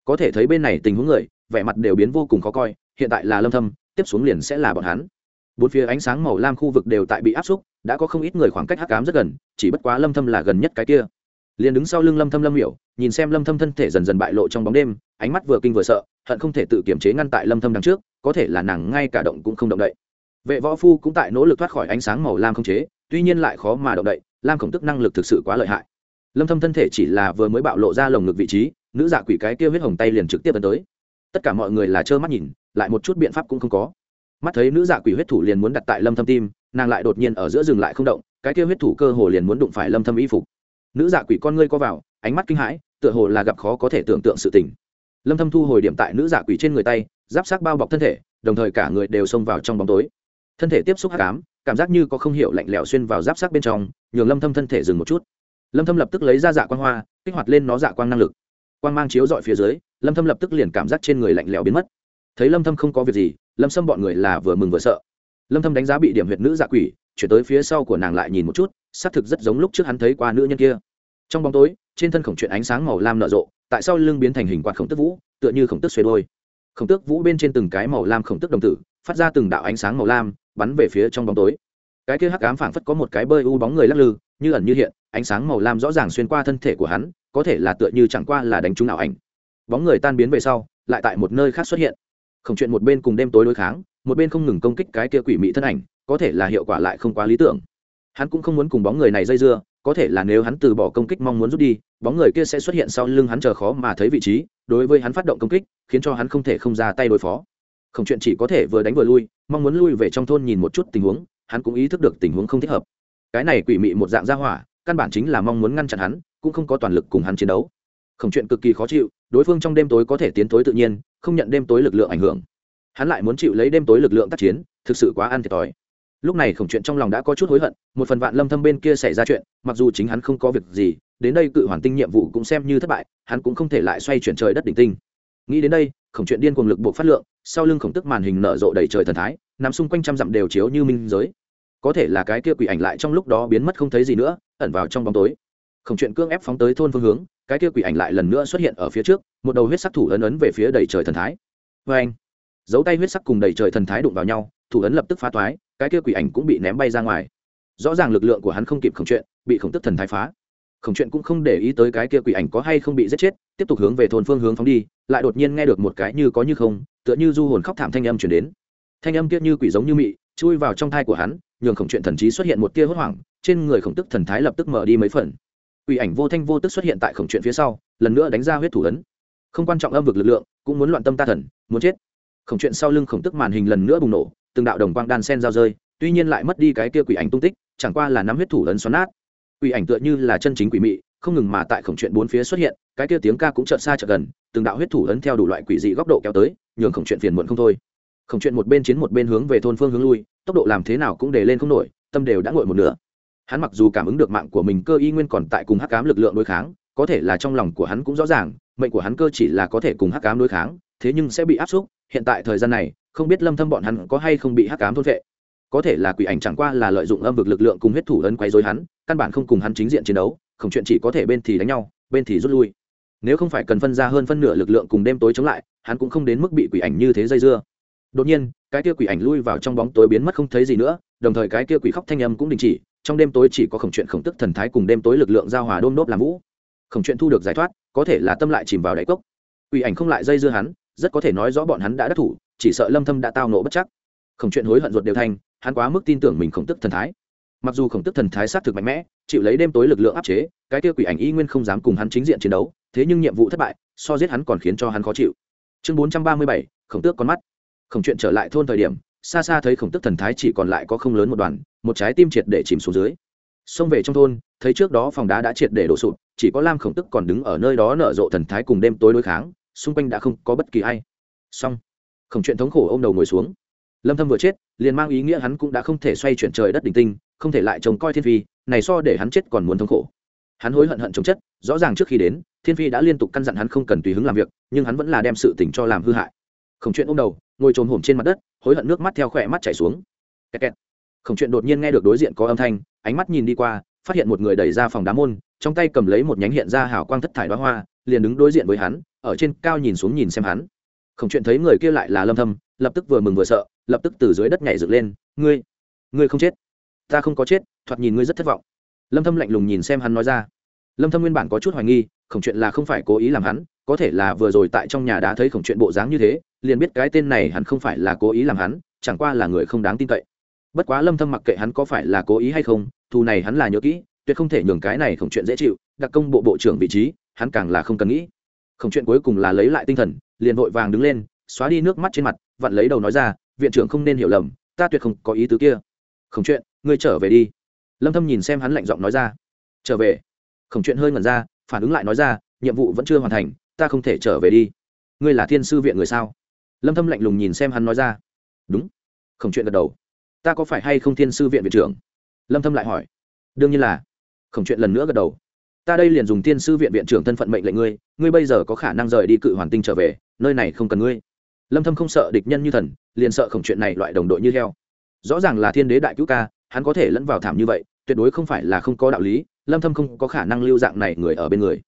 A: Có thể thấy bên này tình huống người, vẻ mặt đều biến vô cùng khó coi, hiện tại là lâm thâm, tiếp xuống liền sẽ là bọn hắn bốn phía ánh sáng màu lam khu vực đều tại bị áp xúc, đã có không ít người khoảng cách hắc ám rất gần, chỉ bất quá lâm thâm là gần nhất cái kia. Liền đứng sau lưng lâm thâm lâm hiểu nhìn xem lâm thâm thân thể dần dần bại lộ trong bóng đêm, ánh mắt vừa kinh vừa sợ, hận không thể tự kiểm chế ngăn tại lâm thâm đằng trước, có thể là nàng ngay cả động cũng không động đậy. Vệ võ phu cũng tại nỗ lực thoát khỏi ánh sáng màu lam không chế, tuy nhiên lại khó mà động đậy, lam khổng tức năng lực thực sự quá lợi hại. Lâm thâm thân thể chỉ là vừa mới bạo lộ ra lồng ngực vị trí, nữ dạ quỷ cái kia huyết hồng tay liền trực tiếp tấn tới. Tất cả mọi người là trơ mắt nhìn, lại một chút biện pháp cũng không có mắt thấy nữ dạ quỷ huyết thủ liền muốn đặt tại lâm thâm tim, nàng lại đột nhiên ở giữa rừng lại không động, cái kia huyết thủ cơ hồ liền muốn đụng phải lâm thâm y phục. Nữ dạ quỷ con ngươi co vào, ánh mắt kinh hãi, tựa hồ là gặp khó có thể tưởng tượng sự tình. Lâm thâm thu hồi điểm tại nữ dạ quỷ trên người tay, giáp sát bao bọc thân thể, đồng thời cả người đều xông vào trong bóng tối. Thân thể tiếp xúc hắc ám, cảm giác như có không hiểu lạnh lẽo xuyên vào giáp sát bên trong, nhường lâm thâm thân thể dừng một chút. Lâm thâm lập tức lấy ra dạ quang hoa, kích hoạt lên nó dạ quang năng lực. Quang mang chiếu dọi phía dưới, lâm thâm lập tức liền cảm giác trên người lạnh lẽo biến mất. Thấy lâm thâm không có việc gì lâm sâm bọn người là vừa mừng vừa sợ lâm thâm đánh giá bị điểm huyệt nữ dạ quỷ chuyển tới phía sau của nàng lại nhìn một chút xác thực rất giống lúc trước hắn thấy qua nữ nhân kia trong bóng tối trên thân khổng chuyện ánh sáng màu lam nở rộ tại sao lưng biến thành hình quạt khổng tức vũ tựa như khổng tức xuề đôi khổng tước vũ bên trên từng cái màu lam khổng tức đồng tử phát ra từng đạo ánh sáng màu lam bắn về phía trong bóng tối cái kia hắc ám phảng phất có một cái bơi u bóng người lắc lư như ẩn như hiện ánh sáng màu lam rõ ràng xuyên qua thân thể của hắn có thể là tựa như chẳng qua là đánh trúng ảo ảnh bóng người tan biến về sau lại tại một nơi khác xuất hiện khổng chuyện một bên cùng đêm tối đối kháng, một bên không ngừng công kích cái kia quỷ mị thân ảnh, có thể là hiệu quả lại không quá lý tưởng. Hắn cũng không muốn cùng bóng người này dây dưa, có thể là nếu hắn từ bỏ công kích mong muốn rút đi, bóng người kia sẽ xuất hiện sau lưng hắn chờ khó mà thấy vị trí, đối với hắn phát động công kích, khiến cho hắn không thể không ra tay đối phó. Không chuyện chỉ có thể vừa đánh vừa lui, mong muốn lui về trong thôn nhìn một chút tình huống, hắn cũng ý thức được tình huống không thích hợp. Cái này quỷ mị một dạng gia hỏa, căn bản chính là mong muốn ngăn chặn hắn, cũng không có toàn lực cùng hắn chiến đấu. Khổng chuyện cực kỳ khó chịu, đối phương trong đêm tối có thể tiến tối tự nhiên không nhận đêm tối lực lượng ảnh hưởng. Hắn lại muốn chịu lấy đêm tối lực lượng tác chiến, thực sự quá ăn thiệt thòi. Lúc này khổng chuyện trong lòng đã có chút hối hận, một phần vạn lâm thâm bên kia xảy ra chuyện, mặc dù chính hắn không có việc gì, đến đây cự hoàn tinh nhiệm vụ cũng xem như thất bại, hắn cũng không thể lại xoay chuyển trời đất đỉnh tinh. Nghĩ đến đây, khổng chuyện điên cuồng lực buộc phát lượng, sau lưng khổng tức màn hình nở rộ đầy trời thần thái, nằm xung quanh trăm dặm đều chiếu như minh giới. Có thể là cái kia quỷ ảnh lại trong lúc đó biến mất không thấy gì nữa, ẩn vào trong bóng tối. Khổng chuyện cương ép phóng tới thôn phương hướng cái kia quỷ ảnh lại lần nữa xuất hiện ở phía trước, một đầu huyết sắc thủ ấn ấn về phía đầy trời thần thái. Vê anh, dấu tay huyết sắc cùng đầy trời thần thái đụng vào nhau, thủ ấn lập tức phá toái, cái kia quỷ ảnh cũng bị ném bay ra ngoài. Rõ ràng lực lượng của hắn không kịp khổng chuyện, bị khổng tức thần thái phá. Khổng chuyện cũng không để ý tới cái kia quỷ ảnh có hay không bị giết chết, tiếp tục hướng về thôn phương hướng phóng đi, lại đột nhiên nghe được một cái như có như không, tựa như du hồn khóc thảm thanh âm chuyển đến. Thanh âm kia như quỷ giống như mị, chui vào trong thai của hắn, nhường khổng chuyện thần trí xuất hiện một tia hốt hoảng, trên người khổng tức thần thái lập tức mở đi mấy phần quỷ ảnh vô thanh vô tức xuất hiện tại khổng chuyện phía sau, lần nữa đánh ra huyết thủ ấn. Không quan trọng âm vực lực lượng, cũng muốn loạn tâm ta thần, muốn chết. Khổng chuyện sau lưng khổng tức màn hình lần nữa bùng nổ, từng đạo đồng quang đan sen giao rơi, tuy nhiên lại mất đi cái kia quỷ ảnh tung tích, chẳng qua là nắm huyết thủ ấn xoắn nát. Quỷ ảnh tựa như là chân chính quỷ mị, không ngừng mà tại khổng chuyện bốn phía xuất hiện, cái kia tiếng ca cũng chợt xa chợt gần, từng đạo huyết thủ ấn theo đủ loại quỷ dị góc độ kéo tới, nhường khổng chuyện phiền muộn không thôi. Khổng chuyện một bên chiến một bên hướng về thôn phương hướng lui, tốc độ làm thế nào cũng để lên không nổi, tâm đều đã nguội một nửa hắn mặc dù cảm ứng được mạng của mình cơ y nguyên còn tại cùng hắc cám lực lượng đối kháng, có thể là trong lòng của hắn cũng rõ ràng, mệnh của hắn cơ chỉ là có thể cùng hắc cám đối kháng, thế nhưng sẽ bị áp xúc, hiện tại thời gian này, không biết lâm thâm bọn hắn có hay không bị hắc cám thôn vệ có thể là quỷ ảnh chẳng qua là lợi dụng âm vực lực lượng cùng huyết thủ ấn quấy rối hắn, căn bản không cùng hắn chính diện chiến đấu, không chuyện chỉ có thể bên thì đánh nhau, bên thì rút lui. Nếu không phải cần phân ra hơn phân nửa lực lượng cùng đêm tối chống lại, hắn cũng không đến mức bị quỷ ảnh như thế dây dưa. Đột nhiên, cái kia quỷ ảnh lui vào trong bóng tối biến mất không thấy gì nữa, đồng thời cái kia quỷ khóc thanh âm cũng đình chỉ trong đêm tối chỉ có khổng chuyện khổng tức thần thái cùng đêm tối lực lượng giao hòa đôm nốt làm vũ. Khổng chuyện thu được giải thoát có thể là tâm lại chìm vào đáy cốc. Quỷ ảnh không lại dây dưa hắn rất có thể nói rõ bọn hắn đã đắc thủ chỉ sợ lâm thâm đã tao nộ bất chắc. Khổng chuyện hối hận ruột đều thành hắn quá mức tin tưởng mình khổng tức thần thái. Mặc dù khổng tức thần thái sát thực mạnh mẽ chịu lấy đêm tối lực lượng áp chế cái kia quỷ ảnh y nguyên không dám cùng hắn chính diện chiến đấu thế nhưng nhiệm vụ thất bại so giết hắn còn khiến cho hắn khó chịu. Chương 437, khổng tước con mắt. Khổng chuyện trở lại thôn thời điểm xa xa thấy khổng tức thần thái chỉ còn lại có không lớn một đoàn một trái tim triệt để chìm xuống dưới. Xông về trong thôn, thấy trước đó phòng đá đã triệt để đổ sụp, chỉ có lam khổng tức còn đứng ở nơi đó nở rộ thần thái cùng đêm tối đối kháng, xung quanh đã không có bất kỳ ai. Xong, khổng chuyện thống khổ ô m đầu ngồi xuống. Lâm thâm vừa chết, liền mang ý nghĩa hắn cũng đã không thể xoay chuyển trời đất đình tinh, không thể lại trông coi thiên phi, này so để hắn chết còn muốn thống khổ. Hắn hối hận hận chống chất, rõ ràng trước khi đến, thiên phi đã liên tục căn dặn hắn không cần tùy hứng làm việc, nhưng hắn vẫn là đem sự tình cho làm hư hại. Khổng chuyện ôm đầu, ngồi trồm hổm trên mặt đất, hối hận nước mắt theo khỏe mắt chảy xuống. Kẹt kẹt khổng chuyện đột nhiên nghe được đối diện có âm thanh, ánh mắt nhìn đi qua, phát hiện một người đẩy ra phòng đá môn, trong tay cầm lấy một nhánh hiện ra hào quang thất thải đoá hoa, liền đứng đối diện với hắn, ở trên cao nhìn xuống nhìn xem hắn. Khổng chuyện thấy người kia lại là lâm thâm, lập tức vừa mừng vừa sợ, lập tức từ dưới đất nhảy dựng lên, ngươi ngươi không chết. Ta không có chết, thoạt nhìn ngươi rất thất vọng. Lâm thâm lạnh lùng nhìn xem hắn nói ra. Lâm thâm nguyên bản có chút hoài nghi, khổng chuyện là không phải cố ý làm hắn, có thể là vừa rồi tại trong nhà đã thấy khổng chuyện bộ dáng như thế, liền biết cái tên này hắn không phải là cố ý làm hắn, chẳng qua là người không đáng tin cậy bất quá lâm thâm mặc kệ hắn có phải là cố ý hay không, thù này hắn là nhớ kỹ, tuyệt không thể nhường cái này khổng chuyện dễ chịu, đặc công bộ bộ trưởng vị trí, hắn càng là không cần nghĩ. Khổng chuyện cuối cùng là lấy lại tinh thần, liền vội vàng đứng lên, xóa đi nước mắt trên mặt, vặn lấy đầu nói ra, viện trưởng không nên hiểu lầm, ta tuyệt không có ý tứ kia. Khổng chuyện, ngươi trở về đi. Lâm thâm nhìn xem hắn lạnh giọng nói ra. Trở về. Khổng chuyện hơi ngẩn ra, phản ứng lại nói ra, nhiệm vụ vẫn chưa hoàn thành, ta không thể trở về đi. Ngươi là thiên sư viện người sao? Lâm thâm lạnh lùng nhìn xem hắn nói ra. Đúng. Khổng chuyện gật đầu ta có phải hay không thiên sư viện viện trưởng? Lâm thâm lại hỏi. Đương nhiên là. Khổng chuyện lần nữa gật đầu. Ta đây liền dùng thiên sư viện viện trưởng thân phận mệnh lệnh ngươi ngươi bây giờ có khả năng rời đi cự hoàn tinh trở về, nơi này không cần ngươi. Lâm thâm không sợ địch nhân như thần, liền sợ khổng chuyện này loại đồng đội như heo. Rõ ràng là thiên đế đại cứu ca, hắn có thể lẫn vào thảm như vậy, tuyệt đối không phải là không có đạo lý, lâm thâm không có khả năng lưu dạng này người ở bên người.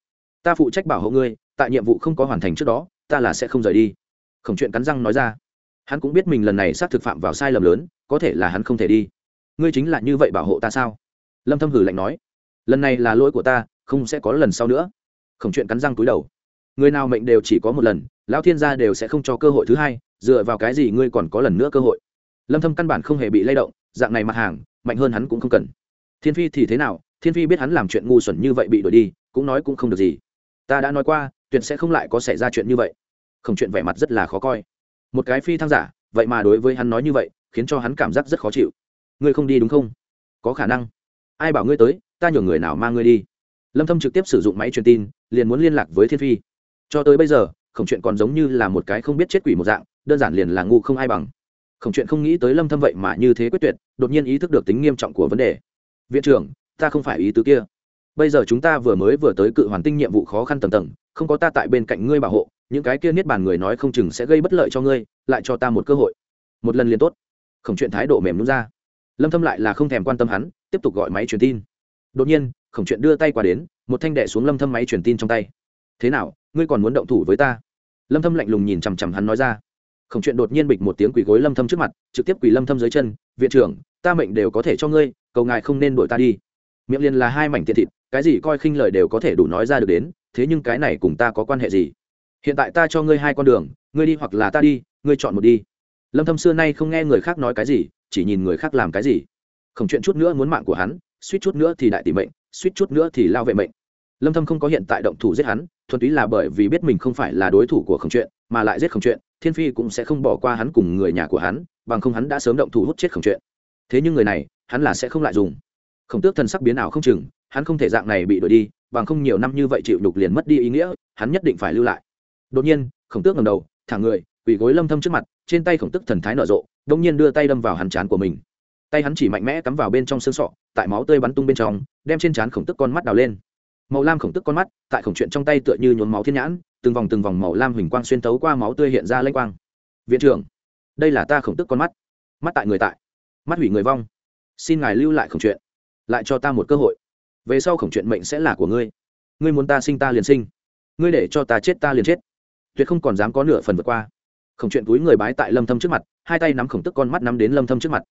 A: Ta phụ trách bảo hộ ngươi, tại nhiệm vụ không có hoàn thành trước đó, ta là sẽ không rời đi. Khổng chuyện cắn răng nói ra hắn cũng biết mình lần này xác thực phạm vào sai lầm lớn, có thể là hắn không thể đi. Ngươi chính là như vậy bảo hộ ta sao? Lâm thâm hử lạnh nói. Lần này là lỗi của ta, không sẽ có lần sau nữa. Khổng chuyện cắn răng túi đầu. Người nào mệnh đều chỉ có một lần, lão thiên gia đều sẽ không cho cơ hội thứ hai, dựa vào cái gì ngươi còn có lần nữa cơ hội? Lâm thâm căn bản không hề bị lay động, dạng này mặt hàng, mạnh hơn hắn cũng không cần. Thiên phi thì thế nào? Thiên phi biết hắn làm chuyện ngu xuẩn như vậy bị đuổi đi, cũng nói cũng không được gì. Ta đã nói qua, tuyệt sẽ không lại có xảy ra chuyện như vậy. Khổng chuyện vẻ mặt rất là khó coi một cái phi thăng giả, vậy mà đối với hắn nói như vậy, khiến cho hắn cảm giác rất khó chịu. Ngươi không đi đúng không? Có khả năng. Ai bảo ngươi tới, ta nhường người nào mang ngươi đi. Lâm thâm trực tiếp sử dụng máy truyền tin, liền muốn liên lạc với thiên phi. Cho tới bây giờ, khổng chuyện còn giống như là một cái không biết chết quỷ một dạng, đơn giản liền là ngu không ai bằng. Khổng chuyện không nghĩ tới lâm thâm vậy mà như thế quyết tuyệt, đột nhiên ý thức được tính nghiêm trọng của vấn đề. Viện trưởng, ta không phải ý tứ kia. Bây giờ chúng ta vừa mới vừa tới cự hoàn tinh nhiệm vụ khó khăn tầng tầng, không có ta tại bên cạnh ngươi bảo hộ những cái kia niết bàn người nói không chừng sẽ gây bất lợi cho ngươi, lại cho ta một cơ hội. Một lần liền tốt. Khổng chuyện thái độ mềm nhún ra. Lâm thâm lại là không thèm quan tâm hắn, tiếp tục gọi máy truyền tin. Đột nhiên, khổng chuyện đưa tay qua đến, một thanh đệ xuống lâm thâm máy truyền tin trong tay. Thế nào, ngươi còn muốn động thủ với ta? Lâm thâm lạnh lùng nhìn chằm chằm hắn nói ra. Khổng chuyện đột nhiên bịch một tiếng quỳ gối lâm thâm trước mặt, trực tiếp quỳ lâm thâm dưới chân, viện trưởng, ta mệnh đều có thể cho ngươi, cầu ngài không nên đuổi ta đi. Miệng liền là hai mảnh tiện thịt, cái gì coi khinh lời đều có thể đủ nói ra được đến, thế nhưng cái này cùng ta có quan hệ gì? Hiện tại ta cho ngươi hai con đường, ngươi đi hoặc là ta đi, ngươi chọn một đi. Lâm thâm xưa nay không nghe người khác nói cái gì, chỉ nhìn người khác làm cái gì. Không chuyện chút nữa muốn mạng của hắn, suýt chút nữa thì đại tỷ mệnh, suýt chút nữa thì lao vệ mệnh. Lâm thâm không có hiện tại động thủ giết hắn, thuần túy là bởi vì biết mình không phải là đối thủ của khổng chuyện, mà lại giết khổng chuyện, thiên phi cũng sẽ không bỏ qua hắn cùng người nhà của hắn, bằng không hắn đã sớm động thủ hút chết khổng chuyện. Thế nhưng người này, hắn là sẽ không lại dùng. Khổng tước thần sắc biến ảo không chừng, hắn không thể dạng này bị đuổi đi, bằng không nhiều năm như vậy chịu đục liền mất đi ý nghĩa, hắn nhất định phải lưu lại đột nhiên, khổng tước ngầm đầu, thả người, quỳ gối lâm thâm trước mặt, trên tay khổng tước thần thái nở rộ đột nhiên đưa tay đâm vào hắn chán của mình. Tay hắn chỉ mạnh mẽ cắm vào bên trong xương sọ, tại máu tươi bắn tung bên trong, đem trên trán khổng tức con mắt đào lên. Màu lam khổng tức con mắt, tại khổng chuyện trong tay tựa như nhốn máu thiên nhãn, từng vòng từng vòng màu lam huỳnh quang xuyên tấu qua máu tươi hiện ra lênh quang. Viện trưởng, đây là ta khổng tức con mắt. Mắt tại người tại. Mắt hủy người vong. Xin ngài lưu lại khổng chuyện. Lại cho ta một cơ hội. Về sau khổng chuyện mệnh sẽ là của ngươi. Ngươi muốn ta sinh ta liền sinh. Ngươi để cho ta chết ta liền chết tuyệt không còn dám có nửa phần vượt qua. Khổng chuyện túi người bái tại lâm thâm trước mặt, hai tay nắm khổng tức con mắt nắm đến lâm thâm trước mặt.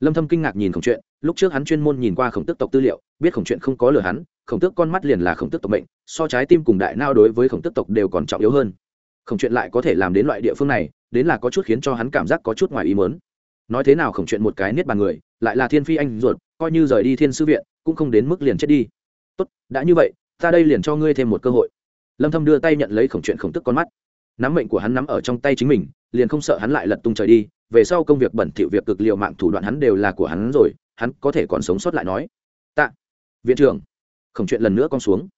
A: Lâm thâm kinh ngạc nhìn khổng chuyện, lúc trước hắn chuyên môn nhìn qua khổng tức tộc tư liệu, biết khổng chuyện không có lừa hắn, khổng tước con mắt liền là khổng tước tộc mệnh, so trái tim cùng đại nao đối với khổng tước tộc đều còn trọng yếu hơn. Khổng chuyện lại có thể làm đến loại địa phương này, đến là có chút khiến cho hắn cảm giác có chút ngoài ý muốn. Nói thế nào khổng chuyện một cái niết bàn người, lại là thiên phi anh ruột, coi như rời đi thiên sư viện, cũng không đến mức liền chết đi. Tốt, đã như vậy, ta đây liền cho ngươi thêm một cơ hội. Lâm thâm đưa tay nhận lấy khổng chuyện khổng tức con mắt nắm mệnh của hắn nắm ở trong tay chính mình, liền không sợ hắn lại lật tung trời đi, về sau công việc bẩn thỉu việc cực liệu mạng thủ đoạn hắn đều là của hắn rồi, hắn có thể còn sống sót lại nói. Tạ, viện trưởng khổng chuyện lần nữa con xuống.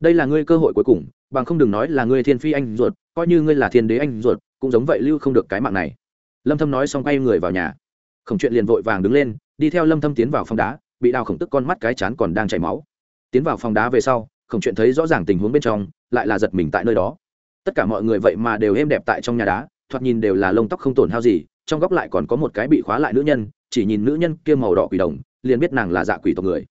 A: Đây là ngươi cơ hội cuối cùng, bằng không đừng nói là ngươi thiên phi anh ruột, coi như ngươi là thiên đế anh ruột, cũng giống vậy lưu không được cái mạng này. Lâm thâm nói xong quay người vào nhà. Khổng chuyện liền vội vàng đứng lên, đi theo lâm thâm tiến vào phòng đá, bị đào khổng tức con mắt cái chán còn đang chảy máu. Tiến vào phòng đá về sau khổng chuyện thấy rõ ràng tình huống bên trong, lại là giật mình tại nơi đó tất cả mọi người vậy mà đều êm đẹp tại trong nhà đá, thoạt nhìn đều là lông tóc không tổn hao gì, trong góc lại còn có một cái bị khóa lại nữ nhân, chỉ nhìn nữ nhân kia màu đỏ quỷ đồng, liền biết nàng là dạ quỷ tộc người.